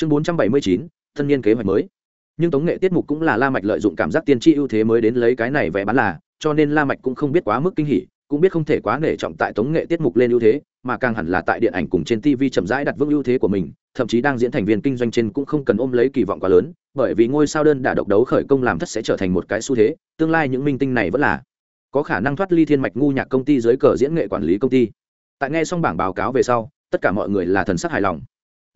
chương bốn trăm bảy mươi chín, thân niên kế hoạch mới. Nhưng tống nghệ tiết mục cũng là la mạch lợi dụng cảm giác tiên tri ưu thế mới đến lấy cái này vẽ bán là, cho nên la mạch cũng không biết quá mức kinh hỉ, cũng biết không thể quá nể trọng tại tống nghệ tiết mục lên ưu thế, mà càng hẳn là tại điện ảnh cùng trên tv chậm rãi đặt vững ưu thế của mình, thậm chí đang diễn thành viên kinh doanh trên cũng không cần ôm lấy kỳ vọng quá lớn, bởi vì ngôi sao đơn đã độc đấu khởi công làm thất sẽ trở thành một cái xu thế, tương lai những minh tinh này vẫn là có khả năng thoát ly thiên mạch ngu nhạc công ty dưới cờ diễn nghệ quản lý công ty. Tại nghe xong bảng báo cáo về sau, tất cả mọi người là thần sắc hài lòng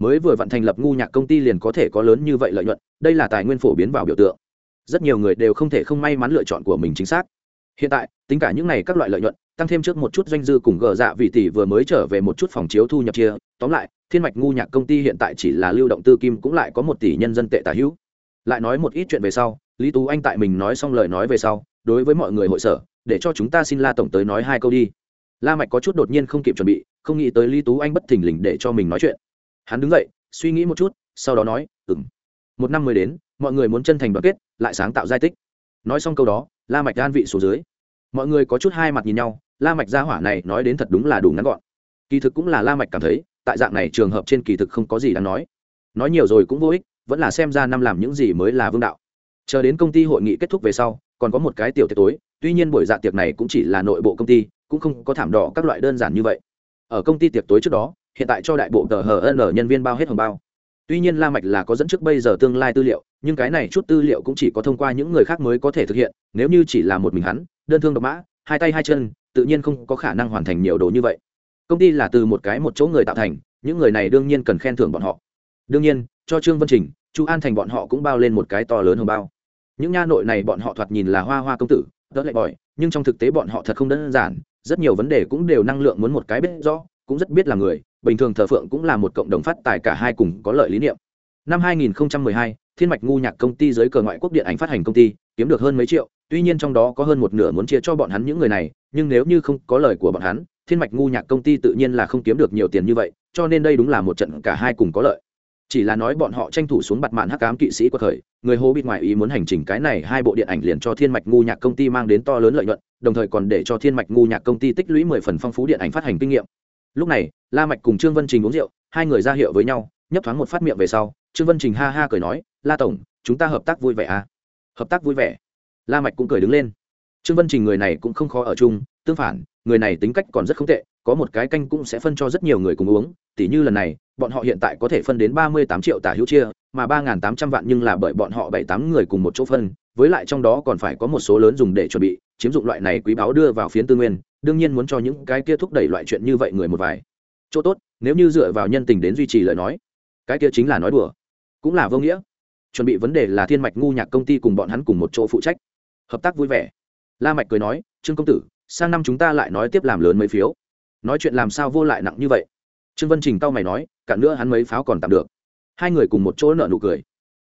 mới vừa vận thành lập ngu nhạc công ty liền có thể có lớn như vậy lợi nhuận, đây là tài nguyên phổ biến vào biểu tượng. Rất nhiều người đều không thể không may mắn lựa chọn của mình chính xác. Hiện tại, tính cả những này các loại lợi nhuận, tăng thêm trước một chút doanh dư cùng gờ dạ vì tỷ vừa mới trở về một chút phòng chiếu thu nhập chia. Tóm lại, thiên mạch ngu nhạc công ty hiện tại chỉ là lưu động tư kim cũng lại có một tỷ nhân dân tệ tả hữu. Lại nói một ít chuyện về sau, lý tú anh tại mình nói xong lời nói về sau, đối với mọi người hội sở, để cho chúng ta xin la tổng tới nói hai câu đi. La mạch có chút đột nhiên không kịp chuẩn bị, không nghĩ tới lý tú anh bất thình lình để cho mình nói chuyện hắn đứng dậy, suy nghĩ một chút, sau đó nói ừng một năm mới đến, mọi người muốn chân thành đoàn kết, lại sáng tạo giai tích. Nói xong câu đó, la mạch an vị xuống dưới. Mọi người có chút hai mặt nhìn nhau, la mạch gia hỏa này nói đến thật đúng là đủ ngắn gọn. Kỳ thực cũng là la mạch cảm thấy, tại dạng này trường hợp trên kỳ thực không có gì đáng nói. Nói nhiều rồi cũng vô ích, vẫn là xem ra năm làm những gì mới là vương đạo. Chờ đến công ty hội nghị kết thúc về sau, còn có một cái tiểu tiệc tối, tuy nhiên buổi dạ tiệc này cũng chỉ là nội bộ công ty, cũng không có thảm đỏ các loại đơn giản như vậy. Ở công ty tiệc tối trước đó hiện tại cho đại bộ tờ hn nhân viên bao hết hồng bao. Tuy nhiên la mạch là có dẫn trước bây giờ tương lai tư liệu, nhưng cái này chút tư liệu cũng chỉ có thông qua những người khác mới có thể thực hiện, nếu như chỉ là một mình hắn, đơn thương độc mã, hai tay hai chân, tự nhiên không có khả năng hoàn thành nhiều đồ như vậy. Công ty là từ một cái một chỗ người tạo thành, những người này đương nhiên cần khen thưởng bọn họ. Đương nhiên, cho trương vân trình, chu an thành bọn họ cũng bao lên một cái to lớn hồng bao. Những nha nội này bọn họ thoạt nhìn là hoa hoa công tử đỡ lại bòi, nhưng trong thực tế bọn họ thật không đơn giản, rất nhiều vấn đề cũng đều năng lượng muốn một cái biết rõ cũng rất biết là người bình thường thờ phượng cũng là một cộng đồng phát tài cả hai cùng có lợi lý niệm. Năm 2012, thiên mạch ngu nhạc công ty dưới cờ ngoại quốc điện ảnh phát hành công ty kiếm được hơn mấy triệu tuy nhiên trong đó có hơn một nửa muốn chia cho bọn hắn những người này nhưng nếu như không có lời của bọn hắn thiên mạch ngu nhạc công ty tự nhiên là không kiếm được nhiều tiền như vậy cho nên đây đúng là một trận cả hai cùng có lợi. Chỉ là nói bọn họ tranh thủ xuống bặt mạn hắc ám kỵ sĩ của thời người hô bịt ngoài ý muốn hành trình cái này hai bộ điện ảnh liền cho thiên mạch ngu nhạc công ty mang đến to lớn lợi nhuận đồng thời còn để cho thiên mạch ngu nhạc công ty tích lũy mười phần phong phú điện ảnh phát hành kinh nghiệm lúc này, la mạch cùng trương vân trình uống rượu, hai người ra hiệu với nhau, nhấp thoáng một phát miệng về sau, trương vân trình ha ha cười nói, la tổng, chúng ta hợp tác vui vẻ à? Hợp tác vui vẻ. La mạch cũng cười đứng lên. Trương vân trình người này cũng không khó ở chung, tương phản, người này tính cách còn rất không tệ, có một cái canh cũng sẽ phân cho rất nhiều người cùng uống, tỉ như lần này, bọn họ hiện tại có thể phân đến ba mươi tám triệu tả hữu chia, mà ba tám trăm vạn nhưng là bởi bọn họ bảy tám người cùng một chỗ phân, với lại trong đó còn phải có một số lớn dùng để chuẩn bị, chiếm dụng loại này quý báu đưa vào phiến tư nguyên đương nhiên muốn cho những cái kia thúc đẩy loại chuyện như vậy người một vài. Chỗ tốt, nếu như dựa vào nhân tình đến duy trì lời nói, cái kia chính là nói đùa. Cũng là vô nghĩa. Chuẩn bị vấn đề là thiên mạch ngu nhạc công ty cùng bọn hắn cùng một chỗ phụ trách. Hợp tác vui vẻ. La mạch cười nói, trương công tử, sang năm chúng ta lại nói tiếp làm lớn mấy phiếu. Nói chuyện làm sao vô lại nặng như vậy? Trương vân trình tao mày nói, cả nữa hắn mấy pháo còn tạm được. Hai người cùng một chỗ nợ nụ cười.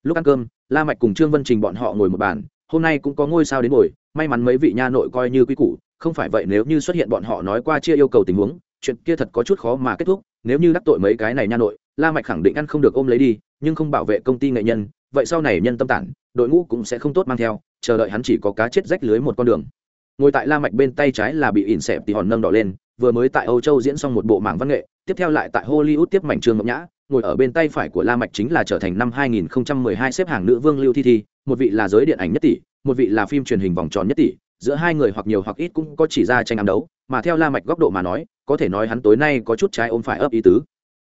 Lúc ăn cơm, la mạch cùng trương vân trình bọn họ ngồi một bàn, hôm nay cũng có ngôi sao đến ngồi, may mắn mấy vị nha nội coi như quý củ không phải vậy nếu như xuất hiện bọn họ nói qua chia yêu cầu tình huống, chuyện kia thật có chút khó mà kết thúc. Nếu như đắc tội mấy cái này nha nội, la mạch khẳng định ăn không được ôm lấy đi, nhưng không bảo vệ công ty nghệ nhân, vậy sau này nhân tâm tản, đội ngũ cũng sẽ không tốt mang theo, chờ đợi hắn chỉ có cá chết rách lưới một con đường. Ngồi tại la mạch bên tay trái là bị ỉn xẹp thì hòn nâng đỏ lên, vừa mới tại âu châu diễn xong một bộ mảng văn nghệ, tiếp theo lại tại hollywood tiếp mảnh trường ngọc nhã, ngồi ở bên tay phải của la mạch chính là trở thành năm 2012 xếp hàng nữ vương lưu thi thi, một vị là giới điện ảnh nhất tỷ, một vị là phim truyền hình vòng tròn nhất tỷ giữa hai người hoặc nhiều hoặc ít cũng có chỉ ra tranh ám đấu, mà theo la mạch góc độ mà nói, có thể nói hắn tối nay có chút trái ôm phải ấp ý tứ.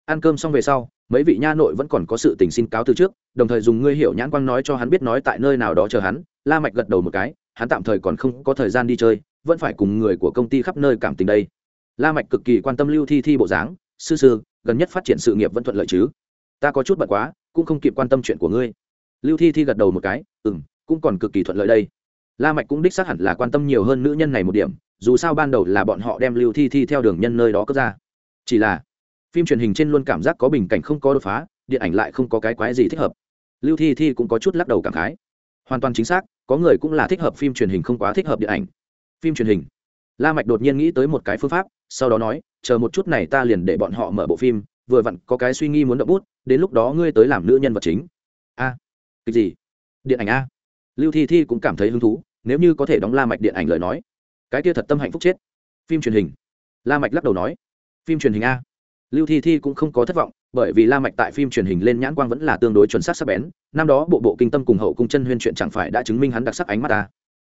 Ăn cơm xong về sau, mấy vị nha nội vẫn còn có sự tình xin cáo từ trước, đồng thời dùng ngươi hiểu nhãn quang nói cho hắn biết nói tại nơi nào đó chờ hắn, la mạch gật đầu một cái, hắn tạm thời còn không có thời gian đi chơi, vẫn phải cùng người của công ty khắp nơi cảm tình đây. La mạch cực kỳ quan tâm lưu thi thi bộ dáng, sư sư, gần nhất phát triển sự nghiệp vẫn thuận lợi chứ? Ta có chút bận quá, cũng không kịp quan tâm chuyện của ngươi. Lưu thi thi gật đầu một cái, ừm, cũng còn cực kỳ thuận lợi đây la mạch cũng đích xác hẳn là quan tâm nhiều hơn nữ nhân này một điểm dù sao ban đầu là bọn họ đem lưu thi thi theo đường nhân nơi đó cướp ra. Chỉ là phim truyền hình trên luôn cảm giác có bình cảnh không có đột phá điện ảnh lại không có cái quái gì thích hợp. Lưu thi thi cũng có chút lắc đầu cảm khái. Hoàn toàn chính xác có người cũng là thích hợp phim truyền hình không quá thích hợp điện ảnh. Phim truyền hình. La mạch đột nhiên nghĩ tới một cái phương pháp sau đó nói chờ một chút này ta liền để bọn họ mở bộ phim vừa vặn có cái suy nghĩ muốn động bút đến lúc đó ngươi tới làm nữ nhân vật chính. A à, cái gì? Điện ảnh a lưu thi thi cũng cảm thấy hứng thú, nếu như có thể đóng la mạch điện ảnh lời nói. Cái kia thật tâm hạnh phúc chết. Phim truyền hình. La mạch lắc đầu nói. Phim truyền hình a. Lưu thi thi cũng không có thất vọng, bởi vì la mạch tại phim truyền hình lên nhãn quang vẫn là tương đối chuẩn xác sắc bén. Năm đó bộ bộ kinh tâm cùng hậu cung chân huyên chuyện chẳng phải đã chứng minh hắn đặc sắc ánh mắt ta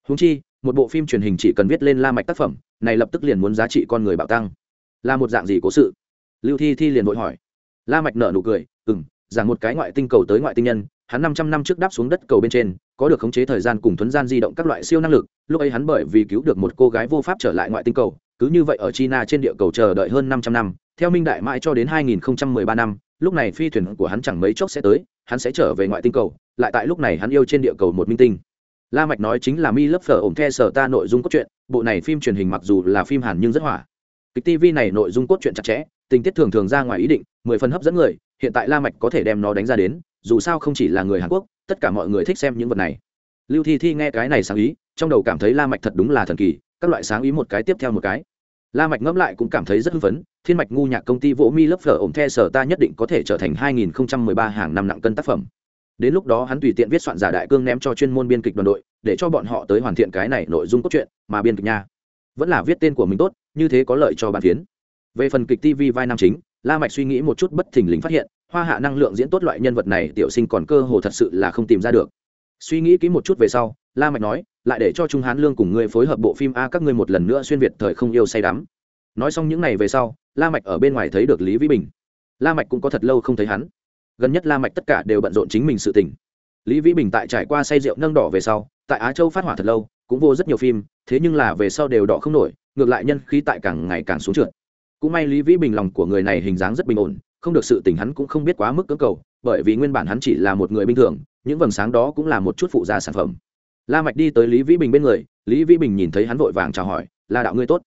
huống chi, một bộ phim truyền hình chỉ cần viết lên la mạch tác phẩm, này lập tức liền muốn giá trị con người bạo tăng. Là một dạng gì cố sự? Lưu thi thi liền vội hỏi. La mạch nở nụ cười, ừm, giảng một cái ngoại tinh cầu tới ngoại tinh nhân, hắn 500 năm trước đáp xuống đất cầu bên trên có được khống chế thời gian cùng thuấn gian di động các loại siêu năng lực, lúc ấy hắn bởi vì cứu được một cô gái vô pháp trở lại ngoại tinh cầu, cứ như vậy ở china trên địa cầu chờ đợi hơn 500 năm, theo minh đại mãi cho đến 2013 năm, lúc này phi thuyền của hắn chẳng mấy chốc sẽ tới, hắn sẽ trở về ngoại tinh cầu, lại tại lúc này hắn yêu trên địa cầu một minh tinh. La mạch nói chính là mi lớp phở ổng the sở ta nội dung cốt truyện, bộ này phim truyền hình mặc dù là phim hàn nhưng rất hỏa. Kịch tv này nội dung cốt truyện chặt chẽ, tình tiết thường thường ra ngoài ý định, mười phần hấp dẫn người, hiện tại la mạch có thể đem nó đánh ra đến dù sao không chỉ là người hàn quốc, tất cả mọi người thích xem những vật này. Lưu thi thi nghe cái này sáng ý, trong đầu cảm thấy la mạch thật đúng là thần kỳ, các loại sáng ý một cái tiếp theo một cái. La mạch ngẫm lại cũng cảm thấy rất hưng phấn, thiên mạch ngu nhạc công ty vỗ mi lớp phở ổm the sở ta nhất định có thể trở thành 2013 hàng năm nặng cân tác phẩm. Đến lúc đó hắn tùy tiện viết soạn giả đại cương ném cho chuyên môn biên kịch đoàn đội, để cho bọn họ tới hoàn thiện cái này nội dung cốt truyện, mà biên kịch nha. Vẫn là viết tên của mình tốt, như thế có lợi cho bản phiến. Về phần kịch tv vai nam chính, la mạch suy nghĩ một chút bất thình lình phát hiện hoa hạ năng lượng diễn tốt loại nhân vật này tiểu sinh còn cơ hồ thật sự là không tìm ra được. Suy nghĩ kỹ một chút về sau, la mạch nói, lại để cho trung hán lương cùng ngươi phối hợp bộ phim a các ngươi một lần nữa xuyên việt thời không yêu say đắm. Nói xong những này về sau, la mạch ở bên ngoài thấy được lý vĩ bình. La mạch cũng có thật lâu không thấy hắn. Gần nhất la mạch tất cả đều bận rộn chính mình sự tình. Lý vĩ bình tại trải qua say rượu nâng đỏ về sau, tại á châu phát hỏa thật lâu, cũng vô rất nhiều phim, thế nhưng là về sau đều đỏ không nổi, ngược lại nhân khí tại càng ngày càng xuống trượt. Cũng may lý vĩ bình lòng của người này hình dáng rất bình ổn không được sự tình hắn cũng không biết quá mức cưỡng cầu, bởi vì nguyên bản hắn chỉ là một người bình thường, những vầng sáng đó cũng là một chút phụ gia sản phẩm. La mạch đi tới lý vĩ bình bên người, lý vĩ bình nhìn thấy hắn vội vàng chào hỏi, la đạo ngươi tốt.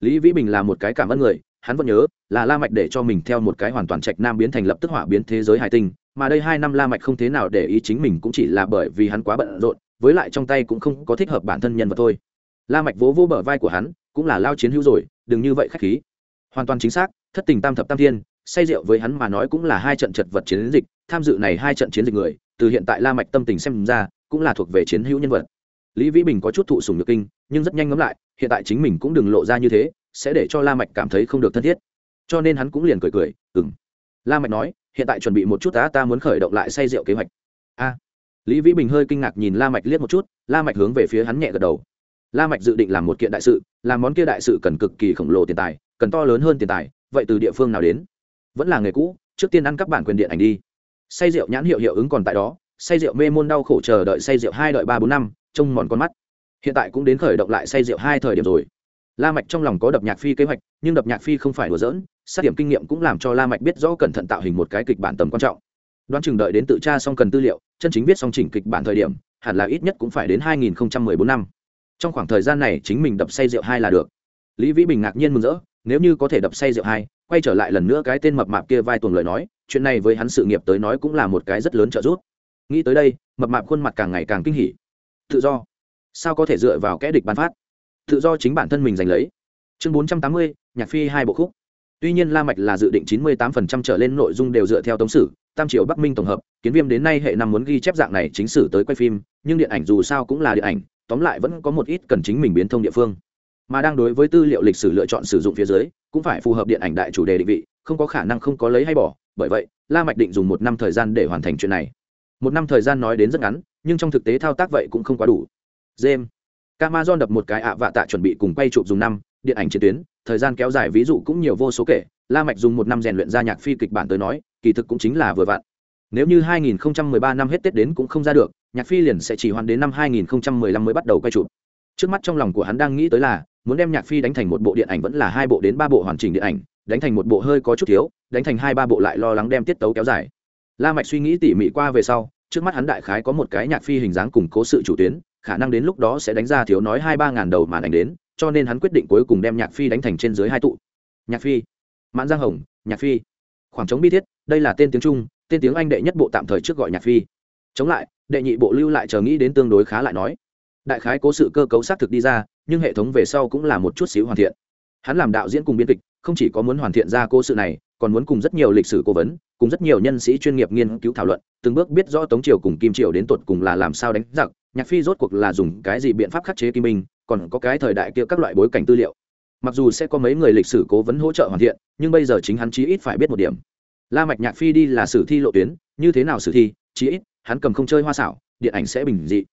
Lý vĩ bình là một cái cảm ơn người, hắn vẫn nhớ là la mạch để cho mình theo một cái hoàn toàn trạch nam biến thành lập tức hỏa biến thế giới hải tinh, mà đây hai năm la mạch không thế nào để ý chính mình cũng chỉ là bởi vì hắn quá bận rộn, với lại trong tay cũng không có thích hợp bản thân nhân vật thôi. La mạch vỗ vỗ bờ vai của hắn, cũng là lao chiến hữu rồi, đừng như vậy khách khí. Hoàn toàn chính xác, thất tình tam thập tam thiên say rượu với hắn mà nói cũng là hai trận chật vật chiến dịch, tham dự này hai trận chiến dịch người, từ hiện tại la mạch tâm tình xem ra, cũng là thuộc về chiến hữu nhân vật. Lý vĩ bình có chút thụ sủng nhược kinh, nhưng rất nhanh ngẫm lại, hiện tại chính mình cũng đừng lộ ra như thế, sẽ để cho la mạch cảm thấy không được thân thiết. Cho nên hắn cũng liền cười cười, ừm. La mạch nói, hiện tại chuẩn bị một chút ta ta muốn khởi động lại say rượu kế hoạch. A. Lý vĩ bình hơi kinh ngạc nhìn la mạch liếc một chút, la mạch hướng về phía hắn nhẹ gật đầu. La mạch dự định làm một kiện đại sự, làm món kia đại sự cần cực kỳ khổng lồ tiền tài, cần to lớn hơn tiền tài, vậy từ địa phương nào đến? Vẫn là nghề cũ, trước tiên ăn các bản quyền điện ảnh đi. Say rượu nhãn hiệu hiệu ứng còn tại đó, say rượu mê môn đau khổ chờ đợi say rượu hai đợi ba bốn năm, trông mòn con mắt. Hiện tại cũng đến khởi động lại say rượu hai thời điểm rồi. La mạch trong lòng có đập nhạc phi kế hoạch, nhưng đập nhạc phi không phải đùa giỡn, sát điểm kinh nghiệm cũng làm cho la mạch biết rõ cẩn thận tạo hình một cái kịch bản tầm quan trọng. Đoán chừng đợi đến tự tra xong cần tư liệu, chân chính viết xong chỉnh kịch bản thời điểm, hẳn là ít nhất cũng phải đến 2014 năm. Trong khoảng thời gian này chính mình đập say rượu hai là được. Lý vĩ bình ngạc nhiên mừng rỡ, nếu như có thể đập say rượu hai quay trở lại lần nữa cái tên mập mạp kia vai tuồng lời nói, chuyện này với hắn sự nghiệp tới nói cũng là một cái rất lớn trợ giúp. Nghĩ tới đây, mập mạp khuôn mặt càng ngày càng kinh hỉ. Tự do. Sao có thể dựa vào kẽ địch bán phát? Tự do chính bản thân mình giành lấy. Chương bốn trăm tám mươi, nhạc phi hai bộ khúc. Tuy nhiên la mạch là dự định chín mươi tám phần trăm trở lên nội dung đều dựa theo tống sử, tam triều bắc minh tổng hợp, kiến viêm đến nay hệ năm muốn ghi chép dạng này chính sử tới quay phim, nhưng điện ảnh dù sao cũng là điện ảnh, tóm lại vẫn có một ít cần chính mình biến thông địa phương mà đang đối với tư liệu lịch sử lựa chọn sử dụng phía dưới cũng phải phù hợp điện ảnh đại chủ đề định vị không có khả năng không có lấy hay bỏ bởi vậy la mạch định dùng một năm thời gian để hoàn thành chuyện này một năm thời gian nói đến rất ngắn nhưng trong thực tế thao tác vậy cũng không quá đủ James. Amazon đập một cái ạ vạ tạ chuẩn bị cùng quay chụp dùng năm, điện ảnh chiến tuyến, thời gian kéo dài ví dụ cũng nhiều vô số kể, La Mạch dùng một năm rèn luyện ra nhạc phi kịch bản tới nói, kỳ thực cũng chính là vừa vặn. Nếu như 2013 năm hết Tết đến cũng không ra được, nhạc phi liền sẽ chỉ hoàn đến năm 2015 mới bắt đầu quay chụp. Trước mắt trong lòng của hắn đang nghĩ tới là, muốn đem nhạc phi đánh thành một bộ điện ảnh vẫn là hai bộ đến ba bộ hoàn chỉnh điện ảnh, đánh thành một bộ hơi có chút thiếu, đánh thành hai ba bộ lại lo lắng đem tiết tấu kéo dài. La Mạch suy nghĩ tỉ mỉ qua về sau, trước mắt hắn đại khái có một cái nhạc phi hình dáng củng cố sự chủ tuyến, khả năng đến lúc đó sẽ đánh ra thiếu nói hai ba ngàn đầu màn ảnh đến cho nên hắn quyết định cuối cùng đem nhạc phi đánh thành trên dưới hai tụ. Nhạc phi mãn giang hồng nhạc phi. Khoảng trống bi thiết đây là tên tiếng trung tên tiếng anh đệ nhất bộ tạm thời trước gọi nhạc phi. Chống lại đệ nhị bộ lưu lại chờ nghĩ đến tương đối khá lại nói đại khái cố sự cơ cấu xác thực đi ra, nhưng hệ thống về sau cũng là một chút xíu hoàn thiện. Hắn làm đạo diễn cùng biên kịch, không chỉ có muốn hoàn thiện ra cố sự này, còn muốn cùng rất nhiều lịch sử cố vấn, cùng rất nhiều nhân sĩ chuyên nghiệp nghiên cứu thảo luận, từng bước biết rõ tống triều cùng kim triều đến tột cùng là làm sao đánh giặc, nhạc phi rốt cuộc là dùng cái gì biện pháp khắc chế kim minh, còn có cái thời đại kia các loại bối cảnh tư liệu. Mặc dù sẽ có mấy người lịch sử cố vấn hỗ trợ hoàn thiện, nhưng bây giờ chính hắn chí ít phải biết một điểm. La mạch nhạc phi đi là sử thi lộ tuyến, như thế nào sử thi, chí ít, hắn cầm không chơi hoa xảo, điện ảnh sẽ bình dị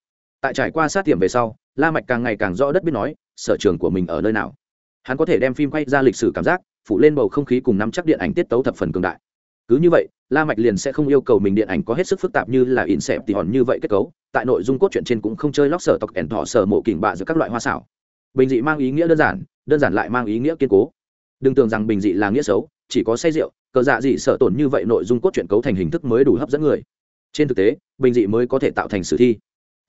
tại trải qua sát tiệm về sau, la mạch càng ngày càng rõ đất biết nói, sở trường của mình ở nơi nào. Hắn có thể đem phim quay ra lịch sử cảm giác phụ lên bầu không khí cùng nắm chắc điện ảnh tiết tấu thập phần cường đại. Cứ như vậy, la mạch liền sẽ không yêu cầu mình điện ảnh có hết sức phức tạp như là in sẹp tỉ hòn như vậy kết cấu, tại nội dung cốt truyện trên cũng không chơi lóc sở tộc ẻn thọ sở mộ kình bạ giữa các loại hoa xảo. Bình dị mang ý nghĩa đơn giản đơn giản lại mang ý nghĩa kiên cố. Đừng tưởng rằng bình dị là nghĩa xấu, chỉ có say rượu, cờ dạ dị sợ tổn như vậy nội dung cốt truyện cấu thành hình thức mới đủ hấp dẫn người. Trên thực tế, bình dị mới có thể tạo thành sử thi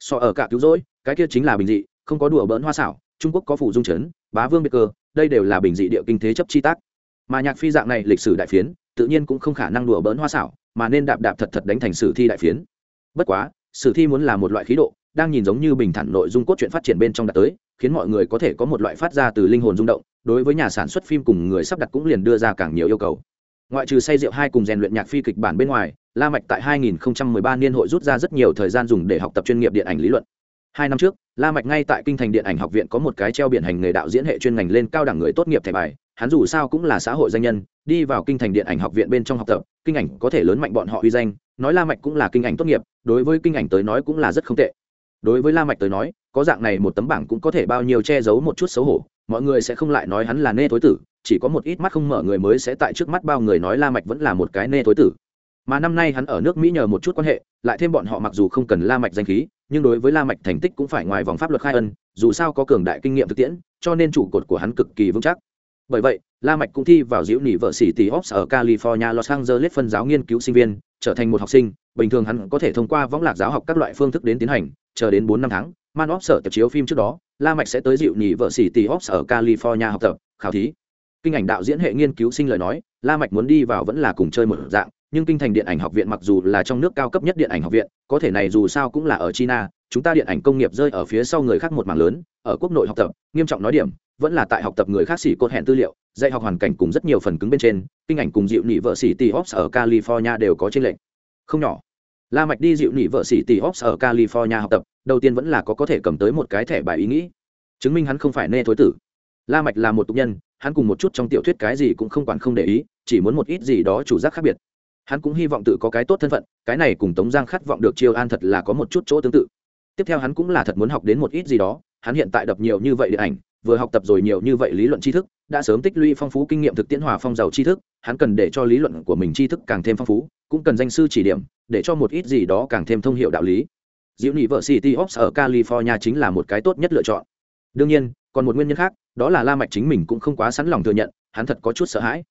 so ở cả cứu rỗi, cái kia chính là bình dị, không có đùa bỡn hoa xảo, trung quốc có phủ dung chấn, bá vương biệt cơ, đây đều là bình dị địa kinh thế chấp chi tác. Mà nhạc phi dạng này lịch sử đại phiến, tự nhiên cũng không khả năng đùa bỡn hoa xảo, mà nên đạp đạp thật thật đánh thành sử thi đại phiến. Bất quá, sử thi muốn là một loại khí độ, đang nhìn giống như bình thản nội dung cốt truyện phát triển bên trong đạt tới, khiến mọi người có thể có một loại phát ra từ linh hồn rung động, đối với nhà sản xuất phim cùng người sắp đặt cũng liền đưa ra càng nhiều yêu cầu. Ngoại trừ say rượu hai cùng rèn luyện nhạc phi kịch bản bên ngoài la mạch tại 2013 niên hội rút ra rất nhiều thời gian dùng để học tập chuyên nghiệp điện ảnh lý luận. Hai năm trước, la mạch ngay tại kinh thành điện ảnh học viện có một cái treo biển hành nghề đạo diễn hệ chuyên ngành lên cao đẳng người tốt nghiệp thẻ bài. Hắn dù sao cũng là xã hội danh nhân, đi vào kinh thành điện ảnh học viện bên trong học tập, kinh ảnh có thể lớn mạnh bọn họ uy danh, nói la mạch cũng là kinh ảnh tốt nghiệp, đối với kinh ảnh tới nói cũng là rất không tệ. Đối với la mạch tới nói, có dạng này một tấm bảng cũng có thể bao nhiêu che giấu một chút xấu hổ, mọi người sẽ không lại nói hắn là nê tối tử, chỉ có một ít mắt không mở người mới sẽ tại trước mắt bao người nói la mạch vẫn là một cái nê tối tử mà năm nay hắn ở nước mỹ nhờ một chút quan hệ, lại thêm bọn họ mặc dù không cần la mạch danh khí, nhưng đối với la mạch thành tích cũng phải ngoài vòng pháp luật khai ân, dù sao có cường đại kinh nghiệm thực tiễn, cho nên trụ cột của hắn cực kỳ vững chắc. Bởi vậy, la mạch cũng thi vào diễu nỉ vợ sĩ tỷ ops ở california, los angeles phân giáo nghiên cứu sinh viên, trở thành một học sinh. Bình thường hắn có thể thông qua võng lạc giáo học các loại phương thức đến tiến hành, chờ đến bốn năm tháng, man ops sở tập chiếu phim trước đó, la mạch sẽ tới diệu nỉ vợ sĩ tỷ ops ở california học tập, khảo thí. Kinh ảnh đạo diễn hệ nghiên cứu sinh lời nói, la mạch muốn đi vào vẫn là cùng chơi một dạng nhưng kinh thành điện ảnh học viện mặc dù là trong nước cao cấp nhất điện ảnh học viện, có thể này dù sao cũng là ở china, chúng ta điện ảnh công nghiệp rơi ở phía sau người khác một mảng lớn, ở quốc nội học tập, nghiêm trọng nói điểm, vẫn là tại học tập người khác xỉ cốt hẹn tư liệu, dạy học hoàn cảnh cùng rất nhiều phần cứng bên trên, kinh ảnh cùng dịu nị vợ xỉ tỷ hops ở california đều có trên lệnh không nhỏ. La mạch đi dịu nị vợ xỉ tỷ hops ở california học tập, đầu tiên vẫn là có có thể cầm tới một cái thẻ bài ý nghĩ. Chứng minh hắn không phải nê thối tử. La mạch là một tục nhân, hắn cùng một chút trong tiểu thuyết cái gì cũng không quản không để ý, chỉ muốn một ít gì đó chủ giác khác biệt hắn cũng hy vọng tự có cái tốt thân phận, cái này cùng tống giang khát vọng được chiêu an thật là có một chút chỗ tương tự. Tiếp theo hắn cũng là thật muốn học đến một ít gì đó, hắn hiện tại đập nhiều như vậy điện ảnh, vừa học tập rồi nhiều như vậy lý luận tri thức, đã sớm tích lũy phong phú kinh nghiệm thực tiễn hòa phong giàu tri thức, hắn cần để cho lý luận của mình tri thức càng thêm phong phú, cũng cần danh sư chỉ điểm, để cho một ít gì đó càng thêm thông hiệu đạo lý. Diệu nhị vợ city ops ở california chính là một cái tốt nhất lựa chọn. Đương nhiên, còn một nguyên nhân khác, đó là la mạch chính mình cũng không quá sẵn lòng thừa nhận, hắn thật có chút sợ hãi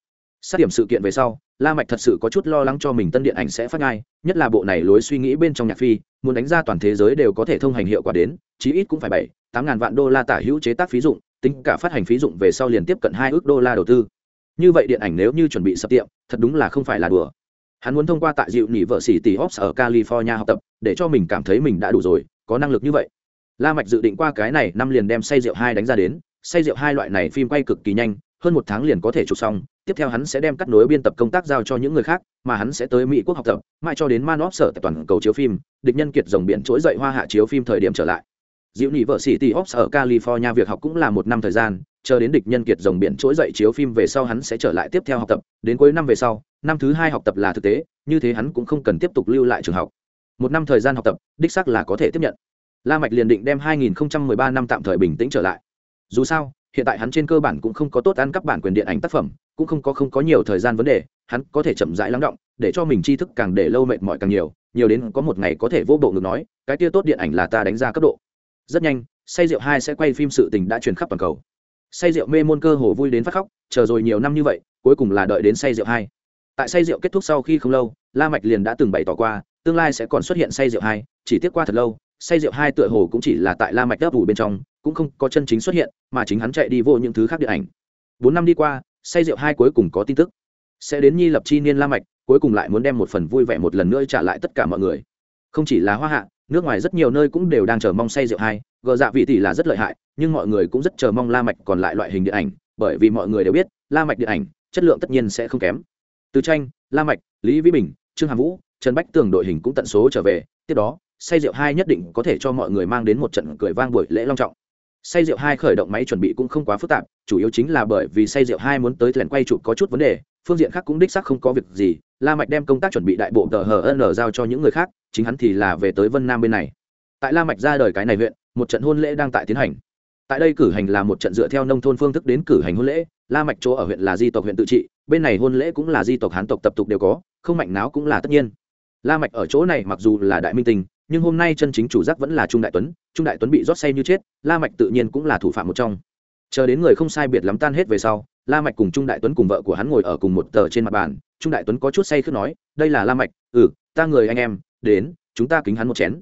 sát điểm sự kiện về sau, la mạch thật sự có chút lo lắng cho mình tân điện ảnh sẽ phát ngay nhất là bộ này lối suy nghĩ bên trong nhạc phi, muốn đánh ra toàn thế giới đều có thể thông hành hiệu quả đến, chí ít cũng phải bảy, tám ngàn vạn đô la tả hữu chế tác phí dụng, tính cả phát hành phí dụng về sau liền tiếp cận hai ước đô la đầu tư. Như vậy điện ảnh nếu như chuẩn bị sập tiệm, thật đúng là không phải là đùa. Hắn muốn thông qua tại dịu nỉ vợ sĩ tỷ hops ở california học tập, để cho mình cảm thấy mình đã đủ rồi, có năng lực như vậy. La mạch dự định qua cái này năm liền đem say rượu hai đánh ra đến, say rượu hai loại này phim quay cực kỳ nhanh, hơn một tháng liền có thể chụp xong tiếp theo hắn sẽ đem cắt nối biên tập công tác giao cho những người khác, mà hắn sẽ tới mỹ quốc học tập, mãi cho đến man óp sở tại toàn cầu chiếu phim, địch nhân kiệt dòng biển trỗi dậy hoa hạ chiếu phim thời điểm trở lại. Diệu nhị vợ sĩ tỷ ops ở california việc học cũng là một năm thời gian, chờ đến địch nhân kiệt dòng biển trỗi dậy chiếu phim về sau hắn sẽ trở lại tiếp theo học tập, đến cuối năm về sau, năm thứ hai học tập là thực tế, như thế hắn cũng không cần tiếp tục lưu lại trường học. Một năm thời gian học tập, đích xác là có thể tiếp nhận. La mạch liền định đem 2013 năm tạm thời bình tĩnh trở lại. Dù sao hiện tại hắn trên cơ bản cũng không có tốt ăn các bản quyền điện ảnh tác phẩm, cũng không có không có nhiều thời gian vấn đề, hắn có thể chậm rãi lắng động, để cho mình tri thức càng để lâu mệt mỏi càng nhiều nhiều đến có một ngày có thể vô bộ ngược nói, cái tia tốt điện ảnh là ta đánh ra cấp độ. Rất nhanh, say rượu hai sẽ quay phim sự tình đã truyền khắp toàn cầu. Say rượu mê môn cơ hồ vui đến phát khóc, chờ rồi nhiều năm như vậy, cuối cùng là đợi đến say rượu hai. Tại say rượu kết thúc sau khi không lâu, la mạch liền đã từng bày tỏ qua, tương lai sẽ còn xuất hiện say rượu hai, chỉ tiếc qua thật lâu, say rượu hai tựa hồ cũng chỉ là tại la mạch đáp ủ bên trong cũng không có chân chính xuất hiện, mà chính hắn chạy đi vô những thứ khác điện ảnh. Bốn năm đi qua, say rượu hai cuối cùng có tin tức. Sẽ đến nhi lập chi niên la mạch, cuối cùng lại muốn đem một phần vui vẻ một lần nữa trả lại tất cả mọi người. Không chỉ là hoa hạ, nước ngoài rất nhiều nơi cũng đều đang chờ mong say rượu hai, gờ dạ vị tỷ là rất lợi hại, nhưng mọi người cũng rất chờ mong la mạch còn lại loại hình điện ảnh, bởi vì mọi người đều biết, la mạch điện ảnh, chất lượng tất nhiên sẽ không kém. Từ tranh, la mạch, lý vĩ bình, trương hàm vũ, trần bách tường đội hình cũng tận số trở về, tiếp đó, say rượu hai nhất định có thể cho mọi người mang đến một trận cười vang buổi lễ long trọng say rượu hai khởi động máy chuẩn bị cũng không quá phức tạp, chủ yếu chính là bởi vì say rượu hai muốn tới lẻn quay chụp có chút vấn đề, phương diện khác cũng đích xác không có việc gì. La mạch đem công tác chuẩn bị đại bộ tờ hn giao cho những người khác, chính hắn thì là về tới vân nam bên này. Tại la mạch ra đời cái này huyện, một trận hôn lễ đang tại tiến hành. Tại đây cử hành là một trận dựa theo nông thôn phương thức đến cử hành hôn lễ. La mạch chỗ ở huyện là di tộc huyện tự trị, bên này hôn lễ cũng là di tộc hán tộc tập tục đều có, không mạnh náo cũng là tất nhiên. La mạch ở chỗ này mặc dù là đại minh tinh nhưng hôm nay chân chính chủ giác vẫn là trung đại tuấn, trung đại tuấn bị rót say như chết, la mạch tự nhiên cũng là thủ phạm một trong. Chờ đến người không sai biệt lắm tan hết về sau, la mạch cùng trung đại tuấn cùng vợ của hắn ngồi ở cùng một tờ trên mặt bàn, trung đại tuấn có chút say khướt nói, đây là la mạch ừ ta người anh em, đến, chúng ta kính hắn một chén.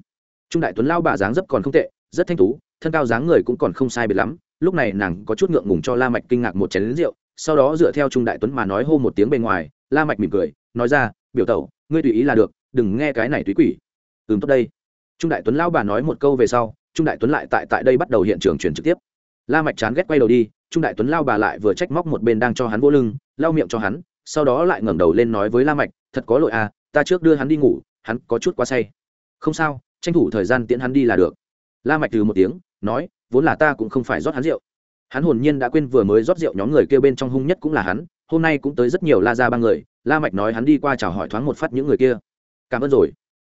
Trung đại tuấn lao bà dáng dấp còn không tệ, rất thanh tú, thân cao dáng người cũng còn không sai biệt lắm, lúc này nàng có chút ngượng ngùng cho la mạch kinh ngạc một chén lính rượu, sau đó dựa theo trung đại tuấn mà nói hô một tiếng bên ngoài, la mạch mỉm cười, nói ra, biểu tẩu, ngươi tùy ý là được, đừng nghe cái này tùy quỷ. Ừm tốt đây trung đại tuấn lao bà nói một câu về sau, trung đại tuấn lại tại tại đây bắt đầu hiện trường truyền trực tiếp. La mạch chán ghét quay đầu đi, trung đại tuấn lao bà lại vừa trách móc một bên đang cho hắn vỗ lưng, lau miệng cho hắn, sau đó lại ngẩng đầu lên nói với la mạch, thật có lỗi à ta trước đưa hắn đi ngủ, hắn có chút quá say. Không sao, tranh thủ thời gian tiễn hắn đi là được. La mạch từ một tiếng, nói, vốn là ta cũng không phải rót hắn rượu. Hắn hồn nhiên đã quên vừa mới rót rượu nhóm người kia bên trong hung nhất cũng là hắn, hôm nay cũng tới rất nhiều la gia ba người, la mạch nói hắn đi qua chào hỏi thoáng một phát những người kia. Cảm ơn rồi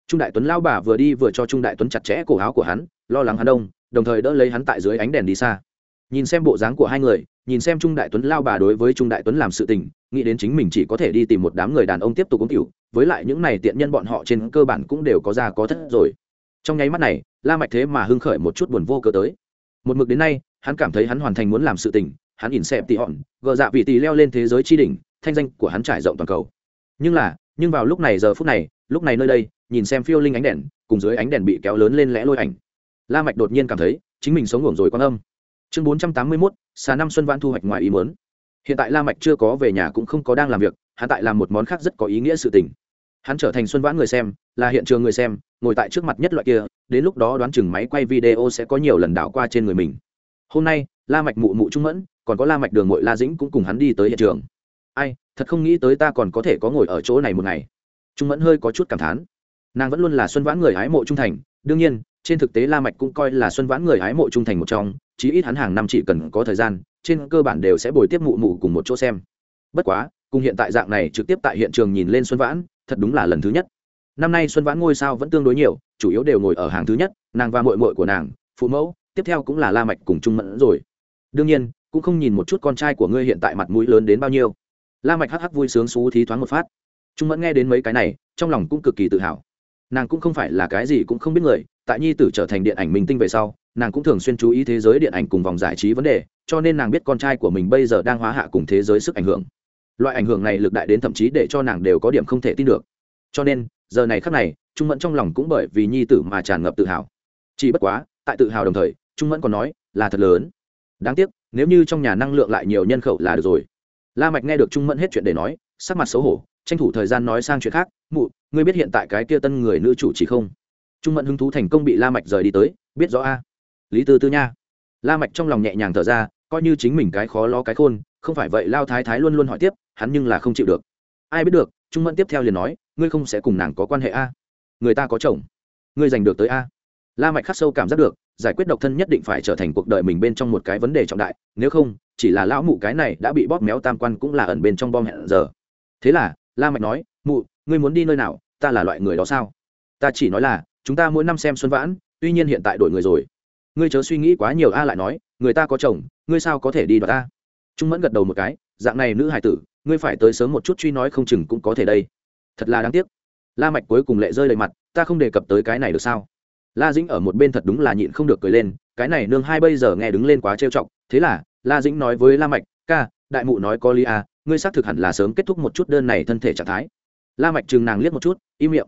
trung đại tuấn lao bà vừa đi vừa cho trung đại tuấn chặt chẽ cổ áo của hắn, lo lắng hắn đông, đồng thời đỡ lấy hắn tại dưới ánh đèn đi xa. Nhìn xem bộ dáng của hai người, nhìn xem trung đại tuấn lao bà đối với trung đại tuấn làm sự tình, nghĩ đến chính mình chỉ có thể đi tìm một đám người đàn ông tiếp tục uống tiểu, với lại những này tiện nhân bọn họ trên cơ bản cũng đều có ra có thất rồi. Trong nháy mắt này, la mạch thế mà hưng khởi một chút buồn vô cớ tới. Một mực đến nay, hắn cảm thấy hắn hoàn thành muốn làm sự tình, hắn nhìn xem tỉ hòn, gờ dạ vị tì leo lên thế giới chi đỉnh, thanh danh của hắn trải rộng toàn cầu. Nhưng là, nhưng vào lúc này giờ phút này lúc này nơi đây nhìn xem phiêu linh ánh đèn cùng dưới ánh đèn bị kéo lớn lên lẽ lôi ảnh. La mạch đột nhiên cảm thấy chính mình sống ngủ rồi quan âm. Chương bốn trăm tám mươi 481, xà năm xuân vãn thu hoạch ngoài ý muốn. Hiện tại la mạch chưa có về nhà cũng không có đang làm việc hắn tại làm một món khác rất có ý nghĩa sự tình. Hắn trở thành xuân vãn người xem là hiện trường người xem ngồi tại trước mặt nhất loại kia đến lúc đó đoán chừng máy quay video sẽ có nhiều lần đảo qua trên người mình. Hôm nay la mạch mụ mụ trung mẫn còn có la mạch đường ngội la dĩnh cũng cùng hắn đi tới hiện trường. Ai thật không nghĩ tới ta còn có thể có ngồi ở chỗ này một ngày trung mẫn hơi có chút cảm thán. Nàng vẫn luôn là xuân vãn người hái mộ trung thành, đương nhiên, trên thực tế la mạch cũng coi là xuân vãn người hái mộ trung thành một trong, chí ít hắn hàng năm chỉ cần có thời gian, trên cơ bản đều sẽ bồi tiếp mụ mụ cùng một chỗ xem. Bất quá, cùng hiện tại dạng này trực tiếp tại hiện trường nhìn lên xuân vãn, thật đúng là lần thứ nhất. Năm nay xuân vãn ngôi sao vẫn tương đối nhiều, chủ yếu đều ngồi ở hàng thứ nhất, nàng và mội mội của nàng, phụ mẫu, tiếp theo cũng là la mạch cùng trung mẫn rồi. Đương nhiên, cũng không nhìn một chút con trai của ngươi hiện tại mặt mũi lớn đến bao nhiêu. La mạch hắc hắc vui sướng xú thí thoáng một phát trung mẫn nghe đến mấy cái này, trong lòng cũng cực kỳ tự hào. Nàng cũng không phải là cái gì cũng không biết người, tại nhi tử trở thành điện ảnh minh tinh về sau, nàng cũng thường xuyên chú ý thế giới điện ảnh cùng vòng giải trí vấn đề, cho nên nàng biết con trai của mình bây giờ đang hóa hạ cùng thế giới sức ảnh hưởng. Loại ảnh hưởng này lực đại đến thậm chí để cho nàng đều có điểm không thể tin được. Cho nên, giờ này khắc này, trung mẫn trong lòng cũng bởi vì nhi tử mà tràn ngập tự hào. Chỉ bất quá, tại tự hào đồng thời, trung mẫn còn nói là thật lớn. Đáng tiếc, nếu như trong nhà năng lượng lại nhiều nhân khẩu là được rồi. La mạch nghe được trung mẫn hết chuyện để nói, sắc mặt xấu hổ tranh thủ thời gian nói sang chuyện khác, mụ, ngươi biết hiện tại cái kia tân người nữ chủ chỉ không? Trung mẫn hứng thú thành công bị la mạch rời đi tới, biết rõ a. Lý tư tư nha. La mạch trong lòng nhẹ nhàng thở ra, coi như chính mình cái khó lo cái khôn, không phải vậy lao thái thái luôn luôn hỏi tiếp, hắn nhưng là không chịu được. Ai biết được? Trung mẫn tiếp theo liền nói, ngươi không sẽ cùng nàng có quan hệ a? Người ta có chồng. Ngươi giành được tới a? La mạch khắc sâu cảm giác được, giải quyết độc thân nhất định phải trở thành cuộc đời mình bên trong một cái vấn đề trọng đại, nếu không, chỉ là lão mụ cái này đã bị bóp méo tam quan cũng là ẩn bên trong bom hẹn giờ. Thế là la mạch nói, mụ, ngươi muốn đi nơi nào? Ta là loại người đó sao? Ta chỉ nói là, chúng ta mỗi năm xem xuân vãn, tuy nhiên hiện tại đổi người rồi. Ngươi chớ suy nghĩ quá nhiều, a lại nói, người ta có chồng, ngươi sao có thể đi đoạt ta? Trung mẫn gật đầu một cái, dạng này nữ hải tử, ngươi phải tới sớm một chút truy nói không chừng cũng có thể đây. Thật là đáng tiếc. La mạch cuối cùng lệ rơi đầy mặt, ta không đề cập tới cái này được sao? La dĩnh ở một bên thật đúng là nhịn không được cười lên, cái này nương hai bây giờ nghe đứng lên quá trêu chọc, thế là, la dĩnh nói với la mạch, ca, đại mụ nói có lý à ngươi xác thực hẳn là sớm kết thúc một chút đơn này thân thể trạng thái. La mạch trừng nàng liếc một chút, im miệng.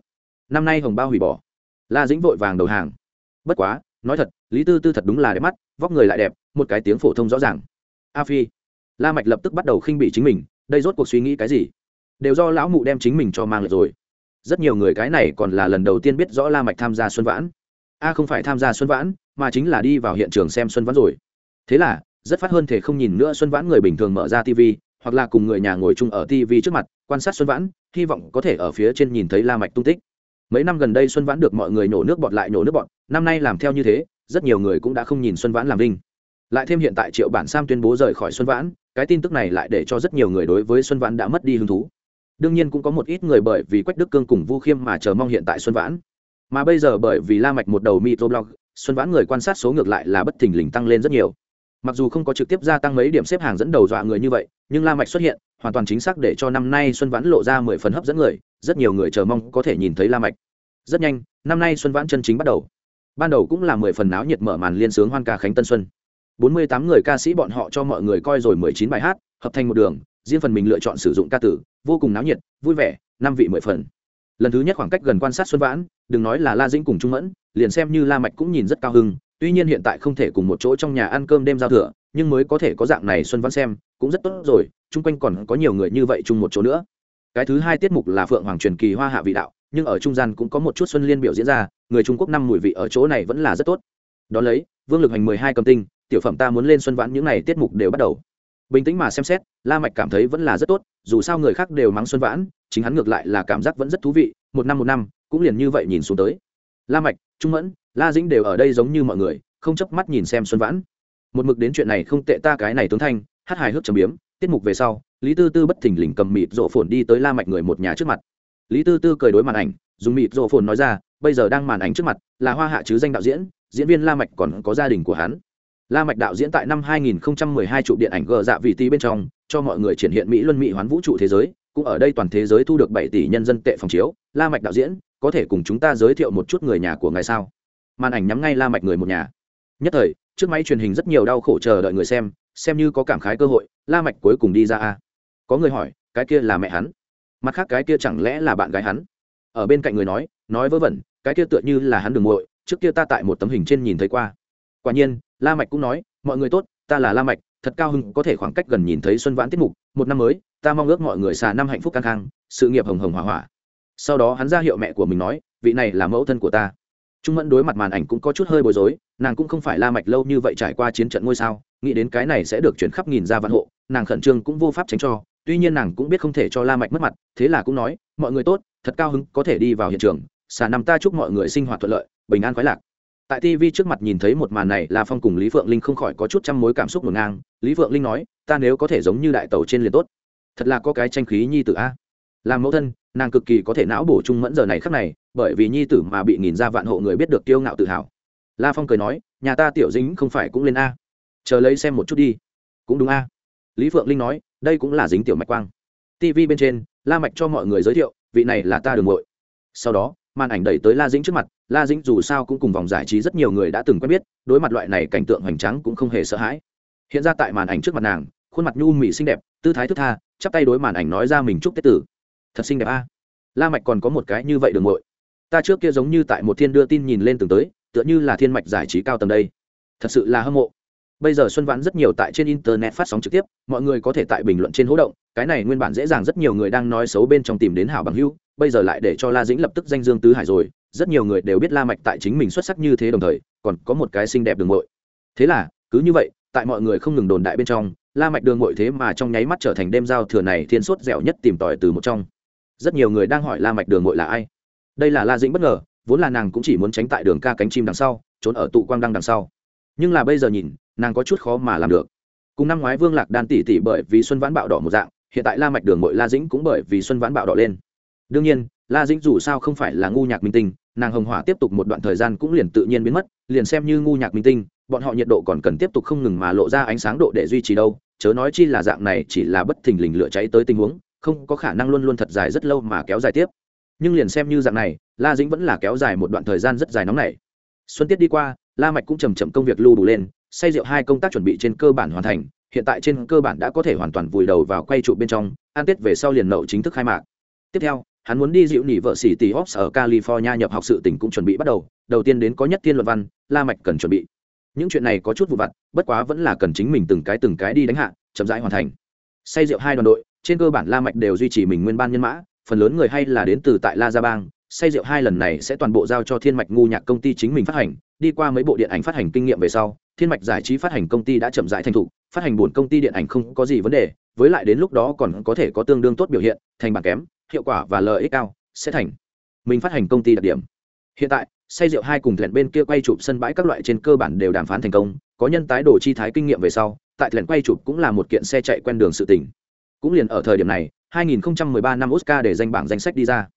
Năm nay hồng bao hủy bỏ. La dĩnh vội vàng đầu hàng. Bất quá, nói thật, lý tư tư thật đúng là đẹp mắt, vóc người lại đẹp, một cái tiếng phổ thông rõ ràng. A phi. La mạch lập tức bắt đầu khinh bỉ chính mình, đây rốt cuộc suy nghĩ cái gì? Đều do lão mụ đem chính mình cho mang lại rồi. Rất nhiều người cái này còn là lần đầu tiên biết rõ la mạch tham gia xuân vãn. A không phải tham gia xuân vãn, mà chính là đi vào hiện trường xem xuân vãn rồi. Thế là, rất phát hơn thể không nhìn nữa xuân vãn người bình thường mở ra tv hoặc là cùng người nhà ngồi chung ở tv trước mặt, quan sát xuân vãn, hy vọng có thể ở phía trên nhìn thấy la mạch tung tích. Mấy năm gần đây xuân vãn được mọi người nổ nước bọt lại nổ nước bọt, năm nay làm theo như thế, rất nhiều người cũng đã không nhìn xuân vãn làm linh lại thêm hiện tại triệu bản sam tuyên bố rời khỏi xuân vãn, cái tin tức này lại để cho rất nhiều người đối với xuân vãn đã mất đi hứng thú. Đương nhiên cũng có một ít người bởi vì quách đức cương cùng vu khiêm mà chờ mong hiện tại xuân vãn. Mà bây giờ bởi vì la mạch một đầu microblog, xuân vãn người quan sát số ngược lại là bất thình lình tăng lên rất nhiều mặc dù không có trực tiếp gia tăng mấy điểm xếp hàng dẫn đầu dọa người như vậy, nhưng la mạch xuất hiện, hoàn toàn chính xác để cho năm nay xuân vãn lộ ra mười phần hấp dẫn người, rất nhiều người chờ mong có thể nhìn thấy la mạch. Rất nhanh, năm nay xuân vãn chân chính bắt đầu. Ban đầu cũng là mười phần náo nhiệt mở màn liên sướng hoan ca khánh tân xuân. Bốn mươi tám người ca sĩ bọn họ cho mọi người coi rồi mười chín bài hát, hợp thành một đường, riêng phần mình lựa chọn sử dụng ca tử, vô cùng náo nhiệt, vui vẻ, năm vị mười phần. Lần thứ nhất khoảng cách gần quan sát xuân vãn, đừng nói là la dĩnh cùng trung mẫn, liền xem như la mạch cũng nhìn rất cao hưng tuy nhiên hiện tại không thể cùng một chỗ trong nhà ăn cơm đêm giao thừa, nhưng mới có thể có dạng này xuân vãn xem, cũng rất tốt rồi, chung quanh còn có nhiều người như vậy chung một chỗ nữa. Cái thứ hai tiết mục là phượng hoàng truyền kỳ hoa hạ vị đạo, nhưng ở trung gian cũng có một chút xuân liên biểu diễn ra, người trung quốc năm mùi vị ở chỗ này vẫn là rất tốt. Đ ó lấy, vương lực hành mười hai cầm tinh, tiểu phẩm ta muốn lên xuân vãn, những n à y tiết mục đều bắt đầu. Bình tĩnh mà xem xét, la mạch cảm thấy vẫn là rất tốt, dù sao người khác đều mắng xuân vãn, chính hắn ngược lại là cảm giác vẫn rất thú vị, một năm một năm, cũng liền như vậy nhìn xuống tới la mạch, trung mẫn, la dĩnh đều ở đây giống như mọi người, không chớp mắt nhìn xem xuân vãn. Một mực đến chuyện này không tệ ta cái này tướng thanh, hát hài hước trầm biếm, tiết mục về sau, lý tư tư bất thình lình cầm mịt rộ phồn đi tới la mạch người một nhà trước mặt. Lý tư tư cười đối màn ảnh, dùng mịt rộ phồn nói ra, bây giờ đang màn ảnh trước mặt, là hoa hạ chứ danh đạo diễn diễn viên la mạch còn có gia đình của hắn. La mạch đạo diễn tại năm 2012 trụ điện ảnh gờ dạ vị tí bên trong, cho mọi người triển hiện mỹ luân mỹ hoán vũ trụ thế giới cũng ở đây toàn thế giới thu được 7 tỷ nhân dân tệ phòng chiếu, la mạch đạo diễn, có thể cùng chúng ta giới thiệu một chút người nhà của ngài sao? Màn ảnh nhắm ngay la mạch người một nhà. Nhất thời, trước máy truyền hình rất nhiều đau khổ chờ đợi người xem xem như có cảm khái cơ hội, la mạch cuối cùng đi ra a. Có người hỏi, cái kia là mẹ hắn? Mặt khác cái kia chẳng lẽ là bạn gái hắn? Ở bên cạnh người nói nói vớ vẩn, cái kia tựa như là hắn đường muội, trước kia ta tại một tấm hình trên nhìn thấy qua. Quả nhiên, la mạch cũng nói, mọi người tốt, ta là la mạch thật cao hứng có thể khoảng cách gần nhìn thấy xuân vãn tiết mục, một năm mới, ta mong ước mọi người xà năm hạnh phúc căng khang, sự nghiệp hồng hồng hỏa hỏa. Sau đó hắn ra hiệu mẹ của mình nói, vị này là mẫu thân của ta. Trung mẫn đối mặt màn ảnh cũng có chút hơi bối rối, nàng cũng không phải la mạch lâu như vậy trải qua chiến trận ngôi sao, nghĩ đến cái này sẽ được chuyển khắp nghìn gia vạn hộ, nàng khẩn trương cũng vô pháp tránh cho, tuy nhiên nàng cũng biết không thể cho la mạch mất mặt, thế là cũng nói, mọi người tốt, thật cao hứng, có thể đi vào hiện trường xả năm ta chúc mọi người sinh hoạt thuận lợi, bình an khoái lạc tại tv trước mặt nhìn thấy một màn này, la phong cùng lý phượng linh không khỏi có chút trăm mối cảm xúc ngổn ngang. Lý phượng linh nói, ta nếu có thể giống như đại tàu trên liền tốt. Thật là có cái tranh khí nhi tử a. Làm mẫu thân, nàng cực kỳ có thể não bổ trung mẫn giờ này khắc này, bởi vì nhi tử mà bị nghìn ra vạn hộ người biết được kiêu ngạo tự hào. La phong cười nói, nhà ta tiểu dính không phải cũng lên a. Chờ lấy xem một chút đi. Cũng đúng a. Lý phượng linh nói, đây cũng là dính tiểu mạch quang. tv bên trên, la mạch cho mọi người giới thiệu, vị này là ta đường muội. Sau đó màn ảnh đẩy tới la dĩnh trước mặt, la dĩnh dù sao cũng cùng vòng giải trí rất nhiều người đã từng quen biết, đối mặt loại này cảnh tượng hoành tráng cũng không hề sợ hãi. Hiện ra tại màn ảnh trước mặt nàng, khuôn mặt nhu mỹ xinh đẹp, tư thái thức tha, chắp tay đối màn ảnh nói ra mình chúc tết tử. Thật xinh đẹp a. La mạch còn có một cái như vậy đường muội ta trước kia giống như tại một thiên đưa tin nhìn lên từng tới, tựa như là thiên mạch giải trí cao tầng đây. Thật sự là hâm mộ. Bây giờ xuân vãn rất nhiều tại trên internet phát sóng trực tiếp, mọi người có thể tại bình luận trên hố động cái này nguyên bản dễ dàng rất nhiều người đang nói xấu bên trong tìm đến hảo bằng hữu, bây giờ lại để cho la dĩnh lập tức danh dương tứ hải rồi, rất nhiều người đều biết la mạch tại chính mình xuất sắc như thế đồng thời, còn có một cái xinh đẹp đường muội. Thế là, cứ như vậy, tại mọi người không ngừng đồn đại bên trong, la mạch đường muội thế mà trong nháy mắt trở thành đêm giao thừa này thiên suất dẻo nhất tìm tòi từ một trong. Rất nhiều người đang hỏi la mạch đường muội là ai. Đây là la dĩnh bất ngờ, vốn là nàng cũng chỉ muốn tránh tại đường ca cánh chim đằng sau, trốn ở tụ quang đăng đằng sau. Nhưng là bây giờ nhìn, nàng có chút khó mà làm được. Cùng năm ngoái vương lạc đan tỷ tỷ bởi vì xuân vãn bạo đỏ một dạng hiện tại la mạch đường mội la dĩnh cũng bởi vì xuân vãn bạo đỏ lên. Đương nhiên, la dĩnh dù sao không phải là ngu nhạc minh tinh, nàng hồng hỏa tiếp tục một đoạn thời gian cũng liền tự nhiên biến mất, liền xem như ngu nhạc minh tinh, bọn họ nhiệt độ còn cần tiếp tục không ngừng mà lộ ra ánh sáng độ để duy trì đâu, chớ nói chi là dạng này chỉ là bất thình lình lửa cháy tới tình huống, không có khả năng luôn luôn thật dài rất lâu mà kéo dài tiếp. Nhưng liền xem như dạng này, la dĩnh vẫn là kéo dài một đoạn thời gian rất dài nóng này xuân tiết đi qua, la mạch cũng chầm chậm công việc lưu đủ lên, say rượu hai công tác chuẩn bị trên cơ bản hoàn thành hiện tại trên cơ bản đã có thể hoàn toàn vùi đầu vào quay trụ bên trong an tết về sau liền nậu chính thức khai mạc tiếp theo hắn muốn đi dịu nỉ vợ xỉ tỷ hops ở California nhập học sự tỉnh cũng chuẩn bị bắt đầu, đầu tiên đến có nhất thiên luận văn, La Mạch cần chuẩn bị. Những chuyện này có chút vụ vặt, bất quá vẫn là cần chính mình từng cái từng cái đi đánh hạ, chậm rãi hoàn thành. Say rượu hai đoàn đội, trên cơ bản La Mạch đều duy trì mình nguyên ban nhân mã, phần lớn người hay là đến từ tại La Gia Bang, say rượu hai lần này sẽ toàn bộ giao cho Thiên Mạch ngu nhạc công ty chính mình phát hành, đi qua mấy bộ điện ảnh phát hành kinh nghiệm về sau, Thiên Mạch giải trí phát hành công ty đã chậm rãi thành thục, phát hành buồn công ty điện ảnh không có gì vấn đề, với lại đến lúc đó còn có thể có tương đương tốt biểu hiện, thành bản kém, hiệu quả và lợi ích cao, sẽ thành. Mình phát hành công ty đặc điểm. Hiện tại, say rượu hai cùng thuyền bên kia quay chụp sân bãi các loại trên cơ bản đều đàm phán thành công, có nhân tái đồ chi thái kinh nghiệm về sau tại thuyền quay chụp cũng là một kiện xe chạy quen đường sự tỉnh cũng liền ở thời điểm này 2013 năm Oscar để danh bảng danh sách đi ra.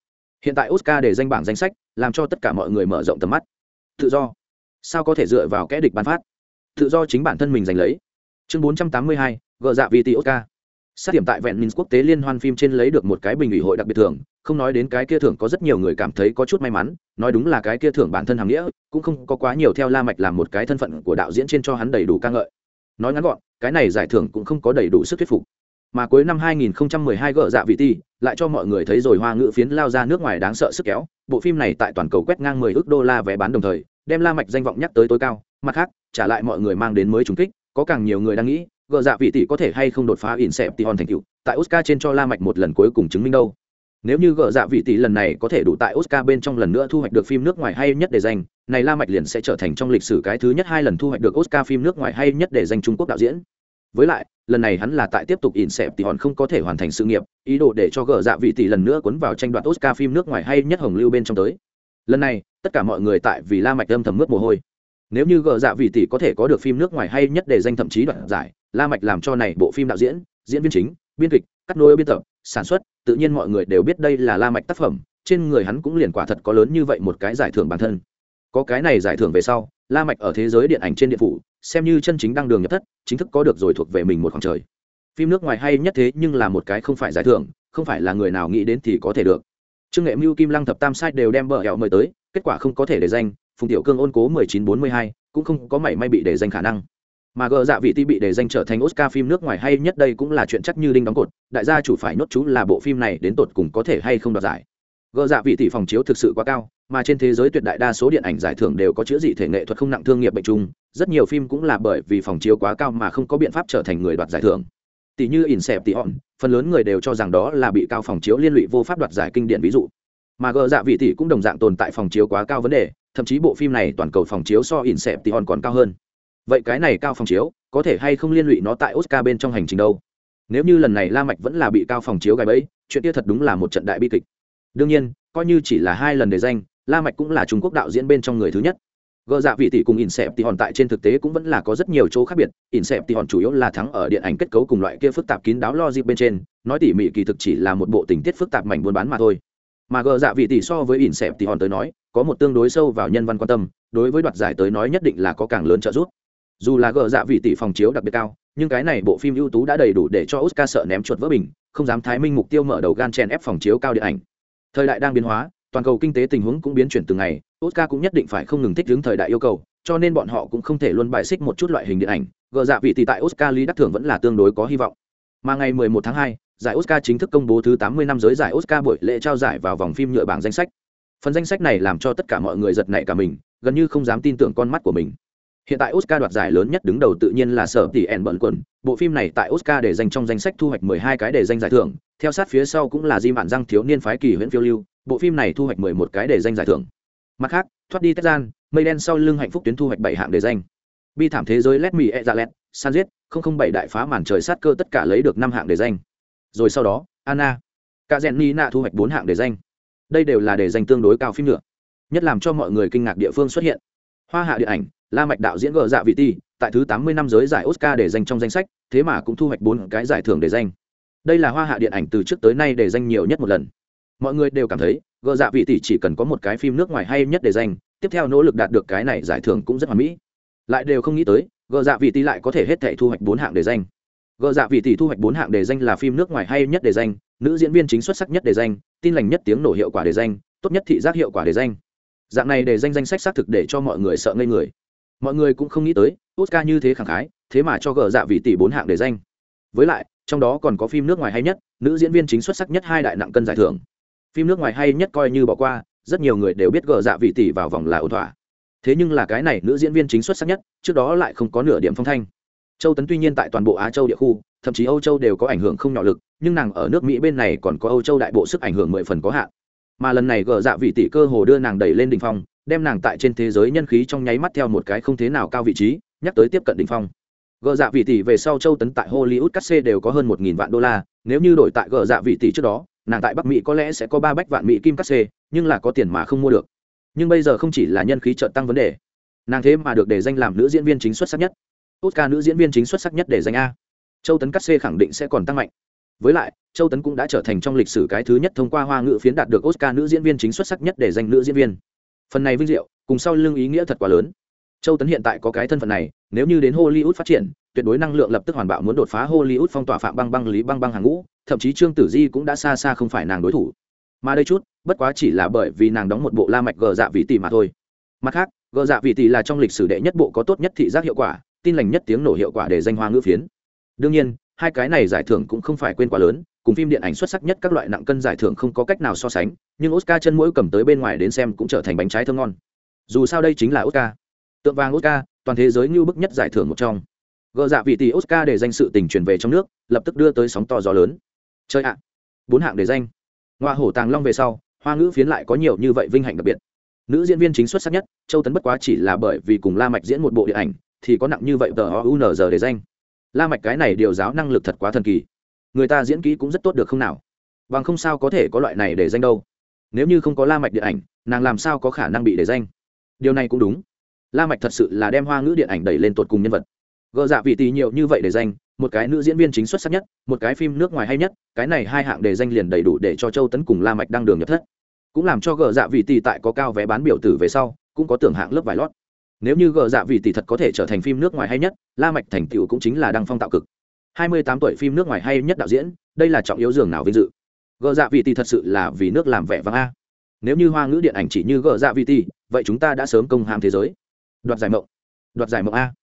Hiện tại Oscar để danh bảng danh sách làm cho tất cả mọi người mở rộng tầm mắt. Tự do sao có thể dựa vào kẽ địch bán phát? Tự do chính bản thân mình giành lấy. Chương 482, gợ dạ vì tỷ Oscar. Sát điểm tại vẹn minh quốc tế liên hoan phim trên lấy được một cái bình ủy hội đặc biệt thưởng không nói đến cái kia thưởng có rất nhiều người cảm thấy có chút may mắn nói đúng là cái kia thưởng bản thân hàm nghĩa cũng không có quá nhiều theo la mạch làm một cái thân phận của đạo diễn trên cho hắn đầy đủ ca ngợi. Nói ngắn gọn cái này giải thưởng cũng không có đầy đủ sức thuyết phục. Mà cuối năm 2012 gỡ dạ vị ti lại cho mọi người thấy rồi hoa ngữ phiến lao ra nước ngoài đáng sợ sức kéo bộ phim này tại toàn cầu quét ngang 10 ước đô la vé bán đồng thời đem la mạch danh vọng nhắc tới tối cao, mặt khác, trả lại mọi người mang đến mới trùng kích, có càng nhiều người đang nghĩ gỡ dạ vị tỷ có thể hay không đột phá ỉn xẹp tỷ hòn thành cựu tại oscar trên cho la mạch một lần cuối cùng chứng minh đâu. Nếu như gỡ dạ vị tỷ lần này có thể đủ tại oscar bên trong lần nữa thu hoạch được phim nước ngoài hay nhất để danh này la mạch liền sẽ trở thành trong lịch sử cái thứ nhất hai lần thu hoạch được oscar phim nước ngoài hay nhất để danh trung quốc đạo diễn. Với lại, lần này hắn là tại tiếp tục ỉn xẹp tỷ hòn không có thể hoàn thành sự nghiệp, ý đồ để cho gỡ dạ vị tỷ lần nữa cuốn vào tranh đoạt oscar phim nước ngoài hay nhất hồng lưu bên trong tới. Lần này tất cả mọi người tại vì la mạch âm thầm mướt mồ hôi. Nếu như gỡ dạ vị tỷ có thể có được phim nước ngoài hay nhất để danh thậm chí đoạt giải, la mạch làm cho này bộ phim đạo diễn diễn viên chính, biên kịch, cắt nối biên tập, sản xuất, tự nhiên mọi người đều biết đây là la mạch tác phẩm, trên người hắn cũng liền quả thật có lớn như vậy một cái giải thưởng bản thân. Có cái này giải thưởng về sau, la mạch ở thế giới điện ảnh trên điện phủ, xem như chân chính đăng đường nhập thất, chính thức có được rồi thuộc về mình một khoảng trời. Phim nước ngoài hay nhất thế nhưng là một cái không phải giải thưởng, không phải là người nào nghĩ đến thì có thể được. Trương nghệ mưu, kim lăng thập tam sai đều đem bờ hẹo mời tới kết quả không có thể để danh, phùng tiểu cương ôn cố 1942 cũng không có mảy may bị để danh khả năng. Mà gờ dạ vị ti bị để danh trở thành oscar phim nước ngoài hay nhất đây cũng là chuyện chắc như đinh đóng cột, đại gia chủ phải nốt chú là bộ phim này đến tột cùng có thể hay không đoạt giải. Gờ dạ vị tỷ phòng chiếu thực sự quá cao, mà trên thế giới tuyệt đại đa số điện ảnh giải thưởng đều có chữa dị thể nghệ thuật không nặng thương nghiệp bệnh chung, rất nhiều phim cũng là bởi vì phòng chiếu quá cao mà không có biện pháp trở thành người đoạt giải thưởng. Tỷ như ỉn xẹp tỷ hòn, phần lớn người đều cho rằng đó là bị cao phòng chiếu liên lụy vô pháp đoạt giải kinh điển ví dụ mà gờ dạ vị tỷ cũng đồng dạng tồn tại phòng chiếu quá cao vấn đề, thậm chí bộ phim này toàn cầu phòng chiếu so ỉn xẹp tỷ hòn còn cao hơn. Vậy cái này cao phòng chiếu, có thể hay không liên lụy nó tại oscar bên trong hành trình đâu? Nếu như lần này la mạch vẫn là bị cao phòng chiếu gài bẫy, chuyện kia thật đúng là một trận đại bi kịch. Đương nhiên, coi như chỉ là hai lần đề danh, la mạch cũng là trung quốc đạo diễn bên trong người thứ nhất. Gờ dạ vị tỷ cùng ỉn xẹp tỷ hòn tại trên thực tế cũng vẫn là có rất nhiều chỗ khác biệt ỉn xẹp tỷ hòn chủ yếu là thắng ở điện ảnh kết cấu cùng loại kia phức tạp kín đáo logic bên trên, nói tỉ mỉ kỳ thực chỉ là một bộ tình tiết phức tạp mảnh buôn bán mà thôi mà gỡ dạ vị tỷ so với ỉn xẹp tỷ hòn tới nói có một tương đối sâu vào nhân văn quan tâm đối với đoạt giải tới nói nhất định là có càng lớn trợ giúp. Dù là gờ dạ vị tỷ phòng chiếu đặc biệt cao nhưng cái này bộ phim ưu tú đã đầy đủ để cho oscar sợ ném chuột vỡ bình không dám thái minh mục tiêu mở đầu gan chèn ép phòng chiếu cao điện ảnh. Thời đại đang biến hóa toàn cầu kinh tế tình huống cũng biến chuyển từng ngày oscar cũng nhất định phải không ngừng thích ứng thời đại yêu cầu cho nên bọn họ cũng không thể luôn bài xích một chút loại hình điện ảnh. Gờ dạ vị tỷ tại oscar lý đắc thưởng vẫn là tương đối có hy vọng. Mà ngày 11 tháng 2, giải oscar chính thức công bố thứ 80 năm giới giải oscar buổi lễ trao giải vào vòng phim nhựa bảng danh sách. Phần danh sách này làm cho tất cả mọi người giật nảy cả mình, gần như không dám tin tưởng con mắt của mình. Hiện tại oscar đoạt giải lớn nhất đứng đầu tự nhiên là sở tỷ ẩn bận quần bộ phim này tại oscar để dành trong danh sách thu hoạch 12 cái để danh giải thưởng, theo sát phía sau cũng là di mạn răng thiếu niên phái kỳ huyện phiêu lưu. Bộ phim này thu hoạch 11 cái để danh giải thưởng. Mặt khác, thoát đi tết gian, mây đen sau lưng hạnh phúc tuyến thu hoạch 7 hạng để danh bi thảm thế giới let me e ra let, san giết, không bảy đại phá màn trời sát cơ tất cả lấy được năm hạng để danh rồi sau đó, anna, cả rèn ni nạ thu hoạch bốn hạng để danh. Đây đều là để danh tương đối cao phim nữa, nhất làm cho mọi người kinh ngạc địa phương xuất hiện. Hoa hạ điện ảnh, la mạch đạo diễn gờ dạ vị ti, tại thứ tám mươi năm giới giải oscar để danh trong danh sách, thế mà cũng thu hoạch bốn cái giải thưởng để danh. Đây là hoa hạ điện ảnh từ trước tới nay để danh nhiều nhất một lần. Mọi người đều cảm thấy gờ dạ vị tỷ chỉ cần có một cái phim nước ngoài hay nhất để danh, tiếp theo nỗ lực đạt được cái này giải thưởng cũng rất hoàn mỹ. Lại đều không nghĩ tới gờ dạ vị tỷ lại có thể hết thảy thu hoạch bốn hạng để danh gợ dạ vị tỷ thu hoạch bốn hạng để danh là phim nước ngoài hay nhất để danh, nữ diễn viên chính xuất sắc nhất để danh, tin lành nhất tiếng nổ hiệu quả để danh, tốt nhất thị giác hiệu quả để danh. Dạng này để danh danh sách xác thực để cho mọi người sợ ngây người. Mọi người cũng không nghĩ tới, oscar như thế khẳng khái, thế mà cho gờ dạ vị tỷ bốn hạng để danh. Với lại, trong đó còn có phim nước ngoài hay nhất, nữ diễn viên chính xuất sắc nhất hai đại nặng cân giải thưởng. Phim nước ngoài hay nhất coi như bỏ qua, rất nhiều người đều biết gờ dạ vị tỷ vào vòng là ổn thỏa. Thế nhưng là cái này nữ diễn viên chính xuất sắc nhất, trước đó lại không có nửa điểm phong thanh châu tấn tuy nhiên tại toàn bộ á châu địa khu, thậm chí âu châu đều có ảnh hưởng không nhỏ lực, nhưng nàng ở nước mỹ bên này còn có âu châu đại bộ sức ảnh hưởng mười phần có hạn. Mà lần này gờ dạ vị tỷ cơ hồ đưa nàng đẩy lên đ ỉ n h phong, đem nàng tại trên thế giới nhân khí trong nháy mắt theo một cái không thế nào cao vị trí, nhắc tới tiếp cận đ ỉ n h phong. Gờ dạ vị tỷ về sau châu tấn tại hollywood cắt xê đều có hơn một nghìn vạn đô la, nếu như đổi tại gờ dạ vị tỷ trước đó, nàng tại bắc mỹ có lẽ sẽ có ba bách vạn mỹ kim cắt xê, nhưng là có tiền mà không mua được. Nhưng bây giờ không chỉ là nhân khí trợ tăng vấn đề, nàng thế mà được để danh làm nữ diễn viên chính xuất sắc nhất oscar nữ diễn viên chính xuất sắc nhất để danh a. Châu tấn cắt cê khẳng định sẽ còn tăng mạnh. Với lại, châu tấn cũng đã trở thành trong lịch sử cái thứ nhất thông qua hoa ngữ phiến đạt được oscar nữ diễn viên chính xuất sắc nhất để danh nữ diễn viên. Phần này vinh diệu, cùng sau lưng ý nghĩa thật quá lớn. Châu tấn hiện tại có cái thân phận này, nếu như đến hollywood phát triển, tuyệt đối năng lượng lập tức hoàn bạo muốn đột phá hollywood phong tỏa phạm băng băng, lý băng băng hàng ngũ, thậm chí trương tử di cũng đã xa xa không phải nàng đối thủ. Mà đây chút, bất quá chỉ là bởi vì nàng đóng một bộ la mạch gờ dạ vị tỷ mà thôi. Mặt khác, gờ dạ vị tỷ là trong lịch sử đệ nhất bộ có tốt nhất thị giác hiệu quả tin lành nhất tiếng nổ hiệu quả để danh hoa ngữ phiến. Đương nhiên, hai cái này giải thưởng cũng không phải quên quá lớn, cùng phim điện ảnh xuất sắc nhất các loại nặng cân giải thưởng không có cách nào so sánh, nhưng oscar chân mũi cầm tới bên ngoài đến xem cũng trở thành bánh trái thơm ngon. Dù sao đây chính là oscar. Tượng vàng oscar, toàn thế giới như bức nhất giải thưởng một trong. Gợ dạ vị tỷ oscar để danh sự tình truyền về trong nước, lập tức đưa tới sóng to gió lớn. Chơi ạ. Bốn hạng để danh. Ngoa hổ tàng long về sau, hoa ngữ phiến lại có nhiều như vậy vinh hạnh đặc biệt. Nữ diễn viên chính xuất sắc nhất, châu tấn bất quá chỉ là bởi vì cùng la mạch diễn một bộ điện ảnh thì có nặng như vậy tờ unz giờ để danh. La mạch cái này điều giáo năng lực thật quá thần kỳ. Người ta diễn kỹ cũng rất tốt được không nào? Bằng không sao có thể có loại này để danh đâu. Nếu như không có la mạch điện ảnh, nàng làm sao có khả năng bị để danh? Điều này cũng đúng. La mạch thật sự là đem hoa ngữ điện ảnh đẩy lên tột cùng nhân vật. Gờ dạ vị tỷ nhiều như vậy để danh, một cái nữ diễn viên chính xuất sắc nhất, một cái phim nước ngoài hay nhất, cái này hai hạng để danh liền đầy đủ để cho châu tấn cùng la mạch đăng đường nhập thất. Cũng làm cho gờ dạ vị tỷ tại có cao vé bán biểu tử về sau, cũng có tưởng hạng lớp vài lót nếu như gờ dạ vị tỷ thật có thể trở thành phim nước ngoài hay nhất, la mạch thành tựu cũng chính là đăng phong tạo cực. 28 tuổi phim nước ngoài hay nhất đạo diễn, đây là trọng yếu dường nào vinh dự. Gờ dạ vị tỷ thật sự là vì nước làm vẻ vang a. Nếu như hoa ngữ điện ảnh chỉ như gờ dạ vị tỷ, vậy chúng ta đã sớm công hàm thế giới. Đoạt giải mộng. Đoạt giải mộng a.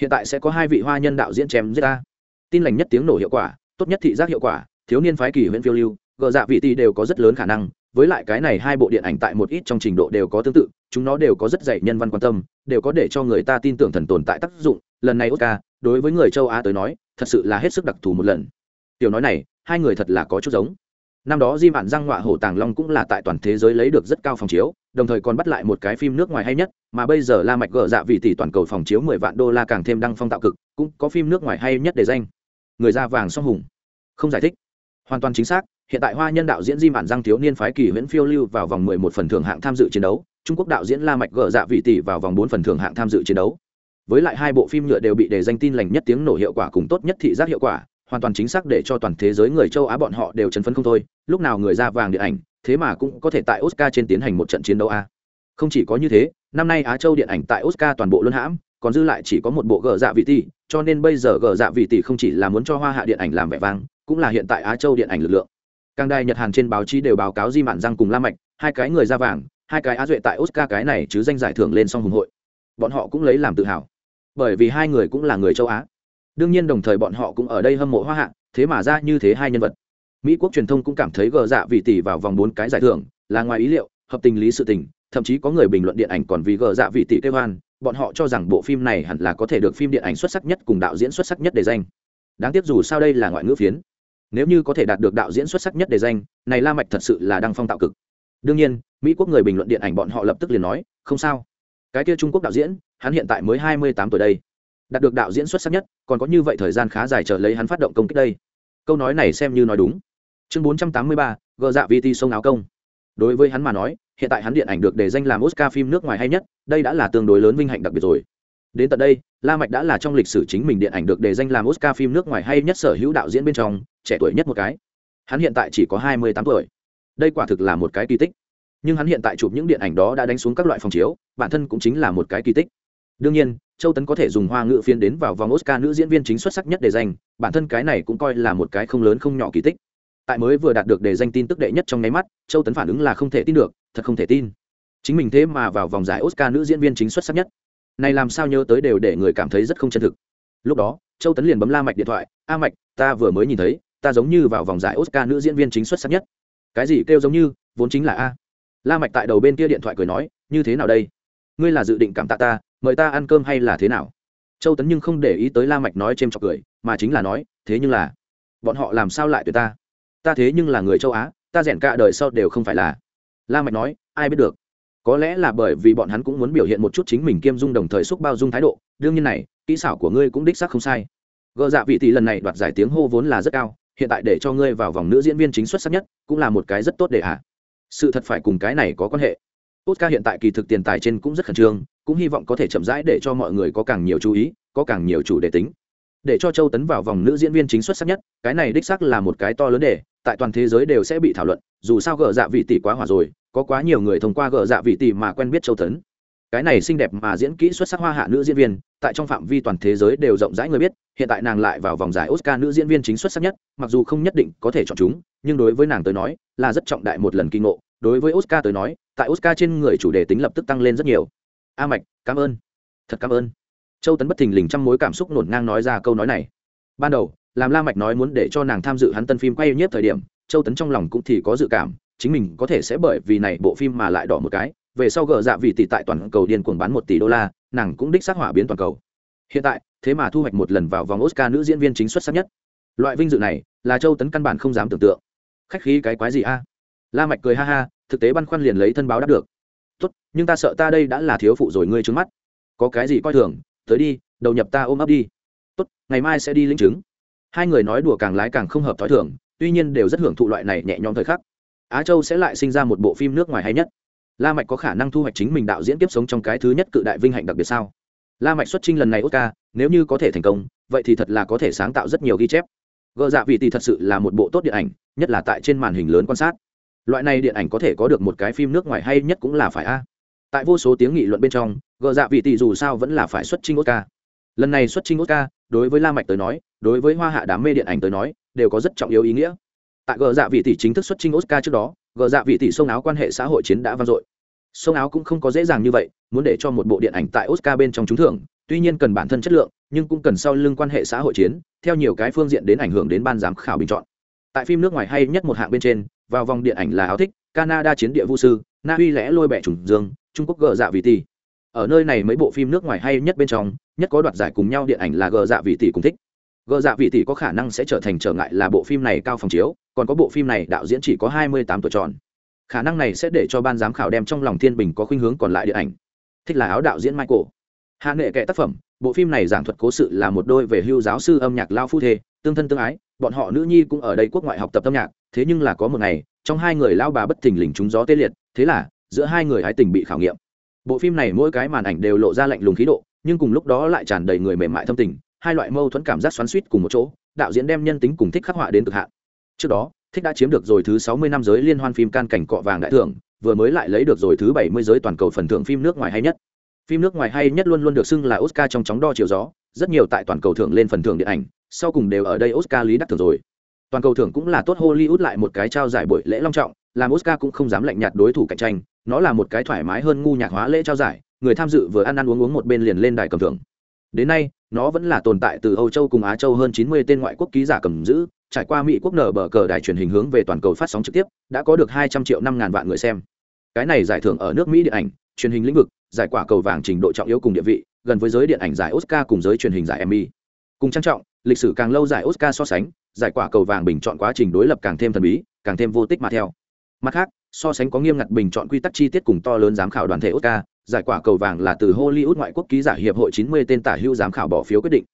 Hiện tại sẽ có hai vị hoa nhân đạo diễn chém giết a. Tin lành nhất tiếng nổ hiệu quả, tốt nhất thị giác hiệu quả, thiếu niên phái kỳ huyện phiêu lưu, gờ dạ vị tỷ đều có rất lớn khả năng với lại cái này hai bộ điện ảnh tại một ít trong trình độ đều có tương tự, chúng nó đều có rất dạy nhân văn quan tâm, đều có để cho người ta tin tưởng thần tồn tại tác dụng. Lần này oscar, đối với người châu á tới nói, thật sự là hết sức đặc thù một lần. Tiểu nói này, hai người thật là có chút giống. Năm đó di mạn giang họa hổ tàng long cũng là tại toàn thế giới lấy được rất cao phòng chiếu, đồng thời còn bắt lại một cái phim nước ngoài hay nhất, mà bây giờ la mạch gỡ dạ vì tỷ toàn cầu phòng chiếu mười vạn đô la càng thêm đăng phong tạo cực, cũng có phim nước ngoài hay nhất để danh. Người da vàng song hùng. Không giải thích. Hoàn toàn chính xác hiện tại hoa nhân đạo diễn di mạn giang thiếu niên phái kỳ nguyễn phiêu lưu vào vòng mười một phần thưởng hạng tham dự chiến đấu, trung quốc đạo diễn la mạch gỡ dạ vị tỷ vào vòng bốn phần thưởng hạng tham dự chiến đấu. Với lại hai bộ phim nhựa đều bị đề danh tin lành nhất tiếng nổ hiệu quả cùng tốt nhất thị giác hiệu quả, hoàn toàn chính xác để cho toàn thế giới người châu á bọn họ đều chấn phấn không thôi, lúc nào người ra vàng điện ảnh, thế mà cũng có thể tại oscar trên tiến hành một trận chiến đấu a. Không chỉ có như thế, năm nay á châu điện ảnh tại oscar toàn bộ luân hãm, còn dư lại chỉ có một bộ gờ dạ vị tỷ, cho nên bây giờ gờ dạ vị tỷ không chỉ là muốn cho hoa hạ điện ảnh làm vẻ vang, cũng là hiện tại á châu điện ảnh lực lượng càng đài nhật hàn trên báo chí đều báo cáo di mạn răng cùng la mạch, hai cái người ra vàng, hai cái á duệ tại oscar cái này chứ danh giải thưởng lên song hùng hội. Bọn họ cũng lấy làm tự hào. Bởi vì hai người cũng là người châu á. Đương nhiên đồng thời bọn họ cũng ở đây hâm mộ hoa hạ, thế mà ra như thế hai nhân vật. Mỹ quốc truyền thông cũng cảm thấy gờ dạ vị tỷ vào vòng bốn cái giải thưởng, là ngoài ý liệu, hợp tình lý sự tình, thậm chí có người bình luận điện ảnh còn vì gờ dạ vị tỷ kêu hoan bọn họ cho rằng bộ phim này hẳn là có thể được phim điện ảnh xuất sắc nhất cùng đạo diễn xuất sắc nhất để danh. Đáng tiếc dù sao đây là ngoại ngữ phiến nếu như có thể đạt được đạo diễn xuất sắc nhất để danh, này la mạch thật sự là đăng phong tạo cực. Đương nhiên, mỹ quốc người bình luận điện ảnh bọn họ lập tức liền nói, không sao. Cái kia trung quốc đạo diễn, hắn hiện tại mới hai mươi tám tuổi đây. Đạt được đạo diễn xuất sắc nhất, còn có như vậy thời gian khá dài chờ lấy hắn phát động công kích đây. Câu nói này xem như nói đúng. Chương bốn trăm tám mươi ba, gờ dạ vt sông áo công. Đối với hắn mà nói, hiện tại hắn điện ảnh được đề danh làm oscar phim nước ngoài hay nhất, đây đã là tương đối lớn vinh hạnh đặc biệt rồi đến tận đây, la mạch đã là trong lịch sử chính mình điện ảnh được đề danh làm oscar phim nước ngoài hay nhất sở hữu đạo diễn bên trong, trẻ tuổi nhất một cái. Hắn hiện tại chỉ có hai mươi tám tuổi. Đây quả thực là một cái kỳ tích. Nhưng hắn hiện tại chụp những điện ảnh đó đã đánh xuống các loại phòng chiếu, bản thân cũng chính là một cái kỳ tích. Đương nhiên, châu tấn có thể dùng hoa ngữ phiên đến vào vòng oscar nữ diễn viên chính xuất sắc nhất để danh, bản thân cái này cũng coi là một cái không lớn không nhỏ kỳ tích. Tại mới vừa đạt được đề danh tin tức đệ nhất trong nháy mắt, châu tấn phản ứng là không thể tin được, thật không thể tin. Chính mình thế mà vào vòng giải oscar nữ diễn viên chính xuất sắc nhất này làm sao nhớ tới đều để người cảm thấy rất không chân thực. Lúc đó, châu tấn liền bấm la mạch điện thoại, a mạch, ta vừa mới nhìn thấy, ta giống như vào vòng giải oscar nữ diễn viên chính xuất sắc nhất. Cái gì kêu giống như, vốn chính là a. La mạch tại đầu bên kia điện thoại cười nói, như thế nào đây? Ngươi là dự định cảm tạ ta, mời ta ăn cơm hay là thế nào? Châu tấn nhưng không để ý tới la mạch nói c chọc cười, mà chính là nói, thế nhưng là, bọn họ làm sao lại tuyệt ta? Ta thế nhưng là người châu á, ta rèn cả đời sau đều không phải là. La mạch nói, ai biết được? Có lẽ là bởi vì bọn hắn cũng muốn biểu hiện một chút chính mình kiêm dung đồng thời xúc bao dung thái độ, đương nhiên này, kỹ xảo của ngươi cũng đích xác không sai. Gợ dạ vị tỷ lần này đoạt giải tiếng hô vốn là rất cao, hiện tại để cho ngươi vào vòng nữ diễn viên chính xuất sắc nhất, cũng là một cái rất tốt để hạ sự thật phải cùng cái này có quan hệ. Oscar hiện tại kỳ thực tiền tài trên cũng rất khẩn trương, cũng hy vọng có thể chậm rãi để cho mọi người có càng nhiều chú ý, có càng nhiều chủ đề tính. Để cho châu tấn vào vòng nữ diễn viên chính xuất sắc nhất, cái này đích xác là một cái to lớn để tại toàn thế giới đều sẽ bị thảo luận, dù sao gờ dạ vị tỷ quá hỏa rồi có quá nhiều người thông qua gỡ dạ vị tỷ mà quen biết châu tấn. Cái này xinh đẹp mà diễn kỹ xuất sắc hoa hạ nữ diễn viên, tại trong phạm vi toàn thế giới đều rộng rãi người biết, hiện tại nàng lại vào vòng giải oscar nữ diễn viên chính xuất sắc nhất, mặc dù không nhất định có thể chọn chúng, nhưng đối với nàng tới nói, là rất trọng đại một lần kinh ngộ. Đối với oscar tới nói, tại oscar trên người chủ đề tính lập tức tăng lên rất nhiều. A mạch, cảm ơn. Thật cảm ơn. Châu tấn bất thình lình trong mối cảm xúc nổn ngang nói ra câu nói này. Ban đầu, làm la mạch nói muốn để cho nàng tham dự hắn tân phim quay nhất thời điểm, châu tấn trong lòng cũng thì có dự cảm chính mình có thể sẽ bởi vì này bộ phim mà lại đỏ một cái. Về sau gỡ dạ vị tỷ tại toàn cầu điên cuồng bán một tỷ đô la, nàng cũng đích xác hỏa biến toàn cầu. Hiện tại, thế mà thu hoạch một lần vào vòng oscar nữ diễn viên chính xuất sắc nhất. Loại vinh dự này, là châu tấn căn bản không dám tưởng tượng. Khách khí cái quái gì a? La mạch cười ha ha, thực tế băn khoăn liền lấy thân báo đáp được. Tốt, nhưng ta sợ ta đây đã là thiếu phụ rồi ngươi trướng mắt. Có cái gì coi thường, tới đi, đầu nhập ta ôm ấp đi. Tốt, ngày mai sẽ đi lĩnh chứng. Hai người nói đùa càng lái càng không hợp thói thường, tuy nhiên đều rất hưởng thụ loại này nhẹ nhõm thời khắc á châu sẽ lại sinh ra một bộ phim nước ngoài hay nhất la mạch có khả năng thu hoạch chính mình đạo diễn tiếp sống trong cái thứ nhất cự đại vinh hạnh đặc biệt sao la mạch xuất trình lần này oscar nếu như có thể thành công vậy thì thật là có thể sáng tạo rất nhiều ghi chép Gờ dạ vị tỷ thật sự là một bộ tốt điện ảnh nhất là tại trên màn hình lớn quan sát loại này điện ảnh có thể có được một cái phim nước ngoài hay nhất cũng là phải a tại vô số tiếng nghị luận bên trong gờ dạ vị tỷ dù sao vẫn là phải xuất trình oscar lần này xuất trình oscar đối với la mạch tới nói đối với hoa hạ đám mê điện ảnh tới nói đều có rất trọng yếu ý nghĩa tại gờ dạ vị tỷ chính thức xuất trình oscar trước đó, gờ dạ vị tỷ sông áo quan hệ xã hội chiến đã vang dội. Sông áo cũng không có dễ dàng như vậy, muốn để cho một bộ điện ảnh tại oscar bên trong trúng thưởng, tuy nhiên cần bản thân chất lượng, nhưng cũng cần sau lưng quan hệ xã hội chiến, theo nhiều cái phương diện đến ảnh hưởng đến ban giám khảo bình chọn. Tại phim nước ngoài hay nhất một hạng bên trên, vào vòng điện ảnh là áo thích, canada chiến địa vũ sư, na uy lẽ lôi bẻ trùng dương, trung quốc gờ dạ vị tỷ. Ở nơi này mấy bộ phim nước ngoài hay nhất bên trong, nhất có đoạt giải cùng nhau điện ảnh là gờ dạ vị tỷ cùng thích gờ dạ vị tỷ có khả năng sẽ trở thành trở ngại là bộ phim này cao phòng chiếu, còn có bộ phim này đạo diễn chỉ có hai mươi tám tuổi tròn. Khả năng này sẽ để cho ban giám khảo đem trong lòng thiên bình có khuynh hướng còn lại điện ảnh. Thích là áo đạo diễn michael. Hạ nghệ kệ tác phẩm, bộ phim này giảng thuật cố sự là một đôi về hưu giáo sư âm nhạc lao phu thê, tương thân tương ái, bọn họ nữ nhi cũng ở đây quốc ngoại học tập âm nhạc, thế nhưng là có một ngày, trong hai người lao bà bất thình lình trúng gió tê liệt, thế là, giữa hai người hái tình bị khảo nghiệm. Bộ phim này mỗi cái màn ảnh đều lộ ra lạnh lùng khí độ, nhưng cùng lúc đó lại tràn đầy người mềm mại thâm tình hai loại mâu thuẫn cảm giác xoắn suýt cùng một chỗ, đạo diễn đem nhân tính cùng thích khắc họa đến cực hạn. Trước đó, thích đã chiếm được rồi thứ sáu mươi năm giới liên hoan phim can cảnh cọ vàng đại thưởng, vừa mới lại lấy được rồi thứ bảy mươi giới toàn cầu phần thưởng phim nước ngoài hay nhất. Phim nước ngoài hay nhất luôn luôn được xưng là oscar trong chóng đo chiều gió, rất nhiều tại toàn cầu thưởng lên phần thưởng điện ảnh, sau cùng đều ở đây oscar lý đắc thưởng rồi. Toàn cầu thưởng cũng là tốt hollywood lại một cái trao giải buổi lễ long trọng, làm oscar cũng không dám lạnh nhạt đối thủ cạnh tranh, nó là một cái thoải mái hơn ngu nhạc hóa lễ trao giải, người tham dự vừa ăn ăn uống uống một bên liền lên đài cầm thưởng đến nay, nó vẫn là tồn tại từ âu châu cùng á châu hơn chín mươi tên ngoại quốc ký giả cầm giữ, trải qua mỹ quốc nở bờ cờ đài truyền hình hướng về toàn cầu phát sóng trực tiếp, đã có được hai trăm triệu năm ngàn vạn người xem. Cái này giải thưởng ở nước mỹ điện ảnh, truyền hình lĩnh vực, giải quả cầu vàng trình độ trọng yếu cùng địa vị, gần với giới điện ảnh giải oscar cùng giới truyền hình giải emmy. Cùng trang trọng, lịch sử càng lâu giải oscar so sánh, giải quả cầu vàng bình chọn quá trình đối lập càng thêm thần bí, càng thêm vô tích mà theo. Mặt khác, so sánh có nghiêm ngặt bình chọn quy tắc chi tiết cùng to lớn giám khảo đoàn thể oscar giải quả cầu vàng là từ hollywood ngoại quốc ký giả hiệp hội 90 tên tả hữu giám khảo bỏ phiếu quyết định.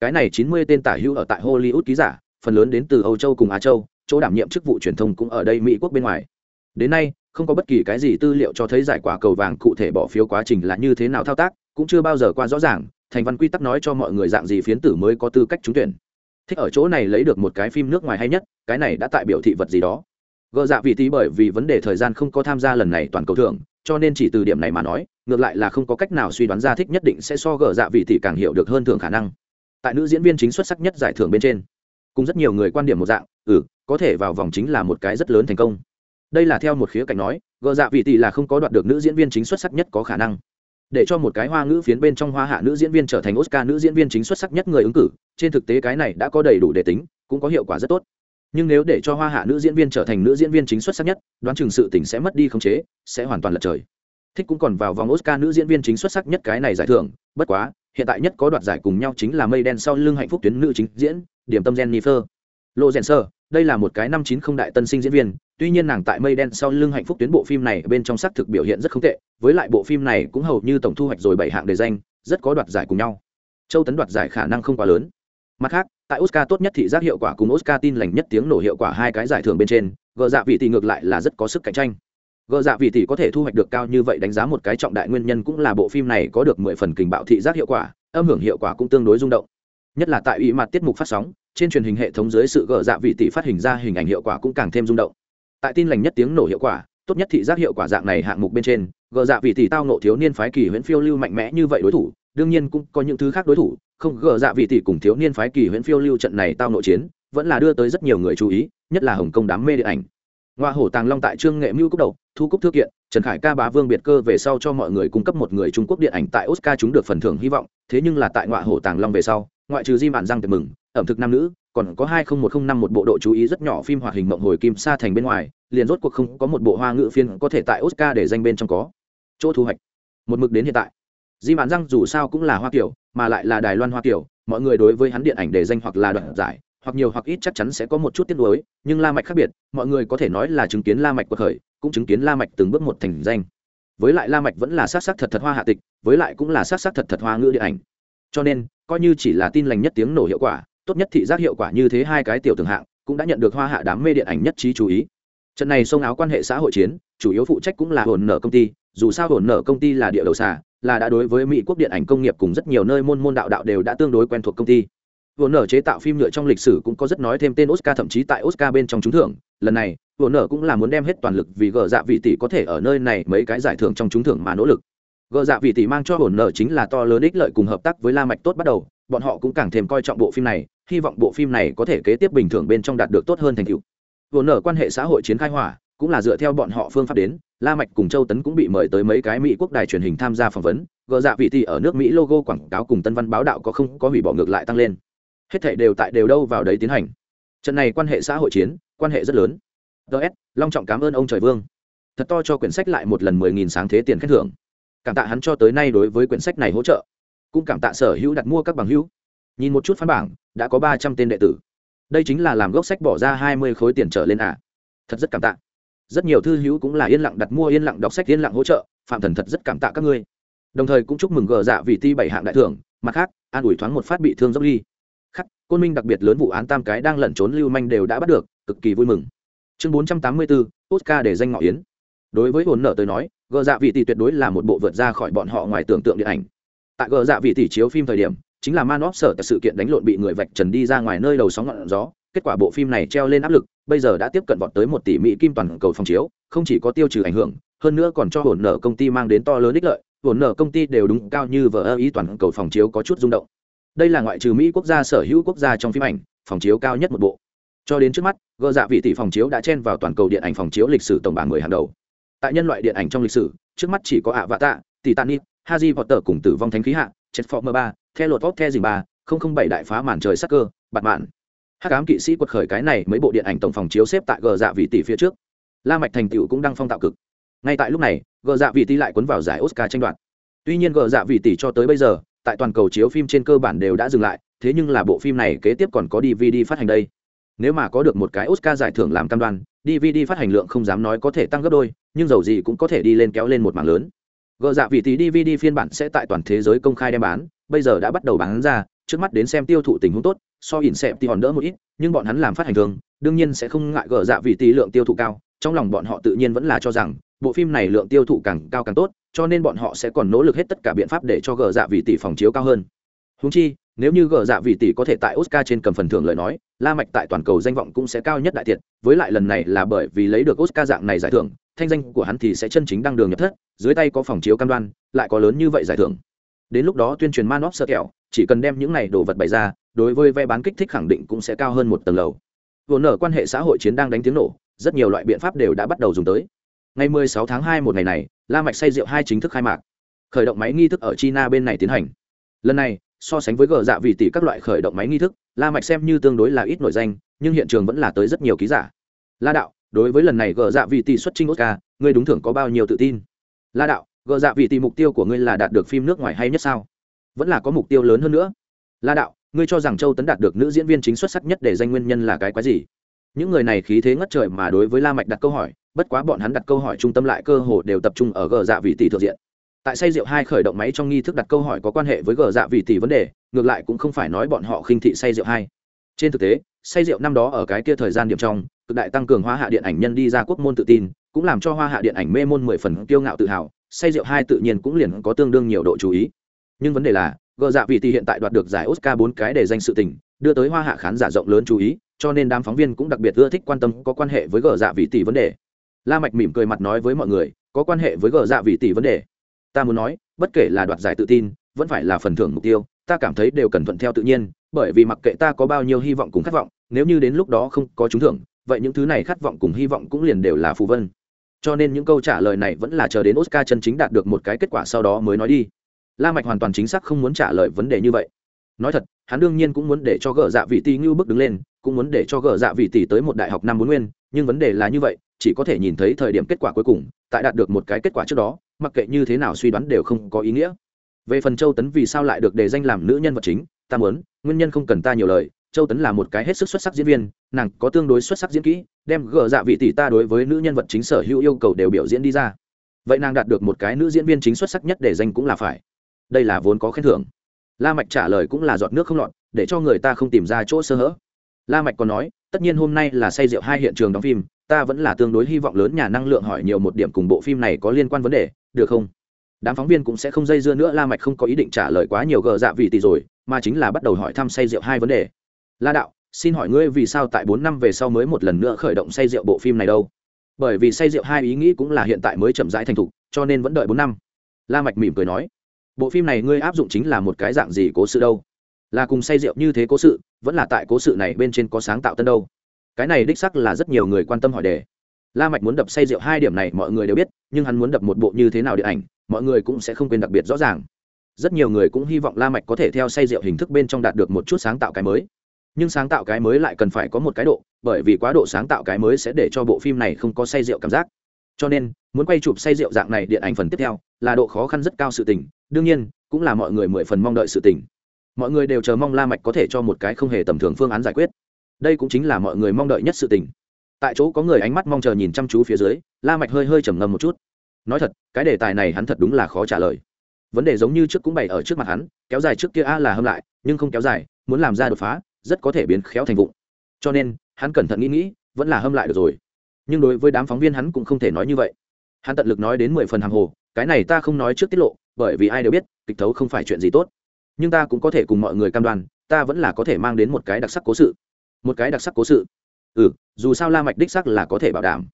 Cái này 90 tên tả hữu ở tại hollywood ký giả, phần lớn đến từ âu châu cùng á châu, chỗ đảm nhiệm chức vụ truyền thông cũng ở đây mỹ quốc bên ngoài. Đến nay, không có bất kỳ cái gì tư liệu cho thấy giải quả cầu vàng cụ thể bỏ phiếu quá trình là như thế nào thao tác, cũng chưa bao giờ qua rõ ràng, thành văn quy tắc nói cho mọi người dạng gì phiến tử mới có tư cách trúng tuyển. Thích ở chỗ này lấy được một cái phim nước ngoài hay nhất, cái này đã tại biểu thị vật gì đó. Gỡ dạ vị tí bởi vì vấn đề thời gian không có tham gia lần này toàn cầu thưởng cho nên chỉ từ điểm này mà nói, ngược lại là không có cách nào suy đoán ra thích nhất định sẽ so gờ dạ vị tỷ càng hiểu được hơn thường khả năng. Tại nữ diễn viên chính xuất sắc nhất giải thưởng bên trên, cùng rất nhiều người quan điểm một dạng ừ có thể vào vòng chính là một cái rất lớn thành công. Đây là theo một khía cạnh nói, gờ dạ vị tỷ là không có đoạt được nữ diễn viên chính xuất sắc nhất có khả năng. Để cho một cái hoa ngữ phiến bên trong hoa hạ nữ diễn viên trở thành oscar nữ diễn viên chính xuất sắc nhất người ứng cử, trên thực tế cái này đã có đầy đủ đề tính, cũng có hiệu quả rất tốt nhưng nếu để cho hoa hạ nữ diễn viên trở thành nữ diễn viên chính xuất sắc nhất, đoán chừng sự tỉnh sẽ mất đi khống chế, sẽ hoàn toàn lật trời. Thích cũng còn vào vòng oscar nữ diễn viên chính xuất sắc nhất cái này giải thưởng, bất quá, hiện tại nhất có đoạt giải cùng nhau chính là mây đen sau lưng hạnh phúc tuyến nữ chính diễn, điểm tâm jennifer. Lộ rèn sơ, đây là một cái năm chín không đại tân sinh diễn viên, tuy nhiên nàng tại mây đen sau lưng hạnh phúc tuyến bộ phim này bên trong xác thực biểu hiện rất không tệ, với lại bộ phim này cũng hầu như tổng thu hoạch rồi bảy hạng đề danh, rất có đoạt giải cùng nhau. Châu tấn đoạt giải khả năng không quá lớn mặt khác, tại oscar tốt nhất thị giác hiệu quả cùng oscar tin lành nhất tiếng nổ hiệu quả hai cái giải thưởng bên trên, gờ dạ vị tỷ ngược lại là rất có sức cạnh tranh. Gờ dạ vị tỷ có thể thu hoạch được cao như vậy đánh giá một cái trọng đại nguyên nhân cũng là bộ phim này có được mười phần kình bạo thị giác hiệu quả, âm hưởng hiệu quả cũng tương đối rung động. Nhất là tại ủy mặt tiết mục phát sóng, trên truyền hình hệ thống dưới sự gờ dạ vị tỷ phát hình ra hình ảnh hiệu quả cũng càng thêm rung động. Tại tin lành nhất tiếng nổ hiệu quả, tốt nhất thị giác hiệu quả dạng này hạng mục bên trên, gờ dạ vị tỷ tao nộ thiếu niên phái kỳ huyễn phiêu lưu mạnh mẽ như vậy đối thủ, đương nhiên cũng có những thứ khác đối thủ không gỡ dạ vị tỷ cùng thiếu niên phái kỳ huyễn phiêu lưu trận này tao nội chiến, vẫn là đưa tới rất nhiều người chú ý, nhất là hồng kông đám mê điện ảnh. Ngoa hổ tàng long tại trương nghệ mưu cúc đầu, thu cúc thư kiện, trần khải ca bá vương biệt cơ về sau cho mọi người cung cấp một người trung quốc điện ảnh tại oscar chúng được phần thưởng hy vọng, thế nhưng là tại ngoại hổ tàng long về sau, ngoại trừ di mạn răng tiệc mừng, ẩm thực nam nữ, còn có hai nghìn một không năm một bộ độ chú ý rất nhỏ phim hoạt hình mộng hồi kim sa thành bên ngoài, liền rốt cuộc không có một bộ hoa ngữ phiên có thể tại oscar để danh bên trong có. Chỗ thu hoạch. Một mực đến hiện tại di mạn răng dù sao cũng là hoa kiểu, mà lại là đài loan hoa kiểu, mọi người đối với hắn điện ảnh để danh hoặc là đoạn giải, hoặc nhiều hoặc ít chắc chắn sẽ có một chút tiếc nuối, nhưng la mạch khác biệt, mọi người có thể nói là chứng kiến la mạch quật khởi, cũng chứng kiến la mạch từng bước một thành danh. Với lại la mạch vẫn là sát sát thật thật hoa hạ tịch, với lại cũng là sát sát thật thật hoa ngữ điện ảnh. Cho nên, coi như chỉ là tin lành nhất tiếng nổ hiệu quả, tốt nhất thị giác hiệu quả như thế hai cái tiểu thường hạng, cũng đã nhận được hoa hạ đám mê điện ảnh nhất trí chú ý. Trận này xông áo quan hệ xã hội chiến, chủ yếu phụ trách cũng là hồn nở công ty dù sao hồn nở công ty là địa đầu xà là đã đối với mỹ quốc điện ảnh công nghiệp cùng rất nhiều nơi môn môn đạo đạo đều đã tương đối quen thuộc công ty Vốn nở chế tạo phim nhựa trong lịch sử cũng có rất nói thêm tên Oscar thậm chí tại Oscar bên trong trúng thưởng, lần này, Vốn nở cũng là muốn đem hết toàn lực vì gỡ dạ vị tỷ có thể ở nơi này mấy cái giải thưởng trong trúng thưởng mà nỗ lực. Gỡ dạ vị tỷ mang cho Vốn nở chính là to lớn ích lợi cùng hợp tác với La Mạch tốt bắt đầu, bọn họ cũng càng thêm coi trọng bộ phim này, hy vọng bộ phim này có thể kế tiếp bình thường bên trong đạt được tốt hơn thành tựu. Vốn nở quan hệ xã hội chiến khai hỏa, cũng là dựa theo bọn họ phương pháp đến, La Mạch cùng Châu Tấn cũng bị mời tới mấy cái Mỹ quốc đài truyền hình tham gia phỏng vấn, gỡ dạ vị tỷ ở nước Mỹ logo quảng cáo cùng Tân Văn báo đạo có không có hủy bỏ ngược lại tăng lên. Hết thảy đều tại đều đâu vào đấy tiến hành. Trận này quan hệ xã hội chiến quan hệ rất lớn. Ts long trọng cảm ơn ông trời vương. Thật to cho quyển sách lại một lần mười nghìn sáng thế tiền khen thưởng. Cảm tạ hắn cho tới nay đối với quyển sách này hỗ trợ. Cũng cảm tạ sở hữu đặt mua các bằng hữu. Nhìn một chút phán bảng đã có ba trăm tên đệ tử. Đây chính là làm gốc sách bỏ ra hai mươi khối tiền trở lên à. thật rất cảm tạ rất nhiều thư hữu cũng là yên lặng đặt mua, yên lặng đọc sách, yên lặng hỗ trợ. Phạm thần thật rất cảm tạ các ngươi. Đồng thời cũng chúc mừng gờ dạ vì ti bảy hạng đại thưởng. Mặt khác, an ủi thoáng một phát bị thương dốc ly khắc, côn minh đặc biệt lớn vụ án tam cái đang lẩn trốn lưu manh đều đã bắt được, cực kỳ vui mừng. Chương bốn trăm tám mươi bốn oscar để danh ngọ yến. Đối với hồn nở tới nói, gờ dạ vị tỷ tuyệt đối là một bộ vượt ra khỏi bọn họ ngoài tưởng tượng điện ảnh. Tại gờ dạ vị tỷ chiếu phim thời điểm, chính là man sở tại sự kiện đánh lộn bị người vạch trần đi ra ngoài nơi đầu sóng ngọn gió, kết quả bộ phim này treo lên áp lực bây giờ đã tiếp cận vọt tới một tỷ mỹ kim toàn cầu phòng chiếu không chỉ có tiêu trừ ảnh hưởng hơn nữa còn cho hồn nở công ty mang đến to lớn ích lợi hồn nở công ty đều đúng cao như vờ ơ ý toàn cầu phòng chiếu có chút rung động đây là ngoại trừ mỹ quốc gia sở hữu quốc gia trong phim ảnh phòng chiếu cao nhất một bộ cho đến trước mắt gợ dạ vị tỷ phòng chiếu đã chen vào toàn cầu điện ảnh phòng chiếu lịch sử tổng bảng mười hàng đầu tại nhân loại điện ảnh trong lịch sử trước mắt chỉ có ạ vạ tạ titanic haji potter cùng tử vong thánh khí hạ chết former ba theo lột vóc the dình ba không không bảy đại phá màn trời sắc cơ bạt mạn hắc ám kỵ sĩ quật khởi cái này mấy bộ điện ảnh tổng phòng chiếu xếp tại gờ dạ vị tỷ phía trước. La mạch thành tựu cũng đang phong tạo cực. Ngay tại lúc này, gờ dạ vị tỷ lại cuốn vào giải oscar tranh đoạt. Tuy nhiên gờ dạ vị tỷ cho tới bây giờ, tại toàn cầu chiếu phim trên cơ bản đều đã dừng lại, thế nhưng là bộ phim này kế tiếp còn có dvd phát hành đây. Nếu mà có được một cái oscar giải thưởng làm cam đoan, dvd phát hành lượng không dám nói có thể tăng gấp đôi, nhưng dầu gì cũng có thể đi lên kéo lên một mảng lớn. Gờ dạ vị tỷ dvd phiên bản sẽ tại toàn thế giới công khai đem bán, bây giờ đã bắt đầu bán ra, trước mắt đến xem tiêu thụ tình huống tốt so ỉn xẹp thì hòn đỡ một ít, nhưng bọn hắn làm phát hành thường, đương nhiên sẽ không ngại gỡ dạ vì tỷ lượng tiêu thụ cao, trong lòng bọn họ tự nhiên vẫn là cho rằng, bộ phim này lượng tiêu thụ càng cao càng tốt, cho nên bọn họ sẽ còn nỗ lực hết tất cả biện pháp để cho gỡ dạ vì tỷ phòng chiếu cao hơn. Húng chi, nếu như gỡ dạ vì tỷ có thể tại oscar trên cầm phần thưởng lời nói, la mạch tại toàn cầu danh vọng cũng sẽ cao nhất đại tiện, với lại lần này là bởi vì lấy được oscar dạng này giải thưởng, thanh danh của hắn thì sẽ chân chính đăng đường nhập thất, dưới tay có phòng chiếu cam đoan, lại có lớn như vậy giải thưởng. Đến lúc đó tuyên truyền man of sơ kẹo chỉ cần đem những này đồ vật bày ra đối với vé bán kích thích khẳng định cũng sẽ cao hơn một tầng lầu. Vốn nở quan hệ xã hội chiến đang đánh tiếng nổ, rất nhiều loại biện pháp đều đã bắt đầu dùng tới. Ngày 16 tháng 2 một ngày này, la mạch say rượu hai chính thức khai mạc. Khởi động máy nghi thức ở china bên này tiến hành. Lần này, so sánh với gờ dạ vị tỷ các loại khởi động máy nghi thức, la mạch xem như tương đối là ít nổi danh, nhưng hiện trường vẫn là tới rất nhiều ký giả. La đạo, đối với lần này gờ dạ vị tỷ xuất trình oscar, ngươi đúng thưởng có bao nhiêu tự tin? La đạo, gờ dạ vị tỷ mục tiêu của ngươi là đạt được phim nước ngoài hay nhất sao? Vẫn là có mục tiêu lớn hơn nữa. La đạo ngươi cho rằng châu tấn đạt được nữ diễn viên chính xuất sắc nhất để danh nguyên nhân là cái quái gì? Những người này khí thế ngất trời mà đối với la mạch đặt câu hỏi, bất quá bọn hắn đặt câu hỏi trung tâm lại cơ hồ đều tập trung ở gờ dạ vị tỷ thượng diện. Tại say rượu hai khởi động máy trong nghi thức đặt câu hỏi có quan hệ với gờ dạ vị tỷ vấn đề, ngược lại cũng không phải nói bọn họ khinh thị say rượu hai. Trên thực tế, say rượu năm đó ở cái kia thời gian điểm trong, cực đại tăng cường Hoa hạ điện ảnh nhân đi ra quốc môn tự tin, cũng làm cho hoa hạ điện ảnh mê môn mười phần kiêu ngạo tự hào, say rượu hai tự nhiên cũng liền có tương đương nhiều độ chú ý. Nhưng vấn đề là gờ dạ vị thì hiện tại đoạt được giải oscar bốn cái để danh sự tình, đưa tới hoa hạ khán giả rộng lớn chú ý, cho nên đám phóng viên cũng đặc biệt ưa thích quan tâm có quan hệ với gờ dạ vị tỷ vấn đề. La mạch mỉm cười mặt nói với mọi người, có quan hệ với gờ dạ vị tỷ vấn đề. Ta muốn nói, bất kể là đoạt giải tự tin, vẫn phải là phần thưởng mục tiêu, ta cảm thấy đều cần thuận theo tự nhiên, bởi vì mặc kệ ta có bao nhiêu hy vọng cùng khát vọng, nếu như đến lúc đó không có trúng thưởng, vậy những thứ này khát vọng cùng hy vọng cũng liền đều là phù vân. Cho nên những câu trả lời này vẫn là chờ đến oscar chân chính đạt được một cái kết quả sau đó mới nói đi la mạch hoàn toàn chính xác không muốn trả lời vấn đề như vậy. Nói thật, hắn đương nhiên cũng muốn để cho gỡ dạ vị tỷ như bước đứng lên, cũng muốn để cho gỡ dạ vị tỷ tới một đại học năm bốn nguyên, nhưng vấn đề là như vậy, chỉ có thể nhìn thấy thời điểm kết quả cuối cùng, tại đạt được một cái kết quả trước đó, mặc kệ như thế nào suy đoán đều không có ý nghĩa. Về phần châu tấn vì sao lại được đề danh làm nữ nhân vật chính, ta muốn, nguyên nhân không cần ta nhiều lời, châu tấn là một cái hết sức xuất sắc diễn viên, nàng có tương đối xuất sắc diễn kỹ, đem gỡ dạ vị tỷ ta đối với nữ nhân vật chính sở hữu yêu cầu đều biểu diễn đi ra. Vậy nàng đạt được một cái nữ diễn viên chính xuất sắc nhất để danh cũng là phải đây là vốn có khen thưởng. La mạch trả lời cũng là giọt nước không lọt, để cho người ta không tìm ra chỗ sơ hở. La mạch còn nói, tất nhiên hôm nay là say rượu hai hiện trường đóng phim, ta vẫn là tương đối hy vọng lớn nhà năng lượng hỏi nhiều một điểm cùng bộ phim này có liên quan vấn đề, được không? Đám phóng viên cũng sẽ không dây dưa nữa, la mạch không có ý định trả lời quá nhiều gờ dạ vị tỷ rồi, mà chính là bắt đầu hỏi thăm say rượu hai vấn đề. La đạo, xin hỏi ngươi vì sao tại bốn năm về sau mới một lần nữa khởi động say rượu bộ phim này đâu? Bởi vì say rượu hai ý nghĩ cũng là hiện tại mới chậm rãi thành thục, cho nên vẫn đợi bốn năm. La mạch mỉm cười nói bộ phim này ngươi áp dụng chính là một cái dạng gì cố sự đâu? Là cùng say rượu như thế cố sự, vẫn là tại cố sự này bên trên có sáng tạo tân đâu? Cái này đích sắc là rất nhiều người quan tâm hỏi đề. La mạch muốn đập say rượu hai điểm này mọi người đều biết, nhưng hắn muốn đập một bộ như thế nào điện ảnh, mọi người cũng sẽ không quên đặc biệt rõ ràng. Rất nhiều người cũng hy vọng la mạch có thể theo say rượu hình thức bên trong đạt được một chút sáng tạo cái mới. Nhưng sáng tạo cái mới lại cần phải có một cái độ, bởi vì quá độ sáng tạo cái mới sẽ để cho bộ phim này không có say rượu cảm giác. Cho nên, muốn quay chụp say rượu dạng này điện ảnh phần tiếp theo, là độ khó khăn rất cao sự tình đương nhiên, cũng là mọi người mười phần mong đợi sự tình. Mọi người đều chờ mong la mạch có thể cho một cái không hề tầm thường phương án giải quyết. Đây cũng chính là mọi người mong đợi nhất sự tình. Tại chỗ có người ánh mắt mong chờ nhìn chăm chú phía dưới, la mạch hơi hơi trầm ngâm một chút. Nói thật, cái đề tài này hắn thật đúng là khó trả lời. Vấn đề giống như trước cũng bày ở trước mặt hắn, kéo dài trước kia a là hâm lại, nhưng không kéo dài, muốn làm ra đột phá, rất có thể biến khéo thành vụng. Cho nên, hắn cẩn thận nghĩ nghĩ, vẫn là hâm lại được rồi. Nhưng đối với đám phóng viên hắn cũng không thể nói như vậy. Hắn tận lực nói đến mười phần hàng hồ, cái này ta không nói trước tiết lộ bởi vì ai đều biết, kịch thấu không phải chuyện gì tốt. Nhưng ta cũng có thể cùng mọi người cam đoan, ta vẫn là có thể mang đến một cái đặc sắc cố sự. Một cái đặc sắc cố sự? Ừ dù sao la mạch đích sắc là có thể bảo đảm.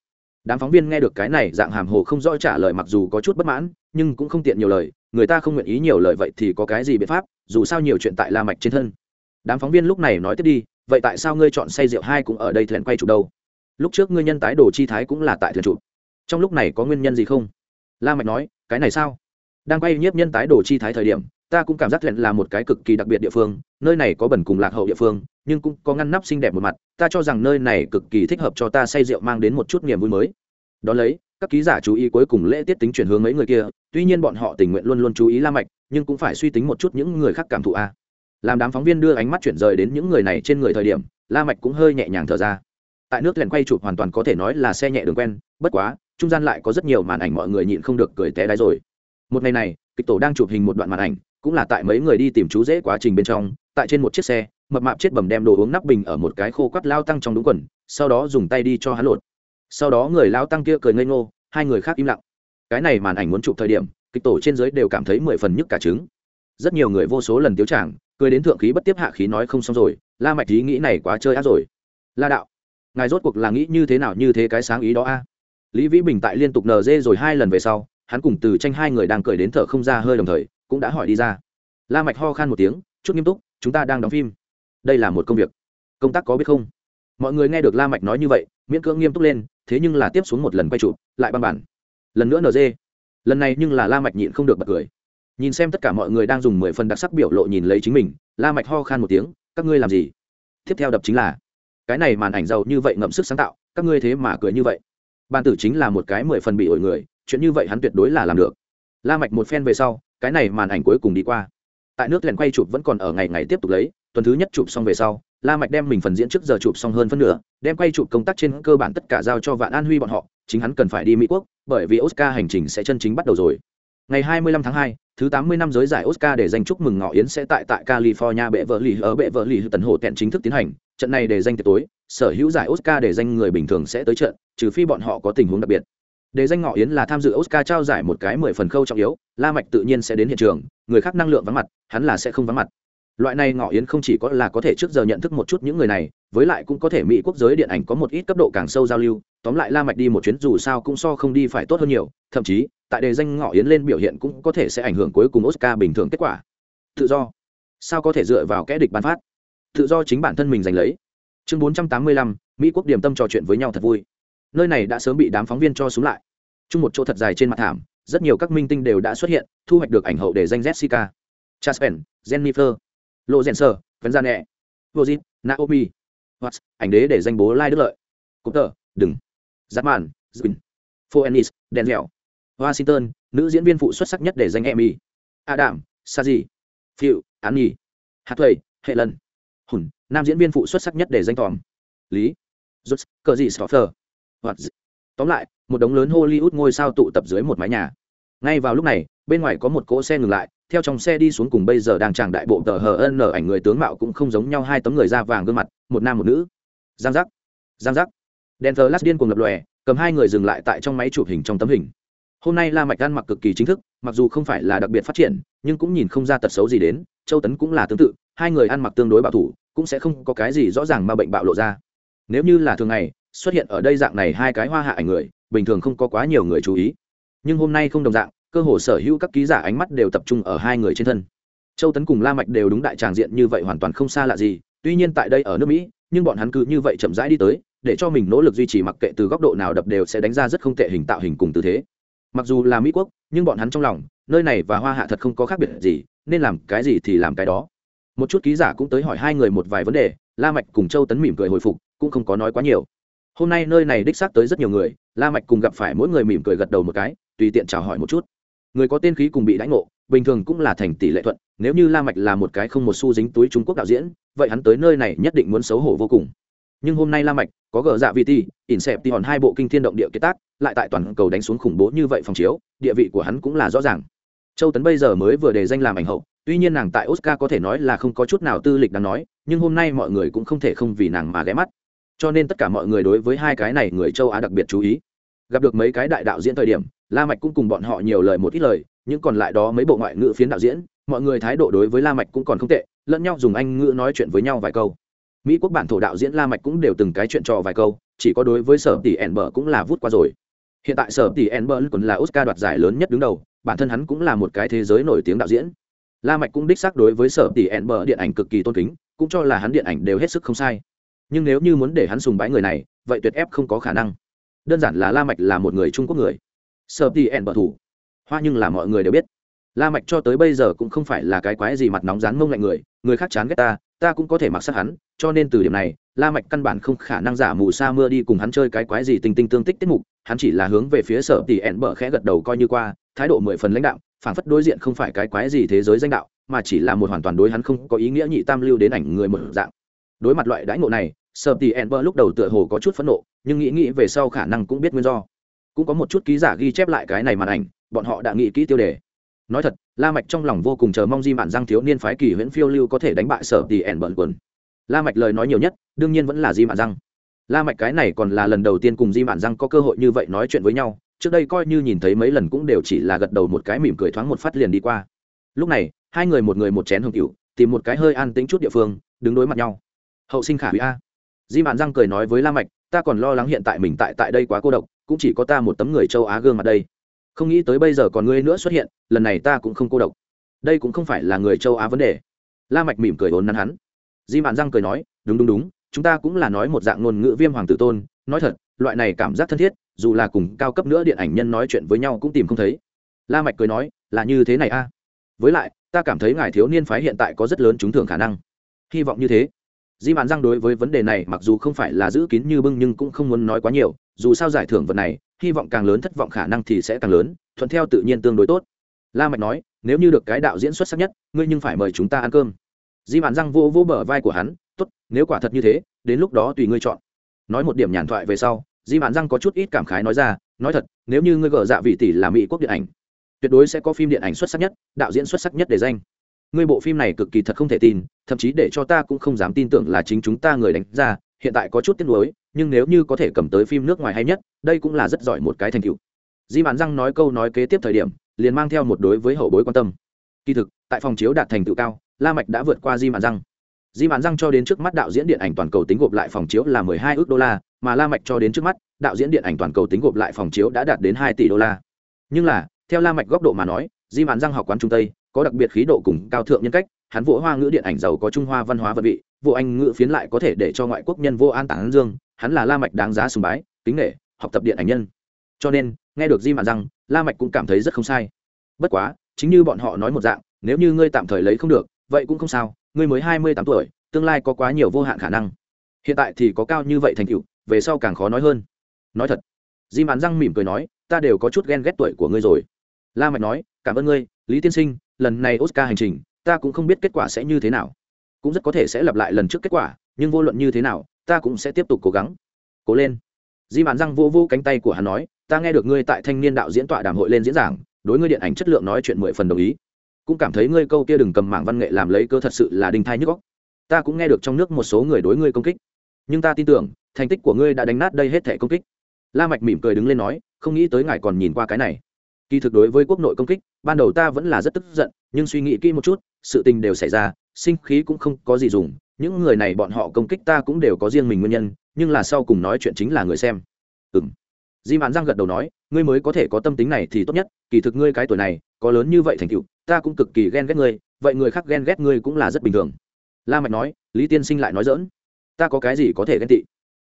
Đám phóng viên nghe được cái này, dạng hàm hồ không rõ trả lời mặc dù có chút bất mãn, nhưng cũng không tiện nhiều lời. Người ta không nguyện ý nhiều lời vậy thì có cái gì biện pháp, dù sao nhiều chuyện tại la mạch trên thân. Đám phóng viên lúc này nói tiếp đi, vậy tại sao ngươi chọn say rượu hai cũng ở đây thuyền quay chụp đâu? Lúc trước ngươi nhân tái đồ chi thái cũng là tại thuyền chụp. Trong lúc này có nguyên nhân gì không? La mạch nói, cái này sao? Đang quay nhiếp nhân tái đồ chi thái thời điểm, ta cũng cảm giác thuyền là một cái cực kỳ đặc biệt địa phương, nơi này có bẩn cùng lạc hậu địa phương, nhưng cũng có ngăn nắp xinh đẹp một mặt, ta cho rằng nơi này cực kỳ thích hợp cho ta say rượu mang đến một chút niềm vui mới. Đó lấy, các ký giả chú ý cuối cùng lễ tiết tính chuyển hướng mấy người kia, tuy nhiên bọn họ tình nguyện luôn luôn chú ý la mạch, nhưng cũng phải suy tính một chút những người khác cảm thụ a. Làm đám phóng viên đưa ánh mắt chuyển rời đến những người này trên người thời điểm, la mạch cũng hơi nhẹ nhàng thở ra. Tại nước lèn quay chụp hoàn toàn có thể nói là xe nhẹ đường quen, bất quá, trung gian lại có rất nhiều màn ảnh mọi người nhịn không được cười té đái rồi một ngày này, kịch tổ đang chụp hình một đoạn màn ảnh, cũng là tại mấy người đi tìm chú dễ quá trình bên trong, tại trên một chiếc xe, mập mạp chết bầm đem đồ uống nắp bình ở một cái khô quắt lao tăng trong đúng quần, sau đó dùng tay đi cho hắn lột. Sau đó người lao tăng kia cười ngây ngô, hai người khác im lặng. Cái này màn ảnh muốn chụp thời điểm, kịch tổ trên giới đều cảm thấy mười phần nhức cả trứng. Rất nhiều người vô số lần tiếu trảng cười đến thượng khí bất tiếp hạ khí nói không xong rồi, la mạch ý nghĩ này quá chơi ác rồi. La đạo, ngài rốt cuộc là nghĩ như thế nào như thế cái sáng ý đó a? Lý vĩ bình tại liên tục nờ dê rồi hai lần về sau hắn cùng từ tranh hai người đang cười đến thở không ra hơi đồng thời, cũng đã hỏi đi ra. La mạch ho khan một tiếng, chút nghiêm túc, chúng ta đang đóng phim. Đây là một công việc. Công tác có biết không? Mọi người nghe được la mạch nói như vậy, miễn cưỡng nghiêm túc lên, thế nhưng là tiếp xuống một lần quay chụp, lại băng bản. Lần nữa nd lần này nhưng là la mạch nhịn không được bật cười. Nhìn xem tất cả mọi người đang dùng mười phần đặc sắc biểu lộ nhìn lấy chính mình, la mạch ho khan một tiếng, các ngươi làm gì? Tiếp theo đập chính là, cái này màn ảnh giàu như vậy ngậm sức sáng tạo, các ngươi thế mà cười như vậy. Ban tử chính là một cái mười phần bị ổi người chuyện như vậy hắn tuyệt đối là làm được. La mạch một phen về sau cái này màn ảnh cuối cùng đi qua. Tại nước lèn quay chụp vẫn còn ở ngày ngày tiếp tục lấy tuần thứ nhất chụp xong về sau la mạch đem mình phần diễn trước giờ chụp xong hơn phân nửa đem quay chụp công tác trên cơ bản tất cả giao cho vạn an huy bọn họ chính hắn cần phải đi mỹ quốc bởi vì oscar hành trình sẽ chân chính bắt đầu rồi. Ngày 25 tháng 2, thứ 80 năm giới giải oscar để danh chúc mừng ngọ yến sẽ tại tại california bệ vợ lì ở bệ vợ lì tần hồ tẹn chính thức tiến hành. Trận này để danh tiệc tối sở hữu giải oscar để danh người bình thường sẽ tới trận trừ phi bọn họ có tình huống đặc biệt đề danh ngọ yến là tham dự oscar trao giải một cái mười phần khâu trọng yếu la mạch tự nhiên sẽ đến hiện trường người khác năng lượng vắng mặt hắn là sẽ không vắng mặt. Loại này ngọ yến không chỉ có là có thể trước giờ nhận thức một chút những người này với lại cũng có thể mỹ quốc giới điện ảnh có một ít cấp độ càng sâu giao lưu tóm lại la mạch đi một chuyến dù sao cũng so không đi phải tốt hơn nhiều thậm chí tại đề danh ngọ yến lên biểu hiện cũng có thể sẽ ảnh hưởng cuối cùng oscar bình thường kết quả. Tự do. Sao có thể dựa vào kẻ địch ban phát? Tự do chính bản thân mình giành lấy. Chương 485, mỹ quốc điểm tâm trò chuyện với nhau thật vui nơi này đã sớm bị đám phóng viên cho xuống lại. Chung một chỗ thật dài trên mặt thảm, rất nhiều các minh tinh đều đã xuất hiện, thu hoạch được ảnh hậu để danh jessica, chaspen, jennifer lộ rèn sơ vấn gian nẹ vozit naomi, watts, ảnh đế để danh bố lai đức lợi cúp tờ, đừng giáp màn zwin phoenix denzel washington, nữ diễn viên phụ xuất sắc nhất để danh emmy, adam, saji phiêu an nhi hát thuầy hệ lần hùn nam diễn viên phụ xuất sắc nhất để danh tòm lý rút cờ gì stoffer hoặc tóm lại, một đống lớn hollywood ngôi sao tụ tập dưới một mái nhà. Ngay vào lúc này, bên ngoài có một cỗ xe ngừng lại, theo trong xe đi xuống cùng bây giờ đang tràng đại bộ tờ hờ ân ảnh người tướng mạo cũng không giống nhau, hai tấm người da vàng gương mặt, một nam một nữ. Giang giác giang giác. Đèn thờ lát điên cùng lập lòe, cầm hai người dừng lại tại trong máy chụp hình trong tấm hình. Hôm nay la mạch ăn mặc cực kỳ chính thức, mặc dù không phải là đặc biệt phát triển, nhưng cũng nhìn không ra tật xấu gì đến, châu tấn cũng là tương tự, hai người ăn mặc tương đối bảo thủ, cũng sẽ không có cái gì rõ ràng mà bệnh bạo lộ ra. Nếu như là thường ngày xuất hiện ở đây dạng này hai cái hoa hạ ảnh người, bình thường không có quá nhiều người chú ý. Nhưng hôm nay không đồng dạng, cơ hồ sở hữu các ký giả ánh mắt đều tập trung ở hai người trên thân. Châu tấn cùng la mạch đều đúng đại tràng diện như vậy hoàn toàn không xa lạ gì, tuy nhiên tại đây ở nước mỹ, nhưng bọn hắn cứ như vậy chậm rãi đi tới, để cho mình nỗ lực duy trì mặc kệ từ góc độ nào đập đều sẽ đánh ra rất không tệ hình tạo hình cùng tư thế. Mặc dù là mỹ quốc, nhưng bọn hắn trong lòng, nơi này và hoa hạ thật không có khác biệt gì, nên làm cái gì thì làm cái đó. Một chút ký giả cũng tới hỏi hai người một vài vấn đề, la mạch cùng châu tấn mỉm cười hồi phục, cũng không có nói quá nhiều hôm nay nơi này đích xác tới rất nhiều người, la mạch cùng gặp phải mỗi người mỉm cười gật đầu một cái, tùy tiện chào hỏi một chút. Người có tên khí cùng bị đánh ngộ, bình thường cũng là thành tỷ lệ thuận, nếu như la mạch là một cái không một xu dính túi trung quốc đạo diễn, vậy hắn tới nơi này nhất định muốn xấu hổ vô cùng. Nhưng hôm nay la mạch có gờ dạ vị ti ỉn xẹp ti hòn hai bộ kinh thiên động địa kết tác, lại tại toàn cầu đánh xuống khủng bố như vậy phòng chiếu, địa vị của hắn cũng là rõ ràng. Châu tấn bây giờ mới vừa đề danh làm ảnh hậu, tuy nhiên nàng tại oscar có thể nói là không có chút nào tư lịch đáng nói, nhưng hôm nay mọi người cũng không thể không vì nàng mà ghé mắt cho nên tất cả mọi người đối với hai cái này người châu á đặc biệt chú ý. Gặp được mấy cái đại đạo diễn thời điểm, la mạch cũng cùng bọn họ nhiều lời một ít lời nhưng còn lại đó mấy bộ ngoại ngữ phiến đạo diễn, mọi người thái độ đối với la mạch cũng còn không tệ, lẫn nhau dùng anh ngữ nói chuyện với nhau vài câu. Mỹ quốc bản thổ đạo diễn la mạch cũng đều từng cái chuyện trò vài câu, chỉ có đối với sở tỷ Enber bờ cũng là vút qua rồi. Hiện tại sở tỷ Enber bờ còn là oscar đoạt giải lớn nhất đứng đầu, bản thân hắn cũng là một cái thế giới nổi tiếng đạo diễn. La mạch cũng đích xác đối với sở tỷ Enber bờ điện ảnh cực kỳ tôn kính, cũng cho là hắn điện ảnh đều hết sức không sai nhưng nếu như muốn để hắn sùng bái người này, vậy tuyệt ép không có khả năng. Đơn giản là la mạch là một người trung quốc người. Sở tỷ ẻn bờ thủ. Hoa nhưng là mọi người đều biết. La mạch cho tới bây giờ cũng không phải là cái quái gì mặt nóng rán mông lạnh người người khác chán ghét ta ta cũng có thể mặc sát hắn, cho nên từ điểm này, la mạch căn bản không khả năng giả mù sa mưa đi cùng hắn chơi cái quái gì tình tinh tương tích tiết mục, hắn chỉ là hướng về phía sở tỷ ẻn bở khẽ gật đầu coi như qua, thái độ mười phần lãnh đạo phản phất đối diện không phải cái quái gì thế giới danh đạo, mà chỉ là một hoàn toàn đối hắn không có ý nghĩa nhị tam lưu đến ảnh người một dạng. Đối mặt loại đãi ngộ này Sợ tỷ ẹn vợ lúc đầu tựa hồ có chút phẫn nộ, nhưng nghĩ nghĩ về sau khả năng cũng biết nguyên do. Cũng có một chút ký giả ghi chép lại cái này màn ảnh, bọn họ đã nghĩ kỹ tiêu đề. Nói thật, la mạch trong lòng vô cùng chờ mong di mạn giang thiếu niên phái kỳ huyễn phiêu lưu có thể đánh bại sở tỷ ẻn bận quần. La mạch lời nói nhiều nhất, đương nhiên vẫn là di mạn giang. La mạch cái này còn là lần đầu tiên cùng di mạn giang có cơ hội như vậy nói chuyện với nhau, trước đây coi như nhìn thấy mấy lần cũng đều chỉ là gật đầu một cái mỉm cười thoáng một phát liền đi qua. Lúc này, hai người một người một chén hồng cửu tìm một cái hơi an tĩnh chút địa phương, đứng đối mặt nhau. Hậu sinh khả hủy a di mạn giang cười nói với la mạch, ta còn lo lắng hiện tại mình tại tại đây quá cô độc, cũng chỉ có ta một tấm người châu á gương mặt đây. Không nghĩ tới bây giờ còn ngươi nữa xuất hiện, lần này ta cũng không cô độc. Đây cũng không phải là người châu á vấn đề. La mạch mỉm cười ốn nắn hắn. Di mạn răng cười nói, đúng đúng đúng, chúng ta cũng là nói một dạng ngôn ngữ viêm hoàng tử tôn. Nói thật, loại này cảm giác thân thiết, dù là cùng cao cấp nữa điện ảnh nhân nói chuyện với nhau cũng tìm không thấy. La mạch cười nói, là như thế này a. Với lại, ta cảm thấy ngài thiếu niên phái hiện tại có rất lớn trúng thưởng khả năng. Hy vọng như thế di mạn răng đối với vấn đề này mặc dù không phải là giữ kín như bưng nhưng cũng không muốn nói quá nhiều, dù sao giải thưởng vật này, hy vọng càng lớn thất vọng khả năng thì sẽ càng lớn, thuận theo tự nhiên tương đối tốt. La mạch nói, nếu như được cái đạo diễn xuất sắc nhất, ngươi nhưng phải mời chúng ta ăn cơm. Di mạn răng vô vô bờ vai của hắn, tốt, nếu quả thật như thế, đến lúc đó tùy ngươi chọn. Nói một điểm nhàn thoại về sau, di mạn răng có chút ít cảm khái nói ra, nói thật, nếu như ngươi gỡ dạ vị tỷ là mỹ quốc điện ảnh, tuyệt đối sẽ có phim điện ảnh xuất sắc nhất, đạo diễn xuất sắc nhất để danh ngươi bộ phim này cực kỳ thật không thể tin, thậm chí để cho ta cũng không dám tin tưởng là chính chúng ta người đánh ra, hiện tại có chút tiếc nuối, nhưng nếu như có thể cầm tới phim nước ngoài hay nhất, đây cũng là rất giỏi một cái thành tựu. Di mạn răng nói câu nói kế tiếp thời điểm, liền mang theo một đối với hậu bối quan tâm. Kỳ thực, tại phòng chiếu đạt thành tựu cao, la mạch đã vượt qua di mạn răng. Di mạn răng cho đến trước mắt đạo diễn điện ảnh toàn cầu tính gộp lại phòng chiếu là mười hai ước đô la, mà la mạch cho đến trước mắt, đạo diễn điện ảnh toàn cầu tính gộp lại phòng chiếu đã đạt đến hai tỷ đô la. Nhưng là, theo la mạch góc độ mà nói, di mạn răng học quán trung tây có đặc biệt khí độ cùng cao thượng nhân cách, hắn vỗ hoa ngữ điện ảnh giàu có trung hoa văn hóa vật vị vô anh ngữ phiến lại có thể để cho ngoại quốc nhân vô an tản dương, hắn là la mạch đáng giá sùng bái, kính nghệ học tập điện ảnh nhân. Cho nên, nghe được di mạn răng la mạch cũng cảm thấy rất không sai. Bất quá, chính như bọn họ nói một dạng, nếu như ngươi tạm thời lấy không được, vậy cũng không sao, ngươi mới hai mươi tám tuổi, tương lai có quá nhiều vô hạn khả năng. Hiện tại thì có cao như vậy thành tựu, về sau càng khó nói hơn. Nói thật, di mạn răng mỉm cười nói, ta đều có chút ghen ghét tuổi của ngươi rồi. La mạch nói, cảm ơn ngươi lý tiên sinh, lần này oscar hành trình, ta cũng không biết kết quả sẽ như thế nào. Cũng rất có thể sẽ lặp lại lần trước kết quả, nhưng vô luận như thế nào, ta cũng sẽ tiếp tục cố gắng. Cố lên. Di mạn răng vô vô cánh tay của hắn nói, ta nghe được ngươi tại thanh niên đạo diễn tọa đàm hội lên diễn giảng, đối ngươi điện ảnh chất lượng nói chuyện mười phần đồng ý. Cũng cảm thấy ngươi câu kia đừng cầm mảng văn nghệ làm lấy cơ thật sự là đinh thai nhức góc ta cũng nghe được trong nước một số người đối ngươi công kích. Nhưng ta tin tưởng, thành tích của ngươi đã đánh nát đây hết thẻ công kích. La mạch mỉm cười đứng lên nói, không nghĩ tới ngài còn nhìn qua cái này kỳ thực đối với quốc nội công kích, ban đầu ta vẫn là rất tức giận, nhưng suy nghĩ kỹ một chút, sự tình đều xảy ra, sinh khí cũng không có gì dùng, những người này bọn họ công kích ta cũng đều có riêng mình nguyên nhân, nhưng là sau cùng nói chuyện chính là người xem. Ừm. Di mạn giang gật đầu nói, ngươi mới có thể có tâm tính này thì tốt nhất, kỳ thực ngươi cái tuổi này, có lớn như vậy thành tựu, ta cũng cực kỳ ghen ghét ngươi, vậy người khác ghen ghét ngươi cũng là rất bình thường. La mạch nói, lý tiên sinh lại nói dỡn ta có cái gì có thể ghen tị?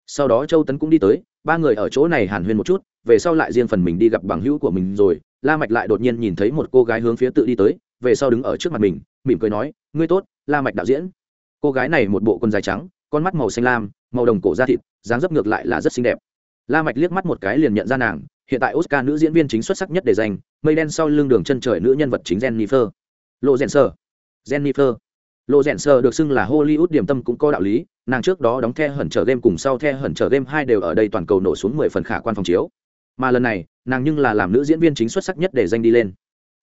Sau đó châu tấn cũng đi tới ba người ở chỗ này hàn huyên một chút, về sau lại riêng phần mình đi gặp bằng hữu của mình rồi, la mạch lại đột nhiên nhìn thấy một cô gái hướng phía tự đi tới, về sau đứng ở trước mặt mình, mỉm cười nói, ngươi tốt, la mạch đạo diễn. Cô gái này một bộ quần dài trắng, con mắt màu xanh lam, màu đồng cổ da thịt, dáng dấp ngược lại là rất xinh đẹp. La mạch liếc mắt một cái liền nhận ra nàng, hiện tại oscar nữ diễn viên chính xuất sắc nhất để giành, mây đen sau lưng đường chân trời nữ nhân vật chính jennifer. Lộ rèn sơ jennifer lộ rèn sơ được xưng là hollywood điểm tâm cũng có đạo lý, nàng trước đó đóng the hẩn trở game cùng sau the hẩn trở game hai đều ở đây toàn cầu nổ xuống mười phần khả quan phòng chiếu. Mà lần này, nàng nhưng là làm nữ diễn viên chính xuất sắc nhất để danh đi lên.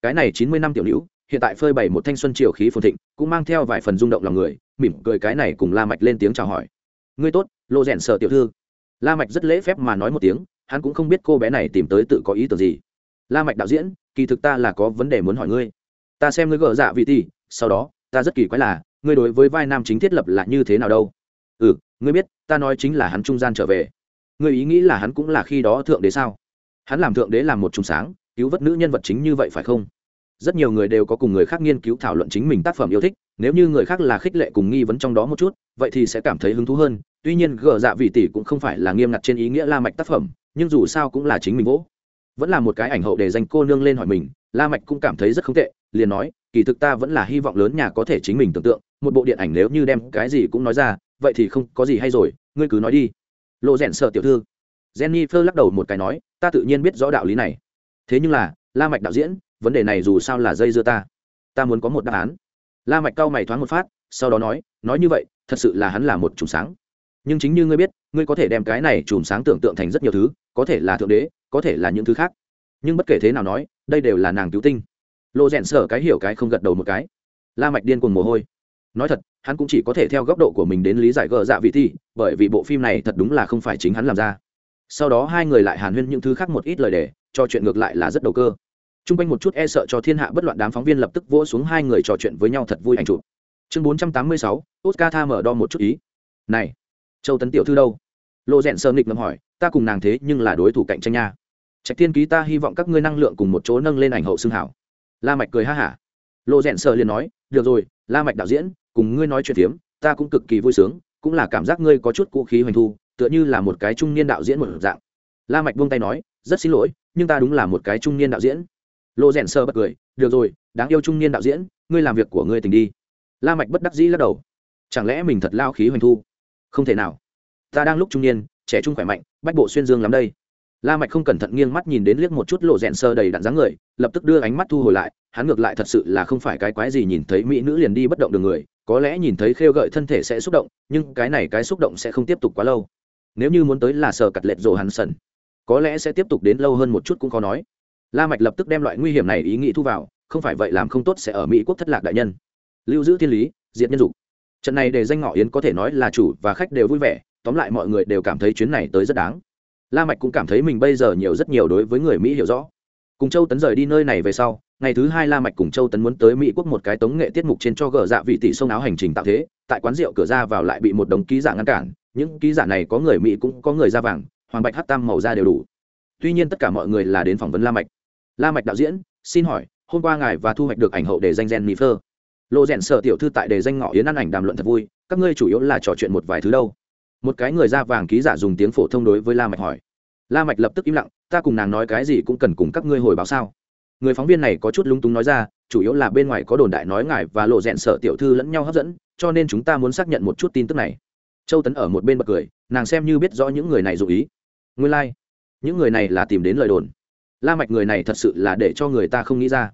Cái này chín mươi năm tiểu nữ, hiện tại phơi bày một thanh xuân triều khí phồn thịnh, cũng mang theo vài phần rung động lòng người, mỉm cười cái này cùng la mạch lên tiếng chào hỏi. Ngươi tốt lộ rèn Sơ tiểu thư. La mạch rất lễ phép mà nói một tiếng, hắn cũng không biết cô bé này tìm tới tự có ý tưởng gì. La mạch đạo diễn, kỳ thực ta là có vấn đề muốn hỏi ngươi. Ta xem ngươi gỡ dạ vị tỷ, sau đó ta rất kỳ quái là, ngươi đối với vai nam chính thiết lập là như thế nào đâu? Ừ ngươi biết, ta nói chính là hắn trung gian trở về. Ngươi ý nghĩ là hắn cũng là khi đó thượng đế sao? Hắn làm thượng đế làm một trùng sáng, cứu vớt nữ nhân vật chính như vậy phải không? Rất nhiều người đều có cùng người khác nghiên cứu thảo luận chính mình tác phẩm yêu thích, nếu như người khác là khích lệ cùng nghi vấn trong đó một chút, vậy thì sẽ cảm thấy hứng thú hơn. Tuy nhiên, gờ dạ vị tỷ cũng không phải là nghiêm ngặt trên ý nghĩa la mạch tác phẩm, nhưng dù sao cũng là chính mình vỗ. Vẫn là một cái ảnh hậu để dành cô nương lên hỏi mình, la mạch cũng cảm thấy rất không tệ, liền nói kỳ thực ta vẫn là hy vọng lớn nhà có thể chính mình tưởng tượng, một bộ điện ảnh nếu như đem cái gì cũng nói ra, vậy thì không có gì hay rồi, ngươi cứ nói đi. Lộ rèn sợ tiểu thư. Jenny phơ lắc đầu một cái nói, ta tự nhiên biết rõ đạo lý này. Thế nhưng là, la mạch đạo diễn, vấn đề này dù sao là dây dưa ta. Ta muốn có một đáp án. La mạch cau mày thoáng một phát, sau đó nói nói như vậy, thật sự là hắn là một chùm sáng. Nhưng chính như ngươi biết, ngươi có thể đem cái này chùm sáng tưởng tượng thành rất nhiều thứ, có thể là thượng đế, có thể là những thứ khác. Nhưng bất kể thế nào nói, đây đều là nàng cứu tinh lộ rèn sở cái hiểu cái không gật đầu một cái. La mạch điên cuồng mồ hôi. Nói thật, hắn cũng chỉ có thể theo góc độ của mình đến lý giải gờ dạ vị thi, bởi vì bộ phim này thật đúng là không phải chính hắn làm ra. Sau đó hai người lại hàn huyên những thứ khác một ít lời đề cho chuyện ngược lại là rất đầu cơ. Trung quanh một chút e sợ cho thiên hạ bất loạn đám phóng viên lập tức vỗ xuống hai người trò chuyện với nhau thật vui ảnh chụp. Chương bốn trăm tám mươi sáu, oscar tha mở đo một chút ý. Này, châu tấn tiểu thư đâu? Lộ rẽn sơ nghịch ngầm hỏi, ta cùng nàng thế nhưng là đối thủ cạnh tranh nha. Trạch thiên ký ta hy vọng các ngươi năng lượng cùng một chỗ nâng lên ảnh hậu xương hảo la mạch cười ha hả. Lộ rẽn sơ liền nói, được rồi, la mạch đạo diễn, cùng ngươi nói chuyện tiếm ta cũng cực kỳ vui sướng, cũng là cảm giác ngươi có chút cũ khí hoành thu, tựa như là một cái trung niên đạo diễn một dạng. La mạch buông tay nói, rất xin lỗi, nhưng ta đúng là một cái trung niên đạo diễn. Lô Dẹn sơ bật cười, được rồi, đáng yêu trung niên đạo diễn, ngươi làm việc của ngươi tình đi. La mạch bất đắc dĩ lắc đầu. Chẳng lẽ mình thật lao khí hoành thu? Không thể nào. Ta đang lúc trung niên, trẻ trung khỏe mạnh, bách bộ xuyên dương lắm đây la mạch không cẩn thận nghiêng mắt nhìn đến liếc một chút lộ rẹn sơ đầy đặn dáng người, lập tức đưa ánh mắt thu hồi lại, hắn ngược lại thật sự là không phải cái quái gì nhìn thấy mỹ nữ liền đi bất động đường người, có lẽ nhìn thấy khêu gợi thân thể sẽ xúc động, nhưng cái này cái xúc động sẽ không tiếp tục quá lâu. Nếu như muốn tới là sờ cặt lệch rồ hắn sần, có lẽ sẽ tiếp tục đến lâu hơn một chút cũng khó nói. La mạch lập tức đem loại nguy hiểm này ý nghĩ thu vào, không phải vậy làm không tốt sẽ ở mỹ quốc thất lạc đại nhân. Lưu giữ thiên lý, diệt nhân dục. Trận này để danh ngọ yến có thể nói là chủ và khách đều vui vẻ, tóm lại mọi người đều cảm thấy chuyến này tới rất đáng la mạch cũng cảm thấy mình bây giờ nhiều rất nhiều đối với người mỹ hiểu rõ. Cùng châu tấn rời đi nơi này về sau ngày thứ hai la mạch cùng châu tấn muốn tới mỹ quốc một cái tống nghệ tiết mục trên cho gờ dạ vị tỷ sông áo hành trình tạo thế. Tại quán rượu cửa ra vào lại bị một đống ký giả ngăn cản. Những ký giả này có người mỹ cũng có người da vàng hoàng bạch hắc tam màu da đều đủ. Tuy nhiên tất cả mọi người là đến phỏng vấn la mạch. La mạch đạo diễn xin hỏi hôm qua ngài và thu hoạch được ảnh hậu để danh gen mỹ phơ. Lộ rèn sở tiểu thư tại đề danh ngọ yến ăn ảnh đàm luận thật vui, các ngươi chủ yếu là trò chuyện một vài thứ đâu. Một cái người da vàng ký giả dùng tiếng phổ thông đối với La Mạch hỏi. La Mạch lập tức im lặng, ta cùng nàng nói cái gì cũng cần cùng các ngươi hồi báo sao? Người phóng viên này có chút lúng túng nói ra, chủ yếu là bên ngoài có đồn đại nói ngài và lộ rèn sở tiểu thư lẫn nhau hấp dẫn, cho nên chúng ta muốn xác nhận một chút tin tức này. Châu Tấn ở một bên bật cười, nàng xem như biết rõ những người này dụ ý. Nguyên lai, like. những người này là tìm đến lời đồn. La Mạch người này thật sự là để cho người ta không nghĩ ra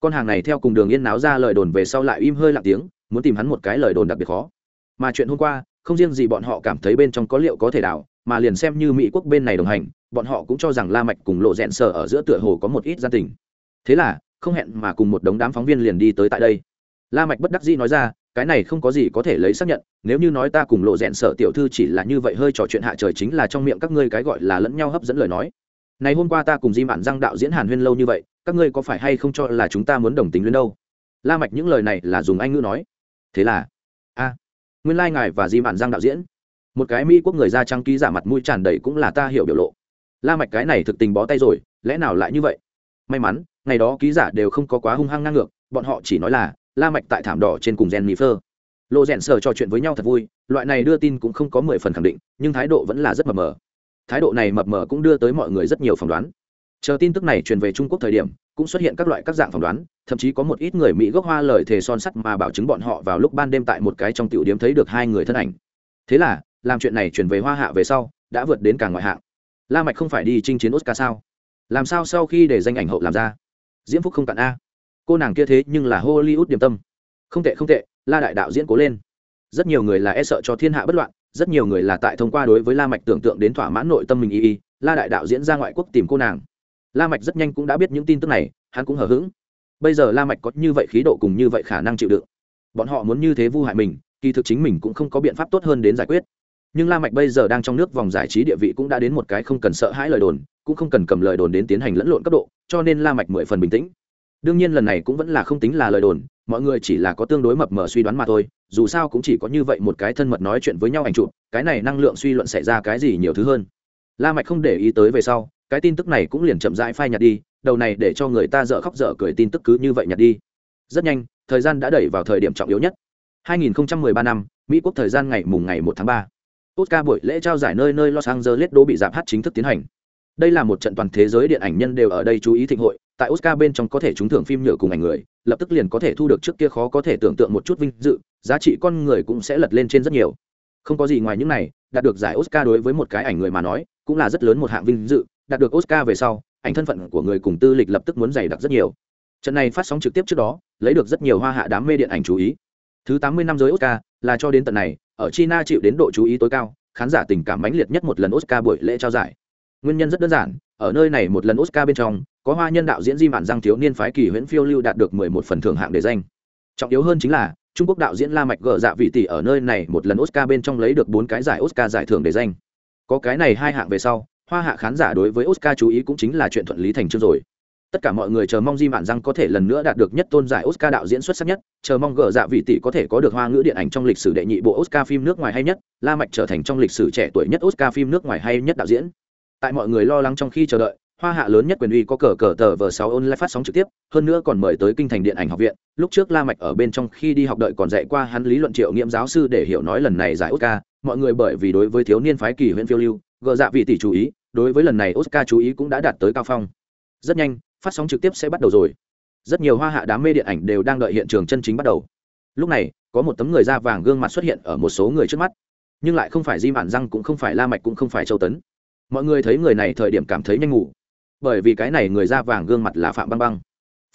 con hàng này theo cùng đường yên náo ra lời đồn về sau lại im hơi lặng tiếng muốn tìm hắn một cái lời đồn đặc biệt khó mà chuyện hôm qua không riêng gì bọn họ cảm thấy bên trong có liệu có thể đảo mà liền xem như mỹ quốc bên này đồng hành, bọn họ cũng cho rằng la mạch cùng lộ rẽn sở ở giữa tựa hồ có một ít gia tình. Thế là, không hẹn mà cùng một đống đám phóng viên liền đi tới tại đây. La mạch bất đắc dĩ nói ra, cái này không có gì có thể lấy xác nhận, nếu như nói ta cùng lộ rẽn sở tiểu thư chỉ là như vậy hơi trò chuyện hạ trời chính là trong miệng các ngươi cái gọi là lẫn nhau hấp dẫn lời nói. Này hôm qua ta cùng di mạn răng đạo diễn hàn huyên lâu như vậy, các ngươi có phải hay không cho là chúng ta muốn đồng tính luyến đâu? La mạch những lời này là dùng anh ngữ nói. Thế là nguyên lai ngài và di mạn giang đạo diễn, một cái mỹ quốc người da trắng ký giả mặt mũi tràn đầy cũng là ta hiểu biểu lộ. La mạch cái này thực tình bó tay rồi, lẽ nào lại như vậy? May mắn, ngày đó ký giả đều không có quá hung hăng ngang ngược, bọn họ chỉ nói là, la mạch tại thảm đỏ trên cùng jennifer. Lộ rèn sờ trò chuyện với nhau thật vui, loại này đưa tin cũng không có mười phần khẳng định, nhưng thái độ vẫn là rất mập mờ. Thái độ này mập mờ cũng đưa tới mọi người rất nhiều phỏng đoán. Chờ tin tức này truyền về trung quốc thời điểm, cũng xuất hiện các loại các dạng phỏng đoán thậm chí có một ít người mỹ gốc hoa lời thề son sắt mà bảo chứng bọn họ vào lúc ban đêm tại một cái trong tiểu điểm thấy được hai người thân ảnh. Thế là, làm chuyện này chuyển về hoa hạ về sau, đã vượt đến cả ngoại hạng. La mạch không phải đi chinh chiến oscar sao? Làm sao sau khi để danh ảnh hậu làm ra? Diễm phúc không cạn a. Cô nàng kia thế nhưng là hollywood điểm tâm. Không tệ không tệ, la đại đạo diễn cố lên. Rất nhiều người là e sợ cho thiên hạ bất loạn, rất nhiều người là tại thông qua đối với la mạch tưởng tượng đến thỏa mãn nội tâm mình y y, la đại đạo diễn ra ngoại quốc tìm cô nàng. La mạch rất nhanh cũng đã biết những tin tức này, hắn cũng hờ hững bây giờ la mạch có như vậy khí độ cùng như vậy khả năng chịu đựng. Bọn họ muốn như thế vu hại mình, kỳ thực chính mình cũng không có biện pháp tốt hơn đến giải quyết. Nhưng la mạch bây giờ đang trong nước vòng giải trí địa vị cũng đã đến một cái không cần sợ hãi lời đồn, cũng không cần cầm lời đồn đến tiến hành lẫn lộn cấp độ, cho nên la mạch mười phần bình tĩnh. Đương nhiên lần này cũng vẫn là không tính là lời đồn, mọi người chỉ là có tương đối mập mờ suy đoán mà thôi, dù sao cũng chỉ có như vậy một cái thân mật nói chuyện với nhau ảnh chụp, cái này năng lượng suy luận xảy ra cái gì nhiều thứ hơn. La mạch không để ý tới về sau, cái tin tức này cũng liền chậm rãi phai nhạt đi đầu này để cho người ta dở khóc dở cười tin tức cứ như vậy nhặt đi rất nhanh thời gian đã đẩy vào thời điểm trọng yếu nhất 2013 năm mỹ quốc thời gian ngày mùng ngày 1 tháng 3. Oscar buổi lễ trao giải nơi nơi Los Angeles đô bị giảm hát chính thức tiến hành. Đây là một trận toàn thế giới điện ảnh nhân đều ở đây chú ý thịnh hội, tại Oscar bên trong có thể trúng thưởng phim nhựa cùng ảnh người, lập tức liền có thể thu được trước kia khó có thể tưởng tượng một chút vinh dự, giá trị con người cũng sẽ lật lên trên rất nhiều. Không có gì ngoài những này, đạt được giải Oscar đối với một cái ảnh người mà nói, cũng là rất lớn một hạng vinh dự, đạt được oscar về sau ảnh thân phận của người cùng tư lịch lập tức muốn dày đặc rất nhiều. Trận này phát sóng trực tiếp trước đó, lấy được rất nhiều hoa hạ đám mê điện ảnh chú ý. Thứ tám mươi năm giới oscar, là cho đến tận này, ở china chịu đến độ chú ý tối cao, khán giả tình cảm mãnh liệt nhất một lần oscar buổi lễ trao giải. Nguyên nhân rất đơn giản, ở nơi này một lần oscar bên trong, có hoa nhân đạo diễn di mạn giang thiếu niên phái kỳ huyễn phiêu lưu đạt được mười một phần thưởng hạng đề danh. Trọng yếu hơn chính là, trung quốc đạo diễn la mạch gờ dạ vị tỷ ở nơi này một lần oscar bên trong lấy được bốn cái giải oscar giải thưởng đề danh. Có cái này hai hạng về sau hoa hạ khán giả đối với oscar chú ý cũng chính là chuyện thuận lý thành chương rồi. Tất cả mọi người chờ mong di mạn răng có thể lần nữa đạt được nhất tôn giải oscar đạo diễn xuất sắc nhất, chờ mong gờ dạ vị tỷ có thể có được hoa ngữ điện ảnh trong lịch sử đệ nhị bộ oscar phim nước ngoài hay nhất, la mạch trở thành trong lịch sử trẻ tuổi nhất oscar phim nước ngoài hay nhất đạo diễn. Tại mọi người lo lắng trong khi chờ đợi, hoa hạ lớn nhất quyền uy có cờ cờ tờ vờ sáu online phát sóng trực tiếp, hơn nữa còn mời tới kinh thành điện ảnh học viện. Lúc trước la mạch ở bên trong khi đi học đợi còn dạy qua hắn lý luận triệu nghiệm giáo sư để hiểu nói lần này giải oscar, mọi người bởi vì đối với thiếu niên phái kỳ huyện phiêu lưu, gờ dạ vị tỷ chú ý đối với lần này oscar chú ý cũng đã đạt tới cao phong. Rất nhanh, phát sóng trực tiếp sẽ bắt đầu rồi. Rất nhiều hoa hạ đám mê điện ảnh đều đang đợi hiện trường chân chính bắt đầu. Lúc này, có một tấm người da vàng gương mặt xuất hiện ở một số người trước mắt. Nhưng lại không phải di mạn răng cũng không phải la mạch cũng không phải châu tấn. Mọi người thấy người này thời điểm cảm thấy nhanh ngủ. Bởi vì cái này người da vàng gương mặt là phạm băng băng.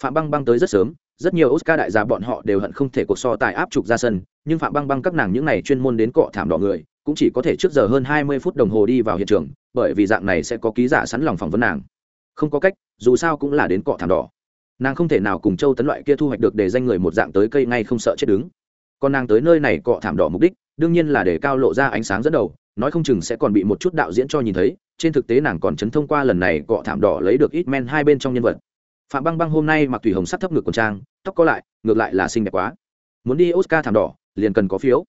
Phạm băng băng tới rất sớm, rất nhiều oscar đại gia bọn họ đều hận không thể cuộc so tài áp trục ra sân, nhưng phạm băng băng các nàng những này chuyên môn đến cọ thảm đỏ người, cũng chỉ có thể trước giờ hơn hai mươi phút đồng hồ đi vào hiện trường bởi vì dạng này sẽ có ký giả sẵn lòng phỏng vấn nàng. Không có cách, dù sao cũng là đến cọ thảm đỏ. Nàng không thể nào cùng châu tấn loại kia thu hoạch được để danh người một dạng tới cây ngay không sợ chết đứng. Còn nàng tới nơi này cọ thảm đỏ mục đích, đương nhiên là để cao lộ ra ánh sáng dẫn đầu, nói không chừng sẽ còn bị một chút đạo diễn cho nhìn thấy, trên thực tế nàng còn chấn thông qua lần này cọ thảm đỏ lấy được ít men hai bên trong nhân vật. Phạm băng băng hôm nay mặc thủy hồng sắt thấp ngực quần trang, tóc có lại, ngược lại là xinh đẹp quá. Muốn đi oscar thảm đỏ, liền cần có phiếu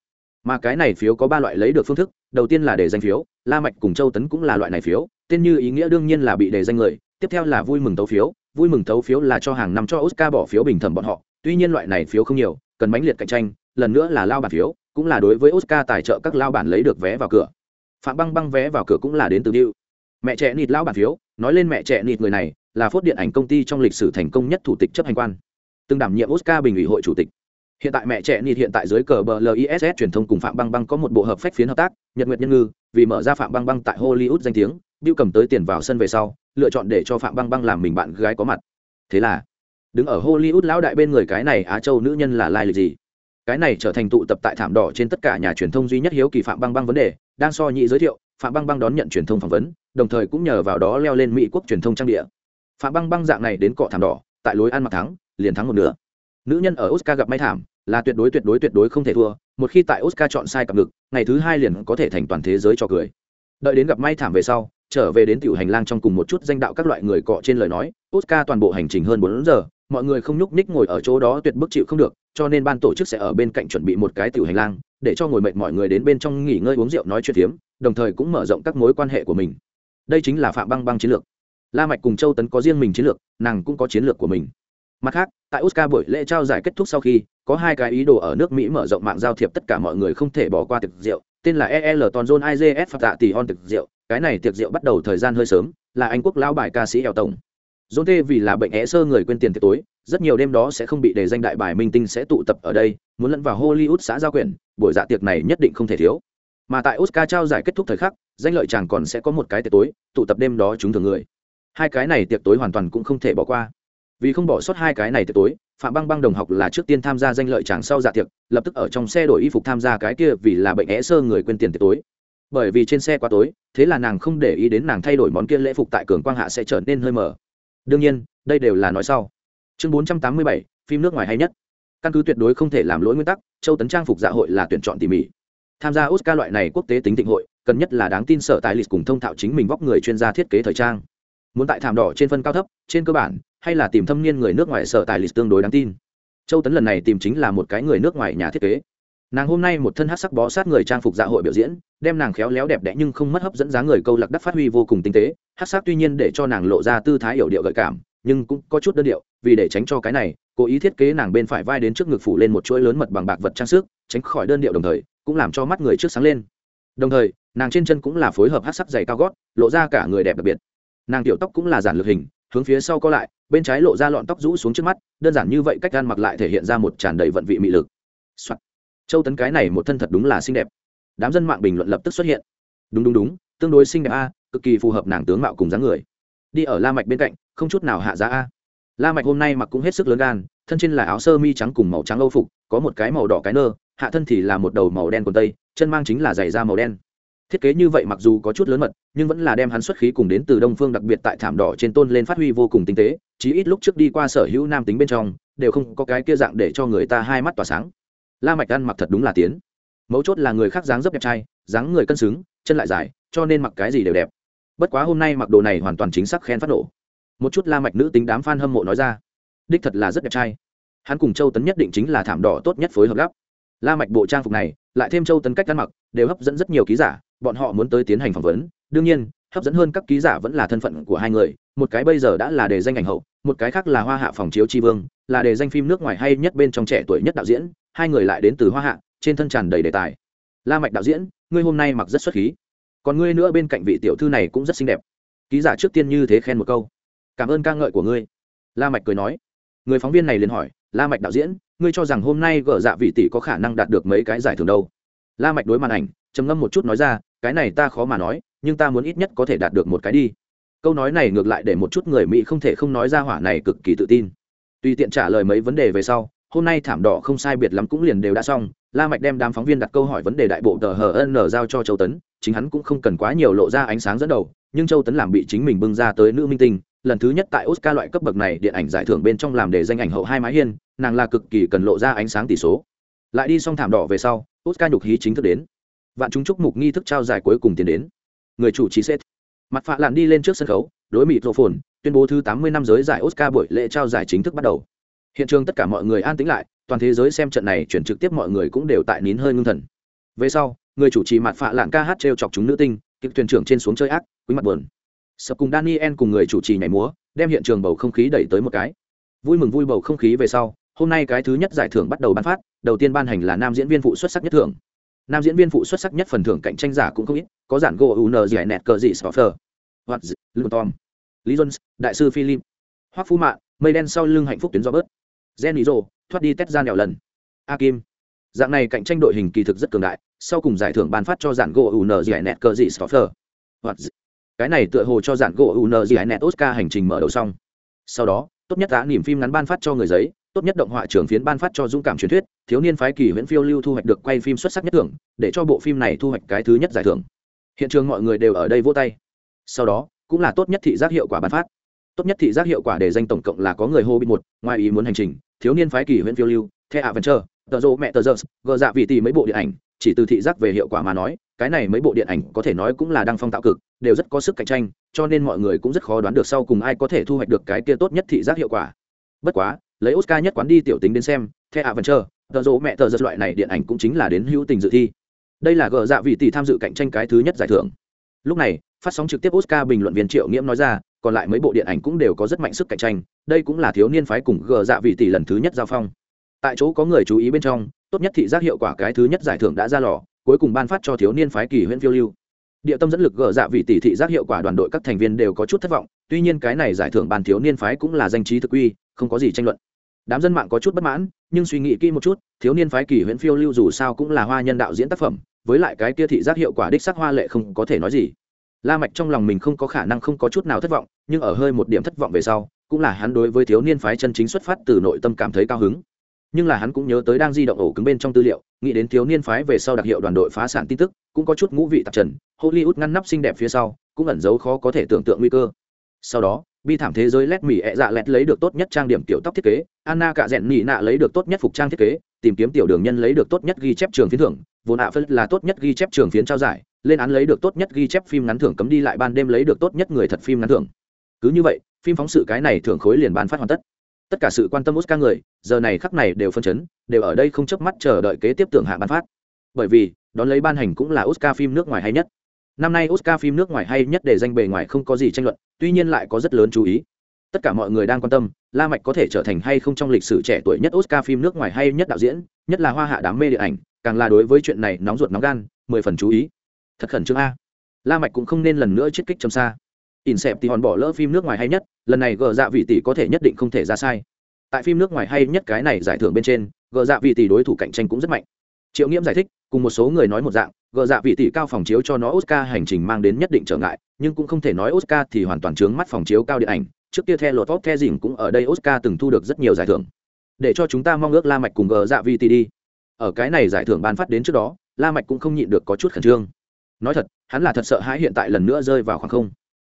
mà cái này phiếu có ba loại lấy được phương thức, đầu tiên là để danh phiếu, la mạch cùng châu tấn cũng là loại này phiếu, tên như ý nghĩa đương nhiên là bị đề danh người, tiếp theo là vui mừng tấu phiếu, vui mừng tấu phiếu là cho hàng năm cho oscar bỏ phiếu bình thẩm bọn họ, tuy nhiên loại này phiếu không nhiều, cần mãnh liệt cạnh tranh, lần nữa là lao bản phiếu, cũng là đối với oscar tài trợ các lao bản lấy được vé vào cửa. Phạm băng băng vé vào cửa cũng là đến từ điệu mẹ trẻ nịt lao bản phiếu, nói lên mẹ trẻ nịt người này, là phốt điện ảnh công ty trong lịch sử thành công nhất thủ tịch chấp hành quan. Từng đảm nhiệm oscar bình ủy hội chủ tịch hiện tại mẹ trẻ nịt hiện tại dưới cờ bờ liss truyền thông cùng phạm băng băng có một bộ hợp phách phiến hợp tác, nhật nguyệt nhân ngư, vì mở ra phạm băng băng tại hollywood danh tiếng, bill cầm tới tiền vào sân về sau, lựa chọn để cho phạm băng băng làm mình bạn gái có mặt. Thế là, đứng ở hollywood lão đại bên người cái này á châu nữ nhân là lai lịch gì? Cái này trở thành tụ tập tại thảm đỏ trên tất cả nhà truyền thông duy nhất hiếu kỳ phạm băng băng vấn đề, đang so nhị giới thiệu, phạm băng băng đón nhận truyền thông phỏng vấn, đồng thời cũng nhờ vào đó leo lên mỹ quốc truyền thông trang địa. Phạm băng băng dạng này đến cọ thảm đỏ, tại lối ăn mặc thắng, liền thắng một nửa nữ nhân ở oscar gặp may thảm, là tuyệt đối tuyệt đối tuyệt đối không thể thua, một khi tại oscar chọn sai cặp ngực, ngày thứ hai liền có thể thành toàn thế giới cho cười. Đợi đến gặp may thảm về sau, trở về đến tiểu hành lang trong cùng một chút danh đạo các loại người cọ trên lời nói, oscar toàn bộ hành trình hơn bốn giờ, mọi người không nhúc ních ngồi ở chỗ đó tuyệt bức chịu không được, cho nên ban tổ chức sẽ ở bên cạnh chuẩn bị một cái tiểu hành lang, để cho ngồi mệt mọi người đến bên trong nghỉ ngơi uống rượu nói chuyện phiếm, đồng thời cũng mở rộng các mối quan hệ của mình. Đây chính là phạm băng băng chiến lược. La mạch cùng châu tấn có riêng mình chiến lược, nàng cũng có chiến lược của mình mặt khác, tại oscar buổi lễ trao giải kết thúc sau khi, có hai cái ý đồ ở nước mỹ mở rộng mạng giao thiệp tất cả mọi người không thể bỏ qua tiệc rượu, tên là el ton john izs phạt tạ tỷ hon tiệc rượu. Cái này tiệc rượu bắt đầu thời gian hơi sớm, là anh quốc lão bài ca sĩ eo tổng. John tê vì là bệnh é sơ người quên tiền tiệc tối, rất nhiều đêm đó sẽ không bị đề danh đại bài minh tinh sẽ tụ tập ở đây, muốn lẫn vào hollywood xã giao quyền, buổi dạ tiệc này nhất định không thể thiếu. Mà tại oscar trao giải kết thúc thời khắc, danh lợi chàng còn sẽ có một cái tiệc tối, tụ tập đêm đó chúng thường người. Hai cái này tiệc tối hoàn toàn cũng không thể bỏ qua vì không bỏ sót hai cái này tiệc tối, phạm băng băng đồng học là trước tiên tham gia danh lợi chàng sau dạ tiệc, lập tức ở trong xe đổi y phục tham gia cái kia vì là bệnh é sơ người quên tiền tiệc tối. Bởi vì trên xe quá tối, thế là nàng không để ý đến nàng thay đổi món kia lễ phục tại cường quang hạ sẽ trở nên hơi mờ. Đương nhiên, đây đều là nói sau. Chương bốn trăm tám mươi bảy, phim nước ngoài hay nhất. Căn cứ tuyệt đối không thể làm lỗi nguyên tắc, châu tấn trang phục dạ hội là tuyển chọn tỉ mỉ. Tham gia oscar loại này quốc tế tính thịnh hội, cần nhất là đáng tin sở tài lịch cùng thông thạo chính mình vóc người chuyên gia thiết kế thời trang. Muốn tại thảm đỏ trên phân cao thấp, trên cơ bản hay là tìm thâm niên người nước ngoài sở tài lịch tương đối đáng tin. Châu tấn lần này tìm chính là một cái người nước ngoài nhà thiết kế. Nàng hôm nay một thân hát sắc bó sát người trang phục dạ hội biểu diễn, đem nàng khéo léo đẹp đẽ nhưng không mất hấp dẫn giá người câu lạc đắc phát huy vô cùng tinh tế. Hát sắc tuy nhiên để cho nàng lộ ra tư thái hiểu điệu gợi cảm, nhưng cũng có chút đơn điệu, vì để tránh cho cái này, cố ý thiết kế nàng bên phải vai đến trước ngực phủ lên một chuỗi lớn mật bằng bạc vật trang sức, tránh khỏi đơn điệu đồng thời, cũng làm cho mắt người trước sáng lên. Đồng thời, nàng trên chân cũng là phối hợp hát sắc dày cao gót, lộ ra cả người đẹp đặc biệt. Nàng tiểu tóc cũng là giản lược hình hướng phía sau có lại, bên trái lộ ra lọn tóc rũ xuống trước mắt, đơn giản như vậy cách gan mặc lại thể hiện ra một tràn đầy vận vị mị lực、Soạn. châu tấn cái này một thân thật đúng là xinh đẹp. Đám dân mạng bình luận lập tức xuất hiện. Đúng đúng đúng, tương đối xinh đẹp a, cực kỳ phù hợp nàng tướng mạo cùng dáng người. Đi ở la mạch bên cạnh, không chút nào hạ giá a. La mạch hôm nay mặc cũng hết sức lớn gan, thân trên là áo sơ mi trắng cùng màu trắng âu phục, có một cái màu đỏ cái nơ, hạ thân thì là một đầu màu đen quần tây, chân mang chính là giày da màu đen thiết kế như vậy mặc dù có chút lớn mật, nhưng vẫn là đem hắn xuất khí cùng đến từ đông phương đặc biệt tại thảm đỏ trên tôn lên phát huy vô cùng tinh tế, chí ít lúc trước đi qua sở hữu nam tính bên trong, đều không có cái kia dạng để cho người ta hai mắt tỏa sáng. La mạch ăn mặc thật đúng là tiến. Mấu chốt là người khác dáng dấp đẹp trai, dáng người cân xứng, chân lại dài, cho nên mặc cái gì đều đẹp. Bất quá hôm nay mặc đồ này hoàn toàn chính xác khen phát nổ. Một chút la mạch nữ tính đám fan hâm mộ nói ra, đích thật là rất đẹp trai. Hắn cùng châu tấn nhất định chính là thảm đỏ tốt nhất phối hợp gấp. La mạch bộ trang phục này, lại thêm châu tấn cách ăn mặc, đều hấp dẫn rất nhiều ký giả bọn họ muốn tới tiến hành phỏng vấn. Đương nhiên, hấp dẫn hơn các ký giả vẫn là thân phận của hai người. Một cái bây giờ đã là đề danh ảnh hậu, một cái khác là hoa hạ phòng chiếu tri vương, là đề danh phim nước ngoài hay nhất bên trong trẻ tuổi nhất đạo diễn. Hai người lại đến từ hoa hạ, trên thân tràn đầy đề tài. La mạch đạo diễn, ngươi hôm nay mặc rất xuất khí. Còn ngươi nữa bên cạnh vị tiểu thư này cũng rất xinh đẹp. Ký giả trước tiên như thế khen một câu. Cảm ơn ca ngợi của ngươi. La mạch cười nói. Người phóng viên này liền hỏi, la mạch đạo diễn, ngươi cho rằng hôm nay gỡ dạ vị tỷ có khả năng đạt được mấy cái giải thưởng đâu? La mạch đối màn ảnh, trầm ngâm một chút nói ra cái này ta khó mà nói, nhưng ta muốn ít nhất có thể đạt được một cái đi. Câu nói này ngược lại để một chút người mỹ không thể không nói ra hỏa này cực kỳ tự tin. Tùy tiện trả lời mấy vấn đề về sau, hôm nay thảm đỏ không sai biệt lắm cũng liền đều đã xong, la mạch đem đám phóng viên đặt câu hỏi vấn đề đại bộ tờ hn giao cho châu tấn, chính hắn cũng không cần quá nhiều lộ ra ánh sáng dẫn đầu, nhưng châu tấn làm bị chính mình bưng ra tới nữ minh tinh, lần thứ nhất tại oscar loại cấp bậc này điện ảnh giải thưởng bên trong làm để danh ảnh hậu hai mái hiên, nàng là cực kỳ cần lộ ra ánh sáng tỷ số. Lại đi xong thảm đỏ về sau, oscar nhục hí chính thức đến vạn chúng chúc mục nghi thức trao giải cuối cùng tiến đến. Người chủ trì xét mặt phạ lặn đi lên trước sân khấu, đối mịt rộ phồn, tuyên bố thứ tám mươi năm giới giải oscar buổi lễ trao giải chính thức bắt đầu. Hiện trường tất cả mọi người an tĩnh lại, toàn thế giới xem trận này chuyển trực tiếp mọi người cũng đều tại nín hơi ngưng thần. Về sau, người chủ trì mặt phạ lặn ca hát t chọc chúng nữ tinh, kịch thuyền trưởng trên xuống chơi ác, quý mặt buồn. Sập cùng daniel cùng người chủ trì nhảy múa, đem hiện trường bầu không khí đẩy tới một cái. Vui mừng vui bầu không khí về sau, hôm nay cái thứ nhất giải thưởng bắt đầu ban phát, đầu tiên ban hành là nam diễn viên phụ xuất sắc nhất thưởng nam diễn viên phụ xuất sắc nhất phần thưởng cạnh tranh giả cũng không ít có giản gỗ un giải nẹt cờ dị stoffer hoặc lương tom lý jones đại sư philip hoắc phú mạ mây đen sau lưng hạnh phúc tuyến do bớt gen rô thoát đi tét ra nẻo lần a kim. Dạng này cạnh tranh đội hình kỳ thực rất cường đại sau cùng giải thưởng ban phát cho giản gỗ un giải nẹt cờ dị. Stoffer hoặc cái này tựa hồ cho giản gỗ un giải nẹt oscar hành trình mở đầu xong. Sau đó tốt nhất đã niềm phim ngắn ban phát cho người giấy tốt nhất động họa trưởng phiến ban phát cho dũng cảm truyền thuyết, thiếu niên phái kỳ huyễn phiêu lưu thu hoạch được quay phim xuất sắc nhất thưởng, để cho bộ phim này thu hoạch cái thứ nhất giải thưởng. Hiện trường mọi người đều ở đây vỗ tay. Sau đó, cũng là tốt nhất thị giác hiệu quả ban phát. Tốt nhất thị giác hiệu quả để danh tổng cộng là có người hô bị một, ngoài ý muốn hành trình, thiếu niên phái kỳ huyễn phiêu lưu, the adventure, tờ rô mẹ tờ giơ gờ dạ vị tỷ mấy bộ điện ảnh, chỉ từ thị giác về hiệu quả mà nói, cái này mấy bộ điện ảnh có thể nói cũng là đăng phong tạo cực, đều rất có sức cạnh tranh, cho nên mọi người cũng rất khó đoán được sau cùng ai có thể thu hoạch được cái kia tốt nhất thị giác hiệu quả. Bất quá lấy oscar nhất quán đi tiểu tính đến xem, the adventure, tờ rỗ mẹ tờ giật loại này điện ảnh cũng chính là đến hữu tình dự thi. Đây là gờ dạ vị tỷ tham dự cạnh tranh cái thứ nhất giải thưởng. Lúc này, phát sóng trực tiếp oscar bình luận viên triệu nghiễm nói ra, còn lại mấy bộ điện ảnh cũng đều có rất mạnh sức cạnh tranh, đây cũng là thiếu niên phái cùng gờ dạ vị tỷ lần thứ nhất giao phong. Tại chỗ có người chú ý bên trong, tốt nhất thị giác hiệu quả cái thứ nhất giải thưởng đã ra lò, cuối cùng ban phát cho thiếu niên phái kỳ huyện phiêu lưu. Địa tâm dẫn lực gờ dạ vị tỷ thị giác hiệu quả đoàn đội các thành viên đều có chút thất vọng, tuy nhiên cái này giải thưởng ban thiếu niên phái cũng là danh trí thực uy không có gì tranh luận. Đám dân mạng có chút bất mãn, nhưng suy nghĩ kỹ một chút, thiếu niên phái kỳ huyễn phiêu lưu dù sao cũng là hoa nhân đạo diễn tác phẩm, với lại cái kia thị giác hiệu quả đích sắc hoa lệ không có thể nói gì. La mạch trong lòng mình không có khả năng không có chút nào thất vọng, nhưng ở hơi một điểm thất vọng về sau, cũng là hắn đối với thiếu niên phái chân chính xuất phát từ nội tâm cảm thấy cao hứng. Nhưng là hắn cũng nhớ tới đang di động ổ cứng bên trong tư liệu, nghĩ đến thiếu niên phái về sau đặc hiệu đoàn đội phá sản tin tức, cũng có chút ngũ vị tạp trần, hollywood ngăn nắp xinh đẹp phía sau, cũng ẩn giấu khó có thể tưởng tượng nguy cơ. Sau đó bi thảm thế giới lét mỉ ẹ dạ lét lấy được tốt nhất trang điểm tiểu tóc thiết kế, anna cạ rẽn nỉ nạ lấy được tốt nhất phục trang thiết kế, tìm kiếm tiểu đường nhân lấy được tốt nhất ghi chép trường phiến thưởng, vốn ạ phân là tốt nhất ghi chép trường phiến trao giải, lên án lấy được tốt nhất ghi chép phim ngắn thưởng cấm đi lại ban đêm lấy được tốt nhất người thật phim ngắn thưởng. Cứ như vậy, phim phóng sự cái này thưởng khối liền ban phát hoàn tất. Tất cả sự quan tâm oscar người, giờ này khắc này đều phân chấn, đều ở đây không chớp mắt chờ đợi kế tiếp tưởng hạ ban phát. Bởi vì, đón lấy ban hành cũng là oscar phim nước ngoài hay nhất năm nay oscar phim nước ngoài hay nhất để danh bề ngoài không có gì tranh luận, tuy nhiên lại có rất lớn chú ý. Tất cả mọi người đang quan tâm, la mạch có thể trở thành hay không trong lịch sử trẻ tuổi nhất oscar phim nước ngoài hay nhất đạo diễn, nhất là hoa hạ đám mê điện ảnh, càng là đối với chuyện này nóng ruột nóng gan, mười phần chú ý. Thật khẩn trương a. La mạch cũng không nên lần nữa chết kích châm xa. Ỉn xẹp thì hòn bỏ lỡ phim nước ngoài hay nhất, lần này gờ dạ vị tỷ có thể nhất định không thể ra sai. Tại phim nước ngoài hay nhất cái này giải thưởng bên trên, gờ dạ vị tỷ đối thủ cạnh tranh cũng rất mạnh. Triệu nghiễm giải thích, cùng một số người nói một dạng gờ dạ vị tỷ cao phòng chiếu cho nó oscar hành trình mang đến nhất định trở ngại, nhưng cũng không thể nói oscar thì hoàn toàn chướng mắt phòng chiếu cao điện ảnh. Trước kia theo lột vót the dình cũng ở đây oscar từng thu được rất nhiều giải thưởng. Để cho chúng ta mong ước la mạch cùng gờ dạ vị tỷ đi. Ở cái này giải thưởng ban phát đến trước đó, la mạch cũng không nhịn được có chút khẩn trương. Nói thật, hắn là thật sợ hãi hiện tại lần nữa rơi vào khoảng không.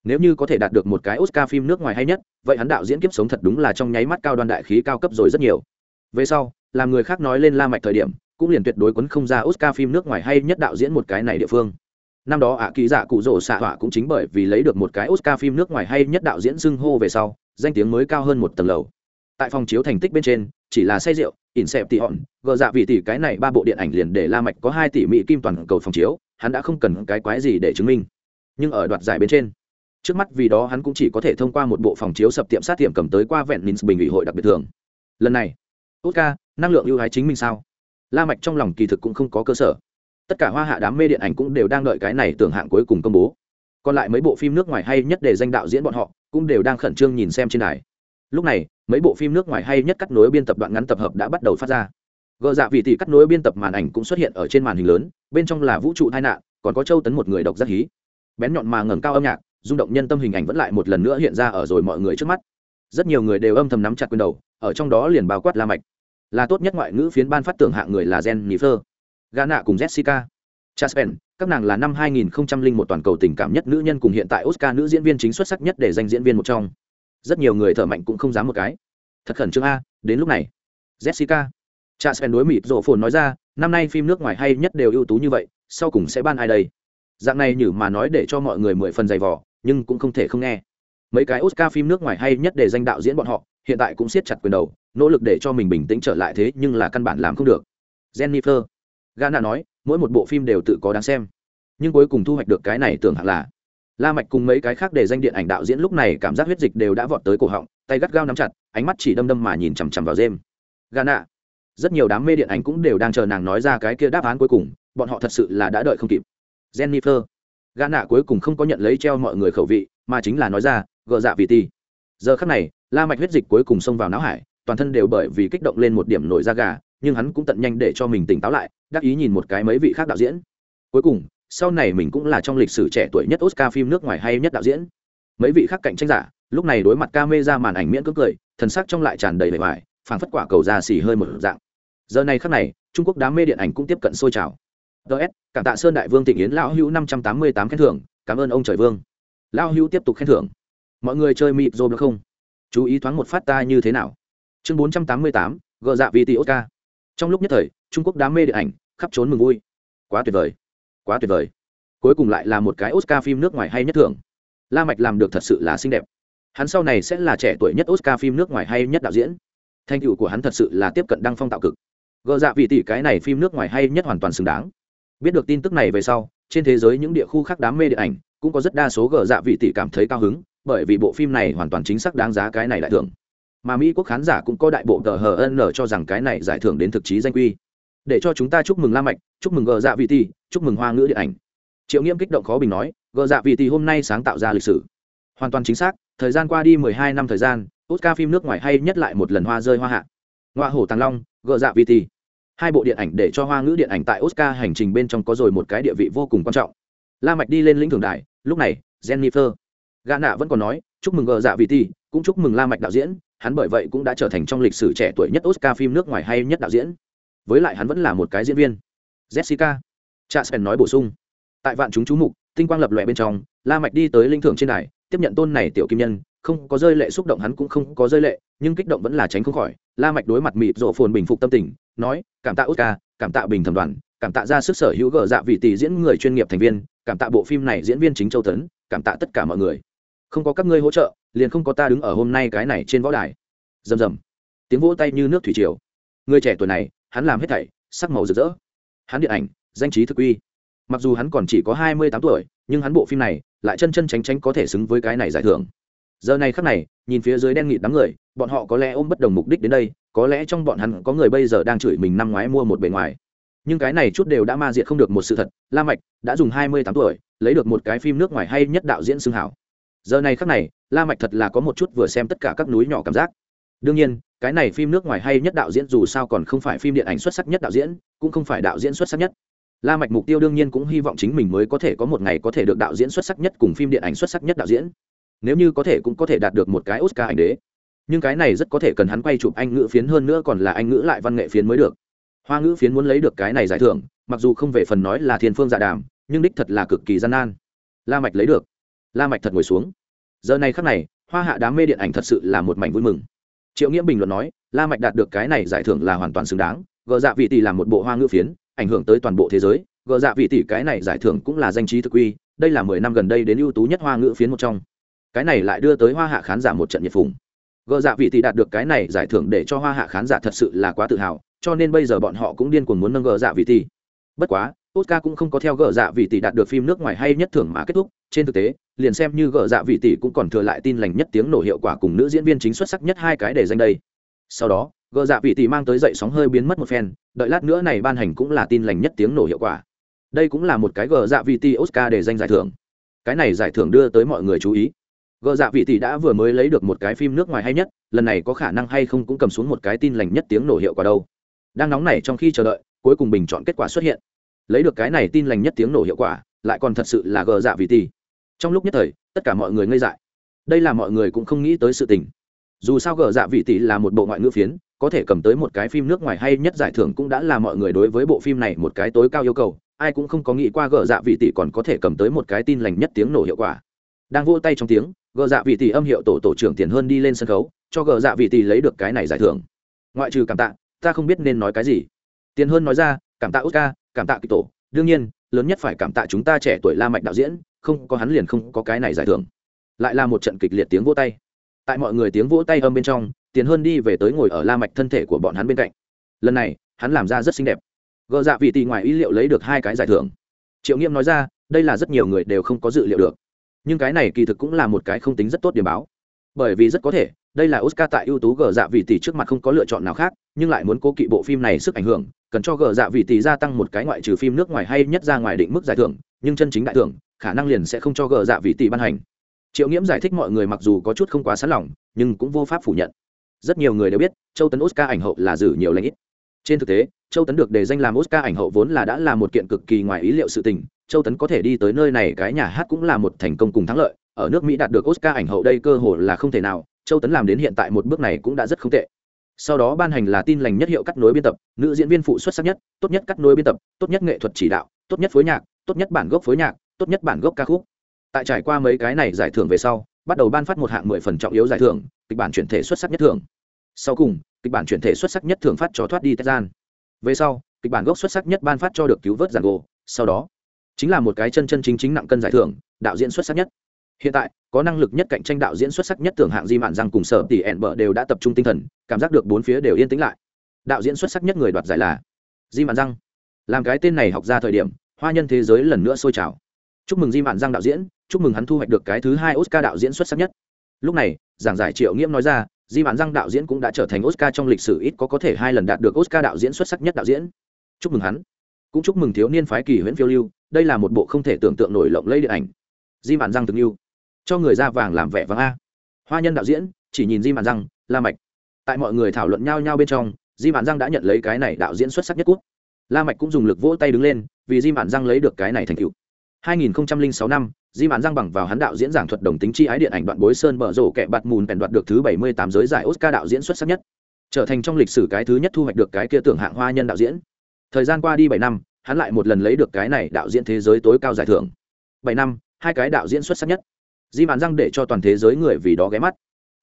Nếu như có thể đạt được một cái oscar phim nước ngoài hay nhất, vậy hắn đạo diễn kiếp sống thật đúng là trong nháy mắt cao đoan đại khí cao cấp rồi rất nhiều. Về sau, làm người khác nói lên la mạch thời điểm cũng liền tuyệt đối quấn không ra oscar phim nước ngoài hay nhất đạo diễn một cái này địa phương. Năm đó ạ ký giả cụ rỗ xạ họa cũng chính bởi vì lấy được một cái oscar phim nước ngoài hay nhất đạo diễn xưng hô về sau, danh tiếng mới cao hơn một tầng lầu. Tại phòng chiếu thành tích bên trên, chỉ là say rượu, ỉn xẹp tỉ hòn, gờ dạ vị tỷ cái này ba bộ điện ảnh liền để la mạch có hai tỷ mỹ kim toàn cầu phòng chiếu, hắn đã không cần cái quái gì để chứng minh. Nhưng ở đoạt giải bên trên, trước mắt vì đó hắn cũng chỉ có thể thông qua một bộ phòng chiếu sập tiệm sát tiệm cầm tới qua vẹn nins bình ủy hội đặc biệt thường lần này, oscar, năng lượng ưu ái chính mình sao? La mạch trong lòng kỳ thực cũng không có cơ sở. Tất cả hoa hạ đám mê điện ảnh cũng đều đang đợi cái này tưởng hạng cuối cùng công bố. Còn lại mấy bộ phim nước ngoài hay nhất để danh đạo diễn bọn họ cũng đều đang khẩn trương nhìn xem trên đài. Lúc này, mấy bộ phim nước ngoài hay nhất cắt nối biên tập đoạn ngắn tập hợp đã bắt đầu phát ra. Gợ dạ vị tỷ cắt nối biên tập màn ảnh cũng xuất hiện ở trên màn hình lớn, bên trong là vũ trụ tai nạn, còn có châu tấn một người độc giác hí. Bén nhọn mà ngẩng cao âm nhạc, rung động nhân tâm hình ảnh vẫn lại một lần nữa hiện ra ở rồi mọi người trước mắt. Rất nhiều người đều âm thầm nắm chặt quyền đầu, ở trong đó liền bao quát la mạch là tốt nhất ngoại ngữ phiến ban phát tưởng hạng người là Jen Nifer, Gana cùng Jessica. Chaspen, các nàng là năm 2001 toàn cầu tình cảm nhất nữ nhân cùng hiện tại Oscar nữ diễn viên chính xuất sắc nhất để giành diễn viên một trong. Rất nhiều người thở mạnh cũng không dám một cái. Thật khẩn trương a, đến lúc này. Jessica. Chaspen đối mịt rộ phồn nói ra, năm nay phim nước ngoài hay nhất đều ưu tú như vậy, sau cùng sẽ ban ai đây? Dạng này nhử mà nói để cho mọi người mười phần dày vò, nhưng cũng không thể không nghe mấy cái oscar phim nước ngoài hay nhất để danh đạo diễn bọn họ hiện tại cũng siết chặt quyền đầu, nỗ lực để cho mình bình tĩnh trở lại thế nhưng là căn bản làm không được. Jennifer gana nói, mỗi một bộ phim đều tự có đáng xem. Nhưng cuối cùng thu hoạch được cái này tưởng hẳn là, la mạch cùng mấy cái khác để danh điện ảnh đạo diễn lúc này cảm giác huyết dịch đều đã vọt tới cổ họng, tay gắt gao nắm chặt, ánh mắt chỉ đâm đâm mà nhìn chằm chằm vào jem. Gana rất nhiều đám mê điện ảnh cũng đều đang chờ nàng nói ra cái kia đáp án cuối cùng, bọn họ thật sự là đã đợi không kịp. Jennifer gana cuối cùng không có nhận lấy treo mọi người khẩu vị, mà chính là nói ra, gờ dạ vì ti giờ khắc này, la mạch huyết dịch cuối cùng xông vào não hải, toàn thân đều bởi vì kích động lên một điểm nổi da gà, nhưng hắn cũng tận nhanh để cho mình tỉnh táo lại, đắc ý nhìn một cái mấy vị khác đạo diễn. Cuối cùng, sau này mình cũng là trong lịch sử trẻ tuổi nhất oscar phim nước ngoài hay nhất đạo diễn. Mấy vị khác cạnh tranh giả, lúc này đối mặt camera màn ảnh miễn cưỡng cười, thần sắc trong lại tràn đầy vẻ vải, phảng phất quả cầu ra xì hơi một dạng. Giờ này khắc này, trung quốc đám mê điện ảnh cũng tiếp cận sôi trào. Ts cảm tạ sơn đại vương tịnh yến lão hữu năm trăm tám mươi tám khen thưởng, cảm ơn ông trời vương. Lão hữu tiếp tục khen thưởng mọi người chơi mịp rồi được không? Chú ý thoáng một phát ta như thế nào? Chương bốn trăm tám mươi tám, gợ dạ vì tỷ oscar. Trong lúc nhất thời, trung quốc đám mê điện ảnh khắp trốn mừng vui. Quá tuyệt vời, quá tuyệt vời. Cuối cùng lại là một cái oscar phim nước ngoài hay nhất thường. La mạch làm được thật sự là xinh đẹp. Hắn sau này sẽ là trẻ tuổi nhất oscar phim nước ngoài hay nhất đạo diễn. Thành tựu của hắn thật sự là tiếp cận đăng phong tạo cực. Gợ dạ vì tỷ cái này phim nước ngoài hay nhất hoàn toàn xứng đáng. Biết được tin tức này về sau, trên thế giới những địa khu khác đám mê điện ảnh cũng có rất đa số gờ dạ vị tỷ cảm thấy cao hứng bởi vì bộ phim này hoàn toàn chính xác đáng giá cái này đại thưởng. Mà mỹ quốc khán giả cũng có đại bộ tờ hn cho rằng cái này giải thưởng đến thực chí danh quy. Để cho chúng ta chúc mừng la mạch, chúc mừng gờ dạ vị ti chúc mừng hoa ngữ điện ảnh. Triệu nghiêm kích động khó bình nói, gờ dạ vị ti hôm nay sáng tạo ra lịch sử. Hoàn toàn chính xác, thời gian qua đi mười hai năm thời gian, oscar phim nước ngoài hay nhất lại một lần hoa rơi hoa hạ. Ngoa hổ tàng long, gờ dạ vị ti hai bộ điện ảnh để cho hoa ngữ điện ảnh tại oscar hành trình bên trong có rồi một cái địa vị vô cùng quan trọng. La mạch đi lên lĩnh thưởng đài, lúc này, jennifer gã nạ vẫn còn nói, chúc mừng gờ dạ vị ti cũng chúc mừng la mạch đạo diễn, hắn bởi vậy cũng đã trở thành trong lịch sử trẻ tuổi nhất oscar phim nước ngoài hay nhất đạo diễn. Với lại hắn vẫn là một cái diễn viên. Jessica Chasen nói bổ sung, tại vạn chúng chú mục, tinh quang lập lòe bên trong, la mạch đi tới linh thưởng trên đài, tiếp nhận tôn này tiểu kim nhân, không có rơi lệ xúc động hắn cũng không có rơi lệ, nhưng kích động vẫn là tránh không khỏi. La mạch đối mặt mịt rộ phồn bình phục tâm tình, nói, cảm tạ oscar, cảm tạ bình thẩm đoàn, cảm tạ ra sức sở hữu gờ dạ vị tỷ diễn người chuyên nghiệp thành viên, cảm tạ bộ phim này diễn viên chính châu tấn, cảm tạ tất cả mọi người không có các ngươi hỗ trợ, liền không có ta đứng ở hôm nay cái này trên võ đài. Rầm rầm. Tiếng vỗ tay như nước thủy triều. Người trẻ tuổi này, hắn làm hết thảy, sắc màu rực rỡ. Hắn điện ảnh, danh trí thực uy. Mặc dù hắn còn chỉ có hai mươi tám tuổi, nhưng hắn bộ phim này lại chân chân tránh tránh có thể xứng với cái này giải thưởng. Giờ này khắc này, nhìn phía dưới đen nghịt đám người, bọn họ có lẽ ôm bất đồng mục đích đến đây, có lẽ trong bọn hắn có người bây giờ đang chửi mình năm ngoái mua một bề ngoài. Nhưng cái này chút đều đã ma diệt không được một sự thật, la mạch đã dùng hai mươi tám tuổi, lấy được một cái phim nước ngoài hay nhất đạo diễn xưng hảo giờ này khắc này, la mạch thật là có một chút vừa xem tất cả các núi nhỏ cảm giác. Đương nhiên, cái này phim nước ngoài hay nhất đạo diễn dù sao còn không phải phim điện ảnh xuất sắc nhất đạo diễn, cũng không phải đạo diễn xuất sắc nhất. La mạch mục tiêu đương nhiên cũng hy vọng chính mình mới có thể có một ngày có thể được đạo diễn xuất sắc nhất cùng phim điện ảnh xuất sắc nhất đạo diễn. Nếu như có thể cũng có thể đạt được một cái oscar ảnh đế. Nhưng cái này rất có thể cần hắn quay chụp anh ngữ phiến hơn nữa còn là anh ngữ lại văn nghệ phiến mới được. Hoa ngữ phiến muốn lấy được cái này giải thưởng, mặc dù không về phần nói là thiên phương dạ đàm, nhưng đích thật là cực kỳ gian nan. La mạch lấy được la mạch thật ngồi xuống. Giờ này khắc này hoa hạ đám mê điện ảnh thật sự là một mảnh vui mừng. Triệu nghĩa bình luận nói la mạch đạt được cái này giải thưởng là hoàn toàn xứng đáng gờ dạ vị tỷ làm một bộ hoa ngữ phiến ảnh hưởng tới toàn bộ thế giới gờ dạ vị tỷ cái này giải thưởng cũng là danh trí thực uy đây là mười năm gần đây đến ưu tú nhất hoa ngữ phiến một trong. Cái này lại đưa tới hoa hạ khán giả một trận nhiệt phùng. Gờ dạ vị tỷ đạt được cái này giải thưởng để cho hoa hạ khán giả thật sự là quá tự hào cho nên bây giờ bọn họ cũng điên cuồng muốn nâng gờ dạ vị tỷ. Bất quá Oscar cũng không có theo gỡ dạ vị tỷ đạt được phim nước ngoài hay nhất thưởng mà kết thúc, trên thực tế, liền xem như gỡ dạ vị tỷ cũng còn thừa lại tin lành nhất tiếng nổ hiệu quả cùng nữ diễn viên chính xuất sắc nhất hai cái để danh đây. Sau đó, gỡ dạ vị tỷ mang tới dậy sóng hơi biến mất một phen, đợi lát nữa này ban hành cũng là tin lành nhất tiếng nổ hiệu quả. Đây cũng là một cái gỡ dạ vị tỷ Oscar để danh giải thưởng. Cái này giải thưởng đưa tới mọi người chú ý. Gỡ dạ vị tỷ đã vừa mới lấy được một cái phim nước ngoài hay nhất, lần này có khả năng hay không cũng cầm xuống một cái tin lành nhất tiếng nổ hiệu quả đâu. Đang nóng này trong khi chờ đợi, cuối cùng bình chọn kết quả xuất hiện lấy được cái này tin lành nhất tiếng nổ hiệu quả lại còn thật sự là gờ dạ vị tỷ trong lúc nhất thời, tất cả mọi người ngây dại. Đây là mọi người cũng không nghĩ tới sự tình. Dù sao gờ dạ vị tỷ là một bộ ngoại ngữ phiến, có thể cầm tới một cái phim nước ngoài hay nhất giải thưởng cũng đã là mọi người đối với bộ phim này một cái tối cao yêu cầu, ai cũng không có nghĩ qua gờ dạ vị tỷ còn có thể cầm tới một cái tin lành nhất tiếng nổ hiệu quả. Đang vỗ tay trong tiếng, gờ dạ vị tỷ âm hiệu tổ tổ trưởng tiền hơn đi lên sân khấu, cho gờ dạ vị tỷ lấy được cái này giải thưởng. Ngoại trừ cảm tạ, ta không biết nên nói cái gì. Tiền hơn nói ra, cảm tạ oscar, cảm tạ kịch tổ. Đương nhiên, lớn nhất phải cảm tạ chúng ta trẻ tuổi la mạch đạo diễn không có hắn liền không có cái này giải thưởng. Lại là một trận kịch liệt tiếng vỗ tay. Tại mọi người tiếng vỗ tay âm bên trong, tiền hơn đi về tới ngồi ở la mạch thân thể của bọn hắn bên cạnh. Lần này, hắn làm ra rất xinh đẹp. Gờ dạ vị tỷ ngoài ý liệu lấy được hai cái giải thưởng. Triệu nghiêm nói ra, đây là rất nhiều người đều không có dự liệu được. Nhưng cái này kỳ thực cũng là một cái không tính rất tốt điểm báo. Bởi vì rất có thể, đây là oscar tại ưu tú gờ dạ vị tỷ trước mặt không có lựa chọn nào khác, nhưng lại muốn cố kỵ bộ phim này sức ảnh hưởng, cần cho gờ dạ vị tỷ gia tăng một cái ngoại trừ phim nước ngoài hay nhất ra ngoài định mức giải thưởng, nhưng chân chính đại thưởng khả năng liền sẽ không cho gờ dạ vị tỷ ban hành. Triệu nghiễm giải thích mọi người mặc dù có chút không quá sẵn lòng, nhưng cũng vô pháp phủ nhận. Rất nhiều người đều biết, châu tấn oscar ảnh hậu là giữ nhiều lãnh ít. Trên thực tế, châu tấn được đề danh làm oscar ảnh hậu vốn là đã là một kiện cực kỳ ngoài ý liệu sự tình. Châu tấn có thể đi tới nơi này cái nhà hát cũng là một thành công cùng thắng lợi. Ở nước mỹ đạt được oscar ảnh hậu đây cơ hội là không thể nào, châu tấn làm đến hiện tại một bước này cũng đã rất không tệ. Sau đó ban hành là tin lành nhất hiệu cắt nối biên tập, nữ diễn viên phụ xuất sắc nhất, tốt nhất cắt nối biên tập, tốt nhất nghệ thuật chỉ đạo, tốt nhất phối nhạc, tốt nhất bản gốc phối nhạc tốt nhất bản gốc ca khúc. Tại trải qua mấy cái này giải thưởng về sau, bắt đầu ban phát một hạng mười phần trọng yếu giải thưởng, kịch bản chuyển thể xuất sắc nhất thưởng. Sau cùng, kịch bản chuyển thể xuất sắc nhất thưởng phát cho thoát đi tết gian. Về sau, kịch bản gốc xuất sắc nhất ban phát cho được cứu vớt giàn gỗ sau đó, chính là một cái chân chân chính chính nặng cân giải thưởng, đạo diễn xuất sắc nhất. Hiện tại, có năng lực nhất cạnh tranh đạo diễn xuất sắc nhất tưởng hạng di mạn rằng cùng sở tỷ ẹn bờ đều đã tập trung tinh thần, cảm giác được bốn phía đều yên tĩnh lại. Đạo diễn xuất sắc nhất người đoạt giải là di mạn răng làm cái tên này học ra thời điểm, hoa nhân thế giới lần nữa sôi trào chúc mừng di mạn Giang đạo diễn chúc mừng hắn thu hoạch được cái thứ hai oscar đạo diễn xuất sắc nhất. Lúc này giảng giải triệu nghiễm nói ra di mạn Giang đạo diễn cũng đã trở thành oscar trong lịch sử ít có có thể hai lần đạt được oscar đạo diễn xuất sắc nhất đạo diễn. Chúc mừng hắn. Cũng chúc mừng thiếu niên phái kỳ huyễn phiêu lưu đây là một bộ không thể tưởng tượng nổi lộng lẫy điện ảnh. Di mạn Giang từng yêu cho người da vàng làm vẻ vàng a. Hoa nhân đạo diễn chỉ nhìn di mạn Giang, la mạch. Tại mọi người thảo luận nhau nhau bên trong di mạn Giang đã nhận lấy cái này đạo diễn xuất sắc nhất cút. La mạch cũng dùng lực vỗ tay đứng lên vì di mạn Giang lấy được cái này thành tựu. 2006 năm di mạn răng bằng vào hắn đạo diễn giảng thuật đồng tính chi ái điện ảnh đoạn bối sơn bờ rổ kẹ bạt mùn bèn đoạt được thứ 78 giới giải oscar đạo diễn xuất sắc nhất. Trở thành trong lịch sử cái thứ nhất thu hoạch được cái kia tưởng hạng hoa nhân đạo diễn. Thời gian qua đi bảy năm hắn lại một lần lấy được cái này đạo diễn thế giới tối cao giải thưởng. Bảy năm hai cái đạo diễn xuất sắc nhất. Di mạn răng để cho toàn thế giới người vì đó ghé mắt.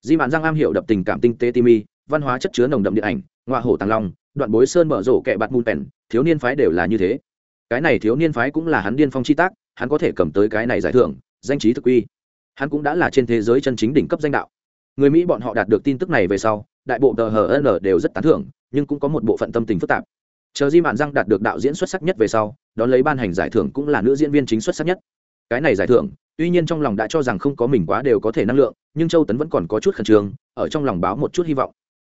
Di mạn răng am hiểu đập tình cảm tinh tế timi văn hóa chất chứa nồng đậm điện ảnh ngoại hổ tàng long đoạn bối sơn mở rổ kẹ bạt mùn bèn, thiếu niên phái đều là như thế. Cái này thiếu niên phái cũng là hắn điên phong chi tác hắn có thể cầm tới cái này giải thưởng, danh trí thực uy. Hắn cũng đã là trên thế giới chân chính đỉnh cấp danh đạo. Người mỹ bọn họ đạt được tin tức này về sau, đại bộ tờ hn đều rất tán thưởng, nhưng cũng có một bộ phận tâm tình phức tạp. Chờ di mạn răng đạt được đạo diễn xuất sắc nhất về sau, đón lấy ban hành giải thưởng cũng là nữ diễn viên chính xuất sắc nhất. Cái này giải thưởng, tuy nhiên trong lòng đã cho rằng không có mình quá đều có thể năng lượng, nhưng châu tấn vẫn còn có chút khẩn trương, ở trong lòng báo một chút hy vọng.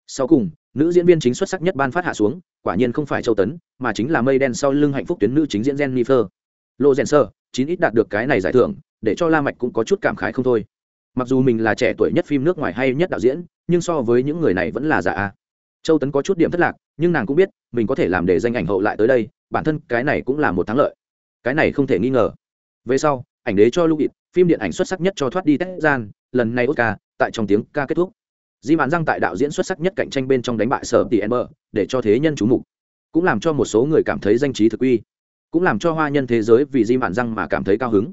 Sau cùng, nữ diễn viên chính xuất sắc nhất ban phát hạ xuống, quả nhiên không phải châu tấn, mà chính là mây đen sau lưng hạnh phúc tuyến nữ chính diễn jennifer lô rèn sơ, chín ít đạt được cái này giải thưởng, để cho la mạch cũng có chút cảm khái không thôi. Mặc dù mình là trẻ tuổi nhất phim nước ngoài hay nhất đạo diễn, nhưng so với những người này vẫn là giả a. Châu tấn có chút điểm thất lạc, nhưng nàng cũng biết, mình có thể làm để danh ảnh hậu lại tới đây, bản thân cái này cũng là một thắng lợi. Cái này không thể nghi ngờ. Về sau, ảnh đế cho lưu ịt phim điện ảnh xuất sắc nhất cho thoát đi tết gian, lần này oscar, tại trong tiếng ca kết thúc. Di mạn răng tại đạo diễn xuất sắc nhất cạnh tranh bên trong đánh bại sở tỷ ember để cho thế nhân chú mục, cũng làm cho một số người cảm thấy danh trí thực uy cũng làm cho hoa nhân thế giới vì di mạn răng mà cảm thấy cao hứng.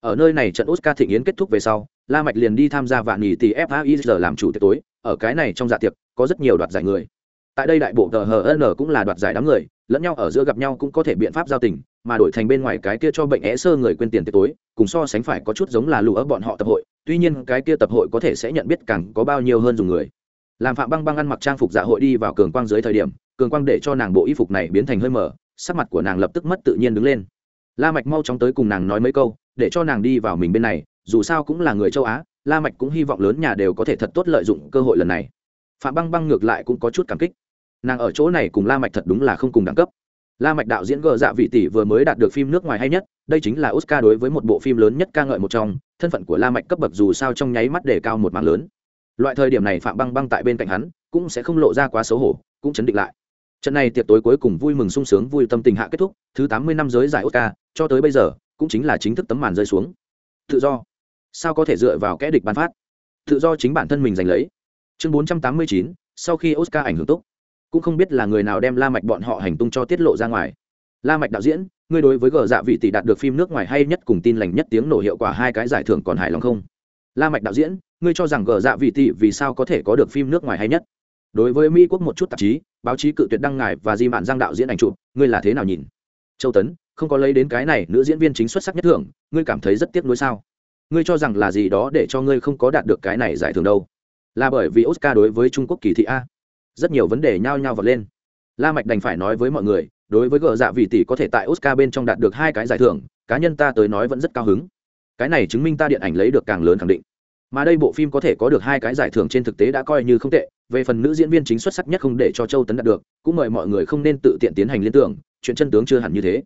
Ở nơi này trận oscar thịnh yến kết thúc về sau, la mạch liền đi tham gia vạn nghỉ tỷ faiz làm chủ tiệc tối. Ở cái này trong dạ tiệc, có rất nhiều đoạt giải người. Tại đây đại bộ tờ hn cũng là đoạt giải đám người, lẫn nhau ở giữa gặp nhau cũng có thể biện pháp giao tình, mà đổi thành bên ngoài cái kia cho bệnh é sơ người quên tiền tiệc tối, cùng so sánh phải có chút giống là lũ ở bọn họ tập hội. Tuy nhiên cái kia tập hội có thể sẽ nhận biết càng có bao nhiêu hơn dùng người. Làm phạm băng băng ăn mặc trang phục dạ hội đi vào cường quang dưới thời điểm, cường quang để cho nàng bộ y phục này biến thành hơi mở sắc mặt của nàng lập tức mất tự nhiên đứng lên. La mạch mau chóng tới cùng nàng nói mấy câu, để cho nàng đi vào mình bên này, dù sao cũng là người châu á, la mạch cũng hy vọng lớn nhà đều có thể thật tốt lợi dụng cơ hội lần này. Phạm băng băng ngược lại cũng có chút cảm kích. Nàng ở chỗ này cùng la mạch thật đúng là không cùng đẳng cấp. La mạch đạo diễn gờ dạ vị tỷ vừa mới đạt được phim nước ngoài hay nhất, đây chính là oscar đối với một bộ phim lớn nhất ca ngợi một trong, thân phận của la mạch cấp bậc dù sao trong nháy mắt đề cao một mảng lớn. Loại thời điểm này phạm băng băng tại bên cạnh hắn, cũng sẽ không lộ ra quá xấu hổ, cũng chấn định lại trận này tiệc tối cuối cùng vui mừng sung sướng, vui tâm tình hạ kết thúc, thứ tám mươi năm giới giải oscar, cho tới bây giờ, cũng chính là chính thức tấm màn rơi xuống. Tự do. Sao có thể dựa vào kẽ địch ban phát? Tự do chính bản thân mình giành lấy. Chương bốn trăm tám mươi chín, sau khi oscar ảnh hưởng tốt cũng không biết là người nào đem la mạch bọn họ hành tung cho tiết lộ ra ngoài. La mạch đạo diễn, ngươi đối với gờ dạ vị tỷ đạt được phim nước ngoài hay nhất cùng tin lành nhất tiếng nổ hiệu quả hai cái giải thưởng còn hài lòng không? La mạch đạo diễn, ngươi cho rằng gờ dạ vị tỷ vì sao có thể có được phim nước ngoài hay nhất? Đối với mỹ quốc một chút tạp chí, báo chí cự tuyệt đăng ngài và di mạn giang đạo diễn ảnh chụp, ngươi là thế nào nhìn? Châu tấn, không có lấy đến cái này nữ diễn viên chính xuất sắc nhất thưởng, ngươi cảm thấy rất tiếc nuối sao? Ngươi cho rằng là gì đó để cho ngươi không có đạt được cái này giải thưởng đâu? Là bởi vì oscar đối với trung quốc kỳ thị a. Rất nhiều vấn đề nhao nhao vật lên. La mạch đành phải nói với mọi người, đối với gờ dạ vị tỷ có thể tại oscar bên trong đạt được hai cái giải thưởng, cá nhân ta tới nói vẫn rất cao hứng. Cái này chứng minh ta điện ảnh lấy được càng lớn khẳng định. Mà đây bộ phim có thể có được hai cái giải thưởng trên thực tế đã coi như không tệ về phần nữ diễn viên chính xuất sắc nhất không để cho châu tấn đạt được, cũng mời mọi người không nên tự tiện tiến hành liên tưởng, chuyện chân tướng chưa hẳn như thế.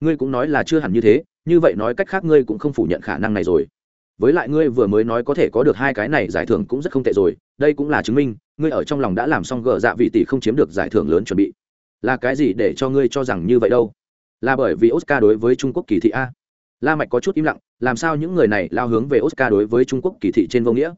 Ngươi cũng nói là chưa hẳn như thế, như vậy nói cách khác ngươi cũng không phủ nhận khả năng này rồi. Với lại ngươi vừa mới nói có thể có được hai cái này giải thưởng cũng rất không tệ rồi, đây cũng là chứng minh, ngươi ở trong lòng đã làm xong gờ dạ vị tỷ không chiếm được giải thưởng lớn chuẩn bị. Là cái gì để cho ngươi cho rằng như vậy đâu? Là bởi vì oscar đối với trung quốc kỳ thị a. La mạch có chút im lặng, làm sao những người này lao hướng về oscar đối với trung quốc kỳ thị trên vô nghĩa?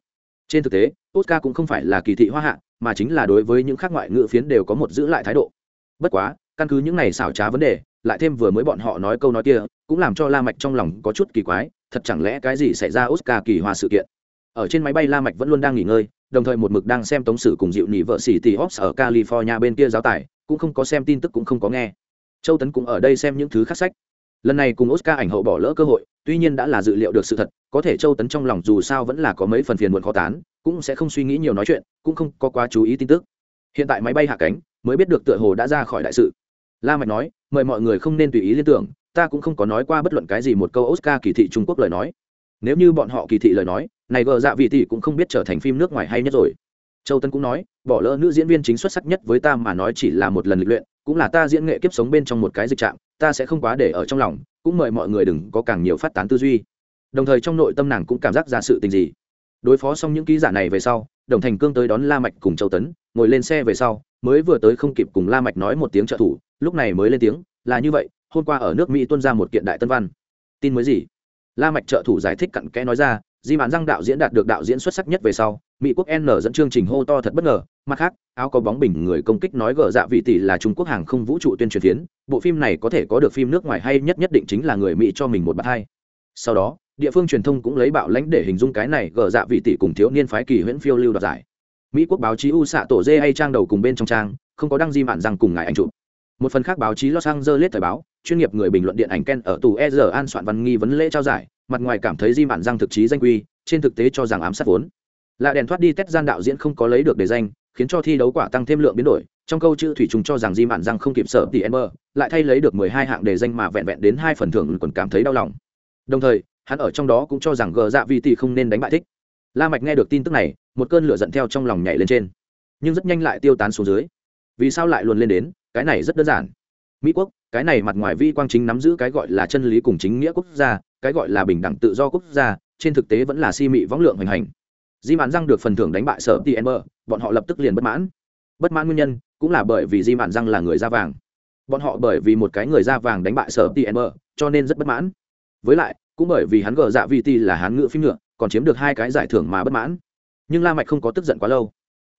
Trên thực tế, oscar cũng không phải là kỳ thị hoa hạ mà chính là đối với những khác ngoại ngữ phiến đều có một giữ lại thái độ. Bất quá, căn cứ những này xảo trá vấn đề, lại thêm vừa mới bọn họ nói câu nói kia, cũng làm cho la mạch trong lòng có chút kỳ quái, thật chẳng lẽ cái gì xảy ra oscar kỳ hòa sự kiện? Ở trên máy bay la mạch vẫn luôn đang nghỉ ngơi, đồng thời một mực đang xem tống sử cùng dịu nhị vợ sĩ tỷ hops ở california bên kia giáo tải cũng không có xem tin tức cũng không có nghe. Châu tấn cũng ở đây xem những thứ khác sách lần này cùng oscar ảnh hậu bỏ lỡ cơ hội, tuy nhiên đã là dự liệu được sự thật, có thể châu tấn trong lòng dù sao vẫn là có mấy phần phiền muộn khó tán, cũng sẽ không suy nghĩ nhiều nói chuyện, cũng không có quá chú ý tin tức. Hiện tại máy bay hạ cánh, mới biết được tựa hồ đã ra khỏi đại sự. La mạch nói, mời mọi người không nên tùy ý liên tưởng, ta cũng không có nói qua bất luận cái gì một câu oscar kỳ thị trung quốc lời nói. Nếu như bọn họ kỳ thị lời nói, này gờ dạ vị tỷ cũng không biết trở thành phim nước ngoài hay nhất rồi. Châu tân cũng nói, bỏ lỡ nữ diễn viên chính xuất sắc nhất với ta mà nói chỉ là một lần lịch luyện cũng là ta diễn nghệ kiếp sống bên trong một cái dịch trạng, ta sẽ không quá để ở trong lòng, cũng mời mọi người đừng có càng nhiều phát tán tư duy. Đồng thời trong nội tâm nàng cũng cảm giác ra sự tình gì. Đối phó xong những ký giả này về sau, đồng thành cương tới đón la mạch cùng châu tấn, ngồi lên xe về sau, mới vừa tới không kịp cùng la mạch nói một tiếng trợ thủ, lúc này mới lên tiếng, là như vậy, hôm qua ở nước mỹ tuân ra một kiện đại tân văn. Tin mới gì? La mạch trợ thủ giải thích cặn kẽ nói ra, di mạn răng đạo diễn đạt được đạo diễn xuất sắc nhất về sau mỹ quốc n dẫn chương trình hô to thật bất ngờ. Mặt khác, áo có bóng bình người công kích nói gờ dạ vị tỷ là trung quốc hàng không vũ trụ tuyên truyền phiến. Bộ phim này có thể có được phim nước ngoài hay nhất nhất định chính là người mỹ cho mình một bát hai sau đó, địa phương truyền thông cũng lấy bạo lãnh để hình dung cái này gờ dạ vị tỷ cùng thiếu niên phái kỳ huyễn phiêu lưu đoạt giải. Mỹ quốc báo chí u xạ tổ dê hay trang đầu cùng bên trong trang, không có đăng di mạn rằng cùng ngài anh chụp. Một phần khác báo chí los angeles thời báo, chuyên nghiệp người bình luận điện ảnh ken ở tù e r an soạn văn nghi vấn lễ trao giải, mặt ngoài cảm thấy di mạn rằng thực chí danh quy, trên thực tế cho rằng ám sát vốn là đèn thoát đi test gian đạo diễn không có lấy được đề danh, khiến cho thi đấu quả tăng thêm lượng biến đổi. Trong câu chữ thủy trùng cho rằng di mạn răng không kịp sở thì ember lại thay lấy được mười hai hạng đề danh mà vẹn vẹn đến hai phần thưởng còn cảm thấy đau lòng. Đồng thời, hắn ở trong đó cũng cho rằng gờ dạ vi tỷ không nên đánh bại thích. La mạch nghe được tin tức này, một cơn lửa giận theo trong lòng nhảy lên trên. Nhưng rất nhanh lại tiêu tán xuống dưới. Vì sao lại luồn lên đến? Cái này rất đơn giản. Mỹ quốc, cái này mặt ngoài vi quang chính nắm giữ cái gọi là chân lý cùng chính nghĩa quốc gia, cái gọi là bình đẳng tự do quốc gia, trên thực tế vẫn là si mị võng lượng hoành hành di mạn răng được phần thưởng đánh bại sở tn bọn họ lập tức liền bất mãn. Bất mãn nguyên nhân cũng là bởi vì di mạn răng là người da vàng. Bọn họ bởi vì một cái người da vàng đánh bại sở tn cho nên rất bất mãn. Với lại cũng bởi vì hắn gờ dạ vt ti là hán ngữ phim ngựa, còn chiếm được hai cái giải thưởng mà bất mãn. Nhưng la mạch không có tức giận quá lâu.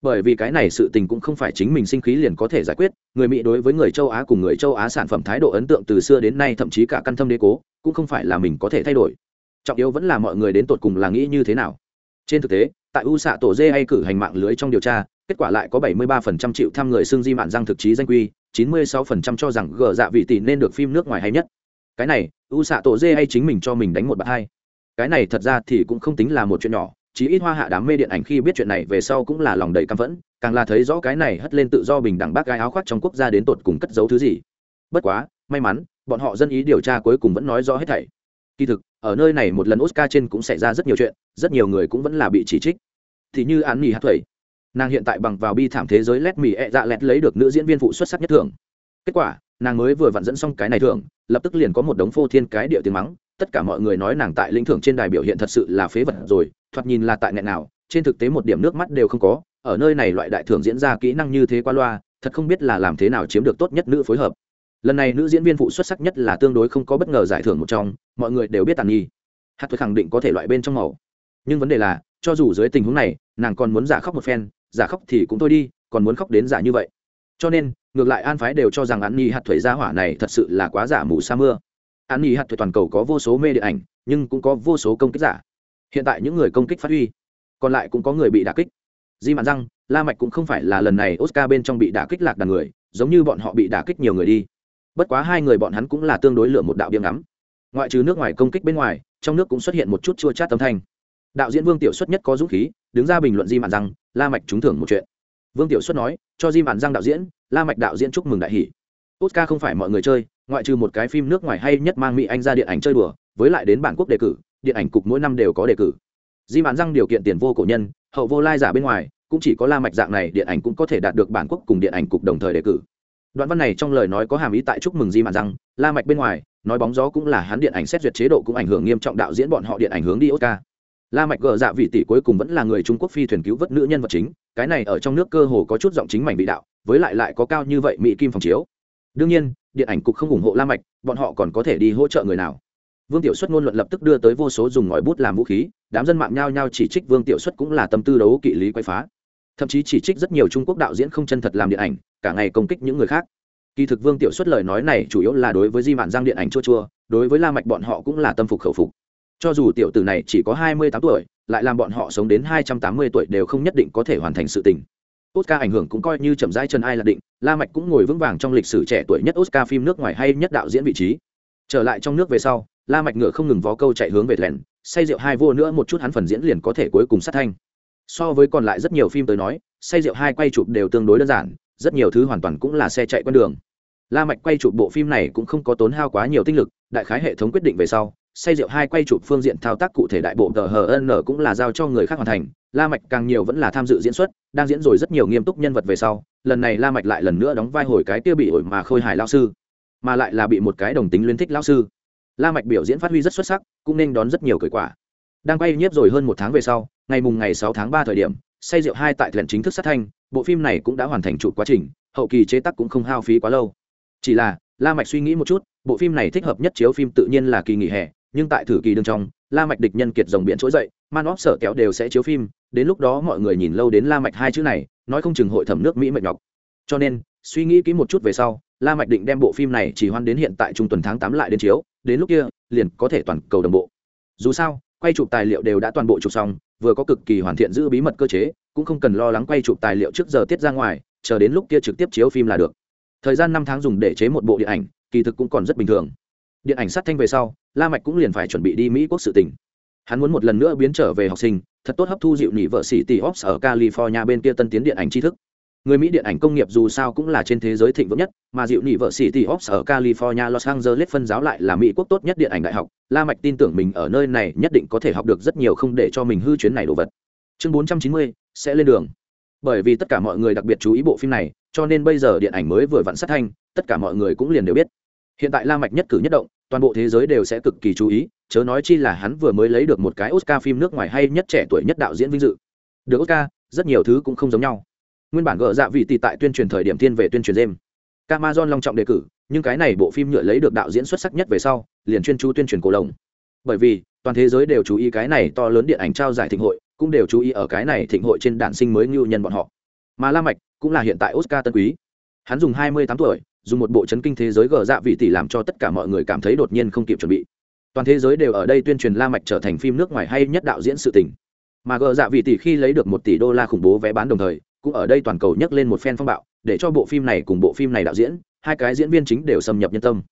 Bởi vì cái này sự tình cũng không phải chính mình sinh khí liền có thể giải quyết người mỹ đối với người châu á cùng người châu á sản phẩm thái độ ấn tượng từ xưa đến nay thậm chí cả căn thâm đế cố cũng không phải là mình có thể thay đổi. Trọng yếu vẫn là mọi người đến tột cùng là nghĩ như thế nào trên thực tế, tại u xạ tổ dê hay cử hành mạng lưới trong điều tra, kết quả lại có 73% chịu tham người xương di mạn răng thực chí danh quy 96% cho rằng gờ dạ vị tỷ nên được phim nước ngoài hay nhất. Cái này, u xạ tổ dê hay chính mình cho mình đánh một bậc hai. Cái này thật ra thì cũng không tính là một chuyện nhỏ, chí ít hoa hạ đám mê điện ảnh khi biết chuyện này về sau cũng là lòng đầy căm phẫn, càng là thấy rõ cái này hất lên tự do bình đẳng bác gái áo khoác trong quốc gia đến tột cùng cất giấu thứ gì. Bất quá, may mắn, bọn họ dân ý điều tra cuối cùng vẫn nói rõ hết thảy kỳ thực, ở nơi này một lần oscar trên cũng xảy ra rất nhiều chuyện, rất nhiều người cũng vẫn là bị chỉ trích. Thì như án mì hát thầy nàng hiện tại bằng vào bi thảm thế giới lét mì ẹ、e、dạ lét lấy được nữ diễn viên phụ xuất sắc nhất thường kết quả, nàng mới vừa vặn dẫn xong cái này thường lập tức liền có một đống phô thiên cái điệu tiếng mắng, tất cả mọi người nói nàng tại lĩnh thưởng trên đài biểu hiện thật sự là phế vật rồi, thoạt nhìn là tại nghẹn nào, trên thực tế một điểm nước mắt đều không có, ở nơi này loại đại thưởng diễn ra kỹ năng như thế qua loa, thật không biết là làm thế nào chiếm được tốt nhất nữ phối hợp lần này nữ diễn viên phụ xuất sắc nhất là tương đối không có bất ngờ giải thưởng một trong, mọi người đều biết tàn nhi. Hát thuật khẳng định có thể loại bên trong màu. Nhưng vấn đề là, cho dù dưới tình huống này, nàng còn muốn giả khóc một phen, giả khóc thì cũng thôi đi, còn muốn khóc đến giả như vậy. Cho nên, ngược lại an phái đều cho rằng an nhi hạt thuế gia hỏa này thật sự là quá giả mù sa mưa. An nhi hạt thuế toàn cầu có vô số mê điện ảnh, nhưng cũng có vô số công kích giả. Hiện tại những người công kích phát huy, còn lại cũng có người bị đả kích. Di mạn răng, la mạch cũng không phải là lần này oscar bên trong bị đả kích lạc đàn người, giống như bọn họ bị đả kích nhiều người đi bất quá hai người bọn hắn cũng là tương đối lựa một đạo biếng ngắm. Ngoại trừ nước ngoài công kích bên ngoài, trong nước cũng xuất hiện một chút chua chát tâm thanh. Đạo diễn vương tiểu xuất nhất có dũng khí, đứng ra bình luận di mạn rằng la mạch trúng thưởng một chuyện. Vương tiểu xuất nói, cho di mạn rằng đạo diễn, la mạch đạo diễn chúc mừng đại hỷ. Oscar không phải mọi người chơi, ngoại trừ một cái phim nước ngoài hay nhất mang mỹ anh ra điện ảnh chơi đùa, với lại đến bản quốc đề cử, điện ảnh cục mỗi năm đều có đề cử. Di mạn rằng điều kiện tiền vô cổ nhân, hậu vô lai giả bên ngoài, cũng chỉ có la mạch dạng này điện ảnh cũng có thể đạt được bản quốc cùng điện ảnh cục đồng thời đề cử đoạn văn này trong lời nói có hàm ý tại chúc mừng di mạn rằng la mạch bên ngoài, nói bóng gió cũng là hắn điện ảnh xét duyệt chế độ cũng ảnh hưởng nghiêm trọng đạo diễn bọn họ điện ảnh hướng đi oscar. La mạch gờ dạ vị tỷ cuối cùng vẫn là người trung quốc phi thuyền cứu vớt nữ nhân vật chính, cái này ở trong nước cơ hồ có chút giọng chính mảnh bị đạo, với lại lại có cao như vậy mỹ kim phòng chiếu. Đương nhiên, điện ảnh cục không ủng hộ la mạch, bọn họ còn có thể đi hỗ trợ người nào. Vương tiểu xuất ngôn luận lập tức đưa tới vô số dùng ngòi bút làm vũ khí, đám dân mạng nhao nhao chỉ trích vương tiểu xuất cũng là tâm tư đấu kỵ lý quay phá. Thậm chí chỉ trích rất nhiều trung quốc đạo diễn không chân thật làm điện ảnh cả ngày công kích những người khác kỳ thực vương tiểu xuất lời nói này chủ yếu là đối với di mạn giang điện ảnh chua chua đối với la mạch bọn họ cũng là tâm phục khẩu phục cho dù tiểu tử này chỉ có hai mươi tám tuổi lại làm bọn họ sống đến hai trăm tám mươi tuổi đều không nhất định có thể hoàn thành sự tình Oscar ảnh hưởng cũng coi như chậm rãi chân ai là định, La Mạch cũng ngồi vững vàng trong lịch sử trẻ tuổi nhất Oscar phim nước ngoài hay nhất đạo diễn vị trí. Trở lại trong nước về sau, La Mạch ngựa không ngừng vó câu chạy hướng về Lèn, say rượu hai vô nữa một chút hắn phần diễn liền có thể cuối cùng sát thanh. So với còn lại rất nhiều phim tới nói, say rượu hai quay chụp đều tương đối đơn giản, rất nhiều thứ hoàn toàn cũng là xe chạy quen đường. La Mạch quay chụp bộ phim này cũng không có tốn hao quá nhiều tinh lực, đại khái hệ thống quyết định về sau, say rượu hai quay chụp phương diện thao tác cụ thể đại bộ tờ hn cũng là giao cho người khác hoàn thành. La mạch càng nhiều vẫn là tham dự diễn xuất đang diễn rồi rất nhiều nghiêm túc nhân vật về sau lần này la mạch lại lần nữa đóng vai hồi cái kia bị ổi mà khôi hài lão sư mà lại là bị một cái đồng tính liên thích lão sư. La mạch biểu diễn phát huy rất xuất sắc cũng nên đón rất nhiều cười quả. Đang quay nhiếp rồi hơn một tháng về sau ngày mùng ngày 6 tháng 3 thời điểm say rượu hai tại lần chính thức sát thanh bộ phim này cũng đã hoàn thành chụp quá trình, hậu kỳ chế tác cũng không hao phí quá lâu. Chỉ là, la mạch suy nghĩ một chút, bộ phim này thích hợp nhất chiếu phim tự nhiên là kỳ nghỉ hè, nhưng tại thử kỳ đương trong, la mạch địch nhân kiệt rồng biển trỗi dậy, man óp sở kéo đều sẽ chiếu phim, đến lúc đó mọi người nhìn lâu đến la mạch hai chữ này, nói không chừng hội thẩm nước mỹ mệt nhọc. Cho nên, suy nghĩ kỹ một chút về sau, la mạch định đem bộ phim này chỉ hoan đến hiện tại trung tuần tháng tám lại đến chiếu, đến lúc kia, liền có thể toàn cầu đồng bộ. Dù sao, quay chụp tài liệu đều đã toàn bộ chụp xong, vừa có cực kỳ hoàn thiện giữ bí mật cơ chế cũng không cần lo lắng quay chụp tài liệu trước giờ tiết ra ngoài chờ đến lúc kia trực tiếp chiếu phim là được. Thời gian năm tháng dùng để chế một bộ điện ảnh kỳ thực cũng còn rất bình thường. Điện ảnh sát thanh về sau la mạch cũng liền phải chuẩn bị đi mỹ quốc sự tỉnh hắn muốn một lần nữa biến trở về học sinh thật tốt hấp thu dịu nỉ vợ sĩ tỷ ops ở california bên kia tân tiến điện ảnh tri thức. Người mỹ điện ảnh công nghiệp dù sao cũng là trên thế giới thịnh vượng nhất mà dịu nỉ vợ sĩ tỷ ops ở california los angeles phân giáo lại là mỹ quốc tốt nhất điện ảnh đại học. La mạch tin tưởng mình ở nơi này nhất định có thể học được rất nhiều không để cho mình hư chuyến này đồ vật. Chương 490, sẽ lên đường. Bởi vì tất cả mọi người đặc biệt chú ý bộ phim này, cho nên bây giờ điện ảnh mới vừa vặn sát thanh, tất cả mọi người cũng liền đều biết. Hiện tại la mạch nhất cử nhất động, toàn bộ thế giới đều sẽ cực kỳ chú ý, chớ nói chi là hắn vừa mới lấy được một cái oscar phim nước ngoài hay nhất trẻ tuổi nhất đạo diễn vinh dự. Được oscar, rất nhiều thứ cũng không giống nhau. Nguyên bản gỡ dạ vị tỷ tại tuyên truyền thời điểm tiên về tuyên truyền đêm Amazon long trọng đề cử, nhưng cái này bộ phim nhựa lấy được đạo diễn xuất sắc nhất về sau, liền chuyên chú tuyên truyền cổ lồng. Bởi vì, toàn thế giới đều chú ý cái này to lớn điện ảnh trao giải thịnh hội cũng đều chú ý ở cái này thịnh hội trên đản sinh mới ngưu nhân bọn họ. Mà la mạch cũng là hiện tại oscar tân quý. Hắn dùng 28 tuổi, dùng một bộ chấn kinh thế giới gờ dạ vị tỷ làm cho tất cả mọi người cảm thấy đột nhiên không kịp chuẩn bị. Toàn thế giới đều ở đây tuyên truyền la mạch trở thành phim nước ngoài hay nhất đạo diễn sự tình. Mà gờ dạ vị tỷ khi lấy được một tỷ đô la khủng bố vé bán đồng thời, cũng ở đây toàn cầu nhấc lên một phen phong bạo, để cho bộ phim này cùng bộ phim này đạo diễn, hai cái diễn viên chính đều xâm nhập nhân tâm.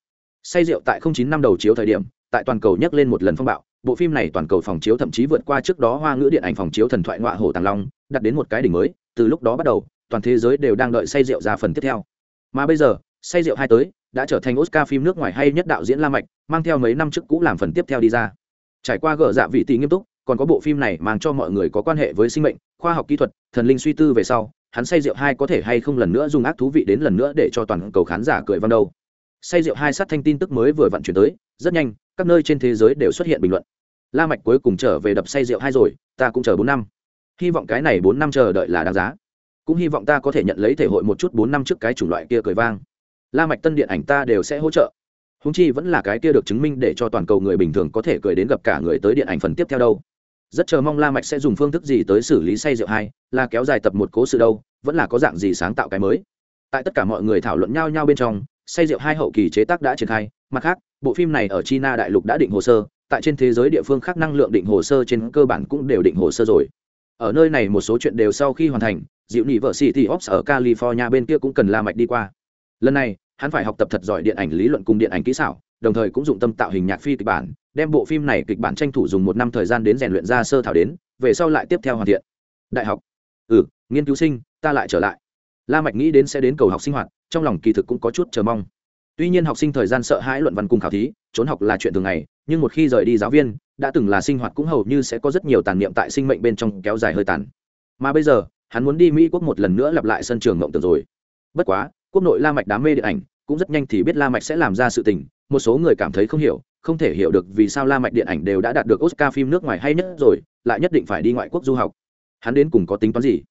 Say rượu tại không chín năm đầu chiếu thời điểm, tại toàn cầu nhấc lên một lần phong bạo bộ phim này toàn cầu phòng chiếu thậm chí vượt qua trước đó hoa ngữ điện ảnh phòng chiếu thần thoại ngọa hổ tàng long, đặt đến một cái đỉnh mới, từ lúc đó bắt đầu, toàn thế giới đều đang đợi say rượu ra phần tiếp theo. Mà bây giờ, say rượu hai tới, đã trở thành oscar phim nước ngoài hay nhất đạo diễn la mạch, mang theo mấy năm trước cũ làm phần tiếp theo đi ra. Trải qua gỡ dạ vị tỷ nghiêm túc, còn có bộ phim này mang cho mọi người có quan hệ với sinh mệnh, khoa học kỹ thuật, thần linh suy tư về sau, hắn say rượu hai có thể hay không lần nữa dùng ác thú vị đến lần nữa để cho toàn cầu khán giả cười vang đâu say rượu hai sát thanh tin tức mới vừa vận chuyển tới, rất nhanh, các nơi trên thế giới đều xuất hiện bình luận. La mạch cuối cùng trở về đập say rượu hai rồi, ta cũng chờ bốn năm. Hy vọng cái này bốn năm chờ đợi là đáng giá. Cũng hy vọng ta có thể nhận lấy thể hội một chút bốn năm trước cái chủng loại kia cười vang. La mạch tân điện ảnh ta đều sẽ hỗ trợ. Húng chi vẫn là cái kia được chứng minh để cho toàn cầu người bình thường có thể cười đến gặp cả người tới điện ảnh phần tiếp theo đâu. Rất chờ mong la mạch sẽ dùng phương thức gì tới xử lý say rượu hai, là kéo dài tập một cố sự đâu, vẫn là có dạng gì sáng tạo cái mới. Tại tất cả mọi người thảo luận nhau nhau bên trong say rượu hai hậu kỳ chế tác đã triển khai, mặt khác, bộ phim này ở china đại lục đã định hồ sơ, tại trên thế giới địa phương khác năng lượng định hồ sơ trên cơ bản cũng đều định hồ sơ rồi. Ở nơi này một số chuyện đều sau khi hoàn thành dịu nhị vợ city ops ở california bên kia cũng cần la mạch đi qua. Lần này, hắn phải học tập thật giỏi điện ảnh lý luận cùng điện ảnh kỹ xảo, đồng thời cũng dụng tâm tạo hình nhạc phi kịch bản, đem bộ phim này kịch bản tranh thủ dùng một năm thời gian đến rèn luyện ra sơ thảo đến, về sau lại tiếp theo hoàn thiện. Đại học. Ừ nghiên cứu sinh, ta lại trở lại. La mạch nghĩ đến sẽ đến cầu học sinh hoạt trong lòng kỳ thực cũng có chút chờ mong. Tuy nhiên học sinh thời gian sợ hãi luận văn cùng khảo thí, trốn học là chuyện thường ngày, nhưng một khi rời đi giáo viên, đã từng là sinh hoạt cũng hầu như sẽ có rất nhiều tàn niệm tại sinh mệnh bên trong kéo dài hơi tàn. Mà bây giờ, hắn muốn đi mỹ quốc một lần nữa lặp lại sân trường ngộng tưởng rồi. Bất quá, quốc nội la mạch đám mê điện ảnh, cũng rất nhanh thì biết la mạch sẽ làm ra sự tình, một số người cảm thấy không hiểu, không thể hiểu được vì sao la mạch điện ảnh đều đã đạt được oscar phim nước ngoài hay nhất rồi, lại nhất định phải đi ngoại quốc du học. Hắn đến cùng có tính toán gì?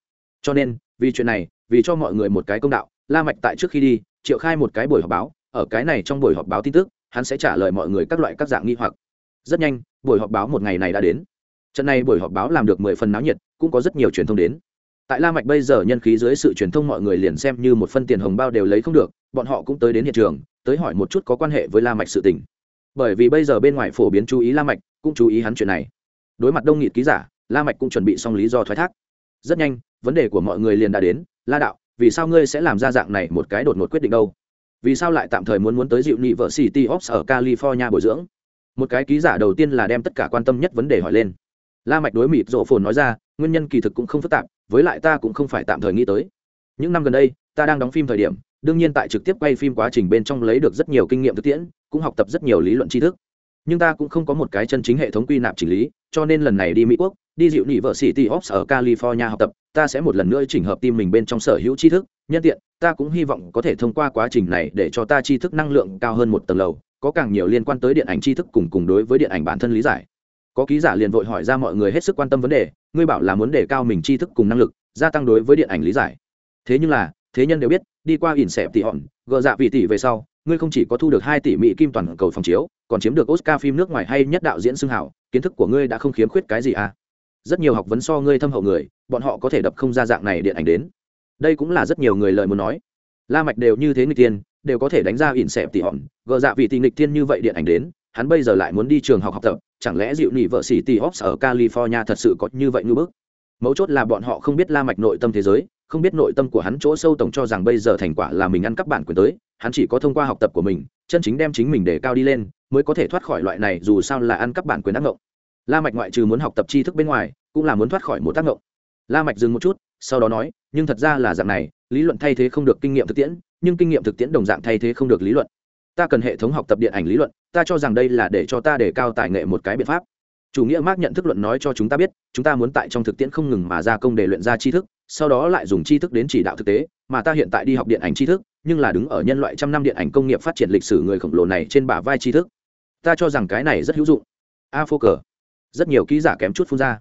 Cho nên, vì chuyện này, vì cho mọi người một cái công đạo la mạch tại trước khi đi, triệu khai một cái buổi họp báo, ở cái này trong buổi họp báo tin tức, hắn sẽ trả lời mọi người các loại các dạng nghi hoặc. Rất nhanh, buổi họp báo một ngày này đã đến. Trận này buổi họp báo làm được mười phần náo nhiệt, cũng có rất nhiều truyền thông đến. Tại la mạch bây giờ nhân khí dưới sự truyền thông mọi người liền xem như một phân tiền hồng bao đều lấy không được, bọn họ cũng tới đến hiện trường, tới hỏi một chút có quan hệ với la mạch sự tình. Bởi vì bây giờ bên ngoài phổ biến chú ý la mạch, cũng chú ý hắn chuyện này. Đối mặt đông nghịt ký giả, la mạch cũng chuẩn bị xong lý do thoái thác. Rất nhanh, vấn đề của mọi người liền đã đến, la đạo vì sao ngươi sẽ làm ra dạng này một cái đột ngột quyết định đâu? Vì sao lại tạm thời muốn muốn tới dịu nị vợ city ops ở california bồi dưỡng? Một cái ký giả đầu tiên là đem tất cả quan tâm nhất vấn đề hỏi lên. La mạch đối mịt rộ phồn nói ra, nguyên nhân kỳ thực cũng không phức tạp, với lại ta cũng không phải tạm thời nghĩ tới. Những năm gần đây, ta đang đóng phim thời điểm, đương nhiên tại trực tiếp quay phim quá trình bên trong lấy được rất nhiều kinh nghiệm thực tiễn, cũng học tập rất nhiều lý luận tri thức nhưng ta cũng không có một cái chân chính hệ thống quy nạp chỉnh lý, cho nên lần này đi mỹ quốc, đi dịu nhị vợ city ops ở california học tập, ta sẽ một lần nữa chỉnh hợp tim mình bên trong sở hữu tri thức. Nhân tiện, ta cũng hy vọng có thể thông qua quá trình này để cho ta tri thức năng lượng cao hơn một tầng lầu, có càng nhiều liên quan tới điện ảnh tri thức cùng cùng đối với điện ảnh bản thân lý giải. Có ký giả liền vội hỏi ra mọi người hết sức quan tâm vấn đề, ngươi bảo là muốn đề cao mình tri thức cùng năng lực, gia tăng đối với điện ảnh lý giải. Thế nhưng là, thế nhân đều biết, đi qua ỉn xẹp tỉ hòn gợ dạ vị tỷ về sau ngươi không chỉ có thu được hai tỷ mỹ kim toàn cầu phòng chiếu, còn chiếm được oscar phim nước ngoài hay nhất đạo diễn xưng hảo kiến thức của ngươi đã không khiếm khuyết cái gì à? Rất nhiều học vấn so ngươi thâm hậu người, bọn họ có thể đập không ra dạng này điện ảnh đến. Đây cũng là rất nhiều người lời muốn nói. La mạch đều như thế người tiên đều có thể đánh ra ỉn xẹp tỷ hòn, gờ dạ vị tỷ nghịch tiên như vậy điện ảnh đến, hắn bây giờ lại muốn đi trường học học tập, chẳng lẽ dịu nhị vợ sĩ tỷ hops ở california thật sự có như vậy như bức? Mấu chốt là bọn họ không biết la mạch nội tâm thế giới không biết nội tâm của hắn chỗ sâu tổng cho rằng bây giờ thành quả là mình ăn cắp bản quyền tới, hắn chỉ có thông qua học tập của mình, chân chính đem chính mình để cao đi lên, mới có thể thoát khỏi loại này dù sao là ăn cắp bản quyền ác ngộng. La mạch ngoại trừ muốn học tập tri thức bên ngoài, cũng là muốn thoát khỏi một tác ngộng. La mạch dừng một chút, sau đó nói, nhưng thật ra là dạng này, lý luận thay thế không được kinh nghiệm thực tiễn, nhưng kinh nghiệm thực tiễn đồng dạng thay thế không được lý luận. Ta cần hệ thống học tập điện ảnh lý luận, ta cho rằng đây là để cho ta để cao tài nghệ một cái biện pháp. Chủ nghĩa mác nhận thức luận nói cho chúng ta biết, chúng ta muốn tại trong thực tiễn không ngừng mà gia công để luyện ra tri thức sau đó lại dùng tri thức đến chỉ đạo thực tế, mà ta hiện tại đi học điện ảnh tri thức, nhưng là đứng ở nhân loại trăm năm điện ảnh công nghiệp phát triển lịch sử người khổng lồ này trên bả vai tri thức. Ta cho rằng cái này rất hữu dụng. A phô cờ. Rất nhiều ký giả kém chút phun ra.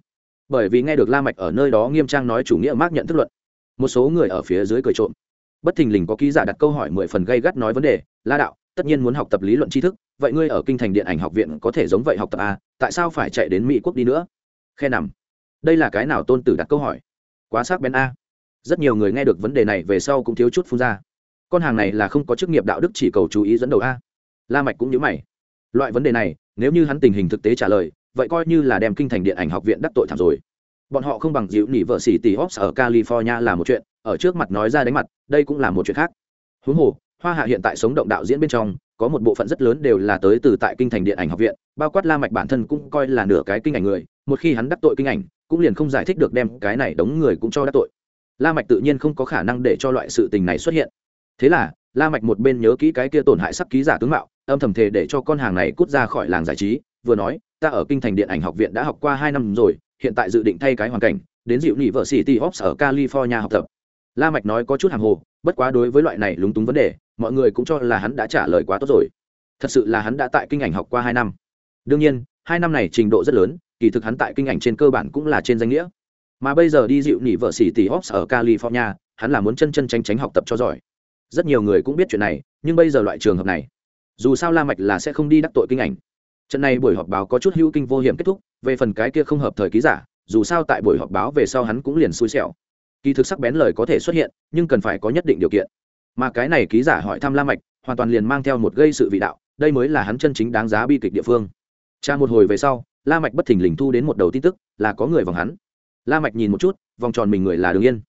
Bởi vì nghe được la mạch ở nơi đó nghiêm trang nói chủ nghĩa mác nhận thức luận, một số người ở phía dưới cười trộm. Bất thình lình có ký giả đặt câu hỏi mười phần gây gắt nói vấn đề, la đạo, tất nhiên muốn học tập lý luận tri thức, vậy ngươi ở kinh thành điện ảnh học viện có thể giống vậy học tập a tại sao phải chạy đến mỹ quốc đi nữa? Khe nằm. Đây là cái nào tôn tử đặt câu hỏi? Quá sắc bén a. Rất nhiều người nghe được vấn đề này về sau cũng thiếu chút phun ra. Con hàng này là không có chức nghiệp đạo đức chỉ cầu chú ý dẫn đầu a. La mạch cũng nhớ mày. Loại vấn đề này, nếu như hắn tình hình thực tế trả lời, vậy coi như là đem kinh thành điện ảnh học viện đắc tội thảm rồi. Bọn họ không bằng dịu nỉ vợ xỉ tỷ ops ở california là một chuyện, ở trước mặt nói ra đánh mặt, đây cũng là một chuyện khác. Huống hồ, hoa hạ hiện tại sống động đạo diễn bên trong, có một bộ phận rất lớn đều là tới từ tại kinh thành điện ảnh học viện, bao quát la mạch bản thân cũng coi là nửa cái kinh ảnh người, một khi hắn đắc tội kinh ảnh cũng liền không giải thích được đem cái này đống người cũng cho đã tội. La mạch tự nhiên không có khả năng để cho loại sự tình này xuất hiện. Thế là, la mạch một bên nhớ kỹ cái kia tổn hại sắc ký giả tướng mạo, âm thầm thề để cho con hàng này cút ra khỏi làng giải trí, vừa nói, ta ở kinh thành điện ảnh học viện đã học qua hai năm rồi, hiện tại dự định thay cái hoàn cảnh, đến dịu nhị vợ city hops ở california học tập. La mạch nói có chút hàng hồ, bất quá đối với loại này lúng túng vấn đề, mọi người cũng cho là hắn đã trả lời quá tốt rồi. Thật sự là hắn đã tại kinh ảnh học qua hai năm. Đương nhiên hai năm này trình độ rất lớn, kỳ thực hắn tại kinh ảnh trên cơ bản cũng là trên danh nghĩa. Mà bây giờ đi dịu nỉ vợ xỉ tỷ ops ở california, hắn là muốn chân chân tránh tránh học tập cho giỏi. Rất nhiều người cũng biết chuyện này, nhưng bây giờ loại trường hợp này, dù sao la mạch là sẽ không đi đắc tội kinh ảnh. Trận này buổi họp báo có chút hữu kinh vô hiểm kết thúc, về phần cái kia không hợp thời ký giả, dù sao tại buổi họp báo về sau hắn cũng liền xui xẻo. Kỳ thực sắc bén lời có thể xuất hiện, nhưng cần phải có nhất định điều kiện. Mà cái này ký giả hỏi thăm la mạch, hoàn toàn liền mang theo một gây sự vị đạo, đây mới là hắn chân chính đáng giá bi kịch địa phương cha một hồi về sau, la mạch bất thình lình thu đến một đầu tin tức, là có người vòng hắn. La mạch nhìn một chút, vòng tròn mình người là đường yên.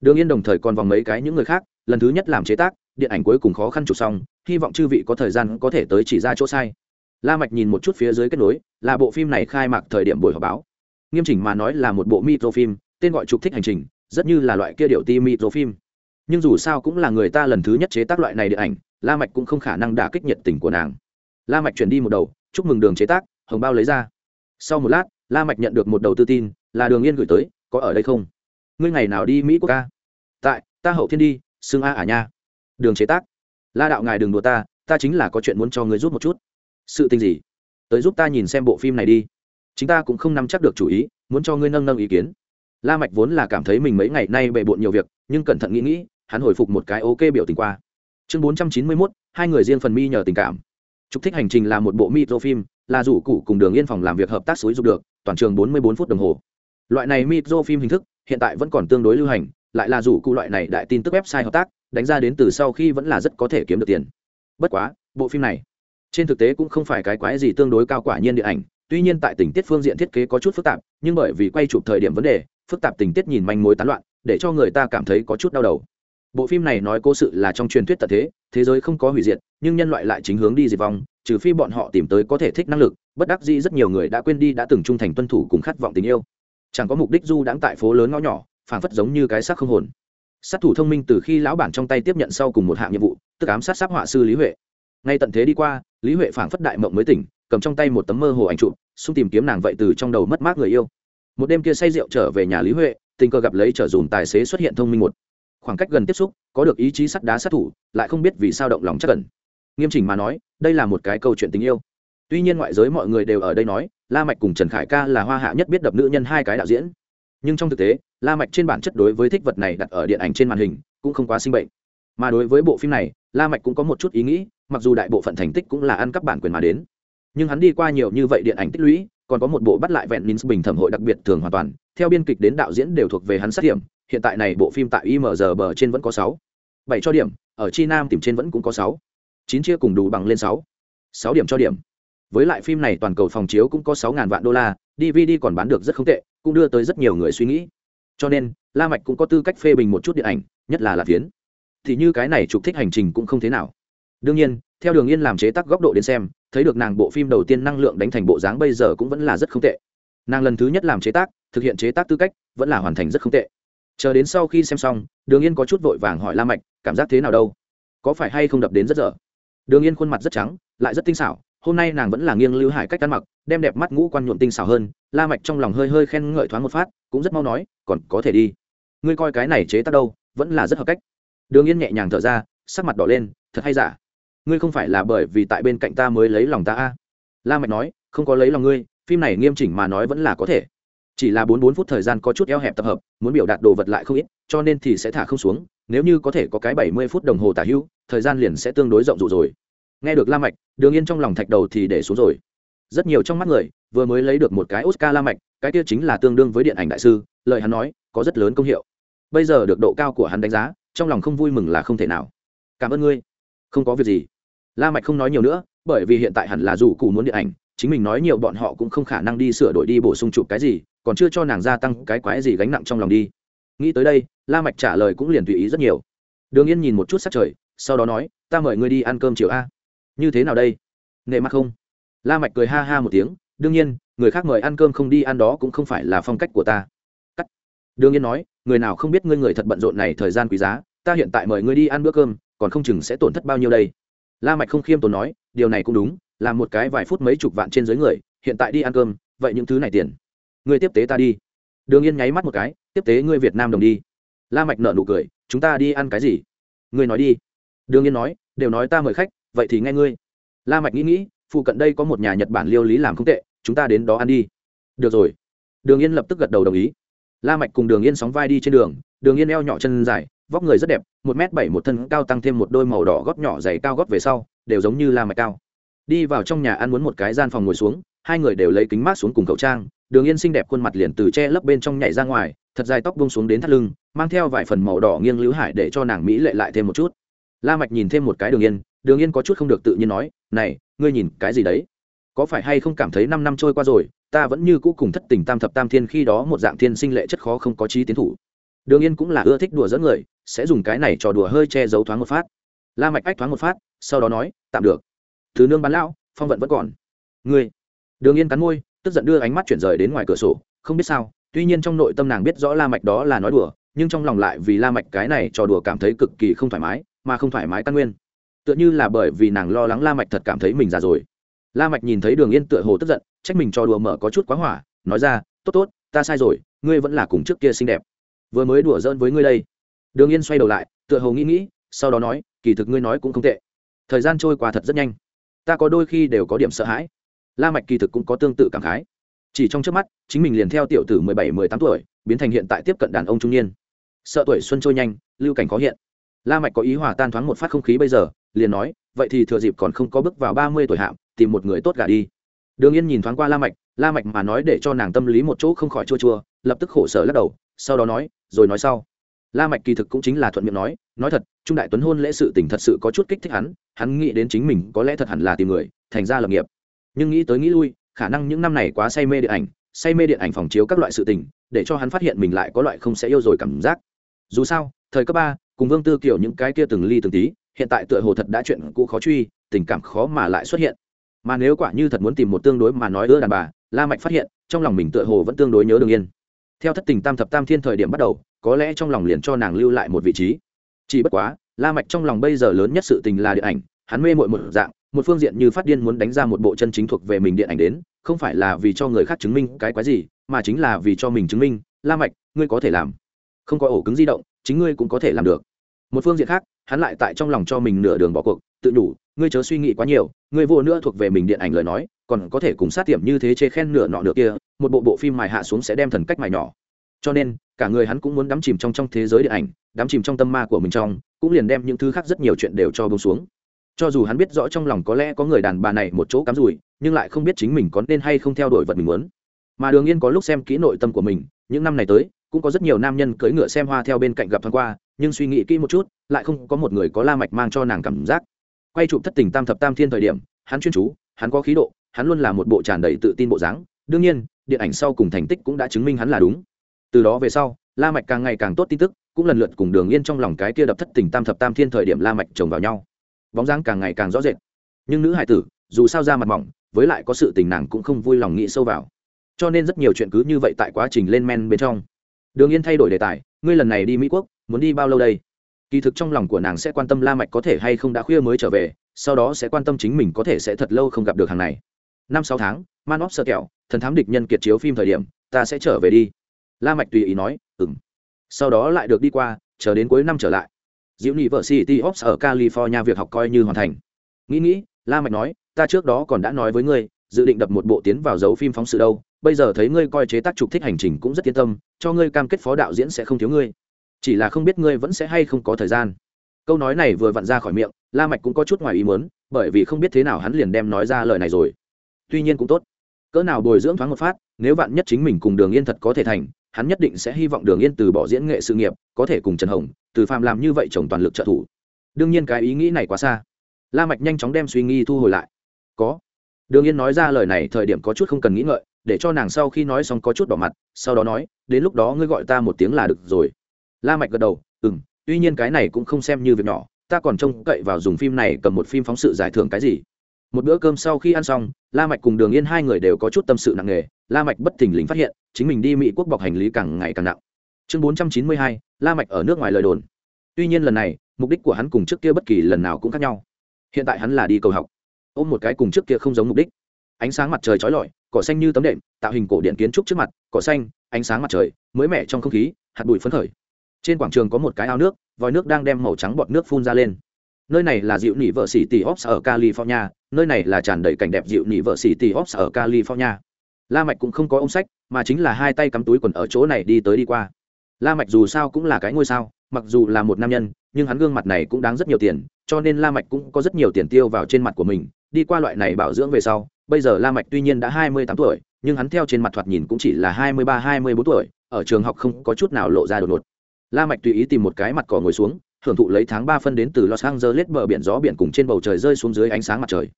Đường yên đồng thời còn vòng mấy cái những người khác, lần thứ nhất làm chế tác, điện ảnh cuối cùng khó khăn chụp xong, hy vọng chư vị có thời gian có thể tới chỉ ra chỗ sai. La mạch nhìn một chút phía dưới kết nối, là bộ phim này khai mạc thời điểm buổi họp báo. Nghiêm chỉnh mà nói là một bộ micro phim tên gọi trục thích hành trình, rất như là loại kia điệu ti micro phim nhưng dù sao cũng là người ta lần thứ nhất chế tác loại này điện ảnh, la mạch cũng không khả năng đả kích nhiệt tình của nàng. La mạch chuyển đi một đầu, chúc mừng đường chế tác hồng bao lấy ra. Sau một lát la mạch nhận được một đầu tư tin là đường yên gửi tới có ở đây không? Ngươi ngày nào đi mỹ quốc ca? Tại ta hậu thiên đi xương a à nha. Đường chế tác. La đạo ngài đừng đùa ta ta chính là có chuyện muốn cho ngươi giúp một chút. Sự tình gì? Tới giúp ta nhìn xem bộ phim này đi. Chính ta cũng không nắm chắc được chủ ý muốn cho ngươi nâng nâng ý kiến. La mạch vốn là cảm thấy mình mấy ngày nay bệ bội nhiều việc nhưng cẩn thận nghĩ nghĩ hắn hồi phục một cái ok biểu tình qua. Chương 491, hai người riêng phần mi nhờ tình cảm. Trục thích hành trình là một bộ micro phim là rủ cụ cùng đường yên phòng làm việc hợp tác suối dục được, toàn trường 44 phút đồng hồ. Loại này micro phim hình thức, hiện tại vẫn còn tương đối lưu hành, lại là rủ cụ loại này đại tin tức website hợp tác, đánh ra đến từ sau khi vẫn là rất có thể kiếm được tiền. Bất quá, bộ phim này, trên thực tế cũng không phải cái quái gì tương đối cao quả nhiên điện ảnh, tuy nhiên tại tình tiết phương diện thiết kế có chút phức tạp, nhưng bởi vì quay chụp thời điểm vấn đề, phức tạp tình tiết nhìn manh mối tán loạn, để cho người ta cảm thấy có chút đau đầu. Bộ phim này nói cố sự là trong truyền thuyết tật thế thế giới không có hủy diệt, nhưng nhân loại lại chính hướng đi diệt vong, trừ phi bọn họ tìm tới có thể thích năng lực, bất đắc dĩ rất nhiều người đã quên đi đã từng trung thành tuân thủ cùng khát vọng tình yêu. Chẳng có mục đích du đãng tại phố lớn ngõ nhỏ, phảng phất giống như cái xác không hồn. Sát thủ thông minh từ khi lão bản trong tay tiếp nhận sau cùng một hạng nhiệm vụ, tức ám sát sắp họa sư lý huệ. Ngay tận thế đi qua, lý huệ phảng phất đại mộng mới tỉnh, cầm trong tay một tấm mơ hồ ảnh trụ xung tìm kiếm nàng vậy từ trong đầu mất mát người yêu. Một đêm kia say rượu trở về nhà lý huệ, tình cờ gặp lấy trở dùm tài xế xuất hiện thông minh một khoảng cách gần tiếp xúc, có được ý chí sắt đá sát thủ, lại không biết vì sao động lòng chắc cần nghiêm chỉnh mà nói, đây là một cái câu chuyện tình yêu. Tuy nhiên ngoại giới mọi người đều ở đây nói, la mạch cùng trần khải ca là hoa hạ nhất biết đập nữ nhân hai cái đạo diễn. Nhưng trong thực tế, la mạch trên bản chất đối với thích vật này đặt ở điện ảnh trên màn hình, cũng không quá sinh bệnh. Mà đối với bộ phim này, la mạch cũng có một chút ý nghĩ, mặc dù đại bộ phận thành tích cũng là ăn cắp bản quyền mà đến. Nhưng hắn đi qua nhiều như vậy điện ảnh tích lũy còn có một bộ bắt lại vẹn nín bình thẩm hội đặc biệt thường hoàn toàn, theo biên kịch đến đạo diễn đều thuộc về hắn sát điểm, hiện tại này bộ phim tại imgb trên vẫn có sáu. Bảy cho điểm, ở chi nam tìm trên vẫn cũng có sáu. Chín chia cùng đủ bằng lên sáu. Sáu điểm cho điểm. Với lại phim này toàn cầu phòng chiếu cũng có sáu ngàn vạn đô la dvd còn bán được rất không tệ, cũng đưa tới rất nhiều người suy nghĩ. Cho nên, la mạch cũng có tư cách phê bình một chút điện ảnh, nhất là là phiến thì như cái này trục thích hành trình cũng không thế nào. Đương nhiên theo đường yên làm chế tác góc độ đến xem, thấy được nàng bộ phim đầu tiên năng lượng đánh thành bộ dáng bây giờ cũng vẫn là rất không tệ. Nàng lần thứ nhất làm chế tác, thực hiện chế tác tư cách, vẫn là hoàn thành rất không tệ. Chờ đến sau khi xem xong, đường yên có chút vội vàng hỏi la mạch, cảm giác thế nào đâu? Có phải hay không đập đến rất dở? Đường yên khuôn mặt rất trắng, lại rất tinh xảo, hôm nay nàng vẫn là nghiêng lưu hải cách ăn mặc, đem đẹp mắt ngũ quan nhuộm tinh xảo hơn, la mạch trong lòng hơi hơi khen ngợi thoáng một phát, cũng rất mau nói, còn có thể đi. Ngươi coi cái này chế tác đâu, vẫn là rất hợp cách. Đường yên nhẹ nhàng thở ra, sắc mặt đỏ lên, thật hay giả? Ngươi không phải là bởi vì tại bên cạnh ta mới lấy lòng ta a? La mạch nói, không có lấy lòng ngươi, phim này nghiêm chỉnh mà nói vẫn là có thể. Chỉ là bốn bốn phút thời gian có chút eo hẹp tập hợp, muốn biểu đạt đồ vật lại không ít, cho nên thì sẽ thả không xuống, nếu như có thể có cái bảy mươi phút đồng hồ tả hữu, thời gian liền sẽ tương đối rộng rụ rồi. Nghe được la mạch, đường yên trong lòng thạch đầu thì để xuống rồi. Rất nhiều trong mắt người, vừa mới lấy được một cái oscar la mạch, cái kia chính là tương đương với điện ảnh đại sư, lời hắn nói, có rất lớn công hiệu. Bây giờ được độ cao của hắn đánh giá, trong lòng không vui mừng là không thể nào. Cảm ơn ngươi. Không có việc gì la mạch không nói nhiều nữa, bởi vì hiện tại hẳn là dù cụ muốn điện ảnh, chính mình nói nhiều bọn họ cũng không khả năng đi sửa đổi đi bổ sung chụp cái gì, còn chưa cho nàng gia tăng cái quái gì gánh nặng trong lòng đi. Nghĩ tới đây, la mạch trả lời cũng liền tùy ý rất nhiều. Đường yên nhìn một chút sắc trời, sau đó nói, ta mời ngươi đi ăn cơm chiều a. Như thế nào đây? Nệ mặt không? La mạch cười ha ha một tiếng, đương nhiên, người khác mời ăn cơm không đi ăn đó cũng không phải là phong cách của ta. Cắt. Đương nhiên nói, người nào không biết ngươi người thật bận rộn này thời gian quý giá, ta hiện tại mời ngươi đi ăn bữa cơm, còn không chừng sẽ tổn thất bao nhiêu đây? La mạch không khiêm tốn nói, điều này cũng đúng làm một cái vài phút mấy chục vạn trên dưới người, hiện tại đi ăn cơm, vậy những thứ này tiền, ngươi tiếp tế ta đi. Đường yên nháy mắt một cái, tiếp tế ngươi việt nam đồng đi. La mạch nở nụ cười, chúng ta đi ăn cái gì? Ngươi nói đi. Đường yên nói, đều nói ta mời khách, vậy thì nghe ngươi. La mạch nghĩ nghĩ, phụ cận đây có một nhà nhật bản liêu lý làm không tệ, chúng ta đến đó ăn đi. Được rồi. Đường yên lập tức gật đầu đồng ý. La mạch cùng đường yên sóng vai đi trên đường đường yên eo nhỏ chân dài vóc người rất đẹp, một m bảy một thân cao tăng thêm một đôi màu đỏ gót nhỏ dày cao gót về sau, đều giống như la mạch cao. Đi vào trong nhà ăn muốn một cái gian phòng ngồi xuống, hai người đều lấy kính mát xuống cùng khẩu trang, đường yên xinh đẹp khuôn mặt liền từ che lấp bên trong nhảy ra ngoài, thật dài tóc bông xuống đến thắt lưng, mang theo vài phần màu đỏ nghiêng lưỡi hải để cho nàng mỹ lệ lại thêm một chút. La mạch nhìn thêm một cái đường yên đường yên có chút không được tự nhiên nói, này, ngươi nhìn cái gì đấy? Có phải hay không cảm thấy năm năm trôi qua rồi, ta vẫn như cũ cùng thất tình tam thập tam thiên khi đó một dạng thiên sinh lệ chất khó không có trí tiến thủ? Đường yên cũng là ưa thích đùa dẫn người, sẽ dùng cái này trò đùa hơi che giấu thoáng một phát. La mạch ách thoáng một phát, sau đó nói, tạm được. Thứ nương bán lão, phong vận vẫn còn. Ngươi? Đường yên cắn môi, tức giận đưa ánh mắt chuyển rời đến ngoài cửa sổ, không biết sao, tuy nhiên trong nội tâm nàng biết rõ la mạch đó là nói đùa, nhưng trong lòng lại vì la mạch cái này trò đùa cảm thấy cực kỳ không thoải mái, mà không thoải mái căn nguyên. Tựa như là bởi vì nàng lo lắng la mạch thật cảm thấy mình già rồi. La mạch nhìn thấy đường yên tựa hồ tức giận, trách mình trò đùa mở có chút quá hỏa, nói ra, tốt tốt, ta sai rồi, ngươi vẫn là cùng trước kia xinh đẹp vừa mới đùa giỡn với ngươi đây. Đường yên xoay đầu lại, tựa hồ nghĩ nghĩ, sau đó nói, kỳ thực ngươi nói cũng không tệ. Thời gian trôi qua thật rất nhanh. Ta có đôi khi đều có điểm sợ hãi. La mạch kỳ thực cũng có tương tự cảm khái. Chỉ trong trước mắt, chính mình liền theo tiểu tử mười bảy, mười tám tuổi, biến thành hiện tại tiếp cận đàn ông trung niên. Sợ tuổi xuân trôi nhanh, lưu cảnh có hiện. La mạch có ý hòa tan thoáng một phát không khí bây giờ, liền nói, vậy thì thừa dịp còn không có bước vào ba mươi tuổi hạm tìm một người tốt gả đi. Đường yên nhìn thoáng qua la mạch la mạch mà nói để cho nàng tâm lý một chỗ không khỏi chua chua, lập tức khổ sở lắc đầu, sau đó nói rồi nói sau. La mạch kỳ thực cũng chính là thuận miệng nói nói thật, trung đại tuấn hôn lễ sự tình thật sự có chút kích thích hắn hắn nghĩ đến chính mình có lẽ thật hẳn là tìm người, thành ra lập nghiệp. Nhưng nghĩ tới nghĩ lui, khả năng những năm này quá say mê điện ảnh, say mê điện ảnh phòng chiếu các loại sự tình, để cho hắn phát hiện mình lại có loại không sẽ yêu rồi cảm giác. Dù sao, thời cấp ba, cùng vương tư kiểu những cái kia từng ly từng tí, hiện tại tựa hồ thật đã chuyện cũ khó truy, tình cảm khó mà lại xuất hiện. Mà nếu quả như thật muốn tìm một tương đối mà nói ưa đàn bà, la mạch phát hiện, trong lòng mình tựa hồ vẫn tương đối nhớ đường yên theo thất tình tam thập tam thiên thời điểm bắt đầu, có lẽ trong lòng liền cho nàng lưu lại một vị trí. Chỉ bất quá, la mạch trong lòng bây giờ lớn nhất sự tình là điện ảnh, hắn mê muội một dạng, một phương diện như phát điên muốn đánh ra một bộ chân chính thuộc về mình điện ảnh đến, không phải là vì cho người khác chứng minh cái quái gì, mà chính là vì cho mình chứng minh, la mạch, ngươi có thể làm. Không có ổ cứng di động, chính ngươi cũng có thể làm được. Một phương diện khác, hắn lại tại trong lòng cho mình nửa đường bỏ cuộc, tự đủ, ngươi chớ suy nghĩ quá nhiều, ngươi vô nữa thuộc về mình điện ảnh lời nói, còn có thể cùng sát tiệm như thế chê khen nửa nọ nửa kia một bộ bộ phim mài hạ xuống sẽ đem thần cách mài nhỏ. Cho nên, cả người hắn cũng muốn đắm chìm trong trong thế giới điện ảnh, đắm chìm trong tâm ma của mình trong, cũng liền đem những thứ khác rất nhiều chuyện đều cho bông xuống. Cho dù hắn biết rõ trong lòng có lẽ có người đàn bà này một chỗ cắm rủi, nhưng lại không biết chính mình có nên hay không theo đuổi vật mình muốn. Mà đường yên có lúc xem kỹ nội tâm của mình, những năm này tới, cũng có rất nhiều nam nhân cưỡi ngựa xem hoa theo bên cạnh gặp thoáng qua, nhưng suy nghĩ kỹ một chút, lại không có một người có la mạch mang cho nàng cảm giác. Quay chụp thất tình tam thập tam thiên thời điểm, hắn chuyên chú, hắn có khí độ, hắn luôn là một bộ tràn đầy tự tin bộ dáng. Đương nhiên điện ảnh sau cùng thành tích cũng đã chứng minh hắn là đúng. Từ đó về sau, la mạch càng ngày càng tốt tin tức, cũng lần lượt cùng đường yên trong lòng cái kia đập thất tình tam thập tam thiên thời điểm la mạch chồng vào nhau. Bóng dáng càng ngày càng rõ rệt. Nhưng nữ hải tử, dù sao ra mặt mỏng, với lại có sự tình nàng cũng không vui lòng nghĩ sâu vào. Cho nên rất nhiều chuyện cứ như vậy tại quá trình lên men bên trong. Đường yên thay đổi đề tài, ngươi lần này đi mỹ quốc, muốn đi bao lâu đây? Kỳ thực trong lòng của nàng sẽ quan tâm la mạch có thể hay không đã khuya mới trở về, sau đó sẽ quan tâm chính mình có thể sẽ thật lâu không gặp được hàng này năm sáu tháng, man óp sợ kẹo thần thám địch nhân kiệt chiếu phim thời điểm, ta sẽ trở về đi. La mạch tùy ý nói, ừm. Sau đó lại được đi qua, chờ đến cuối năm trở lại. Diễu nhị vợ city ops ở california việc học coi như hoàn thành. Nghĩ nghĩ, la mạch nói, ta trước đó còn đã nói với ngươi, dự định đập một bộ tiến vào dấu phim phóng sự đâu. Bây giờ thấy ngươi coi chế tác trục thích hành trình cũng rất yên tâm, cho ngươi cam kết phó đạo diễn sẽ không thiếu ngươi. Chỉ là không biết ngươi vẫn sẽ hay không có thời gian. Câu nói này vừa vặn ra khỏi miệng, la mạch cũng có chút ngoài ý muốn, bởi vì không biết thế nào hắn liền đem nói ra lời này rồi tuy nhiên cũng tốt. Cỡ nào bồi dưỡng thoáng một phát, nếu vạn nhất chính mình cùng đường yên thật có thể thành, hắn nhất định sẽ hy vọng đường yên từ bỏ diễn nghệ sự nghiệp, có thể cùng trần hồng, từ phạm làm như vậy chồng toàn lực trợ thủ. Đương nhiên cái ý nghĩ này quá xa. La mạch nhanh chóng đem suy nghĩ thu hồi lại. Có. Đường yên nói ra lời này thời điểm có chút không cần nghĩ ngợi, để cho nàng sau khi nói xong có chút đỏ mặt, sau đó nói, đến lúc đó ngươi gọi ta một tiếng là được rồi. La mạch gật đầu, ừm, tuy nhiên cái này cũng không xem như việc nhỏ, ta còn trông cậy vào dùng phim này cầm một phim phóng sự giải thưởng cái gì một bữa cơm sau khi ăn xong la mạch cùng đường yên hai người đều có chút tâm sự nặng nề. La mạch bất thình lình phát hiện chính mình đi mỹ quốc bọc hành lý càng ngày càng nặng. Chương 492, la mạch ở nước ngoài lời đồn. Tuy nhiên lần này mục đích của hắn cùng trước kia bất kỳ lần nào cũng khác nhau. Hiện tại hắn là đi cầu học. Ôm một cái cùng trước kia không giống mục đích. Ánh sáng mặt trời chói lọi cỏ xanh như tấm đệm tạo hình cổ điện kiến trúc trước mặt cỏ xanh ánh sáng mặt trời mới mẻ trong không khí hạt bụi phấn khởi. Trên quảng trường có một cái ao nước vòi nước đang đem màu trắng bọt nước phun ra lên nơi này là dịu nỉ vợ xỉ tỷ ops ở california, nơi này là tràn đầy cảnh đẹp dịu nỉ vợ xỉ tỷ ops ở california. La mạch cũng không có ông sách, mà chính là hai tay cắm túi quần ở chỗ này đi tới đi qua. La mạch dù sao cũng là cái ngôi sao, mặc dù là một nam nhân, nhưng hắn gương mặt này cũng đáng rất nhiều tiền, cho nên la mạch cũng có rất nhiều tiền tiêu vào trên mặt của mình. Đi qua loại này bảo dưỡng về sau, bây giờ la mạch tuy nhiên đã hai mươi tám tuổi, nhưng hắn theo trên mặt thoạt nhìn cũng chỉ là hai mươi ba, hai mươi bốn tuổi, ở trường học không có chút nào lộ ra đột ngột. La mạch tùy ý tìm một cái mặt cỏ ngồi xuống hưởng thụ lấy tháng ba phân đến từ los angeles bờ biển gió biển cùng trên bầu trời rơi xuống dưới ánh sáng mặt trời.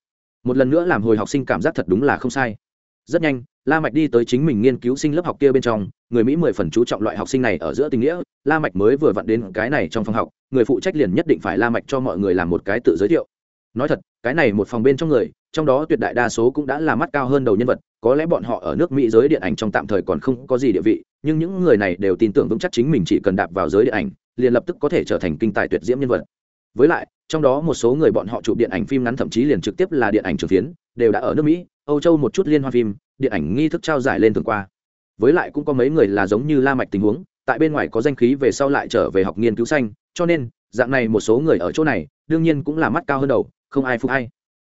Một lần nữa làm hồi học sinh cảm giác thật đúng là không sai. Rất nhanh, la mạch đi tới chính mình nghiên cứu sinh lớp học kia bên trong, người mỹ mười phần chú trọng loại học sinh này ở giữa tình nghĩa, la mạch mới vừa vặn đến cái này trong phòng học, người phụ trách liền nhất định phải la mạch cho mọi người làm một cái tự giới thiệu. Nói thật, cái này một phòng bên trong người, trong đó tuyệt đại đa số cũng đã là mắt cao hơn đầu nhân vật, có lẽ bọn họ ở nước mỹ giới điện ảnh trong tạm thời còn không có gì địa vị, nhưng những người này đều tin tưởng vững chắc chính mình chỉ cần đạp vào giới điện ảnh liền lập tức có thể trở thành kinh tài tuyệt diễm nhân vật. Với lại, trong đó một số người bọn họ chụp điện ảnh phim ngắn thậm chí liền trực tiếp là điện ảnh trường phiến, đều đã ở nước mỹ, âu châu một chút liên hoan phim, điện ảnh nghi thức trao giải lên thường qua. Với lại cũng có mấy người là giống như la mạch tình huống, tại bên ngoài có danh khí về sau lại trở về học nghiên cứu xanh, cho nên, dạng này một số người ở chỗ này, đương nhiên cũng là mắt cao hơn đầu, không ai phục ai.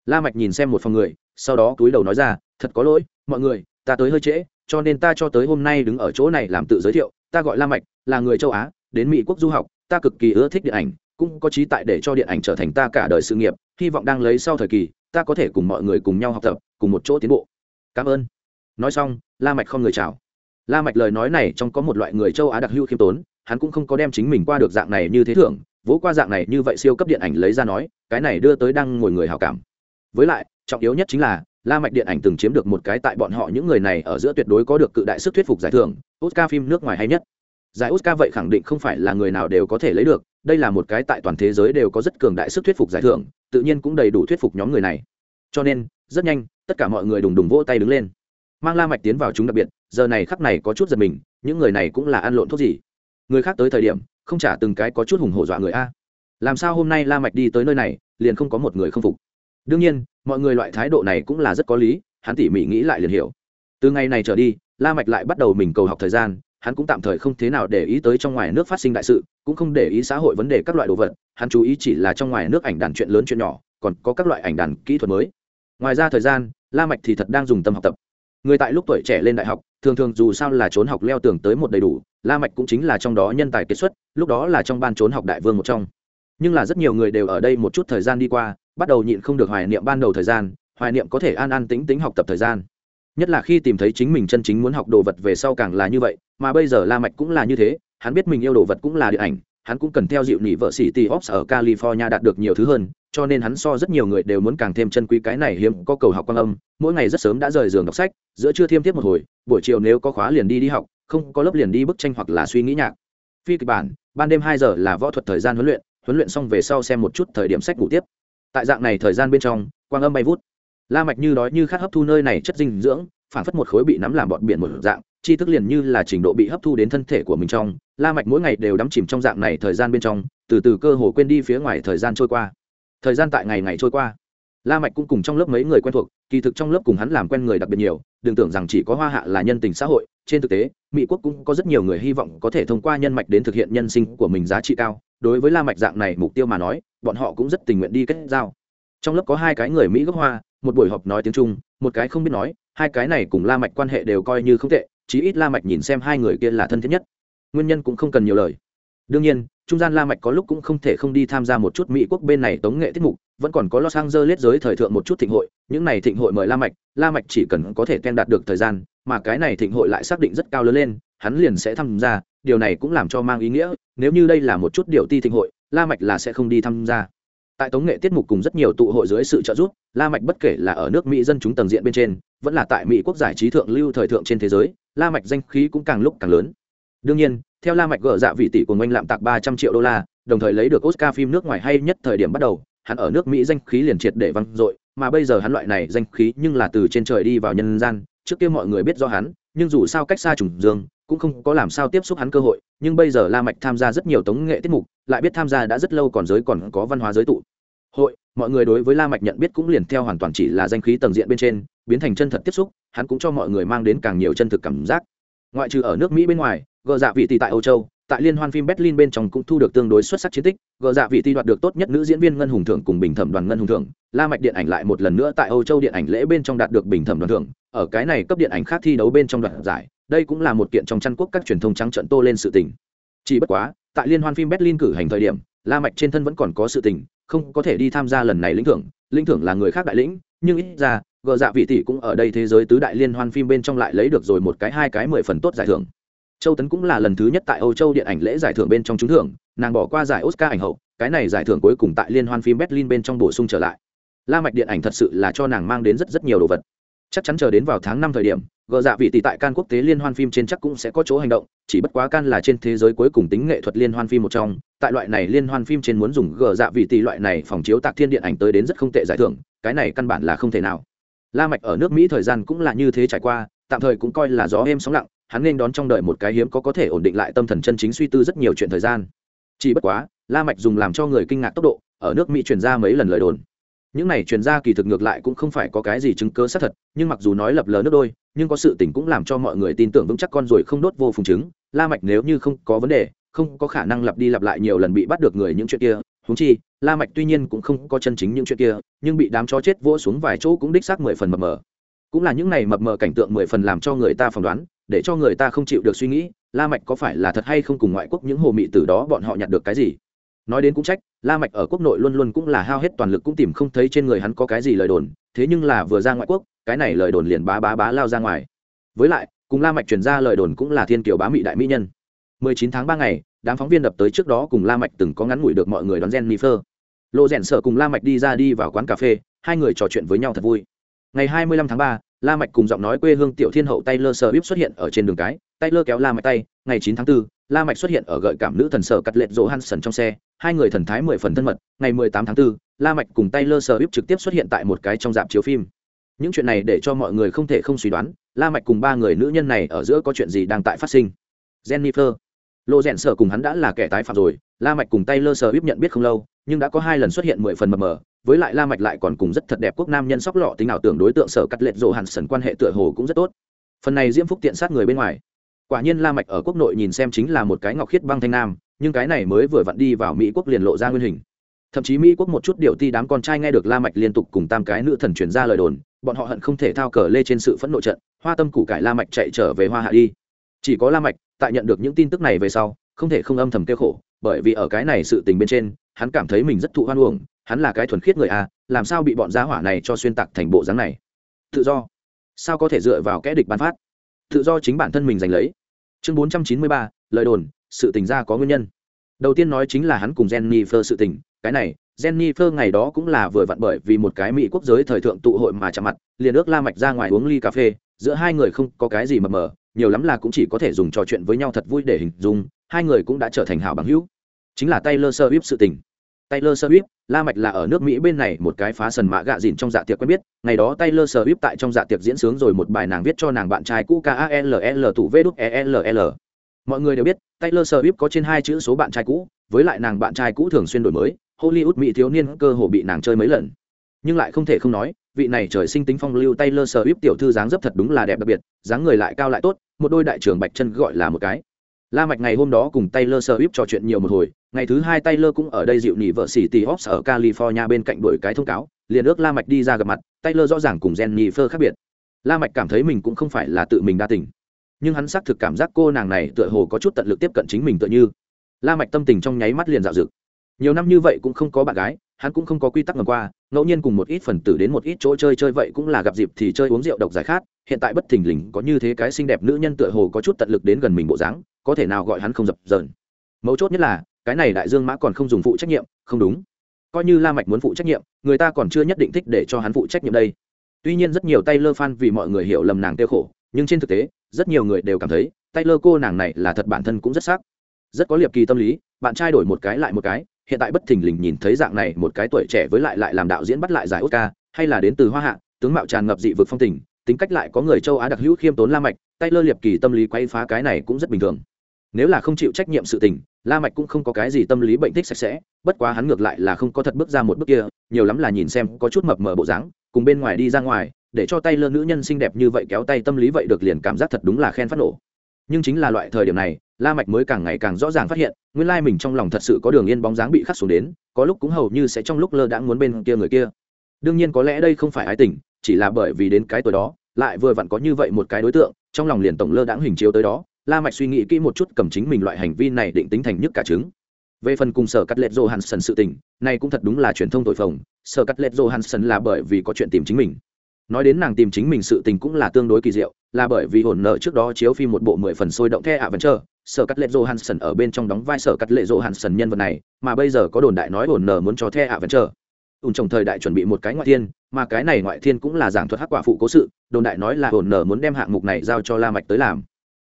La mạch nhìn xem một phòng người, sau đó cúi đầu nói ra, thật có lỗi, mọi người, ta tới hơi trễ, cho nên ta cho tới hôm nay đứng ở chỗ này làm tự giới thiệu, ta gọi la mạch, là người châu á đến mỹ quốc du học, ta cực kỳ ưa thích điện ảnh, cũng có trí tại để cho điện ảnh trở thành ta cả đời sự nghiệp, hy vọng đang lấy sau thời kỳ, ta có thể cùng mọi người cùng nhau học tập, cùng một chỗ tiến bộ. Cảm ơn. Nói xong, la mạch không người chào. La mạch lời nói này trong có một loại người châu á đặc hữu khiêm tốn, hắn cũng không có đem chính mình qua được dạng này như thế thưởng, vỗ qua dạng này như vậy siêu cấp điện ảnh lấy ra nói, cái này đưa tới đang ngồi người hảo cảm. Với lại, trọng yếu nhất chính là, la mạch điện ảnh từng chiếm được một cái tại bọn họ những người này ở giữa tuyệt đối có được cự đại sức thuyết phục giải thưởng, oscar phim nước ngoài hay nhất giải oscar vậy khẳng định không phải là người nào đều có thể lấy được, đây là một cái tại toàn thế giới đều có rất cường đại sức thuyết phục giải thưởng, tự nhiên cũng đầy đủ thuyết phục nhóm người này. Cho nên, rất nhanh, tất cả mọi người đùng đùng vỗ tay đứng lên. Mang la mạch tiến vào chúng đặc biệt, giờ này khắc này có chút giật mình, những người này cũng là ăn lộn thuốc gì? Người khác tới thời điểm, không trả từng cái có chút hùng hổ dọa người a. Làm sao hôm nay la mạch đi tới nơi này, liền không có một người không phục? Đương nhiên, mọi người loại thái độ này cũng là rất có lý, hắn tỉ mỉ nghĩ lại liền hiểu. Từ ngày này trở đi, la mạch lại bắt đầu mình cầu học thời gian hắn cũng tạm thời không thế nào để ý tới trong ngoài nước phát sinh đại sự, cũng không để ý xã hội vấn đề các loại đồ vật, hắn chú ý chỉ là trong ngoài nước ảnh đàn chuyện lớn chuyện nhỏ, còn có các loại ảnh đàn kỹ thuật mới. Ngoài ra thời gian, la mạch thì thật đang dùng tâm học tập. Người tại lúc tuổi trẻ lên đại học, thường thường dù sao là trốn học leo tường tới một đầy đủ, la mạch cũng chính là trong đó nhân tài kết xuất, lúc đó là trong ban trốn học đại vương một trong. Nhưng là rất nhiều người đều ở đây một chút thời gian đi qua, bắt đầu nhịn không được hoài niệm ban đầu thời gian, hoài niệm có thể an an tĩnh tĩnh học tập thời gian nhất là khi tìm thấy chính mình chân chính muốn học đồ vật về sau càng là như vậy, mà bây giờ la mạch cũng là như thế, hắn biết mình yêu đồ vật cũng là điện ảnh, hắn cũng cần theo dịu nỉ vợ sĩ tỷ ops ở california đạt được nhiều thứ hơn, cho nên hắn so rất nhiều người đều muốn càng thêm chân quý cái này hiếm có cầu học quan âm. Mỗi ngày rất sớm đã rời giường đọc sách, giữa trưa thêm tiếp một hồi, buổi chiều nếu có khóa liền đi đi học, không có lớp liền đi bức tranh hoặc là suy nghĩ nhạc. Phi kịch bản, ban đêm hai giờ là võ thuật thời gian huấn luyện huấn luyện xong về sau xem một chút thời điểm sách ngủ tiếp. Tại dạng này thời gian bên trong, quang âm bay vút la mạch như đói như khát hấp thu nơi này chất dinh dưỡng phản phất một khối bị nắm làm bọt biển một dạng chi thức liền như là trình độ bị hấp thu đến thân thể của mình trong. La mạch mỗi ngày đều đắm chìm trong dạng này thời gian bên trong, từ từ cơ hồ quên đi phía ngoài thời gian trôi qua. Thời gian tại ngày ngày trôi qua. La mạch cũng cùng trong lớp mấy người quen thuộc, kỳ thực trong lớp cùng hắn làm quen người đặc biệt nhiều, đừng tưởng rằng chỉ có hoa hạ là nhân tình xã hội, trên thực tế, mỹ quốc cũng có rất nhiều người hy vọng có thể thông qua nhân mạch đến thực hiện nhân sinh của mình giá trị cao. Đối với la mạch dạng này mục tiêu mà nói, bọn họ cũng rất tình nguyện đi kết giao. Trong lớp có hai cái người mỹ gốc hoa một buổi họp nói tiếng trung, một cái không biết nói, hai cái này cùng la mạch quan hệ đều coi như không tệ, chí ít la mạch nhìn xem hai người kia là thân thiết nhất. Nguyên nhân cũng không cần nhiều lời. Đương nhiên, trung gian la mạch có lúc cũng không thể không đi tham gia một chút mỹ quốc bên này tống nghệ tiết mục, vẫn còn có los angeles giới thời thượng một chút thịnh hội, những này thịnh hội mời la mạch la mạch chỉ cần có thể ken đạt được thời gian, mà cái này thịnh hội lại xác định rất cao lớn lên, hắn liền sẽ tham gia, điều này cũng làm cho mang ý nghĩa, nếu như đây là một chút điều ti thịnh hội, la mạch là sẽ không đi tham gia. Tại tống nghệ tiết mục cùng rất nhiều tụ hội dưới sự trợ giúp la mạch bất kể là ở nước mỹ dân chúng tầng diện bên trên, vẫn là tại mỹ quốc giải trí thượng lưu thời thượng trên thế giới, la mạch danh khí cũng càng lúc càng lớn. Đương nhiên, theo la mạch gỡ dạ vị tỷ của ngoanh lạm tạc ba trăm triệu đô la, đồng thời lấy được oscar phim nước ngoài hay nhất thời điểm bắt đầu, hắn ở nước mỹ danh khí liền triệt để vang dội, mà bây giờ hắn loại này danh khí nhưng là từ trên trời đi vào nhân gian, trước kia mọi người biết do hắn, nhưng dù sao cách xa trùng dương, cũng không có làm sao tiếp xúc hắn cơ hội, nhưng bây giờ la mạch tham gia rất nhiều tống nghệ tiết mục, lại biết tham gia đã rất lâu còn giới còn có văn hóa giới tụ. Hội mọi người đối với la mạch nhận biết cũng liền theo hoàn toàn chỉ là danh khí tầng diện bên trên, biến thành chân thật tiếp xúc, hắn cũng cho mọi người mang đến càng nhiều chân thực cảm giác. Ngoại trừ ở nước mỹ bên ngoài, gờ dạ vị tỷ tại âu châu, tại liên hoan phim berlin bên trong cũng thu được tương đối xuất sắc chiến tích, gờ dạ vị tỷ đoạt được tốt nhất nữ diễn viên ngân hùng thưởng cùng bình thẩm đoàn ngân hùng thưởng, la mạch điện ảnh lại một lần nữa tại âu châu điện ảnh lễ bên trong đạt được bình thẩm đoàn thưởng, ở cái này cấp điện ảnh khác thi đấu bên trong đoạt giải, đây cũng là một kiện trong chăn quốc các truyền thông trắng trợn tô lên sự tình. Chỉ bất quá, tại liên hoan phim berlin cử hành thời điểm, la mạch trên thân vẫn còn có sự tình không có thể đi tham gia lần này lĩnh thưởng lĩnh thưởng là người khác đại lĩnh, nhưng ít ra, gờ dạ vị tỷ cũng ở đây thế giới tứ đại liên hoan phim bên trong lại lấy được rồi một cái hai cái mười phần tốt giải thưởng. Châu tấn cũng là lần thứ nhất tại âu châu điện ảnh lễ giải thưởng bên trong trúng thưởng, nàng bỏ qua giải oscar ảnh hậu, cái này giải thưởng cuối cùng tại liên hoan phim berlin bên trong bổ sung trở lại. La mạch điện ảnh thật sự là cho nàng mang đến rất rất nhiều đồ vật. Chắc chắn chờ đến vào tháng năm thời điểm gờ dạ vị tỷ tại can quốc tế liên hoan phim trên chắc cũng sẽ có chỗ hành động, chỉ bất quá can là trên thế giới cuối cùng tính nghệ thuật liên hoan phim một trong, tại loại này liên hoan phim trên muốn dùng gờ dạ vị tỷ loại này phòng chiếu tạc thiên điện ảnh tới đến rất không tệ giải thưởng, cái này căn bản là không thể nào. La mạch ở nước mỹ thời gian cũng là như thế trải qua, tạm thời cũng coi là gió êm sóng lặng, hắn nên đón trong đời một cái hiếm có có thể ổn định lại tâm thần chân chính suy tư rất nhiều chuyện thời gian. Chỉ bất quá, la mạch dùng làm cho người kinh ngạc tốc độ, ở nước mỹ truyền ra mấy lần lời đồn. Những này truyền ra kỳ thực ngược lại cũng không phải có cái gì chứng cứ xác thật, nhưng mặc dù nói lập lờ nước đôi nhưng có sự tình cũng làm cho mọi người tin tưởng vững chắc con rồi không đốt vô phùng chứng. La mạch nếu như không có vấn đề, không có khả năng lặp đi lặp lại nhiều lần bị bắt được người những chuyện kia. Huống chi, la mạch tuy nhiên cũng không có chân chính những chuyện kia, nhưng bị đám chó chết vỗ xuống vài chỗ cũng đích xác mười phần mập mờ. Cũng là những này mập mờ cảnh tượng mười phần làm cho người ta phỏng đoán, để cho người ta không chịu được suy nghĩ, la mạch có phải là thật hay không cùng ngoại quốc những hồ mị từ đó bọn họ nhặt được cái gì? Nói đến cũng trách la mạch ở quốc nội luôn luôn cũng là hao hết toàn lực cũng tìm không thấy trên người hắn có cái gì lời đồn thế nhưng là vừa ra ngoại quốc cái này lời đồn liền bá bá bá lao ra ngoài. Với lại cùng la mạch truyền ra lời đồn cũng là thiên kiều bá mị đại mỹ nhân. 19 tháng 3 ngày đám phóng viên đập tới trước đó cùng la mạch từng có ngắn ngủi được mọi người đón jennifer. Lộ rèn sợ cùng la mạch đi ra đi vào quán cà phê hai người trò chuyện với nhau thật vui. Ngày 25 tháng 3, la mạch cùng giọng nói quê hương tiểu thiên hậu taylor swift xuất hiện ở trên đường cái. Taylor kéo la mạch tay ngày 9 tháng 4, la mạch xuất hiện ở gợi cảm nữ thần sở cắt lệ johansson hansen trong xe. Hai người thần thái mười phần thân mật. Ngày 18 tháng 4, la mạch cùng taylor swift trực tiếp xuất hiện tại một cái trong dạp chiếu phim. Những chuyện này để cho mọi người không thể không suy đoán la mạch cùng ba người nữ nhân này ở giữa có chuyện gì đang tại phát sinh. Jennifer. Lộ rèn sở cùng hắn đã là kẻ tái phạm rồi. La mạch cùng taylor swift nhận biết không lâu nhưng đã có hai lần xuất hiện mười phần mờ mờ với lại la mạch lại còn cùng rất thật đẹp quốc nam nhân sóc lọ tính ảo tưởng đối tượng sở cắt lệ hẳn hẳn quan hệ tựa hồ cũng rất tốt. Phần này diễm phúc tiện sát người bên ngoài. Quả nhiên la mạch ở quốc nội nhìn xem chính là một cái ngọc khiết băng thanh nam, nhưng cái này mới vừa vặn đi vào mỹ quốc liền lộ ra nguyên hình. Thậm chí mỹ quốc một chút điều ti đám con trai nghe được la mạch liên tục cùng tam cái nữ thần truyền ra lời đồn, bọn họ hận không thể thao cờ lê trên sự phẫn nộ trận, hoa tâm củ cải la mạch chạy trở về hoa hạ đi. Chỉ có la mạch, tại nhận được những tin tức này về sau, không thể không âm thầm kêu khổ, bởi vì ở cái này sự tình bên trên, hắn cảm thấy mình rất thụ hoan uổng hắn là cái thuần khiết người a, làm sao bị bọn giá hỏa này cho xuyên tạc thành bộ dáng này? Tự do. Sao có thể dựa vào kẽ địch ban phát? Tự do chính bản thân mình giành lấy. Chương bốn trăm chín mươi ba, lời đồn, sự tình ra có nguyên nhân. Đầu tiên nói chính là hắn cùng jennifer sự tình, cái này, jennifer ngày đó cũng là vừa vặn bởi vì một cái mỹ quốc giới thời thượng tụ hội mà chạm mặt, liền ước la mạch ra ngoài uống ly cà phê, giữa hai người không có cái gì mờ mờ, nhiều lắm là cũng chỉ có thể dùng trò chuyện với nhau thật vui để hình dung, hai người cũng đã trở thành hảo bằng hữu. Chính là taylor swift sự tình. Taylor swift la mạch là ở nước mỹ bên này một cái phá sần mã gạ dìn trong dạ tiệc quen biết, ngày đó taylor swift tại trong dạ tiệc diễn sướng rồi một bài nàng viết cho nàng bạn trai cũ k a l l tụ v e l l. Mọi người đều biết, taylor swift có trên hai chữ số bạn trai cũ, với lại nàng bạn trai cũ thường xuyên đổi mới, hollywood mỹ thiếu niên cơ hồ bị nàng chơi mấy lần. Nhưng lại không thể không nói, vị này trời sinh tính phong lưu taylor swift tiểu thư dáng dấp thật đúng là đẹp đặc biệt, dáng người lại cao lại tốt, một đôi đại trưởng bạch chân gọi là một cái. La Mạch ngày hôm đó cùng Taylor Swift trò chuyện nhiều một hồi, ngày thứ hai Taylor cũng ở đây dịu nỉ vợ sĩ tỷ Ops ở California bên cạnh đổi cái thông cáo, liền ước La Mạch đi ra gặp mặt, Taylor rõ ràng cùng Jennifer khác biệt. La Mạch cảm thấy mình cũng không phải là tự mình đa tình, nhưng hắn xác thực cảm giác cô nàng này tựa hồ có chút tận lực tiếp cận chính mình tựa như. La Mạch tâm tình trong nháy mắt liền dạo dực. Nhiều năm như vậy cũng không có bạn gái, hắn cũng không có quy tắc ngầm qua, ngẫu nhiên cùng một ít phần tử đến một ít chỗ chơi chơi vậy cũng là gặp dịp thì chơi uống rượu độc giải khát, hiện tại bất thình lình có như thế cái xinh đẹp nữ nhân tựa hồ có chút tận lực đến gần mình bộ dáng, có thể nào gọi hắn không dập dờn. Mấu chốt nhất là, cái này đại dương mã còn không dùng phụ trách nhiệm, không đúng. Coi như la mạch muốn phụ trách nhiệm, người ta còn chưa nhất định thích để cho hắn phụ trách nhiệm đây. Tuy nhiên rất nhiều Taylor fan vì mọi người hiểu lầm nàng tiêu khổ, nhưng trên thực tế, rất nhiều người đều cảm thấy, Taylor cô nàng này là thật bản thân cũng rất sắc. Rất có liệp kỳ tâm lý, bạn trai đổi một cái lại một cái, hiện tại bất thình lình nhìn thấy dạng này một cái tuổi trẻ với lại lại làm đạo diễn bắt lại giải Oscar, hay là đến từ Hoa Hạ, tướng mạo tràn ngập dị vực phong tình, tính cách lại có người châu Á đặc hữu khiêm tốn la mạch, Taylor liệp kỳ tâm lý quay phá cái này cũng rất bình thường nếu là không chịu trách nhiệm sự tình, la mạch cũng không có cái gì tâm lý bệnh thích sạch sẽ, bất quá hắn ngược lại là không có thật bước ra một bước kia, nhiều lắm là nhìn xem có chút mập mờ bộ dáng, cùng bên ngoài đi ra ngoài, để cho tay lơ nữ nhân xinh đẹp như vậy kéo tay tâm lý vậy được liền cảm giác thật đúng là khen phát nổ. Nhưng chính là loại thời điểm này, la mạch mới càng ngày càng rõ ràng phát hiện, nguyên lai mình trong lòng thật sự có đường yên bóng dáng bị khắc xuống đến, có lúc cũng hầu như sẽ trong lúc lơ đãng muốn bên kia người kia. Đương nhiên có lẽ đây không phải ái tình, chỉ là bởi vì đến cái tuổi đó, lại vừa vặn có như vậy một cái đối tượng, trong lòng liền tổng lơ đãng hình chiếu tới đó la mạch suy nghĩ kỹ một chút cầm chính mình loại hành vi này định tính thành nhất cả trứng. Về phần cùng sở cắt lệ johansson sự tình, này cũng thật đúng là truyền thông tội phồng, sở cắt lệ johansson là bởi vì có chuyện tìm chính mình. Nói đến nàng tìm chính mình sự tình cũng là tương đối kỳ diệu, là bởi vì hồn nợ trước đó chiếu phim một bộ mười phần sôi động the ạ vẫn chờ sở cắt lệ johansson ở bên trong đóng vai sở cắt lệ johansson nhân vật này, mà bây giờ có đồn đại nói hồn nợ muốn cho the ạ vẫn chờ ủn trồng thời đại chuẩn bị một cái ngoại thiên, mà cái này ngoại thiên cũng là giảng thuật hắc quả phụ cố sự, đồn đại nói là hồn nợ muốn đem hạng mục này giao cho la mạch tới làm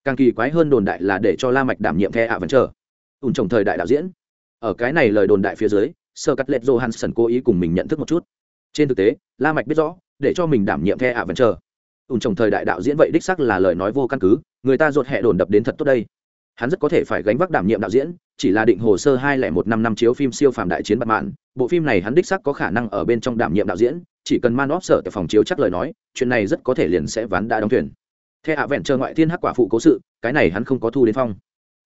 càng kỳ quái hơn đồn đại là để cho la mạch đảm nhiệm the ạ vẫn chờ. Ủn trồng thời đại đạo diễn. Ở cái này lời đồn đại phía dưới sơ cắt lệch johansson cố ý cùng mình nhận thức một chút. Trên thực tế, la mạch biết rõ, để cho mình đảm nhiệm the ạ vẫn chờ. Ủn trồng thời đại đạo diễn vậy đích xác là lời nói vô căn cứ, người ta ruột hệ đồn đập đến thật tốt đây. Hắn rất có thể phải gánh vác đảm nhiệm đạo diễn, chỉ là định hồ sơ hai lẻ một năm năm chiếu phim siêu phàm đại chiến bạc mạn bộ phim này hắn đích xác có khả năng ở bên trong đảm nhiệm đạo diễn, chỉ cần man óp sở tại phòng chiếu chắc lời nói, chuyện này rất có thể liền sẽ ván đã đóng thuyền theo hạ vẹn chờ ngoại thiên hắc quả phụ cố sự, cái này hắn không có thu đến phong.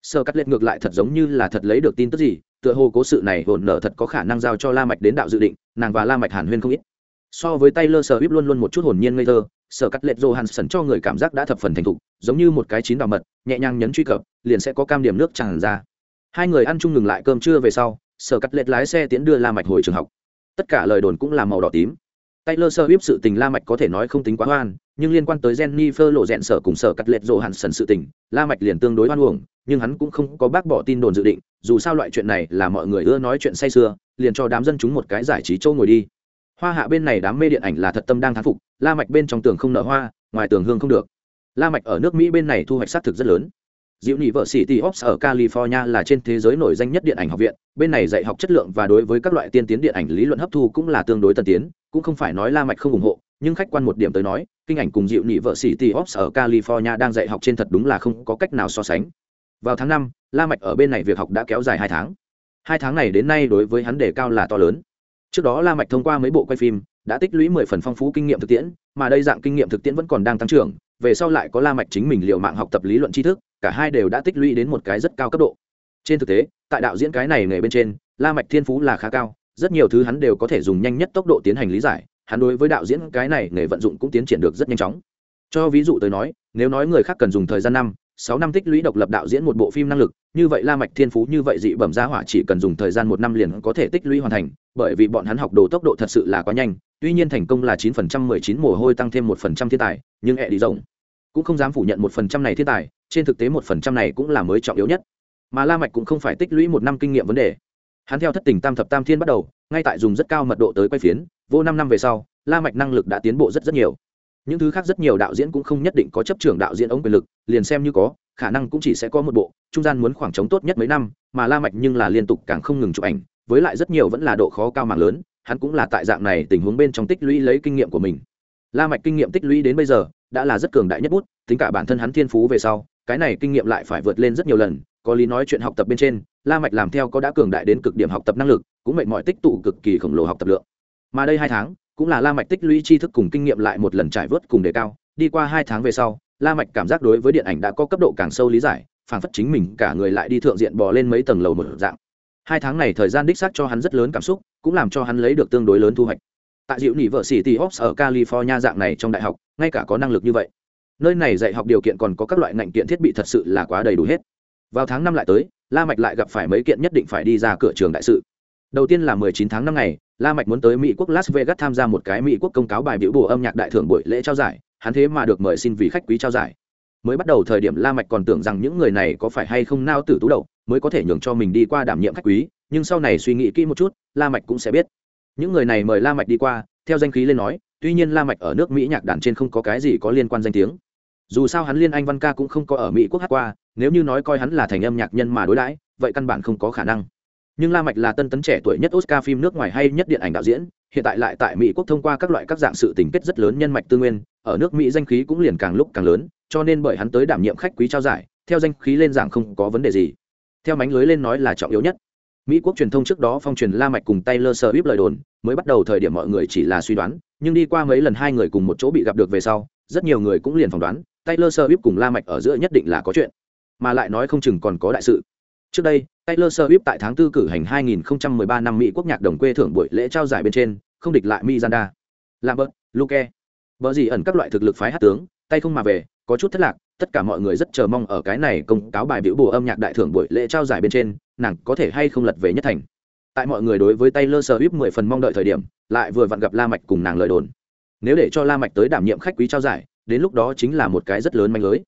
Sơ cắt lệch ngược lại thật giống như là thật lấy được tin tức gì, tựa hồ cố sự này hồn nở thật có khả năng giao cho la mạch đến đạo dự định, nàng và la mạch hàn huyên không ít. So với taylor sờ luôn luôn một chút hồn nhiên ngây thơ, sở cắt lệch johansson cho người cảm giác đã thập phần thành thục, giống như một cái chín đào mật, nhẹ nhàng nhấn truy cập, liền sẽ có cam điểm nước tràn ra. Hai người ăn chung ngừng lại cơm trưa về sau, sở cắt lệch lái xe tiễn đưa la mạch hồi trường học. Tất cả lời đồn cũng là màu đỏ tím. Taylor Swift sự tình La Mạch có thể nói không tính quá hoan, nhưng liên quan tới Jennifer lộ dẹn sở cùng sở cắt lệch rồ hẳn sần sự tình, La Mạch liền tương đối hoan uổng, nhưng hắn cũng không có bác bỏ tin đồn dự định, dù sao loại chuyện này là mọi người ưa nói chuyện say xưa liền cho đám dân chúng một cái giải trí châu ngồi đi. Hoa hạ bên này đám mê điện ảnh là thật tâm đang thán phục, La Mạch bên trong tường không nở hoa, ngoài tường hương không được. La Mạch ở nước Mỹ bên này thu hoạch sát thực rất lớn. Diệu Nhị vợ sĩ T ở California là trên thế giới nổi danh nhất điện ảnh học viện, bên này dạy học chất lượng và đối với các loại tiên tiến điện ảnh lý luận hấp thu cũng là tương đối tân tiến, cũng không phải nói La Mạch không ủng hộ, nhưng khách quan một điểm tới nói, kinh ảnh cùng dịu Nhị vợ sĩ T Ops ở California đang dạy học trên thật đúng là không có cách nào so sánh. Vào tháng năm, La Mạch ở bên này việc học đã kéo dài hai tháng. Hai tháng này đến nay đối với hắn đề cao là to lớn. Trước đó La Mạch thông qua mấy bộ quay phim, đã tích lũy mười phần phong phú kinh nghiệm thực tiễn, mà đây dạng kinh nghiệm thực tiễn vẫn còn đang tăng trưởng, về sau lại có La Mạch chính mình liệu mạng học tập lý luận tri thức, cả hai đều đã tích lũy đến một cái rất cao cấp độ trên thực tế tại đạo diễn cái này nghề bên trên la mạch thiên phú là khá cao rất nhiều thứ hắn đều có thể dùng nhanh nhất tốc độ tiến hành lý giải, hắn đối với đạo diễn cái này nghề vận dụng cũng tiến triển được rất nhanh chóng. Cho ví dụ tới nói, nếu nói người khác cần dùng thời gian năm, sáu năm tích lũy độc lập đạo diễn một bộ phim năng lực, như vậy la mạch thiên phú như vậy dị bẩm gia hỏa chỉ cần dùng thời gian một năm liền có thể tích lũy hoàn thành, bởi vì bọn hắn học đồ tốc độ thật sự là quá nhanh, tuy nhiên thành công là chín phần trăm mười chín mồ hôi tăng thêm một phần trăm thiên tài, nhưng ẹ đi rộng. Cũng không dám phủ nhận một phần trăm này thiên tài, trên thực tế một phần trăm này cũng là mới trọng yếu nhất. Mà la mạch cũng không phải tích lũy một năm kinh nghiệm vấn đề hắn theo thất tình tam thập tam thiên bắt đầu, ngay tại dùng rất cao mật độ tới quay phiến, vô năm năm về sau, la mạch năng lực đã tiến bộ rất rất nhiều. Những thứ khác rất nhiều đạo diễn cũng không nhất định có chấp trưởng đạo diễn ống quyền lực, liền xem như có, khả năng cũng chỉ sẽ có một bộ, trung gian muốn khoảng trống tốt nhất mấy năm, mà la mạch nhưng là liên tục càng không ngừng chụp ảnh, với lại rất nhiều vẫn là độ khó cao mạng lớn, hắn cũng là tại dạng này tình huống bên trong tích lũy lấy kinh nghiệm của mình. La mạch kinh nghiệm tích lũy đến bây giờ, đã là rất cường đại nhất bút, tính cả bản thân hắn thiên phú về sau, cái này kinh nghiệm lại phải vượt lên rất nhiều lần, có lý nói chuyện học tập bên trên la mạch làm theo có đã cường đại đến cực điểm học tập năng lực, cũng mệt mỏi tích tụ cực kỳ khổng lồ học tập lượng. Mà đây hai tháng, cũng là la mạch tích lũy tri thức cùng kinh nghiệm lại một lần trải vớt cùng đề cao. Đi qua hai tháng về sau, la mạch cảm giác đối với điện ảnh đã có cấp độ càng sâu lý giải phảng phất chính mình cả người lại đi thượng diện bò lên mấy tầng lầu một dạng. Hai tháng này thời gian đích xác cho hắn rất lớn cảm xúc, cũng làm cho hắn lấy được tương đối lớn thu hoạch. Tại dịu nỉ vợ sĩ t ops ở california dạng này trong đại học, ngay cả có năng lực như vậy, nơi này dạy học điều kiện còn có các loại ngành kiện thiết bị thật sự là quá đầy đủ hết. Vào tháng năm lại tới la mạch lại gặp phải mấy kiện nhất định phải đi ra cửa trường đại sự. Đầu tiên là 19 tháng năm ngày, la mạch muốn tới mỹ quốc las vegas tham gia một cái mỹ quốc công cáo bài biểu bổ âm nhạc đại thưởng buổi lễ trao giải, hắn thế mà được mời xin vì khách quý trao giải. Mới bắt đầu thời điểm la mạch còn tưởng rằng những người này có phải hay không nao tử tú đầu, mới có thể nhường cho mình đi qua đảm nhiệm khách quý, nhưng sau này suy nghĩ kỹ một chút, la mạch cũng sẽ biết. Những người này mời la mạch đi qua, theo danh khí lên nói, tuy nhiên la mạch ở nước mỹ nhạc đàn trên không có cái gì có liên quan danh tiếng. Dù sao hắn liên anh văn ca cũng không có ở mỹ quốc hát qua nếu như nói coi hắn là thành âm nhạc nhân mà đối đãi, vậy căn bản không có khả năng. Nhưng la mạch là tân tấn trẻ tuổi nhất oscar phim nước ngoài hay nhất điện ảnh đạo diễn, hiện tại lại tại mỹ quốc thông qua các loại các dạng sự tình kết rất lớn nhân mạch tư nguyên, ở nước mỹ danh khí cũng liền càng lúc càng lớn, cho nên bởi hắn tới đảm nhiệm khách quý trao giải, theo danh khí lên dạng không có vấn đề gì. Theo mánh lưới lên nói là trọng yếu nhất. Mỹ quốc truyền thông trước đó phong truyền la mạch cùng taylor swift lời đồn, mới bắt đầu thời điểm mọi người chỉ là suy đoán, nhưng đi qua mấy lần hai người cùng một chỗ bị gặp được về sau, rất nhiều người cũng liền phỏng đoán, taylor swift cùng la mạch ở giữa nhất định là có chuyện mà lại nói không chừng còn có đại sự. Trước đây taylor swift tại tháng 4 cử hành 2013 năm mỹ quốc nhạc đồng quê thưởng buổi lễ trao giải bên trên không địch lại Miranda, lambert luke vợ gì ẩn các loại thực lực phái hát tướng tay không mà về có chút thất lạc tất cả mọi người rất chờ mong ở cái này công cáo bài biểu bổ âm nhạc đại thưởng buổi lễ trao giải bên trên nàng có thể hay không lật về nhất thành. Tại mọi người đối với taylor swift mười phần mong đợi thời điểm lại vừa vặn gặp la mạch cùng nàng lời đồn. Nếu để cho la mạch tới đảm nhiệm khách quý trao giải đến lúc đó chính là một cái rất lớn manh lưới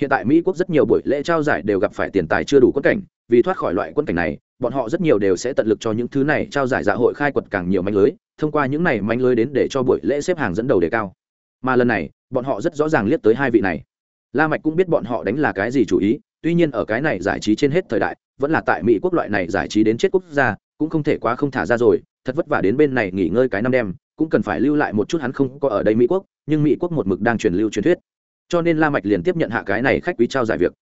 hiện tại mỹ quốc rất nhiều buổi lễ trao giải đều gặp phải tiền tài chưa đủ quân cảnh, vì thoát khỏi loại quân cảnh này, bọn họ rất nhiều đều sẽ tận lực cho những thứ này trao giải dạ hội khai quật càng nhiều manh lưới, thông qua những này manh lưới đến để cho buổi lễ xếp hàng dẫn đầu đề cao. Mà lần này, bọn họ rất rõ ràng liếc tới hai vị này. La mạch cũng biết bọn họ đánh là cái gì chủ ý, tuy nhiên ở cái này giải trí trên hết thời đại, vẫn là tại mỹ quốc loại này giải trí đến chết quốc gia, cũng không thể quá không thả ra rồi, thật vất vả đến bên này nghỉ ngơi cái năm đêm, cũng cần phải lưu lại một chút hắn không có ở đây mỹ quốc, nhưng mỹ quốc một mực đang truyền lưu truyền thuyết cho nên la mạch liền tiếp nhận hạ cái này khách quý trao giải việc.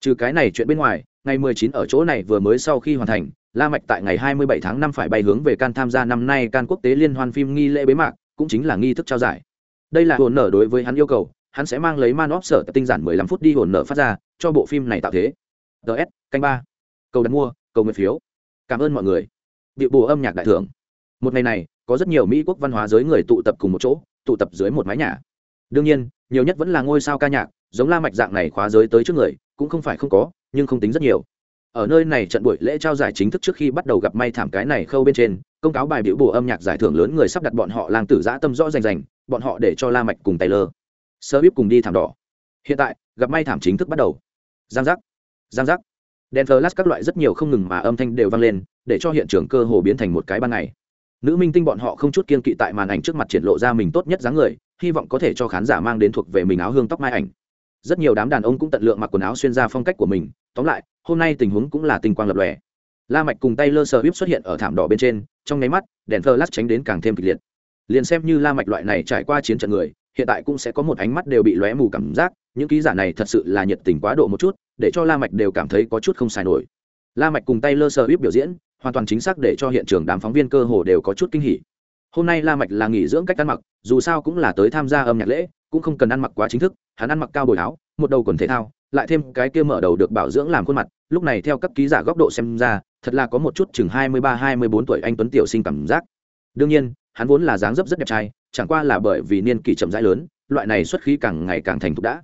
Trừ cái này chuyện bên ngoài, ngày 19 ở chỗ này vừa mới sau khi hoàn thành, la mạch tại ngày 27 tháng 5 phải bay hướng về can tham gia năm nay can quốc tế liên hoan phim nghi lễ bế mạc, cũng chính là nghi thức trao giải. Đây là hồn nở đối với hắn yêu cầu, hắn sẽ mang lấy man óp sở tinh giản 15 phút đi hồn nở phát ra, cho bộ phim này tạo thế. Ts canh ba. Cầu đặt mua, cầu nguyện phiếu. Cảm ơn mọi người. Điệu bù âm nhạc đại thưởng. Một ngày này, có rất nhiều mỹ quốc văn hóa giới người tụ tập cùng một chỗ, tụ tập dưới một mái nhà. Đương nhiên nhiều nhất vẫn là ngôi sao ca nhạc, giống la mạch dạng này khóa giới tới trước người, cũng không phải không có, nhưng không tính rất nhiều. Ở nơi này trận buổi lễ trao giải chính thức trước khi bắt đầu gặp may thảm cái này khâu bên trên, công cáo bài biểu bổ âm nhạc giải thưởng lớn người sắp đặt bọn họ lang tử giã tâm rõ rành rành, bọn họ để cho la mạch cùng taylor sơ bíp cùng đi thảm đỏ. Hiện tại, gặp may thảm chính thức bắt đầu. Giang giác giang giác. Đèn flash các loại rất nhiều không ngừng mà âm thanh đều vang lên, để cho hiện trường cơ hồ biến thành một cái ban ngày nữ minh tinh bọn họ không chút kiên kỵ tại màn ảnh trước mặt triển lộ ra mình tốt nhất dáng người, hy vọng có thể cho khán giả mang đến thuộc về mình áo hương tóc mai ảnh. Rất nhiều đám đàn ông cũng tận lượng mặc quần áo xuyên ra phong cách của mình, tóm lại, hôm nay tình huống cũng là tình quang lập lòe. La mạch cùng tay lơ sờ bíp xuất hiện ở thảm đỏ bên trên, trong nháy mắt, đèn flash tránh đến càng thêm kịch liệt. Liền xem như la mạch loại này trải qua chiến trận người, hiện tại cũng sẽ có một ánh mắt đều bị lóe mù cảm giác, những ký giả này thật sự là nhiệt tình quá độ một chút, để cho la mạch đều cảm thấy có chút không xài nổi. La mạch cùng tay lơ sờ bíp biểu diễn hoàn toàn chính xác để cho hiện trường đám phóng viên cơ hồ đều có chút kinh hỉ. Hôm nay la mạch là nghỉ dưỡng cách ăn mặc dù sao cũng là tới tham gia âm nhạc lễ cũng không cần ăn mặc quá chính thức hắn ăn mặc cao bồi áo một đầu quần thể thao lại thêm cái kia mở đầu được bảo dưỡng làm khuôn mặt lúc này theo các ký giả góc độ xem ra thật là có một chút chừng hai mươi ba hai mươi bốn tuổi anh tuấn tiểu sinh cảm giác. Đương nhiên hắn vốn là dáng dấp rất đẹp trai chẳng qua là bởi vì niên kỷ chậm rãi lớn loại này xuất khí càng ngày càng thành thục đã.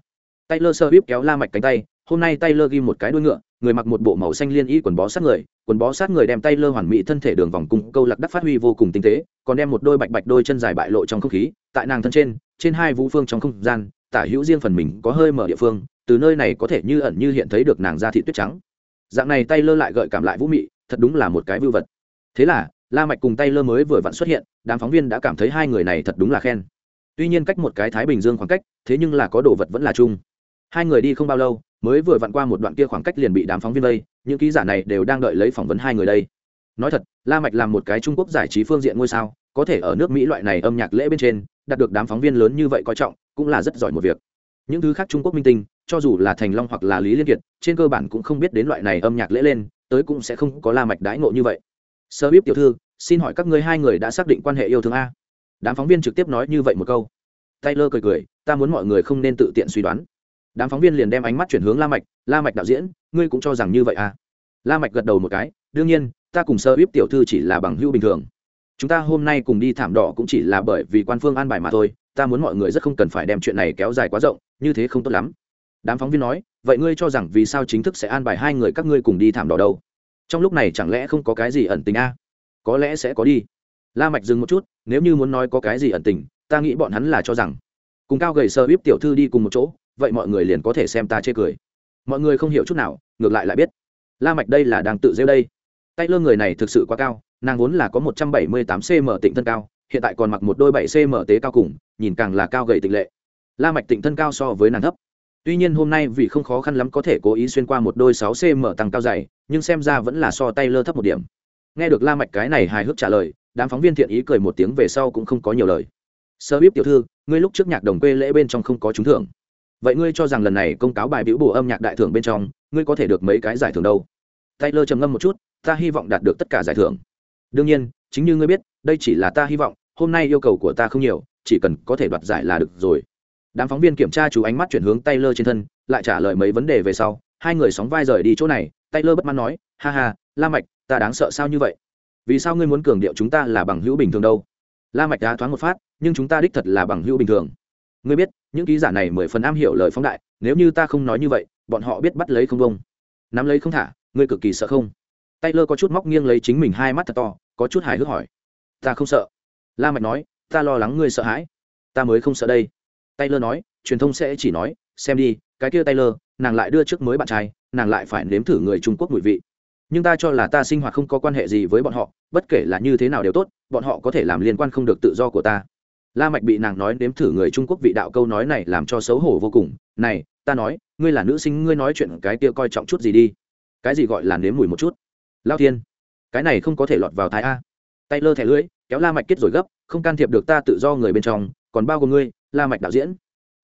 Taylor Swift kéo La Mạch cánh tay, hôm nay Taylor ghi một cái đuôi ngựa, người mặc một bộ màu xanh liên y quần bó sát người, quần bó sát người đem lơ hoàn mỹ thân thể đường vòng cung câu lạc đắc phát huy vô cùng tinh tế, còn đem một đôi bạch bạch đôi chân dài bại lộ trong không khí, tại nàng thân trên, trên hai vũ phương trong không gian, tả hữu riêng phần mình có hơi mở địa phương, từ nơi này có thể như ẩn như hiện thấy được nàng da thị tuyết trắng. Dạng này tay lơ lại gợi cảm lại vũ mị, thật đúng là một cái vưu vật. Thế là, La Mạch cùng tay lơ mới vừa vặn xuất hiện, đám phóng viên đã cảm thấy hai người này thật đúng là khen. Tuy nhiên cách một cái Thái Bình Dương khoảng cách, thế nhưng là có đồ vật vẫn là chung hai người đi không bao lâu, mới vừa vặn qua một đoạn kia khoảng cách liền bị đám phóng viên vây, những ký giả này đều đang đợi lấy phỏng vấn hai người đây. Nói thật, la mạch làm một cái trung quốc giải trí phương diện ngôi sao, có thể ở nước mỹ loại này âm nhạc lễ bên trên, đạt được đám phóng viên lớn như vậy coi trọng, cũng là rất giỏi một việc. Những thứ khác trung quốc minh tinh, cho dù là thành long hoặc là lý liên kiệt, trên cơ bản cũng không biết đến loại này âm nhạc lễ lên, tới cũng sẽ không có la mạch đãi ngộ như vậy. Sơ bíp tiểu thư, xin hỏi các ngươi hai người đã xác định quan hệ yêu thương a? Đám phóng viên trực tiếp nói như vậy một câu. Taylor cười cười, ta muốn mọi người không nên tự tiện suy đoán đám phóng viên liền đem ánh mắt chuyển hướng la mạch la mạch đạo diễn, ngươi cũng cho rằng như vậy à? La mạch gật đầu một cái, đương nhiên, ta cùng sơ bíp tiểu thư chỉ là bằng hữu bình thường. Chúng ta hôm nay cùng đi thảm đỏ cũng chỉ là bởi vì quan phương an bài mà thôi, ta muốn mọi người rất không cần phải đem chuyện này kéo dài quá rộng, như thế không tốt lắm. Đám phóng viên nói, vậy ngươi cho rằng vì sao chính thức sẽ an bài hai người các ngươi cùng đi thảm đỏ đâu? Trong lúc này chẳng lẽ không có cái gì ẩn tình a? À? có lẽ sẽ có đi. La mạch dừng một chút, nếu như muốn nói có cái gì ẩn tình, ta nghĩ bọn hắn là cho rằng cùng cao gầy sơ bíp tiểu thư đi cùng một chỗ vậy mọi người liền có thể xem ta chê cười. Mọi người không hiểu chút nào, ngược lại lại biết. La mạch đây là đang tự rêu đây. Tay lơ người này thực sự quá cao, nàng vốn là có một trăm bảy mươi tám cm tịnh thân cao, hiện tại còn mặc một đôi bảy cm tế cao cùng, nhìn càng là cao gầy tịnh lệ. La mạch tịnh thân cao so với nàng thấp. Tuy nhiên hôm nay vì không khó khăn lắm có thể cố ý xuyên qua một đôi sáu cm tăng cao dày, nhưng xem ra vẫn là so tay lơ thấp một điểm. Nghe được la mạch cái này hài hước trả lời, đám phóng viên thiện ý cười một tiếng về sau cũng không có nhiều lời. Sơ bíp tiểu thư, ngươi lúc trước nhạc đồng quê lễ bên trong không có trúng thưởng vậy ngươi cho rằng lần này công cáo bài biểu bổ âm nhạc đại thưởng bên trong, ngươi có thể được mấy cái giải thưởng đâu? Taylor trầm ngâm một chút, ta hy vọng đạt được tất cả giải thưởng. Đương nhiên, chính như ngươi biết, đây chỉ là ta hy vọng, hôm nay yêu cầu của ta không nhiều, chỉ cần có thể đoạt giải là được rồi. Đám phóng viên kiểm tra chú ánh mắt chuyển hướng taylor trên thân, lại trả lời mấy vấn đề về sau, hai người sóng vai rời đi chỗ này, taylor bất mãn nói, ha ha, la mạch, ta đáng sợ sao như vậy? Vì sao ngươi muốn cường điệu chúng ta là bằng hữu bình thường đâu? La mạch đã thoáng một phát, nhưng chúng ta đích thật là bằng hữu bình thường ngươi biết, những ký giả này mười phần am hiểu lời phóng đại, nếu như ta không nói như vậy, bọn họ biết bắt lấy không bông. Nắm lấy không thả, ngươi cực kỳ sợ không? Tay lơ có chút móc nghiêng lấy chính mình hai mắt thật to, có chút hài hước hỏi. Ta không sợ. La mạch nói, ta lo lắng ngươi sợ hãi. Ta mới không sợ đây. Tay lơ nói, truyền thông sẽ chỉ nói, xem đi, cái kia tay lơ nàng lại đưa trước mới bạn trai, nàng lại phải nếm thử người trung quốc mùi vị. Nhưng ta cho là ta sinh hoạt không có quan hệ gì với bọn họ, bất kể là như thế nào đều tốt, bọn họ có thể làm liên quan không được tự do của ta la mạch bị nàng nói nếm thử người trung quốc vị đạo câu nói này làm cho xấu hổ vô cùng. Này, ta nói, ngươi là nữ sinh, ngươi nói chuyện cái kia coi trọng chút gì đi. Cái gì gọi là nếm mùi một chút? Lao thiên, cái này không có thể lọt vào thái a. Tay lơ thẻ lưỡi, kéo la mạch kết rồi gấp, không can thiệp được ta tự do người bên trong, còn bao gồm ngươi, la mạch đạo diễn.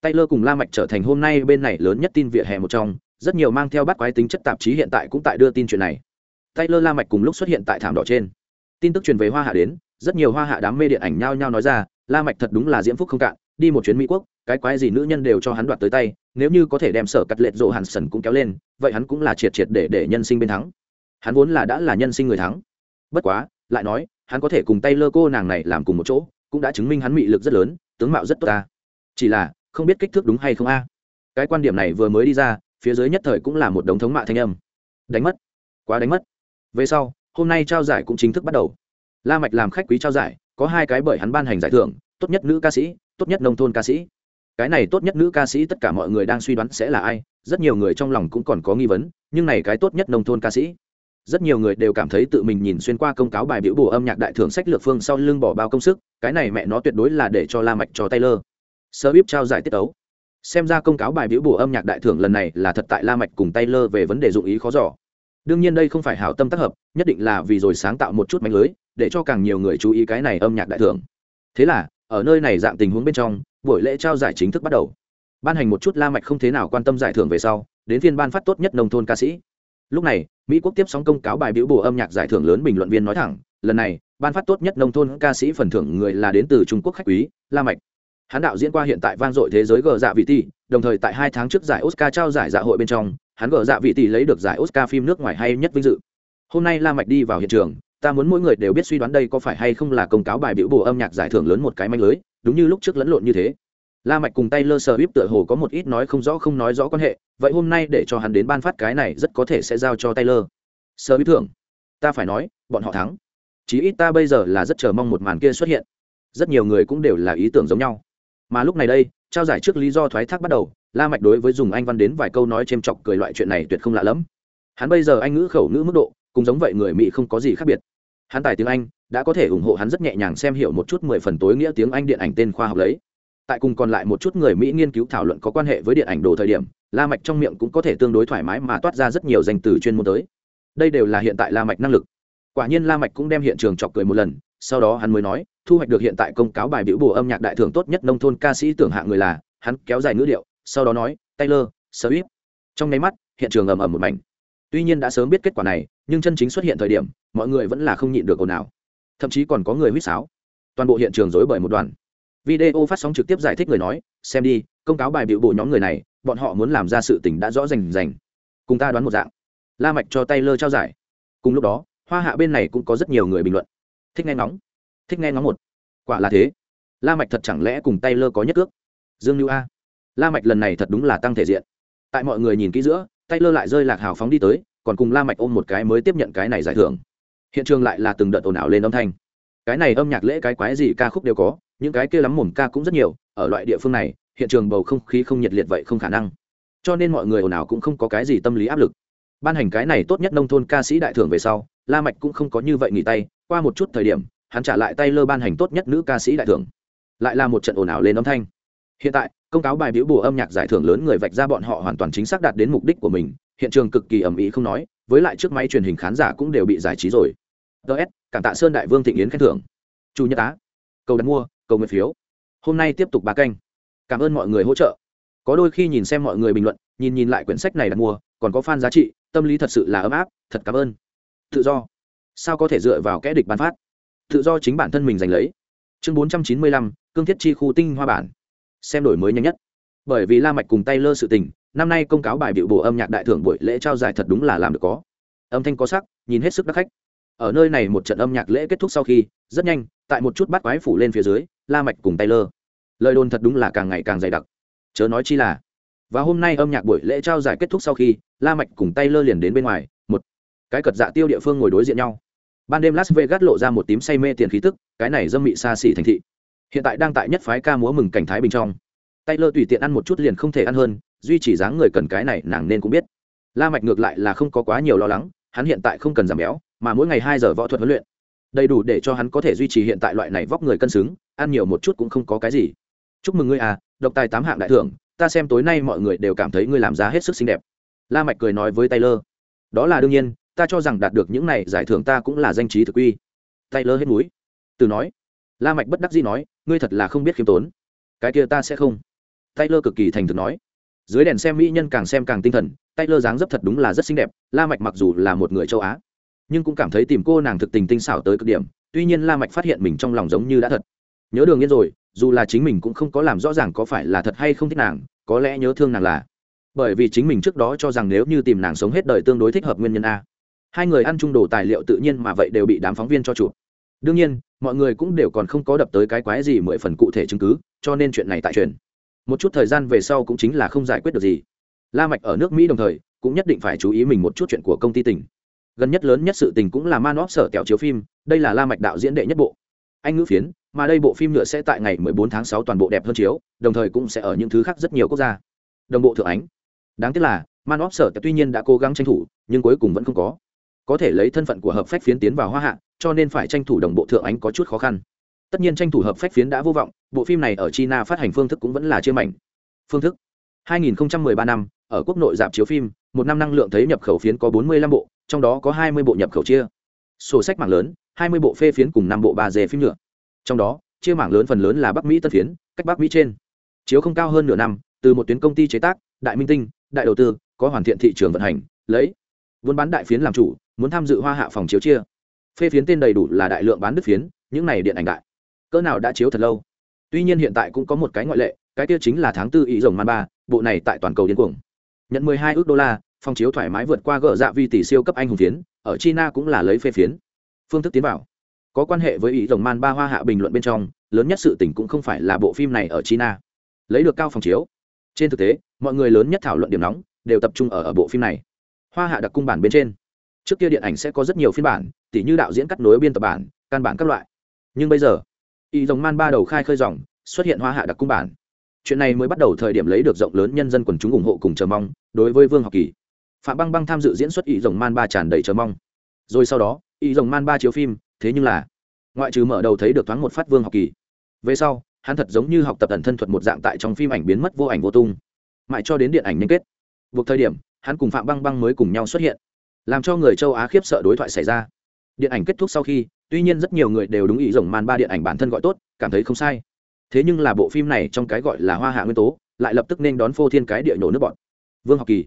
Tay lơ cùng la mạch trở thành hôm nay bên này lớn nhất tin vỉa hè một trong, rất nhiều mang theo bắt quái tính chất tạp chí hiện tại cũng tại đưa tin chuyện này. Tay lơ la mạch cùng lúc xuất hiện tại thảm đỏ trên. Tin tức truyền về hoa hạ đến, rất nhiều hoa hạ đám mê điện ảnh nhao nhao nói ra la mạch thật đúng là diễm phúc không cạn, đi một chuyến mỹ quốc, cái quái gì nữ nhân đều cho hắn đoạt tới tay, nếu như có thể đem sở cắt lệch rộ hàn sần cũng kéo lên, vậy hắn cũng là triệt triệt để để nhân sinh bên thắng. Hắn vốn là đã là nhân sinh người thắng. Bất quá, lại nói, hắn có thể cùng tay lơ cô nàng này làm cùng một chỗ, cũng đã chứng minh hắn mị lực rất lớn, tướng mạo rất tốt ta. Chỉ là, không biết kích thước đúng hay không a. Cái quan điểm này vừa mới đi ra, phía dưới nhất thời cũng là một đống thống mạ thanh âm. Đánh mất. Quá đánh mất. Về sau, hôm nay trao giải cũng chính thức bắt đầu. La mạch làm khách quý trao giải có hai cái bởi hắn ban hành giải thưởng, tốt nhất nữ ca sĩ, tốt nhất nông thôn ca sĩ. Cái này tốt nhất nữ ca sĩ tất cả mọi người đang suy đoán sẽ là ai, rất nhiều người trong lòng cũng còn có nghi vấn, nhưng này cái tốt nhất nông thôn ca sĩ. Rất nhiều người đều cảm thấy tự mình nhìn xuyên qua công cáo bài biểu bổ âm nhạc đại thưởng sách lược phương sau lưng bỏ bao công sức, cái này mẹ nó tuyệt đối là để cho la mạch cho taylor. Sơ bíp trao giải tiết ấu. Xem ra công cáo bài biểu bổ âm nhạc đại thưởng lần này là thật tại la mạch cùng taylor về vấn đề dụng ý khó dò đương nhiên đây không phải hảo tâm tác hợp, nhất định là vì rồi sáng tạo một chút mánh lưới, để cho càng nhiều người chú ý cái này âm nhạc đại thưởng. Thế là, ở nơi này dạng tình huống bên trong, buổi lễ trao giải chính thức bắt đầu. Ban hành một chút la mạch không thế nào quan tâm giải thưởng về sau, đến phiên ban phát tốt nhất nông thôn ca sĩ. Lúc này, mỹ quốc tiếp sóng công cáo bài biểu bổ âm nhạc giải thưởng lớn bình luận viên nói thẳng, lần này, ban phát tốt nhất nông thôn ca sĩ phần thưởng người là đến từ trung quốc khách quý, la mạch. Hắn đạo diễn qua hiện tại vang dội thế giới gờ dạ vị tỷ, đồng thời tại hai tháng trước giải oscar trao giải dạ hội bên trong hắn gỡ dạ vị tỷ lấy được giải oscar phim nước ngoài hay nhất vinh dự. Hôm nay la mạch đi vào hiện trường, ta muốn mỗi người đều biết suy đoán đây có phải hay không là công cáo bài biểu bổ âm nhạc giải thưởng lớn một cái manh lưới, đúng như lúc trước lẫn lộn như thế. La mạch cùng tay lơ sờ bíp tựa hồ có một ít nói không rõ không nói rõ quan hệ, vậy hôm nay để cho hắn đến ban phát cái này rất có thể sẽ giao cho tay lơ sờ bíp thưởng. Ta phải nói, bọn họ thắng. Chí ít ta bây giờ là rất chờ mong một màn kia xuất hiện. Rất nhiều người cũng đều là ý tưởng giống nhau. Mà lúc này đây trao giải trước lý do thoái thác bắt đầu, la mạch đối với dùng anh văn đến vài câu nói chêm chọc cười loại chuyện này tuyệt không lạ lắm hắn bây giờ anh ngữ khẩu ngữ mức độ, cũng giống vậy người mỹ không có gì khác biệt. Hắn tài tiếng anh, đã có thể ủng hộ hắn rất nhẹ nhàng xem hiểu một chút mười phần tối nghĩa tiếng anh điện ảnh tên khoa học lấy. Tại cùng còn lại một chút người mỹ nghiên cứu thảo luận có quan hệ với điện ảnh đồ thời điểm, la mạch trong miệng cũng có thể tương đối thoải mái mà toát ra rất nhiều danh từ chuyên môn tới. Đây đều là hiện tại la mạch năng lực. Quả nhiên la mạch cũng đem hiện trường chọc cười một lần sau đó hắn mới nói, thu hoạch được hiện tại công cáo bài biểu bổ âm nhạc đại thưởng tốt nhất nông thôn ca sĩ tưởng hạng người là, hắn kéo dài ngữ điệu, sau đó nói, taylor, swift. Trong nháy mắt, hiện trường ầm ầm một mảnh. Tuy nhiên đã sớm biết kết quả này, nhưng chân chính xuất hiện thời điểm, mọi người vẫn là không nhịn được ồn ào. Thậm chí còn có người huýt sáo. Toàn bộ hiện trường rối bởi một đoàn. Video phát sóng trực tiếp giải thích người nói, xem đi, công cáo bài biểu bổ nhóm người này, bọn họ muốn làm ra sự tình đã rõ rành rành. Cùng ta đoán một dạng. La mạch cho Taylor trao giải. Cùng lúc đó, hoa hạ bên này cũng có rất nhiều người bình luận thích nghe ngóng. Thích nghe ngóng một. Quả là thế. La mạch thật chẳng lẽ cùng tay lơ có nhất ước dương lưu a. La mạch lần này thật đúng là tăng thể diện. Tại mọi người nhìn kỹ giữa tay lơ lại rơi lạc hào phóng đi tới, còn cùng la mạch ôm một cái mới tiếp nhận cái này giải thưởng. Hiện trường lại là từng đợt ồn ào lên âm thanh. Cái này âm nhạc lễ cái quái gì ca khúc đều có, những cái kia lắm mồm ca cũng rất nhiều, ở loại địa phương này, hiện trường bầu không khí không nhiệt liệt vậy không khả năng. Cho nên mọi người ồn ào cũng không có cái gì tâm lý áp lực. Ban hành cái này tốt nhất nông thôn ca sĩ đại thưởng về sau la mạch cũng không có như vậy nghỉ tay, qua một chút thời điểm, hắn trả lại tay lơ ban hành tốt nhất nữ ca sĩ đại thưởng. Lại là một trận ồn ào lên âm thanh. Hiện tại, công cáo bài biểu bùa âm nhạc giải thưởng lớn người vạch ra bọn họ hoàn toàn chính xác đạt đến mục đích của mình, hiện trường cực kỳ ầm ĩ không nói, với lại trước máy truyền hình khán giả cũng đều bị giải trí rồi. Ts cảm tạ sơn đại vương thịnh yến khen thưởng. Chủ nhật á, cầu đặt mua, cầu nguyện phiếu. Hôm nay tiếp tục ba canh. cảm ơn mọi người hỗ trợ. Có đôi khi nhìn xem mọi người bình luận, nhìn nhìn lại quyển sách này đặt mua, còn có fan giá trị, tâm lý thật sự là ấm áp, thật cảm ơn tự do. Sao có thể dựa vào kẽ địch bán phát? Tự do chính bản thân mình giành lấy. Chương bốn trăm chín mươi lăm, cương thiết chi khu tinh hoa bản. Xem đổi mới nhanh nhất. Bởi vì la mạch cùng tay lơ sự tình, năm nay công cáo bài biểu bộ âm nhạc đại thưởng buổi lễ trao giải thật đúng là làm được có. Âm thanh có sắc, nhìn hết sức đắc khách. Ở nơi này một trận âm nhạc lễ kết thúc sau khi, rất nhanh, tại một chút bắt quái phủ lên phía dưới, la mạch cùng tay lơ lời đồn thật đúng là càng ngày càng dày đặc. Chớ nói chi là, và hôm nay âm nhạc buổi lễ trao giải kết thúc sau khi, la mạch cùng tay lơ liền đến bên ngoài cái cật dạ tiêu địa phương ngồi đối diện nhau. Ban đêm las vegas lộ ra một tím say mê tiền khí tức, cái này dâm mị xa xỉ thành thị. Hiện tại đang tại nhất phái ca múa mừng cảnh thái bình trong. Tay lơ tùy tiện ăn một chút liền không thể ăn hơn, duy chỉ dáng người cần cái này nàng nên cũng biết. La mạch ngược lại là không có quá nhiều lo lắng, hắn hiện tại không cần giảm béo, mà mỗi ngày hai giờ võ thuật huấn luyện. Đầy đủ để cho hắn có thể duy trì hiện tại loại này vóc người cân xứng, ăn nhiều một chút cũng không có cái gì. Chúc mừng ngươi à độc tài tám hạng đại thưởng, ta xem tối nay mọi người đều cảm thấy ngươi làm ra hết sức xinh đẹp. La mạch cười nói với taylor. Đó là đương nhiên ta cho rằng đạt được những này giải thưởng ta cũng là danh trí thực uy. Taylor hết mũi. Từ nói. La mạch bất đắc dĩ nói, ngươi thật là không biết khiêm tốn. Cái kia ta sẽ không. Taylor cực kỳ thành thực nói. Dưới đèn xem mỹ nhân càng xem càng tinh thần, taylor dáng dấp thật đúng là rất xinh đẹp, la mạch mặc dù là một người châu á, nhưng cũng cảm thấy tìm cô nàng thực tình tinh xảo tới cực điểm, tuy nhiên la mạch phát hiện mình trong lòng giống như đã thật. Nhớ đường yên rồi, dù là chính mình cũng không có làm rõ ràng có phải là thật hay không thích nàng, có lẽ nhớ thương nàng là. Bởi vì chính mình trước đó cho rằng nếu như tìm nàng sống hết đời tương đối thích hợp nguyên nhân a hai người ăn chung đồ tài liệu tự nhiên mà vậy đều bị đám phóng viên cho chụp. Đương nhiên, mọi người cũng đều còn không có đập tới cái quái gì mười phần cụ thể chứng cứ, cho nên chuyện này tại truyền. Một chút thời gian về sau cũng chính là không giải quyết được gì. La mạch ở nước mỹ đồng thời, cũng nhất định phải chú ý mình một chút chuyện của công ty tỉnh gần nhất lớn nhất sự tình cũng là manop sở kẹo chiếu phim, đây là la mạch đạo diễn đệ nhất bộ. Anh ngữ phiến, mà đây bộ phim nhựa sẽ tại ngày 14 tháng 6 toàn bộ đẹp hơn chiếu, đồng thời cũng sẽ ở những thứ khác rất nhiều quốc gia. Đồng bộ thượng ánh. Đáng tiếc là manop sở tuy nhiên đã cố gắng tranh thủ, nhưng cuối cùng vẫn không có có thể lấy thân phận của hợp phách phiến tiến vào hoa hạ, cho nên phải tranh thủ đồng bộ thượng ánh có chút khó khăn. Tất nhiên tranh thủ hợp phách phiến đã vô vọng, bộ phim này ở china phát hành phương thức cũng vẫn là chưa mạnh. phương thức. 2013 năm, ở quốc nội dạp chiếu phim, một năm năng lượng thấy nhập khẩu phiến có 45 bộ, trong đó có 20 bộ nhập khẩu chia. Sổ sách mảng lớn 20 bộ phê phiến cùng năm bộ ba dê phim nhựa. Trong đó, chia mảng lớn phần lớn là bắc mỹ tân phiến, cách bắc mỹ trên. Chiếu không cao hơn nửa năm, từ một tuyến công ty chế tác, đại minh tinh, đại đầu tư, có hoàn thiện thị trường vận hành, lấy buôn bán đại phiến làm chủ muốn tham dự hoa hạ phòng chiếu chia. Phê phiến tên đầy đủ là đại lượng bán đứt phiến, những này điện ảnh đại. Cỡ nào đã chiếu thật lâu. Tuy nhiên hiện tại cũng có một cái ngoại lệ, cái tiêu chính là tháng tư ý rồng man ba, bộ này tại toàn cầu điên cuồng. Nhận 12 ước đô la, phòng chiếu thoải mái vượt qua gỡ dạ vi tỷ siêu cấp anh hùng phiến, ở china cũng là lấy phê phiến. Phương thức tiến vào. Có quan hệ với ý rồng man ba hoa hạ bình luận bên trong, lớn nhất sự tình cũng không phải là bộ phim này ở china. Lấy được cao phòng chiếu. Trên thực tế, mọi người lớn nhất thảo luận điểm nóng, đều tập trung ở ở bộ phim này. Hoa hạ đặc cung bản bên trên trước kia điện ảnh sẽ có rất nhiều phiên bản, tỉ như đạo diễn cắt nối biên tập bản, căn bản các loại. Nhưng bây giờ, y dòng man ba đầu khai khơi dòng, xuất hiện hoa hạ đặc cung bản. Chuyện này mới bắt đầu thời điểm lấy được rộng lớn nhân dân quần chúng ủng hộ cùng chờ mong, đối với vương học kỳ. Phạm băng băng tham dự diễn xuất y dòng man ba tràn đầy chờ mong. Rồi sau đó, y dòng man ba chiếu phim, thế nhưng là, ngoại trừ mở đầu thấy được thoáng một phát vương học kỳ. Về sau, hắn thật giống như học tập ẩn thân thuật một dạng tại trong phim ảnh biến mất vô ảnh vô tung. Mãi cho đến điện ảnh liên kết. Buộc thời điểm, hắn cùng phạm băng băng mới cùng nhau xuất hiện làm cho người châu á khiếp sợ đối thoại xảy ra. Điện ảnh kết thúc sau khi, tuy nhiên rất nhiều người đều đúng ý rồng man ba điện ảnh bản thân gọi tốt, cảm thấy không sai. Thế nhưng là bộ phim này trong cái gọi là hoa hạ nguyên tố, lại lập tức nên đón phô thiên cái địa nổ nước bọn vương học kỳ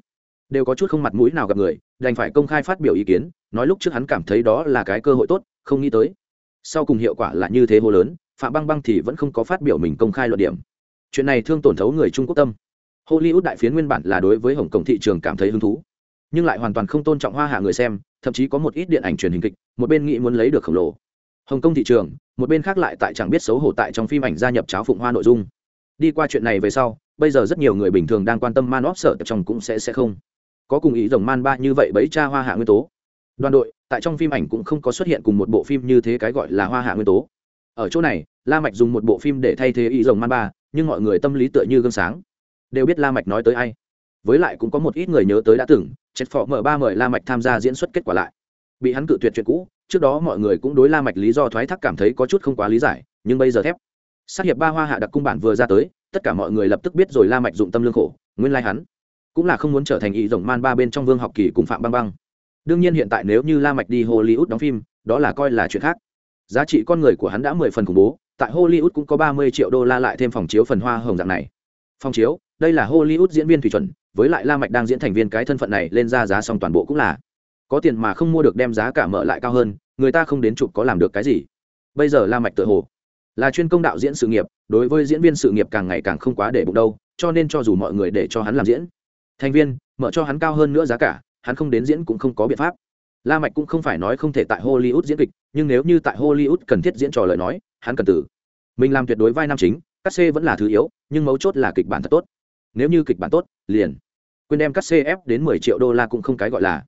đều có chút không mặt mũi nào gặp người, đành phải công khai phát biểu ý kiến, nói lúc trước hắn cảm thấy đó là cái cơ hội tốt, không nghĩ tới. Sau cùng hiệu quả là như thế hô lớn, phạm băng băng thì vẫn không có phát biểu mình công khai luận điểm. Chuyện này thương tổn thấu người trung quốc tâm. Hollywood đại phiến nguyên bản là đối với hồng kông thị trường cảm thấy hứng thú nhưng lại hoàn toàn không tôn trọng hoa hạ người xem, thậm chí có một ít điện ảnh truyền hình kịch, một bên nghĩ muốn lấy được khổng lồ. Hồng kông thị trường, một bên khác lại tại chẳng biết xấu hổ tại trong phim ảnh gia nhập cháo phụng hoa nội dung. Đi qua chuyện này về sau, bây giờ rất nhiều người bình thường đang quan tâm man óp sợ, trong cũng sẽ sẽ không. Có cùng ý rồng man ba như vậy bấy cha hoa hạ nguyên tố. Đoàn đội, tại trong phim ảnh cũng không có xuất hiện cùng một bộ phim như thế cái gọi là hoa hạ nguyên tố. Ở chỗ này, la mạch dùng một bộ phim để thay thế ý rồng man ba, nhưng mọi người tâm lý tựa như gương sáng. Đều biết la mạch nói tới ai với lại cũng có một ít người nhớ tới đã từng chết phò mở ba mời la mạch tham gia diễn xuất kết quả lại. Bị hắn cự tuyệt chuyện cũ, trước đó mọi người cũng đối la mạch lý do thoái thác cảm thấy có chút không quá lý giải, nhưng bây giờ thép. Sát hiệp ba hoa hạ đặc cung bản vừa ra tới, tất cả mọi người lập tức biết rồi la mạch dụng tâm lương khổ, nguyên lai like hắn cũng là không muốn trở thành ý rồng man ba bên trong vương học kỳ cùng phạm băng băng. Đương nhiên hiện tại nếu như la mạch đi hollywood đóng phim, đó là coi là chuyện khác. Giá trị con người của hắn đã mười phần khủng bố, tại hollywood cũng có ba mươi triệu đô la lại thêm phòng chiếu phần hoa hồng dạng này. Phòng chiếu, đây là hollywood diễn viên thủy chuẩn với lại la mạch đang diễn thành viên cái thân phận này lên ra giá xong toàn bộ cũng là. Có tiền mà không mua được đem giá cả mở lại cao hơn, người ta không đến chụp có làm được cái gì. Bây giờ la mạch tự hồ là chuyên công đạo diễn sự nghiệp, đối với diễn viên sự nghiệp càng ngày càng không quá để bụng đâu, cho nên cho dù mọi người để cho hắn làm diễn thành viên, mở cho hắn cao hơn nữa giá cả, hắn không đến diễn cũng không có biện pháp. La mạch cũng không phải nói không thể tại hollywood diễn kịch, nhưng nếu như tại hollywood cần thiết diễn trò lời nói, hắn cần tử mình làm tuyệt đối vai nam chính cắt xê vẫn là thứ yếu, nhưng mấu chốt là kịch bản thật tốt. Nếu như kịch bản tốt, liền quên đem cắt cf đến mười triệu đô la cũng không cái gọi là.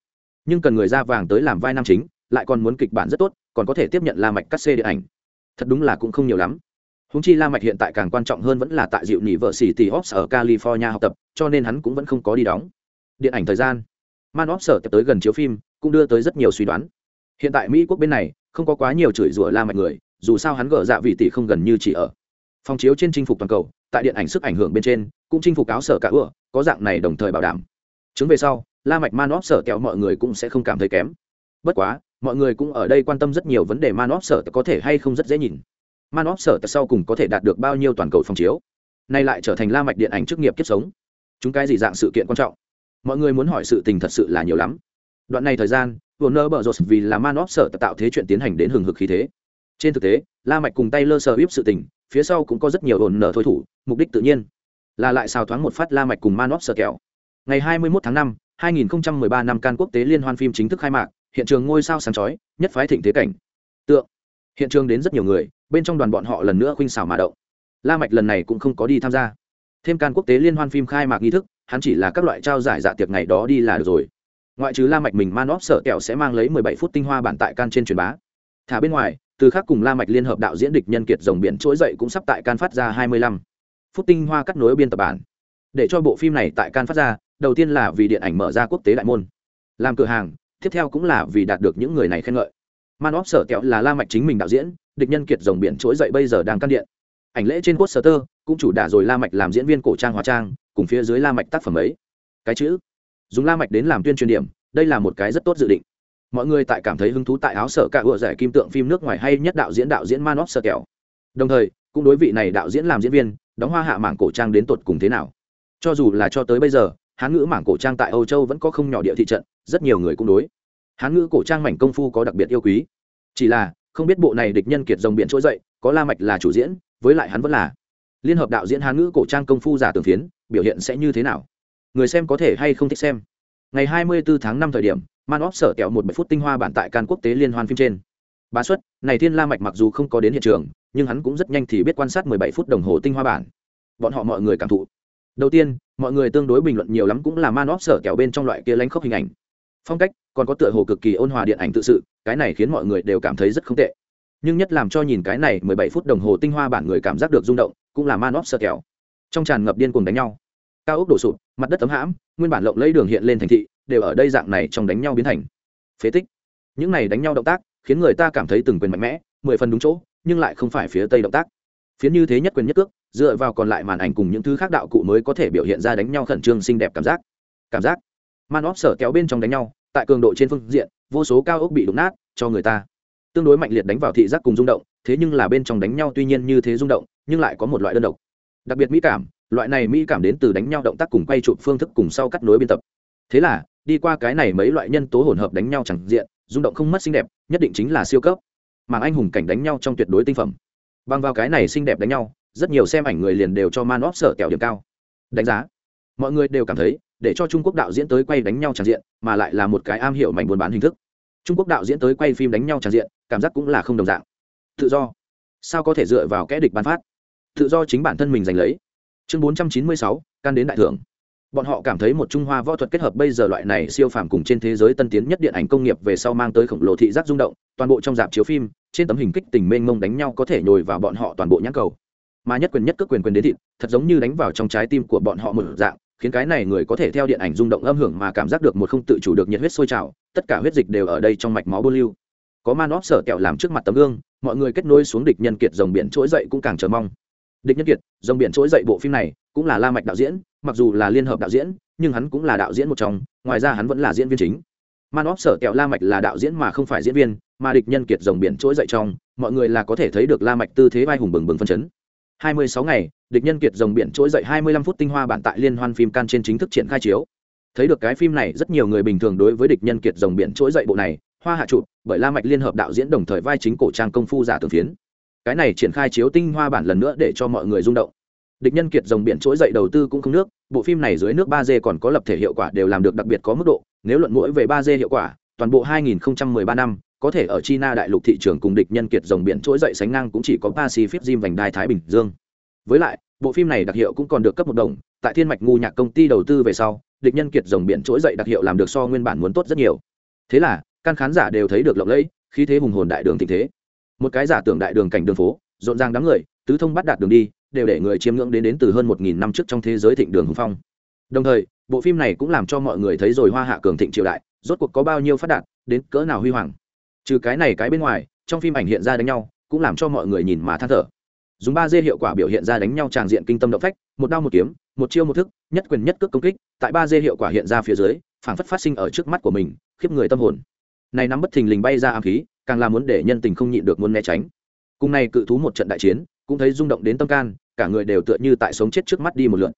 Nhưng cần người ra vàng tới làm vai nam chính, lại còn muốn kịch bản rất tốt, còn có thể tiếp nhận la mạch cắt xê điện ảnh. Thật đúng là cũng không nhiều lắm. Húng chi la mạch hiện tại càng quan trọng hơn vẫn là tại dịu nỉ vợ xỉ tỷ ops ở california học tập, cho nên hắn cũng vẫn không có đi đóng. Điện ảnh thời gian. Man ops sở tới gần chiếu phim, cũng đưa tới rất nhiều suy đoán. Hiện tại mỹ quốc bên này, không có quá nhiều chửi rủa la mạch người, dù sao hắn gỡ dạ vị tỷ không gần như chỉ ở. Phòng chiếu trên chinh phục toàn cầu, tại điện ảnh sức ảnh hưởng bên trên, cũng chinh phục áo sở cả ưa có dạng này đồng thời bảo đảm. Chứng về sau la mạch man óp sở kẹo mọi người cũng sẽ không cảm thấy kém. Bất quá mọi người cũng ở đây quan tâm rất nhiều vấn đề man óp sở có thể hay không rất dễ nhìn. Man óp sở sau cùng có thể đạt được bao nhiêu toàn cầu phòng chiếu? Nay lại trở thành la mạch điện ảnh chức nghiệp kiếp sống. Chúng cái gì dạng sự kiện quan trọng? Mọi người muốn hỏi sự tình thật sự là nhiều lắm. Đoạn này thời gian Warner Bros. vì là manop sở tạo thế chuyện tiến hành đến hừng hực khí thế. Trên thực tế, La Mạch cùng tay lơ sờ ướp sự tình, phía sau cũng có rất nhiều ổn nở thôi thủ, mục đích tự nhiên là lại xào thoáng một phát La Mạch cùng manop sở kẹo. Ngày 21 tháng 5, 2013 năm can quốc tế liên hoan phim chính thức khai mạc, hiện trường ngôi sao sáng chói, nhất phái thịnh thế cảnh. Tượng. Hiện trường đến rất nhiều người, bên trong đoàn bọn họ lần nữa khuynh xảo mà động. La Mạch lần này cũng không có đi tham gia. Thêm can quốc tế liên hoan phim khai mạc nghi thức, hắn chỉ là các loại trao giải dạ tiệc ngày đó đi là được rồi ngoại trừ la mạch mình manop sở sợ kẹo sẽ mang lấy 17 phút tinh hoa bản tại can trên truyền bá thả bên ngoài từ khác cùng la mạch liên hợp đạo diễn địch nhân kiệt rồng biển trỗi dậy cũng sắp tại can phát ra 25 phút tinh hoa cắt nối biên tập bản. Để cho bộ phim này tại can phát ra, đầu tiên là vì điện ảnh mở ra quốc tế đại môn. Làm cửa hàng, tiếp theo cũng là vì đạt được những người này khen ngợi. Man óp sở kẹo là la mạch chính mình đạo diễn, địch nhân kiệt rồng biển trỗi dậy bây giờ đang căn điện. Ảnh lễ trên quốc sở tơ cũng chủ đả rồi la mạch làm diễn viên cổ trang hóa trang, cùng phía dưới la mạch tác phẩm ấy. Cái chữ, dùng la mạch đến làm tuyên truyền điểm, đây là một cái rất tốt dự định. Mọi người tại cảm thấy hứng thú tại áo sở cả ựa giải kim tượng phim nước ngoài hay nhất đạo diễn đạo diễn man óp sở kẹo đồng thời, cũng đối vị này đạo diễn làm diễn viên đóng hoa hạ mảng cổ trang đến tột cùng thế nào. Cho dù là cho tới bây giờ, hán ngữ mảng cổ trang tại âu châu vẫn có không nhỏ địa thị trận, rất nhiều người cũng đối. Hán ngữ cổ trang mảnh công phu có đặc biệt yêu quý. Chỉ là, không biết bộ này địch nhân kiệt dòng biển trỗi dậy, có la mạch là chủ diễn, với lại hắn vẫn là. Liên hợp đạo diễn hán ngữ cổ trang công phu giả tường phiến, biểu hiện sẽ như thế nào? Người xem có thể hay không thích xem. Ngày 24 tháng 5 thời điểm, man óp sở kẹo một bảy phút tinh hoa bản tại can quốc tế liên hoan phim trên. Bá xuất, này thiên la mạch mặc dù không có đến hiện trường nhưng hắn cũng rất nhanh thì biết quan sát 17 phút đồng hồ tinh hoa bản. Bọn họ mọi người cảm thụ. Đầu tiên, mọi người tương đối bình luận nhiều lắm cũng là man óp sở kẹo bên trong loại kia lánh khóc hình ảnh. Phong cách, còn có tựa hồ cực kỳ ôn hòa điện ảnh tự sự, cái này khiến mọi người đều cảm thấy rất không tệ. Nhưng nhất làm cho nhìn cái này 17 phút đồng hồ tinh hoa bản người cảm giác được rung động, cũng là man óp sở kẹo. Trong tràn ngập điên cuồng đánh nhau. Cao ốc đổ sụp, mặt đất tấm hãm, nguyên bản lộng lấy đường hiện lên thành thị, đều ở đây dạng này trong đánh nhau biến thành phế tích. Những này đánh nhau động tác, khiến người ta cảm thấy từng quyền mạnh mẽ, mười phần đúng chỗ nhưng lại không phải phía tây động tác. Phiến như thế nhất quyền nhất cước, dựa vào còn lại màn ảnh cùng những thứ khác đạo cụ mới có thể biểu hiện ra đánh nhau khẩn trương xinh đẹp cảm giác. Cảm giác. Man óp sở kéo bên trong đánh nhau, tại cường độ trên phương diện, vô số cao ốc bị đụng nát, cho người ta tương đối mạnh liệt đánh vào thị giác cùng rung động, thế nhưng là bên trong đánh nhau tuy nhiên như thế rung động, nhưng lại có một loại đơn độc. Đặc biệt mỹ cảm, loại này mỹ cảm đến từ đánh nhau động tác cùng quay chụp phương thức cùng sau cắt nối biên tập. Thế là, đi qua cái này mấy loại nhân tố hỗn hợp đánh nhau chẳng diện, rung động không mất xinh đẹp, nhất định chính là siêu cấp màng anh hùng cảnh đánh nhau trong tuyệt đối tinh phẩm. Bằng vào cái này xinh đẹp đánh nhau, rất nhiều xem ảnh người liền đều cho man óp sở kẹo điểm cao. Đánh giá, mọi người đều cảm thấy, để cho trung quốc đạo diễn tới quay đánh nhau tràn diện, mà lại là một cái am hiểu mảnh buôn bán hình thức. Trung quốc đạo diễn tới quay phim đánh nhau tràn diện, cảm giác cũng là không đồng dạng. Tự do, sao có thể dựa vào kẽ địch bán phát? Tự do chính bản thân mình giành lấy. Chương bốn trăm chín mươi sáu, can đến đại thưởng. Bọn họ cảm thấy một trung hoa võ thuật kết hợp bây giờ loại này siêu phàm cùng trên thế giới tân tiến nhất điện ảnh công nghiệp về sau mang tới khổng lồ thị giác rung động, toàn bộ trong dạp chiếu phim trên tấm hình kích tình mênh mông đánh nhau có thể nhồi vào bọn họ toàn bộ nhãn cầu. Mà nhất quyền nhất cước quyền quyền đến thịt, thật giống như đánh vào trong trái tim của bọn họ một dạng, khiến cái này người có thể theo điện ảnh rung động âm hưởng mà cảm giác được một không tự chủ được nhiệt huyết sôi trào, tất cả huyết dịch đều ở đây trong mạch máu bô lưu. Có man óp sở kẹo làm trước mặt tấm gương, mọi người kết nối xuống địch nhân kiệt dòng biển trỗi dậy cũng càng chờ mong. Địch nhân kiệt, dòng biển trỗi dậy bộ phim này cũng là la mạch đạo diễn, mặc dù là liên hợp đạo diễn, nhưng hắn cũng là đạo diễn một trong, ngoài ra hắn vẫn là diễn viên chính. Man óp sở kẹo la mạch là đạo diễn mà không phải diễn viên mà địch nhân kiệt rồng biển trỗi dậy trong, mọi người là có thể thấy được la mạch tư thế vai hùng bừng bừng phân chấn. 26 ngày, địch nhân kiệt rồng biển trỗi dậy 25 phút tinh hoa bản tại liên hoan phim can trên chính thức triển khai chiếu. Thấy được cái phim này, rất nhiều người bình thường đối với địch nhân kiệt rồng biển trỗi dậy bộ này, hoa hạ chụp, bởi la mạch liên hợp đạo diễn đồng thời vai chính cổ trang công phu giả tường phiến. Cái này triển khai chiếu tinh hoa bản lần nữa để cho mọi người rung động. Địch nhân kiệt dòng biển trỗi dậy đầu tư cũng không nước, bộ phim này dưới nước ba d còn có lập thể hiệu quả đều làm được đặc biệt có mức độ, nếu luận mũi về ba d hiệu quả, toàn bộ 2013 năm có thể ở china đại lục thị trường cùng địch nhân kiệt dòng biển trỗi dậy sánh ngang cũng chỉ có pacific Rim vành đai thái bình dương. Với lại, bộ phim này đặc hiệu cũng còn được cấp một đồng, tại thiên mạch ngu nhạc công ty đầu tư về sau, địch nhân kiệt dòng biển trỗi dậy đặc hiệu làm được so nguyên bản muốn tốt rất nhiều. Thế là, căn khán giả đều thấy được lộng lẫy, khí thế hùng hồn đại đường tình thế. Một cái giả tưởng đại đường cảnh đường phố, rộn ràng đám người, tứ thông bắt đạt đường đi, đều để người chiêm ngưỡng đến đến từ hơn một nghìn năm trước trong thế giới thịnh đường hùng phong. Đồng thời, bộ phim này cũng làm cho mọi người thấy rồi hoa hạ cường thịnh triều đại, rốt cuộc có bao nhiêu phát đạt, đến cỡ nào huy hoàng trừ cái này cái bên ngoài, trong phim ảnh hiện ra đánh nhau, cũng làm cho mọi người nhìn mà than thở. Dùng ba d hiệu quả biểu hiện ra đánh nhau tràng diện kinh tâm động phách, một đao một kiếm, một chiêu một thức, nhất quyền nhất cước công kích, tại ba d hiệu quả hiện ra phía dưới, phảng phất phát sinh ở trước mắt của mình, khiếp người tâm hồn. Này nắm bất thình lình bay ra ám khí, càng là muốn để nhân tình không nhịn được muốn né tránh. Cùng này cự thú một trận đại chiến, cũng thấy rung động đến tâm can, cả người đều tựa như tại sống chết trước mắt đi một lượn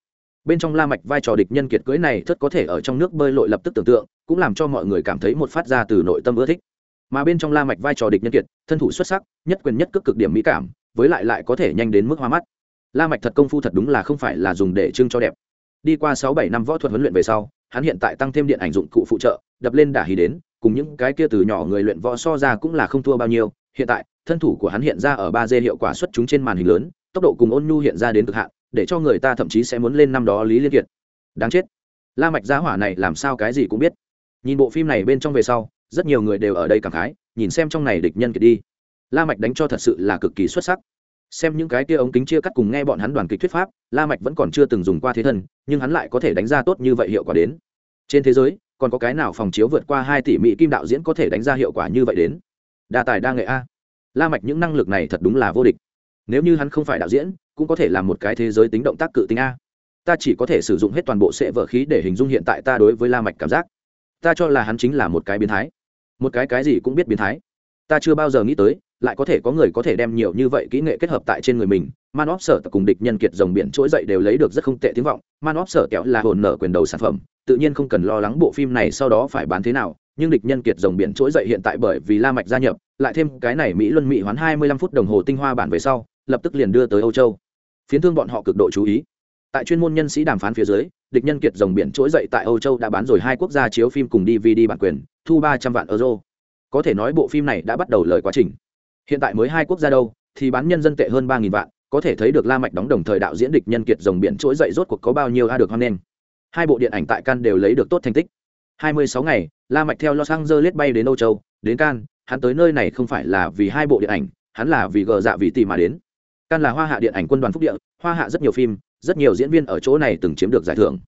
bên trong la mạch vai trò địch nhân kiệt cưỡi này thất có thể ở trong nước bơi lội lập tức tưởng tượng, cũng làm cho mọi người cảm thấy một phát ra từ nội tâm ưa thích mà bên trong la mạch vai trò địch nhân kiệt, thân thủ xuất sắc, nhất quyền nhất cước cực điểm mỹ cảm, với lại lại có thể nhanh đến mức hoa mắt. La mạch thật công phu thật đúng là không phải là dùng để trưng cho đẹp. Đi qua sáu bảy năm võ thuật huấn luyện về sau, hắn hiện tại tăng thêm điện ảnh dụng cụ phụ trợ, đập lên đả hí đến, cùng những cái kia từ nhỏ người luyện võ so ra cũng là không thua bao nhiêu. Hiện tại, thân thủ của hắn hiện ra ở ba d hiệu quả xuất chúng trên màn hình lớn, tốc độ cùng ôn nhu hiện ra đến cực hạn, để cho người ta thậm chí sẽ muốn lên năm đó lý liên kiệt. Đáng chết. La mạch giá hỏa này làm sao cái gì cũng biết. Nhìn bộ phim này bên trong về sau rất nhiều người đều ở đây cảm khái, nhìn xem trong này địch nhân kiệt đi. La mạch đánh cho thật sự là cực kỳ xuất sắc. Xem những cái kia ống kính chia cắt cùng nghe bọn hắn đoàn kịch thuyết pháp, la mạch vẫn còn chưa từng dùng qua thế thân, nhưng hắn lại có thể đánh ra tốt như vậy hiệu quả đến. Trên thế giới, còn có cái nào phòng chiếu vượt qua hai tỷ mỹ kim đạo diễn có thể đánh ra hiệu quả như vậy đến? Đa tài đa nghệ a. La mạch những năng lực này thật đúng là vô địch. Nếu như hắn không phải đạo diễn, cũng có thể làm một cái thế giới tính động tác cự tính a. Ta chỉ có thể sử dụng hết toàn bộ sệ vợ khí để hình dung hiện tại ta đối với la mạch cảm giác. Ta cho là hắn chính là một cái biến thái một cái cái gì cũng biết biến thái. Ta chưa bao giờ nghĩ tới, lại có thể có người có thể đem nhiều như vậy kỹ nghệ kết hợp tại trên người mình. Man óp sở cùng địch nhân kiệt dòng biển trỗi dậy đều lấy được rất không tệ tiếng vọng. Man óp sở kẹo là hồn nở quyền đầu sản phẩm, tự nhiên không cần lo lắng bộ phim này sau đó phải bán thế nào, nhưng địch nhân kiệt dòng biển trỗi dậy hiện tại bởi vì la mạch gia nhập, lại thêm cái này mỹ luân mỹ hoán 25 phút đồng hồ tinh hoa bản về sau, lập tức liền đưa tới âu châu. Phiến thương bọn họ cực độ chú ý. Tại chuyên môn nhân sĩ đàm phán phía dưới, địch nhân kiệt dòng biển trỗi dậy tại âu châu đã bán rồi hai quốc gia chiếu phim cùng dvd bản quyền thu ba trăm vạn euro. Có thể nói bộ phim này đã bắt đầu lời quá trình. Hiện tại mới hai quốc gia đâu, thì bán nhân dân tệ hơn ba nghìn vạn, có thể thấy được la mạch đóng đồng thời đạo diễn địch nhân kiệt rồng biển trỗi dậy rốt cuộc có bao nhiêu a được hoan nghênh. Hai bộ điện ảnh tại Cannes đều lấy được tốt thành tích. 26 ngày, la mạch theo los angeles bay đến âu châu, đến Cannes, hắn tới nơi này không phải là vì hai bộ điện ảnh, hắn là vì gờ dạ vì tỷ mà đến. Cannes là hoa hạ điện ảnh quân đoàn phúc địa, hoa hạ rất nhiều phim, rất nhiều diễn viên ở chỗ này từng chiếm được giải thưởng.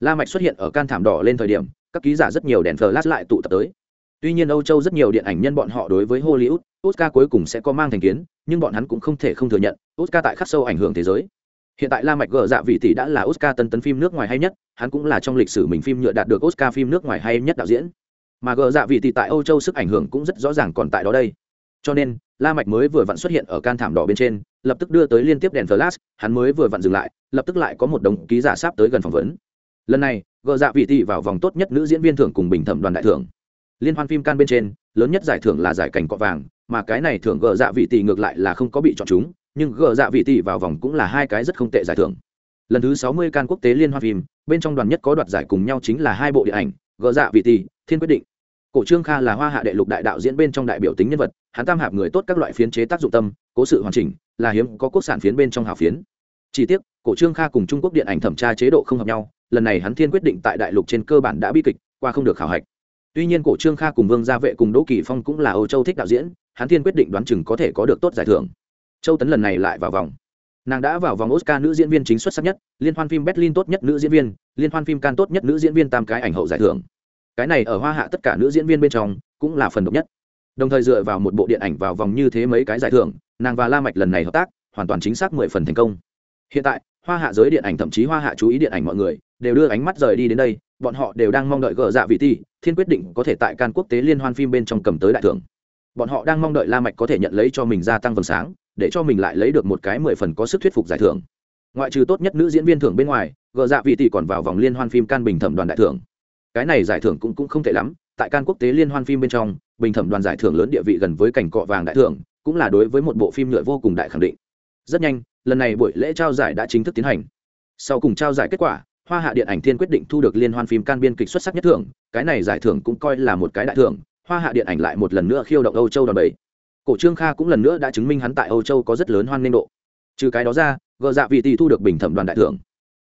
La mạch xuất hiện ở Cannes thảm đỏ lên thời điểm các ký giả rất nhiều đèn flash lại tụ tập tới. Tuy nhiên âu châu rất nhiều điện ảnh nhân bọn họ đối với hollywood, oscar cuối cùng sẽ có mang thành kiến, nhưng bọn hắn cũng không thể không thừa nhận, oscar tại khắc sâu ảnh hưởng thế giới. Hiện tại la mạch gỡ dạ vị tỷ đã là oscar tân tấn phim nước ngoài hay nhất, hắn cũng là trong lịch sử mình phim nhựa đạt được oscar phim nước ngoài hay nhất đạo diễn. Mà gỡ dạ vị tỷ tại âu châu sức ảnh hưởng cũng rất rõ ràng còn tại đó đây. Cho nên, la mạch mới vừa vặn xuất hiện ở can thảm đỏ bên trên, lập tức đưa tới liên tiếp đèn flash, hắn mới vừa vặn dừng lại, lập tức lại có một đồng ký giả sắp tới gần phỏng vấn. Lần này gờ dạ vị tỷ vào vòng tốt nhất nữ diễn viên thưởng cùng bình thẩm đoàn đại thưởng. Liên hoan phim can bên trên, lớn nhất giải thưởng là giải cảnh cọ vàng, mà cái này thưởng gờ dạ vị tỷ ngược lại là không có bị chọn chúng, nhưng gờ dạ vị tỷ vào vòng cũng là hai cái rất không tệ giải thưởng. Lần thứ sáu mươi can quốc tế liên hoan phim, bên trong đoàn nhất có đoạt giải cùng nhau chính là hai bộ điện ảnh, gờ dạ vị tỷ thiên quyết định. Cổ trương kha là hoa hạ đệ lục đại đạo diễn bên trong đại biểu tính nhân vật, hắn tam hạp người tốt các loại phiến chế tác dụng tâm, cố sự hoàn chỉnh, là hiếm có quốc sản phiến bên trong hào phiến. Chi tiết cổ trương kha cùng trung quốc điện ảnh thẩm tra chế độ không hợp nhau lần này hắn thiên quyết định tại đại lục trên cơ bản đã bi kịch, qua không được khảo hạch. Tuy nhiên cổ trương kha cùng vương gia vệ cùng đỗ kỳ phong cũng là âu châu thích đạo diễn, hắn thiên quyết định đoán chừng có thể có được tốt giải thưởng. Châu tấn lần này lại vào vòng. Nàng đã vào vòng oscar nữ diễn viên chính xuất sắc nhất, liên hoan phim berlin tốt nhất nữ diễn viên, liên hoan phim can tốt nhất nữ diễn viên tam cái ảnh hậu giải thưởng. Cái này ở hoa hạ tất cả nữ diễn viên bên trong cũng là phần độc nhất. Đồng thời dựa vào một bộ điện ảnh vào vòng như thế mấy cái giải thưởng, nàng và la mạch lần này hợp tác, hoàn toàn chính xác mười phần thành công. Hiện tại, hoa hạ giới điện ảnh thậm chí hoa hạ chú ý điện ảnh mọi người đều đưa ánh mắt rời đi đến đây, bọn họ đều đang mong đợi gỡ dạ vị ti, thiên quyết định có thể tại can quốc tế liên hoan phim bên trong cầm tới đại thưởng. Bọn họ đang mong đợi la mạch có thể nhận lấy cho mình gia tăng vầng sáng, để cho mình lại lấy được một cái mười phần có sức thuyết phục giải thưởng. Ngoại trừ tốt nhất nữ diễn viên thưởng bên ngoài gỡ dạ vị tỷ còn vào vòng liên hoan phim can bình thẩm đoàn đại thưởng. Cái này giải thưởng cũng cũng không tệ lắm, tại can quốc tế liên hoan phim bên trong, bình thẩm đoàn giải thưởng lớn địa vị gần với cảnh cọ vàng đại thưởng, cũng là đối với một bộ phim nhựa vô cùng đại khẳng định. Rất nhanh, lần này buổi lễ trao giải đã chính thức tiến hành. Sau cùng trao giải kết quả hoa hạ điện ảnh thiên quyết định thu được liên hoan phim can biên kịch xuất sắc nhất thưởng, cái này giải thưởng cũng coi là một cái đại thưởng, hoa hạ điện ảnh lại một lần nữa khiêu động âu châu đòn bẩy. Cổ trương kha cũng lần nữa đã chứng minh hắn tại âu châu có rất lớn hoan nên độ. Trừ cái đó ra, gờ dạ vị tỷ thu được bình thẩm đoàn đại thưởng.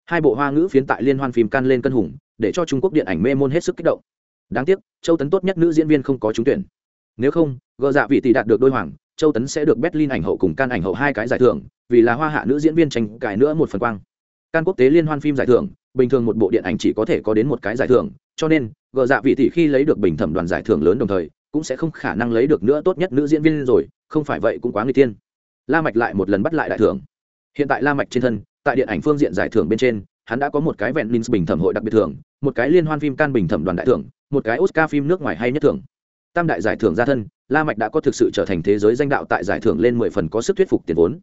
Hai bộ hoa ngữ phiến tại liên hoan phim can lên cân hùng, để cho trung quốc điện ảnh mê môn hết sức kích động. Đáng tiếc, châu tấn tốt nhất nữ diễn viên không có trúng tuyển. Nếu không, gờ dạ vị tỷ đạt được đôi hoàng, châu tấn sẽ được berlin ảnh hậu cùng can ảnh hậu hai cái giải thưởng, vì là hoa hạ nữ diễn viên tranh cãi nữa một phần quang. Can quốc tế liên hoan phim giải thưởng bình thường một bộ điện ảnh chỉ có thể có đến một cái giải thưởng, cho nên, gờ dạ vị tỷ khi lấy được bình thẩm đoàn giải thưởng lớn đồng thời, cũng sẽ không khả năng lấy được nữa tốt nhất nữ diễn viên rồi, không phải vậy cũng quá người tiên. La mạch lại một lần bắt lại đại thưởng. Hiện tại la mạch trên thân, tại điện ảnh phương diện giải thưởng bên trên, hắn đã có một cái vẹn minh bình thẩm hội đặc biệt thưởng, một cái liên hoan phim can bình thẩm đoàn đại thưởng, một cái oscar phim nước ngoài hay nhất thưởng. Tam đại giải thưởng gia thân, la mạch đã có thực sự trở thành thế giới danh đạo tại giải thưởng lên mười phần có sức thuyết phục tiền vốn.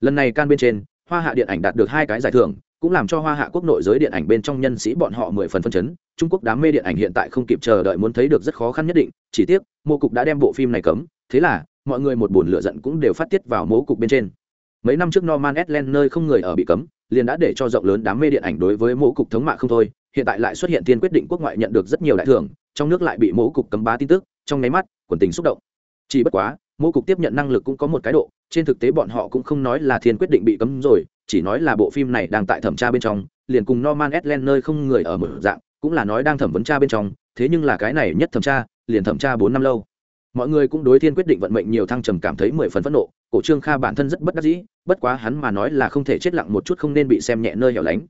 Lần này can bên trên, hoa hạ điện ảnh đạt được hai cái giải thưởng cũng làm cho hoa hạ quốc nội giới điện ảnh bên trong nhân sĩ bọn họ mười phần phân chấn. Trung quốc đám mê điện ảnh hiện tại không kịp chờ đợi muốn thấy được rất khó khăn nhất định. Chỉ tiếc, mô cục đã đem bộ phim này cấm. Thế là, mọi người một buồn lựa giận cũng đều phát tiết vào mố cục bên trên. Mấy năm trước norman Edland nơi không người ở bị cấm, liền đã để cho rộng lớn đám mê điện ảnh đối với mố cục thống mạ không thôi. Hiện tại lại xuất hiện tiên quyết định quốc ngoại nhận được rất nhiều đại thưởng, trong nước lại bị mố cục cấm bá tin tức, trong nháy mắt, quần tình xúc động. Chỉ bất quá mô cục tiếp nhận năng lực cũng có một cái độ, trên thực tế bọn họ cũng không nói là thiên quyết định bị cấm rồi chỉ nói là bộ phim này đang tại thẩm tra bên trong, liền cùng norman Edland nơi không người ở một dạng, cũng là nói đang thẩm vấn tra bên trong, thế nhưng là cái này nhất thẩm tra, liền thẩm tra bốn năm lâu. Mọi người cũng đối thiên quyết định vận mệnh nhiều thăng trầm cảm thấy mười phần phẫn nộ, cổ trương kha bản thân rất bất đắc dĩ, bất quá hắn mà nói là không thể chết lặng một chút không nên bị xem nhẹ nơi hẻo lánh.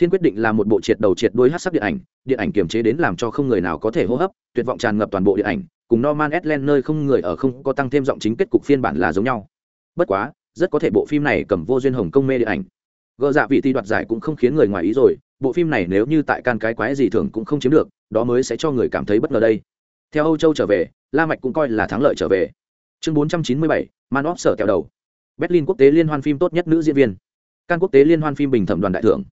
Thiên quyết định là một bộ triệt đầu triệt đuôi hát sắc điện ảnh điện ảnh kiềm chế đến làm cho không người nào có thể hô hấp, tuyệt vọng tràn ngập toàn bộ điện ảnh, cùng norman Edland nơi không người ở không có tăng thêm giọng chính kết cục phiên bản là giống nhau. Bất quá rất có thể bộ phim này cầm vô duyên hồng công mê điện ảnh. Gỡ dạ vị ti đoạt giải cũng không khiến người ngoài ý rồi bộ phim này nếu như tại can cái quái gì thường cũng không chiếm được đó mới sẽ cho người cảm thấy bất ngờ đây. Theo âu châu trở về la mạch cũng coi là thắng lợi trở về. Chương 497, man of sở kẹo đầu. Berlin quốc tế liên hoan phim tốt nhất nữ diễn viên. Can quốc tế liên hoan phim bình thẩm đoàn đại thưởng.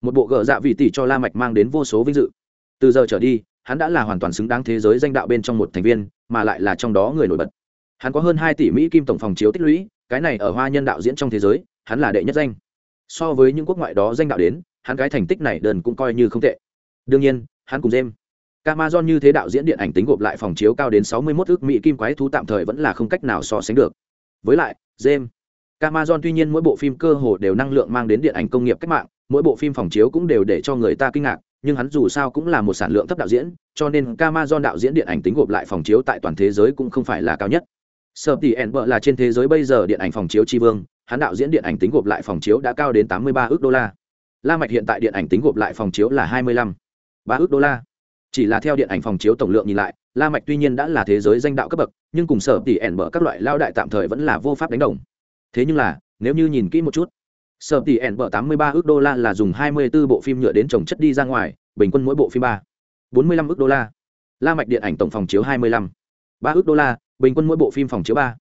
Một bộ gỡ dạ vị tỷ cho la mạch mang đến vô số vinh dự. Từ giờ trở đi hắn đã là hoàn toàn xứng đáng thế giới danh đạo bên trong một thành viên mà lại là trong đó người nổi bật. Hắn có hơn hai tỷ mỹ kim tổng phòng chiếu tích lũy cái này ở hoa nhân đạo diễn trong thế giới hắn là đệ nhất danh so với những quốc ngoại đó danh đạo đến hắn cái thành tích này đơn cũng coi như không tệ đương nhiên hắn cùng jem Amazon như thế đạo diễn điện ảnh tính gộp lại phòng chiếu cao đến 61 ức mỹ kim quái thú tạm thời vẫn là không cách nào so sánh được. Với lại, James Amazon tuy nhiên mỗi bộ phim cơ hồ đều năng lượng mang đến điện ảnh công nghiệp cách mạng, mỗi bộ phim phòng chiếu cũng đều để cho người ta kinh ngạc, nhưng hắn dù sao cũng là một sản lượng thấp đạo diễn, cho nên Amazon đạo diễn điện ảnh tính gộp lại phòng chiếu tại toàn thế giới cũng không phải là cao nhất. Sở tỷ Enber là trên thế giới bây giờ điện ảnh phòng chiếu tri vương, hắn đạo diễn điện ảnh tính gộp lại phòng chiếu đã cao đến 83 ức đô la. La Mạch hiện tại điện ảnh tính gộp lại phòng chiếu là 25 3 ức đô la. Chỉ là theo điện ảnh phòng chiếu tổng lượng nhìn lại, La Mạch tuy nhiên đã là thế giới danh đạo cấp bậc, nhưng cùng sở tỷ bở các loại lao đại tạm thời vẫn là vô pháp đánh đồng. Thế nhưng là, nếu như nhìn kỹ một chút, sở tỷ Enber 83 ức đô la là dùng 24 bộ phim nhựa đến trồng chất đi ra ngoài, bình quân mỗi bộ phim 3 45 ức đô la. La Mạch điện ảnh tổng phòng chiếu 25 3 ức đô la, bình quân mỗi bộ phim phòng chiếu ba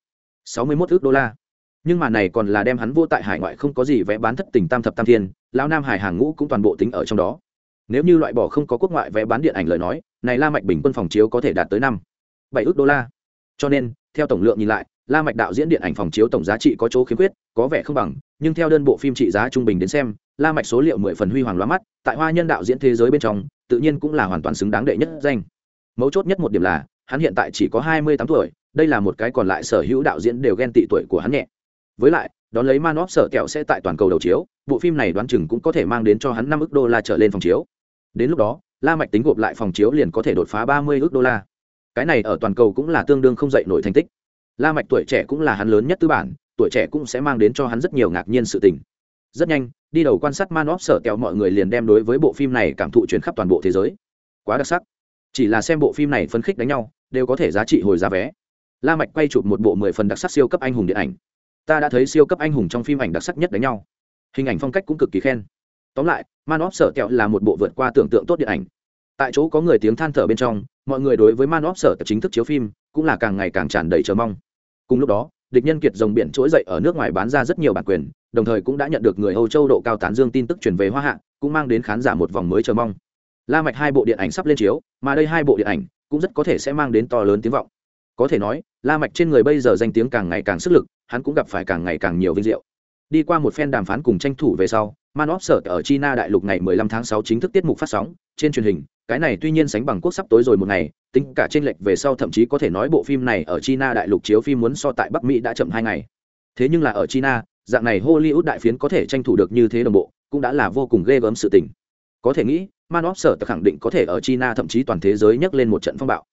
sáu mươi mốt ước đô la. Nhưng mà này còn là đem hắn vô tại hải ngoại không có gì vé bán thất tình tam thập tam thiên, lão nam hải hàng ngũ cũng toàn bộ tính ở trong đó. Nếu như loại bỏ không có quốc ngoại vé bán điện ảnh lời nói, này la mạch bình quân phòng chiếu có thể đạt tới năm, bảy ước đô la. Cho nên, theo tổng lượng nhìn lại, la mạch đạo diễn điện ảnh phòng chiếu tổng giá trị có chỗ khiếm khuyết, có vẻ không bằng, nhưng theo đơn bộ phim trị giá trung bình đến xem, la mạch số liệu mười phần huy hoàng lóa mắt, tại hoa nhân đạo diễn thế giới bên trong, tự nhiên cũng là hoàn toàn xứng đáng đệ nhất danh. Mấu chốt nhất một điểm là, hắn hiện tại chỉ có hai mươi tám tuổi đây là một cái còn lại sở hữu đạo diễn đều ghen tị tuổi của hắn nhẹ. Với lại, đón lấy manop sở kẹo sẽ tại toàn cầu đầu chiếu, bộ phim này đoán chừng cũng có thể mang đến cho hắn năm ước đô la trở lên phòng chiếu. Đến lúc đó, la mạch tính gộp lại phòng chiếu liền có thể đột phá ba mươi ước đô la. Cái này ở toàn cầu cũng là tương đương không dậy nổi thành tích. La mạch tuổi trẻ cũng là hắn lớn nhất tư bản, tuổi trẻ cũng sẽ mang đến cho hắn rất nhiều ngạc nhiên sự tình. Rất nhanh, đi đầu quan sát manop sở kẹo mọi người liền đem đối với bộ phim này cảm thụ truyền khắp toàn bộ thế giới. Quá đặc sắc. Chỉ là xem bộ phim này phấn khích đánh nhau, đều có thể giá trị hồi giá vé la mạch quay chụp một bộ mười phần đặc sắc siêu cấp anh hùng điện ảnh. Ta đã thấy siêu cấp anh hùng trong phim ảnh đặc sắc nhất đánh nhau. Hình ảnh phong cách cũng cực kỳ khen. Tóm lại, man of sở tẹo là một bộ vượt qua tưởng tượng tốt điện ảnh. Tại chỗ có người tiếng than thở bên trong, mọi người đối với man of sở chính thức chiếu phim cũng là càng ngày càng tràn đầy chờ mong. Cùng lúc đó, địch nhân kiệt dòng biển trỗi dậy ở nước ngoài bán ra rất nhiều bản quyền, đồng thời cũng đã nhận được người âu châu độ cao tán dương tin tức truyền về hoa hạ, cũng mang đến khán giả một vòng mới chờ mong. La mạch hai bộ điện ảnh sắp lên chiếu, mà đây hai bộ điện ảnh cũng rất có thể sẽ mang đến to lớn tiếng vọng có thể nói, la mạch trên người bây giờ danh tiếng càng ngày càng sức lực, hắn cũng gặp phải càng ngày càng nhiều vinh diệu. Đi qua một phen đàm phán cùng tranh thủ về sau man of sở ở china đại lục ngày 15 tháng 6 chính thức tiết mục phát sóng, trên truyền hình, cái này tuy nhiên sánh bằng quốc sắp tối rồi một ngày, tính cả trên lệch về sau thậm chí có thể nói bộ phim này ở china đại lục chiếu phim muốn so tại bắc mỹ đã chậm hai ngày. Thế nhưng là ở china, dạng này hollywood đại phiến có thể tranh thủ được như thế đồng bộ, cũng đã là vô cùng ghê gớm sự tình. Có thể nghĩ Manos sở khẳng định có thể ở china thậm chí toàn thế giới nhấc lên một trận phong bạo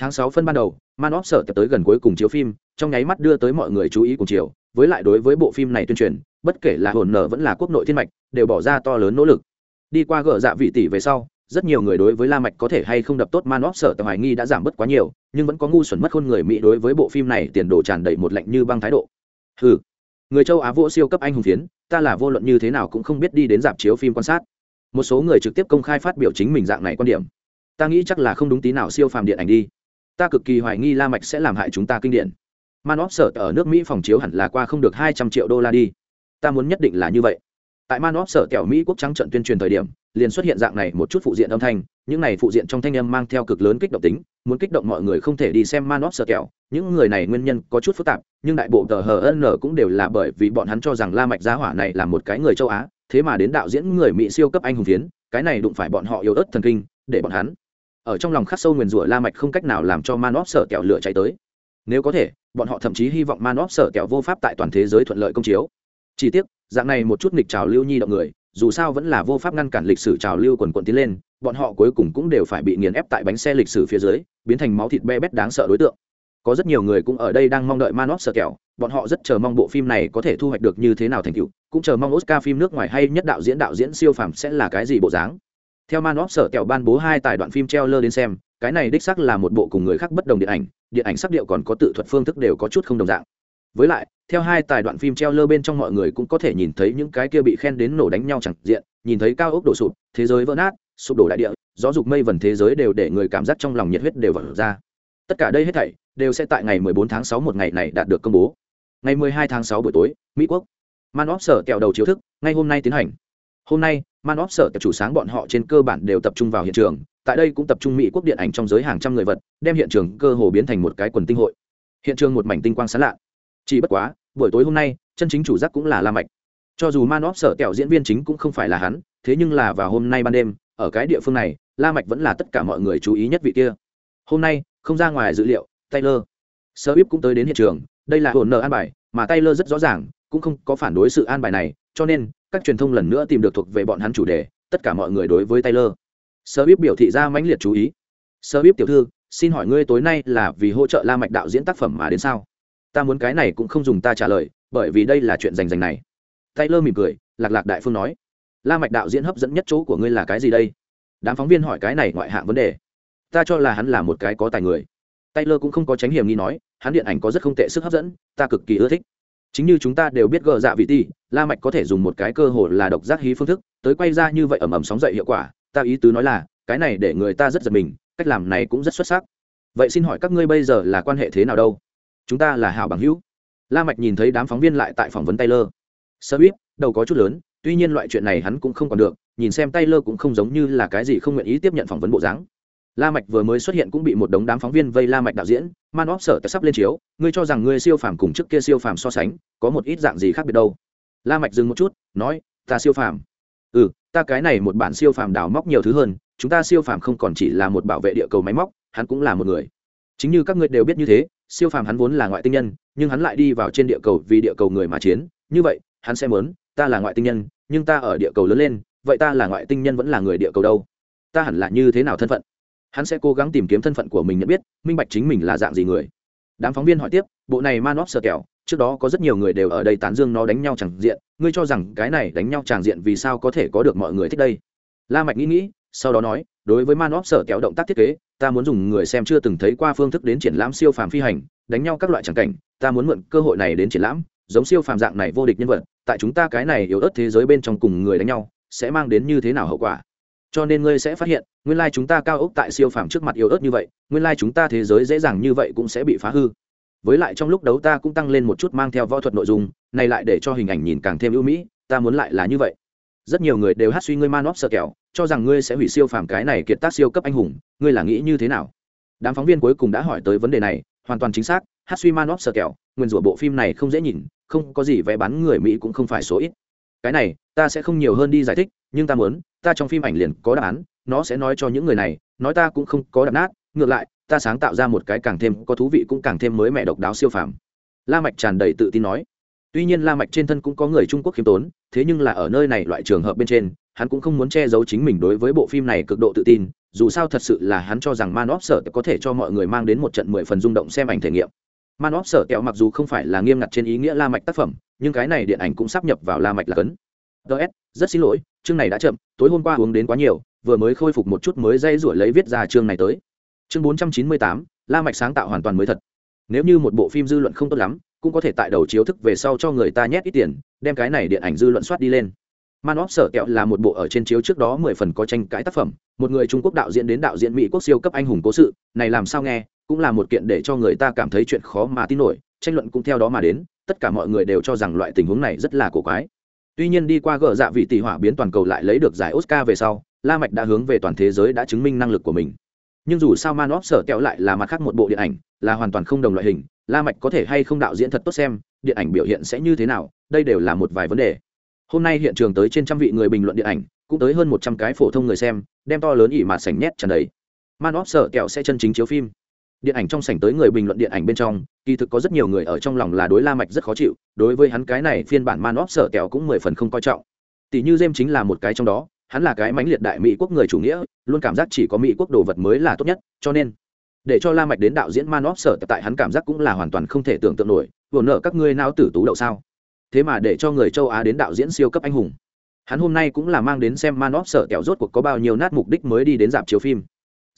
tháng sáu phân ban đầu, man of sở tới gần cuối cùng chiếu phim, trong nháy mắt đưa tới mọi người chú ý cùng chiều, với lại đối với bộ phim này tuyên truyền, bất kể là hồn nở vẫn là quốc nội thiên mạch, đều bỏ ra to lớn nỗ lực. Đi qua gỡ dạ vị tỷ về sau, rất nhiều người đối với la mạch có thể hay không đập tốt man of sở tờ hoài nghi đã giảm bớt quá nhiều, nhưng vẫn có ngu xuẩn mất khôn người mỹ đối với bộ phim này tiền đồ tràn đầy một lạnh như băng thái độ. Hừ, người châu á vỗ siêu cấp anh hùng phiến, ta là vô luận như thế nào cũng không biết đi đến dạp chiếu phim quan sát. Một số người trực tiếp công khai phát biểu chính mình dạng này quan điểm. Ta nghĩ chắc là không đúng tí nào siêu phàm điện ảnh đi ta cực kỳ hoài nghi la mạch sẽ làm hại chúng ta kinh điển. Man of sở ở nước mỹ phòng chiếu hẳn là qua không được hai trăm triệu đô la đi. Ta muốn nhất định là như vậy. Tại man of sở kẹo mỹ quốc trắng trận tuyên truyền thời điểm, liền xuất hiện dạng này một chút phụ diện âm thanh, những này phụ diện trong thanh âm mang theo cực lớn kích động tính, muốn kích động mọi người không thể đi xem man of sở kẹo những người này nguyên nhân có chút phức tạp, nhưng đại bộ tờ hn cũng đều là bởi vì bọn hắn cho rằng la mạch giá hỏa này là một cái người châu á, thế mà đến đạo diễn người mỹ siêu cấp anh hùng phiến, cái này đụng phải bọn họ yếu ớt thần kinh, để bọn hắn ở trong lòng khắc sâu nguyền rủa la mạch không cách nào làm cho Manop sợ sở kẹo lửa chạy tới. Nếu có thể, bọn họ thậm chí hy vọng Manop sợ sở kẹo vô pháp tại toàn thế giới thuận lợi công chiếu. Chi tiết dạng này một chút nghịch trào lưu nhi động người, dù sao vẫn là vô pháp ngăn cản lịch sử trào lưu quần quần tiến lên, bọn họ cuối cùng cũng đều phải bị nghiền ép tại bánh xe lịch sử phía dưới, biến thành máu thịt be bét đáng sợ đối tượng. Có rất nhiều người cũng ở đây đang mong đợi Manop sợ sở kẹo, bọn họ rất chờ mong bộ phim này có thể thu hoạch được như thế nào thành tựu, cũng chờ mong oscar phim nước ngoài hay nhất đạo diễn đạo diễn siêu phẩm sẽ là cái gì bộ dáng theo man óp sở kẹo ban bố hai tài đoạn phim treo lơ đến xem, cái này đích xác là một bộ cùng người khác bất đồng điện ảnh điện ảnh sắc điệu còn có tự thuật phương thức đều có chút không đồng dạng. Với lại, theo hai tài đoạn phim treo lơ bên trong mọi người cũng có thể nhìn thấy những cái kia bị khen đến nổ đánh nhau chẳng diện, nhìn thấy cao ốc đổ sụp, thế giới vỡ nát, sụp đổ đại địa, gió dục mây vần thế giới đều để người cảm giác trong lòng nhiệt huyết đều vỡ ra. Tất cả đây hết thảy đều sẽ tại ngày 14 tháng 6 một ngày này đạt được công bố. Ngày 12 tháng 6 buổi tối, mỹ quốc. Man óp sở kẹo đầu chiếu thức, ngay hôm nay tiến hành hôm nay, man óp sở tập chủ sáng bọn họ trên cơ bản đều tập trung vào hiện trường, tại đây cũng tập trung mỹ quốc điện ảnh trong giới hàng trăm người vật, đem hiện trường cơ hồ biến thành một cái quần tinh hội. Hiện trường một mảnh tinh quang sáng lạ. Chỉ bất quá, buổi tối hôm nay, chân chính chủ giác cũng là la mạch. Cho dù man óp sở kẹo diễn viên chính cũng không phải là hắn, thế nhưng là vào hôm nay ban đêm, ở cái địa phương này, la mạch vẫn là tất cả mọi người chú ý nhất vị kia. Hôm nay, không ra ngoài dữ liệu, taylor. Sơ íp cũng tới đến hiện trường, đây là hồn nợ an bài, mà taylor rất rõ ràng, cũng không có phản đối sự an bài này, cho nên các truyền thông lần nữa tìm được thuộc về bọn hắn chủ đề, tất cả mọi người đối với taylor. Sơ bíp biểu thị ra mãnh liệt chú ý. Sơ bíp tiểu thư, xin hỏi ngươi tối nay là vì hỗ trợ la mạch đạo diễn tác phẩm mà đến sao? Ta muốn cái này cũng không dùng ta trả lời, bởi vì đây là chuyện dành dành này. Taylor mỉm cười, lạc lạc đại phương nói. La mạch đạo diễn hấp dẫn nhất chỗ của ngươi là cái gì đây? Đám phóng viên hỏi cái này ngoại hạng vấn đề. Ta cho là hắn là một cái có tài người. Taylor cũng không có tránh hiểm nghi nói, hắn điện ảnh có rất không tệ sức hấp dẫn, ta cực kỳ ưa thích chính như chúng ta đều biết gờ dạ vị ti la mạch có thể dùng một cái cơ hội là độc giác hí phương thức, tới quay ra như vậy ầm ầm sóng dậy hiệu quả, ta ý tứ nói là, cái này để người ta rất giật mình, cách làm này cũng rất xuất sắc. Vậy xin hỏi các ngươi bây giờ là quan hệ thế nào đâu? Chúng ta là hảo bằng hữu. La mạch nhìn thấy đám phóng viên lại tại phỏng vấn taylor. Sơ biết đầu có chút lớn, tuy nhiên loại chuyện này hắn cũng không còn được, nhìn xem taylor cũng không giống như là cái gì không nguyện ý tiếp nhận phỏng vấn bộ dáng la mạch vừa mới xuất hiện cũng bị một đống đám phóng viên vây la mạch đạo diễn. Man of sở sắp lên chiếu, ngươi cho rằng ngươi siêu phàm cùng trước kia siêu phàm so sánh, có một ít dạng gì khác biệt đâu? La mạch dừng một chút, nói, ta siêu phàm. Ừ ta cái này một bản siêu phàm đào móc nhiều thứ hơn, chúng ta siêu phàm không còn chỉ là một bảo vệ địa cầu máy móc, hắn cũng là một người. Chính như các ngươi đều biết như thế, siêu phàm hắn vốn là ngoại tinh nhân, nhưng hắn lại đi vào trên địa cầu vì địa cầu người mà chiến. Như vậy, hắn sẽ muốn, ta là ngoại tinh nhân, nhưng ta ở địa cầu lớn lên, vậy ta là ngoại tinh nhân vẫn là người địa cầu đâu? Ta hẳn là như thế nào thân phận? Hắn sẽ cố gắng tìm kiếm thân phận của mình nhận biết, minh bạch chính mình là dạng gì người. Đám phóng viên hỏi tiếp, bộ này man óp sơ kẹo trước đó có rất nhiều người đều ở đây tán dương nó đánh nhau chẳng diện, ngươi cho rằng cái này đánh nhau chẳng diện vì sao có thể có được mọi người thích đây? La mạch nghĩ nghĩ, sau đó nói, đối với man óp sở kéo động tác thiết kế, ta muốn dùng người xem chưa từng thấy qua phương thức đến triển lãm siêu phàm phi hành, đánh nhau các loại tràng cảnh, ta muốn mượn cơ hội này đến triển lãm, giống siêu phàm dạng này vô địch nhân vật, tại chúng ta cái này yếu ớt thế giới bên trong cùng người đánh nhau, sẽ mang đến như thế nào hậu quả? Cho nên ngươi sẽ phát hiện, nguyên lai chúng ta cao ốc tại siêu phàm trước mặt yếu ớt như vậy, nguyên lai chúng ta thế giới dễ dàng như vậy cũng sẽ bị phá hư. Với lại trong lúc đấu ta cũng tăng lên một chút mang theo võ thuật nội dung, này lại để cho hình ảnh nhìn càng thêm ưu mỹ, ta muốn lại là như vậy. Rất nhiều người đều hát suy ngươi man óp sợ kẹo, cho rằng ngươi sẽ hủy siêu phàm cái này kiệt tác siêu cấp anh hùng, ngươi là nghĩ như thế nào? Đám phóng viên cuối cùng đã hỏi tới vấn đề này, hoàn toàn chính xác, hát suy man óp sợ kẹo, nguyên rủa bộ phim này không dễ nhìn, không có gì vẽ bán người mỹ cũng không phải số ít. Cái này, ta sẽ không nhiều hơn đi giải thích, nhưng ta muốn ta trong phim ảnh liền có đáp án, nó sẽ nói cho những người này, nói ta cũng không có đập nát, ngược lại, ta sáng tạo ra một cái càng thêm có thú vị cũng càng thêm mới mẹ độc đáo siêu phàm. La mạch tràn đầy tự tin nói. Tuy nhiên la mạch trên thân cũng có người trung quốc khiêm tốn, thế nhưng là ở nơi này loại trường hợp bên trên, hắn cũng không muốn che giấu chính mình đối với bộ phim này cực độ tự tin, dù sao thật sự là hắn cho rằng man of sở có thể cho mọi người mang đến một trận mười phần rung động xem ảnh thể nghiệm. Man of sở kẹo mặc dù không phải là nghiêm ngặt trên ý nghĩa la mạch tác phẩm, nhưng cái này điện ảnh cũng sắp nhập vào la mạch là cấn. Ts rất xin lỗi, chương này đã chậm, tối hôm qua uống đến quá nhiều, vừa mới khôi phục một chút mới dây rủi lấy viết ra chương này tới. Chương bốn trăm chín mươi tám, la mạch sáng tạo hoàn toàn mới thật. Nếu như một bộ phim dư luận không tốt lắm, cũng có thể tại đầu chiếu thức về sau cho người ta nhét ít tiền, đem cái này điện ảnh dư luận soát đi lên. Man óp sở kẹo là một bộ ở trên chiếu trước đó mười phần có tranh cãi tác phẩm, một người trung quốc đạo diễn đến đạo diễn mỹ quốc siêu cấp anh hùng cố sự, này làm sao nghe, cũng là một kiện để cho người ta cảm thấy chuyện khó mà tin nổi, tranh luận cũng theo đó mà đến, tất cả mọi người đều cho rằng loại tình huống này rất là cổ quái tuy nhiên đi qua gỡ dạ vị tỷ hỏa biến toàn cầu lại lấy được giải oscar về sau, la mạch đã hướng về toàn thế giới đã chứng minh năng lực của mình. Nhưng dù sao man of sở kẹo lại là mặt khác một bộ điện ảnh, là hoàn toàn không đồng loại hình, la mạch có thể hay không đạo diễn thật tốt xem, điện ảnh biểu hiện sẽ như thế nào, đây đều là một vài vấn đề. Hôm nay hiện trường tới trên trăm vị người bình luận điện ảnh, cũng tới hơn một trăm cái phổ thông người xem, đem to lớn ỉ mà sảnh nhét tràn đầy. Man of sở kẹo sẽ chân chính chiếu phim điện ảnh trong sảnh tới người bình luận điện ảnh bên trong, kỳ thực có rất nhiều người ở trong lòng là đối la mạch rất khó chịu, đối với hắn cái này phiên bản man of sở kẹo cũng mười phần không coi trọng. Tỷ như james chính là một cái trong đó, hắn là cái mãnh liệt đại mỹ quốc người chủ nghĩa, luôn cảm giác chỉ có mỹ quốc đồ vật mới là tốt nhất, cho nên, để cho la mạch đến đạo diễn man of sở tại hắn cảm giác cũng là hoàn toàn không thể tưởng tượng nổi, vừa nợ các ngươi não tử tú đậu sao? Thế mà để cho người châu á đến đạo diễn siêu cấp anh hùng. Hắn hôm nay cũng là mang đến xem man of sở kẹo rốt cuộc có bao nhiêu nát mục đích mới đi đến dạp chiếu phim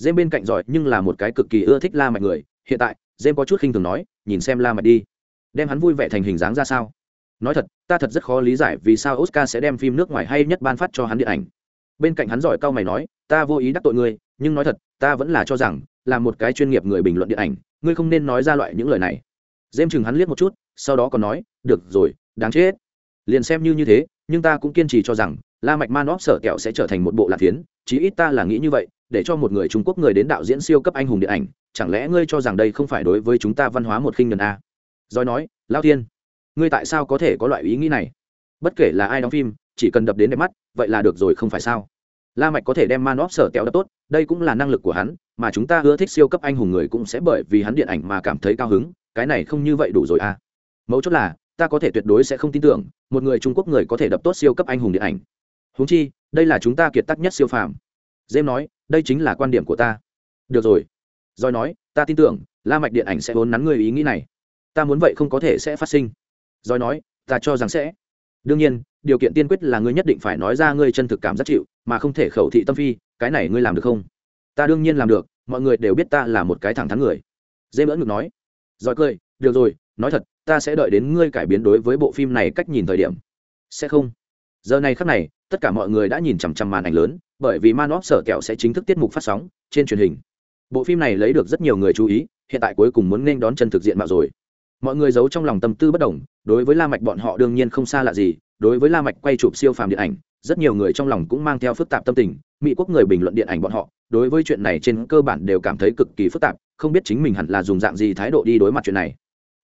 dêm bên cạnh giỏi nhưng là một cái cực kỳ ưa thích La Mạch người, hiện tại, dêm có chút khinh thường nói, nhìn xem La Mạch đi, đem hắn vui vẻ thành hình dáng ra sao? Nói thật, ta thật rất khó lý giải vì sao Oscar sẽ đem phim nước ngoài hay nhất ban phát cho hắn điện ảnh. Bên cạnh hắn giỏi cao mày nói, ta vô ý đắc tội ngươi, nhưng nói thật, ta vẫn là cho rằng, là một cái chuyên nghiệp người bình luận điện ảnh, ngươi không nên nói ra loại những lời này. dêm chừng hắn liếc một chút, sau đó còn nói, được rồi, đáng chết. Liền xem như như thế, nhưng ta cũng kiên trì cho rằng, La Mạch manop sở kẹo sẽ trở thành một bộ lạc phiến, chí ít ta là nghĩ như vậy, để cho một người trung quốc người đến đạo diễn siêu cấp anh hùng điện ảnh, chẳng lẽ ngươi cho rằng đây không phải đối với chúng ta văn hóa một khinh nhuần a? Doi nói, lao thiên, ngươi tại sao có thể có loại ý nghĩ này? Bất kể là ai đóng phim, chỉ cần đập đến đẹp mắt, vậy là được rồi không phải sao? La mạch có thể đem man of sở tẹo đập tốt, đây cũng là năng lực của hắn, mà chúng ta ưa thích siêu cấp anh hùng người cũng sẽ bởi vì hắn điện ảnh mà cảm thấy cao hứng, cái này không như vậy đủ rồi à mấu chốt là, ta có thể tuyệt đối sẽ không tin tưởng, một người trung quốc người có thể đập tốt siêu cấp anh hùng điện ảnh. Huống chi, đây là chúng ta kiệt tác nhất siêu phàm. Dêm nói đây chính là quan điểm của ta. Được rồi. Rồi nói, ta tin tưởng, la mạch điện ảnh sẽ vốn nắn người ý nghĩ này. Ta muốn vậy không có thể sẽ phát sinh. Rồi nói, ta cho rằng sẽ. Đương nhiên, điều kiện tiên quyết là ngươi nhất định phải nói ra ngươi chân thực cảm giác chịu, mà không thể khẩu thị tâm phi, cái này ngươi làm được không? Ta đương nhiên làm được, mọi người đều biết ta là một cái thẳng thắn người. Dễ mỡ ngực nói. Rồi cười, được rồi, nói thật, ta sẽ đợi đến ngươi cải biến đối với bộ phim này cách nhìn thời điểm. Sẽ không? Giờ này khắc này, tất cả mọi người đã nhìn chằm chằm màn ảnh lớn, bởi vì man óp sở kẹo sẽ chính thức tiết mục phát sóng trên truyền hình. Bộ phim này lấy được rất nhiều người chú ý, hiện tại cuối cùng muốn nên đón chân thực diện mạo rồi. Mọi người giấu trong lòng tâm tư bất đồng, đối với la mạch bọn họ đương nhiên không xa lạ gì, đối với la mạch quay chụp siêu phàm điện ảnh, rất nhiều người trong lòng cũng mang theo phức tạp tâm tình, mỹ quốc người bình luận điện ảnh bọn họ, đối với chuyện này trên cơ bản đều cảm thấy cực kỳ phức tạp, không biết chính mình hẳn là dùng dạng gì thái độ đi đối mặt chuyện này.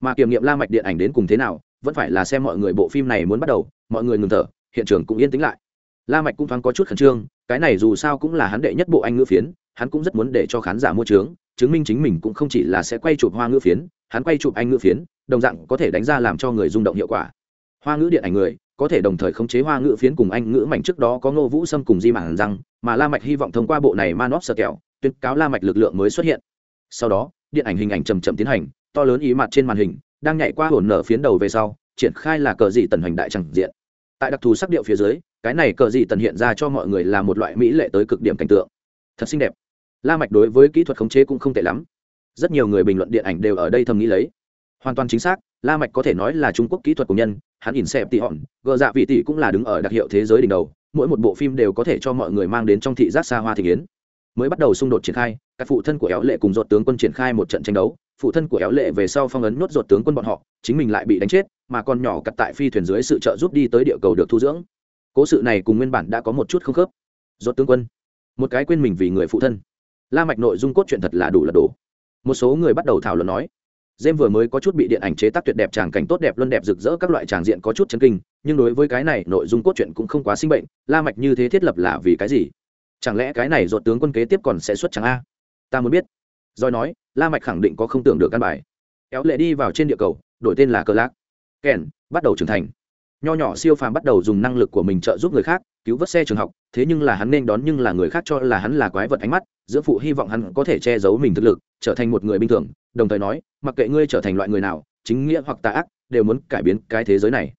Mà kiểm nghiệm la mạch điện ảnh đến cùng thế nào, vẫn phải là xem mọi người bộ phim này muốn bắt đầu, mọi người ngừng thở hiện trường cũng yên tĩnh lại. La mạch cũng thoáng có chút khẩn trương, cái này dù sao cũng là hắn đệ nhất bộ anh ngữ phiến, hắn cũng rất muốn để cho khán giả mua trướng chứng minh chính mình cũng không chỉ là sẽ quay chụp hoa ngữ phiến, hắn quay chụp anh ngữ phiến, đồng dạng có thể đánh ra làm cho người rung động hiệu quả. Hoa ngữ điện ảnh người, có thể đồng thời khống chế hoa ngữ phiến cùng anh ngữ mảnh trước đó có ngô vũ sâm cùng di mảng rằng mà la mạch hy vọng thông qua bộ này man of sơ kẹo tuyên cáo la mạch lực lượng mới xuất hiện. Sau đó, điện ảnh hình ảnh chậm chậm tiến hành, to lớn ý mặt trên màn hình, đang nhảy qua hồn nở phiến đầu về sau, triển khai là cờ dị tần hành đại chẳng diện tại đặc thù sắc điệu phía dưới, cái này cờ dị tần hiện ra cho mọi người là một loại mỹ lệ tới cực điểm cảnh tượng. Thật xinh đẹp. La mạch đối với kỹ thuật khống chế cũng không tệ lắm. Rất nhiều người bình luận điện ảnh đều ở đây thầm nghĩ lấy. Hoàn toàn chính xác, la mạch có thể nói là trung quốc kỹ thuật của nhân, hắn ỉn xẹp tỷ hòn, gờ dạ vị tỷ cũng là đứng ở đặc hiệu thế giới đỉnh đầu, mỗi một bộ phim đều có thể cho mọi người mang đến trong thị giác xa hoa thị kiến. Mới bắt đầu xung đột triển khai, các phụ thân của éo lệ cùng dột tướng quân triển khai một trận tranh đấu phụ thân của éo lệ về sau phong ấn nốt ruột tướng quân bọn họ chính mình lại bị đánh chết mà con nhỏ cặt tại phi thuyền dưới sự trợ giúp đi tới địa cầu được thu dưỡng cố sự này cùng nguyên bản đã có một chút không khớp ruột tướng quân một cái quên mình vì người phụ thân la mạch nội dung cốt truyện thật là đủ là đủ một số người bắt đầu thảo luận nói Jem vừa mới có chút bị điện ảnh chế tác tuyệt đẹp tràng cảnh tốt đẹp luân đẹp rực rỡ các loại tràng diện có chút chấn kinh, nhưng đối với cái này nội dung cốt truyện cũng không quá sinh bệnh, La Mạch như thế thiết lập là vì cái gì? Chẳng lẽ cái này ruột tướng quân kế tiếp còn sẽ xuất chẳng a? Ta muốn biết. Rồi nói, La Mạch khẳng định có không tưởng được căn bài. Kéo lệ đi vào trên địa cầu, đổi tên là Cờ Lạc. Kèn, bắt đầu trưởng thành. Nho nhỏ siêu phàm bắt đầu dùng năng lực của mình trợ giúp người khác cứu vớt xe trường học thế nhưng là hắn nên đón nhưng là người khác cho là hắn là quái vật ánh mắt giữa phụ hy vọng hắn có thể che giấu mình thực lực trở thành một người bình thường đồng thời nói mặc kệ ngươi trở thành loại người nào chính nghĩa hoặc tà ác đều muốn cải biến cái thế giới này.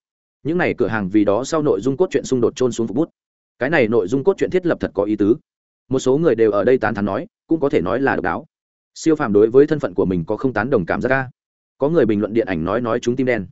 Những này cửa hàng vì đó sau nội dung cốt truyện xung đột trôn xuống phục bút. Cái này nội dung cốt truyện thiết lập thật có ý tứ. Một số người đều ở đây tán thán nói cũng có thể nói là độc đáo siêu phàm đối với thân phận của mình có không tán đồng cảm giác ca có người bình luận điện ảnh nói nói chúng tim đen.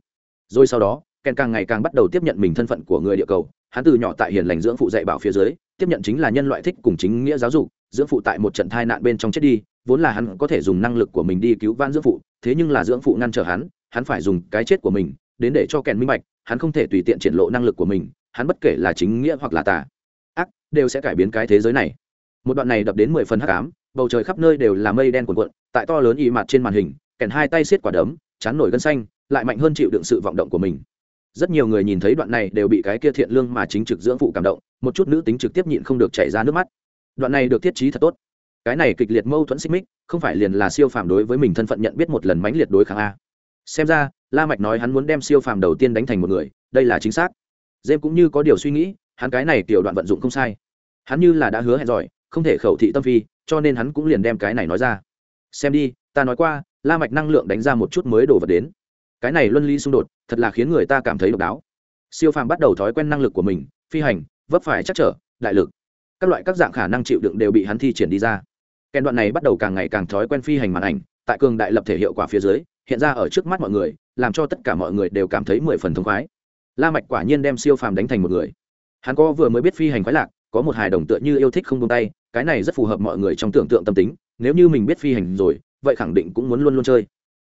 Rồi sau đó kèn càng ngày càng bắt đầu tiếp nhận mình thân phận của người địa cầu. Hắn từ nhỏ tại hiền lành dưỡng phụ dạy bảo phía dưới, tiếp nhận chính là nhân loại thích cùng chính nghĩa giáo dục, dưỡng phụ tại một trận thai nạn bên trong chết đi, vốn là hắn có thể dùng năng lực của mình đi cứu van dưỡng phụ, thế nhưng là dưỡng phụ ngăn trở hắn hắn phải dùng cái chết của mình đến để cho kèn minh bạch, hắn không thể tùy tiện triển lộ năng lực của mình, hắn bất kể là chính nghĩa hoặc là tà. Ác, đều sẽ cải biến cái thế giới này. Một đoạn này đập đến mười phần hắc ám bầu trời khắp nơi đều là mây đen cuồn cuộn, tại to lớn y mặt trên màn hình, kèn hai tay xiết quả đấm, chán nổi gân xanh, lại mạnh hơn chịu đựng sự vọng động của mình. Rất nhiều người nhìn thấy đoạn này đều bị cái kia thiện lương mà chính trực dưỡng phụ cảm động, một chút nữ tính trực tiếp nhịn không được chảy ra nước mắt. Đoạn này được thiết trí thật tốt. Cái này kịch liệt mâu thuẫn xích mích, không phải liền là siêu phàm đối với mình thân phận nhận biết một lần mãnh liệt đối kháng a. Xem ra, la mạch nói hắn muốn đem siêu phàm đầu tiên đánh thành một người, đây là chính xác. Dêm cũng như có điều suy nghĩ, hắn cái này tiểu đoạn vận dụng không sai. Hắn như là đã hứa hẹn giỏi không thể khẩu thị tâm phi cho nên hắn cũng liền đem cái này nói ra. Xem đi, ta nói qua, la mạch năng lượng đánh ra một chút mới đổ vật đến. Cái này luân lý xung đột, thật là khiến người ta cảm thấy độc đáo. Siêu phàm bắt đầu thói quen năng lực của mình, phi hành, vấp phải chắc trở, đại lực. Các loại các dạng khả năng chịu đựng đều bị hắn thi triển đi ra. Kèn đoạn này bắt đầu càng ngày càng thói quen phi hành màn ảnh, tại cường đại lập thể hiệu quả phía dưới, hiện ra ở trước mắt mọi người, làm cho tất cả mọi người đều cảm thấy mười phần thông khoái. La mạch quả nhiên đem siêu phàm đánh thành một người. Hắn có vừa mới biết phi hành khoái lạc, có một hài đồng tựa như yêu thích không buông tay cái này rất phù hợp mọi người trong tưởng tượng tâm tính, nếu như mình biết phi hành rồi, vậy khẳng định cũng muốn luôn luôn chơi.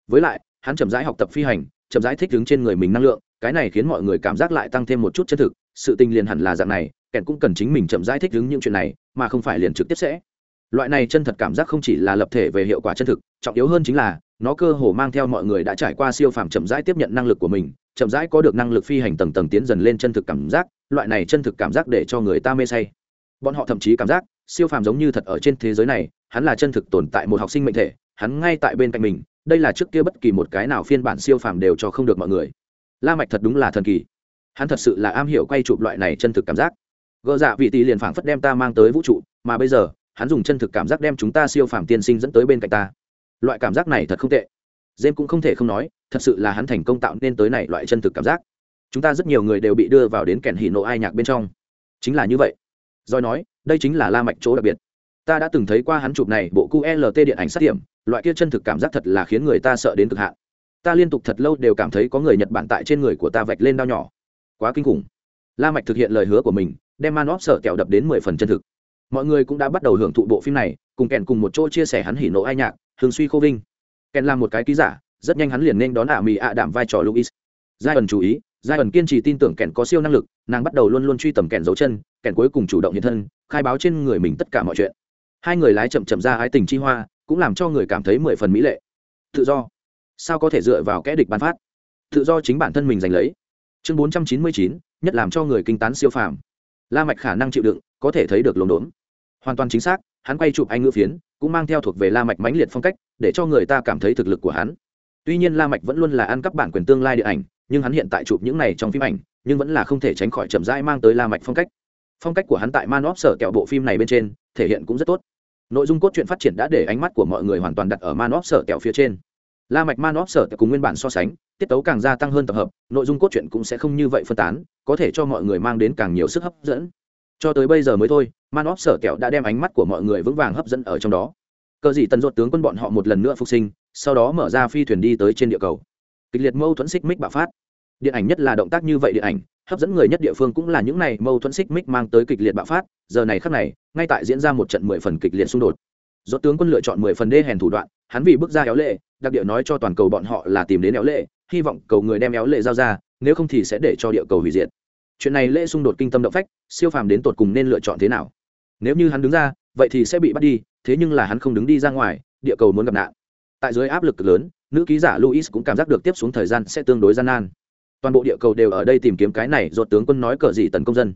Với lại, hắn chậm rãi học tập phi hành, chậm rãi thích đứng trên người mình năng lượng, cái này khiến mọi người cảm giác lại tăng thêm một chút chân thực, sự tình liền hẳn là dạng này kẻn cũng cần chính mình chậm rãi thích ứng những chuyện này, mà không phải liền trực tiếp sẽ. Loại này chân thật cảm giác không chỉ là lập thể về hiệu quả chân thực, trọng yếu hơn chính là, nó cơ hồ mang theo mọi người đã trải qua siêu phàm chậm rãi tiếp nhận năng lực của mình, chậm rãi có được năng lực phi hành tầng tầng tiến dần lên chân thực cảm giác, loại này chân thực cảm giác để cho người ta mê say. Bọn họ thậm chí cảm giác siêu phàm giống như thật ở trên thế giới này, hắn là chân thực tồn tại một học sinh mệnh thể, hắn ngay tại bên cạnh mình, đây là trước kia bất kỳ một cái nào phiên bản siêu phàm đều cho không được mọi người. La mạch thật đúng là thần kỳ. Hắn thật sự là am hiểu quay chụp loại này chân thực cảm giác. Gỡ dạ vị tỷ liền phảng phất đem ta mang tới vũ trụ, mà bây giờ, hắn dùng chân thực cảm giác đem chúng ta siêu phàm tiên sinh dẫn tới bên cạnh ta. Loại cảm giác này thật không tệ. Jem cũng không thể không nói, thật sự là hắn thành công tạo nên tới này loại chân thực cảm giác. Chúng ta rất nhiều người đều bị đưa vào đến kèn hỉ nộ ai nhạc bên trong. Chính là như vậy. Doi nói đây chính là la mạch chỗ đặc biệt. Ta đã từng thấy qua hắn chụp này, bộ qlt điện ảnh sát điểm, loại kia chân thực cảm giác thật là khiến người ta sợ đến cực hạn. Ta liên tục thật lâu đều cảm thấy có người nhật bản tại trên người của ta vạch lên đau nhỏ. Quá kinh khủng. La mạch thực hiện lời hứa của mình, đem man óp sợ kẹo đập đến mười phần chân thực. Mọi người cũng đã bắt đầu hưởng thụ bộ phim này, cùng kèn cùng một chỗ chia sẻ hắn hỉ nộ ai nhạc, hương suy khô vinh. Kèn làm một cái ký giả, rất nhanh hắn liền nên đón ả mì ạ đảm vai trò luis giai ẩn chú ý giai ẩn kiên trì tin tưởng kèn có siêu năng lực, nàng bắt đầu luôn luôn truy tầm kèn dấu chân, kèn cuối cùng chủ động hiện thân khai báo trên người mình tất cả mọi chuyện. Hai người lái chậm chậm ra ái tình chi hoa, cũng làm cho người cảm thấy mười phần mỹ lệ. Tự do. Sao có thể dựa vào kẽ địch bán phát? Tự do chính bản thân mình giành lấy. Chương bốn trăm chín mươi chín, nhất làm cho người kinh tán siêu phàm. La mạch khả năng chịu đựng, có thể thấy được lồn đốn. Hoàn toàn chính xác, hắn quay chụp anh ngữ phiến, cũng mang theo thuộc về la mạch mãnh liệt phong cách, để cho người ta cảm thấy thực lực của hắn. Tuy nhiên la mạch vẫn luôn là ăn cắp bản quyền tương lai điện ảnh, nhưng hắn hiện tại chụp những này trong phim ảnh, nhưng vẫn là không thể tránh khỏi chậm rãi mang tới la mạch phong cách phong cách của hắn tại man óp sở kẹo bộ phim này bên trên, thể hiện cũng rất tốt. Nội dung cốt truyện phát triển đã để ánh mắt của mọi người hoàn toàn đặt ở man óp sở kẹo phía trên. La mạch man óp sở kẹo cùng nguyên bản so sánh, tiết tấu càng gia tăng hơn tập hợp, nội dung cốt truyện cũng sẽ không như vậy phân tán, có thể cho mọi người mang đến càng nhiều sức hấp dẫn. Cho tới bây giờ mới thôi, man óp sở kẹo đã đem ánh mắt của mọi người vững vàng hấp dẫn ở trong đó. Cờ gì tần ruột tướng quân bọn họ một lần nữa phục sinh, sau đó mở ra phi thuyền đi tới trên địa cầu. Kịch liệt mâu thuẫn xích mích bạo phát. Điện ảnh nhất là động tác như vậy điện ảnh hấp dẫn người nhất địa phương cũng là những này mâu thuẫn xích mích mang tới kịch liệt bạo phát, giờ này khắc này, ngay tại diễn ra một trận mười phần kịch liệt xung đột. Do tướng quân lựa chọn mười phần đê hèn thủ đoạn, hắn vì bước ra éo lệ, đặc địa nói cho toàn cầu bọn họ là tìm đến éo lệ, hy vọng cầu người đem éo lệ giao ra, nếu không thì sẽ để cho địa cầu hủy diệt. Chuyện này lễ xung đột kinh tâm động phách, siêu phàm đến tột cùng nên lựa chọn thế nào? Nếu như hắn đứng ra, vậy thì sẽ bị bắt đi, thế nhưng là hắn không đứng đi ra ngoài, địa cầu muốn gặp nạn. Tại dưới áp lực lớn, nữ ký giả luis cũng cảm giác được tiếp xuống thời gian sẽ tương đối gian nan toàn bộ địa cầu đều ở đây tìm kiếm cái này do tướng quân nói cờ gì tấn công dân.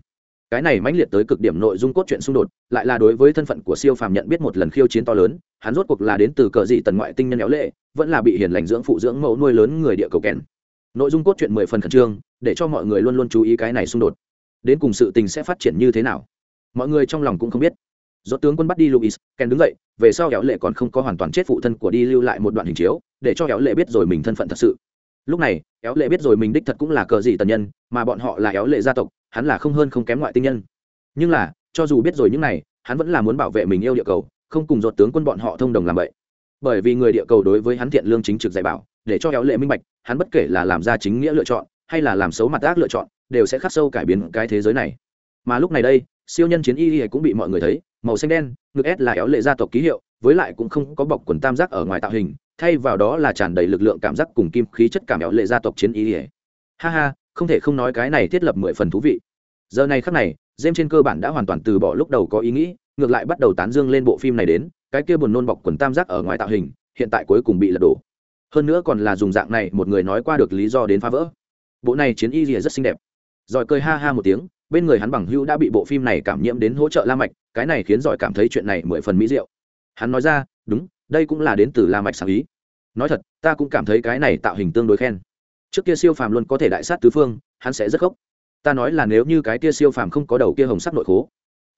Cái này mãnh liệt tới cực điểm nội dung cốt truyện xung đột, lại là đối với thân phận của siêu phàm nhận biết một lần khiêu chiến to lớn, hắn rốt cuộc là đến từ cờ gì tần ngoại tinh nhân éo lệ, vẫn là bị hiền lành dưỡng phụ dưỡng mẫu nuôi lớn người địa cầu kèn. Nội dung cốt truyện mười phần khẩn trương, để cho mọi người luôn luôn chú ý cái này xung đột. Đến cùng sự tình sẽ phát triển như thế nào? Mọi người trong lòng cũng không biết. Do tướng quân bắt đi luis kèn đứng dậy, về sau éo lệ còn không có hoàn toàn chết phụ thân của đi lưu lại một đoạn hình chiếu, để cho éo lệ biết rồi mình thân phận thật sự lúc này, éo lệ biết rồi mình đích thật cũng là cờ gì tần nhân, mà bọn họ là éo lệ gia tộc, hắn là không hơn không kém ngoại tinh nhân. Nhưng là, cho dù biết rồi những này, hắn vẫn là muốn bảo vệ mình yêu địa cầu, không cùng dột tướng quân bọn họ thông đồng làm vậy. Bởi vì người địa cầu đối với hắn thiện lương chính trực dạy bảo, để cho éo lệ minh bạch, hắn bất kể là làm ra chính nghĩa lựa chọn, hay là làm xấu mặt ác lựa chọn, đều sẽ khắc sâu cải biến cái thế giới này. Mà lúc này đây, siêu nhân chiến y cũng bị mọi người thấy, màu xanh đen, ngực s là éo lệ gia tộc ký hiệu, với lại cũng không có bọc quần tam giác ở ngoài tạo hình thay vào đó là tràn đầy lực lượng cảm giác cùng kim khí chất cảm éo lệ gia tộc chiến y ha ha, không thể không nói cái này thiết lập mười phần thú vị. Giờ này khắc này jem trên cơ bản đã hoàn toàn từ bỏ lúc đầu có ý nghĩ, ngược lại bắt đầu tán dương lên bộ phim này đến, cái kia buồn nôn bọc quần tam giác ở ngoài tạo hình, hiện tại cuối cùng bị lật đổ. Hơn nữa còn là dùng dạng này một người nói qua được lý do đến phá vỡ. Bộ này chiến y rìa rất xinh đẹp. Giỏi cười ha ha một tiếng, bên người hắn bằng hữu đã bị bộ phim này cảm nhiễm đến hỗ trợ la mạch, cái này khiến giỏi cảm thấy chuyện này mười phần mỹ diệu. Hắn nói ra, đúng đây cũng là đến từ la mạch sáng ý. Nói thật ta cũng cảm thấy cái này tạo hình tương đối khen. Trước kia siêu phàm luôn có thể đại sát tứ phương hắn sẽ rất gốc ta nói là nếu như cái kia siêu phàm không có đầu kia hồng sắc nội khố.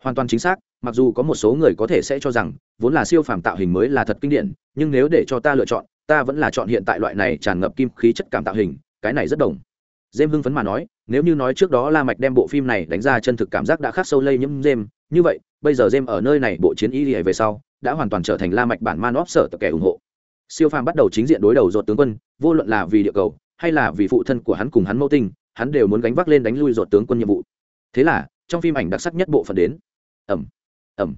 Hoàn toàn chính xác mặc dù có một số người có thể sẽ cho rằng vốn là siêu phàm tạo hình mới là thật kinh điển nhưng nếu để cho ta lựa chọn ta vẫn là chọn hiện tại loại này tràn ngập kim khí chất cảm tạo hình cái này rất đồng. Dêm hưng phấn mà nói, nếu như nói trước đó La Mạch đem bộ phim này đánh ra chân thực cảm giác đã khắc sâu lây nhiễm Dêm, như vậy, bây giờ Dêm ở nơi này bộ chiến y về sau, đã hoàn toàn trở thành La Mạch bản man sở tập kẻ ủng hộ. Siêu phàm bắt đầu chính diện đối đầu rột tướng quân, vô luận là vì địa cầu, hay là vì phụ thân của hắn cùng hắn mẫu tinh, hắn đều muốn gánh vác lên đánh lui rột tướng quân nhiệm vụ. Thế là, trong phim ảnh đặc sắc nhất bộ phận đến. Ầm, ầm.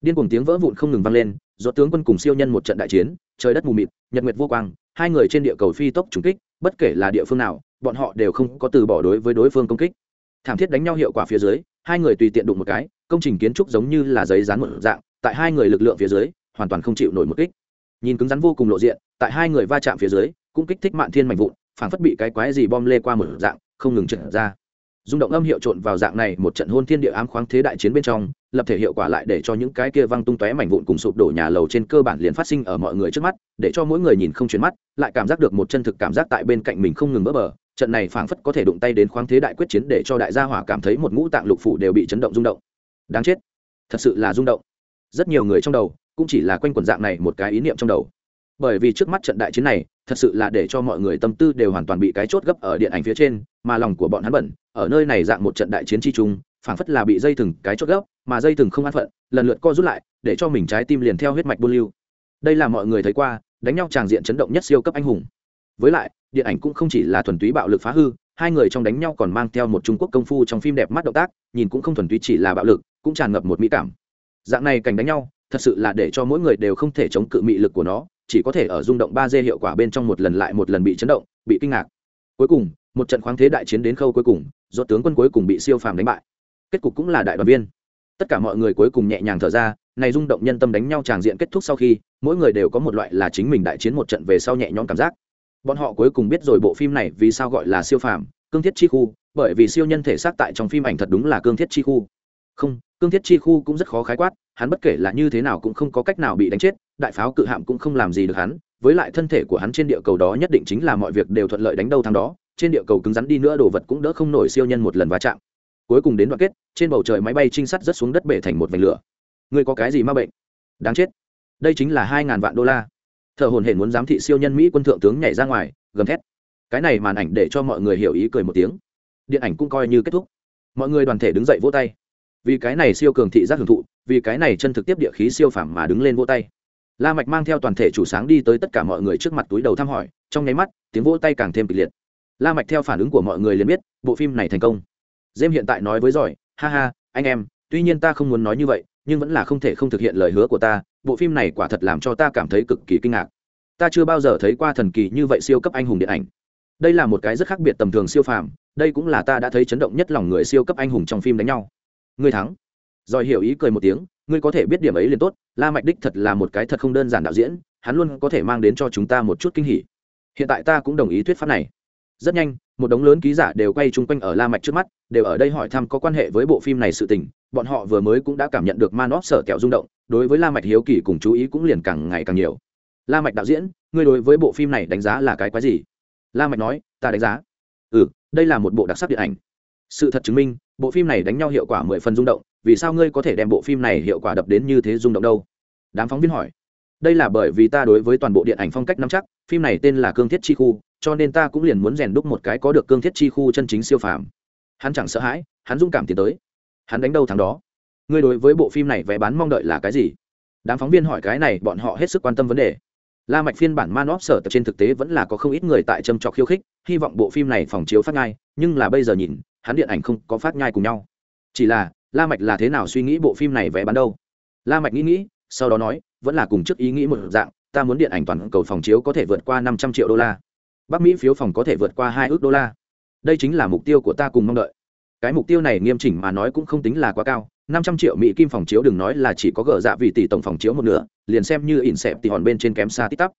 Điên cuồng tiếng vỡ vụn không ngừng vang lên, rột tướng quân cùng siêu nhân một trận đại chiến, trời đất mù mịt, nhật nguyệt vô quang, hai người trên địa cầu phi tốc trùng kích, bất kể là địa phương nào, bọn họ đều không có từ bỏ đối với đối phương công kích thảm thiết đánh nhau hiệu quả phía dưới hai người tùy tiện đụng một cái công trình kiến trúc giống như là giấy dán một dạng tại hai người lực lượng phía dưới, hoàn toàn không chịu nổi một kích. Nhìn cứng rắn vô cùng lộ diện, tại hai người va chạm phía dưới, cũng kích thích mạn thiên mạnh vụn phảng phất bị cái quái gì bom lê qua một dạng, không ngừng trượt ra. Rung động âm hiệu trộn vào dạng này một trận hôn thiên địa ám khoáng thế đại chiến bên trong, lập thể hiệu quả lại để cho những cái kia văng tung tóe mảnh vụn cùng sụp đổ nhà lầu trên cơ bản liền phát sinh ở mọi người trước mắt, để cho mỗi người nhìn không chuyển mắt, lại cảm giác được một chân thực cảm giác tại bên cạnh mình không ngừng bỡ bờ. Trận này phảng phất có thể đụng tay đến khoáng thế đại quyết chiến để cho đại gia hỏa cảm thấy một ngũ tạng lục phủ đều bị chấn động rung động. Đáng chết. Thật sự là rung động rất nhiều người trong đầu cũng chỉ là quanh quần dạng này một cái ý niệm trong đầu. Bởi vì trước mắt trận đại chiến này, thật sự là để cho mọi người tâm tư đều hoàn toàn bị cái chốt gấp ở điện ảnh phía trên, mà lòng của bọn hắn bẩn. Ở nơi này dạng một trận đại chiến chi chung, phảng phất là bị dây thừng cái chốt gấp, mà dây thừng không an phận, lần lượt co rút lại, để cho mình trái tim liền theo huyết mạch buôn lưu. Đây là mọi người thấy qua, đánh nhau tràng diện chấn động nhất siêu cấp anh hùng. Với lại, điện ảnh cũng không chỉ là thuần túy bạo lực phá hư, hai người trong đánh nhau còn mang theo một trung quốc công phu trong phim đẹp mắt động tác, nhìn cũng không thuần túy chỉ là bạo lực, cũng tràn ngập một mỹ cảm dạng này cảnh đánh nhau, thật sự là để cho mỗi người đều không thể chống cự mị lực của nó, chỉ có thể ở rung động ba d hiệu quả bên trong một lần lại một lần bị chấn động, bị kinh ngạc. Cuối cùng, một trận khoáng thế đại chiến đến khâu cuối cùng, do tướng quân cuối cùng bị siêu phàm đánh bại. Kết cục cũng là đại đoàn viên. Tất cả mọi người cuối cùng nhẹ nhàng thở ra, này rung động nhân tâm đánh nhau tràng diện kết thúc sau khi, mỗi người đều có một loại là chính mình đại chiến một trận về sau nhẹ nhõm cảm giác. Bọn họ cuối cùng biết rồi bộ phim này vì sao gọi là siêu phàm, cương thiết chi khu, bởi vì siêu nhân thể xác tại trong phim ảnh thật đúng là cương thiết chi khu không, cương thiết chi khu cũng rất khó khái quát, hắn bất kể là như thế nào cũng không có cách nào bị đánh chết, đại pháo cự hạm cũng không làm gì được hắn, với lại thân thể của hắn trên địa cầu đó nhất định chính là mọi việc đều thuận lợi đánh đâu thằng đó, trên địa cầu cứng rắn đi nữa đồ vật cũng đỡ không nổi siêu nhân một lần va chạm. Cuối cùng đến đoạn kết, trên bầu trời máy bay trinh sát rất xuống đất bể thành một vành lửa. Người có cái gì ma bệnh? Đáng chết. Đây chính là hai ngàn vạn đô la. Thợ hồn hển muốn giám thị siêu nhân mỹ quân thượng tướng nhảy ra ngoài, gầm thét. Cái này màn ảnh để cho mọi người hiểu ý cười một tiếng. Điện ảnh cũng coi như kết thúc. Mọi người đoàn thể đứng dậy vỗ tay vì cái này siêu cường thị giác hưởng thụ, vì cái này chân thực tiếp địa khí siêu phảm mà đứng lên vỗ tay. La mạch mang theo toàn thể chủ sáng đi tới tất cả mọi người trước mặt túi đầu thăm hỏi, trong nháy mắt, tiếng vỗ tay càng thêm kịch liệt. La mạch theo phản ứng của mọi người liền biết, bộ phim này thành công. Dêm hiện tại nói với giỏi ha ha, anh em, tuy nhiên ta không muốn nói như vậy, nhưng vẫn là không thể không thực hiện lời hứa của ta, bộ phim này quả thật làm cho ta cảm thấy cực kỳ kinh ngạc. Ta chưa bao giờ thấy qua thần kỳ như vậy siêu cấp anh hùng điện ảnh. Đây là một cái rất khác biệt tầm thường siêu phàm, đây cũng là ta đã thấy chấn động nhất lòng người siêu cấp anh hùng trong phim đánh nhau ngươi thắng. Rồi hiểu ý cười một tiếng, ngươi có thể biết điểm ấy liền tốt, la mạch đích thật là một cái thật không đơn giản đạo diễn, hắn luôn có thể mang đến cho chúng ta một chút kinh hỉ. Hiện tại ta cũng đồng ý thuyết pháp này. Rất nhanh, một đống lớn ký giả đều quay chung quanh ở la mạch trước mắt, đều ở đây hỏi thăm có quan hệ với bộ phim này sự tình. Bọn họ vừa mới cũng đã cảm nhận được man óp sở kẹo rung động, đối với la mạch hiếu kỳ cùng chú ý cũng liền càng ngày càng nhiều. La mạch đạo diễn, ngươi đối với bộ phim này đánh giá là cái quái gì? La mạch nói, ta đánh giá. Ừ đây là một bộ đặc sắc điện ảnh sự thật chứng minh, bộ phim này đánh nhau hiệu quả mười phần rung động, vì sao ngươi có thể đem bộ phim này hiệu quả đập đến như thế rung động đâu? Đám phóng viên hỏi. Đây là bởi vì ta đối với toàn bộ điện ảnh phong cách nắm chắc, phim này tên là cương thiết chi khu, cho nên ta cũng liền muốn rèn đúc một cái có được cương thiết chi khu chân chính siêu phàm. Hắn chẳng sợ hãi, hắn dũng cảm tiến tới. Hắn đánh đâu thắng đó? Ngươi đối với bộ phim này vé bán mong đợi là cái gì? Đám phóng viên hỏi cái này, bọn họ hết sức quan tâm vấn đề. La mạch phiên bản man óp sở tập trên thực tế vẫn là có không ít người tại châm trọc khiêu khích, hy vọng bộ phim này phòng chiếu phát ngay, nhưng là bây giờ nhìn hắn điện ảnh không có phát nhai cùng nhau. Chỉ là, la mạch là thế nào suy nghĩ bộ phim này vẽ bán đâu? La mạch nghĩ nghĩ, sau đó nói, vẫn là cùng trước ý nghĩ một dạng, ta muốn điện ảnh toàn cầu phòng chiếu có thể vượt qua 500 triệu đô la. Bắc mỹ phiếu phòng có thể vượt qua hai ước đô la. Đây chính là mục tiêu của ta cùng mong đợi. Cái mục tiêu này nghiêm chỉnh mà nói cũng không tính là quá cao 500 triệu mỹ kim phòng chiếu đừng nói là chỉ có gỡ dạ vì tỷ tổng phòng chiếu một nửa, liền xem như ỉn xẹp thì hòn bên trên kém xa tít tắp.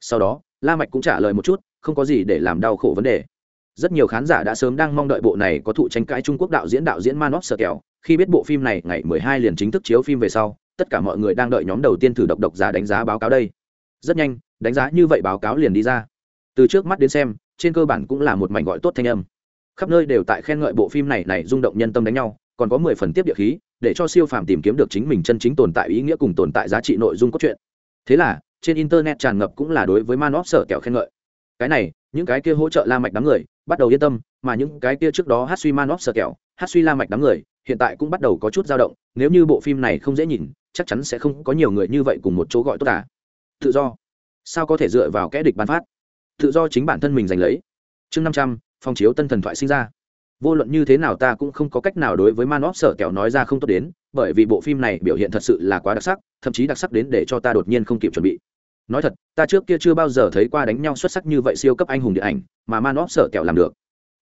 Sau đó, la mạch cũng trả lời một chút, không có gì để làm đau khổ vấn đề rất nhiều khán giả đã sớm đang mong đợi bộ này có thụ tranh cãi trung quốc đạo diễn đạo diễn manop sợ kẹo. Khi biết bộ phim này ngày 12 liền chính thức chiếu phim về sau, tất cả mọi người đang đợi nhóm đầu tiên thử độc độc giá đánh giá báo cáo đây. Rất nhanh, đánh giá như vậy báo cáo liền đi ra. Từ trước mắt đến xem, trên cơ bản cũng là một mảnh gọi tốt thanh âm. Khắp nơi đều tại khen ngợi bộ phim này này rung động nhân tâm đánh nhau, còn có mười phần tiếp địa khí, để cho siêu phàm tìm kiếm được chính mình chân chính tồn tại ý nghĩa cùng tồn tại giá trị nội dung cốt truyện. Thế là, trên internet tràn ngập cũng là đối với man sợ sở kẹo khen ngợi. Cái này, những cái kia hỗ trợ la mạch đám người bắt đầu yên tâm, mà những cái kia trước đó hát suy man of sở kẹo, hát suy la mạch đám người, hiện tại cũng bắt đầu có chút dao động, nếu như bộ phim này không dễ nhìn, chắc chắn sẽ không có nhiều người như vậy cùng một chỗ gọi tốt cả. Tự do. Sao có thể dựa vào kẽ địch bán phát? Tự do chính bản thân mình giành lấy. Chương năm trăm, phong chiếu tân thần thoại sinh ra. Vô luận như thế nào ta cũng không có cách nào đối với man of sở kẹo nói ra không tốt đến, bởi vì bộ phim này biểu hiện thật sự là quá đặc sắc, thậm chí đặc sắc đến để cho ta đột nhiên không kịp chuẩn bị nói thật, ta trước kia chưa bao giờ thấy qua đánh nhau xuất sắc như vậy siêu cấp anh hùng điện ảnh, mà man óp sợ kẹo làm được.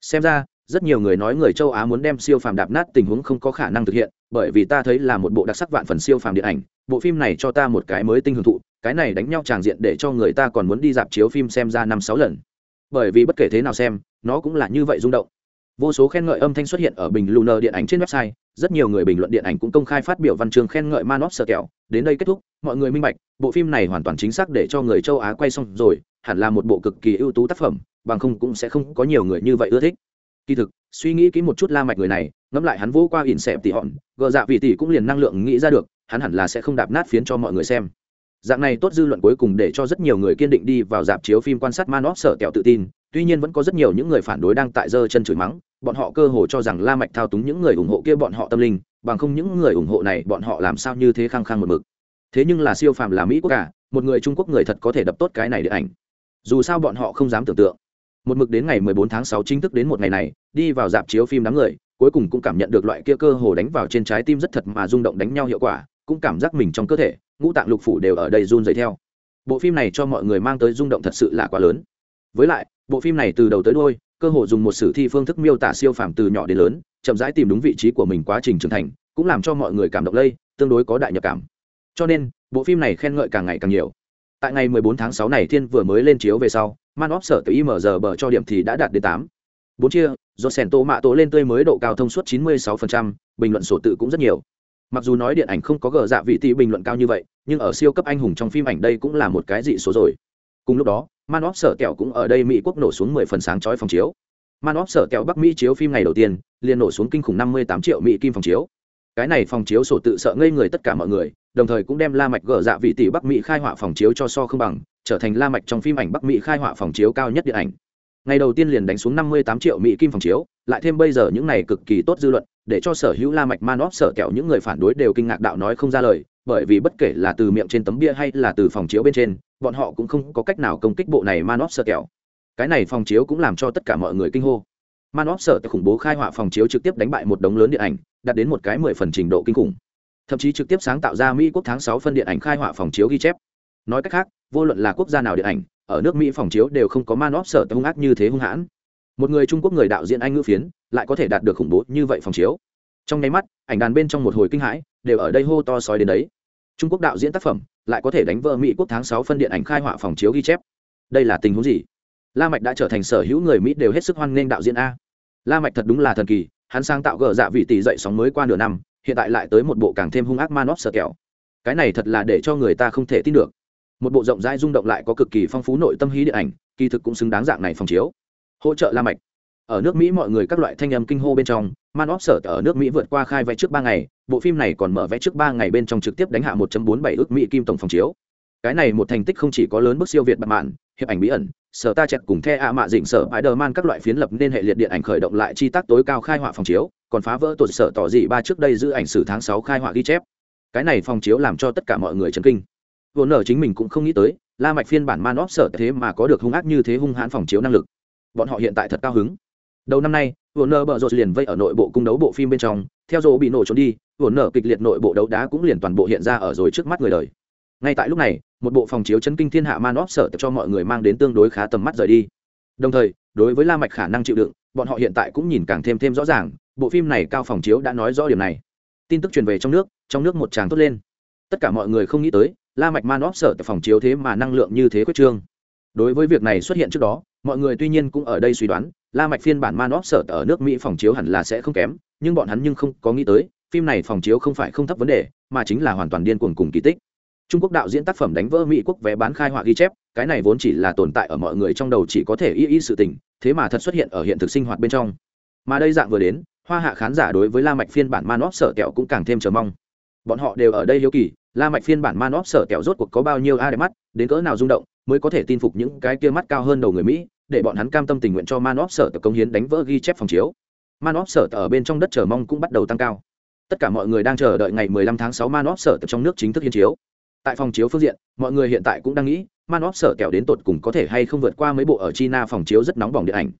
Xem ra, rất nhiều người nói người châu á muốn đem siêu phàm đạp nát tình huống không có khả năng thực hiện, bởi vì ta thấy là một bộ đặc sắc vạn phần siêu phàm điện ảnh, bộ phim này cho ta một cái mới tinh hưởng thụ, cái này đánh nhau tràng diện để cho người ta còn muốn đi dạp chiếu phim xem ra năm sáu lần. Bởi vì bất kể thế nào xem, nó cũng là như vậy rung động vô số khen ngợi âm thanh xuất hiện ở bình lunar điện ảnh trên website, rất nhiều người bình luận điện ảnh cũng công khai phát biểu văn chương khen ngợi manop sợ kẹo đến đây kết thúc, mọi người minh bạch, bộ phim này hoàn toàn chính xác để cho người châu á quay xong rồi, hẳn là một bộ cực kỳ ưu tú tác phẩm, bằng không cũng sẽ không có nhiều người như vậy ưa thích. Kỳ thực, suy nghĩ kỹ một chút la mạch người này, ngẫm lại hắn vô qua ỉn xẹp tỷ hòn, gờ dạ vị tỷ cũng liền năng lượng nghĩ ra được, hắn hẳn là sẽ không đạp nát phiến cho mọi người xem dạng này tốt dư luận cuối cùng để cho rất nhiều người kiên định đi vào dạp chiếu phim quan sát man óp sở kẹo tự tin. Tuy nhiên vẫn có rất nhiều những người phản đối đang tại giơ chân chửi mắng. Bọn họ cơ hồ cho rằng la mạch thao túng những người ủng hộ kia bọn họ tâm linh, bằng không những người ủng hộ này bọn họ làm sao như thế khăng khăng một mực. Thế nhưng là siêu phàm là mỹ quốc cả một người trung quốc người thật có thể đập tốt cái này để ảnh. Dù sao bọn họ không dám tưởng tượng. Một mực đến ngày 14 tháng 6 chính thức đến một ngày này, đi vào dạp chiếu phim đám người, cuối cùng cũng cảm nhận được loại kia cơ hồ đánh vào trên trái tim rất thật mà rung động đánh nhau hiệu quả, cũng cảm giác mình trong cơ thể ngũ tạng lục phủ đều ở đây run dày theo. Bộ phim này cho mọi người mang tới rung động thật sự là quá lớn. Với lại bộ phim này từ đầu tới đôi cơ hội dùng một sử thi phương thức miêu tả siêu phàm từ nhỏ đến lớn chậm rãi tìm đúng vị trí của mình quá trình trưởng thành cũng làm cho mọi người cảm động lây tương đối có đại nhập cảm. Cho nên bộ phim này khen ngợi càng ngày càng nhiều. Tại ngày 14 tháng 6 này thiên vừa mới lên chiếu về sau man óp sở từ imr bờ cho điểm thì đã đạt đến 8. bốn chia do sẻn tô mạ Tố lên tươi mới độ cao thông suốt 96%, bình luận sổ tự cũng rất nhiều mặc dù nói điện ảnh không có gờ dạ vị tỷ bình luận cao như vậy, nhưng ở siêu cấp anh hùng trong phim ảnh đây cũng là một cái dị số rồi. Cùng lúc đó, man sở kẹo cũng ở đây mỹ quốc nổ xuống mười phần sáng chói phòng chiếu. Man sở kẹo bắc mỹ chiếu phim ngày đầu tiên, liền nổ xuống kinh khủng năm mươi tám triệu mỹ kim phòng chiếu. Cái này phòng chiếu sổ tự sợ ngây người tất cả mọi người, đồng thời cũng đem la mạch gờ dạ vị tỷ bắc mỹ khai họa phòng chiếu cho so không bằng, trở thành la mạch trong phim ảnh bắc mỹ khai họa phòng chiếu cao nhất điện ảnh ngày đầu tiên liền đánh xuống năm mươi tám triệu mỹ kim phòng chiếu, lại thêm bây giờ những này cực kỳ tốt dư luận, để cho sở hữu la mạch manop sở kẹo những người phản đối đều kinh ngạc đạo nói không ra lời, bởi vì bất kể là từ miệng trên tấm bia hay là từ phòng chiếu bên trên, bọn họ cũng không có cách nào công kích bộ này manop sở kẹo. Cái này phòng chiếu cũng làm cho tất cả mọi người kinh hô. Manop sở khủng bố khai hỏa phòng chiếu trực tiếp đánh bại một đống lớn điện ảnh, đạt đến một cái mười phần trình độ kinh khủng. Thậm chí trực tiếp sáng tạo ra mỹ quốc tháng sáu phân điện ảnh khai hỏa phòng chiếu ghi chép. Nói cách khác, vô luận là quốc gia nào điện ảnh ở nước mỹ phòng chiếu đều không có man óp sở hung ác như thế hung hãn. Một người trung quốc người đạo diễn anh ngữ phiến lại có thể đạt được khủng bố như vậy phòng chiếu. Trong nháy mắt, ảnh đàn bên trong một hồi kinh hãi đều ở đây hô to sói đến đấy. Trung quốc đạo diễn tác phẩm lại có thể đánh vỡ mỹ quốc tháng sáu phân điện ảnh khai họa phòng chiếu ghi chép. Đây là tình huống gì? La mạch đã trở thành sở hữu người mỹ đều hết sức hoan nghênh đạo diễn a. La mạch thật đúng là thần kỳ, hắn sang tạo gờ dạ vị tỷ dậy sóng mới qua nửa năm, hiện tại lại tới một bộ càng thêm hung ác man of sợ kẹo. Cái này thật là để cho người ta không thể tin được một bộ rộng rãi rung động lại có cực kỳ phong phú nội tâm hí điện ảnh, kỳ thực cũng xứng đáng dạng này phòng chiếu. Hỗ trợ la mạch. Ở nước mỹ mọi người các loại thanh âm kinh hô bên trong, man of sở ở nước mỹ vượt qua khai vé trước ba ngày, bộ phim này còn mở vé trước ba ngày bên trong trực tiếp đánh hạ 1.47 ước mỹ kim tổng phòng chiếu. Cái này một thành tích không chỉ có lớn bước siêu việt bạc mạn, hiệp ảnh bí ẩn, sở ta chẹt cùng the a mạ dịnh sở bãi man các loại phiến lập nên hệ liệt điện ảnh khởi động lại chi tác tối cao khai họa phòng chiếu, còn phá vỡ tột sở tỏ dị ba trước đây giữ ảnh sử tháng sáu khai họa ghi chép. Cái này phòng chiếu làm cho tất cả mọi người chấn kinh vốn nở chính mình cũng không nghĩ tới, la mạch phiên bản man óp sở thế mà có được hung ác như thế hung hãn phòng chiếu năng lực. Bọn họ hiện tại thật cao hứng. Đầu năm nay vốn nở bờ rột liền vây ở nội bộ cung đấu bộ phim bên trong, theo dỗ bị nổ trốn đi vốn nở kịch liệt nội bộ đấu đá cũng liền toàn bộ hiện ra ở rồi trước mắt người đời. Ngay tại lúc này, một bộ phòng chiếu chấn kinh thiên hạ man óp sở cho mọi người mang đến tương đối khá tầm mắt rời đi. Đồng thời, đối với la mạch khả năng chịu đựng, bọn họ hiện tại cũng nhìn càng thêm thêm rõ ràng, bộ phim này cao phòng chiếu đã nói rõ điểm này. Tin tức truyền về trong nước trong nước một tràng tốt lên. Tất cả mọi người không nghĩ tới la mạch man óp sở tại phòng chiếu thế mà năng lượng như thế quyết trương. Đối với việc này xuất hiện trước đó, mọi người tuy nhiên cũng ở đây suy đoán, la mạch phiên bản man óp sở ở nước mỹ phòng chiếu hẳn là sẽ không kém, nhưng bọn hắn nhưng không có nghĩ tới, phim này phòng chiếu không phải không thấp vấn đề, mà chính là hoàn toàn điên cuồng cùng kỳ tích. Trung quốc đạo diễn tác phẩm đánh vỡ mỹ quốc vé bán khai họa ghi chép, cái này vốn chỉ là tồn tại ở mọi người trong đầu chỉ có thể y y sự tình, thế mà thật xuất hiện ở hiện thực sinh hoạt bên trong. Mà đây dạng vừa đến, hoa hạ khán giả đối với la mạch phiên bản man óp sở kẹo cũng càng thêm chờ mong. Bọn họ đều ở đây hiếu kỳ la mạch phiên bản man óp sở kẹo rốt cuộc có bao nhiêu a đẹp mắt, đến cỡ nào rung động mới có thể tin phục những cái kia mắt cao hơn đầu người mỹ, để bọn hắn cam tâm tình nguyện cho man óp sở tập công hiến đánh vỡ ghi chép phòng chiếu. Man óp sở ở bên trong đất chờ mong cũng bắt đầu tăng cao. Tất cả mọi người đang chờ đợi ngày 15 tháng 6 man óp sở tập trong nước chính thức hiến chiếu. Tại phòng chiếu phương diện, mọi người hiện tại cũng đang nghĩ, man óp sở kẹo đến tột cùng có thể hay không vượt qua mấy bộ ở china phòng chiếu rất nóng bỏng điện ảnh.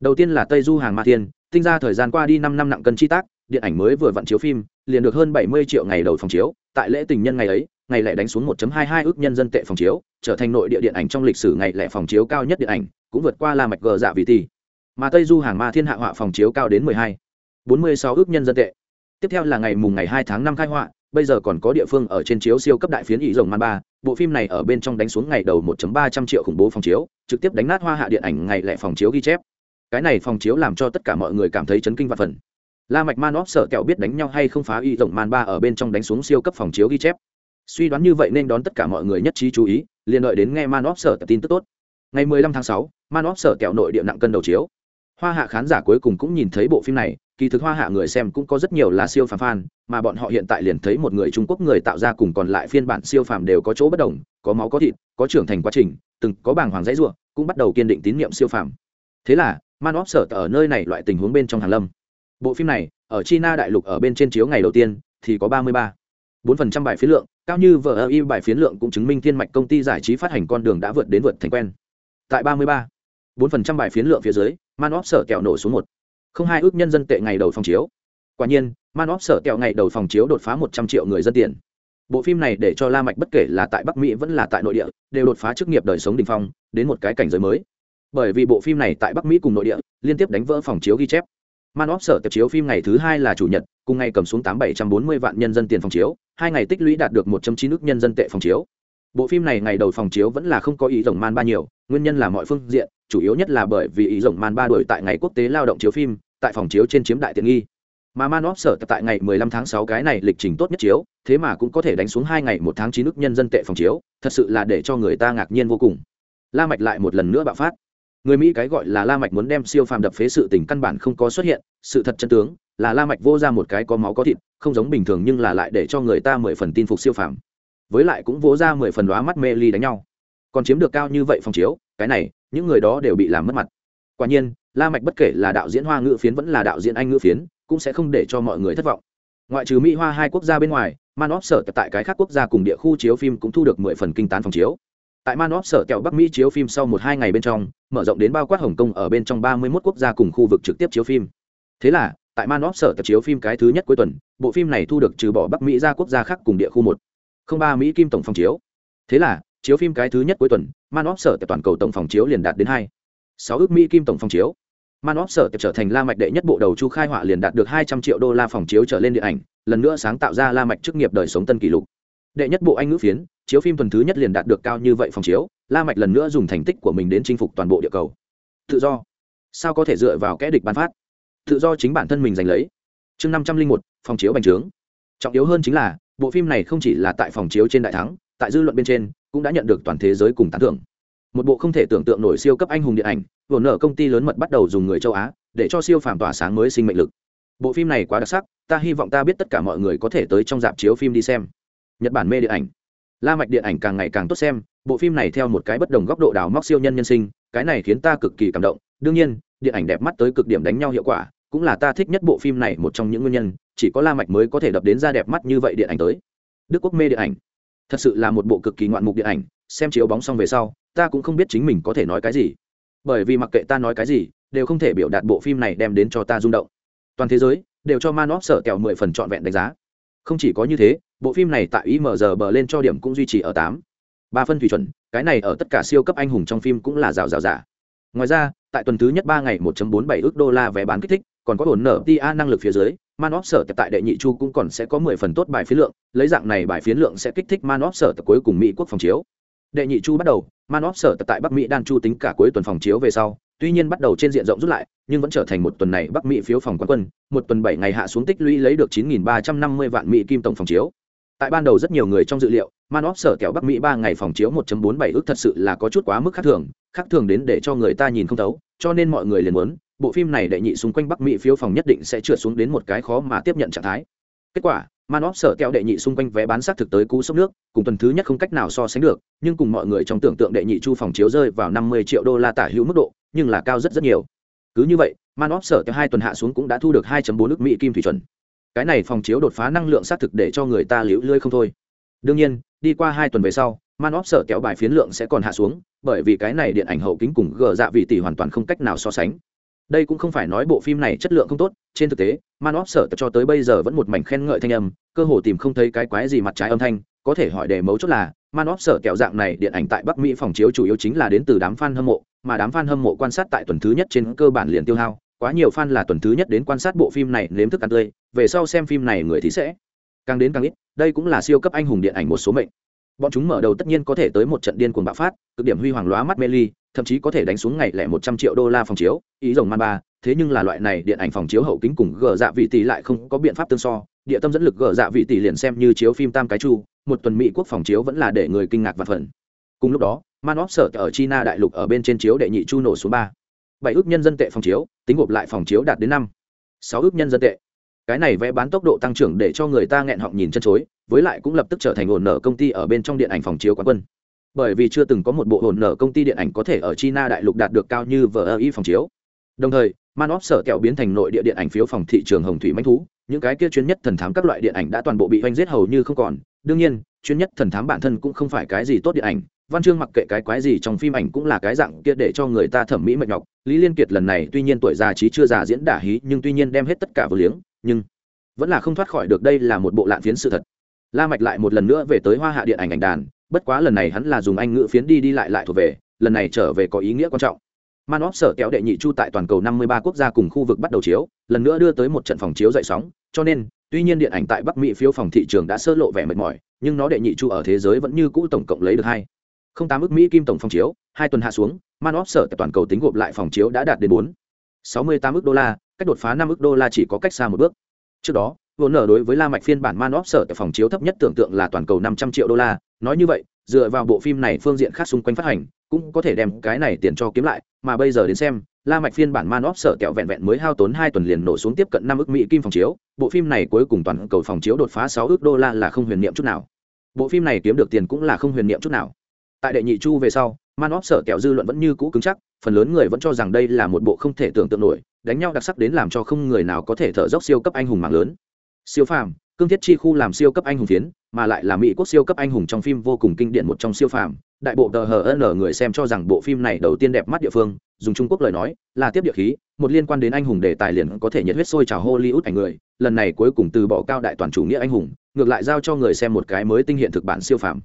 Đầu tiên là tây du hàng ma thiên, tinh ra thời gian qua đi năm năm nặng cân chi tác điện ảnh mới vừa vặn chiếu phim, liền được hơn bảy mươi triệu ngày đầu phòng chiếu, tại lễ tình nhân ngày ấy, ngày lẻ đánh xuống 1.22 ước nhân dân tệ phòng chiếu, trở thành nội địa điện ảnh trong lịch sử ngày lẻ phòng chiếu cao nhất điện ảnh, cũng vượt qua la mạch gờ dạ vị tỷ mà tây du hàng ma thiên hạ họa phòng chiếu cao đến 12 46 ước nhân dân tệ. Tiếp theo là ngày mùng ngày 2 tháng 5 khai họa, bây giờ còn có địa phương ở trên chiếu siêu cấp đại phiến ỷ rồng man ba, bộ phim này ở bên trong đánh xuống ngày đầu 1.300 triệu khủng bố phòng chiếu, trực tiếp đánh nát hoa hạ điện ảnh ngày lẻ phòng chiếu ghi chép. Cái này phòng chiếu làm cho tất cả mọi người cảm thấy chấn kinh và phần la mạch man óp sợ kẹo biết đánh nhau hay không phá y rồng man ba ở bên trong đánh xuống siêu cấp phòng chiếu ghi chép. Suy đoán như vậy nên đón tất cả mọi người nhất trí chú ý liền đợi đến nghe man óp sở tin tức tốt. Ngày 15 tháng 6, man óp sở kẹo nội địa nặng cân đầu chiếu. Hoa hạ khán giả cuối cùng cũng nhìn thấy bộ phim này kỳ thực hoa hạ người xem cũng có rất nhiều là siêu phàm fan mà bọn họ hiện tại liền thấy một người trung quốc người tạo ra cùng còn lại phiên bản siêu phàm đều có chỗ bất đồng có máu có thịt có trưởng thành quá trình từng có bảng hoàng dãy ruộng cũng bắt đầu kiên định tín nhiệm siêu phàm. Thế là man óp sở ở nơi này loại tình huống bên trong hàng lâm bộ phim này, ở china đại lục ở bên trên chiếu ngày đầu tiên, thì có ba mươi ba. bốn phần trăm bài phiến lượng, cao như vờ y bài phiến lượng cũng chứng minh thiên mạch công ty giải trí phát hành con đường đã vượt đến vượt thành quen. Tại ba mươi ba, bốn phần trăm bài phiến lượng phía dưới, man óp sở kẹo nổ xuống một. Không hai ước nhân dân tệ ngày đầu phòng chiếu. Quả nhiên, man óp sở kẹo ngày đầu phòng chiếu đột phá một trăm triệu người dân tiền. Bộ phim này để cho la mạch bất kể là tại bắc mỹ vẫn là tại nội địa, đều đột phá chức nghiệp đời sống đỉnh phong, đến một cái cảnh giới mới. Bởi vì bộ phim này tại bắc mỹ cùng nội địa, liên tiếp đánh vỡ phòng chiếu ghi chép man óp sở tập chiếu phim ngày thứ hai là chủ nhật, cùng ngày cầm xuống tám bảy trăm bốn mươi vạn nhân dân tiền phòng chiếu, hai ngày tích lũy đạt được một trăm chín nhân dân tệ phòng chiếu. Bộ phim này ngày đầu phòng chiếu vẫn là không có ý rồng man ba nhiều, nguyên nhân là mọi phương diện, chủ yếu nhất là bởi vì ý rồng man ba đổi tại ngày quốc tế lao động chiếu phim, tại phòng chiếu trên chiếm đại tiện nghi. Mà man óp sở tại ngày 15 tháng 6 cái này lịch trình tốt nhất chiếu, thế mà cũng có thể đánh xuống hai ngày một tháng chín nước nhân dân tệ phòng chiếu, thật sự là để cho người ta ngạc nhiên vô cùng. La mạch lại một lần nữa bạo phát người mỹ cái gọi là la mạch muốn đem siêu phàm đập phế sự tình căn bản không có xuất hiện, sự thật chân tướng là la mạch vô ra một cái có máu có thịt, không giống bình thường nhưng là lại để cho người ta mười phần tin phục siêu phàm. Với lại cũng vỗ ra mười phần đóa mắt mê ly đánh nhau. Còn chiếm được cao như vậy phòng chiếu, cái này, những người đó đều bị làm mất mặt. Quả nhiên, la mạch bất kể là đạo diễn hoa ngữ phiến vẫn là đạo diễn anh ngữ phiến, cũng sẽ không để cho mọi người thất vọng. Ngoại trừ mỹ hoa hai quốc gia bên ngoài, man sở tại cái khác quốc gia cùng địa khu chiếu phim cũng thu được mười phần kinh tán phòng chiếu tại manop sở kẹo bắc mỹ chiếu phim sau một hai ngày bên trong, mở rộng đến bao quát hồng kông ở bên trong ba mươi 31 quốc gia cùng khu vực trực tiếp chiếu phim. Thế là, tại manop sở tập chiếu phim cái thứ nhất cuối tuần, bộ phim này thu được trừ bỏ bắc mỹ ra quốc gia khác cùng địa khu một. Không ba mỹ kim tổng phòng chiếu. Thế là, chiếu phim cái thứ nhất cuối tuần, manop sở tập toàn cầu tổng phòng chiếu liền đạt đến hai. Sáu ước mỹ kim tổng phòng chiếu. Manop sở sở trở thành la mạch đệ nhất bộ đầu chu khai họa liền đạt được hai trăm triệu đô la phòng chiếu trở lên điện ảnh, lần nữa sáng tạo ra la mạch chức nghiệp đời sống tân kỷ lục. Đệ nhất bộ anh ngữ phiến chiếu phim tuần thứ nhất liền đạt được cao như vậy phòng chiếu, la mạch lần nữa dùng thành tích của mình đến chinh phục toàn bộ địa cầu. Tự do. Sao có thể dựa vào kẻ địch ban phát? Tự do chính bản thân mình giành lấy. Chương năm trăm linh một, phòng chiếu bành trướng. Trọng yếu hơn chính là, bộ phim này không chỉ là tại phòng chiếu trên đại thắng, tại dư luận bên trên, cũng đã nhận được toàn thế giới cùng tán thưởng. Một bộ không thể tưởng tượng nổi siêu cấp anh hùng điện ảnh, vừa nở công ty lớn mật bắt đầu dùng người châu á, để cho siêu phàm tỏa sáng mới sinh mệnh lực. Bộ phim này quá đặc sắc, ta hy vọng ta biết tất cả mọi người có thể tới trong dạp chiếu phim đi xem. Nhật bản mê điện ảnh la mạch điện ảnh càng ngày càng tốt xem, bộ phim này theo một cái bất đồng góc độ đào móc siêu nhân nhân sinh, cái này khiến ta cực kỳ cảm động. Đương nhiên, điện ảnh đẹp mắt tới cực điểm đánh nhau hiệu quả, cũng là ta thích nhất bộ phim này một trong những nguyên nhân, chỉ có la mạch mới có thể đập đến ra đẹp mắt như vậy điện ảnh tới. Đức quốc mê điện ảnh, thật sự là một bộ cực kỳ ngoạn mục điện ảnh, xem chiếu bóng xong về sau, ta cũng không biết chính mình có thể nói cái gì. Bởi vì mặc kệ ta nói cái gì, đều không thể biểu đạt bộ phim này đem đến cho ta rung động. Toàn thế giới, đều cho man sở kẹo mười phần trọn vẹn đánh giá. Không chỉ có như thế bộ phim này tại IMDB bờ lên cho điểm cũng duy trì ở tám. Ba phân thủy chuẩn, cái này ở tất cả siêu cấp anh hùng trong phim cũng là rào rào giả ngoài ra, tại tuần thứ nhất ba ngày 1.47 ước đô la vé bán kích thích, còn có ổn nở tia năng lực phía dưới Manop sở sở tại đệ nhị chu cũng còn sẽ có 10 phần tốt bài phiến lượng, lấy dạng này bài phiến lượng sẽ kích thích Manop sở tập cuối cùng mỹ quốc phòng chiếu. Đệ nhị chu bắt đầu Manop sở sở tại bắc mỹ đan chu tính cả cuối tuần phòng chiếu về sau, tuy nhiên bắt đầu trên diện rộng rút lại, nhưng vẫn trở thành một tuần này bắc mỹ phiếu phòng quán quân, một tuần bảy ngày hạ xuống tích lũy lấy được 9.350 vạn mỹ kim tổng phòng chiếu tại ban đầu rất nhiều người trong dự liệu, man óp sở kẹo bắc mỹ ba ngày phòng chiếu 1.47 ước thật sự là có chút quá mức khác thường khác thường đến để cho người ta nhìn không thấu, cho nên mọi người liền muốn, bộ phim này đệ nhị xung quanh bắc mỹ phiếu phòng nhất định sẽ trượt xuống đến một cái khó mà tiếp nhận trạng thái. Kết quả, man óp sở kẹo đệ nhị xung quanh vé bán xác thực tới cú sốc nước, cùng tuần thứ nhất không cách nào so sánh được, nhưng cùng mọi người trong tưởng tượng đệ nhị chu phòng chiếu rơi vào 50 triệu đô la tả hữu mức độ, nhưng là cao rất rất nhiều. Cứ như vậy, man óp sở kẹo hai tuần hạ xuống cũng đã thu được 2.4 nước mỹ kim thủy chuẩn cái này phòng chiếu đột phá năng lượng xác thực để cho người ta liễu lươi không thôi. Đương nhiên, đi qua hai tuần về sau, man óp sở kéo bài phiến lượng sẽ còn hạ xuống, bởi vì cái này điện ảnh hậu kính cùng gờ dạ vị tỷ hoàn toàn không cách nào so sánh. Đây cũng không phải nói bộ phim này chất lượng không tốt, trên thực tế, man óp sở cho tới bây giờ vẫn một mảnh khen ngợi thanh âm, cơ hồ tìm không thấy cái quái gì mặt trái âm thanh, có thể hỏi đề mấu chốt là, man óp sở kẹo dạng này điện ảnh tại bắc mỹ phòng chiếu chủ yếu chính là đến từ đám fan hâm mộ, mà đám fan hâm mộ quan sát tại tuần thứ nhất trên cơ bản liền tiêu hao quá nhiều fan là tuần thứ nhất đến quan sát bộ phim này nếm thức ăn tươi, về sau xem phim này người thì sẽ càng đến càng ít, đây cũng là siêu cấp anh hùng điện ảnh một số mệnh. Bọn chúng mở đầu tất nhiên có thể tới một trận điên cuồng bạo phát, cực điểm huy hoàng lóa mắt mê ly thậm chí có thể đánh xuống ngày lẻ một trăm triệu đô la phòng chiếu, ý rồng man ba, thế nhưng là loại này điện ảnh phòng chiếu hậu kính cùng gờ dạ vị tỷ lại không có biện pháp tương so, địa tâm dẫn lực gờ dạ vị tỷ liền xem như chiếu phim tam cái chu, một tuần mỹ quốc phòng chiếu vẫn là để người kinh ngạc và phần cùng lúc đó, man of sở ở china đại lục ở bên trên chiếu đệ nhị chu nổ số ba bảy ước nhân dân tệ phòng chiếu, tính gộp lại phòng chiếu đạt đến năm, sáu ước nhân dân tệ. Cái này vẽ bán tốc độ tăng trưởng để cho người ta nghẹn họng nhìn chân chối, với lại cũng lập tức trở thành ổn nở công ty ở bên trong điện ảnh phòng chiếu quán quân. Bởi vì chưa từng có một bộ ổn nở công ty điện ảnh có thể ở china đại lục đạt được cao như vờ y phòng chiếu. Đồng thời, man óp sở kẹo biến thành nội địa điện ảnh phiếu phòng thị trường hồng thủy manh thú, những cái kia chuyên nhất thần thám các loại điện ảnh đã toàn bộ bị oanh giết hầu như không còn. Đương nhiên chuyên nhất thần thám bản thân cũng không phải cái gì tốt điện ảnh, văn chương mặc kệ cái quái gì trong phim ảnh cũng là cái dạng kia để cho người ta thẩm mỹ mệt nhọc. Lý liên kiệt lần này tuy nhiên tuổi già trí chưa già diễn đả hí, nhưng tuy nhiên đem hết tất cả vừa liếng, nhưng vẫn là không thoát khỏi được đây là một bộ lạn phiến sự thật. La mạch lại một lần nữa về tới hoa hạ điện ảnh ảnh đàn, bất quá lần này hắn là dùng anh ngữ phiến đi đi lại lại thuộc về, lần này trở về có ý nghĩa quan trọng. Manop sở kéo đệ nhị chu tại toàn cầu 53 quốc gia cùng khu vực bắt đầu chiếu, lần nữa đưa tới một trận phòng chiếu dậy sóng, cho nên, tuy nhiên điện ảnh tại bắc mỹ phiếu phòng thị trường đã sơ lộ vẻ mệt mỏi nhưng nó đệ nhị chu ở thế giới vẫn như cũ tổng cộng lấy được hai. Không tám ước mỹ kim tổng phòng chiếu, hai tuần hạ xuống, man óp sở tại toàn cầu tính gộp lại phòng chiếu đã đạt đến bốn. Sáu mươi tám ước đô la, cách đột phá năm ước đô la chỉ có cách xa một bước. Trước đó vốn nở đối với la mạch phiên bản man óp sở tại phòng chiếu thấp nhất tưởng tượng là toàn cầu năm trăm triệu đô la. Nói như vậy, dựa vào bộ phim này phương diện khác xung quanh phát hành, cũng có thể đem cái này tiền cho kiếm lại, mà bây giờ đến xem la mạch phiên bản man of sở kẹo vẹn vẹn mới hao tốn hai tuần liền nổ xuống tiếp cận năm ước mỹ kim phòng chiếu. Bộ phim này cuối cùng toàn cầu phòng chiếu đột phá sáu ước đô la là không huyền niệm chút nào. Bộ phim này kiếm được tiền cũng là không huyền niệm chút nào. Tại đệ nhị chu về sau, man of sở kẹo dư luận vẫn như cũ cứng chắc, phần lớn người vẫn cho rằng đây là một bộ không thể tưởng tượng nổi, đánh nhau đặc sắc đến làm cho không người nào có thể thở dốc siêu cấp anh hùng mạng lớn. Siêu phàm, cương thiết chi khu làm siêu cấp anh hùng phiến, mà lại là mỹ quốc siêu cấp anh hùng trong phim vô cùng kinh điển một trong siêu phàm đại bộ tờ hn người xem cho rằng bộ phim này đầu tiên đẹp mắt địa phương, dùng trung quốc lời nói, là tiếp địa khí, một liên quan đến anh hùng đề tài liền có thể nhiệt huyết sôi trào hollywood ảnh người, lần này cuối cùng từ bỏ cao đại toàn chủ nghĩa anh hùng, ngược lại giao cho người xem một cái mới tinh hiện thực bản siêu phàm.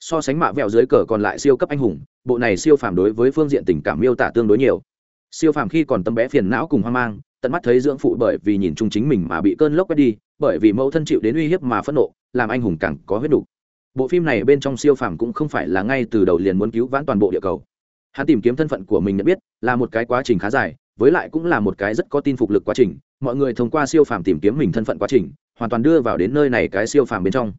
So sánh mạ vẹo dưới cờ còn lại siêu cấp anh hùng, bộ này siêu phàm đối với phương diện tình cảm miêu tả tương đối nhiều. Siêu phàm khi còn tâm bé phiền não cùng hoang mang, tận mắt thấy dưỡng phụ bởi vì nhìn chung chính mình mà bị cơn lốc quét đi, bởi vì mẫu thân chịu đến uy hiếp mà phẫn nộ, làm anh hùng càng có huyết đủ bộ phim này bên trong siêu phàm cũng không phải là ngay từ đầu liền muốn cứu vãn toàn bộ địa cầu. Hắn tìm kiếm thân phận của mình nhận biết là một cái quá trình khá dài, với lại cũng là một cái rất có tin phục lực quá trình. Mọi người thông qua siêu phàm tìm kiếm mình thân phận quá trình, hoàn toàn đưa vào đến nơi này cái siêu phàm bên trong.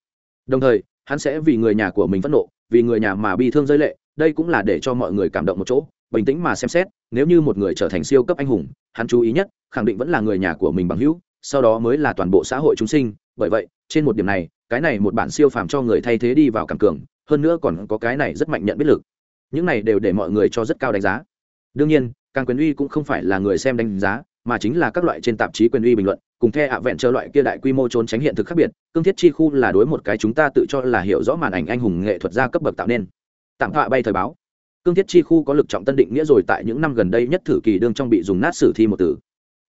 Đồng thời, hắn sẽ vì người nhà của mình phẫn nộ, vì người nhà mà bị thương rơi lệ, đây cũng là để cho mọi người cảm động một chỗ, bình tĩnh mà xem xét, nếu như một người trở thành siêu cấp anh hùng, hắn chú ý nhất, khẳng định vẫn là người nhà của mình bằng hữu, sau đó mới là toàn bộ xã hội chúng sinh bởi vậy, trên một điểm này, cái này một bản siêu phàm cho người thay thế đi vào cảm cường, hơn nữa còn có cái này rất mạnh nhận biết lực. Những này đều để mọi người cho rất cao đánh giá. Đương nhiên, càng quyền uy cũng không phải là người xem đánh giá, mà chính là các loại trên tạp chí quyền uy bình luận, cùng theo ạ vẹn chờ loại kia đại quy mô trốn tránh hiện thực khác biệt, cương thiết chi khu là đối một cái chúng ta tự cho là hiểu rõ màn ảnh anh hùng nghệ thuật gia cấp bậc tạo nên. Tạm họa bay thời báo. Cương thiết chi khu có lực trọng tân định nghĩa rồi tại những năm gần đây nhất thử kỳ đương trong bị dùng nát sử thi một từ.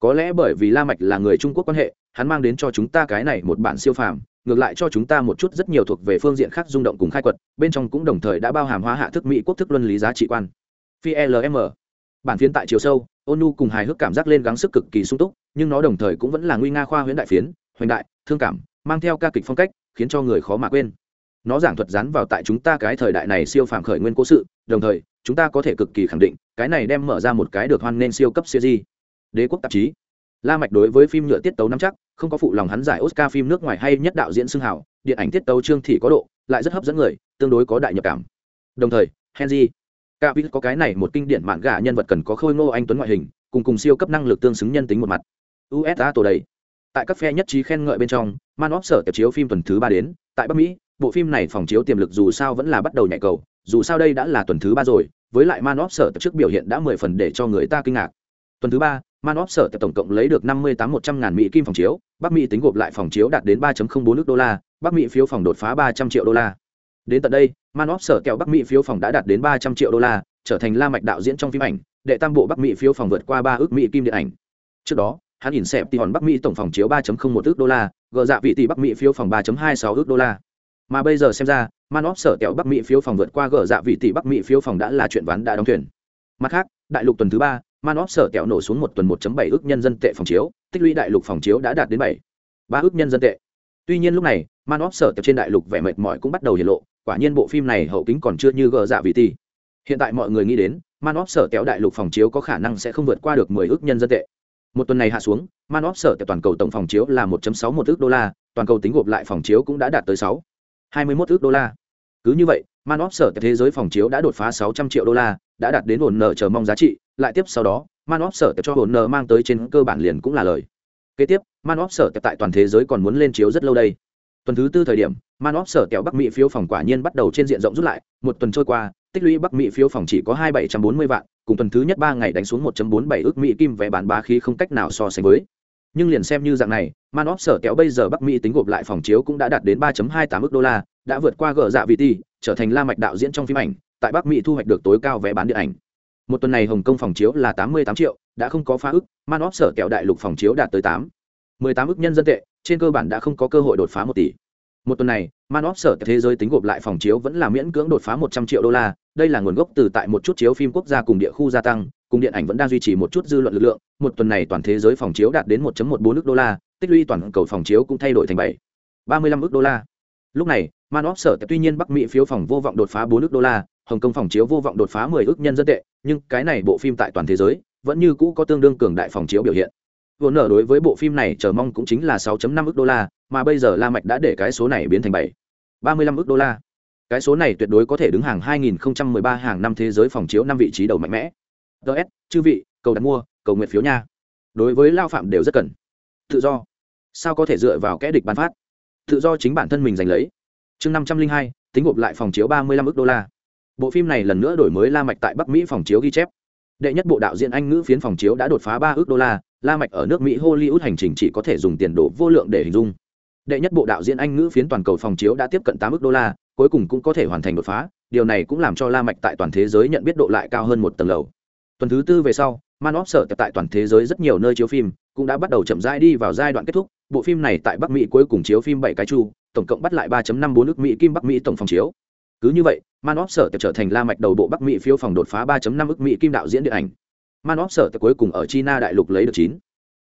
Có lẽ bởi vì la mạch là người trung quốc quan hệ hắn mang đến cho chúng ta cái này một bản siêu phàm, ngược lại cho chúng ta một chút rất nhiều thuộc về phương diện khác rung động cùng khai quật, bên trong cũng đồng thời đã bao hàm hóa hạ thức mỹ quốc thức luân lý giá trị quan. Phi lm bản phiến tại chiều sâu ônu cùng hài hước cảm giác lên gắng sức cực kỳ sung túc, nhưng nó đồng thời cũng vẫn là nguy nga khoa huyễn đại phiến, hoành đại, thương cảm, mang theo ca kịch phong cách, khiến cho người khó mà quên. Nó giảng thuật dán vào tại chúng ta cái thời đại này siêu phàm khởi nguyên cố sự, đồng thời, chúng ta có thể cực kỳ khẳng định, cái này đem mở ra một cái được hoan nên siêu cấp siêu di đế quốc tạp chí la mạch đối với phim nhựa tiết tấu nắm chắc, không có phụ lòng hắn giải oscar phim nước ngoài hay nhất đạo diễn xưng hào, điện ảnh tiết tấu trương thị có độ, lại rất hấp dẫn người, tương đối có đại nhập cảm. Đồng thời, henry capit có cái này một kinh điển mạn gà nhân vật cần có khôi ngô anh tuấn ngoại hình, cùng cùng siêu cấp năng lực tương xứng nhân tính một mặt. Usa tổ đầy. Tại các phe nhất trí khen ngợi bên trong, man of sở chiếu phim tuần thứ ba đến, tại bắc mỹ, bộ phim này phòng chiếu tiềm lực dù sao vẫn là bắt đầu nhạy cầu, dù sao đây đã là tuần thứ ba rồi, với lại man of sở trước biểu hiện đã mười phần để cho người ta kinh ngạc. Tuần thứ ba Manop sở tổng cộng lấy được 58 100 ngàn Mỹ kim phòng chiếu, Bắc Mỹ tính gộp lại phòng chiếu đạt đến 3.04 nước đô la, Bắc Mỹ phiếu phòng đột phá 300 triệu đô la. Đến tận đây, Manop sở kẹo Bắc Mỹ phiếu phòng đã đạt đến 300 triệu đô la, trở thành La Mạch đạo diễn trong phim ảnh, đệ tam bộ Bắc Mỹ phiếu phòng vượt qua 3 ước Mỹ kim điện ảnh. Trước đó, hắn nhìn xẹp tỷ hòn Bắc Mỹ tổng phòng chiếu 3.01 ước đô la, gỡ dạ vị tỷ Bắc Mỹ phiếu phòng 3.26 ước đô la. Mà bây giờ xem ra, Manop sở kẹo Bắc Mỹ phiếu phòng vượt qua gỡ dạ vị tỷ Bắc Mỹ phiếu phòng đã là chuyện ván đã đóng thuyền. Mặt khác, đại lục tuần thứ 3, manop sở kẹo nổ xuống một tuần 1.7 ước nhân dân tệ phòng chiếu, tích lũy đại lục phòng chiếu đã đạt đến 7. 3 ước nhân dân tệ tuy nhiên lúc này, manop sở kẹo trên đại lục vẻ mệt mỏi cũng bắt đầu hiện lộ, quả nhiên bộ phim này hậu kính còn chưa như gờ dạ vị ti hiện tại mọi người nghĩ đến, manop sở kẹo đại lục phòng chiếu có khả năng sẽ không vượt qua được 10 ước nhân dân tệ một tuần này hạ xuống, manop sở kẹo toàn cầu tổng phòng chiếu là 1.61 ước đô la, toàn cầu tính gộp lại phòng chiếu cũng đã đạt tới 6. 21 ước đô la cứ như vậy, manop sở kẹo thế giới phòng chiếu đã đột phá 600 triệu đô la, đã đạt đến ổn nợ chờ mong giá trị lại tiếp sau đó, man óp sở cho hồn nợ mang tới trên cơ bản liền cũng là lời. Kế tiếp, man óp sở tại toàn thế giới còn muốn lên chiếu rất lâu đây. Tuần thứ tư thời điểm, man óp sở kẹo bắc mỹ phiếu phòng quả nhiên bắt đầu trên diện rộng rút lại, một tuần trôi qua, tích lũy bắc mỹ phiếu phòng chỉ có hai bảy trăm bốn mươi vạn, cùng tuần thứ nhất ba ngày đánh xuống một bốn bảy ước mỹ kim vé bán bá khí không cách nào so sánh với. Nhưng liền xem như dạng này, man óp sở kéo bây giờ bắc mỹ tính gộp lại phòng chiếu cũng đã đạt đến ba hai tám ước đô la, đã vượt qua gờ dạ vị ti trở thành la mạch đạo diễn trong phim ảnh, tại bắc mỹ thu hoạch được tối cao vé bán điện ảnh một tuần này hồng kông phòng chiếu là tám mươi tám triệu, đã không có phá ước man óp sở kẹo đại lục phòng chiếu đạt tới tám. mười tám ước nhân dân tệ, trên cơ bản đã không có cơ hội đột phá một tỷ. Một tuần này, man óp sở thế giới tính gộp lại phòng chiếu vẫn là miễn cưỡng đột phá một trăm triệu đô la, đây là nguồn gốc từ tại một chút chiếu phim quốc gia cùng địa khu gia tăng, cùng điện ảnh vẫn đang duy trì một chút dư luận lực lượng, một tuần này toàn thế giới phòng chiếu đạt đến một một bốn ước đô la, tích lũy toàn cầu phòng chiếu cũng thay đổi thành bảy. ba mươi lăm ước đô la. Lúc này, man óp sở tuy nhiên bắc mỹ phiếu phòng vô vọng đột phá bốn ước đô la hồng kông phòng chiếu vô vọng đột phá mười ước nhân dân tệ nhưng cái này bộ phim tại toàn thế giới vẫn như cũ có tương đương cường đại phòng chiếu biểu hiện. Vốn nở đối với bộ phim này chờ mong cũng chính là 6.5 ức đô la mà bây giờ la mạch đã để cái số này biến thành bảy 35 ức đô la. Cái số này tuyệt đối có thể đứng hàng 2013 hàng năm thế giới phòng chiếu năm vị trí đầu mạnh mẽ. Ts chư vị cầu đặt mua cầu nguyện phiếu nha. Đối với lao phạm đều rất cần. Tự do. Sao có thể dựa vào kẽ địch bán phát? Tự do chính bản thân mình giành lấy. Chương 502, tính gộp lại phòng chiếu 35 ức đô la bộ phim này lần nữa đổi mới la mạch tại bắc mỹ phòng chiếu ghi chép. Đệ nhất bộ đạo diễn anh ngữ phiến phòng chiếu đã đột phá ba ước đô la la mạch ở nước mỹ hollywood hành trình chỉ có thể dùng tiền đổ vô lượng để hình dung. Đệ nhất bộ đạo diễn anh ngữ phiến toàn cầu phòng chiếu đã tiếp cận tám ước đô la, cuối cùng cũng có thể hoàn thành đột phá, điều này cũng làm cho la mạch tại toàn thế giới nhận biết độ lại cao hơn một tầng lầu. Tuần thứ tư về sau, man of sở tại toàn thế giới rất nhiều nơi chiếu phim cũng đã bắt đầu chậm rãi đi vào giai đoạn kết thúc. Bộ phim này tại bắc mỹ cuối cùng chiếu phim bảy cái chu, tổng cộng bắt lại 3.54 nước mỹ kim bắc mỹ tổng phòng chiếu cứ như vậy, man of sở trở thành la mạch đầu bộ bắc mỹ phiếu phòng đột phá 3.5 ức mỹ kim đạo diễn điện ảnh. Man of sở cuối cùng ở china đại lục lấy được chín.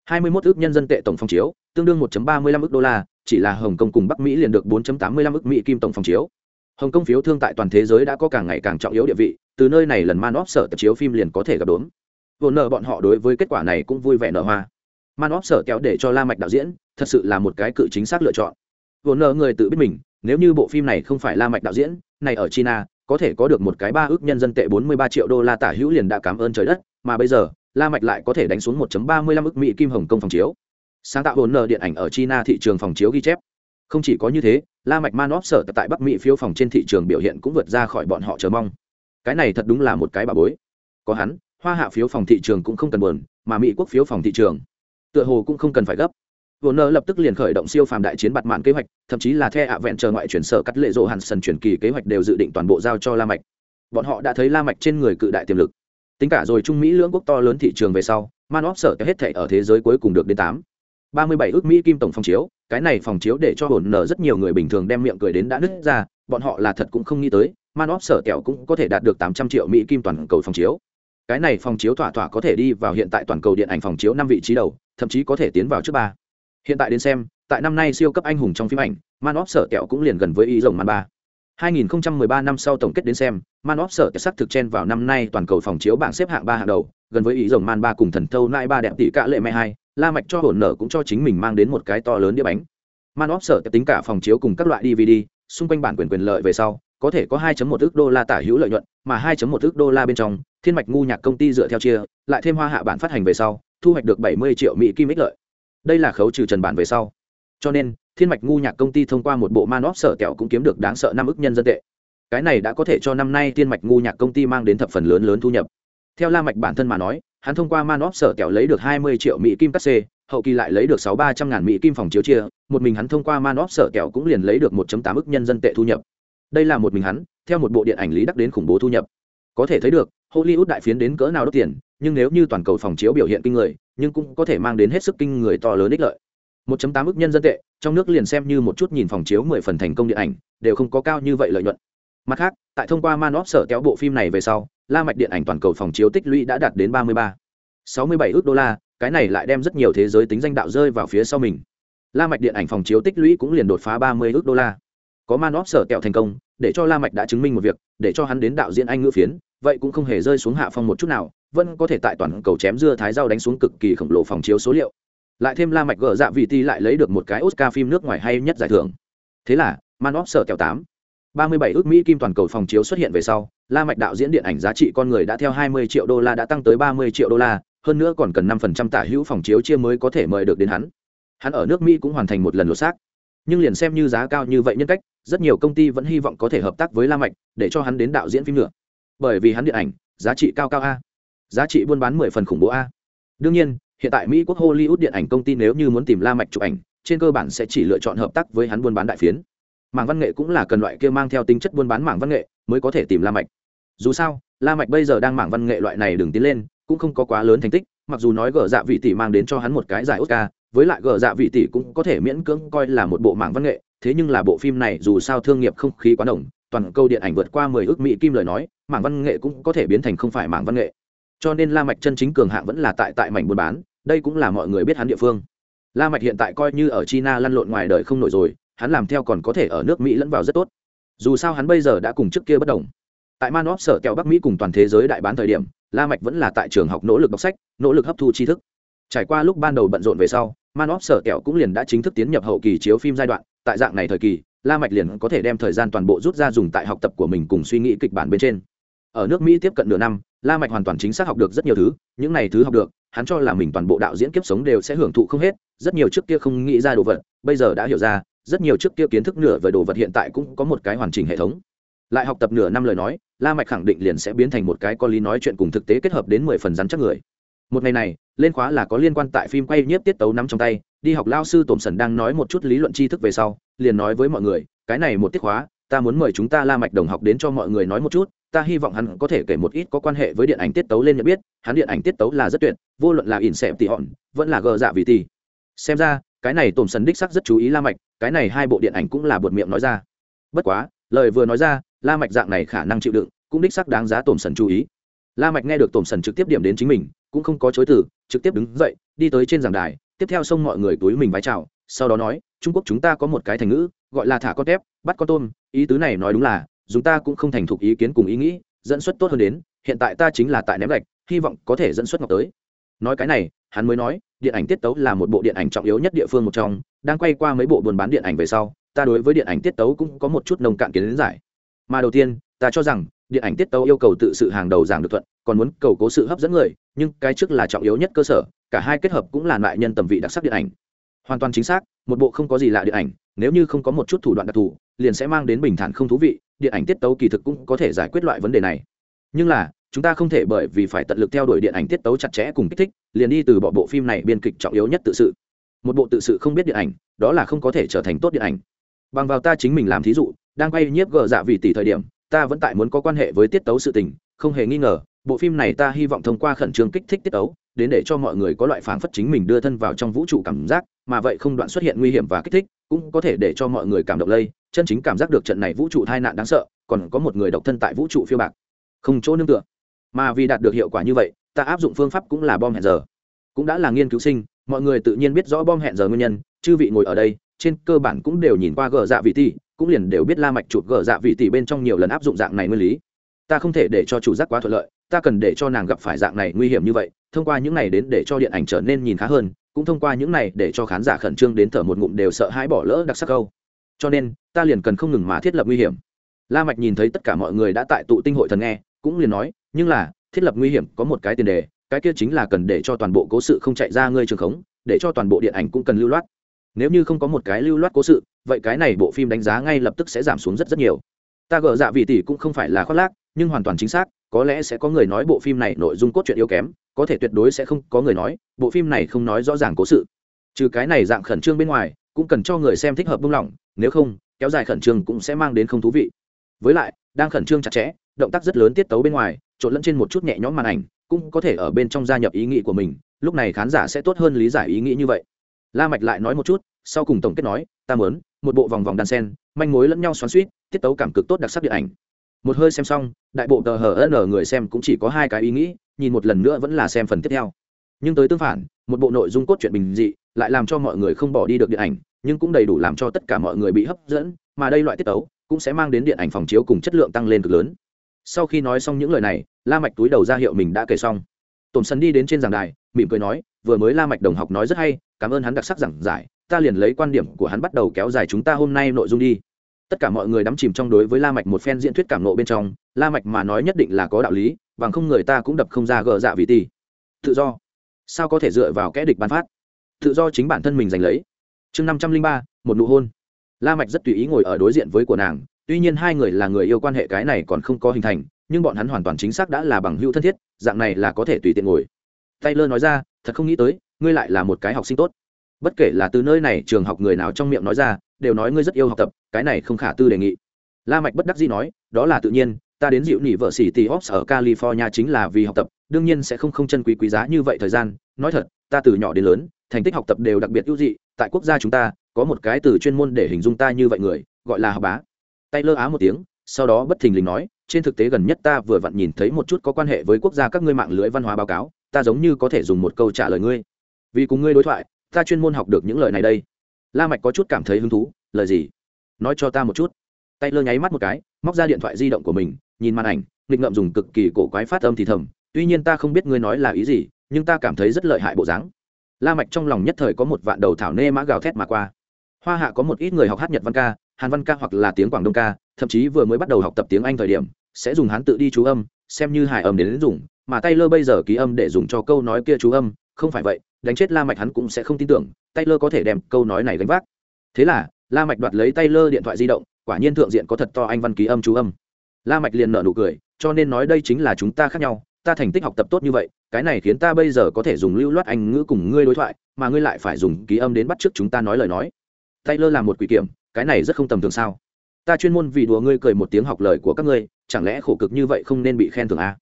21 ước nhân dân tệ tổng phòng chiếu, tương đương 1.35 ức đô la, chỉ là hồng kông cùng bắc mỹ liền được 4.85 ức mỹ kim tổng phòng chiếu. Hồng kông phiếu thương tại toàn thế giới đã có càng ngày càng trọng yếu địa vị, từ nơi này lần man of sở chiếu phim liền có thể gặp đốn. Vốn nợ bọn họ đối với kết quả này cũng vui vẻ nở hoa. Man sở kéo để cho la mạch đạo diễn, thật sự là một cái cự chính xác lựa chọn. Vốn nợ người tự biết mình nếu như bộ phim này không phải la mạch đạo diễn, này ở china, có thể có được một cái ba ước nhân dân tệ 43 triệu đô la tả hữu liền đã cảm ơn trời đất, mà bây giờ, la mạch lại có thể đánh xuống 1.35 ức mỹ kim hồng công phòng chiếu. Sáng tạo hồn nợ điện ảnh ở china thị trường phòng chiếu ghi chép. Không chỉ có như thế, la mạch man óp sở tại bắc mỹ phiếu phòng trên thị trường biểu hiện cũng vượt ra khỏi bọn họ chờ mong. Cái này thật đúng là một cái bà bối. Có hắn, hoa hạ phiếu phòng thị trường cũng không cần buồn, mà mỹ quốc phiếu phòng thị trường, tựa hồ cũng không cần phải gấp. Warner lập tức liền khởi động siêu phàm đại chiến bạt mạn kế hoạch, thậm chí là The ạ vẹn chờ ngoại chuyển sở cắt lệ rộ Hansen chuyển kỳ kế hoạch đều dự định toàn bộ giao cho La Mạch. Bọn họ đã thấy La Mạch trên người cự đại tiềm lực. Tính cả rồi Trung Mỹ lưỡng quốc to lớn thị trường về sau, Man of sở hết thảy ở thế giới cuối cùng được đến tám ba mươi bảy ước Mỹ kim tổng phòng chiếu, cái này phòng chiếu để cho hồn nở rất nhiều người bình thường đem miệng cười đến đã nứt ra, bọn họ là thật cũng không nghĩ tới, Manop sở kẹo cũng có thể đạt được tám trăm triệu Mỹ kim toàn cầu phòng chiếu. Cái này phòng chiếu thỏa thỏa có thể đi vào hiện tại toàn cầu điện ảnh phòng chiếu năm vị trí đầu, thậm chí có thể tiến vào trước ba hiện tại đến xem tại năm nay siêu cấp anh hùng trong phim ảnh man of sở kẹo cũng liền gần với ý rồng man ba 2013 năm sau tổng kết đến xem, Man of Sở sắc thực chen vào năm nay toàn cầu phòng chiếu bảng xếp hạng ba hàng đầu, gần với ý rồng Man ba cùng thần thâu nai ba đẹp tỷ cả lệ mẹ hai, La Mạch cho hồn nở cũng cho chính mình mang đến một cái to lớn đĩa bánh. Man of Sở tính cả phòng chiếu cùng các loại DVD, xung quanh bản quyền quyền lợi về sau, có thể có 2.1 ức đô la tả hữu lợi nhuận, mà 2.1 ức đô la bên trong, Thiên Mạch ngu nhạc công ty dựa theo chia, lại thêm hoa hạ bản phát hành về sau, thu hoạch được 70 triệu mỹ kim ích lợi đây là khấu trừ trần bản về sau. Cho nên, thiên mạch ngu nhạc công ty thông qua một bộ man óp sở kẹo cũng kiếm được đáng sợ năm ức nhân dân tệ. Cái này đã có thể cho năm nay thiên mạch ngu nhạc công ty mang đến thập phần lớn lớn thu nhập. Theo la mạch bản thân mà nói, hắn thông qua man óp sở kẹo lấy được hai mươi triệu mỹ kim cắt xê, hậu kỳ lại lấy được sáu ba trăm ngàn mỹ kim phòng chiếu chia, một mình hắn thông qua man óp sở kẹo cũng liền lấy được một tám ức nhân dân tệ thu nhập. Đây là một mình hắn, theo một bộ điện ảnh lý đắc đến khủng bố thu nhập. Có thể thấy được, hollywood đại phiến đến cỡ nào đốt tiền, nhưng nếu như toàn cầu phòng chiếu biểu hiện kinh người nhưng cũng có thể mang đến hết sức kinh người to lớn ích lợi. 1.8 ức nhân dân tệ, trong nước liền xem như một chút nhìn phòng chiếu 10 phần thành công điện ảnh, đều không có cao như vậy lợi nhuận. Mặt khác, tại thông qua man sở kéo bộ phim này về sau, la mạch điện ảnh toàn cầu phòng chiếu tích lũy đã đạt đến 33 67 ức đô la, cái này lại đem rất nhiều thế giới tính danh đạo rơi vào phía sau mình. La mạch điện ảnh phòng chiếu tích lũy cũng liền đột phá 30 ức đô la. Có man sở kẹo thành công, để cho la mạch đã chứng minh một việc, để cho hắn đến đạo diễn anh ngữ phiến, vậy cũng không hề rơi xuống hạ phong một chút nào vẫn có thể tại toàn cầu chém dưa thái rau đánh xuống cực kỳ khổng lồ phòng chiếu số liệu. Lại thêm la mạch gỡ dạ vị ti lại lấy được một cái oscar phim nước ngoài hay nhất giải thưởng. Thế là, man of sở kẹo tám. ba mươi bảy ước mỹ kim toàn cầu phòng chiếu xuất hiện về sau, la mạch đạo diễn điện ảnh giá trị con người đã theo hai mươi triệu đô la đã tăng tới ba mươi triệu đô la, hơn nữa còn cần năm phần trăm tả hữu phòng chiếu chia mới có thể mời được đến hắn. Hắn ở nước mỹ cũng hoàn thành một lần lột xác. Nhưng liền xem như giá cao như vậy nhân cách, rất nhiều công ty vẫn hy vọng có thể hợp tác với la mạch để cho hắn đến đạo diễn phim nữa. Bởi vì hắn điện ảnh giá trị cao cao a giá trị buôn bán mười phần khủng bố a. Đương nhiên, hiện tại mỹ quốc hollywood điện ảnh công ty nếu như muốn tìm la mạch chụp ảnh, trên cơ bản sẽ chỉ lựa chọn hợp tác với hắn buôn bán đại phiến. Mảng văn nghệ cũng là cần loại kia mang theo tính chất buôn bán mảng văn nghệ mới có thể tìm la mạch. Dù sao, la mạch bây giờ đang mảng văn nghệ loại này đừng tiến lên, cũng không có quá lớn thành tích, mặc dù nói gở dạ vị tỷ mang đến cho hắn một cái giải oscar, với lại gở dạ vị tỷ cũng có thể miễn cưỡng coi là một bộ mảng văn nghệ, thế nhưng là bộ phim này dù sao thương nghiệp không khí quá đồng toàn câu điện ảnh vượt qua mười ước mỹ kim lời nói, mảng văn nghệ cũng có thể biến thành không phải mảng văn nghệ cho nên la mạch chân chính cường hạng vẫn là tại tại mảnh buôn bán, đây cũng là mọi người biết hắn địa phương. La mạch hiện tại coi như ở china lăn lộn ngoài đời không nổi rồi, hắn làm theo còn có thể ở nước mỹ lẫn vào rất tốt. Dù sao hắn bây giờ đã cùng trước kia bất đồng. Tại manop sở kẹo bắc mỹ cùng toàn thế giới đại bán thời điểm, la mạch vẫn là tại trường học nỗ lực đọc sách, nỗ lực hấp thu tri thức. Trải qua lúc ban đầu bận rộn về sau, manop sở kẹo cũng liền đã chính thức tiến nhập hậu kỳ chiếu phim giai đoạn, tại dạng này thời kỳ, la mạch liền có thể đem thời gian toàn bộ rút ra dùng tại học tập của mình cùng suy nghĩ kịch bản bên trên. Ở nước mỹ tiếp cận nửa năm la mạch hoàn toàn chính xác học được rất nhiều thứ, những này thứ học được, hắn cho là mình toàn bộ đạo diễn kiếp sống đều sẽ hưởng thụ không hết, rất nhiều trước kia không nghĩ ra đồ vật, bây giờ đã hiểu ra, rất nhiều trước kia kiến thức nửa về đồ vật hiện tại cũng có một cái hoàn chỉnh hệ thống. Lại học tập nửa năm lời nói, la mạch khẳng định liền sẽ biến thành một cái có lý nói chuyện cùng thực tế kết hợp đến mười phần rắn chắc người. Một ngày này, lên khóa là có liên quan tại phim quay nhiếp tiết tấu nắm trong tay, đi học lao sư tổm sần đang nói một chút lý luận tri thức về sau, liền nói với mọi người, cái này một tiết khóa, ta muốn mời chúng ta la mạch đồng học đến cho mọi người nói một chút ta hy vọng hắn có thể kể một ít có quan hệ với điện ảnh tiết tấu lên nhận biết, hắn điện ảnh tiết tấu là rất tuyệt, vô luận là ỉn xẹp tỉ hòn, vẫn là gờ dạ vì tỉ. Xem ra, cái này tổm sần đích sắc rất chú ý la mạch, cái này hai bộ điện ảnh cũng là buột miệng nói ra. Bất quá, lời vừa nói ra, la mạch dạng này khả năng chịu đựng, cũng đích sắc đáng giá tổm sần chú ý. La mạch nghe được tổm sần trực tiếp điểm đến chính mình, cũng không có chối từ, trực tiếp đứng dậy, đi tới trên giảng đài, tiếp theo xông mọi người túi mình vái chào, sau đó nói, trung quốc chúng ta có một cái thành ngữ, gọi là thả con tép, bắt con tôm, ý tứ này nói đúng là dùng ta cũng không thành thục ý kiến cùng ý nghĩ, dẫn xuất tốt hơn đến, hiện tại ta chính là tại ném gạch, hy vọng có thể dẫn xuất ngọc tới. Nói cái này, hắn mới nói, điện ảnh tiết tấu là một bộ điện ảnh trọng yếu nhất địa phương một trong, đang quay qua mấy bộ buôn bán điện ảnh về sau, ta đối với điện ảnh tiết tấu cũng có một chút nông cạn kiến giải. Mà đầu tiên, ta cho rằng, điện ảnh tiết tấu yêu cầu tự sự hàng đầu giảng được thuận, còn muốn cầu cố sự hấp dẫn người, nhưng cái trước là trọng yếu nhất cơ sở, cả hai kết hợp cũng là loại nhân tầm vị đặc sắc điện ảnh. Hoàn toàn chính xác, một bộ không có gì lạ điện ảnh, nếu như không có một chút thủ đoạn đặc thù, liền sẽ mang đến bình thản không thú vị điện ảnh tiết tấu kỳ thực cũng có thể giải quyết loại vấn đề này. Nhưng là, chúng ta không thể bởi vì phải tận lực theo đuổi điện ảnh tiết tấu chặt chẽ cùng kích thích, liền đi từ bỏ bộ phim này biên kịch trọng yếu nhất tự sự. Một bộ tự sự không biết điện ảnh, đó là không có thể trở thành tốt điện ảnh. Bằng vào ta chính mình làm thí dụ, đang quay nhiếp gờ dạ vì tỷ thời điểm, ta vẫn tại muốn có quan hệ với tiết tấu sự tình, không hề nghi ngờ, bộ phim này ta hy vọng thông qua khẩn trương kích thích tiết tấu, đến để cho mọi người có loại phảng phất chính mình đưa thân vào trong vũ trụ cảm giác, mà vậy không đoạn xuất hiện nguy hiểm và kích thích cũng có thể để cho mọi người cảm động lây, chân chính cảm giác được trận này vũ trụ tai nạn đáng sợ, còn có một người độc thân tại vũ trụ phiêu bạc. Không chỗ nương tựa. Mà vì đạt được hiệu quả như vậy, ta áp dụng phương pháp cũng là bom hẹn giờ. Cũng đã là nghiên cứu sinh, mọi người tự nhiên biết rõ bom hẹn giờ nguyên nhân, chư vị ngồi ở đây, trên cơ bản cũng đều nhìn qua gờ dạ vị tỷ, cũng liền đều biết la mạch chụp gờ dạ vị tỷ bên trong nhiều lần áp dụng dạng này nguyên lý. Ta không thể để cho chủ giác quá thuận lợi, ta cần để cho nàng gặp phải dạng này nguy hiểm như vậy, thông qua những này đến để cho điện ảnh trở nên nhìn khá hơn cũng thông qua những này để cho khán giả khẩn trương đến thở một ngụm đều sợ hãi bỏ lỡ đặc sắc câu. Cho nên, ta liền cần không ngừng mà thiết lập nguy hiểm. La mạch nhìn thấy tất cả mọi người đã tại tụ tinh hội thần nghe, cũng liền nói, nhưng là, thiết lập nguy hiểm có một cái tiền đề, cái kia chính là cần để cho toàn bộ cố sự không chạy ra ngươi trường khống, để cho toàn bộ điện ảnh cũng cần lưu loát. Nếu như không có một cái lưu loát cố sự, vậy cái này bộ phim đánh giá ngay lập tức sẽ giảm xuống rất rất nhiều. Ta gỡ dạ vị tỷ cũng không phải là khoác lác, nhưng hoàn toàn chính xác có lẽ sẽ có người nói bộ phim này nội dung cốt truyện yếu kém, có thể tuyệt đối sẽ không có người nói, bộ phim này không nói rõ ràng cố sự. Trừ cái này dạng khẩn trương bên ngoài, cũng cần cho người xem thích hợp buông lỏng, nếu không, kéo dài khẩn trương cũng sẽ mang đến không thú vị. Với lại, đang khẩn trương chặt chẽ, động tác rất lớn tiết tấu bên ngoài, trộn lẫn trên một chút nhẹ nhõm màn ảnh, cũng có thể ở bên trong gia nhập ý nghĩ của mình, lúc này khán giả sẽ tốt hơn lý giải ý nghĩ như vậy. La mạch lại nói một chút, sau cùng tổng kết nói, ta muốn một bộ vòng vòng đan sen, manh mối lẫn nhau xoắn xuýt, tiết tấu cảm cực tốt đặc sắc điện ảnh một hơi xem xong, đại bộ tờ hờ n người xem cũng chỉ có hai cái ý nghĩ, nhìn một lần nữa vẫn là xem phần tiếp theo. Nhưng tới tương phản, một bộ nội dung cốt truyện bình dị, lại làm cho mọi người không bỏ đi được điện ảnh, nhưng cũng đầy đủ làm cho tất cả mọi người bị hấp dẫn, mà đây loại tiết tấu cũng sẽ mang đến điện ảnh phòng chiếu cùng chất lượng tăng lên cực lớn. Sau khi nói xong những lời này, la mạch túi đầu ra hiệu mình đã kể xong. Tổn sân đi đến trên giảng đài, mỉm cười nói, vừa mới la mạch đồng học nói rất hay, cảm ơn hắn đặc sắc giảng giải, ta liền lấy quan điểm của hắn bắt đầu kéo dài chúng ta hôm nay nội dung đi tất cả mọi người đắm chìm trong đối với la mạch một phen diễn thuyết cảm nộ bên trong, la mạch mà nói nhất định là có đạo lý, bằng không người ta cũng đập không ra gờ dạ vì tỷ tự do. Sao có thể dựa vào kẻ địch ban phát? Tự do chính bản thân mình giành lấy. Chương năm trăm linh ba, một nụ hôn. La mạch rất tùy ý ngồi ở đối diện với của nàng, tuy nhiên hai người là người yêu quan hệ cái này còn không có hình thành, nhưng bọn hắn hoàn toàn chính xác đã là bằng hữu thân thiết, dạng này là có thể tùy tiện ngồi. Taylor nói ra, thật không nghĩ tới, ngươi lại là một cái học sinh tốt. Bất kể là từ nơi này trường học người nào trong miệng nói ra đều nói ngươi rất yêu học tập, cái này không khả tư đề nghị. La mạch bất đắc dĩ nói, đó là tự nhiên, ta đến dịu nỉ vợ sĩ tỷ ops ở california chính là vì học tập, đương nhiên sẽ không không chân quý quý giá như vậy thời gian. Nói thật, ta từ nhỏ đến lớn, thành tích học tập đều đặc biệt ưu dị, tại quốc gia chúng ta, có một cái từ chuyên môn để hình dung ta như vậy người, gọi là học bá. Tay lơ á một tiếng, sau đó bất thình lình nói, trên thực tế gần nhất ta vừa vặn nhìn thấy một chút có quan hệ với quốc gia các ngươi mạng lưới văn hóa báo cáo, ta giống như có thể dùng một câu trả lời ngươi. Vì cùng ngươi đối thoại, ta chuyên môn học được những lời này đây la mạch có chút cảm thấy hứng thú lời gì? Nói cho ta một chút. Tay lơ nháy mắt một cái móc ra điện thoại di động của mình nhìn màn ảnh nghịch ngợm dùng cực kỳ cổ quái phát âm thì thầm tuy nhiên ta không biết ngươi nói là ý gì nhưng ta cảm thấy rất lợi hại bộ dáng. La mạch trong lòng nhất thời có một vạn đầu thảo nê mã gào thét mà qua. Hoa hạ có một ít người học hát nhật văn ca hàn văn ca hoặc là tiếng quảng đông ca thậm chí vừa mới bắt đầu học tập tiếng anh thời điểm sẽ dùng hán tự đi chú âm xem như hài âm đến, đến dùng mà Tay Lơ bây giờ ký âm để dùng cho câu nói kia chú âm không phải vậy đánh chết la mạch hắn cũng sẽ không tin tưởng, taylor có thể đem câu nói này gánh vác. Thế là, la mạch đoạt lấy taylor điện thoại di động, quả nhiên thượng diện có thật to anh văn ký âm chú âm. La mạch liền nở nụ cười, cho nên nói đây chính là chúng ta khác nhau, ta thành tích học tập tốt như vậy, cái này khiến ta bây giờ có thể dùng lưu loát anh ngữ cùng ngươi đối thoại, mà ngươi lại phải dùng ký âm đến bắt trước chúng ta nói lời nói. Taylor làm một quỷ kiểm, cái này rất không tầm thường sao? Ta chuyên môn vì đùa ngươi cười một tiếng học lời của các ngươi, chẳng lẽ khổ cực như vậy không nên bị khen thưởng à?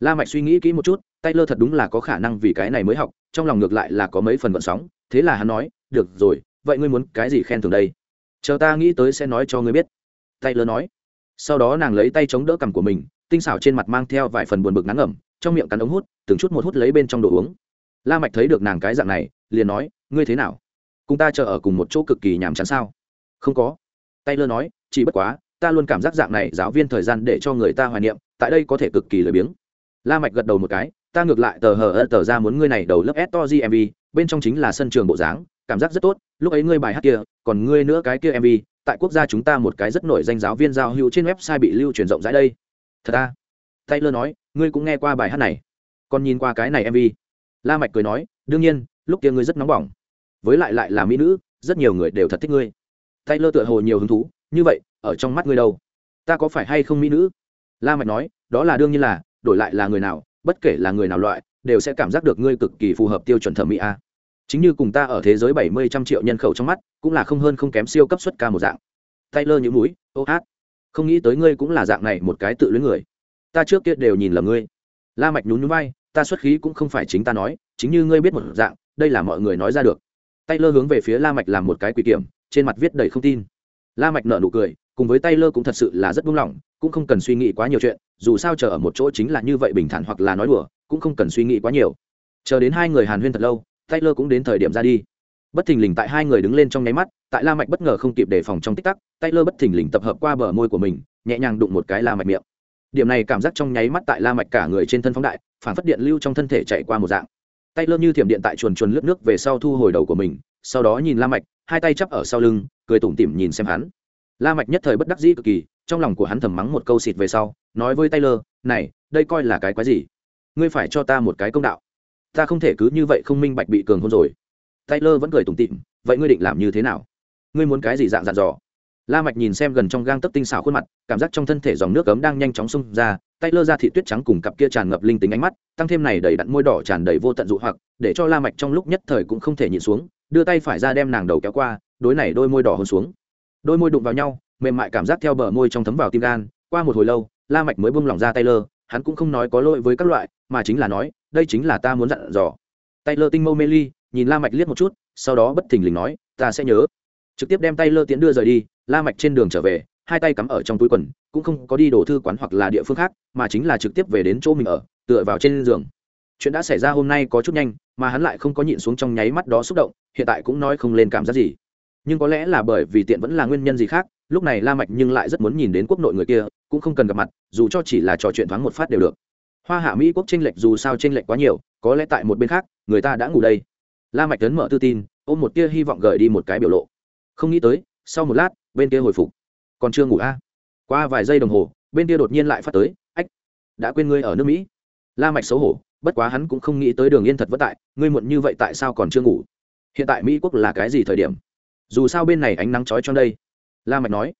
La mạch suy nghĩ kỹ một chút, taylor thật đúng là có khả năng vì cái này mới học, trong lòng ngược lại là có mấy phần vận sóng, thế là hắn nói, được rồi, vậy ngươi muốn cái gì khen thưởng đây? Chờ ta nghĩ tới sẽ nói cho ngươi biết. Taylor nói. Sau đó nàng lấy tay chống đỡ cằm của mình, tinh xảo trên mặt mang theo vài phần buồn bực ngắn ngẩm trong miệng cắn ống hút, từng chút một hút lấy bên trong đồ uống. La mạch thấy được nàng cái dạng này, liền nói, ngươi thế nào? Cùng ta chờ ở cùng một chỗ cực kỳ nhàm chán sao? Không có. Taylor nói, chỉ bất quá, ta luôn cảm giác dạng này giáo viên thời gian để cho người ta hoài niệm, tại đây có thể cực kỳ lười biếng la mạch gật đầu một cái, ta ngược lại tờ hờ ơ tờ ra muốn ngươi này đầu lớp s to gmv bên trong chính là sân trường bộ dáng, cảm giác rất tốt, lúc ấy ngươi bài hát kia, còn ngươi nữa cái kia mv tại quốc gia chúng ta một cái rất nổi danh giáo viên giao hữu trên website bị lưu truyền rộng rãi đây. Thật ta taylor nói, ngươi cũng nghe qua bài hát này, còn nhìn qua cái này mv la mạch cười nói, đương nhiên, lúc kia ngươi rất nóng bỏng, với lại lại là mỹ nữ, rất nhiều người đều thật thích ngươi. Taylor tựa hồ nhiều hứng thú, như vậy, ở trong mắt ngươi đâu? Ta có phải hay không mỹ nữ? La mạch nói, đó là đương nhiên là đổi lại là người nào, bất kể là người nào loại, đều sẽ cảm giác được ngươi cực kỳ phù hợp tiêu chuẩn thẩm mỹ a. Chính như cùng ta ở thế giới bảy mươi trăm triệu nhân khẩu trong mắt, cũng là không hơn không kém siêu cấp suất ca một dạng. Tay lơ những mũi, ô hát. Không nghĩ tới ngươi cũng là dạng này một cái tự luyến người. Ta trước kia đều nhìn lầm ngươi. La mạch nhún nhún vai, ta xuất khí cũng không phải chính ta nói, chính như ngươi biết một dạng, đây là mọi người nói ra được. Tay lơ hướng về phía la mạch làm một cái quỷ kiểm, trên mặt viết đầy không tin. La mạch nở nụ cười cùng với Taylor cũng thật sự là rất buông lỏng, cũng không cần suy nghĩ quá nhiều chuyện, dù sao chờ ở một chỗ chính là như vậy bình thản hoặc là nói đùa, cũng không cần suy nghĩ quá nhiều. Chờ đến hai người hàn huyên thật lâu, Taylor cũng đến thời điểm ra đi. Bất thình lình tại hai người đứng lên trong nháy mắt, tại la mạch bất ngờ không kịp đề phòng trong tích tắc, Taylor bất thình lình tập hợp qua bờ môi của mình, nhẹ nhàng đụng một cái la mạch miệng. Điểm này cảm giác trong nháy mắt tại la mạch cả người trên thân phóng đại, phản phất điện lưu trong thân thể chạy qua một dạng. Taylor như thiểm điện tại chuồn chuồn lướt nước về sau thu hồi đầu của mình, sau đó nhìn la mạch, hai tay chắp ở sau lưng, cười tủm tỉm nhìn xem hắn la mạch nhất thời bất đắc dĩ cực kỳ, trong lòng của hắn thầm mắng một câu xịt về sau, nói với taylor, này, đây coi là cái quái gì? Ngươi phải cho ta một cái công đạo. Ta không thể cứ như vậy không minh bạch bị cường hôn rồi. Taylor vẫn cười tủm tỉm, vậy ngươi định làm như thế nào? Ngươi muốn cái gì dạng dặn dò? La mạch nhìn xem gần trong gang tấc tinh xảo khuôn mặt, cảm giác trong thân thể dòng nước ấm đang nhanh chóng xung ra tay lơ ra thị tuyết trắng cùng cặp kia tràn ngập linh tính ánh mắt, tăng thêm này đầy đặn môi đỏ tràn đầy vô tận dụ hoặc, để cho la mạch trong lúc nhất thời cũng không thể nhịn xuống, đưa tay phải ra đem nàng đầu kéo qua, đối này đôi môi đỏ hôn xuống đôi môi đụng vào nhau, mềm mại cảm giác theo bờ môi trong thấm vào tim gan. Qua một hồi lâu, la mạch mới buông lỏng ra tay lơ hắn cũng không nói có lỗi với các loại, mà chính là nói, đây chính là ta muốn dặn dò. Tay lơ tinh mâu mê ly, nhìn la mạch liếc một chút, sau đó bất thình lình nói, ta sẽ nhớ. Trực tiếp đem tay lơ tiến đưa rời đi, la mạch trên đường trở về, hai tay cắm ở trong túi quần, cũng không có đi đổ thư quán hoặc là địa phương khác, mà chính là trực tiếp về đến chỗ mình ở, tựa vào trên giường. Chuyện đã xảy ra hôm nay có chút nhanh, mà hắn lại không có nhịn xuống trong nháy mắt đó xúc động, hiện tại cũng nói không lên cảm giác gì nhưng có lẽ là bởi vì tiện vẫn là nguyên nhân gì khác, lúc này la mạch nhưng lại rất muốn nhìn đến quốc nội người kia, cũng không cần gặp mặt, dù cho chỉ là trò chuyện thoáng một phát đều được. Hoa hạ mỹ quốc tranh lệch dù sao tranh lệch quá nhiều, có lẽ tại một bên khác, người ta đã ngủ đây. La mạch tấn mở tư tin, ôm một tia hy vọng gửi đi một cái biểu lộ. Không nghĩ tới, sau một lát, bên kia hồi phục. Còn chưa ngủ a? À? qua vài giây đồng hồ, bên kia đột nhiên lại phát tới, ách, đã quên ngươi ở nước mỹ. La mạch xấu hổ, bất quá hắn cũng không nghĩ tới đường yên thật vất tại, ngươi muộn như vậy tại sao còn chưa ngủ? Hiện tại mỹ quốc là cái gì thời điểm? Dù sao bên này ánh nắng chói cho đây. La mạch nói,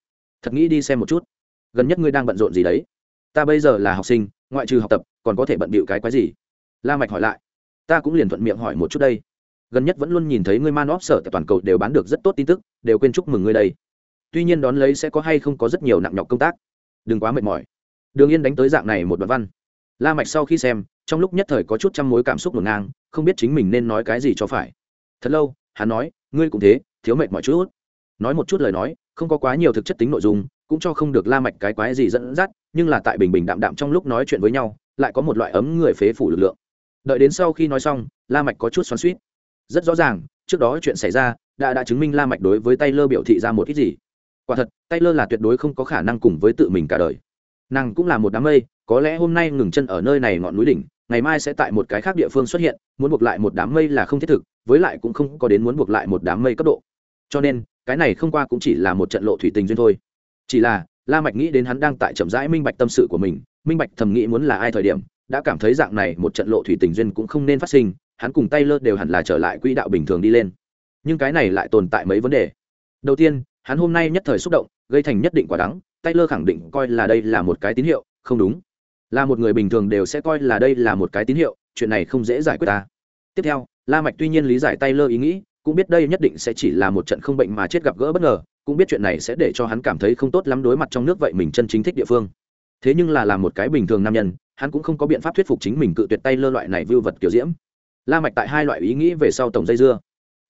thật nghĩ đi xem một chút. Gần nhất ngươi đang bận rộn gì đấy? Ta bây giờ là học sinh, ngoại trừ học tập, còn có thể bận bịu cái quái gì? La mạch hỏi lại, ta cũng liền thuận miệng hỏi một chút đây. Gần nhất vẫn luôn nhìn thấy ngươi man óp sở tại toàn cầu đều bán được rất tốt tin tức, đều quên chúc mừng ngươi đây. Tuy nhiên đón lấy sẽ có hay không có rất nhiều nặng nhọc công tác. Đừng quá mệt mỏi. Đường yên đánh tới dạng này một đoạn văn. La mạch sau khi xem, trong lúc nhất thời có chút trăm mối cảm xúc ngổn ngang, không biết chính mình nên nói cái gì cho phải. Thật lâu, hắn nói, ngươi cũng thế thiếu mệt mọi chút. Nói một chút lời nói, không có quá nhiều thực chất tính nội dung, cũng cho không được la mạch cái quái gì dẫn dắt, nhưng là tại bình bình đạm đạm trong lúc nói chuyện với nhau, lại có một loại ấm người phế phủ lực lượng. Đợi đến sau khi nói xong, la mạch có chút xoắn xuýt. Rất rõ ràng, trước đó chuyện xảy ra đã đã chứng minh la mạch đối với taylor biểu thị ra một ít gì. Quả thật, taylor là tuyệt đối không có khả năng cùng với tự mình cả đời. Nàng cũng là một đám mây, có lẽ hôm nay ngừng chân ở nơi này ngọn núi đỉnh, ngày mai sẽ tại một cái khác địa phương xuất hiện, muốn buộc lại một đám mây là không thiết thực, với lại cũng không có đến muốn buộc lại một đám mây cấp độ cho nên, cái này không qua cũng chỉ là một trận lộ thủy tình duyên thôi. Chỉ là, la mạch nghĩ đến hắn đang tại chậm rãi minh bạch tâm sự của mình, minh bạch thầm nghĩ muốn là ai thời điểm, đã cảm thấy dạng này một trận lộ thủy tình duyên cũng không nên phát sinh, hắn cùng tay lơ đều hẳn là trở lại quỹ đạo bình thường đi lên. Nhưng cái này lại tồn tại mấy vấn đề. Đầu tiên, hắn hôm nay nhất thời xúc động, gây thành nhất định quả đắng, tay lơ khẳng định coi là đây là một cái tín hiệu, không đúng. Là một người bình thường đều sẽ coi là đây là một cái tín hiệu, chuyện này không dễ giải quyết ta. Tiếp theo, la mạch tuy nhiên lý giải tay lơ ý nghĩ cũng biết đây nhất định sẽ chỉ là một trận không bệnh mà chết gặp gỡ bất ngờ, cũng biết chuyện này sẽ để cho hắn cảm thấy không tốt lắm đối mặt trong nước vậy mình chân chính thích địa phương. Thế nhưng là làm một cái bình thường nam nhân, hắn cũng không có biện pháp thuyết phục chính mình cự tuyệt tay lơ loại này vưu vật kiểu diễm. La mạch tại hai loại ý nghĩ về sau tổng dây dưa.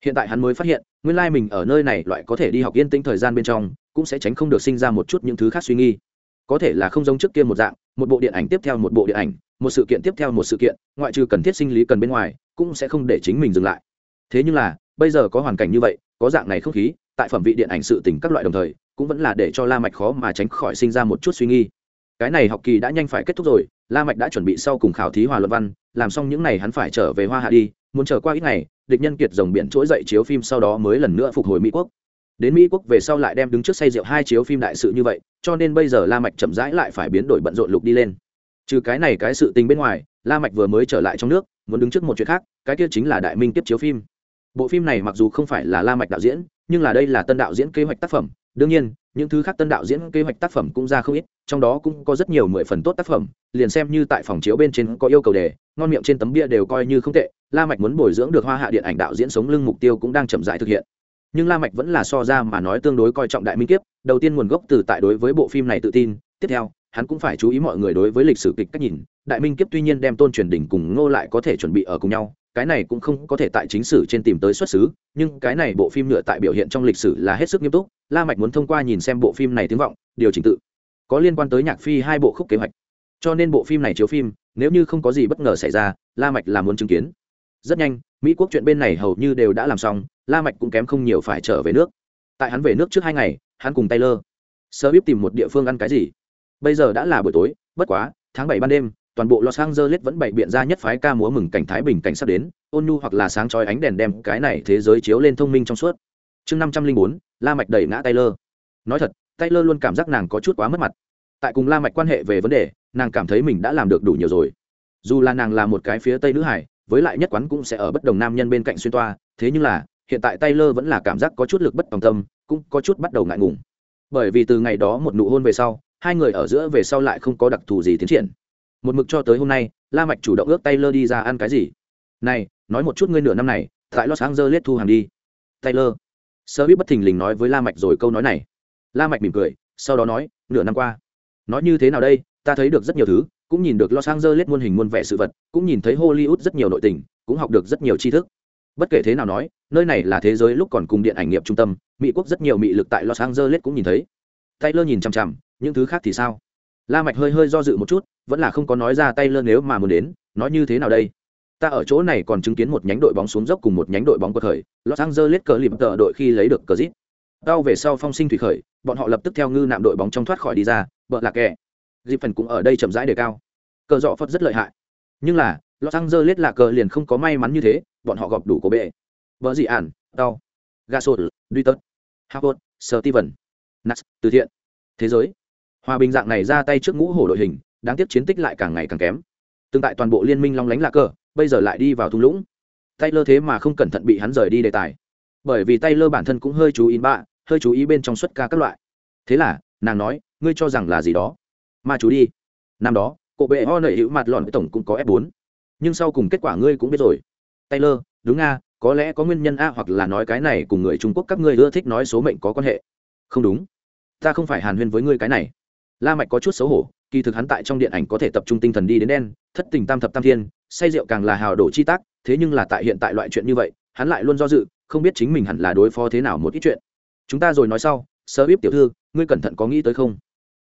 Hiện tại hắn mới phát hiện, nguyên lai mình ở nơi này loại có thể đi học yên tĩnh thời gian bên trong, cũng sẽ tránh không được sinh ra một chút những thứ khác suy nghĩ. Có thể là không giống trước kia một dạng, một bộ điện ảnh tiếp theo một bộ điện ảnh, một sự kiện tiếp theo một sự kiện, ngoại trừ cần thiết sinh lý cần bên ngoài, cũng sẽ không để chính mình dừng lại. Thế nhưng là bây giờ có hoàn cảnh như vậy, có dạng này không khí, tại phẩm vị điện ảnh sự tình các loại đồng thời, cũng vẫn là để cho la mạch khó mà tránh khỏi sinh ra một chút suy nghi cái này học kỳ đã nhanh phải kết thúc rồi, la mạch đã chuẩn bị sau cùng khảo thí hòa luận văn, làm xong những này hắn phải trở về hoa hạ đi, muốn chờ qua ít ngày, địch nhân kiệt rồng biển trỗi dậy chiếu phim sau đó mới lần nữa phục hồi mỹ quốc. Đến mỹ quốc về sau lại đem đứng trước say rượu hai chiếu phim đại sự như vậy, cho nên bây giờ la mạch chậm rãi lại phải biến đổi bận rộn lục đi lên. Trừ cái này cái sự tình bên ngoài, la mạch vừa mới trở lại trong nước, muốn đứng trước một chuyện khác, cái kia chính là đại minh tiếp chiếu phim bộ phim này mặc dù không phải là la mạch đạo diễn, nhưng là đây là tân đạo diễn kế hoạch tác phẩm. Đương nhiên, những thứ khác tân đạo diễn kế hoạch tác phẩm cũng ra không ít, trong đó cũng có rất nhiều mười phần tốt tác phẩm, liền xem như tại phòng chiếu bên trên có yêu cầu đề, ngon miệng trên tấm bia đều coi như không tệ, la mạch muốn bồi dưỡng được hoa hạ điện ảnh đạo diễn sống lưng mục tiêu cũng đang chậm rãi thực hiện. Nhưng la mạch vẫn là so ra mà nói tương đối coi trọng đại minh kiếp, đầu tiên nguồn gốc từ tại đối với bộ phim này tự tin, tiếp theo, hắn cũng phải chú ý mọi người đối với lịch sử kịch cách nhìn. Đại minh kiếp tuy nhiên đem tôn truyền đỉnh cùng ngô lại có thể chuẩn bị ở cùng nhau cái này cũng không có thể tại chính sử trên tìm tới xuất xứ, nhưng cái này bộ phim nhựa tại biểu hiện trong lịch sử là hết sức nghiêm túc, la mạch muốn thông qua nhìn xem bộ phim này tiếng vọng, điều chỉnh tự. Có liên quan tới nhạc phi hai bộ khúc kế hoạch. Cho nên bộ phim này chiếu phim, nếu như không có gì bất ngờ xảy ra, la mạch là muốn chứng kiến. Rất nhanh, mỹ quốc chuyện bên này hầu như đều đã làm xong, la mạch cũng kém không nhiều phải trở về nước. Tại hắn về nước trước hai ngày, hắn cùng taylor sơ bíp tìm một địa phương ăn cái gì. Bây giờ đã là buổi tối, bất quá, tháng bảy ban đêm toàn bộ los angeles vẫn bày biện ra nhất phái ca múa mừng cảnh thái bình cảnh sắp đến, ôn nhu hoặc là sáng chói ánh đèn đem cái này thế giới chiếu lên thông minh trong suốt. Chương năm trăm linh bốn, la mạch đẩy ngã taylor. Nói thật, taylor luôn cảm giác nàng có chút quá mất mặt. Tại cùng la mạch quan hệ về vấn đề, nàng cảm thấy mình đã làm được đủ nhiều rồi. Dù là nàng là một cái phía tây nữ hải, với lại nhất quán cũng sẽ ở bất đồng nam nhân bên cạnh xuyên toa, thế nhưng là, hiện tại taylor vẫn là cảm giác có chút lực bất tòng tâm, cũng có chút bắt đầu ngại ngùng. Bởi vì từ ngày đó một nụ hôn về sau, hai người ở giữa về sau lại không có đặc thù gì tiến triển một mực cho tới hôm nay, la mạch chủ động ước taylor đi ra ăn cái gì? Này, nói một chút ngươi nửa năm này, tại los angeles thu hàng đi. Taylor. Sơ biết bất thình lình nói với la mạch rồi câu nói này. La mạch mỉm cười, sau đó nói, nửa năm qua. Nói như thế nào đây? Ta thấy được rất nhiều thứ, cũng nhìn được los angeles muôn hình muôn vẻ sự vật, cũng nhìn thấy hollywood rất nhiều nội tình, cũng học được rất nhiều tri thức. Bất kể thế nào nói, nơi này là thế giới lúc còn cùng điện ảnh nghiệp trung tâm, mỹ quốc rất nhiều mỹ lực tại los angeles cũng nhìn thấy. Taylor nhìn chằm chằm, những thứ khác thì sao? La mạch hơi hơi do dự một chút vẫn là không có nói ra tay lơ nếu mà muốn đến, nói như thế nào đây? Ta ở chỗ này còn chứng kiến một nhánh đội bóng xuống dốc cùng một nhánh đội bóng quật khởi, los angeles cờ lìm tợ đội khi lấy được cờ zip đau về sau phong sinh thủy khởi, bọn họ lập tức theo ngư nạm đội bóng trong thoát khỏi đi ra vợ lạc kẻ dịp phần cũng ở đây chậm rãi đề cao. Cờ dọ phật rất lợi hại. Nhưng là, los angeles là cờ liền không có may mắn như thế, bọn họ gọp đủ cổ bệ. Vợ dị ản đau gasol duy harvard steven nas từ thiện. Thế giới. Hòa bình dạng này ra tay trước ngũ hổ đội hình đáng tiếc chiến tích lại càng ngày càng kém. Tương tại toàn bộ liên minh long lánh lạc cờ, bây giờ lại đi vào thung lũng. Tay lơ thế mà không cẩn thận bị hắn rời đi đề tài. Bởi vì tay lơ bản thân cũng hơi chú ý bạ hơi chú ý bên trong xuất ca các loại. Thế là, nàng nói, ngươi cho rằng là gì đó? Mà chú đi. Năm đó, cổ bệ ho nợ hữu mặt lòn tổng cũng có f 4 nhưng sau cùng kết quả ngươi cũng biết rồi. Taylor, đúng a, có lẽ có nguyên nhân a hoặc là nói cái này cùng người trung quốc các ngươi ưa thích nói số mệnh có quan hệ. Không đúng. Ta không phải hàn huyên với ngươi cái này. La mạch có chút xấu hổ kỳ thực hắn tại trong điện ảnh có thể tập trung tinh thần đi đến đen, thất tình tam thập tam thiên, say rượu càng là hào đổ chi tác, thế nhưng là tại hiện tại loại chuyện như vậy, hắn lại luôn do dự, không biết chính mình hẳn là đối phó thế nào một ít chuyện. Chúng ta rồi nói sau, sơ bíp tiểu thư, ngươi cẩn thận có nghĩ tới không?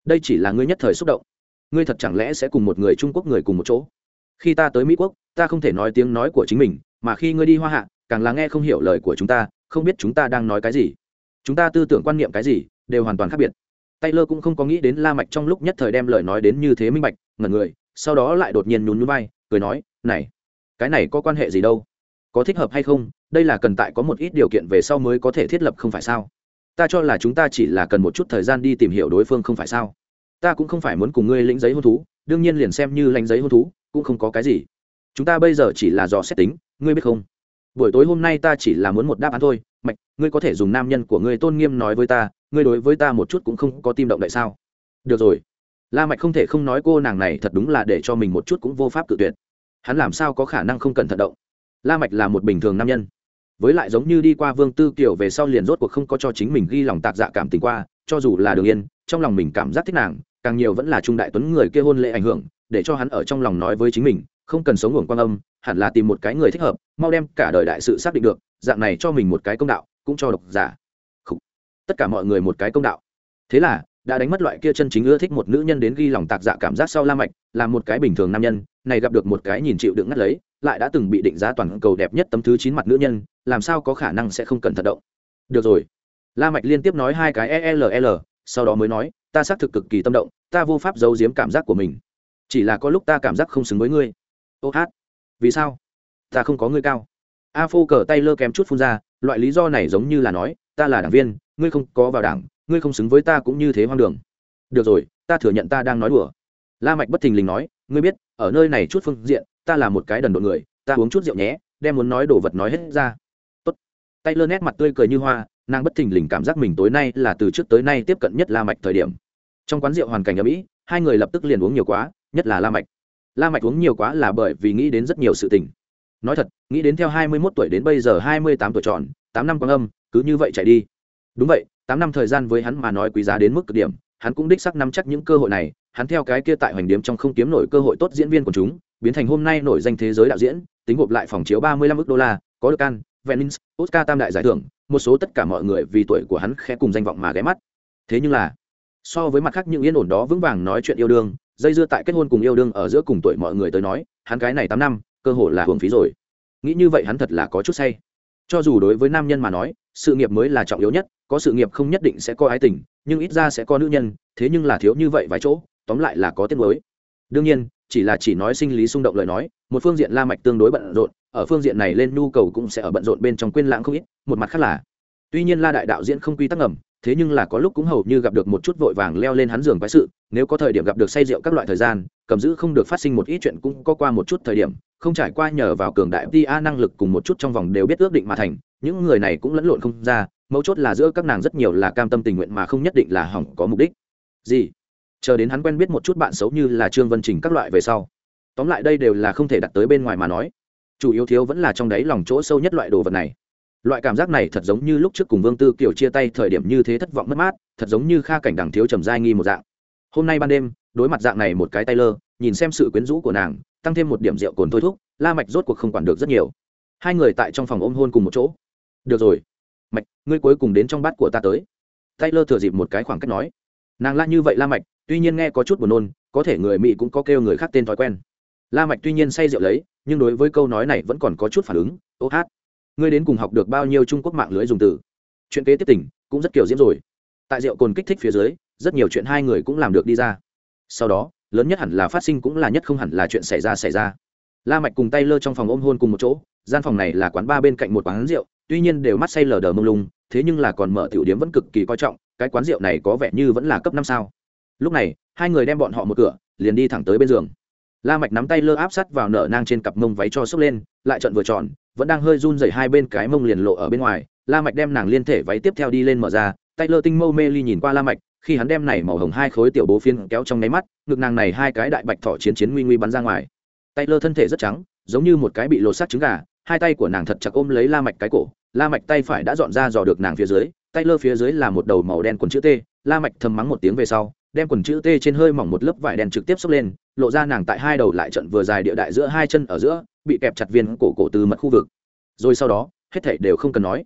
Đây chỉ là ngươi nhất thời xúc động. Ngươi thật chẳng lẽ sẽ cùng một người trung quốc người cùng một chỗ? Khi ta tới mỹ quốc, ta không thể nói tiếng nói của chính mình, mà khi ngươi đi hoa hạ, càng là nghe không hiểu lời của chúng ta, không biết chúng ta đang nói cái gì. Chúng ta tư tưởng quan niệm cái gì, đều hoàn toàn khác biệt taylor cũng không có nghĩ đến la mạch trong lúc nhất thời đem lời nói đến như thế minh bạch, ngẩn người, sau đó lại đột nhiên nhún nhún vai, cười nói, này, cái này có quan hệ gì đâu? Có thích hợp hay không? Đây là cần tại có một ít điều kiện về sau mới có thể thiết lập không phải sao? Ta cho là chúng ta chỉ là cần một chút thời gian đi tìm hiểu đối phương không phải sao? Ta cũng không phải muốn cùng ngươi lĩnh giấy hôn thú, đương nhiên liền xem như lãnh giấy hôn thú, cũng không có cái gì. Chúng ta bây giờ chỉ là dò xét tính, ngươi biết không? Buổi tối hôm nay ta chỉ là muốn một đáp án thôi, mạch, ngươi có thể dùng nam nhân của ngươi tôn nghiêm nói với ta ngươi đối với ta một chút cũng không có tim động đại sao? Được rồi. La mạch không thể không nói cô nàng này thật đúng là để cho mình một chút cũng vô pháp tự tuyệt. Hắn làm sao có khả năng không cần thận động? La mạch là một bình thường nam nhân. Với lại giống như đi qua vương tư kiểu về sau liền rốt cuộc không có cho chính mình ghi lòng tạc dạ cảm tình qua, cho dù là đường yên, trong lòng mình cảm giác thích nàng, càng nhiều vẫn là trung đại tuấn người kia hôn lễ ảnh hưởng, để cho hắn ở trong lòng nói với chính mình, không cần sống ngủng quan âm, hẳn là tìm một cái người thích hợp, mau đem cả đời đại sự xác định được, dạng này cho mình một cái công đạo, cũng cho độc giả tất cả mọi người một cái công đạo. Thế là, đã đánh mất loại kia chân chính ưa thích một nữ nhân đến ghi lòng tạc dạ cảm giác sau la mạch, là một cái bình thường nam nhân, này gặp được một cái nhìn chịu đựng ngắt lấy, lại đã từng bị định giá toàn cầu đẹp nhất tấm thứ chín mặt nữ nhân, làm sao có khả năng sẽ không cần thận động. Được rồi. La mạch liên tiếp nói hai cái ell sau đó mới nói, ta xác thực cực kỳ tâm động, ta vô pháp giấu giếm cảm giác của mình. Chỉ là có lúc ta cảm giác không xứng với ngươi. Ô hát. Vì sao? Ta không có ngươi cao. A phô cờ tay lơ kém chút phun ra, loại lý do này giống như là nói ta là đảng viên, ngươi không có vào đảng, ngươi không xứng với ta cũng như thế hoang đường. Được rồi, ta thừa nhận ta đang nói đùa. La mạch bất thình lình nói, ngươi biết, ở nơi này chút phương diện, ta là một cái đần độn người, ta uống chút rượu nhé, đem muốn nói đồ vật nói hết ra. Tốt. Tay lơ nét mặt tươi cười như hoa, nàng bất thình lình cảm giác mình tối nay là từ trước tới nay tiếp cận nhất la mạch thời điểm. Trong quán rượu hoàn cảnh ở mỹ hai người lập tức liền uống nhiều quá, nhất là la mạch. La mạch uống nhiều quá là bởi vì nghĩ đến rất nhiều sự tình. Nói thật, nghĩ đến theo hai mươi 21 tuổi đến bây giờ hai mươi tám tuổi tròn, tám năm quang âm cứ như vậy chạy đi. Đúng vậy, tám năm thời gian với hắn mà nói quý giá đến mức cực điểm, hắn cũng đích xác nắm chắc những cơ hội này, hắn theo cái kia tại hoành điếm trong không kiếm nổi cơ hội tốt diễn viên của chúng, biến thành hôm nay nổi danh thế giới đạo diễn, tính gộp lại phòng chiếu ba mươi lăm ức đô la, có được can, venice, oscar tam đại giải thưởng, một số tất cả mọi người vì tuổi của hắn khẽ cùng danh vọng mà ghé mắt. Thế nhưng là, so với mặt khác những yên ổn đó vững vàng nói chuyện yêu đương, dây dưa tại kết hôn cùng yêu đương ở giữa cùng tuổi mọi người tới nói, hắn cái này tám năm, cơ hội là hưởng phí rồi. Nghĩ như vậy hắn thật là có chút say. Cho dù đối với nam nhân mà nói sự nghiệp mới là trọng yếu nhất, có sự nghiệp không nhất định sẽ có ái tình, nhưng ít ra sẽ có nữ nhân, thế nhưng là thiếu như vậy vài chỗ, tóm lại là có tiết mới đương nhiên, chỉ là chỉ nói sinh lý xung động lời nói, một phương diện la mạch tương đối bận rộn, ở phương diện này lên nhu cầu cũng sẽ ở bận rộn bên trong quên lãng không ít, một mặt khác là, tuy nhiên la đại đạo diễn không quy tắc ngầm, thế nhưng là có lúc cũng hầu như gặp được một chút vội vàng leo lên hắn giường quái sự, nếu có thời điểm gặp được say rượu các loại thời gian, cầm giữ không được phát sinh một ít chuyện cũng có qua một chút thời điểm, không trải qua nhờ vào cường đại pa năng lực cùng một chút trong vòng đều biết ước định mà thành những người này cũng lẫn lộn không ra, mấu chốt là giữa các nàng rất nhiều là cam tâm tình nguyện mà không nhất định là hỏng có mục đích. Gì? Chờ đến hắn quen biết một chút bạn xấu như là trương vân trình các loại về sau. Tóm lại đây đều là không thể đặt tới bên ngoài mà nói. Chủ yếu thiếu vẫn là trong đáy lòng chỗ sâu nhất loại đồ vật này. Loại cảm giác này thật giống như lúc trước cùng vương tư kiều chia tay thời điểm như thế thất vọng mất mát, thật giống như kha cảnh đằng thiếu trầm giai nghi một dạng. Hôm nay ban đêm, đối mặt dạng này một cái tay lơ, nhìn xem sự quyến rũ của nàng, tăng thêm một điểm rượu cồn thôi thúc, la mạch rốt cuộc không quản được rất nhiều. Hai người tại trong phòng ôm hôn cùng một chỗ được rồi. Mạch, ngươi cuối cùng đến trong bát của ta tới. Tay lơ thừa dịp một cái khoảng cách nói. Nàng la như vậy la mạch, tuy nhiên nghe có chút buồn nôn, có thể người mỹ cũng có kêu người khác tên thói quen. La mạch tuy nhiên say rượu lấy, nhưng đối với câu nói này vẫn còn có chút phản ứng. Ô hát, ngươi đến cùng học được bao nhiêu trung quốc mạng lưới dùng từ? Chuyện kế tiếp tỉnh cũng rất kiểu diễm rồi. Tại rượu cồn kích thích phía dưới, rất nhiều chuyện hai người cũng làm được đi ra. Sau đó, lớn nhất hẳn là phát sinh cũng là nhất không hẳn là chuyện xảy ra xảy ra. La mạch cùng tay lơ trong phòng ôm hôn cùng một chỗ, gian phòng này là quán ba bên cạnh một quán rượu tuy nhiên đều mắt say lờ đờ mông lung, thế nhưng là còn mở tiểu điếm vẫn cực kỳ coi trọng, cái quán rượu này có vẻ như vẫn là cấp năm sao. Lúc này, hai người đem bọn họ một cửa, liền đi thẳng tới bên giường. La mạch nắm tay lơ áp sát vào nở nang trên cặp mông váy cho sốc lên, lại trận vừa tròn, vẫn đang hơi run rẩy hai bên cái mông liền lộ ở bên ngoài. La mạch đem nàng liên thể váy tiếp theo đi lên mở ra, tay lơ tinh mâu mê ly nhìn qua la mạch, khi hắn đem này màu hồng hai khối tiểu bố phiến kéo trong nấy mắt, ngực nàng này hai cái đại bạch thỏ chiến chiến nguy nguy bắn ra ngoài. Tay lơ thân thể rất trắng, giống như một cái bị lột xác trứng gà hai tay của nàng thật chặt ôm lấy la mạch cái cổ, la mạch tay phải đã dọn ra dò được nàng phía dưới, tay lơ phía dưới là một đầu màu đen quần chữ t. La mạch thầm mắng một tiếng về sau, đem quần chữ t trên hơi mỏng một lớp vải đen trực tiếp xốc lên, lộ ra nàng tại hai đầu lại trận vừa dài địa đại giữa hai chân ở giữa, bị kẹp chặt viên cổ cổ từ mật khu vực. Rồi sau đó, hết thảy đều không cần nói.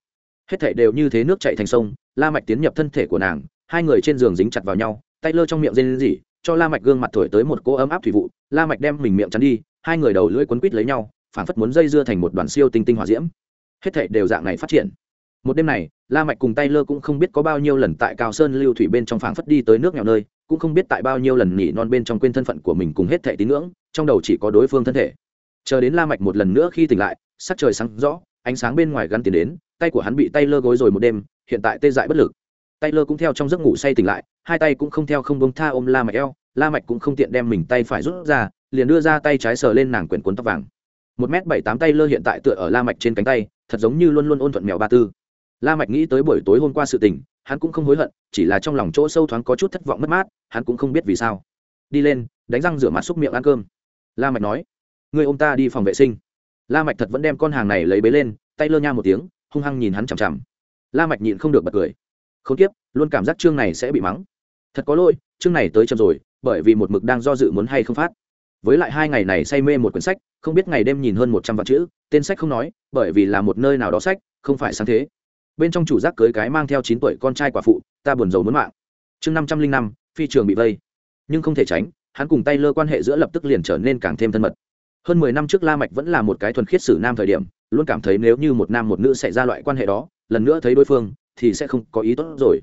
Hết thảy đều như thế nước chảy thành sông, la mạch tiến nhập thân thể của nàng, hai người trên giường dính chặt vào nhau, tay lơ trong miệng rên rỉ, cho la mạch gương mặt thổi tới một cỗ ấm áp thủy vụ, la mạch đem mình miệng chắn đi, hai người đầu lưỡi quấn quít lấy nhau phảng phất muốn dây dưa thành một đoàn siêu tinh tinh hỏa diễm. Hết thảy đều dạng này phát triển. Một đêm này, la mạch cùng tay lơ cũng không biết có bao nhiêu lần tại cao sơn lưu thủy bên trong phảng phất đi tới nước nghèo nơi, cũng không biết tại bao nhiêu lần nhỉ non bên trong quên thân phận của mình cùng hết thảy tín ngưỡng, trong đầu chỉ có đối phương thân thể. Chờ đến la mạch một lần nữa khi tỉnh lại, sắc trời sáng rõ, ánh sáng bên ngoài gắn tiền đến, tay của hắn bị tay lơ gối rồi một đêm, hiện tại tê dại bất lực. Tay lơ cũng theo trong giấc ngủ say tỉnh lại, hai tay cũng không theo không buông tha ôm la mạch eo, la mạch cũng không tiện đem mình tay phải rút ra, liền đưa ra tay trái sờ lên nàng quyển cuốn tóc vàng một m bảy tám tay lơ hiện tại tựa ở la mạch trên cánh tay thật giống như luôn luôn ôn thuận mèo ba tư. La mạch nghĩ tới buổi tối hôm qua sự tình hắn cũng không hối hận chỉ là trong lòng chỗ sâu thoáng có chút thất vọng mất mát hắn cũng không biết vì sao. Đi lên đánh răng rửa mặt xúc miệng ăn cơm. La mạch nói người ôm ta đi phòng vệ sinh. La mạch thật vẫn đem con hàng này lấy bế lên tay lơ nha một tiếng hung hăng nhìn hắn chằm chằm. La mạch nhịn không được bật cười. Không kiếp, luôn cảm giác chương này sẽ bị mắng. Thật có lỗi chương này tới chậm rồi bởi vì một mực đang do dự muốn hay không phát với lại hai ngày này say mê một quyển sách, không biết ngày đêm nhìn hơn một trăm vạn chữ, tên sách không nói, bởi vì là một nơi nào đó sách, không phải sáng thế. Bên trong chủ giác cưới cái mang theo chín tuổi con trai quả phụ, ta buồn rầu muốn mạng. Chương năm trăm linh năm, phi trường bị vây. Nhưng không thể tránh, hắn cùng tay lơ quan hệ giữa lập tức liền trở nên càng thêm thân mật. Hơn mười năm trước la mạch vẫn là một cái thuần khiết sử nam thời điểm, luôn cảm thấy nếu như một nam một nữ xảy ra loại quan hệ đó, lần nữa thấy đối phương, thì sẽ không có ý tốt rồi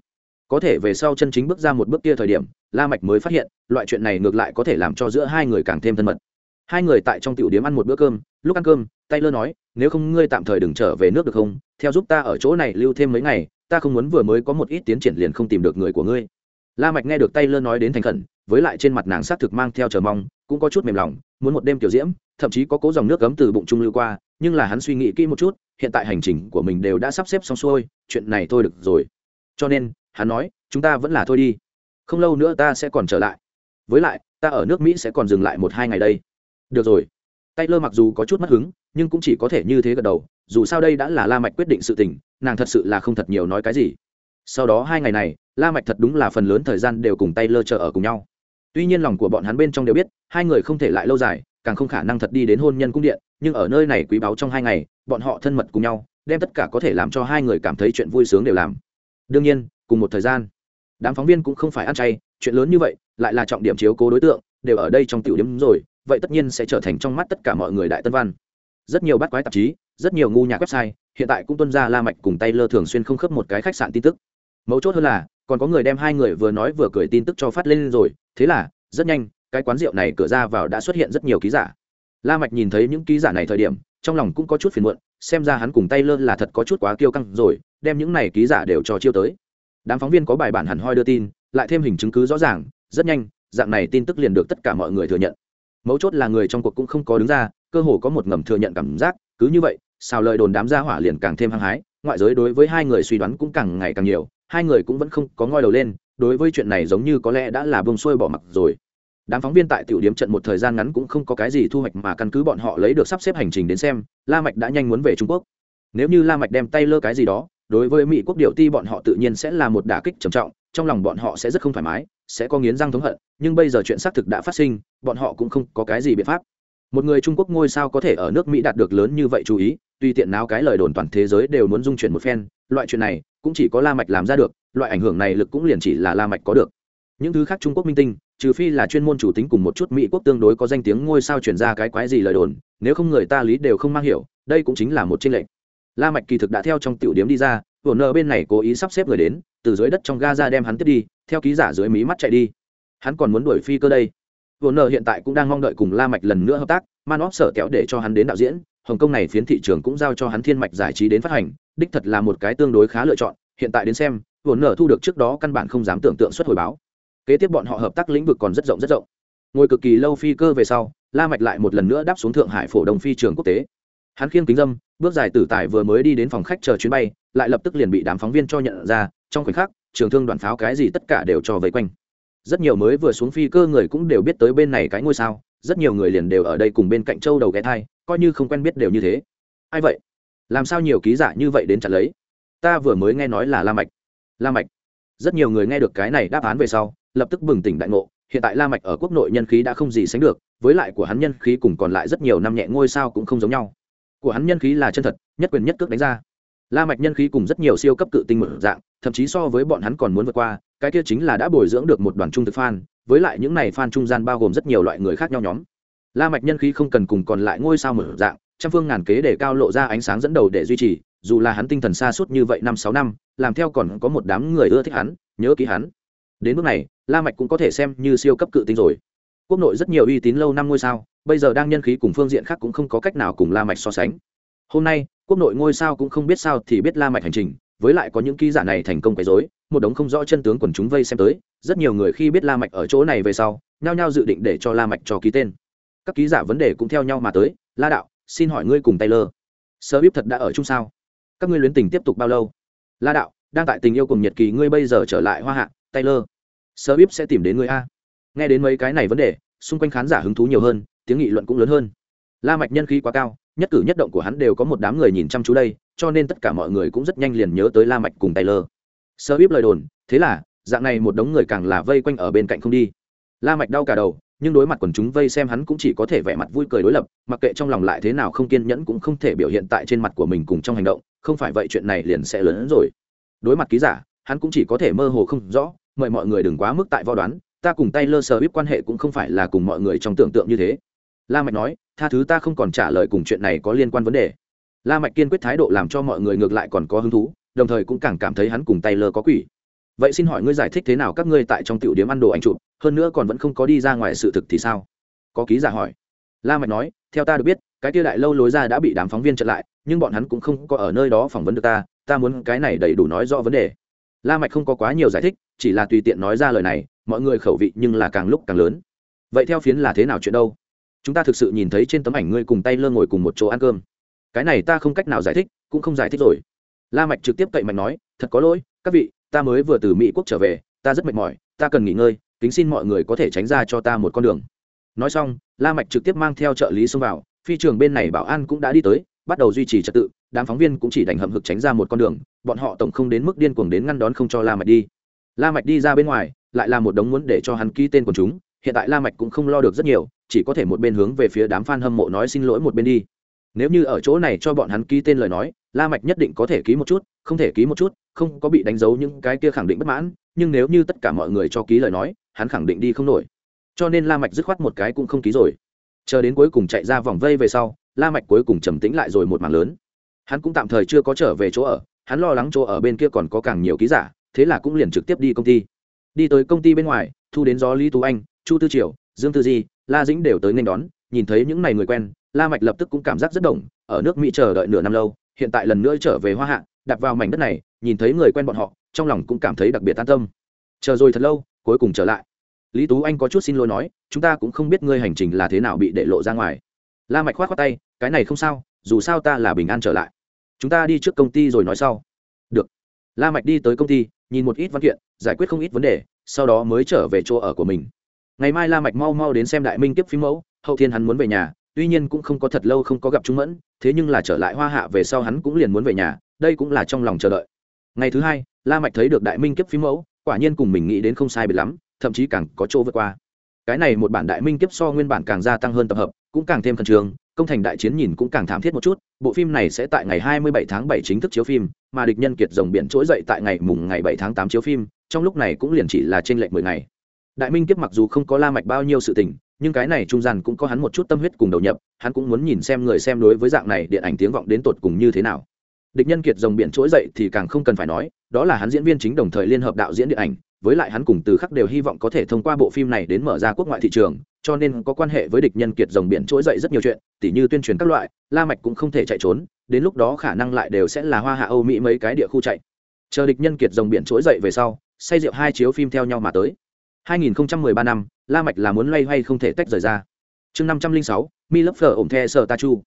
có thể về sau chân chính bước ra một bước kia thời điểm, la mạch mới phát hiện, loại chuyện này ngược lại có thể làm cho giữa hai người càng thêm thân mật. Hai người tại trong tiểu điếm ăn một bữa cơm, lúc ăn cơm tay lơ nói, nếu không ngươi tạm thời đừng trở về nước được không? Theo giúp ta ở chỗ này lưu thêm mấy ngày, ta không muốn vừa mới có một ít tiến triển liền không tìm được người của ngươi. La mạch nghe được tay lơ nói đến thành khẩn, với lại trên mặt nàng sát thực mang theo chờ mong, cũng có chút mềm lòng, muốn một đêm tiểu diễm, thậm chí có cố dòng nước cấm từ bụng trung lưu qua, nhưng là hắn suy nghĩ kỹ một chút, hiện tại hành trình của mình đều đã sắp xếp xong xuôi, chuyện này thôi được rồi. Cho nên hắn nói, chúng ta vẫn là thôi đi. Không lâu nữa ta sẽ còn trở lại. Với lại, ta ở nước mỹ sẽ còn dừng lại một hai ngày đây. Được rồi. Taylor mặc dù có chút mất hứng, nhưng cũng chỉ có thể như thế gật đầu, dù sao đây đã là la mạch quyết định sự tình, nàng thật sự là không thật nhiều nói cái gì. Sau đó hai ngày này, la mạch thật đúng là phần lớn thời gian đều cùng taylor chờ ở cùng nhau. Tuy nhiên lòng của bọn hắn bên trong đều biết, hai người không thể lại lâu dài, càng không khả năng thật đi đến hôn nhân cung điện, nhưng ở nơi này quý báu trong hai ngày, bọn họ thân mật cùng nhau, đem tất cả có thể làm cho hai người cảm thấy chuyện vui sướng đều làm. Đương nhiên cùng một thời gian. Đám phóng viên cũng không phải ăn chay, chuyện lớn như vậy, lại là trọng điểm chiếu cố đối tượng, đều ở đây trong tiểu điểm rồi, vậy tất nhiên sẽ trở thành trong mắt tất cả mọi người đại tân văn. Rất nhiều bắt quái tạp chí, rất nhiều ngu nhạc website, hiện tại cũng tuân ra la mạch cùng tay lơ thường xuyên không khớp một cái khách sạn tin tức. Mấu chốt hơn là, còn có người đem hai người vừa nói vừa cười tin tức cho phát lên rồi, thế là, rất nhanh, cái quán rượu này cửa ra vào đã xuất hiện rất nhiều ký giả. La mạch nhìn thấy những ký giả này thời điểm, trong lòng cũng có chút phiền muộn, xem ra hắn cùng tay lơ là thật có chút quá kiêu căng rồi, đem những này ký giả đều cho chiêu tới đám phóng viên có bài bản hẳn hoi đưa tin, lại thêm hình chứng cứ rõ ràng, rất nhanh, dạng này tin tức liền được tất cả mọi người thừa nhận. Mấu chốt là người trong cuộc cũng không có đứng ra, cơ hồ có một ngầm thừa nhận cảm giác, cứ như vậy sao lời đồn đám gia hỏa liền càng thêm hăng hái, ngoại giới đối với hai người suy đoán cũng càng ngày càng nhiều, hai người cũng vẫn không có ngoi đầu lên, đối với chuyện này giống như có lẽ đã là bông xuôi bỏ mặc rồi. Đám phóng viên tại tiểu điếm trận một thời gian ngắn cũng không có cái gì thu hoạch mà căn cứ bọn họ lấy được sắp xếp hành trình đến xem, la mạch đã nhanh muốn về trung quốc. Nếu như la mạch đem tay lơ cái gì đó đối với mỹ quốc điệu ti bọn họ tự nhiên sẽ là một đả kích trầm trọng, trong lòng bọn họ sẽ rất không thoải mái, sẽ có nghiến răng thống hận, nhưng bây giờ chuyện xác thực đã phát sinh, bọn họ cũng không có cái gì biện pháp. Một người trung quốc ngôi sao có thể ở nước mỹ đạt được lớn như vậy chú ý tuy tiện nào cái lời đồn toàn thế giới đều muốn dung chuyển một phen, loại chuyện này cũng chỉ có la mạch làm ra được, loại ảnh hưởng này lực cũng liền chỉ là la mạch có được. Những thứ khác trung quốc minh tinh, trừ phi là chuyên môn chủ tính cùng một chút mỹ quốc tương đối có danh tiếng ngôi sao truyền ra cái quái gì lời đồn, nếu không người ta lý đều không mang hiểu, đây cũng chính là một chênh lệch la mạch kỳ thực đã theo trong tiểu điếm đi ra hồn nợ bên này cố ý sắp xếp người đến, từ dưới đất trong ga ra đem hắn tiếp đi, theo ký giả dưới mí mắt chạy đi. Hắn còn muốn đuổi phi cơ đây. Hồn nợ hiện tại cũng đang mong đợi cùng la mạch lần nữa hợp tác man óp sở kéo để cho hắn đến đạo diễn, hồng kông này phiến thị trường cũng giao cho hắn thiên mạch giải trí đến phát hành, đích thật là một cái tương đối khá lựa chọn, hiện tại đến xem hồn nợ thu được trước đó căn bản không dám tưởng tượng xuất hồi báo. Kế tiếp bọn họ hợp tác lĩnh vực còn rất rộng rất rộng. Ngồi cực kỳ lâu phi cơ về sau, la mạch lại một lần nữa đáp xuống thượng hải phổ đông phi trường quốc tế. Hắn khiêng kính dâm bước dài tử tải vừa mới đi đến phòng khách chờ chuyến bay, lại lập tức liền bị đám phóng viên cho nhận ra, trong khoảnh khắc, trường thương đoàn pháo cái gì tất cả đều cho vây quanh. Rất nhiều mới vừa xuống phi cơ người cũng đều biết tới bên này cái ngôi sao, rất nhiều người liền đều ở đây cùng bên cạnh châu đầu ghé thai, coi như không quen biết đều như thế. Ai vậy? Làm sao nhiều ký giả như vậy đến chặt lấy? Ta vừa mới nghe nói là la mạch. La mạch. Rất nhiều người nghe được cái này đáp án về sau, lập tức bừng tỉnh đại ngộ, hiện tại la mạch ở quốc nội nhân khí đã không gì sánh được, với lại của hắn nhân khí cùng còn lại rất nhiều năm nhẹ ngôi sao cũng không giống nhau của hắn nhân khí là chân thật, nhất quyền nhất cước đánh ra. La mạch nhân khí cùng rất nhiều siêu cấp cự tinh mở dạng, thậm chí so với bọn hắn còn muốn vượt qua, cái kia chính là đã bồi dưỡng được một đoàn trung thực fan, với lại những này fan trung gian bao gồm rất nhiều loại người khác nhau nhóm. La mạch nhân khí không cần cùng còn lại ngôi sao mở dạng, trăm phương ngàn kế để cao lộ ra ánh sáng dẫn đầu để duy trì, dù là hắn tinh thần xa suốt như vậy năm sáu năm, làm theo còn có một đám người ưa thích hắn, nhớ ký hắn. Đến bước này, la mạch cũng có thể xem như siêu cấp cự tinh rồi. Quốc nội rất nhiều uy tín lâu năm ngôi sao bây giờ đang nhân khí cùng phương diện khác cũng không có cách nào cùng la mạch so sánh. Hôm nay, quốc nội ngôi sao cũng không biết sao thì biết la mạch hành trình, với lại có những ký giả này thành công quấy rối, một đống không rõ chân tướng quần chúng vây xem tới, rất nhiều người khi biết la mạch ở chỗ này về sau, nhao nhao dự định để cho la mạch cho ký tên. Các ký giả vấn đề cũng theo nhau mà tới, la đạo, xin hỏi ngươi cùng taylor sơ bíp thật đã ở chung sao? Các ngươi luyến tình tiếp tục bao lâu? La đạo, đang tại tình yêu cùng nhật kỳ ngươi bây giờ trở lại hoa hạ, taylor sơ bíp sẽ tìm đến ngươi a. Nghe đến mấy cái này vấn đề, xung quanh khán giả hứng thú nhiều hơn tiếng nghị luận cũng lớn hơn. La mạch nhân khí quá cao, nhất cử nhất động của hắn đều có một đám người nhìn chăm chú đây, cho nên tất cả mọi người cũng rất nhanh liền nhớ tới la mạch cùng taylor. Sơ bíp lời đồn, thế là, dạng này một đống người càng là vây quanh ở bên cạnh không đi. La mạch đau cả đầu, nhưng đối mặt quần chúng vây xem hắn cũng chỉ có thể vẻ mặt vui cười đối lập, mặc kệ trong lòng lại thế nào không kiên nhẫn cũng không thể biểu hiện tại trên mặt của mình cùng trong hành động, không phải vậy chuyện này liền sẽ lớn hơn rồi. Đối mặt ký giả, hắn cũng chỉ có thể mơ hồ không rõ, mời mọi người đừng quá mức tại vo đoán, ta cùng tay lơ sờ bíp quan hệ cũng không phải là cùng mọi người trong tưởng tượng như thế la mạch nói, tha thứ ta không còn trả lời cùng chuyện này có liên quan vấn đề. La mạch kiên quyết thái độ làm cho mọi người ngược lại còn có hứng thú, đồng thời cũng càng cảm thấy hắn cùng tay lơ có quỷ. Vậy xin hỏi ngươi giải thích thế nào các ngươi tại trong tiểu điểm ăn đồ ảnh chụp, hơn nữa còn vẫn không có đi ra ngoài sự thực thì sao? Có ký giả hỏi. La mạch nói, theo ta được biết, cái kia đại lâu lối ra đã bị đám phóng viên chặn lại, nhưng bọn hắn cũng không có ở nơi đó phỏng vấn được ta ta muốn cái này đầy đủ nói rõ vấn đề. La mạch không có quá nhiều giải thích, chỉ là tùy tiện nói ra lời này, mọi người khẩu vị nhưng là càng lúc càng lớn. Vậy theo phiến là thế nào chuyện đâu? Chúng ta thực sự nhìn thấy trên tấm ảnh ngươi cùng tay lơ ngồi cùng một chỗ ăn cơm. Cái này ta không cách nào giải thích, cũng không giải thích rồi. La mạch trực tiếp cậy mạnh nói, thật có lỗi, các vị, ta mới vừa từ mỹ quốc trở về, ta rất mệt mỏi, ta cần nghỉ ngơi, kính xin mọi người có thể tránh ra cho ta một con đường. Nói xong, la mạch trực tiếp mang theo trợ lý xông vào, phi trường bên này bảo an cũng đã đi tới, bắt đầu duy trì trật tự, đám phóng viên cũng chỉ đành hậm hực tránh ra một con đường, bọn họ tổng không đến mức điên cuồng đến ngăn đón không cho la mạch đi. La mạch đi ra bên ngoài, lại là một đống muốn để cho hắn ký tên của chúng, hiện tại la mạch cũng không lo được rất nhiều chỉ có thể một bên hướng về phía đám fan hâm mộ nói xin lỗi một bên đi. Nếu như ở chỗ này cho bọn hắn ký tên lời nói, la mạch nhất định có thể ký một chút, không thể ký một chút, không có bị đánh dấu những cái kia khẳng định bất mãn, nhưng nếu như tất cả mọi người cho ký lời nói, hắn khẳng định đi không nổi. Cho nên la mạch dứt khoát một cái cũng không ký rồi. Chờ đến cuối cùng chạy ra vòng vây về sau, la mạch cuối cùng trầm tĩnh lại rồi một màn lớn. Hắn cũng tạm thời chưa có trở về chỗ ở, hắn lo lắng chỗ ở bên kia còn có càng nhiều ký giả, thế là cũng liền trực tiếp đi công ty. Đi tới công ty bên ngoài, thu đến gió lý tú anh, chu tư triều, dương tư di la dĩnh đều tới nên đón, nhìn thấy những này người quen, la mạch lập tức cũng cảm giác rất động, ở nước mỹ chờ đợi nửa năm lâu, hiện tại lần nữa trở về hoa hạ, đặt vào mảnh đất này, nhìn thấy người quen bọn họ, trong lòng cũng cảm thấy đặc biệt an tâm. Chờ rồi thật lâu, cuối cùng trở lại. Lý tú anh có chút xin lỗi nói, chúng ta cũng không biết ngươi hành trình là thế nào bị để lộ ra ngoài. La mạch khoát khoát tay, cái này không sao, dù sao ta là bình an trở lại. Chúng ta đi trước công ty rồi nói sau. Được. La mạch đi tới công ty, nhìn một ít văn kiện, giải quyết không ít vấn đề, sau đó mới trở về chỗ ở của mình ngày mai la mạch mau mau đến xem đại minh tiếp phim mẫu, hậu thiên hắn muốn về nhà, tuy nhiên cũng không có thật lâu không có gặp trung mẫn, thế nhưng là trở lại hoa hạ về sau hắn cũng liền muốn về nhà, đây cũng là trong lòng chờ đợi. Ngày thứ hai, la mạch thấy được đại minh kiếp phim mẫu, quả nhiên cùng mình nghĩ đến không sai biệt lắm, thậm chí càng có chỗ vượt qua. Cái này một bản đại minh kiếp so nguyên bản càng gia tăng hơn tập hợp, cũng càng thêm khẩn trương, công thành đại chiến nhìn cũng càng thảm thiết một chút, bộ phim này sẽ tại ngày 27 tháng 7 chính thức chiếu phim, mà địch nhân kiệt rồng biển trỗi dậy tại ngày mùng ngày 7 tháng 8 chiếu phim, trong lúc này cũng liền chỉ là trên lệch 10 ngày đại minh kiếp mặc dù không có la mạch bao nhiêu sự tình, nhưng cái này trung gian cũng có hắn một chút tâm huyết cùng đầu nhập, hắn cũng muốn nhìn xem người xem đối với dạng này điện ảnh tiếng vọng đến tột cùng như thế nào. Địch nhân kiệt dòng biển trỗi dậy thì càng không cần phải nói, đó là hắn diễn viên chính đồng thời liên hợp đạo diễn điện ảnh, với lại hắn cùng từ khắc đều hy vọng có thể thông qua bộ phim này đến mở ra quốc ngoại thị trường, cho nên có quan hệ với địch nhân kiệt dòng biển trỗi dậy rất nhiều chuyện, tỉ như tuyên truyền các loại, la mạch cũng không thể chạy trốn, đến lúc đó khả năng lại đều sẽ là hoa hạ, âu mỹ mấy cái địa khu chạy. Chờ địch nhân kiệt dòng biển trỗi dậy về sau, say rượu hai chiếu phim theo nhau mà tới. 2013 năm la mạch là muốn loay hoay không thể tách rời ra. Chương 506, mi lấp phở ổng the sở ta chu.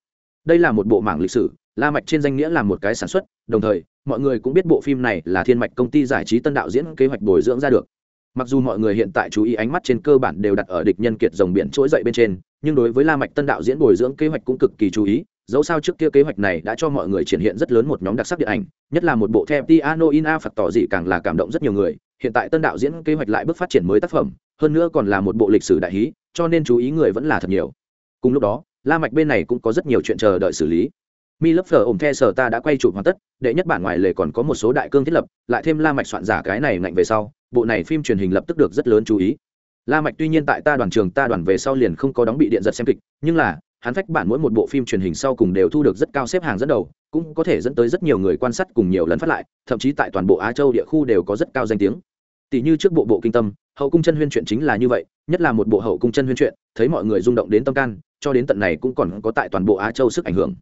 Đây là một bộ mảng lịch sử la mạch trên danh nghĩa là một cái sản xuất đồng thời mọi người cũng biết bộ phim này là thiên mạch công ty giải trí tân đạo diễn kế hoạch bồi dưỡng ra được. Mặc dù mọi người hiện tại chú ý ánh mắt trên cơ bản đều đặt ở địch nhân kiệt rồng biển trỗi dậy bên trên nhưng đối với la mạch tân đạo diễn bồi dưỡng kế hoạch cũng cực kỳ chú ý dẫu sao trước kia kế hoạch này đã cho mọi người triển hiện rất lớn một nhóm đặc sắc điện ảnh nhất là một bộ The piano in a phật tỏ dị càng là cảm động rất nhiều người hiện tại tân đạo diễn kế hoạch lại bước phát triển mới tác phẩm, hơn nữa còn là một bộ lịch sử đại hí, cho nên chú ý người vẫn là thật nhiều. Cùng lúc đó, la mạch bên này cũng có rất nhiều chuyện chờ đợi xử lý. Mi lớp phở ổm the sở ta đã quay chụp hoàn tất, đệ nhất bản ngoài lề còn có một số đại cương thiết lập, lại thêm la mạch soạn giả cái này ngạnh về sau, bộ này phim truyền hình lập tức được rất lớn chú ý. La mạch tuy nhiên tại ta đoàn trường ta đoàn về sau liền không có đóng bị điện giật xem kịch, nhưng là hắn phách bản mỗi một bộ phim truyền hình sau cùng đều thu được rất cao xếp hàng dẫn đầu, cũng có thể dẫn tới rất nhiều người quan sát cùng nhiều lần phát lại, thậm chí tại toàn bộ á châu địa khu đều có rất cao danh tiếng. Tỷ như trước bộ bộ kinh tâm, hậu cung chân huyên chuyện chính là như vậy, nhất là một bộ hậu cung chân huyên chuyện, thấy mọi người rung động đến tâm can, cho đến tận này cũng còn có tại toàn bộ á châu sức ảnh hưởng.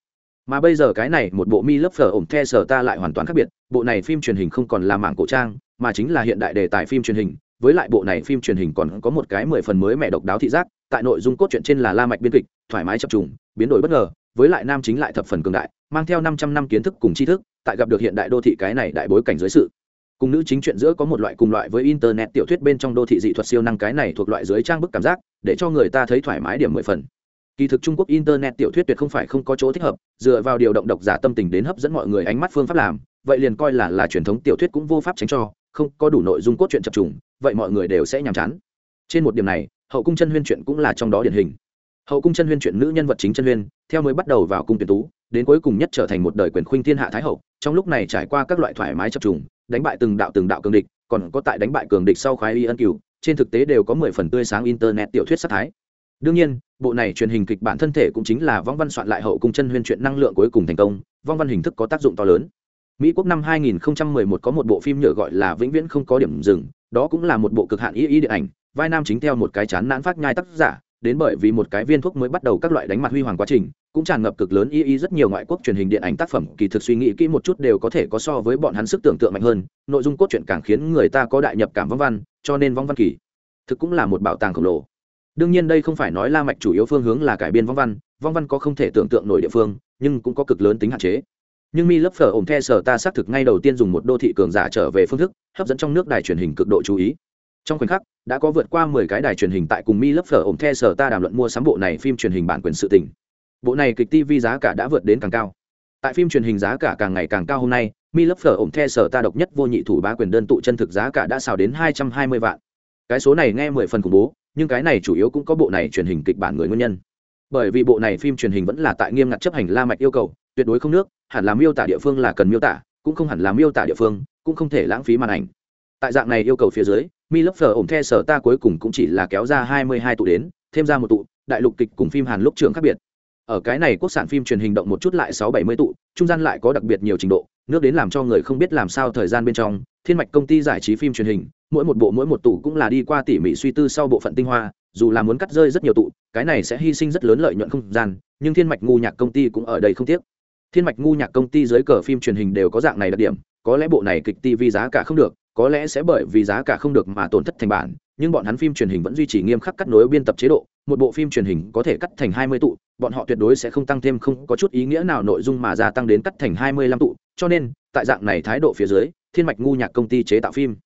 Mà bây giờ cái này một bộ mi lớp phở ổng the sở ta lại hoàn toàn khác biệt, bộ này phim truyền hình không còn là mảng cổ trang, mà chính là hiện đại đề tài phim truyền hình với lại bộ này phim truyền hình còn có một cái mười phần mới mẹ độc đáo thị giác, tại nội dung cốt truyện trên là la mạch biên kịch, thoải mái chập trùng, biến đổi bất ngờ, với lại nam chính lại thập phần cường đại, mang theo 500 năm kiến thức cùng tri thức, tại gặp được hiện đại đô thị cái này đại bối cảnh dưới sự. Cùng nữ chính chuyện giữa có một loại cùng loại với internet tiểu thuyết bên trong đô thị dị thuật siêu năng cái này thuộc loại dưới trang bức cảm giác, để cho người ta thấy thoải mái điểm mười phần. Kỳ thực trung quốc internet tiểu thuyết tuyệt không phải không có chỗ thích hợp, dựa vào điều động độc giả tâm tình đến hấp dẫn mọi người ánh mắt phương pháp làm, vậy liền coi là là truyền thống tiểu thuyết cũng vô pháp tránh cho không có đủ nội dung cốt truyện chập trùng, vậy mọi người đều sẽ nhàm chán. Trên một điểm này, hậu cung chân huyên chuyện cũng là trong đó điển hình. Hậu cung chân huyên chuyện nữ nhân vật chính chân huyên, theo mới bắt đầu vào cung tuyển tú, đến cuối cùng nhất trở thành một đời quyền khuynh thiên hạ thái hậu, trong lúc này trải qua các loại thoải mái chập trùng, đánh bại từng đạo từng đạo cường địch, còn có tại đánh bại cường địch sau khoái y ân cửu, trên thực tế đều có mười phần tươi sáng internet tiểu thuyết sát thái. Đương nhiên, bộ này truyền hình kịch bản thân thể cũng chính là vong văn soạn lại hậu cung chân huyên chuyện năng lượng cuối cùng thành công, vong văn hình thức có tác dụng to lớn mỹ quốc năm 2011 có một bộ phim nhựa gọi là vĩnh viễn không có điểm dừng, đó cũng là một bộ cực hạn ý ý điện ảnh, vai nam chính theo một cái chán nản phát nhai tác giả, đến bởi vì một cái viên thuốc mới bắt đầu các loại đánh mặt huy hoàng quá trình, cũng tràn ngập cực lớn ý ý rất nhiều ngoại quốc truyền hình điện ảnh tác phẩm, kỳ thực suy nghĩ kỹ một chút đều có thể có so với bọn hắn sức tưởng tượng mạnh hơn, nội dung cốt truyện càng khiến người ta có đại nhập cảm vong văn, cho nên vong văn kỳ, thực cũng là một bảo tàng khổng lồ. Đương nhiên đây không phải nói la mạch chủ yếu phương hướng là cải biên vong văn vong văn có không thể tưởng tượng nổi địa phương, nhưng cũng có cực lớn tính hạn chế nhưng mi lớp phở ổn the sở ta xác thực ngay đầu tiên dùng một đô thị cường giả trở về phương thức, hấp dẫn trong nước đài truyền hình cực độ chú ý. Trong khoảnh khắc, đã có vượt qua mười cái đài truyền hình tại cùng mi lớp phở ổn the sở ta đàm luận mua sắm bộ này phim truyền hình bản quyền sự tỉnh. bộ này kịch tv giá cả đã vượt đến càng cao. Tại phim truyền hình giá cả càng ngày càng cao hôm nay, mi lớp phở ổn the sở ta độc nhất vô nhị thủ bá quyền đơn tụ chân thực giá cả đã xào đến hai trăm hai mươi vạn. Cái số này nghe mười phần khủng bố, nhưng cái này chủ yếu cũng có bộ này truyền hình kịch bản người nguyên nhân. Bởi vì bộ này phim truyền hình vẫn là tại nghiêm ngặt chấp hành la mạch yêu cầu tuyệt đối không nước, hẳn là miêu tả địa phương là cần miêu tả, cũng không hẳn là miêu tả địa phương, cũng không thể lãng phí màn ảnh. Tại dạng này yêu cầu phía dưới, mi lớp phở ổn the sở ta cuối cùng cũng chỉ là kéo ra hai mươi hai tụ đến, thêm ra một tụ, đại lục kịch cùng phim hàn lúc trường khác biệt. Ở cái này quốc sản phim truyền hình động một chút lại sáu bảy mươi tụ, trung gian lại có đặc biệt nhiều trình độ, nước đến làm cho người không biết làm sao thời gian bên trong, thiên mạch công ty giải trí phim truyền hình, mỗi một bộ mỗi một tụ cũng là đi qua tỉ mỉ suy tư sau bộ phận tinh hoa, dù là muốn cắt rơi rất nhiều tụ, cái này sẽ hy sinh rất lớn lợi nhuận không gian, nhưng thiên mạch ngu nhạc công ty cũng ở đây không tiếc thiên mạch ngu nhạc công ty dưới cờ phim truyền hình đều có dạng này đặc điểm, có lẽ bộ này kịch tv giá cả không được, có lẽ sẽ bởi vì giá cả không được mà tổn thất thành bản, nhưng bọn hắn phim truyền hình vẫn duy trì nghiêm khắc cắt nối biên tập chế độ, một bộ phim truyền hình có thể cắt thành hai mươi tụ, bọn họ tuyệt đối sẽ không tăng thêm, không có chút ý nghĩa nào nội dung mà gia tăng đến cắt thành hai mươi lăm tụ, cho nên, tại dạng này thái độ phía dưới, thiên mạch ngu nhạc công ty chế tạo phim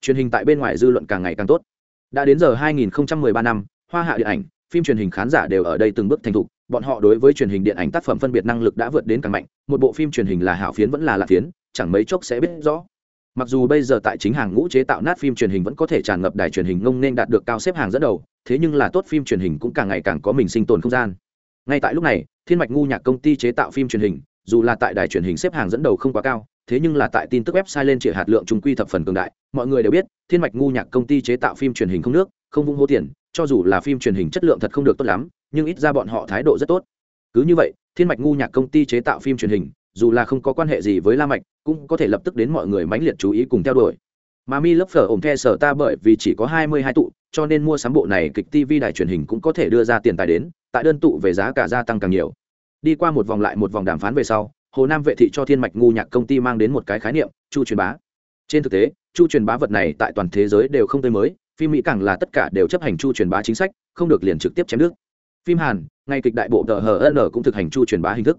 truyền hình tại bên ngoài dư luận càng ngày càng tốt. Đã đến giờ 2013 năm, hoa hạ điện ảnh phim truyền hình khán giả đều ở đây từng bước thành thục, bọn họ đối với truyền hình điện ảnh tác phẩm phân biệt năng lực đã vượt đến càng mạnh, một bộ phim truyền hình là hảo phiến vẫn là lạc phiến, chẳng mấy chốc sẽ biết rõ. Mặc dù bây giờ tại chính hàng ngũ chế tạo nát phim truyền hình vẫn có thể tràn ngập đài truyền hình ngông nên đạt được cao xếp hàng dẫn đầu, thế nhưng là tốt phim truyền hình cũng càng ngày càng có mình sinh tồn không gian. Ngay tại lúc này, thiên mạch ngu nhạc công ty chế tạo phim truyền hình, dù là tại đài truyền hình xếp hàng dẫn đầu không quá cao, thế nhưng là tại tin tức website lên chỉ hạt lượng trung quy thập phần cường đại, mọi người đều biết, thiên mạch ngu nhạc công ty chế tạo phim truyền hình không nước, không vung hô tiền cho dù là phim truyền hình chất lượng thật không được tốt lắm, nhưng ít ra bọn họ thái độ rất tốt. Cứ như vậy, thiên mạch ngu nhạc công ty chế tạo phim truyền hình, dù là không có quan hệ gì với la mạch, cũng có thể lập tức đến mọi người mãnh liệt chú ý cùng theo đuổi. Mà mi lớp phở ổn the sở ta bởi vì chỉ có hai mươi hai tụ, cho nên mua sắm bộ này kịch tv đài truyền hình cũng có thể đưa ra tiền tài đến, tại đơn tụ về giá cả gia tăng càng nhiều. Đi qua một vòng lại một vòng đàm phán về sau, hồ nam vệ thị cho thiên mạch ngu nhạc công ty mang đến một cái khái niệm, chu truyền bá. Trên thực tế, chu truyền bá vật này tại toàn thế giới đều không tới mới phim mỹ càng là tất cả đều chấp hành chu truyền bá chính sách, không được liền trực tiếp chém nước. Phim hàn ngay kịch đại bộ tờ hn cũng thực hành chu truyền bá hình thức.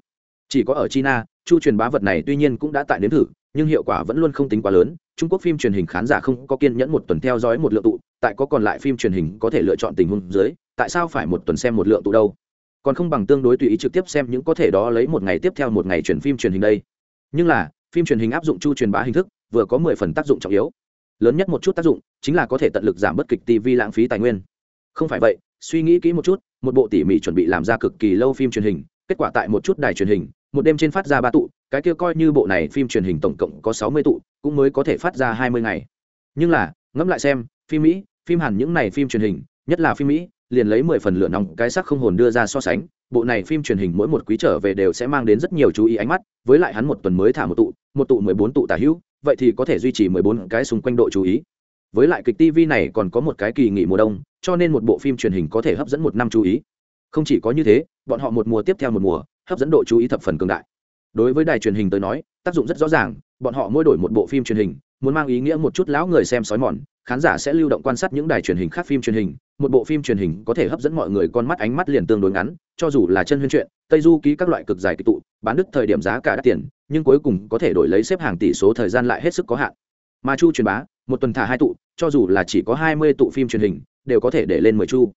Chỉ có ở china, chu truyền bá vật này tuy nhiên cũng đã tại nếm thử, nhưng hiệu quả vẫn luôn không tính quá lớn. Trung quốc phim truyền hình khán giả không có kiên nhẫn một tuần theo dõi một lượng tụ, tại có còn lại phim truyền hình có thể lựa chọn tình huống dưới, tại sao phải một tuần xem một lượng tụ đâu? Còn không bằng tương đối tùy ý trực tiếp xem những có thể đó lấy một ngày tiếp theo một ngày chuyển phim truyền hình đây. Nhưng là, phim truyền hình áp dụng chu truyền bá hình thức, vừa có mười phần tác dụng trọng yếu lớn nhất một chút tác dụng chính là có thể tận lực giảm bất kịch tv lãng phí tài nguyên. Không phải vậy, suy nghĩ kỹ một chút, một bộ tỉ mỉ chuẩn bị làm ra cực kỳ lâu phim truyền hình, kết quả tại một chút đài truyền hình, một đêm trên phát ra ba tụ, cái kia coi như bộ này phim truyền hình tổng cộng có sáu mươi tụ, cũng mới có thể phát ra hai mươi ngày. Nhưng là, ngẫm lại xem, phim mỹ, phim hàn những này phim truyền hình, nhất là phim mỹ, liền lấy mười phần lửa nóng, cái sắc không hồn đưa ra so sánh, bộ này phim truyền hình mỗi một quý trở về đều sẽ mang đến rất nhiều chú ý ánh mắt, với lại hắn một tuần mới thả một tụ một tụ mười bốn tụ tả hữu vậy thì có thể duy trì mười bốn cái xung quanh độ chú ý. Với lại kịch tv này còn có một cái kỳ nghỉ mùa đông, cho nên một bộ phim truyền hình có thể hấp dẫn một năm chú ý. Không chỉ có như thế, bọn họ một mùa tiếp theo một mùa, hấp dẫn độ chú ý thập phần cường đại. Đối với đài truyền hình tới nói, tác dụng rất rõ ràng, bọn họ mỗi đổi một bộ phim truyền hình, muốn mang ý nghĩa một chút lão người xem sói mòn, khán giả sẽ lưu động quan sát những đài truyền hình khác phim truyền hình, một bộ phim truyền hình có thể hấp dẫn mọi người con mắt ánh mắt liền tương đối ngắn, cho dù là chân huyên truyện tây du ký các loại cực dài kịch tụ bán đứt thời điểm giá cả đắt tiền, nhưng cuối cùng có thể đổi lấy xếp hàng tỷ số thời gian lại hết sức có hạn. Mà chu truyền bá, một tuần thả hai tụ, cho dù là chỉ có hai mươi tụ phim truyền hình, đều có thể để lên mười chu.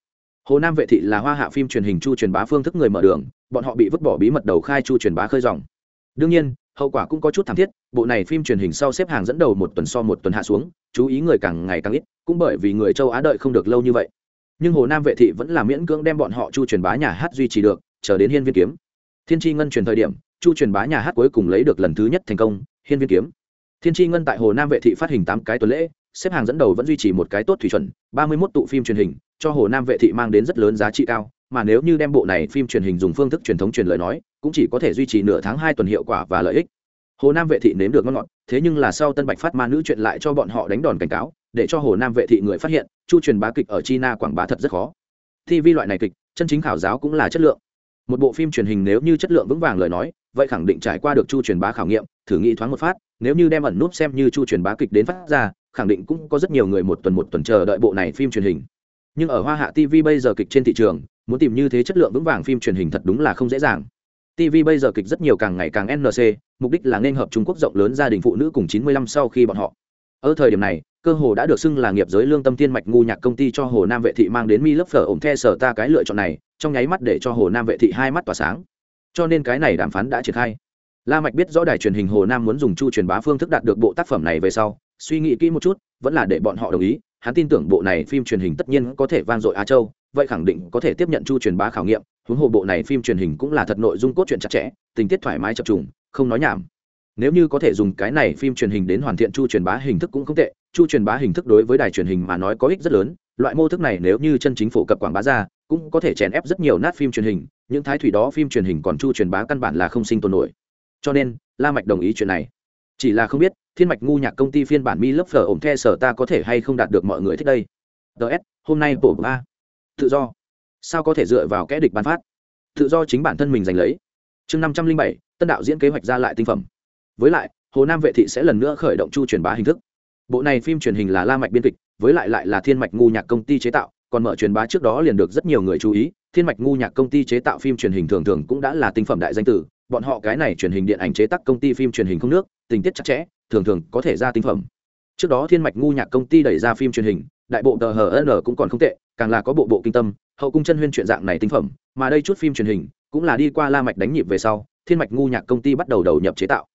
Hồ nam vệ thị là hoa hạ phim truyền hình chu truyền bá phương thức người mở đường, bọn họ bị vứt bỏ bí mật đầu khai chu truyền bá khơi dòng. Đương nhiên, hậu quả cũng có chút thảm thiết, bộ này phim truyền hình sau xếp hàng dẫn đầu một tuần so một tuần hạ xuống, chú ý người càng ngày càng ít, cũng bởi vì người châu á đợi không được lâu như vậy. Nhưng hồ nam vệ thị vẫn là miễn cưỡng đem bọn họ chu truyền bá nhà hát duy trì được, chờ đến hiên viên kiếm thiên tri ngân truyền thời điểm, chu truyền bá nhà hát cuối cùng lấy được lần thứ nhất thành công, hiên viên kiếm. Thiên tri ngân tại hồ nam vệ thị phát hình tám cái tuần lễ, xếp hàng dẫn đầu vẫn duy trì một cái tốt thủy chuẩn, ba mươi mốt tụ phim truyền hình, cho hồ nam vệ thị mang đến rất lớn giá trị cao, mà nếu như đem bộ này phim truyền hình dùng phương thức truyền thống truyền lời nói, cũng chỉ có thể duy trì nửa tháng hai tuần hiệu quả và lợi ích. Hồ nam vệ thị nếm được ngon ngọt, thế nhưng là sau tân bạch phát ma nữ chuyện lại cho bọn họ đánh đòn cảnh cáo, để cho hồ nam vệ thị người phát hiện, chu truyền bá kịch ở china quảng bá thật rất khó. Thi Vi loại này kịch, chân chính khảo giáo cũng là chất lượng một bộ phim truyền hình nếu như chất lượng vững vàng lời nói, vậy khẳng định trải qua được chu truyền bá khảo nghiệm, thử nghĩ thoáng một phát, nếu như đem ẩn nút xem như chu truyền bá kịch đến phát ra, khẳng định cũng có rất nhiều người một tuần một tuần chờ đợi bộ này phim truyền hình. Nhưng ở hoa hạ tv bây giờ kịch trên thị trường, muốn tìm như thế chất lượng vững vàng phim truyền hình thật đúng là không dễ dàng. Tv bây giờ kịch rất nhiều càng ngày càng nc mục đích là nên hợp trung quốc rộng lớn gia đình phụ nữ cùng 95 sau khi bọn họ. Ở thời điểm này, cơ hồ đã được xưng là nghiệp giới lương tâm tiên mạch ngu nhạc công ty cho hồ nam vệ thị mang đến mi lớp phở ổng the sở ta cái lựa chọn này trong nháy mắt để cho hồ nam vệ thị hai mắt tỏa sáng. Cho nên cái này đàm phán đã triển khai. La mạch biết rõ đài truyền hình hồ nam muốn dùng chu truyền bá phương thức đạt được bộ tác phẩm này về sau, suy nghĩ kỹ một chút, vẫn là để bọn họ đồng ý. Hắn tin tưởng bộ này phim truyền hình tất nhiên có thể vang dội á châu, vậy khẳng định có thể tiếp nhận chu truyền bá khảo nghiệm. Huống hồ bộ này phim truyền hình cũng là thật nội dung cốt truyện chặt chẽ, tình tiết thoải mái chập trùng, không nói nhảm. Nếu như có thể dùng cái này phim truyền hình đến hoàn thiện chu truyền bá hình thức cũng không tệ. Chu truyền bá hình thức đối với đài truyền hình mà nói có ích rất lớn. Loại mô thức này nếu như chân chính phổ cập quảng bá ra cũng có thể chèn ép rất nhiều nát phim truyền hình, những thái thủy đó phim truyền hình còn chu truyền bá căn bản là không sinh tồn nổi. Cho nên, la mạch đồng ý chuyện này. Chỉ là không biết, thiên mạch ngu nhạc công ty phiên bản mi lớp phở ổn the sở ta có thể hay không đạt được mọi người thích đây? Ts hôm nay bổ ba. Tự do. Sao có thể dựa vào kẽ địch ban phát? Tự do chính bản thân mình giành lấy. Chương năm trăm linh bảy, tân đạo diễn kế hoạch ra lại tinh phẩm. Với lại, hồ nam vệ thị sẽ lần nữa khởi động chu truyền bá hình thức. Bộ này phim truyền hình là la mạch biên kịch, với lại lại là thiên mạch ngu nhạc công ty chế tạo còn mở truyền bá trước đó liền được rất nhiều người chú ý, thiên mạch ngu nhạc công ty chế tạo phim truyền hình thường thường cũng đã là tinh phẩm đại danh tử, bọn họ cái này truyền hình điện ảnh chế tác công ty phim truyền hình không nước, tình tiết chặt chẽ, thường thường có thể ra tinh phẩm. Trước đó thiên mạch ngu nhạc công ty đẩy ra phim truyền hình, đại bộ tờ hn cũng còn không tệ, càng là có bộ bộ kinh tâm, hậu cung chân huyên chuyện dạng này tinh phẩm, mà đây chút phim truyền hình cũng là đi qua la mạch đánh nhịp về sau, thiên mạch ngu nhạc công ty bắt đầu đầu nhập chế tạo.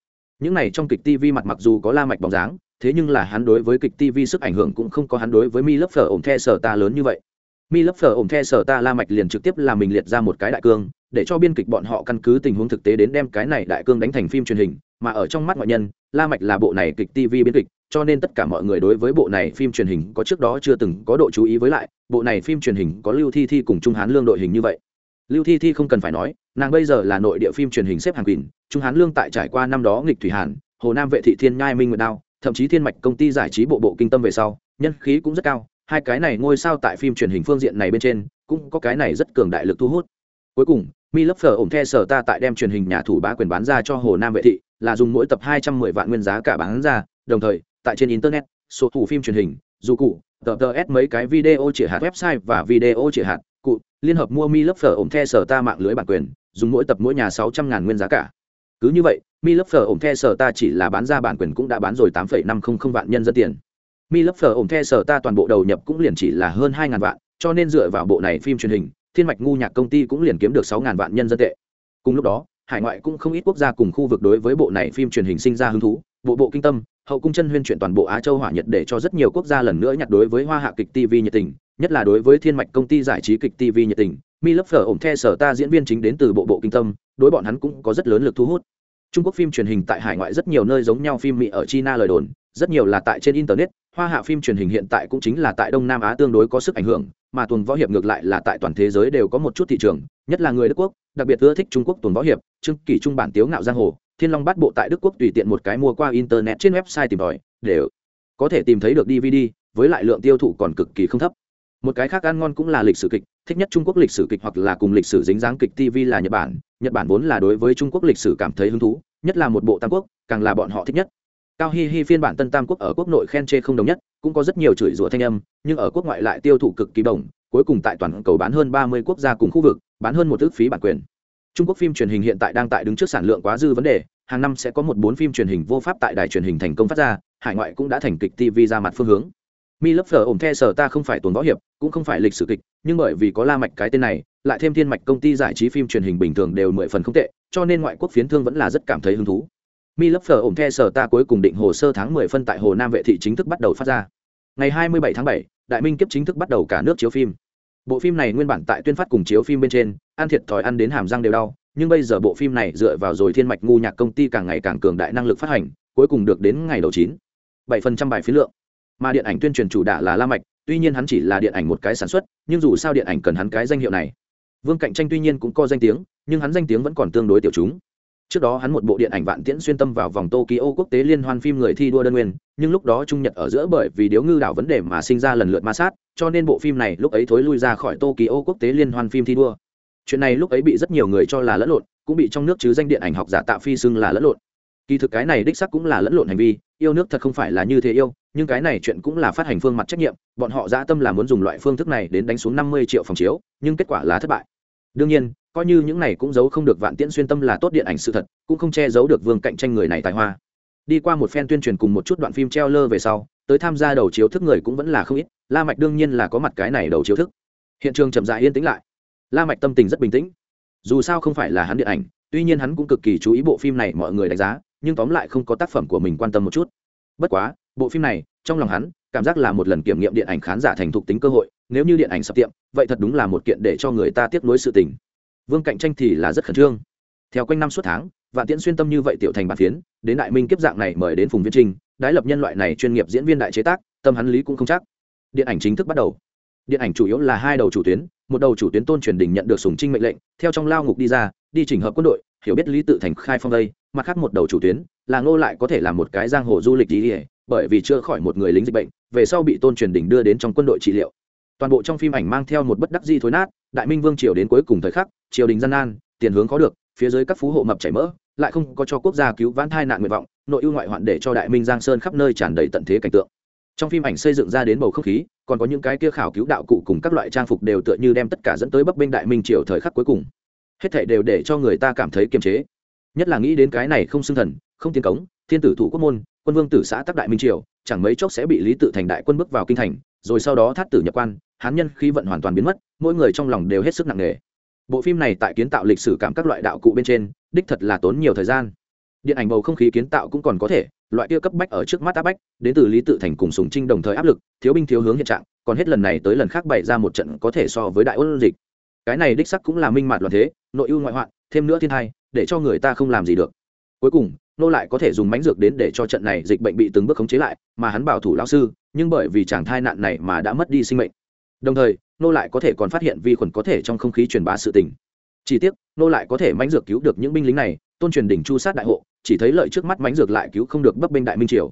Những này trong kịch tv mặt mặc dù có la mạch bóng dáng, thế nhưng là hắn đối với kịch tv sức ảnh hưởng cũng không có hắn đối với mi lớp phở ổn the sở ta lớn như vậy mi Lấp phở ổng the sở ta la mạch liền trực tiếp làm mình liệt ra một cái đại cương, để cho biên kịch bọn họ căn cứ tình huống thực tế đến đem cái này đại cương đánh thành phim truyền hình. Mà ở trong mắt ngoại nhân, la mạch là bộ này kịch tv biên kịch, cho nên tất cả mọi người đối với bộ này phim truyền hình có trước đó chưa từng có độ chú ý với lại, bộ này phim truyền hình có lưu thi thi cùng trung hán lương đội hình như vậy. Lưu thi thi không cần phải nói, nàng bây giờ là nội địa phim truyền hình xếp hàng quỳnh, trung hán lương tại trải qua năm đó nghịch thủy hàn, hồ nam vệ thị thiên nhai minh nguyệt đao, thậm chí thiên mạch công ty giải trí bộ bộ kinh tâm về sau, nhân khí cũng rất cao hai cái này ngôi sao tại phim truyền hình phương diện này bên trên, cũng có cái này rất cường đại lực thu hút. Cuối cùng, mi lấp phở ổng the sở ta tại đem truyền hình nhà thủ bá quyền bán ra cho hồ nam vệ thị, là dùng mỗi tập hai trăm mười vạn nguyên giá cả bán ra, đồng thời, tại trên internet, số thủ phim truyền hình, dù cụ, tờ tờ s mấy cái video chỉ hạt, website và video chỉ hạt, cụ, liên hợp mua mi lấp phở ổng the sở ta mạng lưới bản quyền, dùng mỗi tập mỗi nhà sáu trăm ngàn nguyên giá cả. Cứ như vậy, mi lấp phở ổng the sở ta chỉ là bán ra bản quyền cũng đã bán rồi tám phẩy năm không không vạn nhân dân tiền mi lấp phở ổn the sở ta toàn bộ đầu nhập cũng liền chỉ là hơn hai ngàn vạn, cho nên dựa vào bộ này phim truyền hình, thiên mạch ngu nhạc công ty cũng liền kiếm được sáu ngàn vạn nhân dân tệ. Cùng lúc đó, hải ngoại cũng không ít quốc gia cùng khu vực đối với bộ này phim truyền hình sinh ra hứng thú, bộ bộ kinh tâm, hậu cung chân huyên chuyển toàn bộ á châu hỏa nhật để cho rất nhiều quốc gia lần nữa nhặt đối với hoa hạ kịch tv nhiệt tình, nhất là đối với thiên mạch công ty giải trí kịch tv nhiệt tình. Mi lấp phở ổn the sở ta diễn viên chính đến từ bộ bộ kinh tâm, đối bọn hắn cũng có rất lớn lực thu hút. Trung quốc phim truyền hình tại hải ngoại rất nhiều nơi giống nhau phim mỹ ở china lời đồn rất nhiều là tại trên internet, hoa hạ phim truyền hình hiện tại cũng chính là tại đông nam á tương đối có sức ảnh hưởng, mà tuần võ hiệp ngược lại là tại toàn thế giới đều có một chút thị trường, nhất là người đức quốc, đặc biệt ưa thích trung quốc tuần võ hiệp trưng kỷ trung bản tiếu ngạo giang hồ, thiên long bát bộ tại đức quốc tùy tiện một cái mua qua internet trên website tìm tòi, để có thể tìm thấy được dvd, với lại lượng tiêu thụ còn cực kỳ không thấp. Một cái khác ăn ngon cũng là lịch sử kịch, thích nhất trung quốc lịch sử kịch hoặc là cùng lịch sử dính dáng kịch tv là nhật bản nhật bản vốn là đối với trung quốc lịch sử cảm thấy hứng thú, nhất là một bộ tam quốc, càng là bọn họ thích nhất cao hi hi phiên bản tân tam quốc ở quốc nội khen chê không đồng nhất, cũng có rất nhiều chửi rủa thanh âm, nhưng ở quốc ngoại lại tiêu thụ cực kỳ đồng cuối cùng tại toàn cầu bán hơn ba mươi quốc gia cùng khu vực, bán hơn một ước phí bản quyền. Trung quốc phim truyền hình hiện tại đang tại đứng trước sản lượng quá dư vấn đề, hàng năm sẽ có một bốn phim truyền hình vô pháp tại đài truyền hình thành công phát ra, hải ngoại cũng đã thành kịch tv ra mặt phương hướng. Mi lớp phở ổng the sở ta không phải tuần võ hiệp, cũng không phải lịch sử kịch, nhưng bởi vì có la mạch cái tên này, lại thêm thiên mạch công ty giải trí phim truyền hình bình thường đều mười phần không tệ, cho nên ngoại quốc phiến thương vẫn là rất cảm thấy hứng thú mi lấp phở ổng the sở ta cuối cùng định hồ sơ tháng mười phân tại hồ nam vệ thị chính thức bắt đầu phát ra. Ngày hai mươi bảy tháng bảy, đại minh kiếp chính thức bắt đầu cả nước chiếu phim. Bộ phim này nguyên bản tại tuyên phát cùng chiếu phim bên trên, ăn thiệt thòi ăn đến hàm răng đều đau, nhưng bây giờ bộ phim này dựa vào rồi thiên mạch ngu nhạc công ty càng ngày càng cường đại năng lực phát hành, cuối cùng được đến ngày đầu chín. bảy phần trăm bài phí lượng. Mà điện ảnh tuyên truyền chủ đả là la mạch, tuy nhiên hắn chỉ là điện ảnh một cái sản xuất, nhưng dù sao điện ảnh cần hắn cái danh hiệu này. Vương cạnh tranh tuy nhiên cũng có danh tiếng, nhưng hắn danh tiếng vẫn còn tương đối tiểu chúng trước đó hắn một bộ điện ảnh vạn tiễn xuyên tâm vào vòng tokyo quốc tế liên hoan phim người thi đua đơn nguyên, nhưng lúc đó trung nhật ở giữa bởi vì điếu ngư đảo vấn đề mà sinh ra lần lượt ma sát, cho nên bộ phim này lúc ấy thối lui ra khỏi tokyo quốc tế liên hoan phim thi đua. Chuyện này lúc ấy bị rất nhiều người cho là lẫn lộn, cũng bị trong nước chứ danh điện ảnh học giả tạo phi xưng là lẫn lộn. Kỳ thực cái này đích sắc cũng là lẫn lộn hành vi, yêu nước thật không phải là như thế yêu, nhưng cái này chuyện cũng là phát hành phương mặt trách nhiệm, bọn họ dã tâm là muốn dùng loại phương thức này đến đánh xuống năm mươi triệu phòng chiếu, nhưng kết quả là thất bại. Đương nhiên coi như những này cũng giấu không được vạn tiễn xuyên tâm là tốt điện ảnh sự thật, cũng không che giấu được vương cạnh tranh người này tài hoa. Đi qua một phen tuyên truyền cùng một chút đoạn phim treo lơ về sau, tới tham gia đầu chiếu thức người cũng vẫn là không ít, la mạch đương nhiên là có mặt cái này đầu chiếu thức. Hiện trường chậm rãi yên tĩnh lại. La mạch tâm tình rất bình tĩnh. Dù sao không phải là hắn điện ảnh, tuy nhiên hắn cũng cực kỳ chú ý bộ phim này mọi người đánh giá, nhưng tóm lại không có tác phẩm của mình quan tâm một chút. Bất quá, bộ phim này, trong lòng hắn, cảm giác là một lần kiểm nghiệm điện ảnh khán giả thành thục tính cơ hội, nếu như điện ảnh sập tiệm, vậy thật đúng là một kiện để cho người ta tiếp nối sự tình vương cạnh tranh thì là rất khẩn trương. Theo quanh năm suốt tháng, vạn tiễn xuyên tâm như vậy tiểu thành bản phiến, đến đại minh kiếp dạng này mời đến phùng viễn trinh đái lập nhân loại này chuyên nghiệp diễn viên đại chế tác, tâm hắn lý cũng không chắc. Điện ảnh chính thức bắt đầu. Điện ảnh chủ yếu là hai đầu chủ tuyến, một đầu chủ tuyến tôn truyền đình nhận được sùng trinh mệnh lệnh, theo trong lao ngục đi ra, đi chỉnh hợp quân đội, hiểu biết lý tự thành khai phong đây, mặt khác một đầu chủ tuyến, là ngô lại có thể là một cái giang hồ du lịch đi bởi vì chưa khỏi một người lính dịch bệnh, về sau bị tôn truyền đình đưa đến trong quân đội trị liệu. Toàn bộ trong phim ảnh mang theo một bất đắc di thối nát đại minh vương triều đến cuối cùng thời khắc, triều đình gian nan, tiền hướng có được, phía dưới các phú hộ mập chảy mỡ, lại không có cho quốc gia cứu vãn thai nạn nguyện vọng, nội ưu ngoại hoạn để cho đại minh giang sơn khắp nơi tràn đầy tận thế cảnh tượng. Trong phim ảnh xây dựng ra đến bầu không khí, còn có những cái kia khảo cứu đạo cụ cùng các loại trang phục đều tựa như đem tất cả dẫn tới bắc binh đại minh triều thời khắc cuối cùng. Hết thảy đều để cho người ta cảm thấy kiềm chế. Nhất là nghĩ đến cái này không xưng thần, không tiến cống, thiên tử thủ quốc môn, quân vương tử xã tắc đại minh triều, chẳng mấy chốc sẽ bị lý tự thành đại quân bước vào kinh thành, rồi sau đó thát tử nhập quan, hán nhân khí vận hoàn toàn biến mất mỗi người trong lòng đều hết sức nặng nề. Bộ phim này tại kiến tạo lịch sử cảm các loại đạo cụ bên trên, đích thật là tốn nhiều thời gian. Điện ảnh bầu không khí kiến tạo cũng còn có thể, loại kia cấp bách ở trước mắt áp bách, đến từ lý tự thành cùng sùng trinh đồng thời áp lực, thiếu binh thiếu hướng hiện trạng, còn hết lần này tới lần khác bày ra một trận có thể so với đại ôn dịch. Cái này đích sắc cũng là minh mạt loạn thế, nội ưu ngoại hoạn, thêm nữa thiên thai, để cho người ta không làm gì được. Cuối cùng, nô lại có thể dùng mánh dược đến để cho trận này dịch bệnh bị từng bước khống chế lại, mà hắn bảo thủ lão sư, nhưng bởi vì chàng thai nạn này mà đã mất đi sinh mệnh. Đồng thời nô lại có thể còn phát hiện vi khuẩn có thể trong không khí truyền bá sự tình. Chỉ tiếc, nô lại có thể mánh dược cứu được những binh lính này, tôn truyền đỉnh chu sát đại hộ, chỉ thấy lợi trước mắt mánh dược lại cứu không được bấp binh đại minh triều.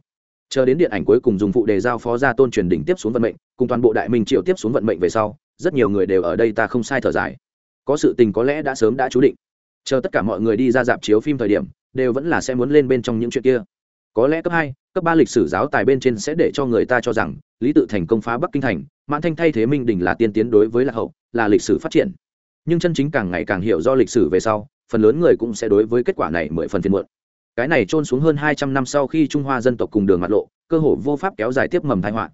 Chờ đến điện ảnh cuối cùng dùng phụ đề giao phó ra tôn truyền đỉnh tiếp xuống vận mệnh, cùng toàn bộ đại minh triều tiếp xuống vận mệnh về sau, rất nhiều người đều ở đây ta không sai thở dài. Có sự tình có lẽ đã sớm đã chú định. Chờ tất cả mọi người đi ra dạp chiếu phim thời điểm, đều vẫn là sẽ muốn lên bên trong những chuyện kia. Có lẽ cấp hai cấp ba lịch sử giáo tài bên trên sẽ để cho người ta cho rằng lý tự thành công phá bắc kinh thành mãn thanh thay thế minh đình là tiên tiến đối với lạc hậu là lịch sử phát triển nhưng chân chính càng ngày càng hiểu do lịch sử về sau phần lớn người cũng sẽ đối với kết quả này mười phần phiền muộn cái này trôn xuống hơn hai trăm năm sau khi trung hoa dân tộc cùng đường mặt lộ cơ hồ vô pháp kéo dài tiếp mầm thái họa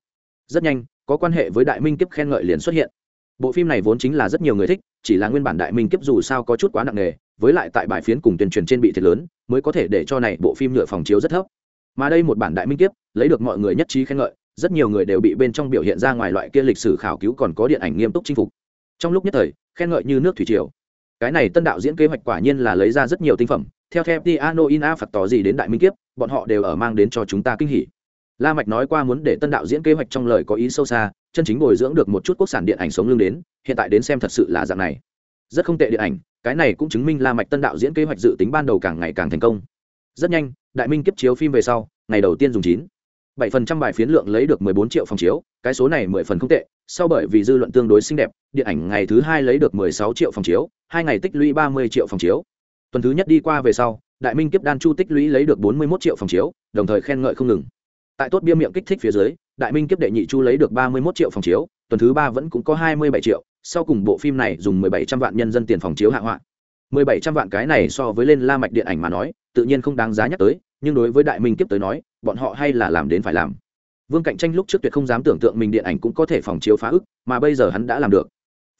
rất nhanh có quan hệ với đại minh kiếp khen ngợi liền xuất hiện bộ phim này vốn chính là rất nhiều người thích chỉ là nguyên bản đại minh kiếp dù sao có chút quá nặng nề với lại tại bài phiến cùng tuyên truyền trên bị thiệt lớn mới có thể để cho này bộ phim nhựa phòng chiếu rất thấp mà đây một bản đại minh kiếp, lấy được mọi người nhất trí khen ngợi, rất nhiều người đều bị bên trong biểu hiện ra ngoài loại kia lịch sử khảo cứu còn có điện ảnh nghiêm túc chinh phục. Trong lúc nhất thời, khen ngợi như nước thủy triều. Cái này tân đạo diễn kế hoạch quả nhiên là lấy ra rất nhiều tinh phẩm, theo theo piano in a phật tỏ gì đến đại minh kiếp, bọn họ đều ở mang đến cho chúng ta kinh hỉ. La mạch nói qua muốn để tân đạo diễn kế hoạch trong lời có ý sâu xa, chân chính bồi dưỡng được một chút quốc sản điện ảnh sống lưng đến, hiện tại đến xem thật sự là dạng này. Rất không tệ điện ảnh, cái này cũng chứng minh la mạch tân đạo diễn kế hoạch dự tính ban đầu càng ngày càng thành công rất nhanh, đại minh kiếp chiếu phim về sau, ngày đầu tiên dùng chín. Bảy phần trăm bài phiến lượng lấy được mười bốn triệu phòng chiếu, cái số này mười phần không tệ, sau bởi vì dư luận tương đối xinh đẹp, điện ảnh ngày thứ hai lấy được mười sáu triệu phòng chiếu, hai ngày tích lũy ba mươi triệu phòng chiếu. Tuần thứ nhất đi qua về sau, đại minh kiếp đan chu tích lũy lấy được bốn mươi một triệu phòng chiếu, đồng thời khen ngợi không ngừng. Tại tốt bia miệng kích thích phía dưới, đại minh kiếp đệ nhị chu lấy được ba mươi một triệu phòng chiếu, tuần thứ ba vẫn cũng có hai mươi bảy triệu, sau cùng bộ phim này dùng mười bảy trăm vạn nhân dân tiền phòng chiếu hạ hoạn mười bảy trăm vạn cái này so với lên la mạch điện ảnh mà nói tự nhiên không đáng giá nhắc tới, nhưng đối với đại minh kiếp tới nói, bọn họ hay là làm đến phải làm. Vương cạnh tranh lúc trước tuyệt không dám tưởng tượng mình điện ảnh cũng có thể phòng chiếu phá ức, mà bây giờ hắn đã làm được.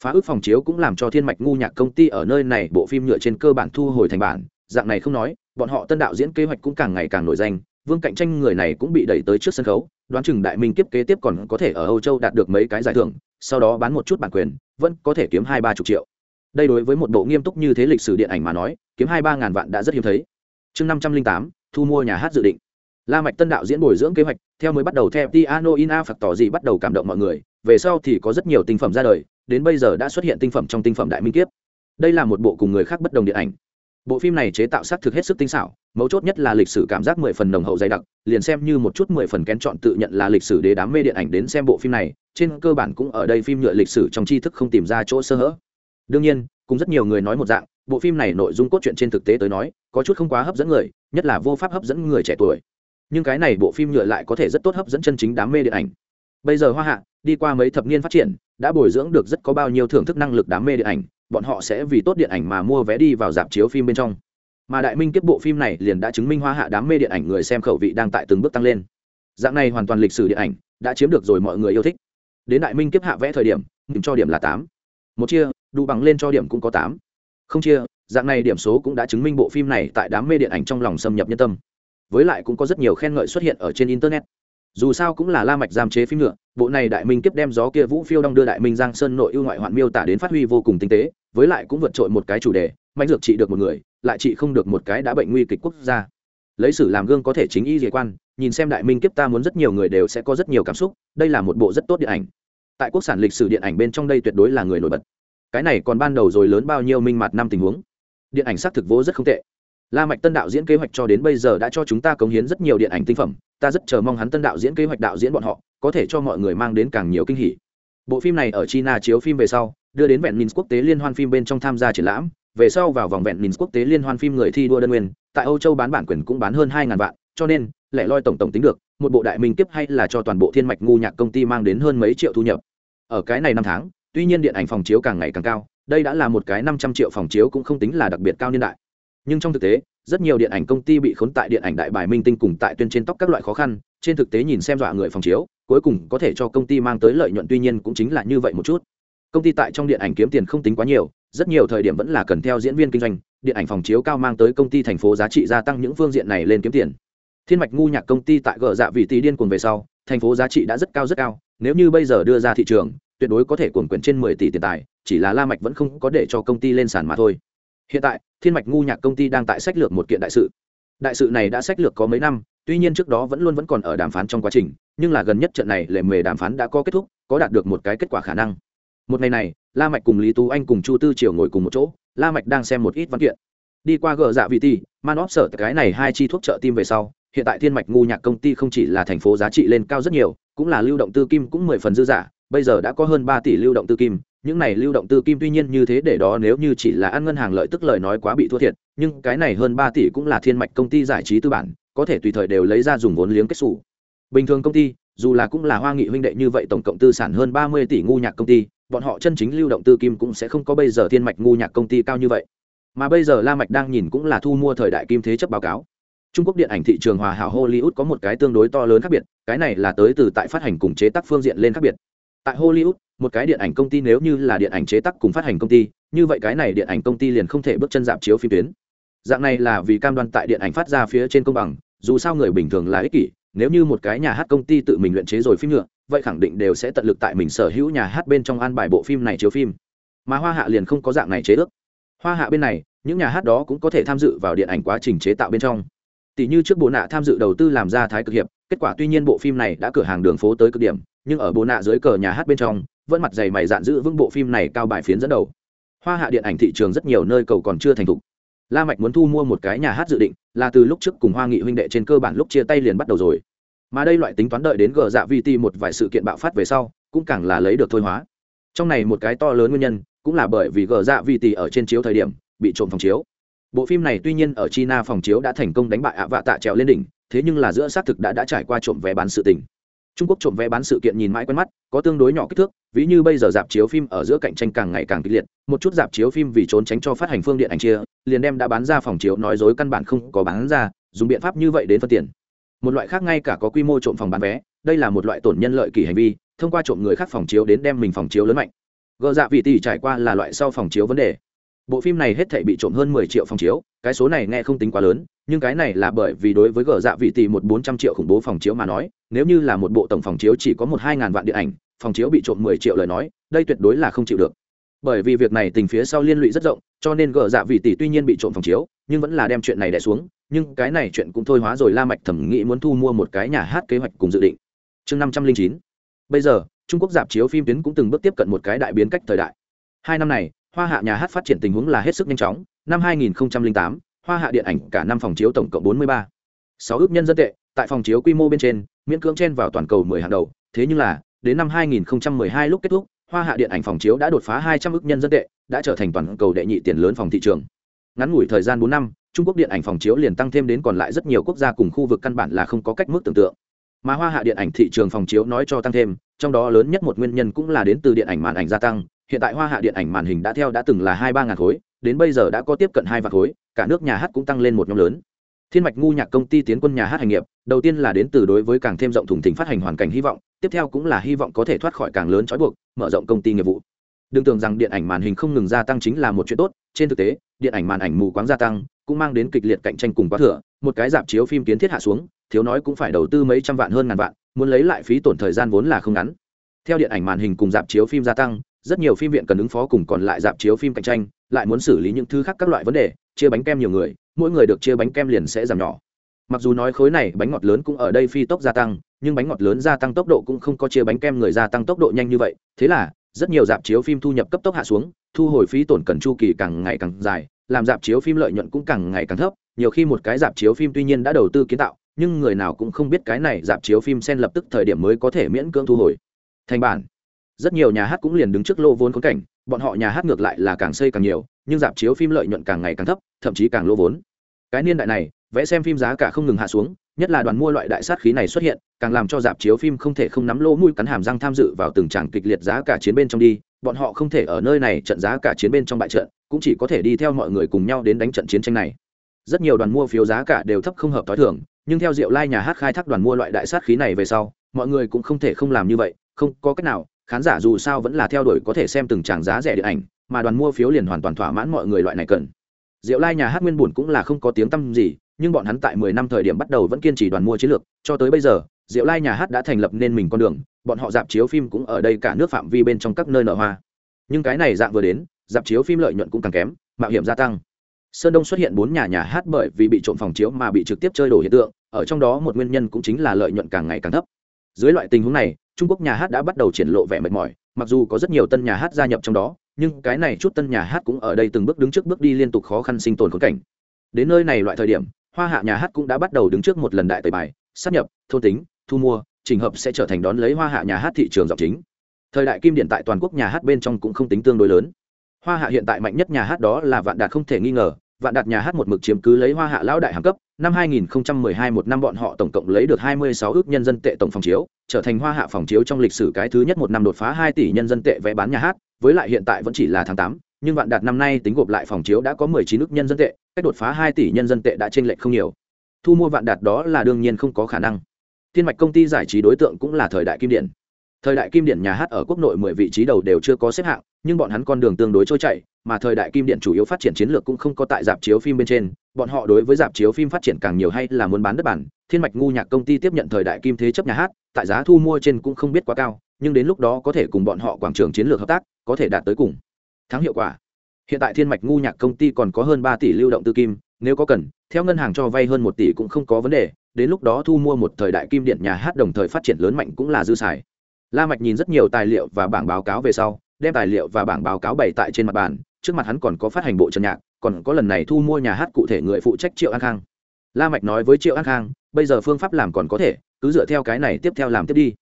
Phá ức phòng chiếu cũng làm cho thiên mạch ngu nhạc công ty ở nơi này bộ phim nhựa trên cơ bản thu hồi thành bản, dạng này không nói, bọn họ tân đạo diễn kế hoạch cũng càng ngày càng nổi danh, vương cạnh tranh người này cũng bị đẩy tới trước sân khấu, đoán chừng đại minh kiếp kế tiếp còn có thể ở âu châu đạt được mấy cái giải thưởng, sau đó bán một chút bản quyền, vẫn có thể kiếm hai ba chục triệu. Đây đối với một bộ nghiêm túc như thế lịch sử điện ảnh mà nói, kiếm hai ba ngàn vạn đã rất hiếm thấy chương năm trăm linh tám, thu mua nhà hát dự định. La mạch tân đạo diễn bồi dưỡng kế hoạch, theo mới bắt đầu theo piano in a phật tỏ gì bắt đầu cảm động mọi người, về sau thì có rất nhiều tinh phẩm ra đời, đến bây giờ đã xuất hiện tinh phẩm trong tinh phẩm đại minh kiếp. Đây là một bộ cùng người khác bất đồng điện ảnh. Bộ phim này chế tạo sắc thực hết sức tinh xảo, mấu chốt nhất là lịch sử cảm giác mười phần nồng hậu dày đặc, liền xem như một chút mười phần kén chọn tự nhận là lịch sử để đám mê điện ảnh đến xem bộ phim này, trên cơ bản cũng ở đây phim nhựa lịch sử trong tri thức không tìm ra chỗ sơ hở đương nhiên cũng rất nhiều người nói một dạng, bộ phim này nội dung cốt truyện trên thực tế tới nói, có chút không quá hấp dẫn người, nhất là vô pháp hấp dẫn người trẻ tuổi. Nhưng cái này bộ phim nhựa lại có thể rất tốt hấp dẫn chân chính đám mê điện ảnh. Bây giờ hoa hạ, đi qua mấy thập niên phát triển, đã bồi dưỡng được rất có bao nhiêu thưởng thức năng lực đám mê điện ảnh, bọn họ sẽ vì tốt điện ảnh mà mua vé đi vào dạp chiếu phim bên trong. Mà đại minh kiếp bộ phim này liền đã chứng minh hoa hạ đám mê điện ảnh người xem khẩu vị đang tại từng bước tăng lên. Dạng này hoàn toàn lịch sử điện ảnh đã chiếm được rồi mọi người yêu thích. Đến đại minh kiếp hạ vẽ thời điểm điểm cho điểm là tám. Một chia đủ bằng lên cho điểm cũng có tám. Không chia, dạng này điểm số cũng đã chứng minh bộ phim này tại đám mê điện ảnh trong lòng xâm nhập nhân tâm. Với lại cũng có rất nhiều khen ngợi xuất hiện ở trên internet. Dù sao cũng là la mạch giam chế phim nữa, bộ này đại minh kiếp đem gió kia vũ phiêu đong đưa đại minh giang sơn nội ưu ngoại hoạn miêu tả đến phát huy vô cùng tinh tế, với lại cũng vượt trội một cái chủ đề, mạnh dược trị được một người, lại trị không được một cái đã bệnh nguy kịch quốc gia. Lấy sử làm gương có thể chính y dị quan, nhìn xem đại minh kiếp ta muốn rất nhiều người đều sẽ có rất nhiều cảm xúc, đây là một bộ rất tốt điện ảnh. Tại quốc sản lịch sử điện ảnh bên trong đây tuyệt đối là người nổi bật cái này còn ban đầu rồi lớn bao nhiêu minh mặt năm tình huống. Điện ảnh xác thực vô rất không tệ. La mạch tân đạo diễn kế hoạch cho đến bây giờ đã cho chúng ta cống hiến rất nhiều điện ảnh tinh phẩm, ta rất chờ mong hắn tân đạo diễn kế hoạch đạo diễn bọn họ có thể cho mọi người mang đến càng nhiều kinh hỉ. Bộ phim này ở china chiếu phim về sau, đưa đến vẹn minh quốc tế liên hoan phim bên trong tham gia triển lãm, về sau vào vòng vẹn minh quốc tế liên hoan phim người thi đua đơn nguyên, tại âu châu bán bản quyền cũng bán hơn hai ngàn vạn, cho nên, lẻ loi tổng tổng tính được, một bộ đại minh tiếp hay là cho toàn bộ thiên mạch ngu nhạc công ty mang đến hơn mấy triệu thu nhập. Ở cái này năm tháng tuy nhiên điện ảnh phòng chiếu càng ngày càng cao, đây đã là một cái năm trăm triệu phòng chiếu cũng không tính là đặc biệt cao niên đại. Nhưng trong thực tế, rất nhiều điện ảnh công ty bị khốn tại điện ảnh đại bài minh tinh cùng tại tuyên trên tóc các loại khó khăn, trên thực tế nhìn xem dọa người phòng chiếu, cuối cùng có thể cho công ty mang tới lợi nhuận tuy nhiên cũng chính là như vậy một chút. Công ty tại trong điện ảnh kiếm tiền không tính quá nhiều, rất nhiều thời điểm vẫn là cần theo diễn viên kinh doanh, điện ảnh phòng chiếu cao mang tới công ty thành phố giá trị gia tăng những phương diện này lên kiếm tiền. Thiên mạch ngu nhạc công ty tại gờ dạ vị tỷ điên cuồng về sau, thành phố giá trị đã rất cao rất cao, nếu như bây giờ đưa ra thị trường tuyệt đối có thể cuồn quyển trên mười tỷ tiền tài, chỉ là la mạch vẫn không có để cho công ty lên sàn mà thôi. Hiện tại, thiên mạch ngu nhạc công ty đang tại sách lược một kiện đại sự. Đại sự này đã sách lược có mấy năm, tuy nhiên trước đó vẫn luôn vẫn còn ở đàm phán trong quá trình, nhưng là gần nhất trận này lề mề đàm phán đã có kết thúc, có đạt được một cái kết quả khả năng. Một ngày này, la mạch cùng lý tú anh cùng chu tư triều ngồi cùng một chỗ, la mạch đang xem một ít văn kiện. Đi qua gỡ dạ vị tỷ man óp sở cái này hai chi thuốc trợ tim về sau, hiện tại thiên mạch ngu nhạc công ty không chỉ là thành phố giá trị lên cao rất nhiều, cũng là lưu động tư kim cũng mười phần dư giả bây giờ đã có hơn ba tỷ lưu động tư kim, những này lưu động tư kim tuy nhiên như thế để đó nếu như chỉ là ăn ngân hàng lợi tức lời nói quá bị thua thiệt, nhưng cái này hơn ba tỷ cũng là thiên mạch công ty giải trí tư bản, có thể tùy thời đều lấy ra dùng vốn liếng kết xù. Bình thường công ty, dù là cũng là hoa nghị huynh đệ như vậy tổng cộng tư sản hơn ba mươi tỷ ngu nhạc công ty, bọn họ chân chính lưu động tư kim cũng sẽ không có bây giờ thiên mạch ngu nhạc công ty cao như vậy. Mà bây giờ la mạch đang nhìn cũng là thu mua thời đại kim thế chấp báo cáo. Trung quốc điện ảnh thị trường hòa hảo hollywood có một cái tương đối to lớn khác biệt, cái này là tới từ tại phát hành cùng chế tác phương diện lên khác biệt tại hollywood, một cái điện ảnh công ty nếu như là điện ảnh chế tác cùng phát hành công ty, như vậy cái này điện ảnh công ty liền không thể bước chân dạp chiếu phim tuyến. Dạng này là vì cam đoan tại điện ảnh phát ra phía trên công bằng, dù sao người bình thường là ích kỷ, nếu như một cái nhà hát công ty tự mình luyện chế rồi phim nhựa vậy khẳng định đều sẽ tận lực tại mình sở hữu nhà hát bên trong an bài bộ phim này chiếu phim. Mà hoa hạ liền không có dạng này chế ước. Hoa hạ bên này, những nhà hát đó cũng có thể tham dự vào điện ảnh quá trình chế tạo bên trong. Tỷ như trước bộ nạ tham dự đầu tư làm ra thái cực hiệp, kết quả tuy nhiên bộ phim này đã cửa hàng đường phố tới cực điểm nhưng ở bộ nạ dưới cờ nhà hát bên trong, vẫn mặt dày mày dạn giữ vững bộ phim này cao bài phiến dẫn đầu. Hoa hạ điện ảnh thị trường rất nhiều nơi cầu còn chưa thành thục. La mạch muốn thu mua một cái nhà hát dự định, là từ lúc trước cùng hoa nghị huynh đệ trên cơ bản lúc chia tay liền bắt đầu rồi. Mà đây loại tính toán đợi đến gờ dạ vi ti một vài sự kiện bạo phát về sau, cũng càng là lấy được thôi hóa. Trong này một cái to lớn nguyên nhân, cũng là bởi vì gờ dạ vi ti ở trên chiếu thời điểm, bị trộm phòng chiếu. Bộ phim này tuy nhiên ở china phòng chiếu đã thành công đánh bại ạ vạ tạ trèo lên đỉnh, thế nhưng là giữa xác thực đã đã trải qua trộm vé bán sự tình trung quốc trộm vé bán sự kiện nhìn mãi quen mắt, có tương đối nhỏ kích thước, ví như bây giờ dạp chiếu phim ở giữa cạnh tranh càng ngày càng kịch liệt, một chút dạp chiếu phim vì trốn tránh cho phát hành phương điện ảnh chia, liền đem đã bán ra phòng chiếu nói dối căn bản không có bán ra, dùng biện pháp như vậy đến phân tiền. Một loại khác ngay cả có quy mô trộm phòng bán vé, đây là một loại tổn nhân lợi kỳ hành vi, thông qua trộm người khác phòng chiếu đến đem mình phòng chiếu lớn mạnh. Gờ dạ vị tỷ trải qua là loại sau phòng chiếu vấn đề bộ phim này hết thể bị trộm hơn mười triệu phòng chiếu, cái số này nghe không tính quá lớn, nhưng cái này là bởi vì đối với gờ dạ vị tỷ một bốn trăm triệu khủng bố phòng chiếu mà nói, nếu như là một bộ tổng phòng chiếu chỉ có một hai ngàn vạn điện ảnh, phòng chiếu bị trộm mười triệu lời nói, đây tuyệt đối là không chịu được. Bởi vì việc này tình phía sau liên lụy rất rộng, cho nên gờ dạ vị tỷ tuy nhiên bị trộm phòng chiếu, nhưng vẫn là đem chuyện này đẻ xuống, nhưng cái này chuyện cũng thôi hóa rồi la mạch thẩm nghĩ muốn thu mua một cái nhà hát kế hoạch cùng dự định. Chương năm trăm linh chín. Bây giờ, trung quốc dạp chiếu phim tuyến cũng từng bước tiếp cận một cái đại biến cách thời đại. Hai năm này hoa hạ nhà hát phát triển tình huống là hết sức nhanh chóng. Năm 2008, hoa hạ điện ảnh cả năm phòng chiếu tổng cộng 43. 6 ước nhân dân tệ tại phòng chiếu quy mô bên trên miễn cưỡng chen vào toàn cầu 10 hàng đầu. Thế nhưng là đến năm 2012 lúc kết thúc hoa hạ điện ảnh phòng chiếu đã đột phá 200 ước nhân dân tệ đã trở thành toàn cầu đệ nhị tiền lớn phòng thị trường. Ngắn ngủi thời gian 4 năm trung quốc điện ảnh phòng chiếu liền tăng thêm đến còn lại rất nhiều quốc gia cùng khu vực căn bản là không có cách mức tưởng tượng. Mà hoa hạ điện ảnh thị trường phòng chiếu nói cho tăng thêm trong đó lớn nhất một nguyên nhân cũng là đến từ điện ảnh màn ảnh gia tăng hiện tại hoa hạ điện ảnh màn hình đã theo đã từng là hai ba ngàn khối, đến bây giờ đã có tiếp cận hai vạn khối, cả nước nhà hát cũng tăng lên một nhóm lớn. Thiên mạch ngu nhạc công ty tiến quân nhà hát hành nghiệp, đầu tiên là đến từ đối với càng thêm rộng thùng thỉnh phát hành hoàn cảnh hy vọng, tiếp theo cũng là hy vọng có thể thoát khỏi càng lớn trói buộc, mở rộng công ty nghiệp vụ. Đừng tưởng rằng điện ảnh màn hình không ngừng gia tăng chính là một chuyện tốt, trên thực tế, điện ảnh màn ảnh mù quáng gia tăng, cũng mang đến kịch liệt cạnh tranh cùng quá thừa, một cái dạp chiếu phim kiến thiết hạ xuống, thiếu nói cũng phải đầu tư mấy trăm vạn hơn ngàn vạn, muốn lấy lại phí tổn thời gian vốn là không ngắn. Theo điện ảnh màn hình cùng dạp chiếu phim gia tăng rất nhiều phim viện cần ứng phó cùng còn lại dạp chiếu phim cạnh tranh, lại muốn xử lý những thứ khác các loại vấn đề, chia bánh kem nhiều người, mỗi người được chia bánh kem liền sẽ giảm nhỏ. Mặc dù nói khối này bánh ngọt lớn cũng ở đây phi tốc gia tăng, nhưng bánh ngọt lớn gia tăng tốc độ cũng không có chia bánh kem người gia tăng tốc độ nhanh như vậy. Thế là, rất nhiều dạp chiếu phim thu nhập cấp tốc hạ xuống, thu hồi phí tổn cần chu kỳ càng ngày càng dài, làm dạp chiếu phim lợi nhuận cũng càng ngày càng thấp. Nhiều khi một cái dạp chiếu phim tuy nhiên đã đầu tư kiến tạo, nhưng người nào cũng không biết cái này dạp chiếu phim sen lập tức thời điểm mới có thể miễn cưỡng thu hồi. Thành bản rất nhiều nhà hát cũng liền đứng trước lô vốn khốn cảnh, bọn họ nhà hát ngược lại là càng xây càng nhiều, nhưng dạp chiếu phim lợi nhuận càng ngày càng thấp, thậm chí càng lô vốn. Cái niên đại này, vẽ xem phim giá cả không ngừng hạ xuống, nhất là đoàn mua loại đại sát khí này xuất hiện, càng làm cho dạp chiếu phim không thể không nắm lỗ mũi cắn hàm răng tham dự vào từng tràng kịch liệt giá cả chiến bên trong đi, bọn họ không thể ở nơi này trận giá cả chiến bên trong bại trận, cũng chỉ có thể đi theo mọi người cùng nhau đến đánh trận chiến tranh này. Rất nhiều đoàn mua phiếu giá cả đều thấp không hợp t h o i thưởng nhưng theo diệu lai nhà hát khai thác đoàn mua loại đại sát khí này về sau, mọi người cũng không thể không làm như vậy, không có cách nào khán giả dù sao vẫn là theo đuổi có thể xem từng tràng giá rẻ điện ảnh, mà đoàn mua phiếu liền hoàn toàn thỏa mãn mọi người loại này cần. Diệu lai nhà hát nguyên bùn cũng là không có tiếng tăm gì, nhưng bọn hắn tại mười năm thời điểm bắt đầu vẫn kiên trì đoàn mua chiến lược, cho tới bây giờ, diệu lai nhà hát đã thành lập nên mình con đường, bọn họ dạp chiếu phim cũng ở đây cả nước phạm vi bên trong các nơi nở hoa. Nhưng cái này dạng vừa đến, dạp chiếu phim lợi nhuận cũng càng kém, mạo hiểm gia tăng. Sơn đông xuất hiện bốn nhà nhà hát bởi vì bị trộm phòng chiếu mà bị trực tiếp chơi đổ hiện tượng, ở trong đó một nguyên nhân cũng chính là lợi nhuận càng ngày càng thấp dưới loại tình huống này, trung quốc nhà hát đã bắt đầu triển lộ vẻ mệt mỏi, mặc dù có rất nhiều tân nhà hát gia nhập trong đó, nhưng cái này chút tân nhà hát cũng ở đây từng bước đứng trước bước đi liên tục khó khăn sinh tồn khốn cảnh. Đến nơi này loại thời điểm, hoa hạ nhà hát cũng đã bắt đầu đứng trước một lần đại tời bài sắp nhập thôn tính, thu mua, trình hợp sẽ trở thành đón lấy hoa hạ nhà hát thị trường dọc chính. Thời đại kim điện tại toàn quốc nhà hát bên trong cũng không tính tương đối lớn. Hoa hạ hiện tại mạnh nhất nhà hát đó là vạn đạt không thể nghi ngờ, vạn đạt nhà hát một mực chiếm cứ lấy hoa hạ lão đại hàng cấp năm 2012 một năm bọn họ tổng cộng lấy được 26 ước nhân dân tệ tổng phòng chiếu trở thành hoa hạ phòng chiếu trong lịch sử cái thứ nhất một năm đột phá 2 tỷ nhân dân tệ vé bán nhà hát với lại hiện tại vẫn chỉ là tháng 8, nhưng vạn đạt năm nay tính gộp lại phòng chiếu đã có 19 ước nhân dân tệ cách đột phá 2 tỷ nhân dân tệ đã chênh lệch không nhiều. Thu mua vạn đạt đó là đương nhiên không có khả năng. Thiên mạch công ty giải trí đối tượng cũng là thời đại kim điện thời đại kim điện nhà hát ở quốc nội mười vị trí đầu đều chưa có xếp hạng nhưng bọn hắn con đường tương đối trôi chảy, mà thời đại kim điện chủ yếu phát triển chiến lược cũng không có tại dạp chiếu phim bên trên. Bọn họ đối với dạp chiếu phim phát triển càng nhiều hay là muốn bán đất bản. Thiên mạch ngu nhạc công ty tiếp nhận thời đại kim thế chấp nhà hát, tại giá thu mua trên cũng không biết quá cao, nhưng đến lúc đó có thể cùng bọn họ quảng trường chiến lược hợp tác, có thể đạt tới cùng. Thắng hiệu quả. Hiện tại thiên mạch ngu nhạc công ty còn có hơn ba tỷ lưu động tư kim, nếu có cần, theo ngân hàng cho vay hơn một tỷ cũng không có vấn đề, đến lúc đó thu mua một thời đại kim điện nhà hát đồng thời phát triển lớn mạnh cũng là dư xài. La mạch nhìn rất nhiều tài liệu và bảng báo cáo về sau đem tài liệu và bảng báo cáo bày tại trên mặt bàn, trước mặt hắn còn có phát hành bộ trần nhạc, còn có lần này thu mua nhà hát cụ thể người phụ trách triệu an khang. La mạch nói với triệu an khang, bây giờ phương pháp làm còn có thể, cứ dựa theo cái này tiếp theo làm tiếp đi.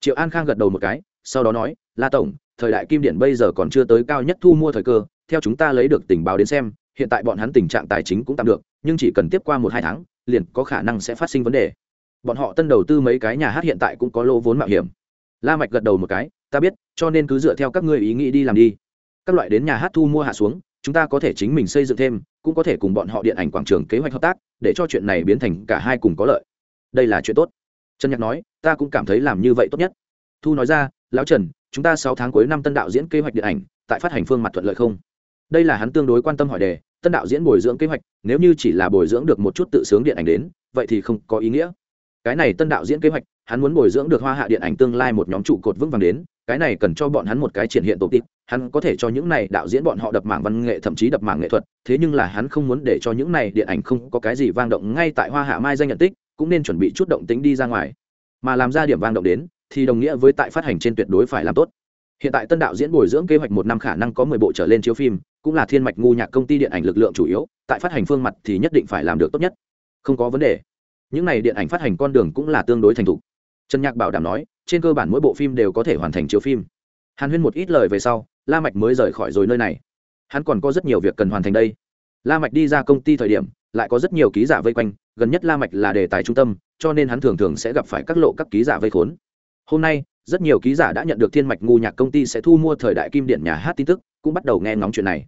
Triệu an khang gật đầu một cái, sau đó nói, la tổng, thời đại kim điện bây giờ còn chưa tới cao nhất thu mua thời cơ, theo chúng ta lấy được tình báo đến xem, hiện tại bọn hắn tình trạng tài chính cũng tạm được, nhưng chỉ cần tiếp qua một hai tháng, liền có khả năng sẽ phát sinh vấn đề. Bọn họ tân đầu tư mấy cái nhà hát hiện tại cũng có lô vốn mạo hiểm. La mạch gật đầu một cái ta biết, cho nên cứ dựa theo các ngươi ý nghĩ đi làm đi. Các loại đến nhà hát thu mua hạ xuống, chúng ta có thể chính mình xây dựng thêm, cũng có thể cùng bọn họ điện ảnh quảng trường kế hoạch hợp tác, để cho chuyện này biến thành cả hai cùng có lợi. Đây là chuyện tốt. Trần nhạc nói, ta cũng cảm thấy làm như vậy tốt nhất. Thu nói ra, lão trần, chúng ta sáu tháng cuối năm tân đạo diễn kế hoạch điện ảnh, tại phát hành phương mặt thuận lợi không? Đây là hắn tương đối quan tâm hỏi đề, tân đạo diễn bồi dưỡng kế hoạch, nếu như chỉ là bồi dưỡng được một chút tự sướng điện ảnh đến, vậy thì không có ý nghĩa. Cái này tân đạo diễn kế hoạch, hắn muốn bồi dưỡng được hoa hạ điện ảnh tương lai một nhóm trụ cột vững vàng đến cái này cần cho bọn hắn một cái triển hiện tổ tịp, hắn có thể cho những này đạo diễn bọn họ đập mảng văn nghệ, thậm chí đập mảng nghệ thuật, thế nhưng là hắn không muốn để cho những này điện ảnh không có cái gì vang động ngay tại hoa hạ mai danh nhận tích, cũng nên chuẩn bị chút động tính đi ra ngoài. Mà làm ra điểm vang động đến, thì đồng nghĩa với tại phát hành trên tuyệt đối phải làm tốt. Hiện tại tân đạo diễn bồi dưỡng kế hoạch một năm khả năng có mười bộ trở lên chiếu phim, cũng là thiên mạch ngu nhạc công ty điện ảnh lực lượng chủ yếu, tại phát hành phương mặt thì nhất định phải làm được tốt nhất. Không có vấn đề. Những n à y điện ảnh phát hành con đường cũng là tương đối thành thục. Trần nhạc bảo đảm nói trên cơ bản mỗi bộ phim đều có thể hoàn thành chiếu phim. Hàn huyên một ít lời về sau, la mạch mới rời khỏi rồi nơi này. Hắn còn có rất nhiều việc cần hoàn thành đây. La mạch đi ra công ty thời điểm, lại có rất nhiều ký giả vây quanh, gần nhất la mạch là đề tài trung tâm, cho nên hắn thường thường sẽ gặp phải các lộ các ký giả vây khốn. Hôm nay, rất nhiều ký giả đã nhận được thiên mạch ngu nhạc công ty sẽ thu mua thời đại kim điện nhà hát tin tức, cũng bắt đầu nghe ngóng chuyện này.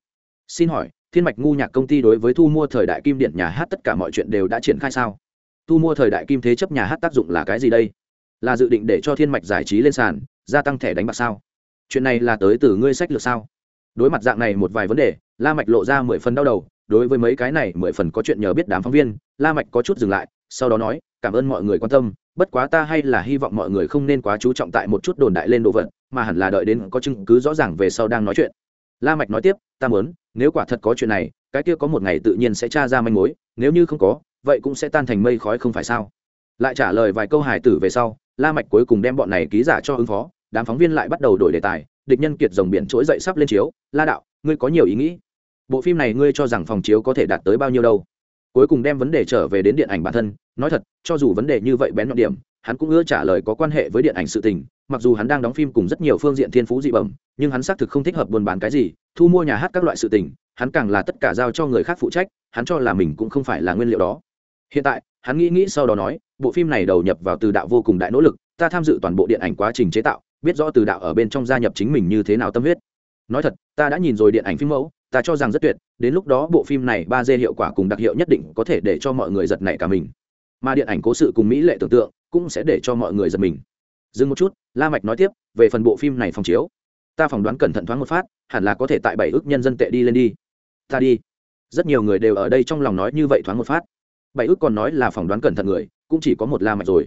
Xin hỏi, thiên mạch ngu nhạc công ty đối với thu mua thời đại kim điện nhà hát tất cả mọi chuyện đều đã triển khai sao? Thu mua thời đại kim thế chấp nhà hát tác dụng là cái gì đây? Là dự định để cho thiên mạch giải trí lên sàn, gia tăng thẻ đánh bạc sao? Chuyện này là tới từ ngươi sách lược sao? Đối mặt dạng này một vài vấn đề, la mạch lộ ra mười phần đau đầu, đối với mấy cái này mười phần có chuyện nhờ biết đám phóng viên, la mạch có chút dừng lại, sau đó nói, cảm ơn mọi người quan tâm, bất quá ta hay là hy vọng mọi người không nên quá chú trọng tại một chút đồn đại lên đồ vật, mà hẳn là đợi đến có chứng cứ rõ ràng về sau đang nói chuyện. La mạch nói tiếp, ta muốn, nếu quả thật có chuyện này, cái kia có một ngày tự nhiên sẽ tra ra manh mối, nếu như không có, vậy cũng sẽ tan thành mây khói không phải sao? Lại trả lời vài câu hài tử về sau la mạch cuối cùng đem bọn này ký giả cho ứng phó, đám phóng viên lại bắt đầu đổi đề tài, địch nhân kiệt rồng biển trỗi dậy sắp lên chiếu. La đạo, ngươi có nhiều ý nghĩ. Bộ phim này ngươi cho rằng phòng chiếu có thể đạt tới bao nhiêu đâu? Cuối cùng đem vấn đề trở về đến điện ảnh bản thân. Nói thật, cho dù vấn đề như vậy bén nhọn điểm, hắn cũng ưa trả lời có quan hệ với điện ảnh sự tình. Mặc dù hắn đang đóng phim cùng rất nhiều phương diện thiên phú dị bẩm, nhưng hắn xác thực không thích hợp buôn bán cái gì, thu mua nhà hát các loại sự tình. Hắn càng là tất cả giao cho người khác phụ trách, hắn cho là mình cũng không phải là nguyên liệu đó. Hiện tại hắn nghĩ nghĩ sau đó nói, bộ phim này đầu nhập vào từ đạo vô cùng đại nỗ lực, ta tham dự toàn bộ điện ảnh quá trình chế tạo, biết rõ từ đạo ở bên trong gia nhập chính mình như thế nào tâm huyết. Nói thật, ta đã nhìn rồi điện ảnh phim mẫu, ta cho rằng rất tuyệt, đến lúc đó bộ phim này ba d hiệu quả cùng đặc hiệu nhất định có thể để cho mọi người giật nảy cả mình. Mà điện ảnh cố sự cùng mỹ lệ tưởng tượng, cũng sẽ để cho mọi người giật mình. Dừng một chút, la mạch nói tiếp, về phần bộ phim này phòng chiếu, ta phỏng đoán cẩn thận thoáng một phát, hẳn là có thể tại bảy ước nhân dân tệ đi lên đi. Ta đi. Rất nhiều người đều ở đây trong lòng nói như vậy thoáng một phát bảy ước còn nói là phỏng đoán cẩn thận người, cũng chỉ có một la mạch rồi.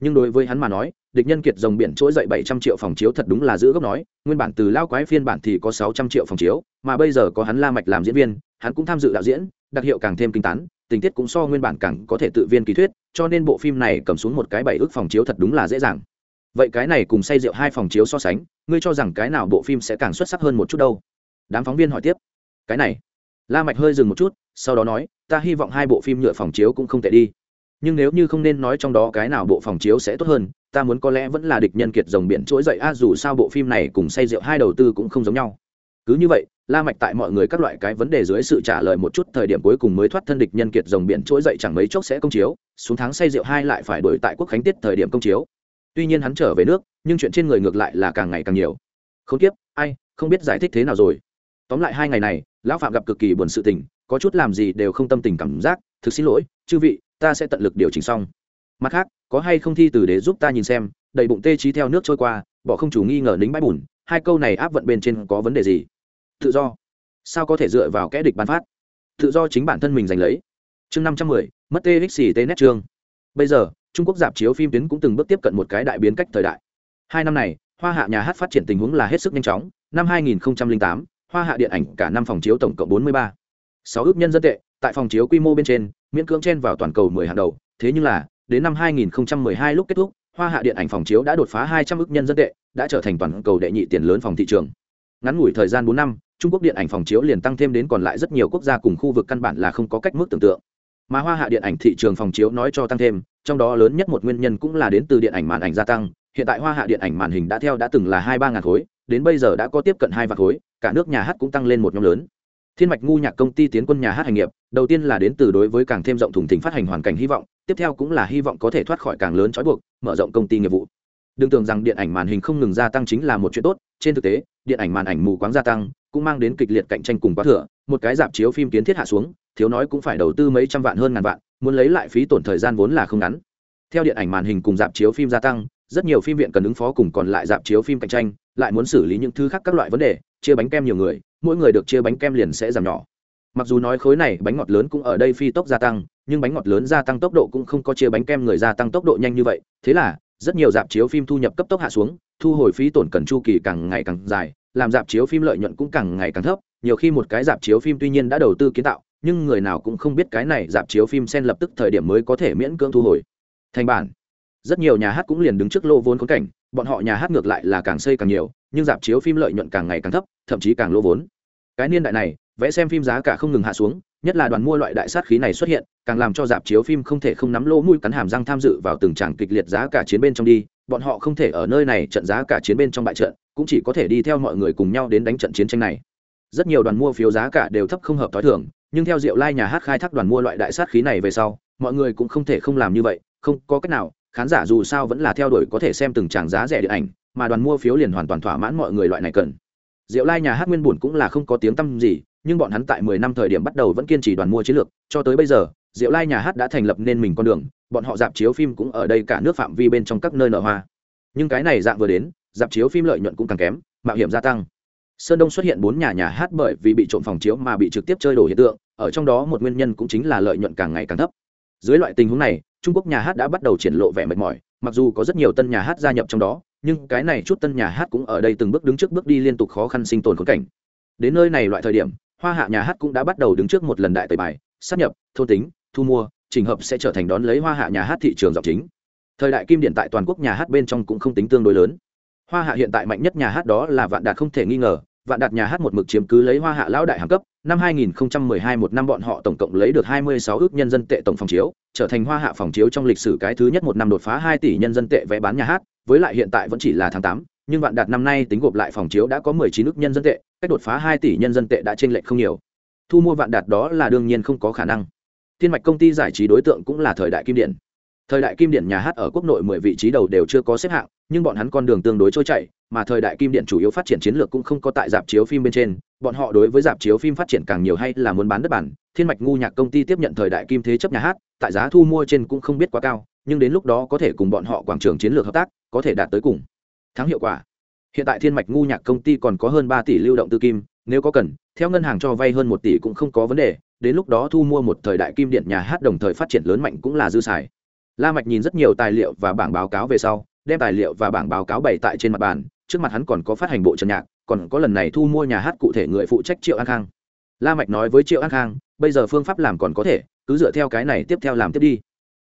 Nhưng đối với hắn mà nói, địch nhân kiệt dòng biển trỗi dậy bảy trăm triệu phòng chiếu thật đúng là giữ gốc nói, nguyên bản từ lao quái phiên bản thì có sáu trăm triệu phòng chiếu, mà bây giờ có hắn la mạch làm diễn viên, hắn cũng tham dự đạo diễn, đặc hiệu càng thêm kinh tán, tình tiết cũng so nguyên bản càng có thể tự viên kỳ thuyết, cho nên bộ phim này cầm xuống một cái bảy ước phòng chiếu thật đúng là dễ dàng. Vậy cái này cùng say rượu hai phòng chiếu so sánh, ngươi cho rằng cái nào bộ phim sẽ càng xuất sắc hơn một chút đâu? Đám phóng viên hỏi tiếp. Cái này, la mạch hơi dừng một chút, sau đó nói ta hy vọng hai bộ phim nhựa phòng chiếu cũng không tệ đi. Nhưng nếu như không nên nói trong đó cái nào bộ phòng chiếu sẽ tốt hơn, ta muốn có lẽ vẫn là địch nhân kiệt rồng biển trỗi dậy. A, dù sao bộ phim này cùng say rượu hai đầu tư cũng không giống nhau. Cứ như vậy, la mạch tại mọi người các loại cái vấn đề dưới sự trả lời một chút, thời điểm cuối cùng mới thoát thân địch nhân kiệt rồng biển trỗi dậy chẳng mấy chốc sẽ công chiếu, xuống tháng say rượu hai lại phải đuổi tại quốc khánh tiết thời điểm công chiếu. Tuy nhiên hắn trở về nước, nhưng chuyện trên người ngược lại là càng ngày càng nhiều. Không tiếp ai, không biết giải thích thế nào rồi. Tóm lại hai ngày này, lão phạm gặp cực kỳ buồn sự tình có chút làm gì đều không tâm tình cảm giác thực xin lỗi chư vị ta sẽ tận lực điều chỉnh xong. Mặt khác có hay không thi từ để giúp ta nhìn xem đầy bụng tê trí theo nước trôi qua bỏ không chủ nghi ngờ nính bãi bùn hai câu này áp vận bên trên có vấn đề gì? Tự do. Sao có thể dựa vào kẽ địch bán phát? Tự do chính bản thân mình giành lấy. Chương năm trăm mười mất txt nét chương bây giờ trung quốc dạp chiếu phim tuyến cũng từng bước tiếp cận một cái đại biến cách thời đại. Hai năm này hoa hạ nhà hát phát triển tình huống là hết sức nhanh chóng. Năm 2008, hoa hạ điện ảnh cả năm phòng chiếu tổng cộng 43 sáu ước nhân dân tệ, tại phòng chiếu quy mô bên trên, miễn cưỡng chen vào toàn cầu 10 hàng đầu. Thế nhưng là, đến năm 2012 lúc kết thúc, hoa hạ điện ảnh phòng chiếu đã đột phá 200 ước nhân dân tệ, đã trở thành toàn cầu đệ nhị tiền lớn phòng thị trường. Ngắn ngủi thời gian 4 năm, trung quốc điện ảnh phòng chiếu liền tăng thêm đến còn lại rất nhiều quốc gia cùng khu vực căn bản là không có cách mức tưởng tượng. Mà hoa hạ điện ảnh thị trường phòng chiếu nói cho tăng thêm, trong đó lớn nhất một nguyên nhân cũng là đến từ điện ảnh màn ảnh gia tăng. Hiện tại hoa hạ điện ảnh màn hình đã theo đã từng là hai ba ngàn khối, đến bây giờ đã có tiếp cận hai vạn khối, cả nước nhà hát cũng tăng lên một nhóm lớn thiên mạch ngu nhạc công ty tiến quân nhà hát hành nghiệp, đầu tiên là đến từ đối với càng thêm rộng thùng thỉnh phát hành hoàn cảnh hy vọng, tiếp theo cũng là hy vọng có thể thoát khỏi càng lớn trói buộc, mở rộng công ty nghiệp vụ. Đừng tưởng rằng điện ảnh màn hình không ngừng gia tăng chính là một chuyện tốt, trên thực tế, điện ảnh màn ảnh mù quáng gia tăng, cũng mang đến kịch liệt cạnh tranh cùng quá thừa, một cái dạp chiếu phim kiến thiết hạ xuống, thiếu nói cũng phải đầu tư mấy trăm vạn hơn ngàn vạn, muốn lấy lại phí tổn thời gian vốn là không ngắn. Theo điện ảnh màn hình cùng dạp chiếu phim gia tăng, rất nhiều phim viện cần ứng phó cùng còn lại dạp chiếu phim cạnh tranh, lại muốn xử lý những thứ khác các loại vấn đề, chia bánh kem nhiều người mỗi người được chia bánh kem liền sẽ giảm nhỏ. Mặc dù nói khối này bánh ngọt lớn cũng ở đây phi tốc gia tăng, nhưng bánh ngọt lớn gia tăng tốc độ cũng không có chia bánh kem người gia tăng tốc độ nhanh như vậy. Thế là, rất nhiều dạp chiếu phim thu nhập cấp tốc hạ xuống, thu hồi phí tổn cần chu kỳ càng ngày càng dài, làm dạp chiếu phim lợi nhuận cũng càng ngày càng thấp. Nhiều khi một cái dạp chiếu phim tuy nhiên đã đầu tư kiến tạo, nhưng người nào cũng không biết cái này dạp chiếu phim sen lập tức thời điểm mới có thể miễn cưỡng thu hồi. Thành bản. Rất nhiều nhà hát cũng liền đứng trước lô vốn khốn cảnh, bọn họ nhà hát ngược lại là càng xây càng nhiều, nhưng dạp chiếu phim lợi nhuận càng ngày càng thấp thậm chí càng lỗ vốn. Cái niên đại này, vẽ xem phim giá cả không ngừng hạ xuống, nhất là đoàn mua loại đại sát khí này xuất hiện, càng làm cho dạp chiếu phim không thể không nắm lỗ mũi cắn hàm răng tham dự vào từng tràng kịch liệt giá cả chiến bên trong đi, bọn họ không thể ở nơi này trận giá cả chiến bên trong bại trận, cũng chỉ có thể đi theo mọi người cùng nhau đến đánh trận chiến tranh này. Rất nhiều đoàn mua phiếu giá cả đều thấp không hợp t h i thường, nhưng theo diệu lai nhà hát khai thác đoàn mua loại đại sát khí này về sau, mọi người cũng không thể không làm như vậy, không có cách nào, khán giả dù sao vẫn là theo đuổi có thể xem từng tràng giá rẻ điện ảnh, mà đoàn mua phiếu liền hoàn toàn thỏa mãn mọi người loại này cần diệu lai nhà hát nguyên buồn cũng là không có tiếng tăm gì, nhưng bọn hắn tại mười năm thời điểm bắt đầu vẫn kiên trì đoàn mua chiến lược, cho tới bây giờ, diệu lai nhà hát đã thành lập nên mình con đường, bọn họ dạp chiếu phim cũng ở đây cả nước phạm vi bên trong các nơi nở hoa. Nhưng cái này dạng vừa đến, dạp chiếu phim lợi nhuận cũng càng kém, mạo hiểm gia tăng. Sơn đông xuất hiện bốn nhà nhà hát bởi vì bị trộm phòng chiếu mà bị trực tiếp chơi đổ hiện tượng, ở trong đó một nguyên nhân cũng chính là lợi nhuận càng ngày càng thấp. Dưới loại tình huống này, trung quốc nhà hát đã bắt đầu triển lộ vẻ mệt mỏi, mặc dù có rất nhiều tân nhà hát gia nhập trong đó nhưng cái này chút tân nhà hát cũng ở đây từng bước đứng trước bước đi liên tục khó khăn sinh tồn khốn cảnh. Đến nơi này loại thời điểm, hoa hạ nhà hát cũng đã bắt đầu đứng trước một lần đại tời bài sắp nhập, thôn tính, thu mua, trình hợp sẽ trở thành đón lấy hoa hạ nhà hát thị trường dọc chính. Thời đại kim điện tại toàn quốc nhà hát bên trong cũng không tính tương đối lớn. Hoa hạ hiện tại mạnh nhất nhà hát đó là vạn đạt không thể nghi ngờ vạn đạt nhà hát một mực chiếm cứ lấy hoa hạ lão đại hàng cấp năm 2012 một năm bọn họ tổng cộng lấy được 26 ước nhân dân tệ tổng phòng chiếu trở thành hoa hạ phòng chiếu trong lịch sử cái thứ nhất một năm đột phá 2 tỷ nhân dân tệ vé bán nhà hát với lại hiện tại vẫn chỉ là tháng 8, nhưng vạn đạt năm nay tính gộp lại phòng chiếu đã có 19 ước nhân dân tệ cách đột phá 2 tỷ nhân dân tệ đã chênh lệch không nhiều. Thu mua vạn đạt đó là đương nhiên không có khả năng. Thiên mạch công ty giải trí đối tượng cũng là thời đại kim điện. Thời đại kim điện nhà hát ở quốc nội mười vị trí đầu đều chưa có xếp hạng nhưng bọn hắn con đường tương đối trôi chảy mà thời đại kim điện chủ yếu phát triển chiến lược cũng không có tại dạp chiếu phim bên trên, bọn họ đối với dạp chiếu phim phát triển càng nhiều hay là muốn bán đất bản. Thiên mạch ngu nhạc công ty tiếp nhận thời đại kim thế chấp nhà hát, tại giá thu mua trên cũng không biết quá cao, nhưng đến lúc đó có thể cùng bọn họ quảng trường chiến lược hợp tác, có thể đạt tới cùng. Thắng hiệu quả. Hiện tại thiên mạch ngu nhạc công ty còn có hơn ba tỷ lưu động tư kim, nếu có cần, theo ngân hàng cho vay hơn một tỷ cũng không có vấn đề, đến lúc đó thu mua một thời đại kim điện nhà hát đồng thời phát triển lớn mạnh cũng là dư xài. La mạch nhìn rất nhiều tài liệu và bảng báo cáo về sau, đem tài liệu và bảng báo cáo bày tại trên mặt bàn trước mặt hắn còn có phát hành bộ trần nhạc, còn có lần này thu mua nhà hát cụ thể người phụ trách triệu an khang. La mạch nói với triệu an khang, bây giờ phương pháp làm còn có thể, cứ dựa theo cái này tiếp theo làm tiếp đi.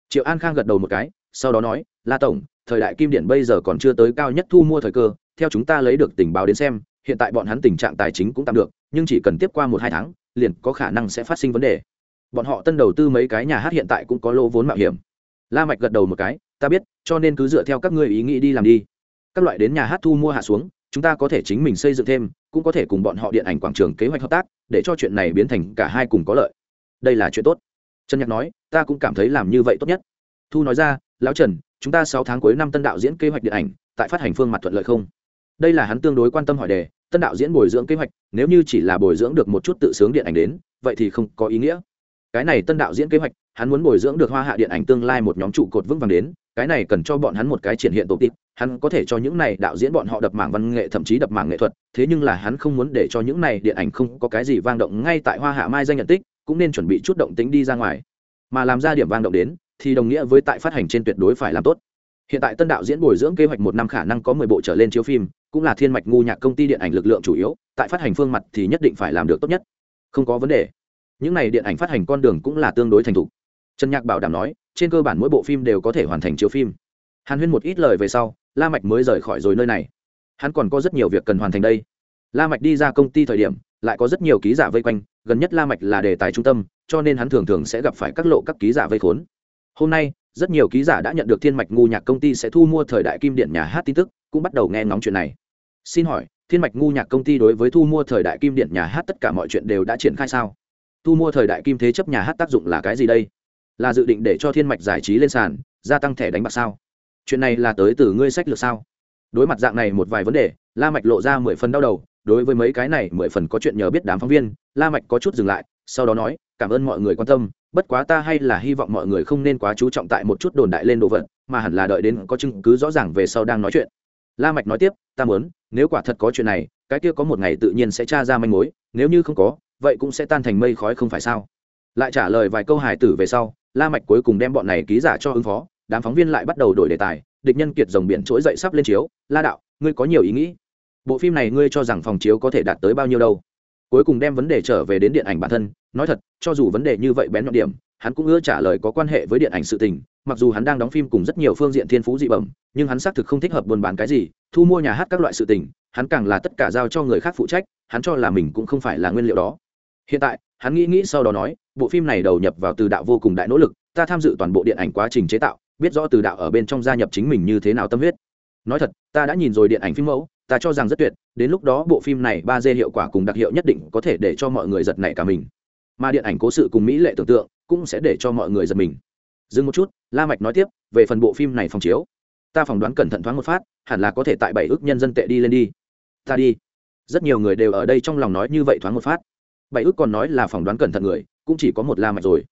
Triệu an khang gật đầu một cái, sau đó nói, la tổng, thời đại kim điện bây giờ còn chưa tới cao nhất thu mua thời cơ, theo chúng ta lấy được tình báo đến xem, hiện tại bọn hắn tình trạng tài chính cũng tạm được, nhưng chỉ cần tiếp qua một hai tháng, liền có khả năng sẽ phát sinh vấn đề. Bọn họ tân đầu tư mấy cái nhà hát hiện tại cũng có lô vốn mạo hiểm. La mạch gật đầu một cái, ta biết, cho nên cứ dựa theo các ngươi ý nghĩ đi làm đi các loại đến nhà hát thu mua hạ xuống, chúng ta có thể chính mình xây dựng thêm, cũng có thể cùng bọn họ điện ảnh quảng trường kế hoạch hợp tác, để cho chuyện này biến thành cả hai cùng có lợi. Đây là chuyện tốt. Trần nhạc nói, ta cũng cảm thấy làm như vậy tốt nhất. Thu nói ra, lão trần, chúng ta sáu tháng cuối năm tân đạo diễn kế hoạch điện ảnh, tại phát hành phương mặt thuận lợi không? Đây là hắn tương đối quan tâm hỏi đề, tân đạo diễn bồi dưỡng kế hoạch, nếu như chỉ là bồi dưỡng được một chút tự sướng điện ảnh đến, vậy thì không có ý nghĩa. Cái này tân đạo diễn kế hoạch, hắn muốn bồi dưỡng được hoa hạ điện ảnh tương lai một nhóm trụ cột vững vàng đến cái này cần cho bọn hắn một cái triển hiện tổ tịp hắn có thể cho những này đạo diễn bọn họ đập mảng văn nghệ, thậm chí đập mảng nghệ thuật, thế nhưng là hắn không muốn để cho những này điện ảnh không có cái gì vang động ngay tại hoa hạ mai danh nhận tích, cũng nên chuẩn bị chút động tính đi ra ngoài. Mà làm ra điểm vang động đến, thì đồng nghĩa với tại phát hành trên tuyệt đối phải làm tốt. Hiện tại tân đạo diễn bồi dưỡng kế hoạch một năm khả năng có mười bộ trở lên chiếu phim, cũng là thiên mạch ngu nhạc công ty điện ảnh lực lượng chủ yếu, tại phát hành phương mặt thì nhất định phải làm được tốt nhất. Không có vấn đề. Những này điện ảnh phát hành con đường cũng là tương đối thành thục trần nhạc bảo đảm nói, trên cơ bản mỗi bộ phim đều có thể hoàn thành chiếu phim. Hàn huyên một ít lời về sau, la mạch mới rời khỏi rồi nơi này. Hắn còn có rất nhiều việc cần hoàn thành đây. La mạch đi ra công ty thời điểm, lại có rất nhiều ký giả vây quanh, gần nhất la mạch là đề tài trung tâm, cho nên hắn thường thường sẽ gặp phải các lộ các ký giả vây khốn. Hôm nay, rất nhiều ký giả đã nhận được thiên mạch ngu nhạc công ty sẽ thu mua thời đại kim điện nhà hát tin tức, cũng bắt đầu nghe ngóng chuyện này. Xin hỏi, thiên mạch ngu nhạc công ty đối với thu mua thời đại kim điện nhà hát tất cả mọi chuyện đều đã triển khai sao? Thu mua thời đại kim thế chấp nhà hát tác dụng là cái gì đây? Là dự định để cho thiên mạch giải trí lên sàn, gia tăng thẻ đánh bạc sao? Chuyện này là tới từ ngươi sách lược sao? Đối mặt dạng này một vài vấn đề, la mạch lộ ra mười phần đau đầu, đối với mấy cái này mười phần có chuyện nhờ biết đám phóng viên, la mạch có chút dừng lại, sau đó nói, cảm ơn mọi người quan tâm, bất quá ta hay là hy vọng mọi người không nên quá chú trọng tại một chút đồn đại lên đồ vật, mà hẳn là đợi đến có chứng cứ rõ ràng về sau đang nói chuyện. La mạch nói tiếp, ta muốn, nếu quả thật có chuyện này, cái kia có một ngày tự nhiên sẽ tra ra manh mối, nếu như không có, vậy cũng sẽ tan thành mây khói không phải sao? Lại trả lời vài câu hài tử về sau la mạch cuối cùng đem bọn này ký giả cho ứng phó, đám phóng viên lại bắt đầu đổi đề tài, địch nhân kiệt rồng biển trỗi dậy sắp lên chiếu, la đạo, ngươi có nhiều ý nghĩ. Bộ phim này ngươi cho rằng phòng chiếu có thể đạt tới bao nhiêu đâu? Cuối cùng đem vấn đề trở về đến điện ảnh bản thân, nói thật, cho dù vấn đề như vậy bén nhọn điểm, hắn cũng ưa trả lời có quan hệ với điện ảnh sự tình, mặc dù hắn đang đóng phim cùng rất nhiều phương diện thiên phú dị bẩm, nhưng hắn xác thực không thích hợp buôn bán cái gì, thu mua nhà hát các loại sự tình, hắn càng là tất cả giao cho người khác phụ trách, hắn cho là mình cũng không phải là nguyên liệu đó hiện tại, hắn nghĩ nghĩ sau đó nói, bộ phim này đầu nhập vào từ đạo vô cùng đại nỗ lực, ta tham dự toàn bộ điện ảnh quá trình chế tạo, biết rõ từ đạo ở bên trong gia nhập chính mình như thế nào tâm huyết. Nói thật, ta đã nhìn rồi điện ảnh phim mẫu, ta cho rằng rất tuyệt, đến lúc đó bộ phim này ba d hiệu quả cùng đặc hiệu nhất định có thể để cho mọi người giật nảy cả mình. Mà điện ảnh cố sự cùng mỹ lệ tưởng tượng, cũng sẽ để cho mọi người giật mình. Dừng một chút, la mạch nói tiếp, về phần bộ phim này phòng chiếu, ta phỏng đoán cẩn thận thoáng một phát, hẳn là có thể tại bảy ước nhân dân tệ đi lên đi. Ta đi. Rất nhiều người đều ở đây trong lòng nói như vậy thoáng một phát bảy ước còn nói là phỏng đoán cẩn thận người, cũng chỉ có một la mạch rồi.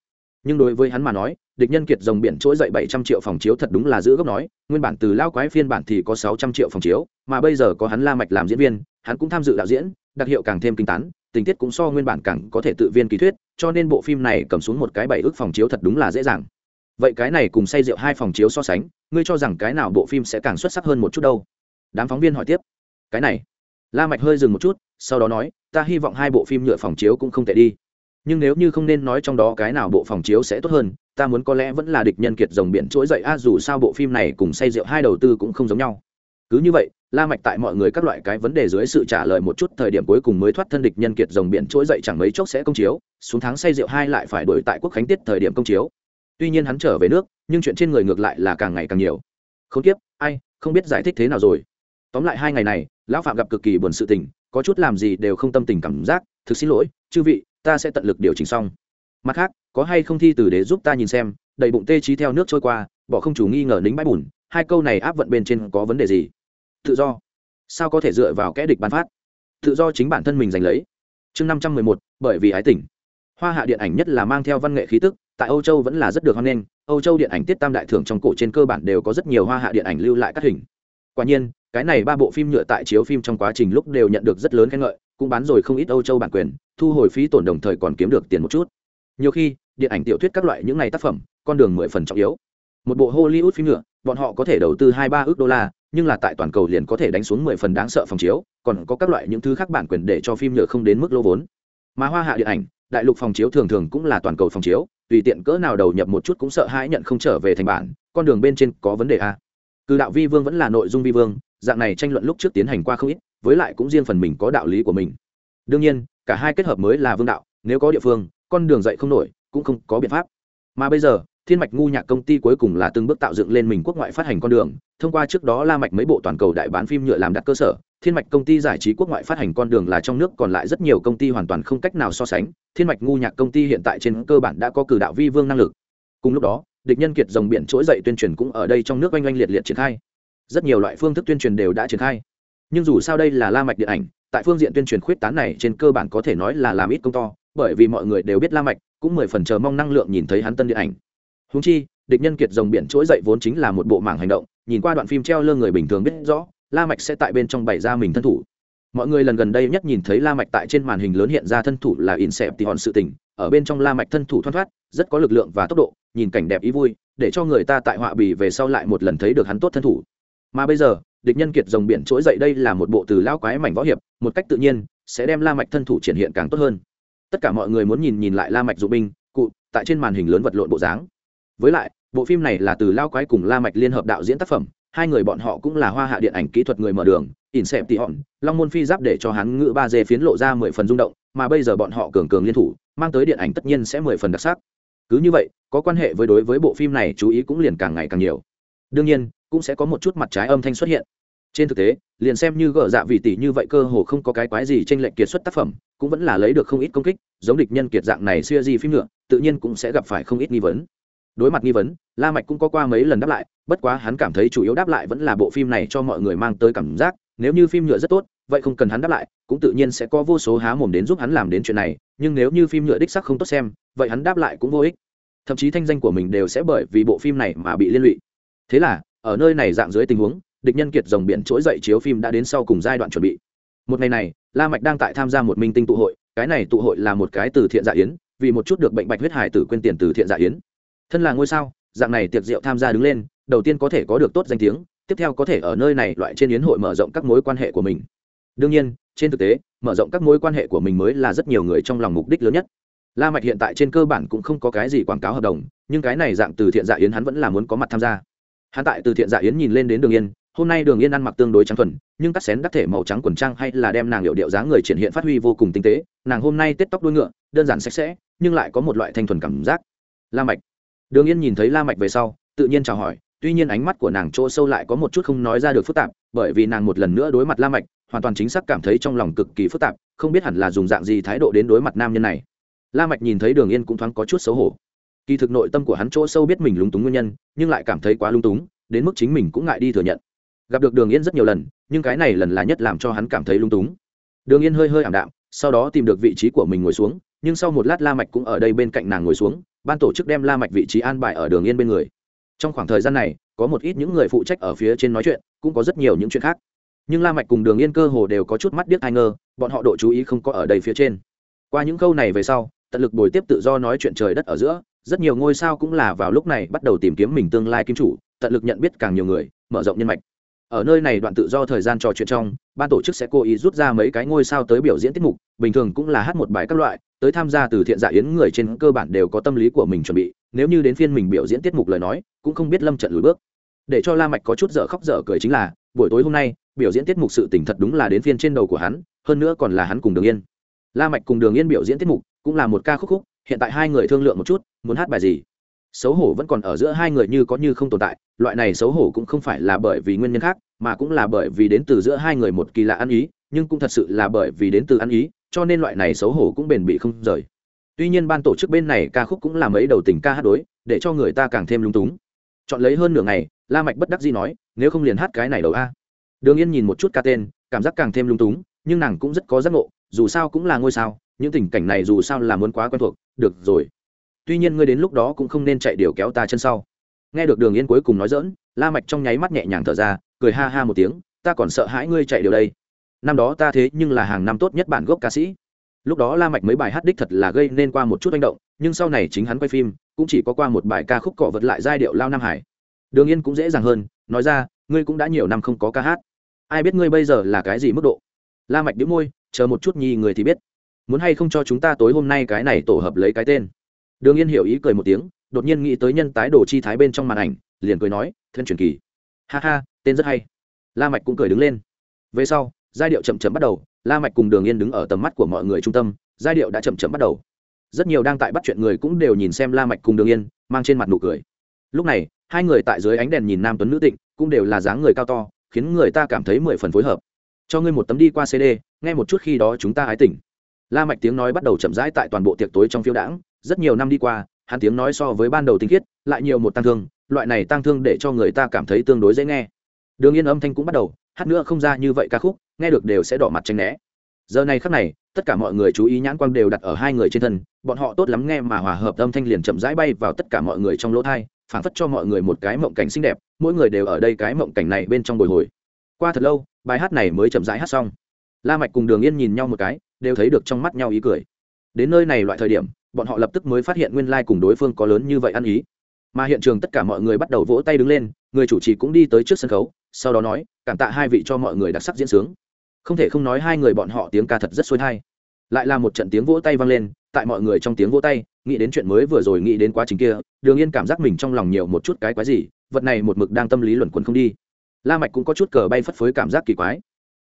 Nhưng đối với hắn mà nói, địch nhân kiệt rồng biển trỗi dậy bảy trăm triệu phòng chiếu thật đúng là giữ gốc nói, nguyên bản từ lao quái phiên bản thì có sáu trăm triệu phòng chiếu, mà bây giờ có hắn la mạch làm diễn viên, hắn cũng tham dự đạo diễn, đặc hiệu càng thêm kinh tán, tình tiết cũng so nguyên bản càng có thể tự viên kỳ thuyết, cho nên bộ phim này cầm xuống một cái bảy ước phòng chiếu thật đúng là dễ dàng. Vậy cái này cùng say rượu hai phòng chiếu so sánh, ngươi cho rằng cái nào bộ phim sẽ càng xuất sắc hơn một chút đâu? Đám phóng viên hỏi tiếp. Cái này la mạch hơi dừng một chút, sau đó nói, ta hy vọng hai bộ phim nhựa phòng chiếu cũng không tệ đi. Nhưng nếu như không nên nói trong đó cái nào bộ phòng chiếu sẽ tốt hơn, ta muốn có lẽ vẫn là địch nhân kiệt rồng biển trỗi dậy, a, dù sao bộ phim này cùng say rượu hai đầu tư cũng không giống nhau. Cứ như vậy, la mạch tại mọi người các loại cái vấn đề dưới sự trả lời một chút thời điểm cuối cùng mới thoát thân địch nhân kiệt rồng biển trỗi dậy chẳng mấy chốc sẽ công chiếu, xuống tháng say rượu hai lại phải đuổi tại quốc khánh tiết thời điểm công chiếu. Tuy nhiên hắn trở về nước, nhưng chuyện trên người ngược lại là càng ngày càng nhiều. Không tiếp ai, không biết giải thích thế nào rồi. Tóm lại hai ngày này lão phạm gặp cực kỳ buồn sự tình, có chút làm gì đều không tâm tình cảm giác, thực xin lỗi, chư vị, ta sẽ tận lực điều chỉnh xong. Mặt khác, có hay không thi từ để giúp ta nhìn xem, đầy bụng tê trí theo nước trôi qua, bỏ không chủ nghi ngờ nính bãi bùn, hai câu này áp vận bên trên có vấn đề gì? Tự do. Sao có thể dựa vào kẽ địch bán phát? Tự do chính bản thân mình giành lấy. Chương năm trăm mười một, bởi vì ái tỉnh hoa hạ điện ảnh nhất là mang theo văn nghệ khí tức, tại âu châu vẫn là rất được hoan nghênh. Âu châu điện ảnh tiết tam đại thưởng trong cổ trên cơ bản đều có rất nhiều hoa hạ điện ảnh lưu lại các hình quả nhiên, cái này ba bộ phim nhựa tại chiếu phim trong quá trình lúc đều nhận được rất lớn khen ngợi, cũng bán rồi không ít âu châu bản quyền, thu hồi phí tổn đồng thời còn kiếm được tiền một chút. Nhiều khi, điện ảnh tiểu thuyết các loại những ngày tác phẩm, con đường mười phần trọng yếu. Một bộ hollywood phim nhựa, bọn họ có thể đầu tư hai ba ước đô la, nhưng là tại toàn cầu liền có thể đánh xuống mười phần đáng sợ phòng chiếu, còn có các loại những thứ khác bản quyền để cho phim nhựa không đến mức lô vốn. Mà hoa hạ điện ảnh, đại lục phòng chiếu thường thường cũng là toàn cầu phòng chiếu, tùy tiện cỡ nào đầu nhập một chút cũng sợ hãi nhận không trở về thành bản, con đường bên trên có vấn đề a. Cử đạo vi vương vẫn là nội dung vi vương, dạng này tranh luận lúc trước tiến hành qua không ít, với lại cũng riêng phần mình có đạo lý của mình. Đương nhiên, cả hai kết hợp mới là vương đạo, nếu có địa phương, con đường dậy không nổi, cũng không có biện pháp. Mà bây giờ, thiên mạch ngu nhạc công ty cuối cùng là từng bước tạo dựng lên mình quốc ngoại phát hành con đường, thông qua trước đó la mạch mấy bộ toàn cầu đại bán phim nhựa làm đặt cơ sở, thiên mạch công ty giải trí quốc ngoại phát hành con đường là trong nước, còn lại rất nhiều công ty hoàn toàn không cách nào so sánh. Thiên mạch ngu nhạc công ty hiện tại trên cơ bản đã có cử đạo vi vương năng lực. Cùng lúc đó địch nhân kiệt dòng biển trỗi dậy tuyên truyền cũng ở đây trong nước oanh oanh liệt liệt triển khai. Rất nhiều loại phương thức tuyên truyền đều đã triển khai. Nhưng dù sao đây là la mạch điện ảnh, tại phương diện tuyên truyền khuyết tán này trên cơ bản có thể nói là làm ít công to, bởi vì mọi người đều biết la mạch cũng mười phần chờ mong năng lượng nhìn thấy hắn tân điện ảnh. Huống chi, địch nhân kiệt dòng biển trỗi dậy vốn chính là một bộ mảng hành động, nhìn qua đoạn phim treo lơ người bình thường biết rõ, la mạch sẽ tại bên trong bày ra mình thân thủ. Mọi người lần gần đây nhất nhìn thấy la mạch tại trên màn hình lớn hiện ra thân thủ là in xẹp thì hòn sự tình ở bên trong la mạch thân thủ thoăn thoát, rất có lực lượng và tốc độ, nhìn cảnh đẹp ý vui, để cho người ta tại họa bì về sau lại một lần thấy được hắn tốt thân thủ. Mà bây giờ, địch nhân kiệt rồng biển trỗi dậy đây là một bộ từ lao quái mảnh võ hiệp, một cách tự nhiên, sẽ đem la mạch thân thủ triển hiện càng tốt hơn. Tất cả mọi người muốn nhìn nhìn lại la mạch dụ binh, cụ, tại trên màn hình lớn vật lộn bộ dáng. Với lại, bộ phim này là từ lao quái cùng la mạch liên hợp đạo diễn tác phẩm, hai người bọn họ cũng là hoa hạ điện ảnh kỹ thuật người mở đường ỉn xẹp tỉ hòn, long môn phi giáp để cho hắn ngự ba dê phiến lộ ra mười phần rung động mà bây giờ bọn họ cường cường liên thủ, mang tới điện ảnh tất nhiên sẽ mười phần đặc sắc. Cứ như vậy, có quan hệ với đối với bộ phim này chú ý cũng liền càng ngày càng nhiều. Đương nhiên, cũng sẽ có một chút mặt trái âm thanh xuất hiện. Trên thực tế, liền xem như gỡ dạ vị tỷ như vậy cơ hồ không có cái quái gì trên lệnh kiệt xuất tác phẩm, cũng vẫn là lấy được không ít công kích, giống địch nhân kiệt dạng này xuya di phim nữa, tự nhiên cũng sẽ gặp phải không ít nghi vấn. Đối mặt nghi vấn, la mạch cũng có qua mấy lần đáp lại, bất quá hắn cảm thấy chủ yếu đáp lại vẫn là bộ phim này cho mọi người mang tới cảm giác, nếu như phim nhựa rất tốt vậy không cần hắn đáp lại, cũng tự nhiên sẽ có vô số há mồm đến giúp hắn làm đến chuyện này, nhưng nếu như phim nhựa đích sắc không tốt xem, vậy hắn đáp lại cũng vô ích. Thậm chí thanh danh của mình đều sẽ bởi vì bộ phim này mà bị liên lụy. Thế là, ở nơi này dạng dưới tình huống, địch nhân kiệt dòng biển trỗi dậy chiếu phim đã đến sau cùng giai đoạn chuẩn bị. Một ngày này, la mạch đang tại tham gia một minh tinh tụ hội, cái này tụ hội là một cái từ thiện dạ yến, vì một chút được bệnh bạch huyết hải tử quên tiền từ thiện dạ yến. Thân là ngôi sao, dạng này tiệc rượu tham gia đứng lên, đầu tiên có thể có được tốt danh tiếng, tiếp theo có thể ở nơi này loại trên yến hội mở rộng các mối quan hệ của mình đương nhiên, trên thực tế, mở rộng các mối quan hệ của mình mới là rất nhiều người trong lòng mục đích lớn nhất. La mạch hiện tại trên cơ bản cũng không có cái gì quảng cáo hợp đồng, nhưng cái này dạng từ thiện dạ yến hắn vẫn là muốn có mặt tham gia. Hắn tại từ thiện dạ yến nhìn lên đến đường yên, hôm nay đường yên ăn mặc tương đối trắng thuần, nhưng cắt xén đắc thể màu trắng quần trang hay là đem nàng hiệu điệu dáng người triển hiện phát huy vô cùng tinh tế, nàng hôm nay tết tóc đuôi ngựa, đơn giản sạch sẽ, nhưng lại có một loại thanh thuần cảm giác. La mạch. Đường yên nhìn thấy la mạch về sau, tự nhiên chào hỏi, tuy nhiên ánh mắt của nàng chỗ sâu lại có một chút không nói ra được phức tạp, bởi vì nàng một lần nữa đối mặt la mạch hoàn toàn chính xác cảm thấy trong lòng cực kỳ phức tạp, không biết hẳn là dùng dạng gì thái độ đến đối mặt nam nhân này. La mạch nhìn thấy đường yên cũng thoáng có chút xấu hổ. Kỳ thực nội tâm của hắn chỗ sâu biết mình lúng túng nguyên nhân, nhưng lại cảm thấy quá lung túng, đến mức chính mình cũng ngại đi thừa nhận. Gặp được đường yên rất nhiều lần, nhưng cái này lần là nhất làm cho hắn cảm thấy lung túng. Đường yên hơi hơi ảm đạm, sau đó tìm được vị trí của mình ngồi xuống, nhưng sau một lát la mạch cũng ở đây bên cạnh nàng ngồi xuống, ban tổ chức đem la mạch vị trí an bài ở đường yên bên người. Trong khoảng thời gian này, có một ít những người phụ trách ở phía trên nói chuyện, cũng có rất nhiều những chuyện khác nhưng la mạch cùng đường yên cơ hồ đều có chút mắt điếc ai ngơ bọn họ độ chú ý không có ở đây phía trên. Qua những câu này về sau, tận lực bồi tiếp tự do nói chuyện trời đất ở giữa, rất nhiều ngôi sao cũng là vào lúc này bắt đầu tìm kiếm mình tương lai kim chủ, tận lực nhận biết càng nhiều người, mở rộng nhân mạch. Ở nơi này đoạn tự do thời gian trò chuyện trong, ban tổ chức sẽ cố ý rút ra mấy cái ngôi sao tới biểu diễn tiết mục, bình thường cũng là hát một bài các loại, tới tham gia từ thiện dạ yến người trên cơ bản đều có tâm lý của mình chuẩn bị, nếu như đến phiên mình biểu diễn tiết mục lời nói, cũng không biết lâm trận lùi bước. Để cho la mạch có chút dở khóc dở cười chính là, buổi tối hôm nay biểu diễn tiết mục sự tình thật đúng là đến phiên trên đầu của hắn, hơn nữa còn là hắn cùng đường yên. La mạch cùng đường yên biểu diễn tiết mục cũng là một ca khúc khúc, hiện tại hai người thương lượng một chút, muốn hát bài gì. Xấu hổ vẫn còn ở giữa hai người như có như không tồn tại, loại này xấu hổ cũng không phải là bởi vì nguyên nhân khác, mà cũng là bởi vì đến từ giữa hai người một kỳ lạ ăn ý, nhưng cũng thật sự là bởi vì đến từ ăn ý, cho nên loại này xấu hổ cũng bền bị không rời. Tuy nhiên ban tổ chức bên này ca khúc cũng là mấy đầu tình ca hát đối, để cho người ta càng thêm lung túng. Chọn lấy hơn nửa ngày, la mạch bất đắc dĩ nói, nếu không liền hát cái này đầu a đường yên nhìn một chút ca tên, cảm giác càng thêm lung túng, nhưng nàng cũng rất có giác ngộ, dù sao cũng là ngôi sao, những tình cảnh này dù sao là muốn quá quen thuộc, được rồi. Tuy nhiên ngươi đến lúc đó cũng không nên chạy điều kéo ta chân sau. Nghe được đường yên cuối cùng nói dỡn la mạch trong nháy mắt nhẹ nhàng thở ra, cười ha ha một tiếng, ta còn sợ hãi ngươi chạy điều đây. Năm đó ta thế nhưng là hàng năm tốt nhất bản gốc ca sĩ. Lúc đó la mạch mấy bài hát đích thật là gây nên qua một chút manh động, nhưng sau này chính hắn quay phim, cũng chỉ có qua một bài ca khúc cọ vật lại giai điệu lao nam hải. Đường yên cũng dễ dàng hơn, nói ra, ngươi cũng đã nhiều năm không có ca hát ai biết ngươi bây giờ là cái gì mức độ? La mạch đĩu môi, chờ một chút nhi người thì biết. Muốn hay không cho chúng ta tối hôm nay cái này tổ hợp lấy cái tên? Đường yên hiểu ý cười một tiếng, đột nhiên nghĩ tới nhân tái đồ chi thái bên trong màn ảnh, liền cười nói, thân truyền kỳ. Ha ha, tên rất hay. La mạch cũng cười đứng lên. Về sau, giai điệu chậm chậm bắt đầu, la mạch cùng đường yên đứng ở tầm mắt của mọi người trung tâm, giai điệu đã chậm chậm bắt đầu. Rất nhiều đang tại bắt chuyện người cũng đều nhìn xem la mạch cùng đường yên, mang trên mặt nụ cười. Lúc này, hai người tại dưới ánh đèn nhìn nam tuấn nữ tịnh, cũng đều là dáng người cao to khiến người ta cảm thấy mười phần phối hợp. Cho ngươi một tấm đi qua cd nghe một chút khi đó chúng ta hái tỉnh la mạch tiếng nói bắt đầu chậm rãi tại toàn bộ tiệc tối trong phiêu đãng. Rất nhiều năm đi qua, hắn tiếng nói so với ban đầu tinh khiết, lại nhiều một tăng thương. Loại này tăng thương để cho người ta cảm thấy tương đối dễ nghe. Đường yên âm thanh cũng bắt đầu, hát nữa không ra như vậy ca khúc, nghe được đều sẽ đỏ mặt tranh né. Giờ này khắc này, tất cả mọi người chú ý nhãn quang đều đặt ở hai người trên thân, bọn họ tốt lắm nghe mà hòa hợp âm thanh liền chậm rãi bay vào tất cả mọi người trong lỗ thai phảng phất cho mọi người một cái mộng cảnh xinh đẹp, mỗi người đều ở đây cái mộng cảnh này bên trong bồi hồi. Qua thật lâu, bài hát này mới chậm rãi hát xong. La mạch cùng đường yên nhìn nhau một cái, đều thấy được trong mắt nhau ý cười. Đến nơi này loại thời điểm, bọn họ lập tức mới phát hiện nguyên lai cùng đối phương có lớn như vậy ăn ý. Mà hiện trường tất cả mọi người bắt đầu vỗ tay đứng lên, người chủ trì cũng đi tới trước sân khấu, sau đó nói, cảm tạ hai vị cho mọi người đặc sắc diễn sướng. Không thể không nói hai người bọn họ tiếng ca thật rất xuôi thai lại là một trận tiếng vỗ tay vang lên tại mọi người trong tiếng vỗ tay, nghĩ đến chuyện mới vừa rồi, nghĩ đến quá trình kia, đường yên cảm giác mình trong lòng nhiều một chút cái quái gì, vật này một mực đang tâm lý luẩn quẩn không đi. La mạch cũng có chút cờ bay phất phới cảm giác kỳ quái.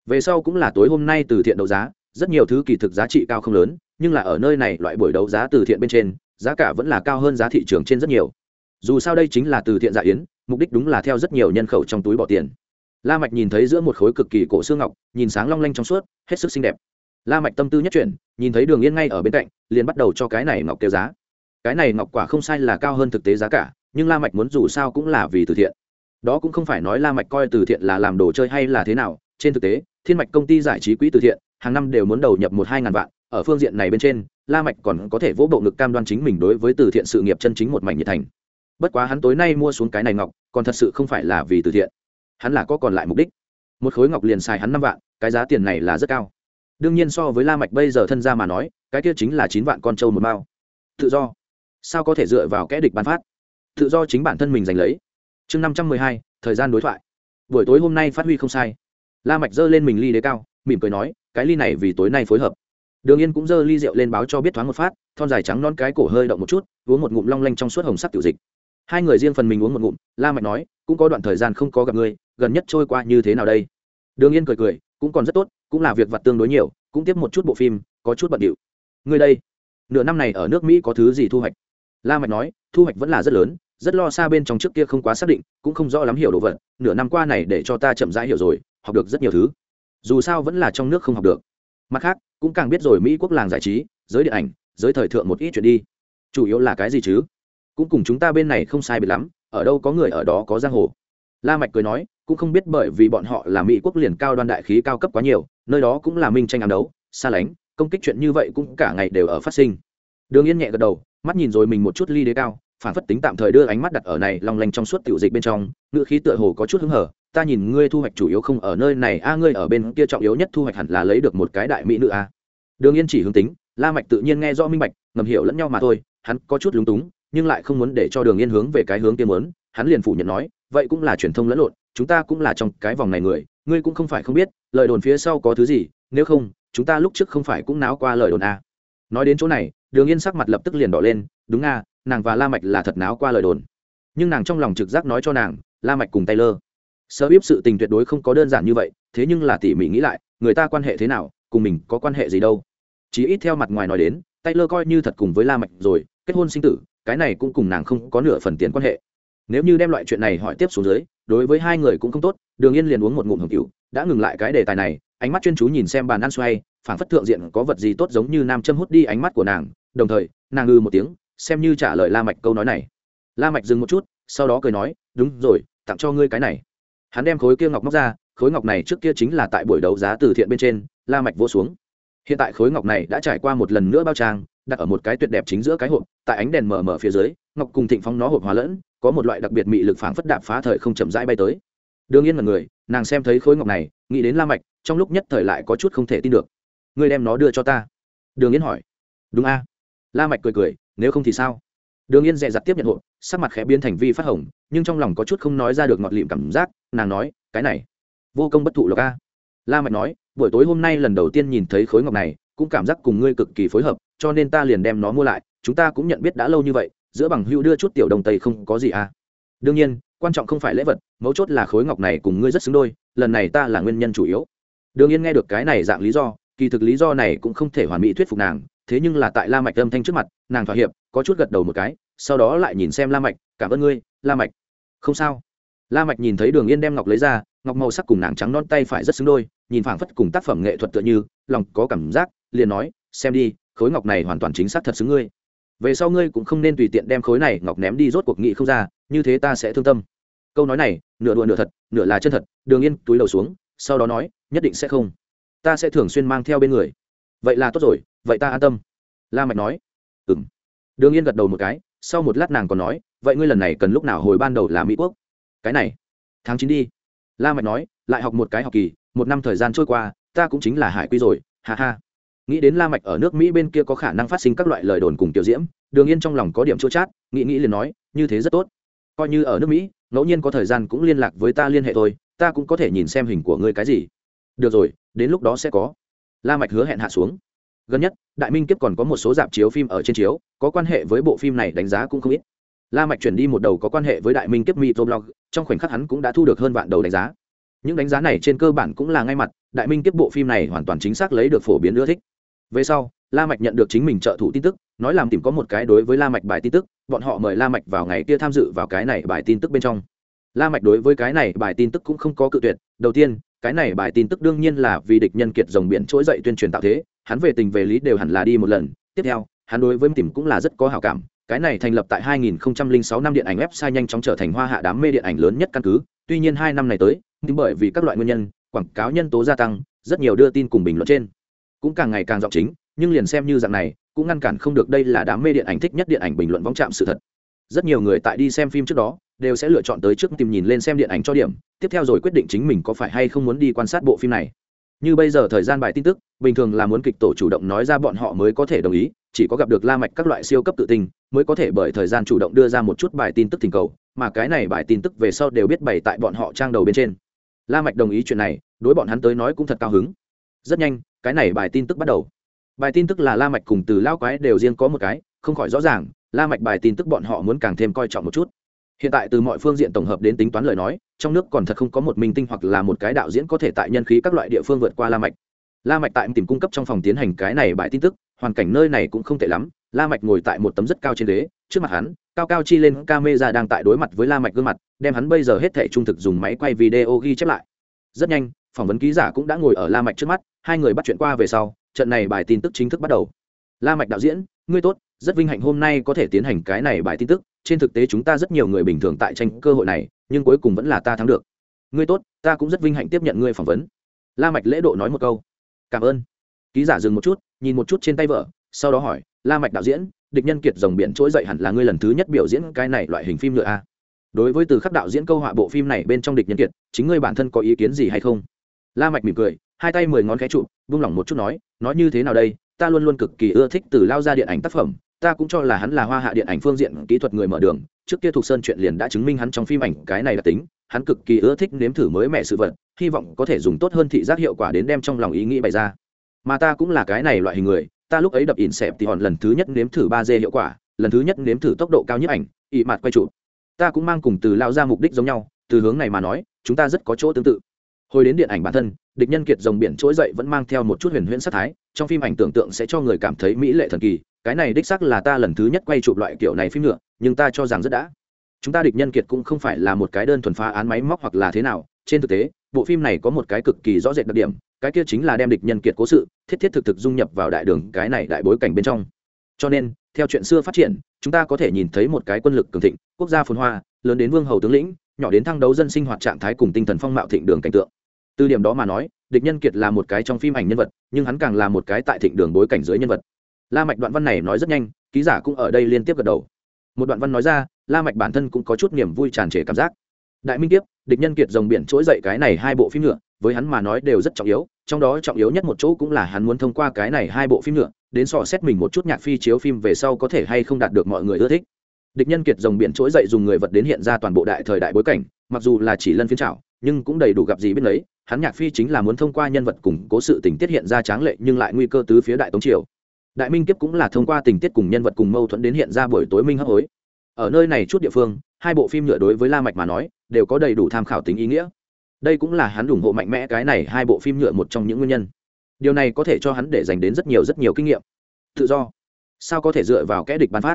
Về sau cũng là tối hôm nay từ thiện đấu giá, rất nhiều thứ kỳ thực giá trị cao không lớn, nhưng là ở nơi này loại buổi đấu giá từ thiện bên trên, giá cả vẫn là cao hơn giá thị trường trên rất nhiều. Dù sao đây chính là từ thiện dạ yến, mục đích đúng là theo rất nhiều nhân khẩu trong túi bỏ tiền. La mạch nhìn thấy giữa một khối cực kỳ cổ xương ngọc, nhìn sáng long lanh trong suốt, hết sức xinh đẹp la mạch tâm tư nhất chuyển, nhìn thấy đường yên ngay ở bên cạnh, liền bắt đầu cho cái này ngọc kêu giá. Cái này ngọc quả không sai là cao hơn thực tế giá cả, nhưng la mạch muốn dù sao cũng là vì từ thiện. Đó cũng không phải nói la mạch coi từ thiện là làm đồ chơi hay là thế nào, trên thực tế, thiên mạch công ty giải trí quỹ từ thiện, hàng năm đều muốn đầu nhập một hai ngàn vạn, ở phương diện này bên trên, la mạch còn có thể vỗ bộ ngực cam đoan chính mình đối với từ thiện sự nghiệp chân chính một mảnh nhiệt thành. Bất quá hắn tối nay mua xuống cái này ngọc, còn thật sự không phải là vì từ thiện. Hắn là có còn lại mục đích. Một khối ngọc liền xài hắn năm vạn, cái giá tiền này là rất cao đương nhiên so với la mạch bây giờ thân gia mà nói, cái kia chính là chín vạn con trâu một mao. Tự do. Sao có thể dựa vào kẻ địch bán phát? Tự do chính bản thân mình giành lấy. Chương năm trăm mười hai, thời gian đối thoại. Buổi tối hôm nay phát huy không sai. La mạch giơ lên mình ly đế cao, mỉm cười nói, cái ly này vì tối nay phối hợp. Đường yên cũng giơ ly rượu lên báo cho biết thoáng một phát, thon dài trắng non cái cổ hơi động một chút, uống một ngụm long lanh trong suốt hồng sắc tiểu dịch. Hai người riêng phần mình uống một ngụm, la mạch nói, cũng có đoạn thời gian không có gặp ngươi, gần nhất trôi qua như thế nào đây? Đường yên cười cười, cũng còn rất tốt cũng là việc vặt tương đối nhiều, cũng tiếp một chút bộ phim, có chút bận điệu. Ngươi đây, nửa năm này ở nước mỹ có thứ gì thu hoạch? La mạch nói, thu hoạch vẫn là rất lớn, rất lo xa bên trong trước kia không quá xác định, cũng không rõ lắm hiểu đồ vật, nửa năm qua này để cho ta chậm rãi hiểu rồi, học được rất nhiều thứ. Dù sao vẫn là trong nước không học được. Mặt khác, cũng càng biết rồi mỹ quốc làng giải trí, giới điện ảnh, giới thời thượng một ít chuyện đi. Chủ yếu là cái gì chứ? Cũng cùng chúng ta bên này không sai biệt lắm, ở đâu có người ở đó có giang hồ. La mạch cười nói, cũng không biết bởi vì bọn họ là mỹ quốc liền cao đoan đại khí cao cấp quá nhiều nơi đó cũng là minh tranh ám đấu, xa lánh, công kích chuyện như vậy cũng cả ngày đều ở phát sinh. Đường yên nhẹ gật đầu, mắt nhìn rồi mình một chút ly đế cao, phản phất tính tạm thời đưa ánh mắt đặt ở này long lanh trong suốt tiểu dịch bên trong ngựa khí tựa hồ có chút hứng hở, ta nhìn ngươi thu hoạch chủ yếu không ở nơi này, a, ngươi ở bên kia trọng yếu nhất thu hoạch hẳn là lấy được một cái đại mỹ nữ a. Đường yên chỉ hướng tính, la mạch tự nhiên nghe rõ minh bạch, ngầm hiểu lẫn nhau mà thôi, hắn có chút lúng túng, nhưng lại không muốn để cho đường yên hướng về cái hướng kia muốn, hắn liền phủ nhận nói, vậy cũng là truyền thông lẫn lộn, chúng ta cũng là trong cái vòng này người ngươi cũng không phải không biết lời đồn phía sau có thứ gì nếu không chúng ta lúc trước không phải cũng náo qua lời đồn a nói đến chỗ này đường yên sắc mặt lập tức liền đỏ lên đúng à, nàng và la mạch là thật náo qua lời đồn. Nhưng nàng trong lòng trực giác nói cho nàng la mạch cùng taylor. Sơ bíp sự tình tuyệt đối không có đơn giản như vậy thế nhưng là tỉ mỉ nghĩ lại người ta quan hệ thế nào cùng mình có quan hệ gì đâu. Chỉ ít theo mặt ngoài nói đến taylor coi như thật cùng với la mạch rồi kết hôn sinh tử cái này cũng cùng nàng không có nửa phần tiền quan hệ nếu như đem loại chuyện này hỏi tiếp xuống dưới, đối với hai người cũng không tốt, đường yên liền uống một ngụm hồng cựu đã ngừng lại cái đề tài này, ánh mắt chuyên chú nhìn xem bàn ăn xoay phản phất thượng diện có vật gì tốt giống như nam châm hút đi ánh mắt của nàng, đồng thời, nàng ngư một tiếng, xem như trả lời la mạch câu nói này. La mạch dừng một chút, sau đó cười nói, đúng rồi, tặng cho ngươi cái này. Hắn đem khối kia ngọc móc ra, khối ngọc này trước kia chính là tại buổi đấu giá từ thiện bên trên, la mạch vỗ xuống. Hiện tại khối ngọc này đã trải qua một lần nữa bao trang, đặt ở một cái tuyệt đẹp chính giữa cái hộp, tại ánh đèn mờ mờ phía dưới, ngọc cùng thịnh phong nó hộp hòa lẫn có một loại đặc biệt mị lực phảng phất đạp phá thời không chậm rãi bay tới. Đương Yên là người, nàng xem thấy khối ngọc này, nghĩ đến la mạch, trong lúc nhất thời lại có chút không thể tin được. Ngươi đem nó đưa cho ta. Đường yên hỏi. Đúng a. La mạch cười cười, nếu không thì sao? Đường yên dè dặt tiếp nhận hộp, sắc mặt khẽ biến thành vi phát hồng, nhưng trong lòng có chút không nói ra được ngọt lịm cảm giác, nàng nói, cái này, vô công bất thụ lộc a. La mạch nói, buổi tối hôm nay lần đầu tiên nhìn thấy khối ngọc này, cũng cảm giác cùng ngươi cực kỳ phối hợp, cho nên ta liền đem nó mua lại, chúng ta cũng nhận biết đã lâu như vậy giữa bằng hữu đưa chút tiểu đồng tây không có gì à. Đương nhiên, quan trọng không phải lễ vật, mấu chốt là khối ngọc này cùng ngươi rất xứng đôi, lần này ta là nguyên nhân chủ yếu. Đương nhiên nghe được cái này dạng lý do, kỳ thực lý do này cũng không thể hoàn mỹ thuyết phục nàng, thế nhưng là tại la mạch âm thanh trước mặt, nàng thỏa hiệp, có chút gật đầu một cái, sau đó lại nhìn xem la mạch, cảm ơn ngươi, la mạch. Không sao. La mạch nhìn thấy đường yên đem ngọc lấy ra, ngọc màu sắc cùng nàng trắng non tay phải rất xứng đôi, nhìn phảng phất cùng tác phẩm nghệ thuật tựa như, lòng có cảm giác, liền nói, xem đi, khối ngọc này hoàn toàn chính xác thật xứng ngươi về sau ngươi cũng không nên tùy tiện đem khối này ngọc ném đi rốt cuộc nghị không ra, như thế ta sẽ thương tâm. Câu nói này, nửa đùa nửa thật, nửa là chân thật, đường yên túi đầu xuống, sau đó nói, nhất định sẽ không. Ta sẽ thường xuyên mang theo bên người. Vậy là tốt rồi, vậy ta an tâm. La mạch nói. Ừm. Đường yên gật đầu một cái, sau một lát nàng còn nói, vậy ngươi lần này cần lúc nào hồi ban đầu là mỹ quốc? Cái này, tháng chín đi. La mạch nói, lại học một cái học kỳ, một năm thời gian trôi qua, ta cũng chính là hải quy rồi, ha ha nghĩ đến la mạch ở nước mỹ bên kia có khả năng phát sinh các loại lời đồn cùng tiểu diễm, đường yên trong lòng có điểm chỗ chát, nghĩ nghĩ liền nói, như thế rất tốt. Coi như ở nước mỹ, ngẫu nhiên có thời gian cũng liên lạc với ta liên hệ thôi, ta cũng có thể nhìn xem hình của ngươi cái gì. Được rồi, đến lúc đó sẽ có. La mạch hứa hẹn hạ xuống. Gần nhất, đại minh kiếp còn có một số dạp chiếu phim ở trên chiếu, có quan hệ với bộ phim này đánh giá cũng không ít. La mạch chuyển đi một đầu có quan hệ với đại minh kiếp microblog trong khoảnh khắc hắn cũng đã thu được hơn vạn đầu đánh giá. Những đánh giá này trên cơ bản cũng là ngay mặt, đại minh kiếp bộ phim này hoàn toàn chính xác lấy được phổ biến ưa thích về sau, la mạch nhận được chính mình trợ thủ tin tức, nói làm tìm có một cái đối với la mạch bài tin tức, bọn họ mời la mạch vào ngày kia tham dự vào cái này bài tin tức bên trong. La mạch đối với cái này bài tin tức cũng không có cự tuyệt, đầu tiên, cái này bài tin tức đương nhiên là vì địch nhân kiệt rồng biển trỗi dậy tuyên truyền tạo thế, hắn về tình về lý đều hẳn là đi một lần. Tiếp theo, hắn đối với tìm cũng là rất có hảo cảm, cái này thành lập tại 2006 năm điện ảnh website nhanh chóng trở thành hoa hạ đám mê điện ảnh lớn nhất căn cứ, tuy nhiên hai năm này tới, nhưng bởi vì các loại nguyên nhân, quảng cáo nhân tố gia tăng, rất nhiều đưa tin cùng bình luận trên cũng càng ngày càng giọng chính, nhưng liền xem như dạng này, cũng ngăn cản không được đây là đám mê điện ảnh thích nhất điện ảnh bình luận vong chạm sự thật. Rất nhiều người tại đi xem phim trước đó, đều sẽ lựa chọn tới trước tìm nhìn lên xem điện ảnh cho điểm, tiếp theo rồi quyết định chính mình có phải hay không muốn đi quan sát bộ phim này. Như bây giờ thời gian bài tin tức, bình thường là muốn kịch tổ chủ động nói ra bọn họ mới có thể đồng ý, chỉ có gặp được la mạch các loại siêu cấp tự tình mới có thể bởi thời gian chủ động đưa ra một chút bài tin tức thỉnh cầu, mà cái này bài tin tức về sau đều biết bày tại bọn họ trang đầu bên trên. La mạch đồng ý chuyện này, đối bọn hắn tới nói cũng thật cao hứng rất nhanh, cái này bài tin tức bắt đầu. Bài tin tức là la mạch cùng từ lao quái đều riêng có một cái, không khỏi rõ ràng, la mạch bài tin tức bọn họ muốn càng thêm coi trọng một chút. Hiện tại từ mọi phương diện tổng hợp đến tính toán lời nói, trong nước còn thật không có một minh tinh hoặc là một cái đạo diễn có thể tại nhân khí các loại địa phương vượt qua la mạch. La mạch tại tìm cung cấp trong phòng tiến hành cái này bài tin tức, hoàn cảnh nơi này cũng không tệ lắm, la mạch ngồi tại một tấm rất cao trên ghế, trước mặt hắn, cao cao chi lên camera đang tại đối mặt với la mạch gương mặt, đem hắn bây giờ hết thảy trung thực dùng máy quay video ghi chép lại. Rất nhanh phỏng vấn ký giả cũng đã ngồi ở la mạch trước mắt, hai người bắt chuyện qua về sau, trận này bài tin tức chính thức bắt đầu. La mạch đạo diễn, ngươi tốt, rất vinh hạnh hôm nay có thể tiến hành cái này bài tin tức, trên thực tế chúng ta rất nhiều người bình thường tại tranh cơ hội này, nhưng cuối cùng vẫn là ta thắng được. Ngươi tốt, ta cũng rất vinh hạnh tiếp nhận ngươi phỏng vấn. La mạch lễ độ nói một câu. Cảm ơn. Ký giả dừng một chút, nhìn một chút trên tay vợ, sau đó hỏi, la mạch đạo diễn, địch nhân kiệt rồng biển trỗi dậy hẳn là ngươi lần thứ nhất biểu diễn cái này loại hình phim nữa a. Đối với từ khắc đạo diễn câu họa bộ phim này bên trong địch nhân kiệt, chính ngươi bản thân có ý kiến gì hay không? La mạch mỉm cười, hai tay mười ngón khẽ trụ vung lỏng một chút nói nói như thế nào đây? Ta luôn luôn cực kỳ ưa thích từ lao ra điện ảnh tác phẩm. Ta cũng cho là hắn là hoa hạ điện ảnh phương diện kỹ thuật người mở đường. Trước kia thuộc sơn chuyện liền đã chứng minh hắn trong phim ảnh cái này là tính. Hắn cực kỳ ưa thích nếm thử mới mẻ sự vật, hy vọng có thể dùng tốt hơn thị giác hiệu quả đến đem trong lòng ý nghĩ bày ra. Mà ta cũng là cái này loại hình người, ta lúc ấy đập ỉn xẹp thì hòn lần thứ nhất nếm thử ba d hiệu quả, lần thứ nhất nếm thử tốc độ cao nhất ảnh, ị mặt quay trụ ta cũng mang cùng từ lao ra mục đích giống nhau, từ hướng này mà nói, chúng ta rất có chỗ tương tự hồi đến điện ảnh bản thân, địch nhân kiệt dòng biển trỗi dậy vẫn mang theo một chút huyền huyễn sắc thái, trong phim ảnh tưởng tượng sẽ cho người cảm thấy mỹ lệ thần kỳ, cái này đích sắc là ta lần thứ nhất quay chụp loại kiểu này phim nữa, nhưng ta cho rằng rất đã. Chúng ta địch nhân kiệt cũng không phải là một cái đơn thuần phá án máy móc hoặc là thế nào, trên thực tế, bộ phim này có một cái cực kỳ rõ rệt đặc điểm, cái kia chính là đem địch nhân kiệt cố sự, thiết thiết thực thực dung nhập vào đại đường, cái này đại bối cảnh bên trong. Cho nên, theo chuyện xưa phát triển, chúng ta có thể nhìn thấy một cái quân lực cường thịnh, quốc gia phồn hoa, lớn đến vương hầu tướng lĩnh, nhỏ đến thăng đấu dân sinh hoạt trạng thái cùng tinh thần phong mạo thịnh đường cảnh tượng từ điểm đó mà nói, địch nhân kiệt là một cái trong phim ảnh nhân vật, nhưng hắn càng là một cái tại thịnh đường bối cảnh dưới nhân vật. La mạch đoạn văn này nói rất nhanh, ký giả cũng ở đây liên tiếp gật đầu. Một đoạn văn nói ra, la mạch bản thân cũng có chút niềm vui tràn trề cảm giác. Đại minh tiếp địch nhân kiệt rồng biển trỗi dậy cái này hai bộ phim nữa, với hắn mà nói đều rất trọng yếu, trong đó trọng yếu nhất một chỗ cũng là hắn muốn thông qua cái này hai bộ phim nữa, đến so xét mình một chút nhạc phi chiếu phim về sau có thể hay không đạt được mọi người ưa thích. Địch nhân kiệt rồng biển trỗi dậy dùng người vật đến hiện ra toàn bộ đại thời đại bối cảnh, mặc dù là chỉ lân phiên trảo, nhưng cũng đầy đủ gặp gì biết lấy hắn nhạc phi chính là muốn thông qua nhân vật củng cố sự tình tiết hiện ra tráng lệ nhưng lại nguy cơ tứ phía đại tống triều. Đại minh kiếp cũng là thông qua tình tiết cùng nhân vật cùng mâu thuẫn đến hiện ra buổi tối minh hấp hối. Ở nơi này chút địa phương, hai bộ phim nhựa đối với la mạch mà nói, đều có đầy đủ tham khảo tính ý nghĩa. Đây cũng là hắn ủng hộ mạnh mẽ cái này hai bộ phim nhựa một trong những nguyên nhân. Điều này có thể cho hắn để dành đến rất nhiều rất nhiều kinh nghiệm. Tự do. Sao có thể dựa vào kẽ địch ban phát?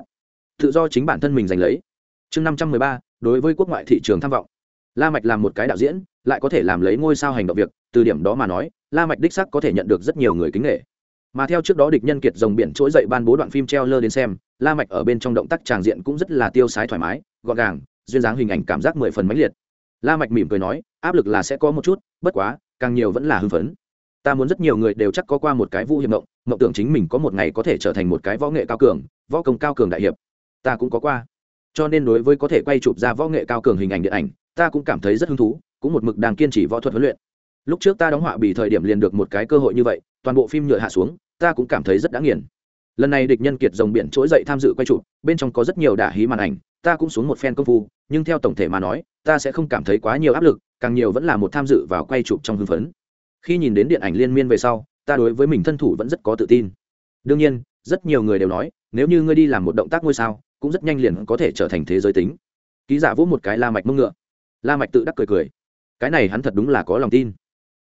Tự do chính bản thân mình giành lấy. Chương năm trăm mười ba, đối với quốc ngoại thị trường tham vọng. La mạch làm một cái đạo diễn lại có thể làm lấy ngôi sao hành động việc, từ điểm đó mà nói, la mạch đích sắc có thể nhận được rất nhiều người kính nghệ mà theo trước đó địch nhân kiệt rồng biển trỗi dậy ban bố đoạn phim treo lơ đến xem, la mạch ở bên trong động tác tràng diện cũng rất là tiêu sái thoải mái, gọn gàng, duyên dáng hình ảnh cảm giác mười phần mãnh liệt. La mạch mỉm cười nói, áp lực là sẽ có một chút, bất quá, càng nhiều vẫn là hưng phấn. Ta muốn rất nhiều người đều chắc có qua một cái vũ hiệp động mộng tưởng chính mình có một ngày có thể trở thành một cái võ nghệ cao cường, võ công cao cường đại hiệp. Ta cũng có qua. Cho nên đối với có thể quay chụp ra võ nghệ cao cường hình ảnh điện ảnh, ta cũng cảm thấy rất hứng thú cũng một mực đang kiên trì võ thuật huấn luyện. Lúc trước ta đóng họa bị thời điểm liền được một cái cơ hội như vậy, toàn bộ phim nhựa hạ xuống, ta cũng cảm thấy rất đã nghiền. Lần này địch nhân kiệt dòng biển trỗi dậy tham dự quay chụp, bên trong có rất nhiều đả hí màn ảnh, ta cũng xuống một phen công phu, nhưng theo tổng thể mà nói, ta sẽ không cảm thấy quá nhiều áp lực, càng nhiều vẫn là một tham dự vào quay chụp trong hưng phấn. Khi nhìn đến điện ảnh liên miên về sau, ta đối với mình thân thủ vẫn rất có tự tin. Đương nhiên, rất nhiều người đều nói, nếu như ngươi đi làm một động tác ngôi sao, cũng rất nhanh liền có thể trở thành thế giới tính. Ký giả vỗ một cái la mạch mông ngựa. La mạch tự đắc cười cười cái này hắn thật đúng là có lòng tin.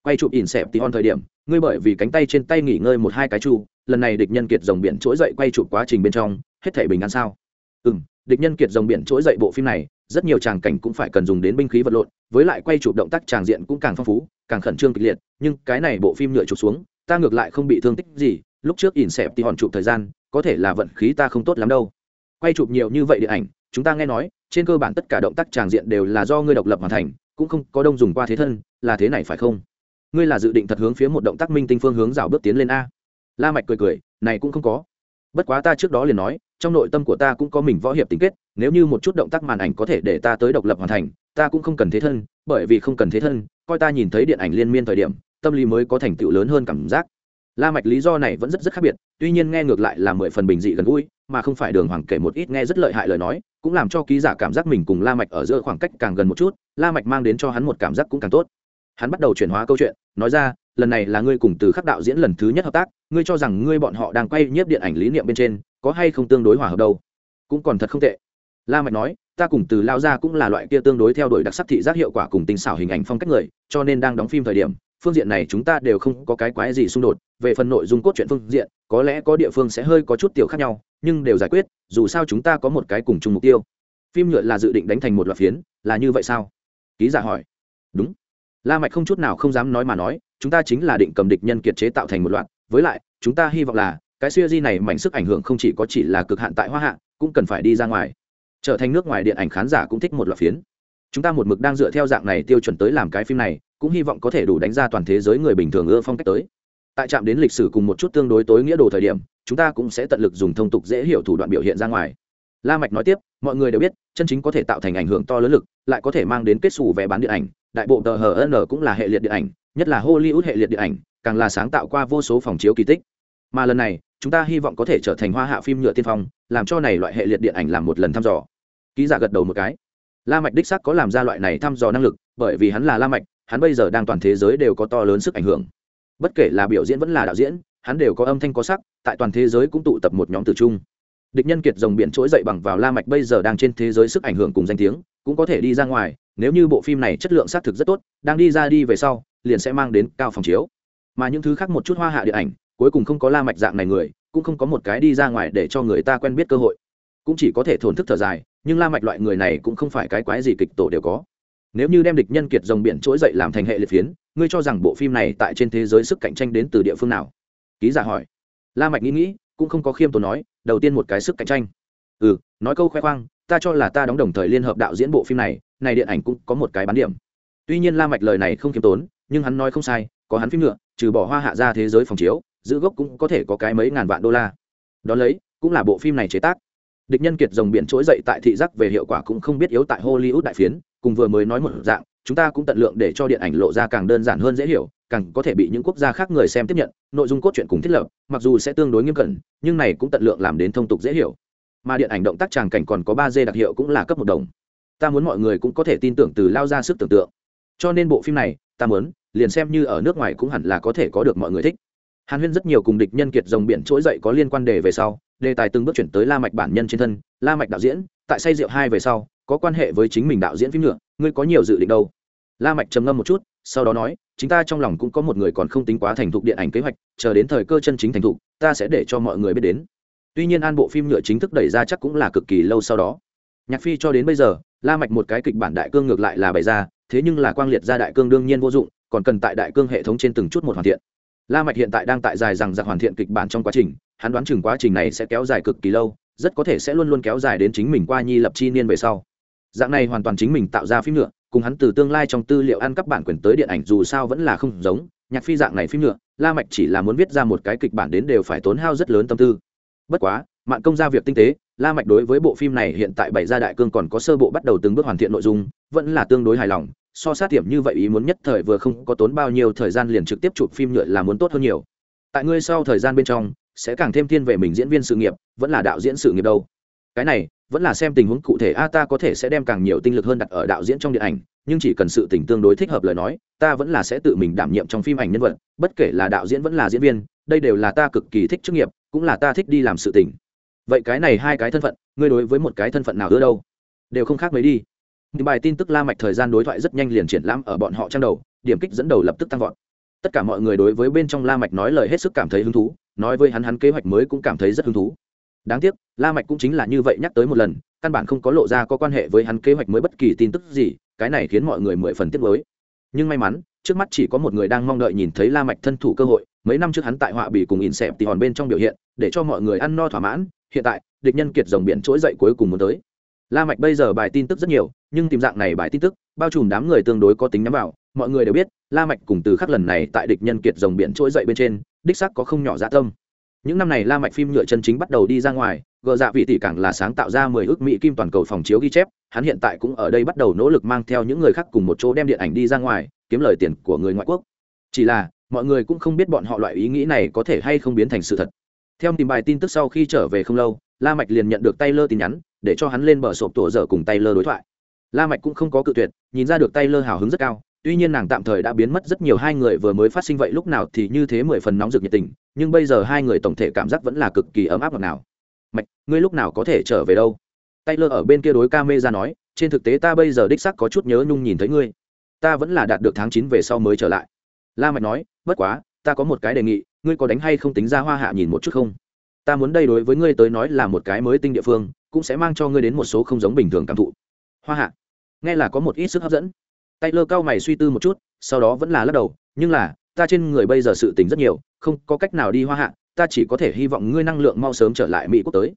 Quay chụp ỉn xẹp tí hon thời điểm, ngươi bởi vì cánh tay trên tay nghỉ ngơi một hai cái chu, lần này địch nhân kiệt dòng biển trỗi dậy quay chụp quá trình bên trong, hết thể bình an sao? Ừ địch nhân kiệt dòng biển trỗi dậy bộ phim này, rất nhiều tràng cảnh cũng phải cần dùng đến binh khí vật lộn, với lại quay chụp động tác tràng diện cũng càng phong phú, càng khẩn trương kịch liệt, nhưng cái này bộ phim nhựa chụp xuống, ta ngược lại không bị thương tích gì, lúc trước ỉn xẹp tí hòn chụp thời gian, có thể là vận khí ta không tốt lắm đâu. Quay chụp nhiều như vậy điện ảnh, chúng ta nghe nói, trên cơ bản tất cả động tác tràng diện đều là do ngươi độc lập hoàn thành cũng không có đông dùng qua thế thân, là thế này phải không? Ngươi là dự định thật hướng phía một động tác minh tinh phương hướng rào bước tiến lên a. La mạch cười cười, này cũng không có. Bất quá ta trước đó liền nói, trong nội tâm của ta cũng có mình võ hiệp tính kết, nếu như một chút động tác màn ảnh có thể để ta tới độc lập hoàn thành, ta cũng không cần thế thân, bởi vì không cần thế thân, coi ta nhìn thấy điện ảnh liên miên thời điểm, tâm lý mới có thành tựu lớn hơn cảm giác la mạch lý do này vẫn rất rất khác biệt, tuy nhiên nghe ngược lại là mười phần bình dị gần gũi, mà không phải đường hoàng kể một ít nghe rất lợi hại lời nói, cũng làm cho ký giả cảm giác mình cùng la mạch ở giữa khoảng cách càng gần một chút, la mạch mang đến cho hắn một cảm giác cũng càng tốt. Hắn bắt đầu chuyển hóa câu chuyện, nói ra, lần này là ngươi cùng từ khắc đạo diễn lần thứ nhất hợp tác, ngươi cho rằng ngươi bọn họ đang quay nhiếp điện ảnh lý niệm bên trên, có hay không tương đối hòa hợp đâu? Cũng còn thật không tệ. La mạch nói, ta cùng từ lao ra cũng là loại kia tương đối theo đuổi đặc sắc thị giác hiệu quả cùng tinh xảo hình ảnh phong cách người, cho nên đang đóng phim thời điểm, phương diện này chúng ta đều không có cái quái gì xung đột về phần nội dung cốt truyện phương diện, có lẽ có địa phương sẽ hơi có chút tiểu khác nhau, nhưng đều giải quyết, dù sao chúng ta có một cái cùng chung mục tiêu. Phim nhựa là dự định đánh thành một loạt phiến, là như vậy sao? Ký giả hỏi. Đúng. La mạch không chút nào không dám nói mà nói, chúng ta chính là định cầm địch nhân kiệt chế tạo thành một loạt, với lại, chúng ta hy vọng là, cái siêu di này mảnh sức ảnh hưởng không chỉ có chỉ là cực hạn tại hoa hạ, cũng cần phải đi ra ngoài. Trở thành nước ngoài điện ảnh khán giả cũng thích một loạt phiến. Chúng ta một mực đang dựa theo dạng này tiêu chuẩn tới làm cái phim này, cũng hy vọng có thể đủ đánh ra toàn thế giới người bình thường ưa phong cách tới tại trạm đến lịch sử cùng một chút tương đối tối nghĩa đồ thời điểm, chúng ta cũng sẽ tận lực dùng thông tục dễ hiểu thủ đoạn biểu hiện ra ngoài. La mạch nói tiếp, mọi người đều biết, chân chính có thể tạo thành ảnh hưởng to lớn lực, lại có thể mang đến kết xù vé bán điện ảnh, đại bộ tờ hn cũng là hệ liệt điện ảnh, nhất là hollywood hệ liệt điện ảnh, càng là sáng tạo qua vô số phòng chiếu kỳ tích. Mà lần này, chúng ta hy vọng có thể trở thành hoa hạ phim nhựa tiên phong, làm cho này loại hệ liệt điện ảnh làm một lần thăm dò. Ký giả gật đầu một cái. La mạch đích xác có làm ra loại này thăm dò năng lực, bởi vì hắn là la mạch, hắn bây giờ đang toàn thế giới đều có to lớn sức ảnh hưởng bất kể là biểu diễn vẫn là đạo diễn, hắn đều có âm thanh có sắc, tại toàn thế giới cũng tụ tập một nhóm tử trung. Địch nhân kiệt dòng biển trỗi dậy bằng vào la mạch bây giờ đang trên thế giới sức ảnh hưởng cùng danh tiếng, cũng có thể đi ra ngoài, nếu như bộ phim này chất lượng xác thực rất tốt, đang đi ra đi về sau, liền sẽ mang đến cao phòng chiếu. Mà những thứ khác một chút hoa hạ điện ảnh, cuối cùng không có la mạch dạng này người, cũng không có một cái đi ra ngoài để cho người ta quen biết cơ hội. Cũng chỉ có thể thổn thức thở dài, nhưng la mạch loại người này cũng không phải cái quái gì kịch tổ đều có. Nếu như đem địch nhân kiệt dòng biển trỗi dậy làm thành hệ liệt phiến ngươi cho rằng bộ phim này tại trên thế giới sức cạnh tranh đến từ địa phương nào? Ký giả hỏi. La mạch nghĩ nghĩ, cũng không có khiêm tốn nói, đầu tiên một cái sức cạnh tranh. Ừ nói câu khoe khoang, ta cho là ta đóng đồng thời liên hợp đạo diễn bộ phim này này điện ảnh cũng có một cái bán điểm. Tuy nhiên la mạch lời này không khiêm tốn, nhưng hắn nói không sai, có hắn phim nữa trừ bỏ hoa hạ ra thế giới phòng chiếu, giữ gốc cũng có thể có cái mấy ngàn vạn đô la. Đó lấy, cũng là bộ phim này chế tác. Địch nhân kiệt dồn biển trỗi dậy tại thị giác về hiệu quả cũng không biết yếu tại hollywood đại phiến, cùng vừa mới nói một dạng chúng ta cũng tận lượng để cho điện ảnh lộ ra càng đơn giản hơn dễ hiểu, càng có thể bị những quốc gia khác người xem tiếp nhận, nội dung cốt truyện cùng thiết lập, mặc dù sẽ tương đối nghiêm cẩn, nhưng này cũng tận lượng làm đến thông tục dễ hiểu. Mà điện ảnh động tác tràng cảnh còn có ba d đặc hiệu cũng là cấp một đồng. Ta muốn mọi người cũng có thể tin tưởng từ lao ra sức tưởng tượng. Cho nên bộ phim này, ta muốn, liền xem như ở nước ngoài cũng hẳn là có thể có được mọi người thích. Hàn huyên rất nhiều cùng địch nhân kiệt dòng biển trỗi dậy có liên quan đề về sau, đề tài từng bước chuyển tới la mạch bản nhân trên thân, la mạch đạo diễn, tại say rượu hai về sau có quan hệ với chính mình đạo diễn phim nhựa, ngươi có nhiều dự định đâu? La mạch trầm ngâm một chút sau đó nói chúng ta trong lòng cũng có một người còn không tính quá thành thục điện ảnh kế hoạch chờ đến thời cơ chân chính thành thục ta sẽ để cho mọi người biết đến. Tuy nhiên an bộ phim nhựa chính thức đẩy ra chắc cũng là cực kỳ lâu sau đó. Nhạc phi cho đến bây giờ la mạch một cái kịch bản đại cương ngược lại là bày ra thế nhưng là quang liệt ra đại cương đương nhiên vô dụng còn cần tại đại cương hệ thống trên từng chút một hoàn thiện. La mạch hiện tại đang tại dài rằng giặc hoàn thiện kịch bản trong quá trình hắn đoán chừng quá trình này sẽ kéo dài cực kỳ lâu rất có thể sẽ luôn luôn kéo dài đến chính mình qua nhi lập chi niên về sau dạng này hoàn toàn chính mình tạo ra phim nhựa cùng hắn từ tương lai trong tư liệu ăn cắp bản quyền tới điện ảnh dù sao vẫn là không giống, nhạc phi dạng này phim nhựa la mạch chỉ là muốn viết ra một cái kịch bản đến đều phải tốn hao rất lớn tâm tư. Bất quá mạng công ra việc tinh tế, la mạch đối với bộ phim này hiện tại bảy gia đại cương còn có sơ bộ bắt đầu từng bước hoàn thiện nội dung, vẫn là tương đối hài lòng, so sát điểm như vậy ý muốn nhất thời vừa không có tốn bao nhiêu thời gian liền trực tiếp chụp phim nhựa là muốn tốt hơn nhiều. Tại ngươi sau thời gian bên trong, sẽ càng thêm thiên về mình diễn viên sự nghiệp, vẫn là đạo diễn sự nghiệp đâu. Cái này vẫn là xem tình huống cụ thể, a, ta có thể sẽ đem càng nhiều tinh lực hơn đặt ở đạo diễn trong điện ảnh, nhưng chỉ cần sự tình tương đối thích hợp lời nói, ta vẫn là sẽ tự mình đảm nhiệm trong phim ảnh nhân vật, bất kể là đạo diễn vẫn là diễn viên, đây đều là ta cực kỳ thích chức nghiệp, cũng là ta thích đi làm sự tình. Vậy cái này hai cái thân phận, ngươi đối với một cái thân phận nào ưa đâu? Đều không khác mấy đi. Những bài tin tức la mạch thời gian đối thoại rất nhanh liền triển lãm ở bọn họ trang đầu, điểm kích dẫn đầu lập tức tăng vọt. Tất cả mọi người đối với bên trong la mạch nói lời hết sức cảm thấy hứng thú, nói với hắn hắn kế hoạch mới cũng cảm thấy rất hứng thú đáng tiếc, la mạch cũng chính là như vậy nhắc tới một lần, căn bản không có lộ ra có quan hệ với hắn kế hoạch mới bất kỳ tin tức gì, cái này khiến mọi người mười phần tiếc nuối. Nhưng may mắn, trước mắt chỉ có một người đang mong đợi nhìn thấy la mạch thân thủ cơ hội, mấy năm trước hắn tại họa bì cùng in xẹp thì hòn bên trong biểu hiện, để cho mọi người ăn no thỏa mãn, hiện tại, địch nhân kiệt rồng biển trỗi dậy cuối cùng muốn tới. La mạch bây giờ bài tin tức rất nhiều, nhưng tìm dạng này bài tin tức, bao trùm đám người tương đối có tính nhắm vào, mọi người đều biết, la mạch cùng từ khắc lần này tại địch nhân kiệt rồng biển trỗi dậy bên trên, đích xác có không nhỏ dạ tâm những năm này la mạch phim nhựa chân chính bắt đầu đi ra ngoài, gờ dạ vị tỷ càng là sáng tạo ra mười ước mỹ kim toàn cầu phòng chiếu ghi chép, hắn hiện tại cũng ở đây bắt đầu nỗ lực mang theo những người khác cùng một chỗ đem điện ảnh đi ra ngoài, kiếm lời tiền của người ngoại quốc. Chỉ là, mọi người cũng không biết bọn họ loại ý nghĩ này có thể hay không biến thành sự thật. Theo tìm bài tin tức sau khi trở về không lâu, la mạch liền nhận được taylor tin nhắn, để cho hắn lên bờ sộp tổ dở cùng taylor đối thoại. La mạch cũng không có cự tuyệt, nhìn ra được taylor hào hứng rất cao, tuy nhiên nàng tạm thời đã biến mất rất nhiều hai người vừa mới phát sinh vậy lúc nào thì như thế mười phần nóng rực nhiệt tình nhưng bây giờ hai người tổng thể cảm giác vẫn là cực kỳ ấm áp ngọt nào mạch, ngươi lúc nào có thể trở về đâu? Taylor ở bên kia đối ca mê ra nói, trên thực tế ta bây giờ đích sắc có chút nhớ nhung nhìn thấy ngươi. Ta vẫn là đạt được tháng chín về sau mới trở lại. La mạch nói, bất quá, ta có một cái đề nghị, ngươi có đánh hay không tính ra hoa hạ nhìn một chút không? Ta muốn đây đối với ngươi tới nói là một cái mới tinh địa phương, cũng sẽ mang cho ngươi đến một số không giống bình thường cảm thụ. Hoa hạ. Nghe là có một ít sức hấp dẫn. Taylor cao mày suy tư một chút, sau đó vẫn là lắc đầu, nhưng là ta trên người bây giờ sự tình rất nhiều không có cách nào đi hoa hạ ta chỉ có thể hy vọng ngươi năng lượng mau sớm trở lại mỹ quốc tới.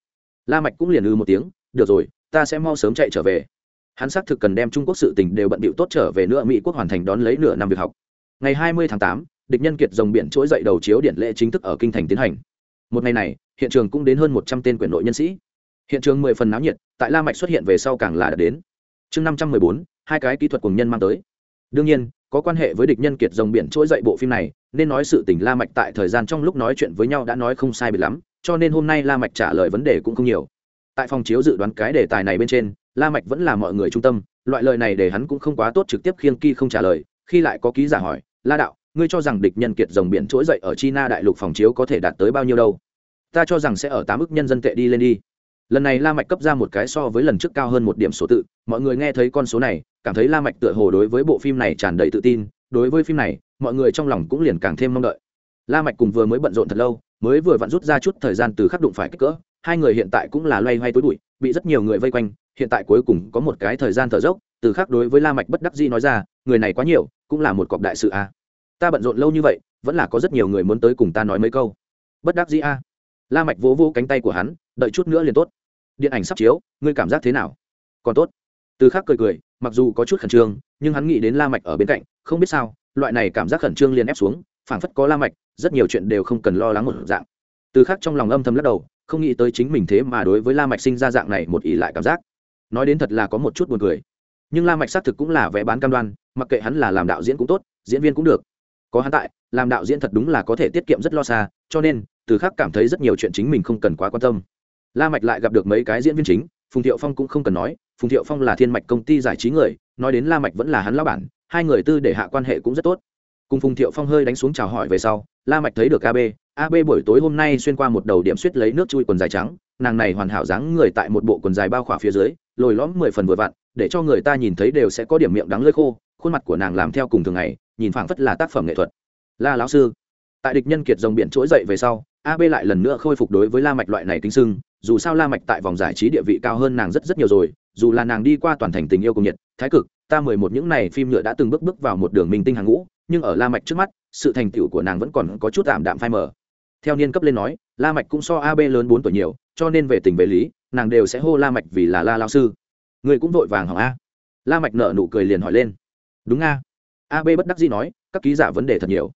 La mạch cũng liền ư một tiếng được rồi ta sẽ mau sớm chạy trở về. Hắn xác thực cần đem trung quốc sự tình đều bận bịu tốt trở về nữa mỹ quốc hoàn thành đón lấy nửa năm việc học. Ngày 20 tháng 8, địch nhân kiệt dòng biển trỗi dậy đầu chiếu điện lễ chính thức ở kinh thành tiến hành. Một ngày này hiện trường cũng đến hơn 100 tên quyền nội nhân sĩ. Hiện trường mười phần náo nhiệt tại la mạch xuất hiện về sau càng là đã đến. Chương 514, hai cái kỹ thuật cùng nhân mang tới. Đương nhiên có quan hệ với địch nhân kiệt dòng biển trỗi dậy bộ phim này, nên nói sự tình la mạch tại thời gian trong lúc nói chuyện với nhau đã nói không sai biệt lắm, cho nên hôm nay la mạch trả lời vấn đề cũng không nhiều. Tại phòng chiếu dự đoán cái đề tài này bên trên, la mạch vẫn là mọi người trung tâm, loại lời này để hắn cũng không quá tốt trực tiếp khiêng kỳ không trả lời, khi lại có ký giả hỏi, la đạo, ngươi cho rằng địch nhân kiệt dòng biển trỗi dậy ở china đại lục phòng chiếu có thể đạt tới bao nhiêu đâu? Ta cho rằng sẽ ở tám ức nhân dân tệ đi lên đi lần này la mạch cấp ra một cái so với lần trước cao hơn một điểm số tự. Mọi người nghe thấy con số này, cảm thấy la mạch tựa hồ đối với bộ phim này tràn đầy tự tin. Đối với phim này, mọi người trong lòng cũng liền càng thêm mong đợi. La mạch cùng vừa mới bận rộn thật lâu, mới vừa vặn rút ra chút thời gian từ khắc đụng phải kích cỡ. Hai người hiện tại cũng là loay hoay tối bụi, bị rất nhiều người vây quanh. Hiện tại cuối cùng có một cái thời gian thở dốc, từ khắc đối với la mạch bất đắc dĩ nói ra, người này quá nhiều, cũng là một cọc đại sự a. Ta bận rộn lâu như vậy, vẫn là có rất nhiều người muốn tới cùng ta nói mấy câu. Bất đắc dĩ a. La mạch vỗ vỗ cánh tay của hắn, đợi chút nữa liền tốt điện ảnh sắp chiếu, ngươi cảm giác thế nào? Còn tốt. Từ khắc cười cười, mặc dù có chút khẩn trương, nhưng hắn nghĩ đến la mạch ở bên cạnh, không biết sao, loại này cảm giác khẩn trương liền ép xuống, phảng phất có la mạch, rất nhiều chuyện đều không cần lo lắng một dạng. Từ khắc trong lòng âm thầm lắc đầu, không nghĩ tới chính mình thế mà đối với la mạch sinh ra dạng này một ý lại cảm giác. Nói đến thật là có một chút buồn cười. Nhưng la mạch xác thực cũng là vẽ bán cam đoan, mặc kệ hắn là làm đạo diễn cũng tốt, diễn viên cũng được. Có hắn tại, làm đạo diễn thật đúng là có thể tiết kiệm rất lo xa, cho nên, từ khắc cảm thấy rất nhiều chuyện chính mình không cần quá quan tâm la mạch lại gặp được mấy cái diễn viên chính, phùng thiệu phong cũng không cần nói, phùng thiệu phong là thiên mạch công ty giải trí người, nói đến la mạch vẫn là hắn lão bản, hai người tư để hạ quan hệ cũng rất tốt. Cùng phùng thiệu phong hơi đánh xuống chào hỏi về sau, la mạch thấy được ab ab buổi tối hôm nay xuyên qua một đầu điểm suýt lấy nước chui quần dài trắng, nàng này hoàn hảo dáng người tại một bộ quần dài bao khỏa phía dưới, lồi lõm mười phần vừa vặn, để cho người ta nhìn thấy đều sẽ có điểm miệng đắng lưỡi khô, khuôn mặt của nàng làm theo cùng thường ngày, nhìn phảng phất là tác phẩm nghệ thuật. La lão sư, tại địch nhân kiệt dòng biển trỗi dậy về sau ab lại lần nữa khôi phục đối với la mạch loại này tính sưng dù sao la mạch tại vòng giải trí địa vị cao hơn nàng rất rất nhiều rồi, dù là nàng đi qua toàn thành tình yêu cùng nhiệt, thái cực, ta mười một những này phim nhựa đã từng bước bước vào một đường minh tinh hàng ngũ, nhưng ở la mạch trước mắt, sự thành tựu của nàng vẫn còn có chút tạm đạm phai mờ. Theo niên cấp lên nói, la mạch cũng so ab lớn bốn tuổi nhiều, cho nên về tình về lý, nàng đều sẽ hô la mạch vì là la lão sư. Người cũng vội vàng hỏng a. La mạch nở nụ cười liền hỏi lên. Đúng a. Ab bất đắc dĩ nói, các ký giả vấn đề thật nhiều.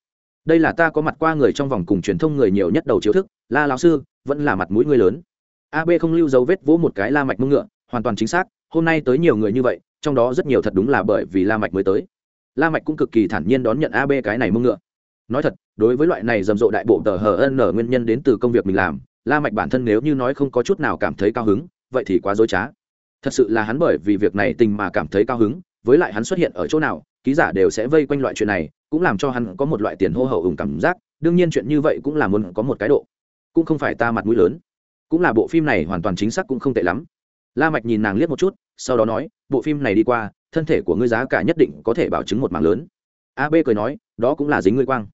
Đây là ta có mặt qua người trong vòng cùng truyền thông người nhiều nhất đầu chiếu thức, la lão sư, vẫn là mặt mũi người lớn ab không lưu dấu vết vỗ một cái la mạch mông ngựa, hoàn toàn chính xác, hôm nay tới nhiều người như vậy, trong đó rất nhiều thật đúng là bởi vì la mạch mới tới. La mạch cũng cực kỳ thản nhiên đón nhận ab cái này mông ngựa. Nói thật, đối với loại này rầm rộ đại bộ tờ hờ n nguyên nhân đến từ công việc mình làm, la mạch bản thân nếu như nói không có chút nào cảm thấy cao hứng, vậy thì quá dối trá. Thật sự là hắn bởi vì việc này tình mà cảm thấy cao hứng, với lại hắn xuất hiện ở chỗ nào, ký giả đều sẽ vây quanh loại chuyện này, cũng làm cho hắn có một loại tiền hô hậu ủng cảm giác, đương nhiên chuyện như vậy cũng là muốn có một cái độ. Cũng không phải ta mặt mũi lớn cũng là bộ phim này hoàn toàn chính xác cũng không tệ lắm. La mạch nhìn nàng liếc một chút, sau đó nói, bộ phim này đi qua, thân thể của ngươi giá cả nhất định có thể bảo chứng một mảng lớn. Ab cười nói, đó cũng là dính ngươi quang.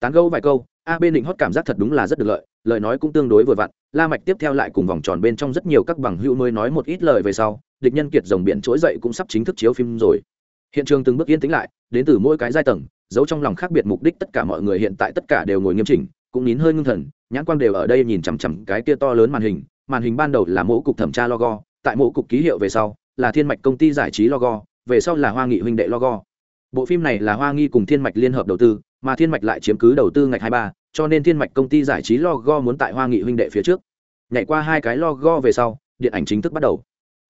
Tán gẫu vài câu ab định hót cảm giác thật đúng là rất được lợi, lời nói cũng tương đối vừa vặn. La mạch tiếp theo lại cùng vòng tròn bên trong rất nhiều các bằng hữu mới nói một ít lời về sau, địch nhân kiệt rồng biển trỗi dậy cũng sắp chính thức chiếu phim rồi. Hiện trường từng bước yên tĩnh lại, đến từ mỗi cái giai tầng giấu trong lòng khác biệt mục đích tất cả mọi người hiện tại tất cả đều ngồi nghiêm chỉnh, cũng nín hơi ngưng thần nhãn quang đều ở đây nhìn chằm chằm cái kia to lớn màn hình màn hình ban đầu là mẫu cục thẩm tra logo, tại mẫu cục ký hiệu về sau, là thiên mạch công ty giải trí logo, về sau là hoa nghị huynh đệ logo. Bộ phim này là hoa nghi cùng thiên mạch liên hợp đầu tư, mà thiên mạch lại chiếm cứ đầu tư ngạch hai ba, cho nên thiên mạch công ty giải trí logo muốn tại hoa nghị huynh đệ phía trước. Nhảy qua hai cái logo về sau, điện ảnh chính thức bắt đầu.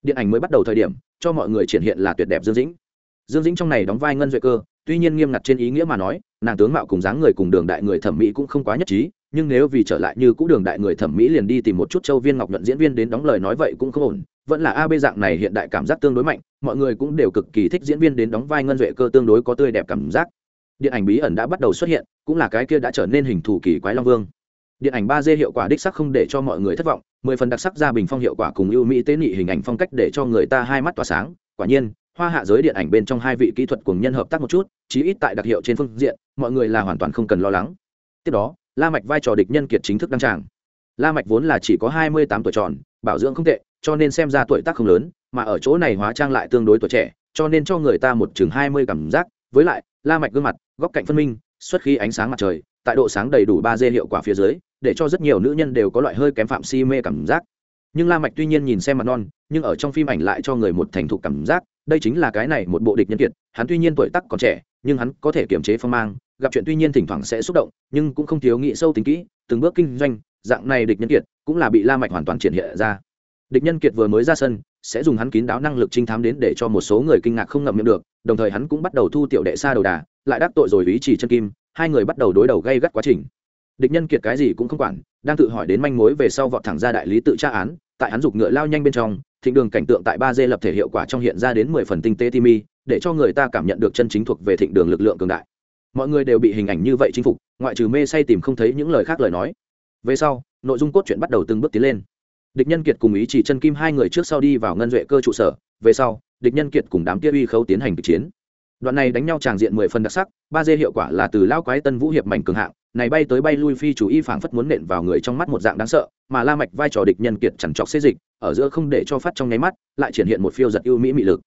Điện ảnh mới bắt đầu thời điểm, cho mọi người triển hiện là tuyệt đẹp dương dĩnh. Dương dĩnh trong này đóng vai ngân duệ cơ, tuy nhiên nghiêm ngặt trên ý nghĩa mà nói, nàng tướng mạo cùng dáng người cùng đường đại người thẩm mỹ cũng không quá nhất trí nhưng nếu vì trở lại như cũ đường đại người thẩm mỹ liền đi tìm một chút châu viên ngọc nhuận diễn viên đến đóng lời nói vậy cũng không ổn, vẫn là ab dạng này hiện đại cảm giác tương đối mạnh, mọi người cũng đều cực kỳ thích diễn viên đến đóng vai ngân duệ cơ tương đối có tươi đẹp cảm giác. Điện ảnh bí ẩn đã bắt đầu xuất hiện, cũng là cái kia đã trở nên hình thù kỳ quái long vương. Điện ảnh ba d hiệu quả đích sắc không để cho mọi người thất vọng, mười phần đặc sắc gia bình phong hiệu quả cùng ưu mỹ tế nhị hình ảnh phong cách để cho người ta hai mắt tỏa sáng. Quả nhiên, hoa hạ giới điện ảnh bên trong hai vị kỹ thuật cùng nhân hợp tác một chút, chí ít tại đặc hiệu trên phương diện, mọi người là hoàn toàn không cần lo lắng. Tiếp đó la mạch vai trò địch nhân kiệt chính thức đăng tràng. La mạch vốn là chỉ có hai mươi tám tuổi tròn, bảo dưỡng không tệ, cho nên xem ra tuổi tác không lớn, mà ở chỗ này hóa trang lại tương đối tuổi trẻ, cho nên cho người ta một chừng hai mươi cảm giác. Với lại, la mạch gương mặt, góc cạnh phân minh, xuất khí ánh sáng mặt trời, tại độ sáng đầy đủ ba d hiệu quả phía dưới, để cho rất nhiều nữ nhân đều có loại hơi kém phạm si mê cảm giác. Nhưng la mạch tuy nhiên nhìn xem mặt non, nhưng ở trong phim ảnh lại cho người một thành thục cảm giác, đây chính là cái này một bộ địch nhân kiệt, hắn tuy nhiên tuổi tác còn trẻ nhưng hắn có thể kiềm chế phong mang, gặp chuyện tuy nhiên thỉnh thoảng sẽ xúc động, nhưng cũng không thiếu nghĩ sâu tính kỹ, từng bước kinh doanh, dạng này địch nhân kiệt cũng là bị la mạch hoàn toàn triển hiện ra. Địch nhân kiệt vừa mới ra sân, sẽ dùng hắn kín đáo năng lực trinh thám đến để cho một số người kinh ngạc không ngậm miệng được, đồng thời hắn cũng bắt đầu thu tiểu đệ xa đầu đà, lại đắc tội rồi ý chỉ chân kim, hai người bắt đầu đối đầu gây gắt quá trình. Địch nhân kiệt cái gì cũng không quản, đang tự hỏi đến manh mối về sau vọt thẳng ra đại lý tự tra án, tại hắn giục ngựa lao nhanh bên trong thịnh đường cảnh tượng tại ba d lập thể hiệu quả trong hiện ra đến mười phần tinh tế timi để cho người ta cảm nhận được chân chính thuộc về thịnh đường lực lượng cường đại. Mọi người đều bị hình ảnh như vậy chinh phục, ngoại trừ mê say tìm không thấy những lời khác lời nói. Về sau, nội dung cốt truyện bắt đầu từng bước tiến lên. Địch nhân kiệt cùng ý chỉ chân kim hai người trước sau đi vào ngân duệ cơ trụ sở, về sau, địch nhân kiệt cùng đám kia uy khấu tiến hành kịch chiến. Đoạn này đánh nhau tràng diện mười phần đặc sắc, ba d hiệu quả là từ lao quái tân vũ hiệp mảnh cường hạng, này bay tới bay lui phi chủ y phảng phất muốn nện vào người trong mắt một dạng đáng sợ, mà la mạch vai trò địch nhân kiệt chẳng chọc xê dịch ở giữa không để cho phát trong nháy mắt, lại triển hiện một phiêu giật ưu mỹ mị lực.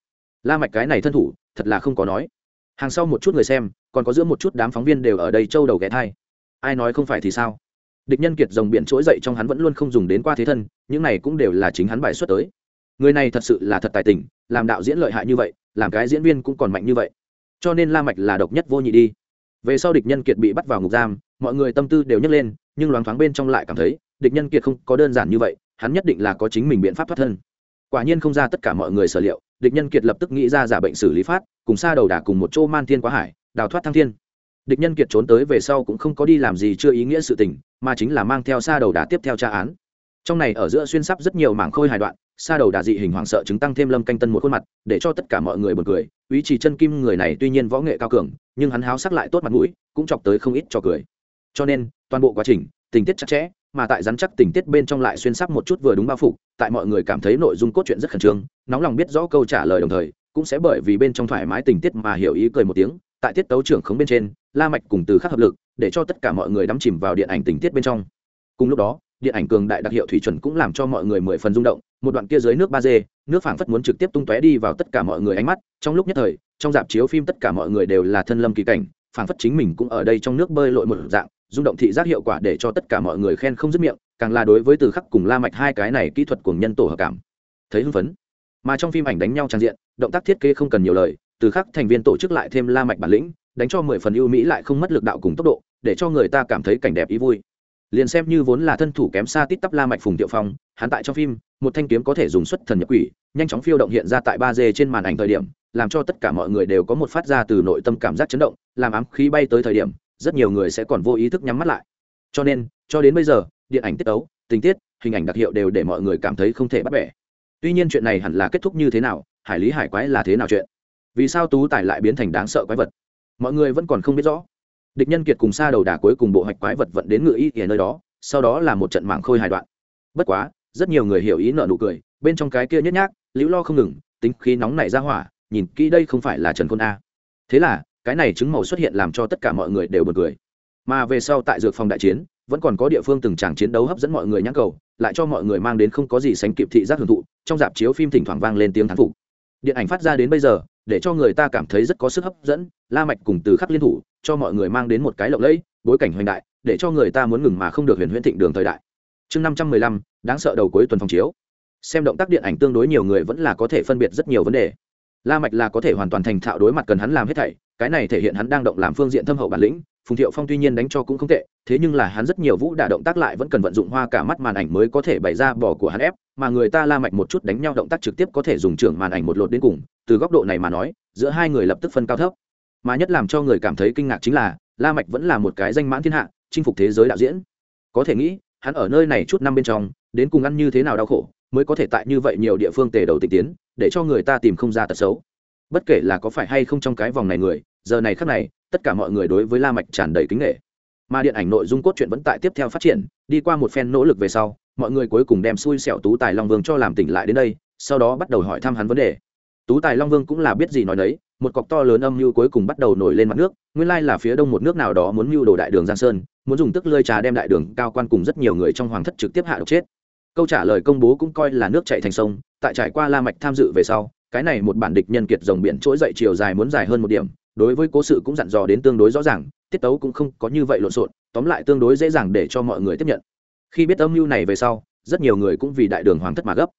La mạch cái này thân thủ, thật là không có nói. Hàng sau một chút người xem, còn có giữa một chút đám phóng viên đều ở đây châu đầu ghé thai. Ai nói không phải thì sao? Địch nhân kiệt dòng biển trỗi dậy trong hắn vẫn luôn không dùng đến qua thế thân, những này cũng đều là chính hắn bài xuất tới. Người này thật sự là thật tài tình, làm đạo diễn lợi hại như vậy, làm cái diễn viên cũng còn mạnh như vậy. Cho nên la mạch là độc nhất vô nhị đi. Về sau địch nhân kiệt bị bắt vào ngục giam, mọi người tâm tư đều nhấc lên, nhưng loáng thoáng bên trong lại cảm thấy, địch nhân kiệt không có đơn giản như vậy hắn nhất định là có chính mình biện pháp thoát thân. Quả nhiên không ra tất cả mọi người sở liệu, địch nhân kiệt lập tức nghĩ ra giả bệnh xử lý phát, cùng xa đầu đà cùng một chỗ man thiên quá hải, đào thoát thăng thiên. Địch nhân kiệt trốn tới về sau cũng không có đi làm gì chưa ý nghĩa sự tình, mà chính là mang theo xa đầu đà tiếp theo tra án. Trong này ở giữa xuyên sắp rất nhiều mảng khôi hài đoạn xa đầu đà dị hình hoảng sợ chứng tăng thêm lâm canh tân một khuôn mặt, để cho tất cả mọi người bật cười. Ý chỉ chân kim người này tuy nhiên võ nghệ cao cường, nhưng hắn háo sắc lại tốt mặt mũi, cũng chọc tới không ít cho cười. Cho nên, toàn bộ quá trình, tình tiết chặt chẽ mà tại rắn chắc tình tiết bên trong lại xuyên sắc một chút vừa đúng bao phục, tại mọi người cảm thấy nội dung cốt truyện rất khẩn trương, nóng lòng biết rõ câu trả lời đồng thời, cũng sẽ bởi vì bên trong thoải mái tình tiết mà hiểu ý cười một tiếng, tại tiết tấu trưởng khống bên trên, la mạch cùng từ khắc hợp lực, để cho tất cả mọi người đắm chìm vào điện ảnh tình tiết bên trong. Cùng lúc đó, điện ảnh cường đại đặc hiệu thủy chuẩn cũng làm cho mọi người mười phần rung động, một đoạn kia dưới nước ba d nước phảng phất muốn trực tiếp tung tóe đi vào tất cả mọi người ánh mắt, trong lúc nhất thời, trong dạp chiếu phim tất cả mọi người đều là thân lâm kỳ cảnh, phảng phất chính mình cũng ở đây trong nước bơi lội một dạng rung động thị giác hiệu quả để cho tất cả mọi người khen không dứt miệng, càng là đối với từ khắc cùng la mạch hai cái này kỹ thuật cùng nhân tổ hợp cảm. Thấy hưng phấn. Mà trong phim ảnh đánh nhau trang diện, động tác thiết kế không cần nhiều lời, từ khắc thành viên tổ chức lại thêm la mạch bản lĩnh, đánh cho mười phần ưu mỹ lại không mất lực đạo cùng tốc độ, để cho người ta cảm thấy cảnh đẹp ý vui. Liền xem như vốn là thân thủ kém xa tít tắp la mạch phùng tiệu phong, hắn tại trong phim, một thanh kiếm có thể dùng xuất thần nhập quỷ, nhanh chóng phiêu động hiện ra tại ba d trên màn ảnh thời điểm, làm cho tất cả mọi người đều có một phát ra từ nội tâm cảm giác chấn động, làm ám khí bay tới thời điểm rất nhiều người sẽ còn vô ý thức nhắm mắt lại. Cho nên, cho đến bây giờ, điện ảnh tiết tấu, tình tiết, hình ảnh đặc hiệu đều để mọi người cảm thấy không thể bắt bẻ. Tuy nhiên chuyện này hẳn là kết thúc như thế nào, hải lý hải quái là thế nào chuyện? Vì sao tú tài lại biến thành đáng sợ quái vật? Mọi người vẫn còn không biết rõ. Địch nhân kiệt cùng xa đầu đà cuối cùng bộ hạch quái vật vận đến ngựa y ở nơi đó, sau đó là một trận mạng khôi hài đoạn. Bất quá, rất nhiều người hiểu ý nợ nụ cười, bên trong cái kia nhất nhác, liễu lo không ngừng, tính khí nóng nảy ra hỏa, nhìn kỹ đây không phải là trần khôn a. Thế là cái này chứng màu xuất hiện làm cho tất cả mọi người đều bật cười. Mà về sau tại dược phòng đại chiến, vẫn còn có địa phương từng tràng chiến đấu hấp dẫn mọi người nhãn cầu, lại cho mọi người mang đến không có gì sánh kịp thị giác hưởng thụ, trong dạp chiếu phim thỉnh thoảng vang lên tiếng thán phục. Điện ảnh phát ra đến bây giờ, để cho người ta cảm thấy rất có sức hấp dẫn, la mạch cùng từ khắc liên thủ, cho mọi người mang đến một cái lộng lẫy, bối cảnh hoành đại, để cho người ta muốn ngừng mà không được huyền huyễn thịnh đường thời đại. Chương năm trăm mười lăm, đáng sợ đầu cuối tuần phòng chiếu. Xem động tác điện ảnh tương đối nhiều người vẫn là có thể phân biệt rất nhiều vấn đề. La mạch là có thể hoàn toàn thành thạo đối mặt cần hắn làm hết thảy cái này thể hiện hắn đang động làm phương diện thâm hậu bản lĩnh, phùng thiệu phong tuy nhiên đánh cho cũng không tệ, thế nhưng là hắn rất nhiều vũ đả động tác lại vẫn cần vận dụng hoa cả mắt màn ảnh mới có thể bày ra bỏ của hắn ép, mà người ta la mạch một chút đánh nhau động tác trực tiếp có thể dùng trưởng màn ảnh một lột đến cùng, từ góc độ này mà nói, giữa hai người lập tức phân cao thấp. Mà nhất làm cho người cảm thấy kinh ngạc chính là, la mạch vẫn là một cái danh mãn thiên hạ, chinh phục thế giới đạo diễn. Có thể nghĩ, hắn ở nơi này chút năm bên trong, đến cùng ăn như thế nào đau khổ, mới có thể tại như vậy nhiều địa phương tề đầu tịch tiến, để cho người ta tìm không ra tật xấu. Bất kể là có phải hay không trong cái vòng này người giờ này khắc này, tất cả mọi người đối với la mạch tràn đầy kính nghệ. Mà điện ảnh nội dung cốt truyện vẫn tại tiếp theo phát triển, đi qua một phen nỗ lực về sau, mọi người cuối cùng đem xui xẻo tú tài long vương cho làm tỉnh lại đến đây, sau đó bắt đầu hỏi thăm hắn vấn đề. Tú tài long vương cũng là biết gì nói đấy, một cọc to lớn âm mưu cuối cùng bắt đầu nổi lên mặt nước, nguyên lai là phía đông một nước nào đó muốn mưu đồ đại đường giang sơn, muốn dùng tức lơi trà đem đại đường cao quan cùng rất nhiều người trong hoàng thất trực tiếp hạ độc chết. Câu trả lời công bố cũng coi là nước chạy thành sông, tại trải qua la mạch tham dự về sau, cái này một bản địch nhân kiệt rồng biển trỗi dậy chiều dài muốn dài hơn một điểm đối với cố sự cũng dặn dò đến tương đối rõ ràng, tiết tấu cũng không có như vậy lộn xộn, tóm lại tương đối dễ dàng để cho mọi người tiếp nhận. Khi biết âm mưu này về sau, rất nhiều người cũng vì đại đường hoàng thất mà gấp.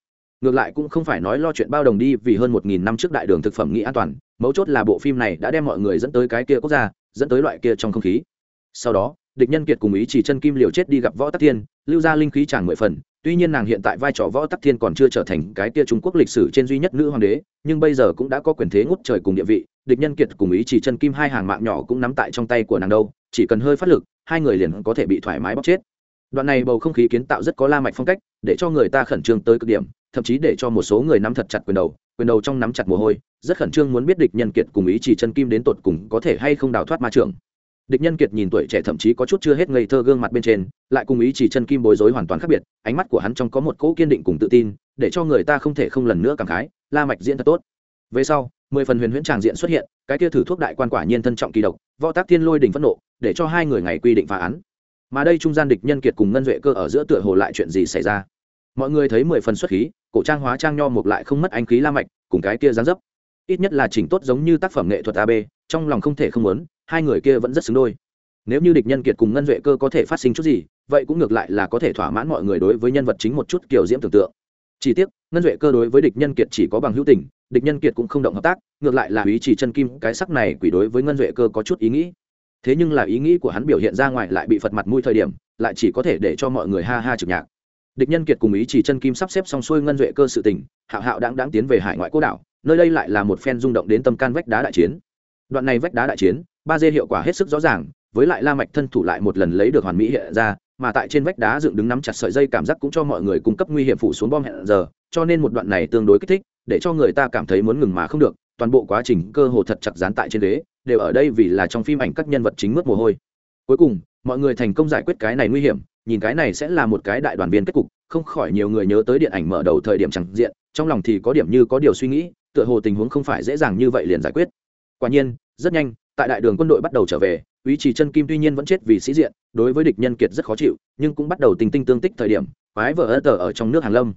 Ngược lại cũng không phải nói lo chuyện bao đồng đi, vì hơn một nghìn năm trước đại đường thực phẩm nghĩ an toàn, mấu chốt là bộ phim này đã đem mọi người dẫn tới cái kia quốc gia, dẫn tới loại kia trong không khí. Sau đó địch nhân kiệt cùng ý chỉ chân kim liều chết đi gặp võ tắc thiên, lưu ra linh khí tràn mười phần, tuy nhiên nàng hiện tại vai trò võ tắc thiên còn chưa trở thành cái tia trung quốc lịch sử trên duy nhất nữ hoàng đế, nhưng bây giờ cũng đã có quyền thế ngút trời cùng địa vị, địch nhân kiệt cùng ý chỉ chân kim hai hàng mạng nhỏ cũng nắm tại trong tay của nàng đâu, chỉ cần hơi phát lực, hai người liền có thể bị thoải mái bóc chết. Đoạn này bầu không khí kiến tạo rất có la mạch phong cách, để cho người ta khẩn trương tới cực điểm, thậm chí để cho một số người nắm thật chặt quyền đầu quyền đầu trong nắm chặt mồ hôi, rất khẩn trương muốn biết địch nhân kiệt cùng ý chỉ chân kim đến tột cùng có thể hay không đào thoát ma trường địch nhân kiệt nhìn tuổi trẻ thậm chí có chút chưa hết ngây thơ gương mặt bên trên, lại cùng ý chỉ chân kim bối rối hoàn toàn khác biệt, ánh mắt của hắn trong có một cỗ kiên định cùng tự tin, để cho người ta không thể không lần nữa cảm khái, la mạch diễn thật tốt. Về sau, mười phần huyền huyễn tràng diện xuất hiện, cái kia thử thuốc đại quan quả nhiên thân trọng kỳ độc, võ tác thiên lôi đỉnh phẫn nộ, để cho hai người ngày quy định phá án. Mà đây trung gian địch nhân kiệt cùng ngân duệ cơ ở giữa tựa hồ lại chuyện gì xảy ra? Mọi người thấy mười phần xuất khí, cổ trang hóa trang nho một lại không mất anh khí la mạch, cùng cái kia dáng dấp. Ít nhất là chỉnh tốt giống như tác phẩm nghệ thuật ab trong lòng không thể không muốn hai người kia vẫn rất xứng đôi. Nếu như địch nhân kiệt cùng ngân duệ cơ có thể phát sinh chút gì, vậy cũng ngược lại là có thể thỏa mãn mọi người đối với nhân vật chính một chút kiểu diễm tưởng tượng. Chỉ tiếc, ngân duệ cơ đối với địch nhân kiệt chỉ có bằng hữu tình, địch nhân kiệt cũng không động hợp tác, ngược lại là ý chỉ chân kim, cái sắc này quỷ đối với ngân duệ cơ có chút ý nghĩ. Thế nhưng là ý nghĩ của hắn biểu hiện ra ngoài lại bị phật mặt mũi thời điểm, lại chỉ có thể để cho mọi người ha ha trực nhạc. Địch nhân kiệt cùng ý chỉ chân kim sắp xếp xong xuôi ngân duệ cơ sự tình, hạo hạo đáng đáng tiến về hải ngoại quốc đảo, nơi đây lại là một phen rung động đến tâm can vách đá đại chiến đoạn này vách đá đại chiến, ba dê hiệu quả hết sức rõ ràng, với lại la mạch thân thủ lại một lần lấy được hoàn mỹ hiện ra, mà tại trên vách đá dựng đứng nắm chặt sợi dây cảm giác cũng cho mọi người cung cấp nguy hiểm phụ xuống bom hẹn giờ, cho nên một đoạn này tương đối kích thích, để cho người ta cảm thấy muốn ngừng mà không được, toàn bộ quá trình cơ hồ thật chặt dán tại trên đế đều ở đây vì là trong phim ảnh các nhân vật chính mướt mồ hôi. Cuối cùng, mọi người thành công giải quyết cái này nguy hiểm, nhìn cái này sẽ là một cái đại đoàn viên kết cục, không khỏi nhiều người nhớ tới điện ảnh mở đầu thời điểm chẳng diện, trong lòng thì có điểm như có điều suy nghĩ, tựa hồ tình huống không phải dễ dàng như vậy liền giải quyết quả nhiên, rất nhanh, tại đại đường quân đội bắt đầu trở về ý chỉ chân kim tuy nhiên vẫn chết vì sĩ diện, đối với địch nhân kiệt rất khó chịu, nhưng cũng bắt đầu tình tinh tương tích thời điểm, quái vợ ơ tờ ở trong nước hàng lâm.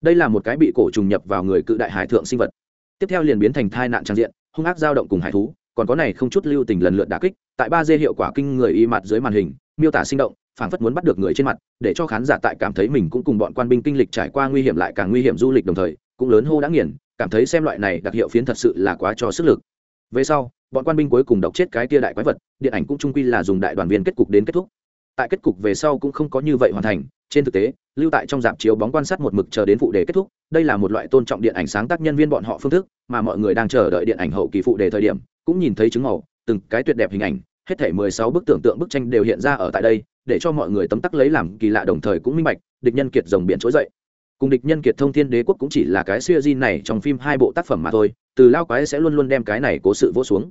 Đây là một cái bị cổ trùng nhập vào người cự đại hải thượng sinh vật. Tiếp theo liền biến thành thai nạn trang diện, hung ác dao động cùng hải thú, còn có này không chút lưu tình lần lượt đả kích, tại ba d hiệu quả kinh người y mặt dưới màn hình, miêu tả sinh động, phảng phất muốn bắt được người trên mặt, để cho khán giả tại cảm thấy mình cũng cùng bọn quan binh kinh lịch trải qua nguy hiểm lại càng nguy hiểm du lịch đồng thời, cũng lớn hô đã nghiền, cảm thấy xem loại này đặc hiệu phiến thật sự là quá cho sức lực về sau, bọn quan binh cuối cùng độc chết cái tia đại quái vật, điện ảnh cũng trung quy là dùng đại đoàn viên kết cục đến kết thúc. Tại kết cục về sau cũng không có như vậy hoàn thành, trên thực tế, lưu tại trong dạp chiếu bóng quan sát một mực chờ đến phụ đề kết thúc, đây là một loại tôn trọng điện ảnh sáng tác nhân viên bọn họ phương thức, mà mọi người đang chờ đợi điện ảnh hậu kỳ phụ đề thời điểm, cũng nhìn thấy chứng màu, từng cái tuyệt đẹp hình ảnh, hết thể mười sáu bức tưởng tượng bức tranh đều hiện ra ở tại đây, để cho mọi người tấm tắc lấy làm kỳ lạ đồng thời cũng minh bạch, địch nhân kiệt rồng biển trỗi dậy cùng địch nhân kiệt thông thiên đế quốc cũng chỉ là cái siêu di này trong phim hai bộ tác phẩm mà thôi, từ lao quái sẽ luôn luôn đem cái này cố sự vỗ xuống.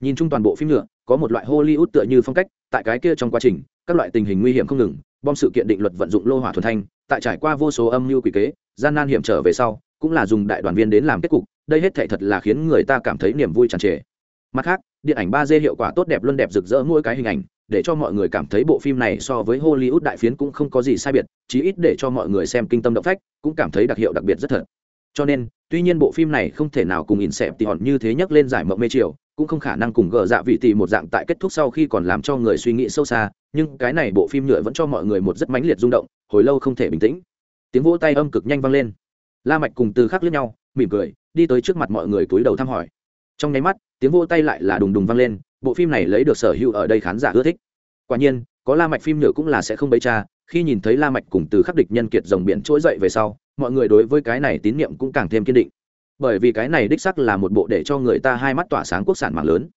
Nhìn chung toàn bộ phim nhựa có một loại hollywood tựa như phong cách, tại cái kia trong quá trình, các loại tình hình nguy hiểm không ngừng, bom sự kiện định luật vận dụng lô hỏa thuần thanh, tại trải qua vô số âm mưu quỷ kế, gian nan hiểm trở về sau, cũng là dùng đại đoàn viên đến làm kết cục, đây hết thể thật là khiến người ta cảm thấy niềm vui tràn trề. Mặt khác, điện ảnh ba d hiệu quả tốt đẹp luôn đẹp rực rỡ mỗi cái hình ảnh để cho mọi người cảm thấy bộ phim này so với hollywood đại phiến cũng không có gì sai biệt, chí ít để cho mọi người xem kinh tâm động phách, cũng cảm thấy đặc hiệu đặc biệt rất thật. Cho nên, tuy nhiên bộ phim này không thể nào cùng in xẹp thì hòn như thế nhắc lên giải mộng mê chiều cũng không khả năng cùng gờ dạ vị tỷ một dạng tại kết thúc sau khi còn làm cho người suy nghĩ sâu xa, nhưng cái này bộ phim nhựa vẫn cho mọi người một rất mãnh liệt rung động, hồi lâu không thể bình tĩnh. Tiếng vỗ tay âm cực nhanh vang lên. La mạch cùng từ khắc lướt nhau, mỉm cười, đi tới trước mặt mọi người cúi đầu thăm hỏi. Trong nháy mắt, tiếng vỗ tay lại là đùng đùng vang lên bộ phim này lấy được sở hữu ở đây khán giả ưa thích. Quả nhiên, có la mạch phim nhựa cũng là sẽ không bấy cha, khi nhìn thấy la mạch cùng từ khắc địch nhân kiệt rồng biển trỗi dậy về sau, mọi người đối với cái này tín niệm cũng càng thêm kiên định. Bởi vì cái này đích xác là một bộ để cho người ta hai mắt tỏa sáng quốc sản mạng lớn.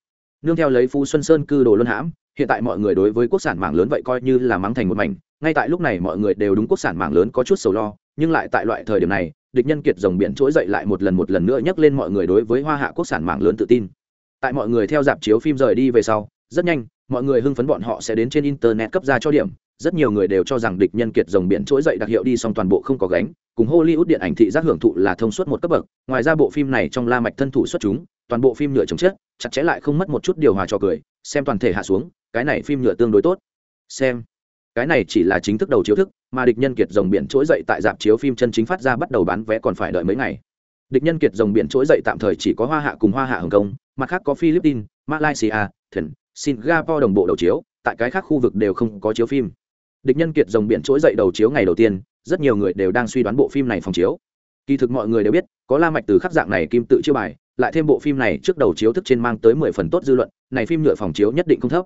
Nương theo lấy phú xuân sơn cư đồ luân hãm, hiện tại mọi người đối với quốc sản mạng lớn vậy coi như là mắng thành một mảnh, ngay tại lúc này mọi người đều đúng quốc sản mạng lớn có chút sầu lo, nhưng lại tại loại thời điểm này, địch nhân kiệt rồng biển trỗi dậy lại một lần một lần nữa nhắc lên mọi người đối với hoa hạ quốc sản mạng lớn tự tin tại mọi người theo dạp chiếu phim rời đi về sau, rất nhanh, mọi người hưng phấn bọn họ sẽ đến trên internet cấp ra cho điểm. Rất nhiều người đều cho rằng địch nhân kiệt rồng biển trỗi dậy đặc hiệu đi xong toàn bộ không có gánh. Cùng hollywood điện ảnh thị giác hưởng thụ là thông suốt một cấp bậc. Ngoài ra bộ phim này trong la mạch thân thủ xuất chúng, toàn bộ phim nhựa chống chết, chặt chẽ lại không mất một chút điều hòa cho cười, xem toàn thể hạ xuống, cái này phim nhựa tương đối tốt. Xem. Cái này chỉ là chính thức đầu chiếu thức, mà địch nhân kiệt rồng biển trỗi dậy tại dạp chiếu phim chân chính phát ra bắt đầu bán vé còn phải đợi mấy ngày. Địch nhân kiệt rồng biển trỗi dậy tạm thời chỉ có hoa hạ cùng hoa hạ hồng kông mặt khác có philippines, malaysia, thần, singapore đồng bộ đầu chiếu, tại cái khác khu vực đều không có chiếu phim. Địch nhân kiệt rồng biển trỗi dậy đầu chiếu ngày đầu tiên, rất nhiều người đều đang suy đoán bộ phim này phòng chiếu. Kỳ thực mọi người đều biết, có la mạch từ khắc dạng này kim tự chưa bài, lại thêm bộ phim này trước đầu chiếu thức trên mang tới mười phần tốt dư luận, này phim nhựa phòng chiếu nhất định không thấp.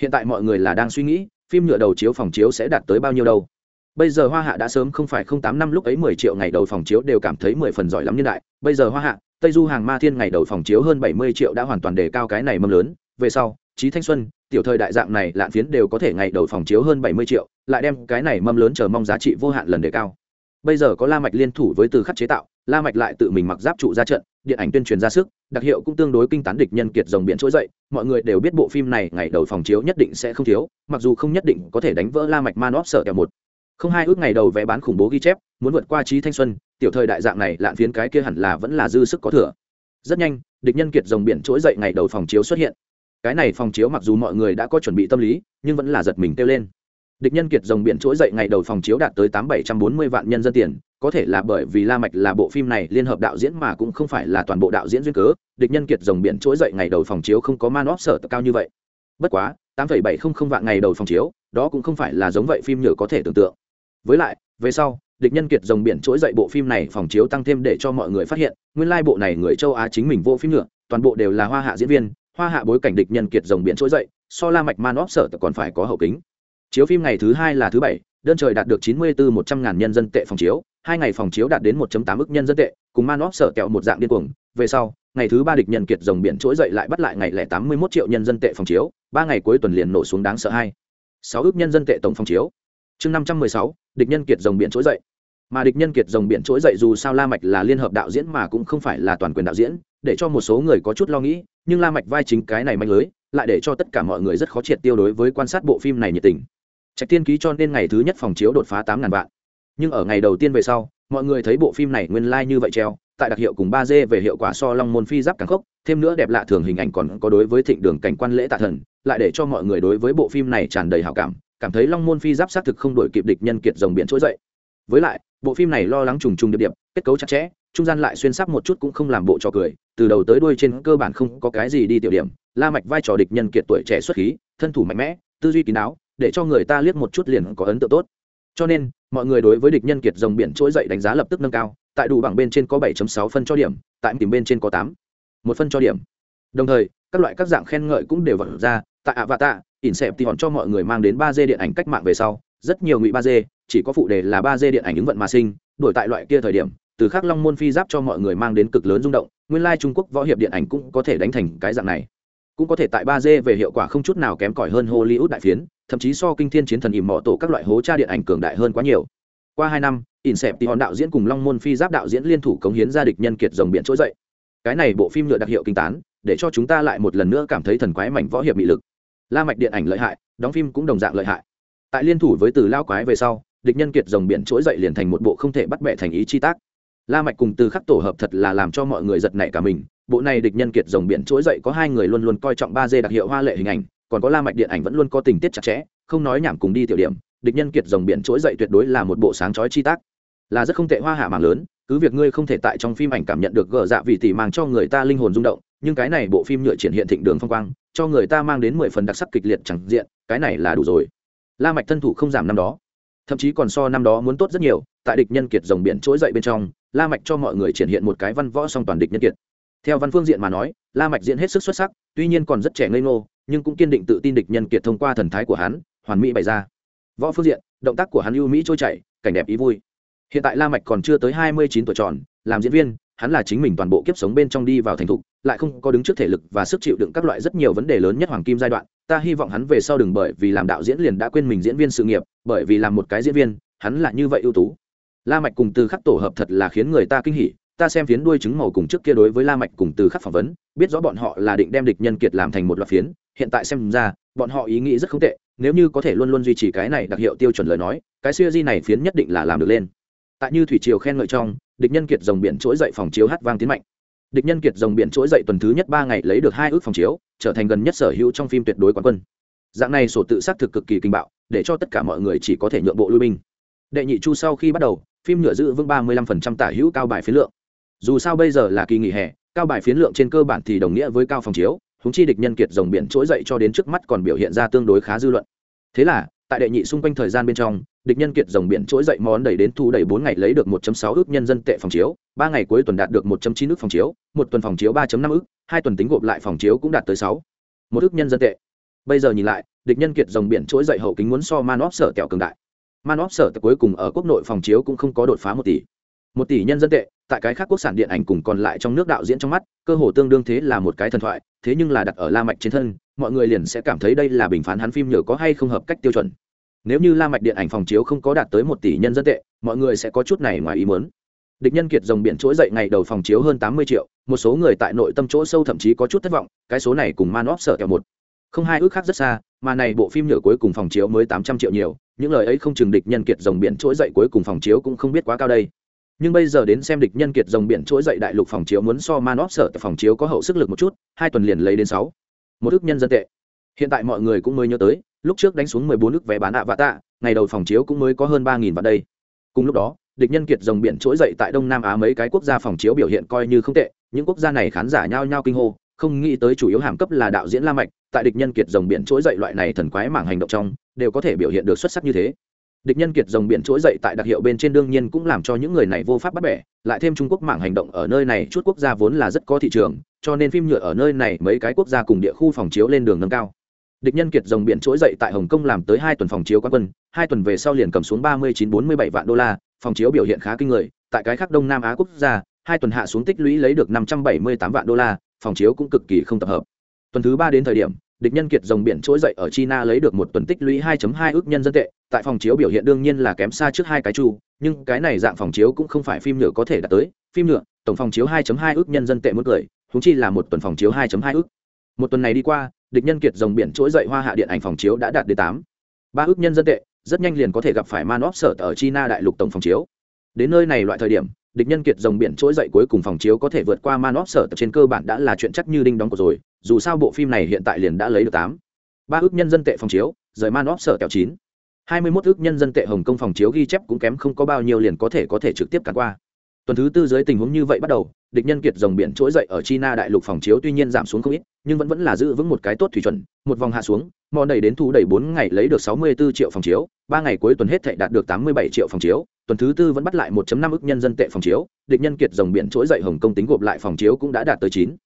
Hiện tại mọi người là đang suy nghĩ, phim nhựa đầu chiếu phòng chiếu sẽ đạt tới bao nhiêu đâu. Bây giờ hoa hạ đã sớm không phải không tám năm lúc ấy mười triệu ngày đầu phòng chiếu đều cảm thấy mười phần giỏi lắm nhân đại. Bây giờ hoa hạ tây du hàng ma thiên ngày đầu phòng chiếu hơn bảy mươi triệu đã hoàn toàn đề cao cái này mâm lớn. Về sau trí thanh xuân, tiểu thời đại dạng này, lạn phiến đều có thể ngày đầu phòng chiếu hơn bảy mươi triệu, lại đem cái này mâm lớn chờ mong giá trị vô hạn lần đề cao. Bây giờ có la mạch liên thủ với từ khắc chế tạo, la mạch lại tự mình mặc giáp trụ ra trận, điện ảnh tuyên truyền ra sức, đặc hiệu cũng tương đối kinh tán địch nhân kiệt rồng biển trỗi dậy, mọi người đều biết bộ phim này ngày đầu phòng chiếu nhất định sẽ không thiếu, mặc dù không nhất định có thể đánh vỡ la mạch man óp sợ kẹo một. Không hai ước ngày đầu vé bán khủng bố ghi chép, muốn vượt qua trí thanh xuân tiểu thời đại dạng này, lạn phiến cái kia hẳn là vẫn là dư sức có thừa. Rất nhanh, địch nhân kiệt dòng biển trỗi dậy ngày đầu phòng chiếu xuất hiện. Cái này phòng chiếu mặc dù mọi người đã có chuẩn bị tâm lý, nhưng vẫn là giật mình kêu lên. Địch nhân kiệt dòng biển trỗi dậy ngày đầu phòng chiếu đạt tới tám bảy trăm bốn mươi vạn nhân dân tiền, có thể là bởi vì la mạch là bộ phim này liên hợp đạo diễn mà cũng không phải là toàn bộ đạo diễn duyên cớ, địch nhân kiệt dòng biển trỗi dậy ngày đầu phòng chiếu không có man óp sở cao như vậy. Bất quá, tám bảy không không vạn ngày đầu phòng chiếu, đó cũng không phải là giống vậy phim nhựa có thể tưởng tượng. Với lại, về sau địch nhân kiệt rồng biển trỗi dậy bộ phim này phòng chiếu tăng thêm để cho mọi người phát hiện, nguyên lai bộ này người châu á chính mình vô phim nhựa toàn bộ đều là hoa hạ diễn viên, hoa hạ bối cảnh địch nhân kiệt rồng biển trỗi dậy, so la mạch man óp sở còn phải có hậu kính. Chiếu phim ngày thứ hai là thứ bảy, đơn trời đạt được chín mươi bốn một trăm ngàn nhân dân tệ phòng chiếu, hai ngày phòng chiếu đạt đến một tám ức nhân dân tệ, cùng man óp sở kẹo một dạng điên cuồng. Về sau, ngày thứ ba địch nhân kiệt rồng biển trỗi dậy lại bắt lại ngày lẻ tám mươi một triệu nhân dân tệ phòng chiếu, ba ngày cuối tuần liền nổ xuống đáng sợ hai. sáu ước nhân dân tệ tổng phòng chiếu. Chương năm trăm mười sáu địch nhân kiệt rồng biển trỗi dậy. Mà địch nhân kiệt rồng biển trỗi dậy dù sao la mạch là liên hợp đạo diễn mà cũng không phải là toàn quyền đạo diễn, để cho một số người có chút lo nghĩ, nhưng la mạch vai chính cái này manh lưới, lại để cho tất cả mọi người rất khó triệt tiêu đối với quan sát bộ phim này nhiệt tình. Trạch tiên ký cho nên ngày thứ nhất phòng chiếu đột phá tám ngàn vạn. Nhưng ở ngày đầu tiên về sau, mọi người thấy bộ phim này nguyên lai like như vậy treo, tại đặc hiệu cùng ba d về hiệu quả so long môn phi giáp càng khốc, thêm nữa đẹp lạ thường hình ảnh còn có đối với thịnh đường cảnh quan lễ tạ thần, lại để cho mọi người đối với bộ phim này tràn đầy hảo cảm cảm thấy long môn phi giáp xác thực không đổi kịp địch nhân kiệt rồng biển trỗi dậy với lại, bộ phim này lo lắng trùng trùng điệp điệp, kết cấu chặt chẽ, trung gian lại xuyên sắp một chút cũng không làm bộ trò cười, từ đầu tới đuôi trên cơ bản không có cái gì đi tiểu điểm, la mạch vai trò địch nhân kiệt tuổi trẻ xuất khí, thân thủ mạnh mẽ, tư duy kín đáo, để cho người ta liếc một chút liền có ấn tượng tốt cho nên, mọi người đối với địch nhân kiệt rồng biển trỗi dậy đánh giá lập tức nâng cao, tại đủ bảng bên trên có 7.6 phân cho điểm, tại tìm bên trên có 8 một phân cho điểm đồng thời, các loại các dạng khen ngợi cũng đều vật ra, tại ạ và tạ ỉn xẹp thì hòn cho mọi người mang đến ba d điện ảnh cách mạng về sau. Rất nhiều ngụy ba d, chỉ có phụ đề là ba d điện ảnh ứng vận mà sinh, đổi tại loại kia thời điểm, từ khắc long môn phi giáp cho mọi người mang đến cực lớn rung động, nguyên lai trung quốc võ hiệp điện ảnh cũng có thể đánh thành cái dạng này. Cũng có thể tại ba d về hiệu quả không chút nào kém cỏi hơn hollywood đại phiến, thậm chí so kinh thiên chiến thần ìm mọ tổ các loại hố tra điện ảnh cường đại hơn quá nhiều. Qua hai năm, ỉn xẹp thì hòn đạo diễn cùng long môn phi giáp đạo diễn liên thủ cống hiến gia địch nhân kiệt dòng biển trỗi dậy. Cái này bộ phim nhựa đặc hiệu kinh tán, để cho chúng ta lại một lần nữa cảm thấy thần quái mảnh võ hiệp bị lực la mạch điện ảnh lợi hại, đóng phim cũng đồng dạng lợi hại. Tại liên thủ với từ lao quái về sau, địch nhân kiệt rồng biển trỗi dậy liền thành một bộ không thể bắt bẻ thành ý chi tác. La mạch cùng từ khắc tổ hợp thật là làm cho mọi người giật nảy cả mình, bộ này địch nhân kiệt rồng biển trỗi dậy có hai người luôn luôn coi trọng ba d đặc hiệu hoa lệ hình ảnh, còn có la mạch điện ảnh vẫn luôn có tình tiết chặt chẽ, không nói nhảm cùng đi tiểu điểm, địch nhân kiệt rồng biển trỗi dậy tuyệt đối là một bộ sáng chói chi tác. Là rất không tệ hoa hạ mảng lớn, cứ việc ngươi không thể tại trong phim ảnh cảm nhận được gờ dạ vị tỷ mang cho người ta linh hồn rung động, nhưng cái này bộ phim nhựa triển hiện thịnh đường phong quang cho người ta mang đến mười phần đặc sắc kịch liệt chẳng diện, cái này là đủ rồi. La mạch thân thủ không giảm năm đó, thậm chí còn so năm đó muốn tốt rất nhiều, tại địch nhân kiệt rồng biển trỗi dậy bên trong, la mạch cho mọi người triển hiện một cái văn võ song toàn địch nhân kiệt. Theo văn phương diện mà nói, la mạch diễn hết sức xuất sắc, tuy nhiên còn rất trẻ ngây ngô, nhưng cũng kiên định tự tin địch nhân kiệt thông qua thần thái của hắn, hoàn mỹ bày ra. Võ phương diện, động tác của hắn ưu mỹ trôi chảy, cảnh đẹp ý vui. Hiện tại la mạch còn chưa tới hai mươi chín tuổi tròn, làm diễn viên hắn là chính mình toàn bộ kiếp sống bên trong đi vào thành thục, lại không có đứng trước thể lực và sức chịu đựng các loại rất nhiều vấn đề lớn nhất hoàng kim giai đoạn. Ta hy vọng hắn về sau đừng bởi vì làm đạo diễn liền đã quên mình diễn viên sự nghiệp, bởi vì làm một cái diễn viên, hắn là như vậy ưu tú. La mạch cùng từ khắc tổ hợp thật là khiến người ta kinh hỉ, ta xem phiến đuôi trứng màu cùng trước kia đối với la mạch cùng từ khắc phỏng vấn, biết rõ bọn họ là định đem địch nhân kiệt làm thành một loạt phiến, hiện tại xem ra, bọn họ ý nghĩ rất không tệ, nếu như có thể luôn luôn duy trì cái này đặc hiệu tiêu chuẩn lời nói, cái siêu di này phiến nhất định là làm được lên. Tại như thủy triều khen ngợi trong địch nhân kiệt dòng biển trỗi dậy phòng chiếu hát vang tiến mạnh. Địch nhân kiệt dòng biển trỗi dậy tuần thứ nhất ba ngày lấy được hai ước phòng chiếu, trở thành gần nhất sở hữu trong phim tuyệt đối quán quân. Dạng này sổ tự xác thực cực kỳ kinh bạo, để cho tất cả mọi người chỉ có thể nhượng bộ lui binh. Đệ nhị chu sau khi bắt đầu, phim nhựa giữ vững ba mươi lăm phần trăm tả hữu cao bài phiến lượng. Dù sao bây giờ là kỳ nghỉ hè, cao bài phiến lượng trên cơ bản thì đồng nghĩa với cao phòng chiếu húng chi địch nhân kiệt dòng biển trỗi dậy cho đến trước mắt còn biểu hiện ra tương đối khá dư luận. Thế là tại đệ nhị xung quanh thời gian bên trong, địch nhân kiệt dòng biển trỗi dậy món đẩy đến thu đầy bốn ngày lấy được 1.6 ước nhân dân tệ phòng chiếu, ba ngày cuối tuần đạt được 1.9 ước phòng chiếu, một tuần phòng chiếu 3.5 ước, hai tuần tính gộp lại phòng chiếu cũng đạt tới sáu một ước nhân dân tệ. Bây giờ nhìn lại, địch nhân kiệt dòng biển trỗi dậy hậu kính muốn so man óp sở kẹo cường đại. Man óp sở cuối cùng ở quốc nội phòng chiếu cũng không có đột phá một tỷ. Một tỷ nhân dân tệ, tại cái khác quốc sản điện ảnh cùng còn lại trong nước đạo diễn trong mắt, cơ hồ tương đương thế là một cái thần thoại, thế nhưng là đặt ở la mạch trên thân mọi người liền sẽ cảm thấy đây là bình phán hắn phim nhờ có hay không hợp cách tiêu chuẩn. Nếu như la mạch điện ảnh phòng chiếu không có đạt tới một tỷ nhân dân tệ, mọi người sẽ có chút này ngoài ý muốn. Địch nhân kiệt dòng biển trỗi dậy ngày đầu phòng chiếu hơn tám mươi triệu, một số người tại nội tâm chỗ sâu thậm chí có chút thất vọng, cái số này cùng man óp sợ kẹo một. Không hai ước khác rất xa, mà này bộ phim nhờ cuối cùng phòng chiếu mới tám trăm triệu nhiều, những lời ấy không chừng địch nhân kiệt dòng biển trỗi dậy cuối cùng phòng chiếu cũng không biết quá cao đây. Nhưng bây giờ đến xem địch nhân kiệt dòng biển trỗi dậy đại lục phòng chiếu muốn so man óp sở phòng chiếu có hậu sức lực một chút, hai tuần liền lấy đến sáu một ước nhân dân tệ. Hiện tại mọi người cũng mới nhớ tới, lúc trước đánh xuống mười bốn ước vé bán ạ vạ tạ ngày đầu phòng chiếu cũng mới có hơn ba nghìn vạn đây. Cùng lúc đó, địch nhân kiệt dòng biển trỗi dậy tại đông nam á mấy cái quốc gia phòng chiếu biểu hiện coi như không tệ, những quốc gia này khán giả nhao nhao kinh hô, không nghĩ tới chủ yếu hàm cấp là đạo diễn la mạch, tại địch nhân kiệt dòng biển trỗi dậy loại này thần quái mảng hành động trong, đều có thể biểu hiện được xuất sắc như thế địch nhân kiệt dòng biển trỗi dậy tại đặc hiệu bên trên đương nhiên cũng làm cho những người này vô pháp bắt bẻ, lại thêm trung quốc mảng hành động ở nơi này chút quốc gia vốn là rất có thị trường, cho nên phim nhựa ở nơi này mấy cái quốc gia cùng địa khu phòng chiếu lên đường nâng cao. Địch nhân kiệt dòng biển trỗi dậy tại hồng kông làm tới hai tuần phòng chiếu quan quân, hai tuần về sau liền cầm xuống ba mươi chín bốn mươi bảy vạn đô la, phòng chiếu biểu hiện khá kinh người, tại cái khác đông nam á quốc gia, hai tuần hạ xuống tích lũy lấy được năm trăm bảy mươi tám vạn đô la, phòng chiếu cũng cực kỳ không tập hợp. Tuần thứ ba đến thời điểm địch nhân kiệt dòng biển trỗi dậy ở china lấy được một tuần tích lũy 2.2 ước nhân dân tệ. Tại phòng chiếu biểu hiện đương nhiên là kém xa trước hai cái chu, nhưng cái này dạng phòng chiếu cũng không phải phim nhựa có thể đạt tới. Phim nhựa, tổng phòng chiếu 2.2 ước nhân dân tệ muốn cười húng chi là một tuần phòng chiếu 2.2 ước. Một tuần này đi qua, địch nhân kiệt dòng biển trỗi dậy hoa hạ điện ảnh phòng chiếu đã đạt đến tám. Ba ước nhân dân tệ, rất nhanh liền có thể gặp phải man sở ở china đại lục tổng phòng chiếu. Đến nơi này loại thời điểm địch nhân kiệt dòng biển trỗi dậy cuối cùng phòng chiếu có thể vượt qua man óp sở trên cơ bản đã là chuyện chắc như đinh đóng của rồi, dù sao bộ phim này hiện tại liền đã lấy được tám. Ba ước nhân dân tệ phòng chiếu, rời man óp sở kẹo chín. Hai mươi mốt ước nhân dân tệ hồng kông phòng chiếu ghi chép cũng kém không có bao nhiêu liền có thể có thể trực tiếp cản qua. Tuần thứ tư dưới tình huống như vậy bắt đầu, địch nhân kiệt dòng biển trỗi dậy ở china đại lục phòng chiếu tuy nhiên giảm xuống không ít nhưng vẫn vẫn là giữ vững một cái tốt thủy chuẩn, một vòng hạ xuống mòn đầy đến thu đầy bốn ngày lấy được sáu mươi 64 triệu phòng chiếu, ba ngày cuối tuần hết thệ đạt được tám mươi bảy triệu phòng chiếu, tuần thứ tư vẫn bắt lại 1 năm ức nhân dân tệ phòng chiếu, địch nhân kiệt dòng biển trỗi dậy hồng Công tính gộp lại phòng chiếu cũng đã đạt tới chín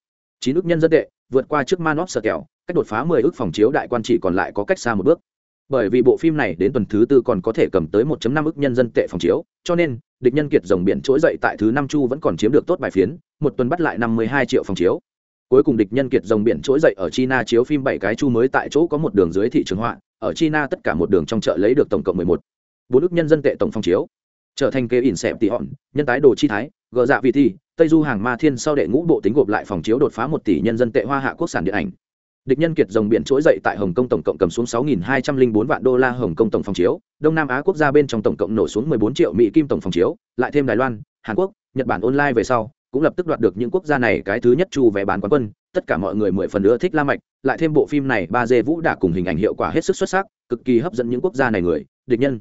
chín ức nhân dân tệ, vượt qua trước Manos sở kẹo, cách đột phá mười ức phòng chiếu đại quan chỉ còn lại có cách xa một bước. Bởi vì bộ phim này đến tuần thứ tư còn có thể cầm tới 1 năm ức nhân dân tệ phòng chiếu, cho nên, địch nhân kiệt dòng biển trỗi dậy tại thứ năm chu vẫn còn chiếm được tốt bài phiến, một tuần bắt lại năm mươi hai triệu phòng chiếu cuối cùng địch nhân kiệt dòng biển trỗi dậy ở china chiếu phim bảy cái chu mới tại chỗ có một đường dưới thị trường họa, ở china tất cả một đường trong chợ lấy được tổng cộng mười một. Bốn ước nhân dân tệ tổng phòng chiếu. Trở thành kế ỉn xẹp tỷ hòn, nhân tái đồ chi thái, gờ dạ vị thi, tây du hàng ma thiên sau đệ ngũ bộ tính gộp lại phòng chiếu đột phá một tỷ nhân dân tệ hoa hạ quốc sản điện ảnh. Địch nhân kiệt dòng biển trỗi dậy tại hồng kông tổng cộng cầm xuống 6.204 vạn đô la hồng kông tổng phòng chiếu, đông nam á quốc gia bên trong tổng cộng nổ xuống 14 triệu mỹ kim tổng phòng chiếu, lại thêm đài loan, hàn quốc, nhật bản online về sau cũng lập tức đoạt được những quốc gia này cái thứ nhất chu vé bán quán quân, tất cả mọi người mười phần nữa thích la mạch, lại thêm bộ phim này ba dê vũ đã cùng hình ảnh hiệu quả hết sức xuất sắc, cực kỳ hấp dẫn những quốc gia này người, địch nhân.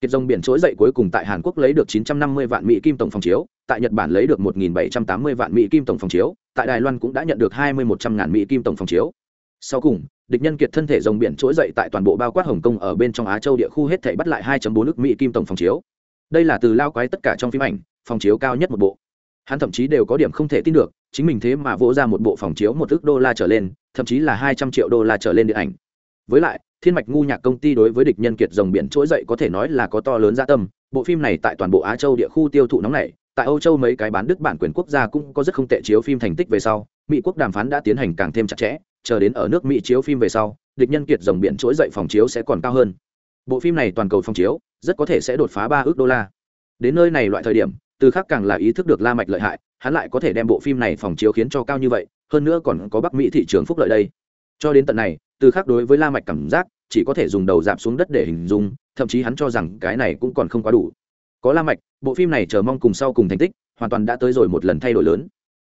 Kiệt dòng biển trỗi dậy cuối cùng tại hàn quốc lấy được 950 vạn mỹ kim tổng phòng chiếu, tại nhật bản lấy được 1.780 vạn mỹ kim tổng phòng chiếu, tại đài loan cũng đã nhận được 2100 ngàn mỹ kim tổng phòng chiếu. Sau cùng, địch nhân kiệt thân thể dòng biển trỗi dậy tại toàn bộ bao quát hồng kông ở bên trong á châu địa khu hết thể bắt lại 2.4 nước mỹ kim tổng phòng chiếu. Đây là từ lao quái tất cả trong phim ảnh, phòng chiếu cao nhất một bộ hắn thậm chí đều có điểm không thể tin được, chính mình thế mà vỗ ra một bộ phòng chiếu một ước đô la trở lên, thậm chí là hai trăm triệu đô la trở lên điện ảnh. Với lại, thiên mạch ngu nhạc công ty đối với địch nhân kiệt dòng biển trỗi dậy có thể nói là có to lớn gia tâm. Bộ phim này tại toàn bộ á châu địa khu tiêu thụ nóng này tại âu châu mấy cái bán đức bản quyền quốc gia cũng có rất không tệ chiếu phim thành tích về sau, mỹ quốc đàm phán đã tiến hành càng thêm chặt chẽ, chờ đến ở nước mỹ chiếu phim về sau, địch nhân kiệt dòng biển trỗi dậy phòng chiếu sẽ còn cao hơn. Bộ phim này toàn cầu phòng chiếu, rất có thể sẽ đột phá ba ước đô la. Đến nơi này loại thời điểm từ khác càng là ý thức được la mạch lợi hại, hắn lại có thể đem bộ phim này phòng chiếu khiến cho cao như vậy, hơn nữa còn có bắc mỹ thị trường phúc lợi đây. Cho đến tận này, từ khác đối với la mạch cảm giác chỉ có thể dùng đầu giảm xuống đất để hình dung, thậm chí hắn cho rằng cái này cũng còn không quá đủ. Có la mạch, bộ phim này chờ mong cùng sau cùng thành tích, hoàn toàn đã tới rồi một lần thay đổi lớn.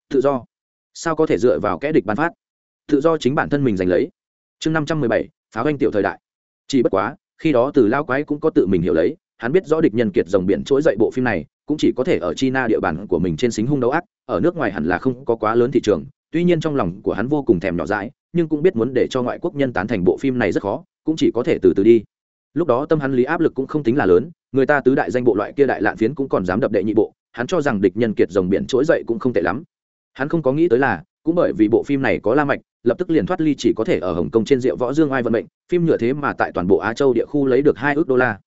Tự do. Sao có thể dựa vào kẻ địch ban phát? Tự do chính bản thân mình giành lấy. Chương năm trăm mười bảy, pháo anh tiểu thời đại. Chỉ bất quá, khi đó từ lao quái cũng có tự mình hiểu lấy, hắn biết rõ địch nhân kiệt dòng biển trỗi dậy bộ phim này cũng chỉ có thể ở china địa bàn của mình trên xính hung đấu ác, ở nước ngoài hẳn là không có quá lớn thị trường, tuy nhiên trong lòng của hắn vô cùng thèm nhỏ dãi, nhưng cũng biết muốn để cho ngoại quốc nhân tán thành bộ phim này rất khó, cũng chỉ có thể từ từ đi. Lúc đó tâm hắn lý áp lực cũng không tính là lớn, người ta tứ đại danh bộ loại kia đại lạn phiến cũng còn dám đập đệ nhị bộ, hắn cho rằng địch nhân kiệt rồng biển trỗi dậy cũng không tệ lắm. Hắn không có nghĩ tới là, cũng bởi vì bộ phim này có la mạch, lập tức liền thoát ly chỉ có thể ở hồng kông trên rượu võ dương ai vận mệnh, phim nhựa thế mà tại toàn bộ á châu địa khu lấy được hai ước đô la.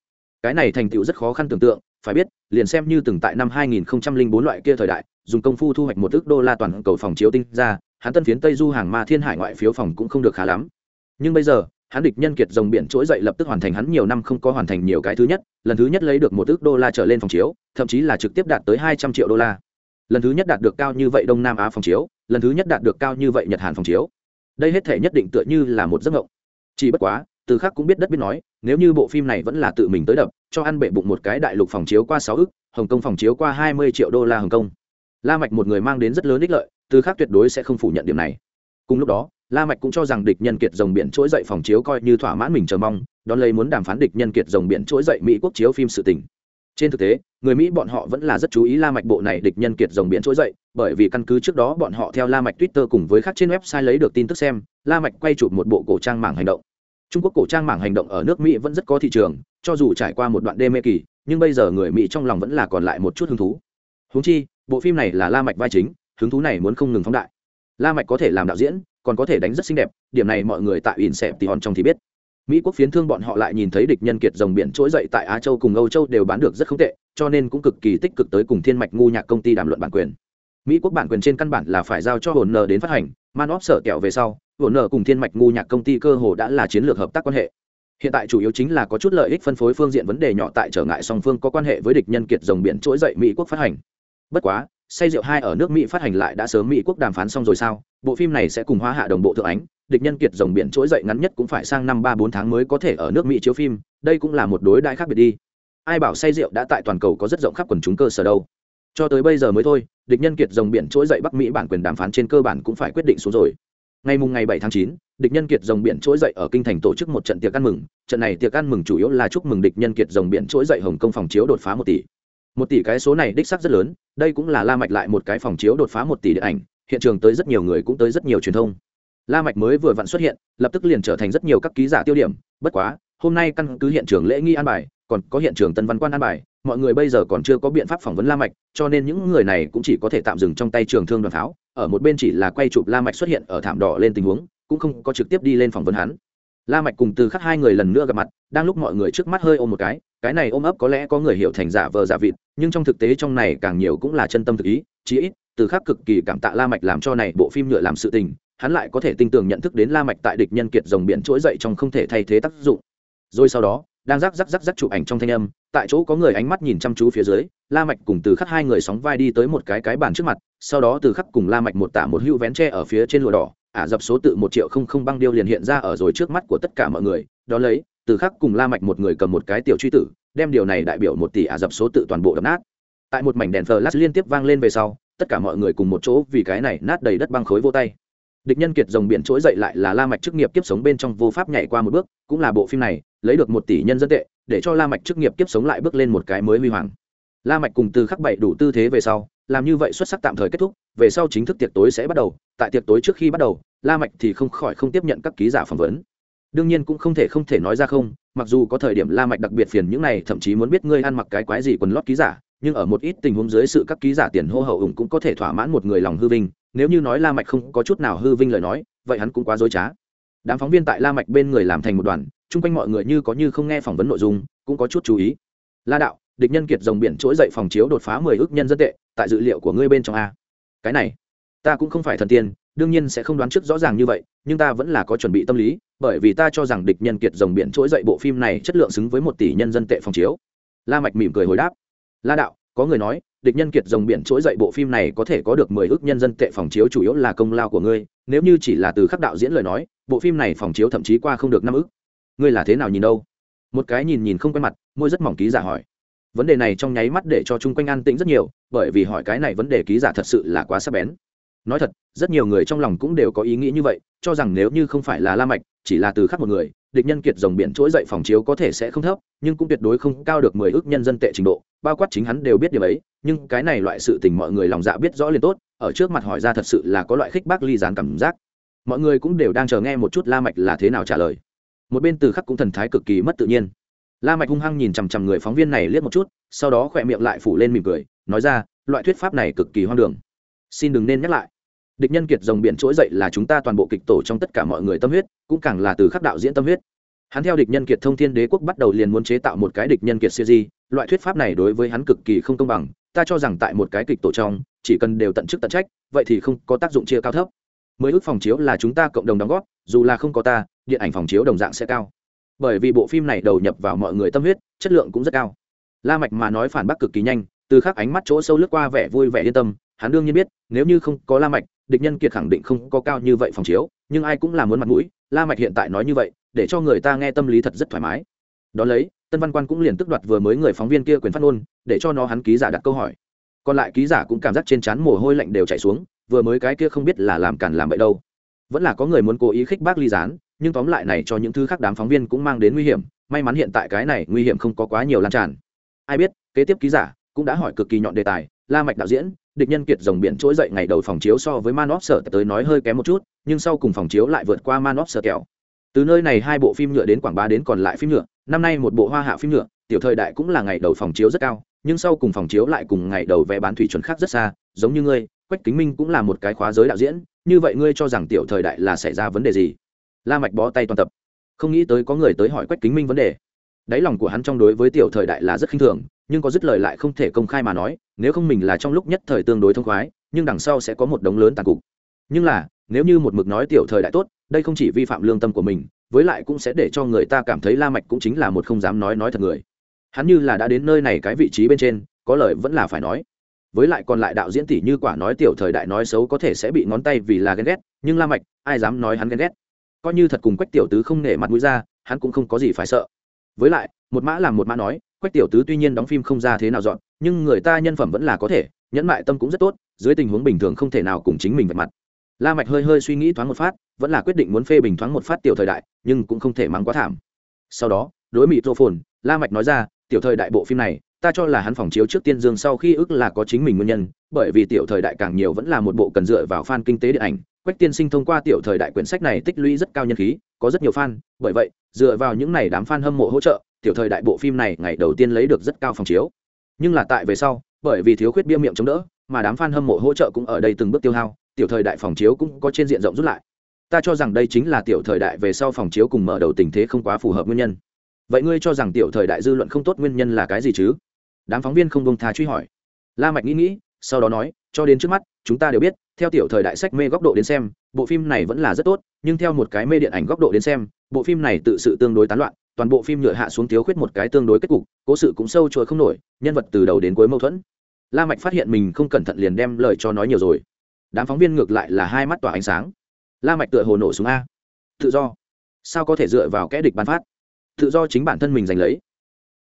Cái này thành tựu rất khó khăn tưởng tượng phải biết, liền xem như từng tại năm 2004 loại kia thời đại, dùng công phu thu hoạch một ước đô la toàn cầu phòng chiếu tinh ra, hắn tân phiến tây du hàng ma thiên hải ngoại phiếu phòng cũng không được khá lắm. Nhưng bây giờ, hắn địch nhân kiệt rồng biển trỗi dậy lập tức hoàn thành hắn nhiều năm không có hoàn thành nhiều cái thứ nhất, lần thứ nhất lấy được một ước đô la trở lên phòng chiếu, thậm chí là trực tiếp đạt tới hai trăm triệu đô la. Lần thứ nhất đạt được cao như vậy đông nam á phòng chiếu, lần thứ nhất đạt được cao như vậy nhật hàn phòng chiếu. Đây hết thể nhất định tựa như là một giấc mộng. Chỉ bất quá từ khác cũng biết đất biết nói, nếu như bộ phim này vẫn là tự mình tới đập, cho ăn bệ bụng một cái đại lục phòng chiếu qua sáu ức, hồng kông phòng chiếu qua hai mươi triệu đô la hồng kông. La mạch một người mang đến rất lớn ích lợi, từ khác tuyệt đối sẽ không phủ nhận điểm này. Cùng lúc đó, la mạch cũng cho rằng địch nhân kiệt rồng biển trỗi dậy phòng chiếu coi như thỏa mãn mình chờ mong, đón lấy muốn đàm phán địch nhân kiệt rồng biển trỗi dậy mỹ quốc chiếu phim sự tình. Trên thực tế, người mỹ bọn họ vẫn là rất chú ý la mạch bộ này địch nhân kiệt rồng biển trỗi dậy, bởi vì căn cứ trước đó bọn họ theo la mạch twitter cùng với khác trên website lấy được tin tức xem, la mạch quay chụp một bộ cổ trang mảng hành động trung quốc cổ trang mảng hành động ở nước mỹ vẫn rất có thị trường, cho dù trải qua một đoạn đê mê kỳ, nhưng bây giờ người mỹ trong lòng vẫn là còn lại một chút hứng thú. Húng chi, bộ phim này là la mạch vai chính, hứng thú này muốn không ngừng phóng đại. La mạch có thể làm đạo diễn, còn có thể đánh rất xinh đẹp, điểm này mọi người tại ỉn xẹp thì hòn trong thì biết. Mỹ quốc phiến thương bọn họ lại nhìn thấy địch nhân kiệt rồng biển trỗi dậy tại á châu cùng âu châu đều bán được rất không tệ, cho nên cũng cực kỳ tích cực tới cùng thiên mạch ngu nhạc công ty đàm luận bản quyền mỹ quốc bản quyền trên căn bản là phải giao cho hồn nờ đến phát hành, man óp sở kẹo về sau, hồn nờ cùng thiên mạch ngu nhạc công ty cơ hồ đã là chiến lược hợp tác quan hệ. Hiện tại chủ yếu chính là có chút lợi ích phân phối phương diện vấn đề nhỏ tại trở ngại song phương có quan hệ với địch nhân kiệt rồng biển trỗi dậy mỹ quốc phát hành. Bất quá, say rượu hai ở nước mỹ phát hành lại đã sớm mỹ quốc đàm phán xong rồi sao? Bộ phim này sẽ cùng hóa hạ đồng bộ thượng ánh, địch nhân kiệt rồng biển trỗi dậy ngắn nhất cũng phải sang năm ba bốn tháng mới có thể ở nước mỹ chiếu phim, đây cũng là một đối đại khác biệt đi. Ai bảo say rượu đã tại toàn cầu có rất rộng khắp quần chúng cơ sở đâu? Cho tới bây giờ mới thôi địch nhân kiệt rồng biển trỗi dậy bắc mỹ bản quyền đàm phán trên cơ bản cũng phải quyết định xuống rồi. Ngày mùng ngày 7 tháng 9, địch nhân kiệt rồng biển trỗi dậy ở kinh thành tổ chức một trận tiệc ăn mừng. Trận này tiệc ăn mừng chủ yếu là chúc mừng địch nhân kiệt rồng biển trỗi dậy hồng kông phòng chiếu đột phá một tỷ. Một tỷ cái số này đích sắc rất lớn đây cũng là la mạch lại một cái phòng chiếu đột phá một tỷ điện ảnh hiện trường tới rất nhiều người cũng tới rất nhiều truyền thông. La mạch mới vừa vặn xuất hiện lập tức liền trở thành rất nhiều các ký giả tiêu điểm. Bất quá hôm nay căn cứ hiện trường lễ nghi an bài còn có hiện trường tân văn quan an bài mọi người bây giờ còn chưa có biện pháp phỏng vấn la mạch, cho nên những người này cũng chỉ có thể tạm dừng trong tay trường thương đoàn tháo ở một bên chỉ là quay chụp la mạch xuất hiện ở thảm đỏ lên tình huống, cũng không có trực tiếp đi lên phỏng vấn hắn. La mạch cùng từ khắc hai người lần nữa gặp mặt, đang lúc mọi người trước mắt hơi ôm một cái cái này ôm ấp có lẽ có người hiểu thành giả vờ giả vịt, nhưng trong thực tế trong này càng nhiều cũng là chân tâm thực ý, chí ít, từ khắc cực kỳ cảm tạ la mạch làm cho này bộ phim nhựa làm sự tình, hắn lại có thể tinh tường nhận thức đến la mạch tại địch nhân kiệt rồng biển trỗi dậy trong không thể thay thế tác dụng. Rồi sau đó, đang rắc rắc rắc rắc chụp ảnh trong thanh âm tại chỗ có người ánh mắt nhìn chăm chú phía dưới, la mạch cùng từ khắc hai người sóng vai đi tới một cái cái bàn trước mặt, sau đó từ khắc cùng la mạch một tạ một hữu vén tre ở phía trên lụa đỏ, ả dập số tự một triệu không không băng điêu liền hiện ra ở rồi trước mắt của tất cả mọi người, đó lấy, từ khắc cùng la mạch một người cầm một cái tiểu truy tử, đem điều này đại biểu một tỷ ả dập số tự toàn bộ đập nát. Tại một mảnh đèn flash liên tiếp vang lên về sau, tất cả mọi người cùng một chỗ vì cái này nát đầy đất băng khối vô tay địch nhân kiệt dòng biển trỗi dậy lại là la mạch chức nghiệp kiếp sống bên trong vô pháp nhảy qua một bước, cũng là bộ phim này, lấy được một tỷ nhân dân tệ, để cho la mạch chức nghiệp kiếp sống lại bước lên một cái mới huy hoàng. La mạch cùng từ khắc bảy đủ tư thế về sau, làm như vậy xuất sắc tạm thời kết thúc, về sau chính thức tiệc tối sẽ bắt đầu, tại tiệc tối trước khi bắt đầu, la mạch thì không khỏi không tiếp nhận các ký giả phỏng vấn. Đương nhiên cũng không thể không thể nói ra không, mặc dù có thời điểm la mạch đặc biệt phiền những này, thậm chí muốn biết ngươi ăn mặc cái quái gì quần lót ký giả, nhưng ở một ít tình huống dưới sự các ký giả tiền hô hậu ủng cũng có thể thỏa mãn một người lòng hư vinh nếu như nói la mạch không có chút nào hư vinh lời nói, vậy hắn cũng quá dối trá. Đám phóng viên tại la mạch bên người làm thành một đoàn, chung quanh mọi người như có như không nghe phỏng vấn nội dung, cũng có chút chú ý. La đạo, địch nhân kiệt rồng biển trỗi dậy phòng chiếu đột phá mười ước nhân dân tệ, tại dự liệu của ngươi bên trong a. Cái này, ta cũng không phải thần tiên, đương nhiên sẽ không đoán trước rõ ràng như vậy, nhưng ta vẫn là có chuẩn bị tâm lý, bởi vì ta cho rằng địch nhân kiệt rồng biển trỗi dậy bộ phim này chất lượng xứng với một tỷ nhân dân tệ phòng chiếu. La mạch mỉm cười hồi đáp. La đạo, có người nói địch nhân kiệt rồng biển trỗi dậy bộ phim này có thể có được mười ước nhân dân tệ phòng chiếu chủ yếu là công lao của ngươi, nếu như chỉ là từ khắc đạo diễn lời nói, bộ phim này phòng chiếu thậm chí qua không được năm ước. Ngươi là thế nào nhìn đâu? Một cái nhìn nhìn không quen mặt, môi rất mỏng ký giả hỏi. Vấn đề này trong nháy mắt để cho chung quanh an tĩnh rất nhiều, bởi vì hỏi cái này vấn đề ký giả thật sự là quá sắc bén. Nói thật, rất nhiều người trong lòng cũng đều có ý nghĩ như vậy, cho rằng nếu như không phải là la mạch, chỉ là từ khắc một người địch nhân kiệt rồng biển trỗi dậy phòng chiếu có thể sẽ không thấp, nhưng cũng tuyệt đối không cao được mười ước nhân dân tệ trình độ, bao quát chính hắn đều biết điều ấy, nhưng cái này loại sự tình mọi người lòng dạ biết rõ liền tốt, ở trước mặt hỏi ra thật sự là có loại khích bác ly gián cảm giác. Mọi người cũng đều đang chờ nghe một chút la mạch là thế nào trả lời. Một bên từ khắc cũng thần thái cực kỳ mất tự nhiên. La mạch hung hăng nhìn chằm chằm người phóng viên này liếc một chút, sau đó khỏe miệng lại phủ lên mỉm cười, nói ra, loại thuyết pháp này cực kỳ hoang đường. Xin đừng nên nhắc lại địch nhân kiệt dòng biển trỗi dậy là chúng ta toàn bộ kịch tổ trong tất cả mọi người tâm huyết, cũng càng là từ khắc đạo diễn tâm huyết. Hắn theo địch nhân kiệt thông thiên đế quốc bắt đầu liền muốn chế tạo một cái địch nhân kiệt siêu di loại thuyết pháp này đối với hắn cực kỳ không công bằng, ta cho rằng tại một cái kịch tổ trong, chỉ cần đều tận chức tận trách, vậy thì không có tác dụng chia cao thấp. Mới ước phòng chiếu là chúng ta cộng đồng đóng góp, dù là không có ta, điện ảnh phòng chiếu đồng dạng sẽ cao. Bởi vì bộ phim này đầu nhập vào mọi người tâm huyết, chất lượng cũng rất cao. La mạch mà nói phản bác cực kỳ nhanh, từ khắc ánh mắt chỗ sâu lướt qua vẻ vui vẻ yên tâm, hắn đương nhiên biết, nếu như không có la mạch địch nhân kiệt khẳng định không có cao như vậy phòng chiếu, nhưng ai cũng là muốn mặt mũi, la mạch hiện tại nói như vậy, để cho người ta nghe tâm lý thật rất thoải mái. Đó lấy, tân văn quan cũng liền tức đoạt vừa mới người phóng viên kia quyền phát ngôn, để cho nó hắn ký giả đặt câu hỏi. Còn lại ký giả cũng cảm giác trên trán mồ hôi lạnh đều chảy xuống, vừa mới cái kia không biết là làm cản làm bậy đâu. Vẫn là có người muốn cố ý khích bác ly gián, nhưng tóm lại này cho những thứ khác đám phóng viên cũng mang đến nguy hiểm, may mắn hiện tại cái này nguy hiểm không có quá nhiều lan tràn. Ai biết, kế tiếp ký giả cũng đã hỏi cực kỳ nhọn đề tài, la mạch đạo diễn địch nhân kiệt rồng biển trỗi dậy ngày đầu phòng chiếu so với manop sở tới nói hơi kém một chút, nhưng sau cùng phòng chiếu lại vượt qua manop sở kẹo. Từ nơi này hai bộ phim nhựa đến quảng bá đến còn lại phim nhựa, năm nay một bộ hoa hạ phim nhựa, tiểu thời đại cũng là ngày đầu phòng chiếu rất cao, nhưng sau cùng phòng chiếu lại cùng ngày đầu vé bán thủy chuẩn khác rất xa, giống như ngươi, quách kính minh cũng là một cái khóa giới đạo diễn, như vậy ngươi cho rằng tiểu thời đại là xảy ra vấn đề gì? La mạch bó tay toàn tập. Không nghĩ tới có người tới hỏi quách kính minh vấn đề. Đáy lòng của hắn trong đối với tiểu thời đại là rất khinh thường nhưng có dứt lời lại không thể công khai mà nói, nếu không mình là trong lúc nhất thời tương đối thông khoái, nhưng đằng sau sẽ có một đống lớn tàn cục. Nhưng là, nếu như một mực nói tiểu thời đại tốt, đây không chỉ vi phạm lương tâm của mình, với lại cũng sẽ để cho người ta cảm thấy la mạch cũng chính là một không dám nói nói thật người. Hắn như là đã đến nơi này cái vị trí bên trên, có lời vẫn là phải nói. Với lại còn lại đạo diễn tỷ như quả nói tiểu thời đại nói xấu có thể sẽ bị ngón tay vì là ghen ghét, nhưng la mạch, ai dám nói hắn ghen ghét? Coi như thật cùng quách tiểu tứ không nể mặt mũi ra, hắn cũng không có gì phải sợ. Với lại, một mã làm một mã nói quách tiểu tứ tuy nhiên đóng phim không ra thế nào dọn, nhưng người ta nhân phẩm vẫn là có thể, nhẫn mại tâm cũng rất tốt, dưới tình huống bình thường không thể nào cùng chính mình vạch mặt. La mạch hơi hơi suy nghĩ thoáng một phát, vẫn là quyết định muốn phê bình thoáng một phát tiểu thời đại, nhưng cũng không thể mắng quá thảm. Sau đó, đối mỹ tô phồn, la mạch nói ra, tiểu thời đại bộ phim này, ta cho là hắn phòng chiếu trước tiên dương sau khi ước là có chính mình nguyên nhân, bởi vì tiểu thời đại càng nhiều vẫn là một bộ cần dựa vào fan kinh tế điện ảnh. Quách tiên sinh thông qua tiểu thời đại quyển sách này tích lũy rất cao nhân khí, có rất nhiều fan, bởi vậy, dựa vào những này đám fan hâm mộ hỗ trợ tiểu thời đại bộ phim này ngày đầu tiên lấy được rất cao phòng chiếu. Nhưng là tại về sau, bởi vì thiếu khuyết bia miệng chống đỡ, mà đám fan hâm mộ hỗ trợ cũng ở đây từng bước tiêu hao, tiểu thời đại phòng chiếu cũng có trên diện rộng rút lại. Ta cho rằng đây chính là tiểu thời đại về sau phòng chiếu cùng mở đầu tình thế không quá phù hợp nguyên nhân. Vậy ngươi cho rằng tiểu thời đại dư luận không tốt nguyên nhân là cái gì chứ? Đám phóng viên không bông tha truy hỏi. La mạch nghĩ nghĩ, sau đó nói, cho đến trước mắt, chúng ta đều biết, theo tiểu thời đại sách mê góc độ đến xem, bộ phim này vẫn là rất tốt, nhưng theo một cái mê điện ảnh góc độ đến xem, bộ phim này tự sự tương đối tán loạn toàn bộ phim nhựa hạ xuống thiếu khuyết một cái tương đối kết cục, cố sự cũng sâu chuỗi không nổi, nhân vật từ đầu đến cuối mâu thuẫn. La mạch phát hiện mình không cẩn thận liền đem lời cho nói nhiều rồi. Đám phóng viên ngược lại là hai mắt tỏa ánh sáng. La mạch tựa hồ nổ súng a. Tự do. Sao có thể dựa vào kẻ địch ban phát? Tự do chính bản thân mình giành lấy.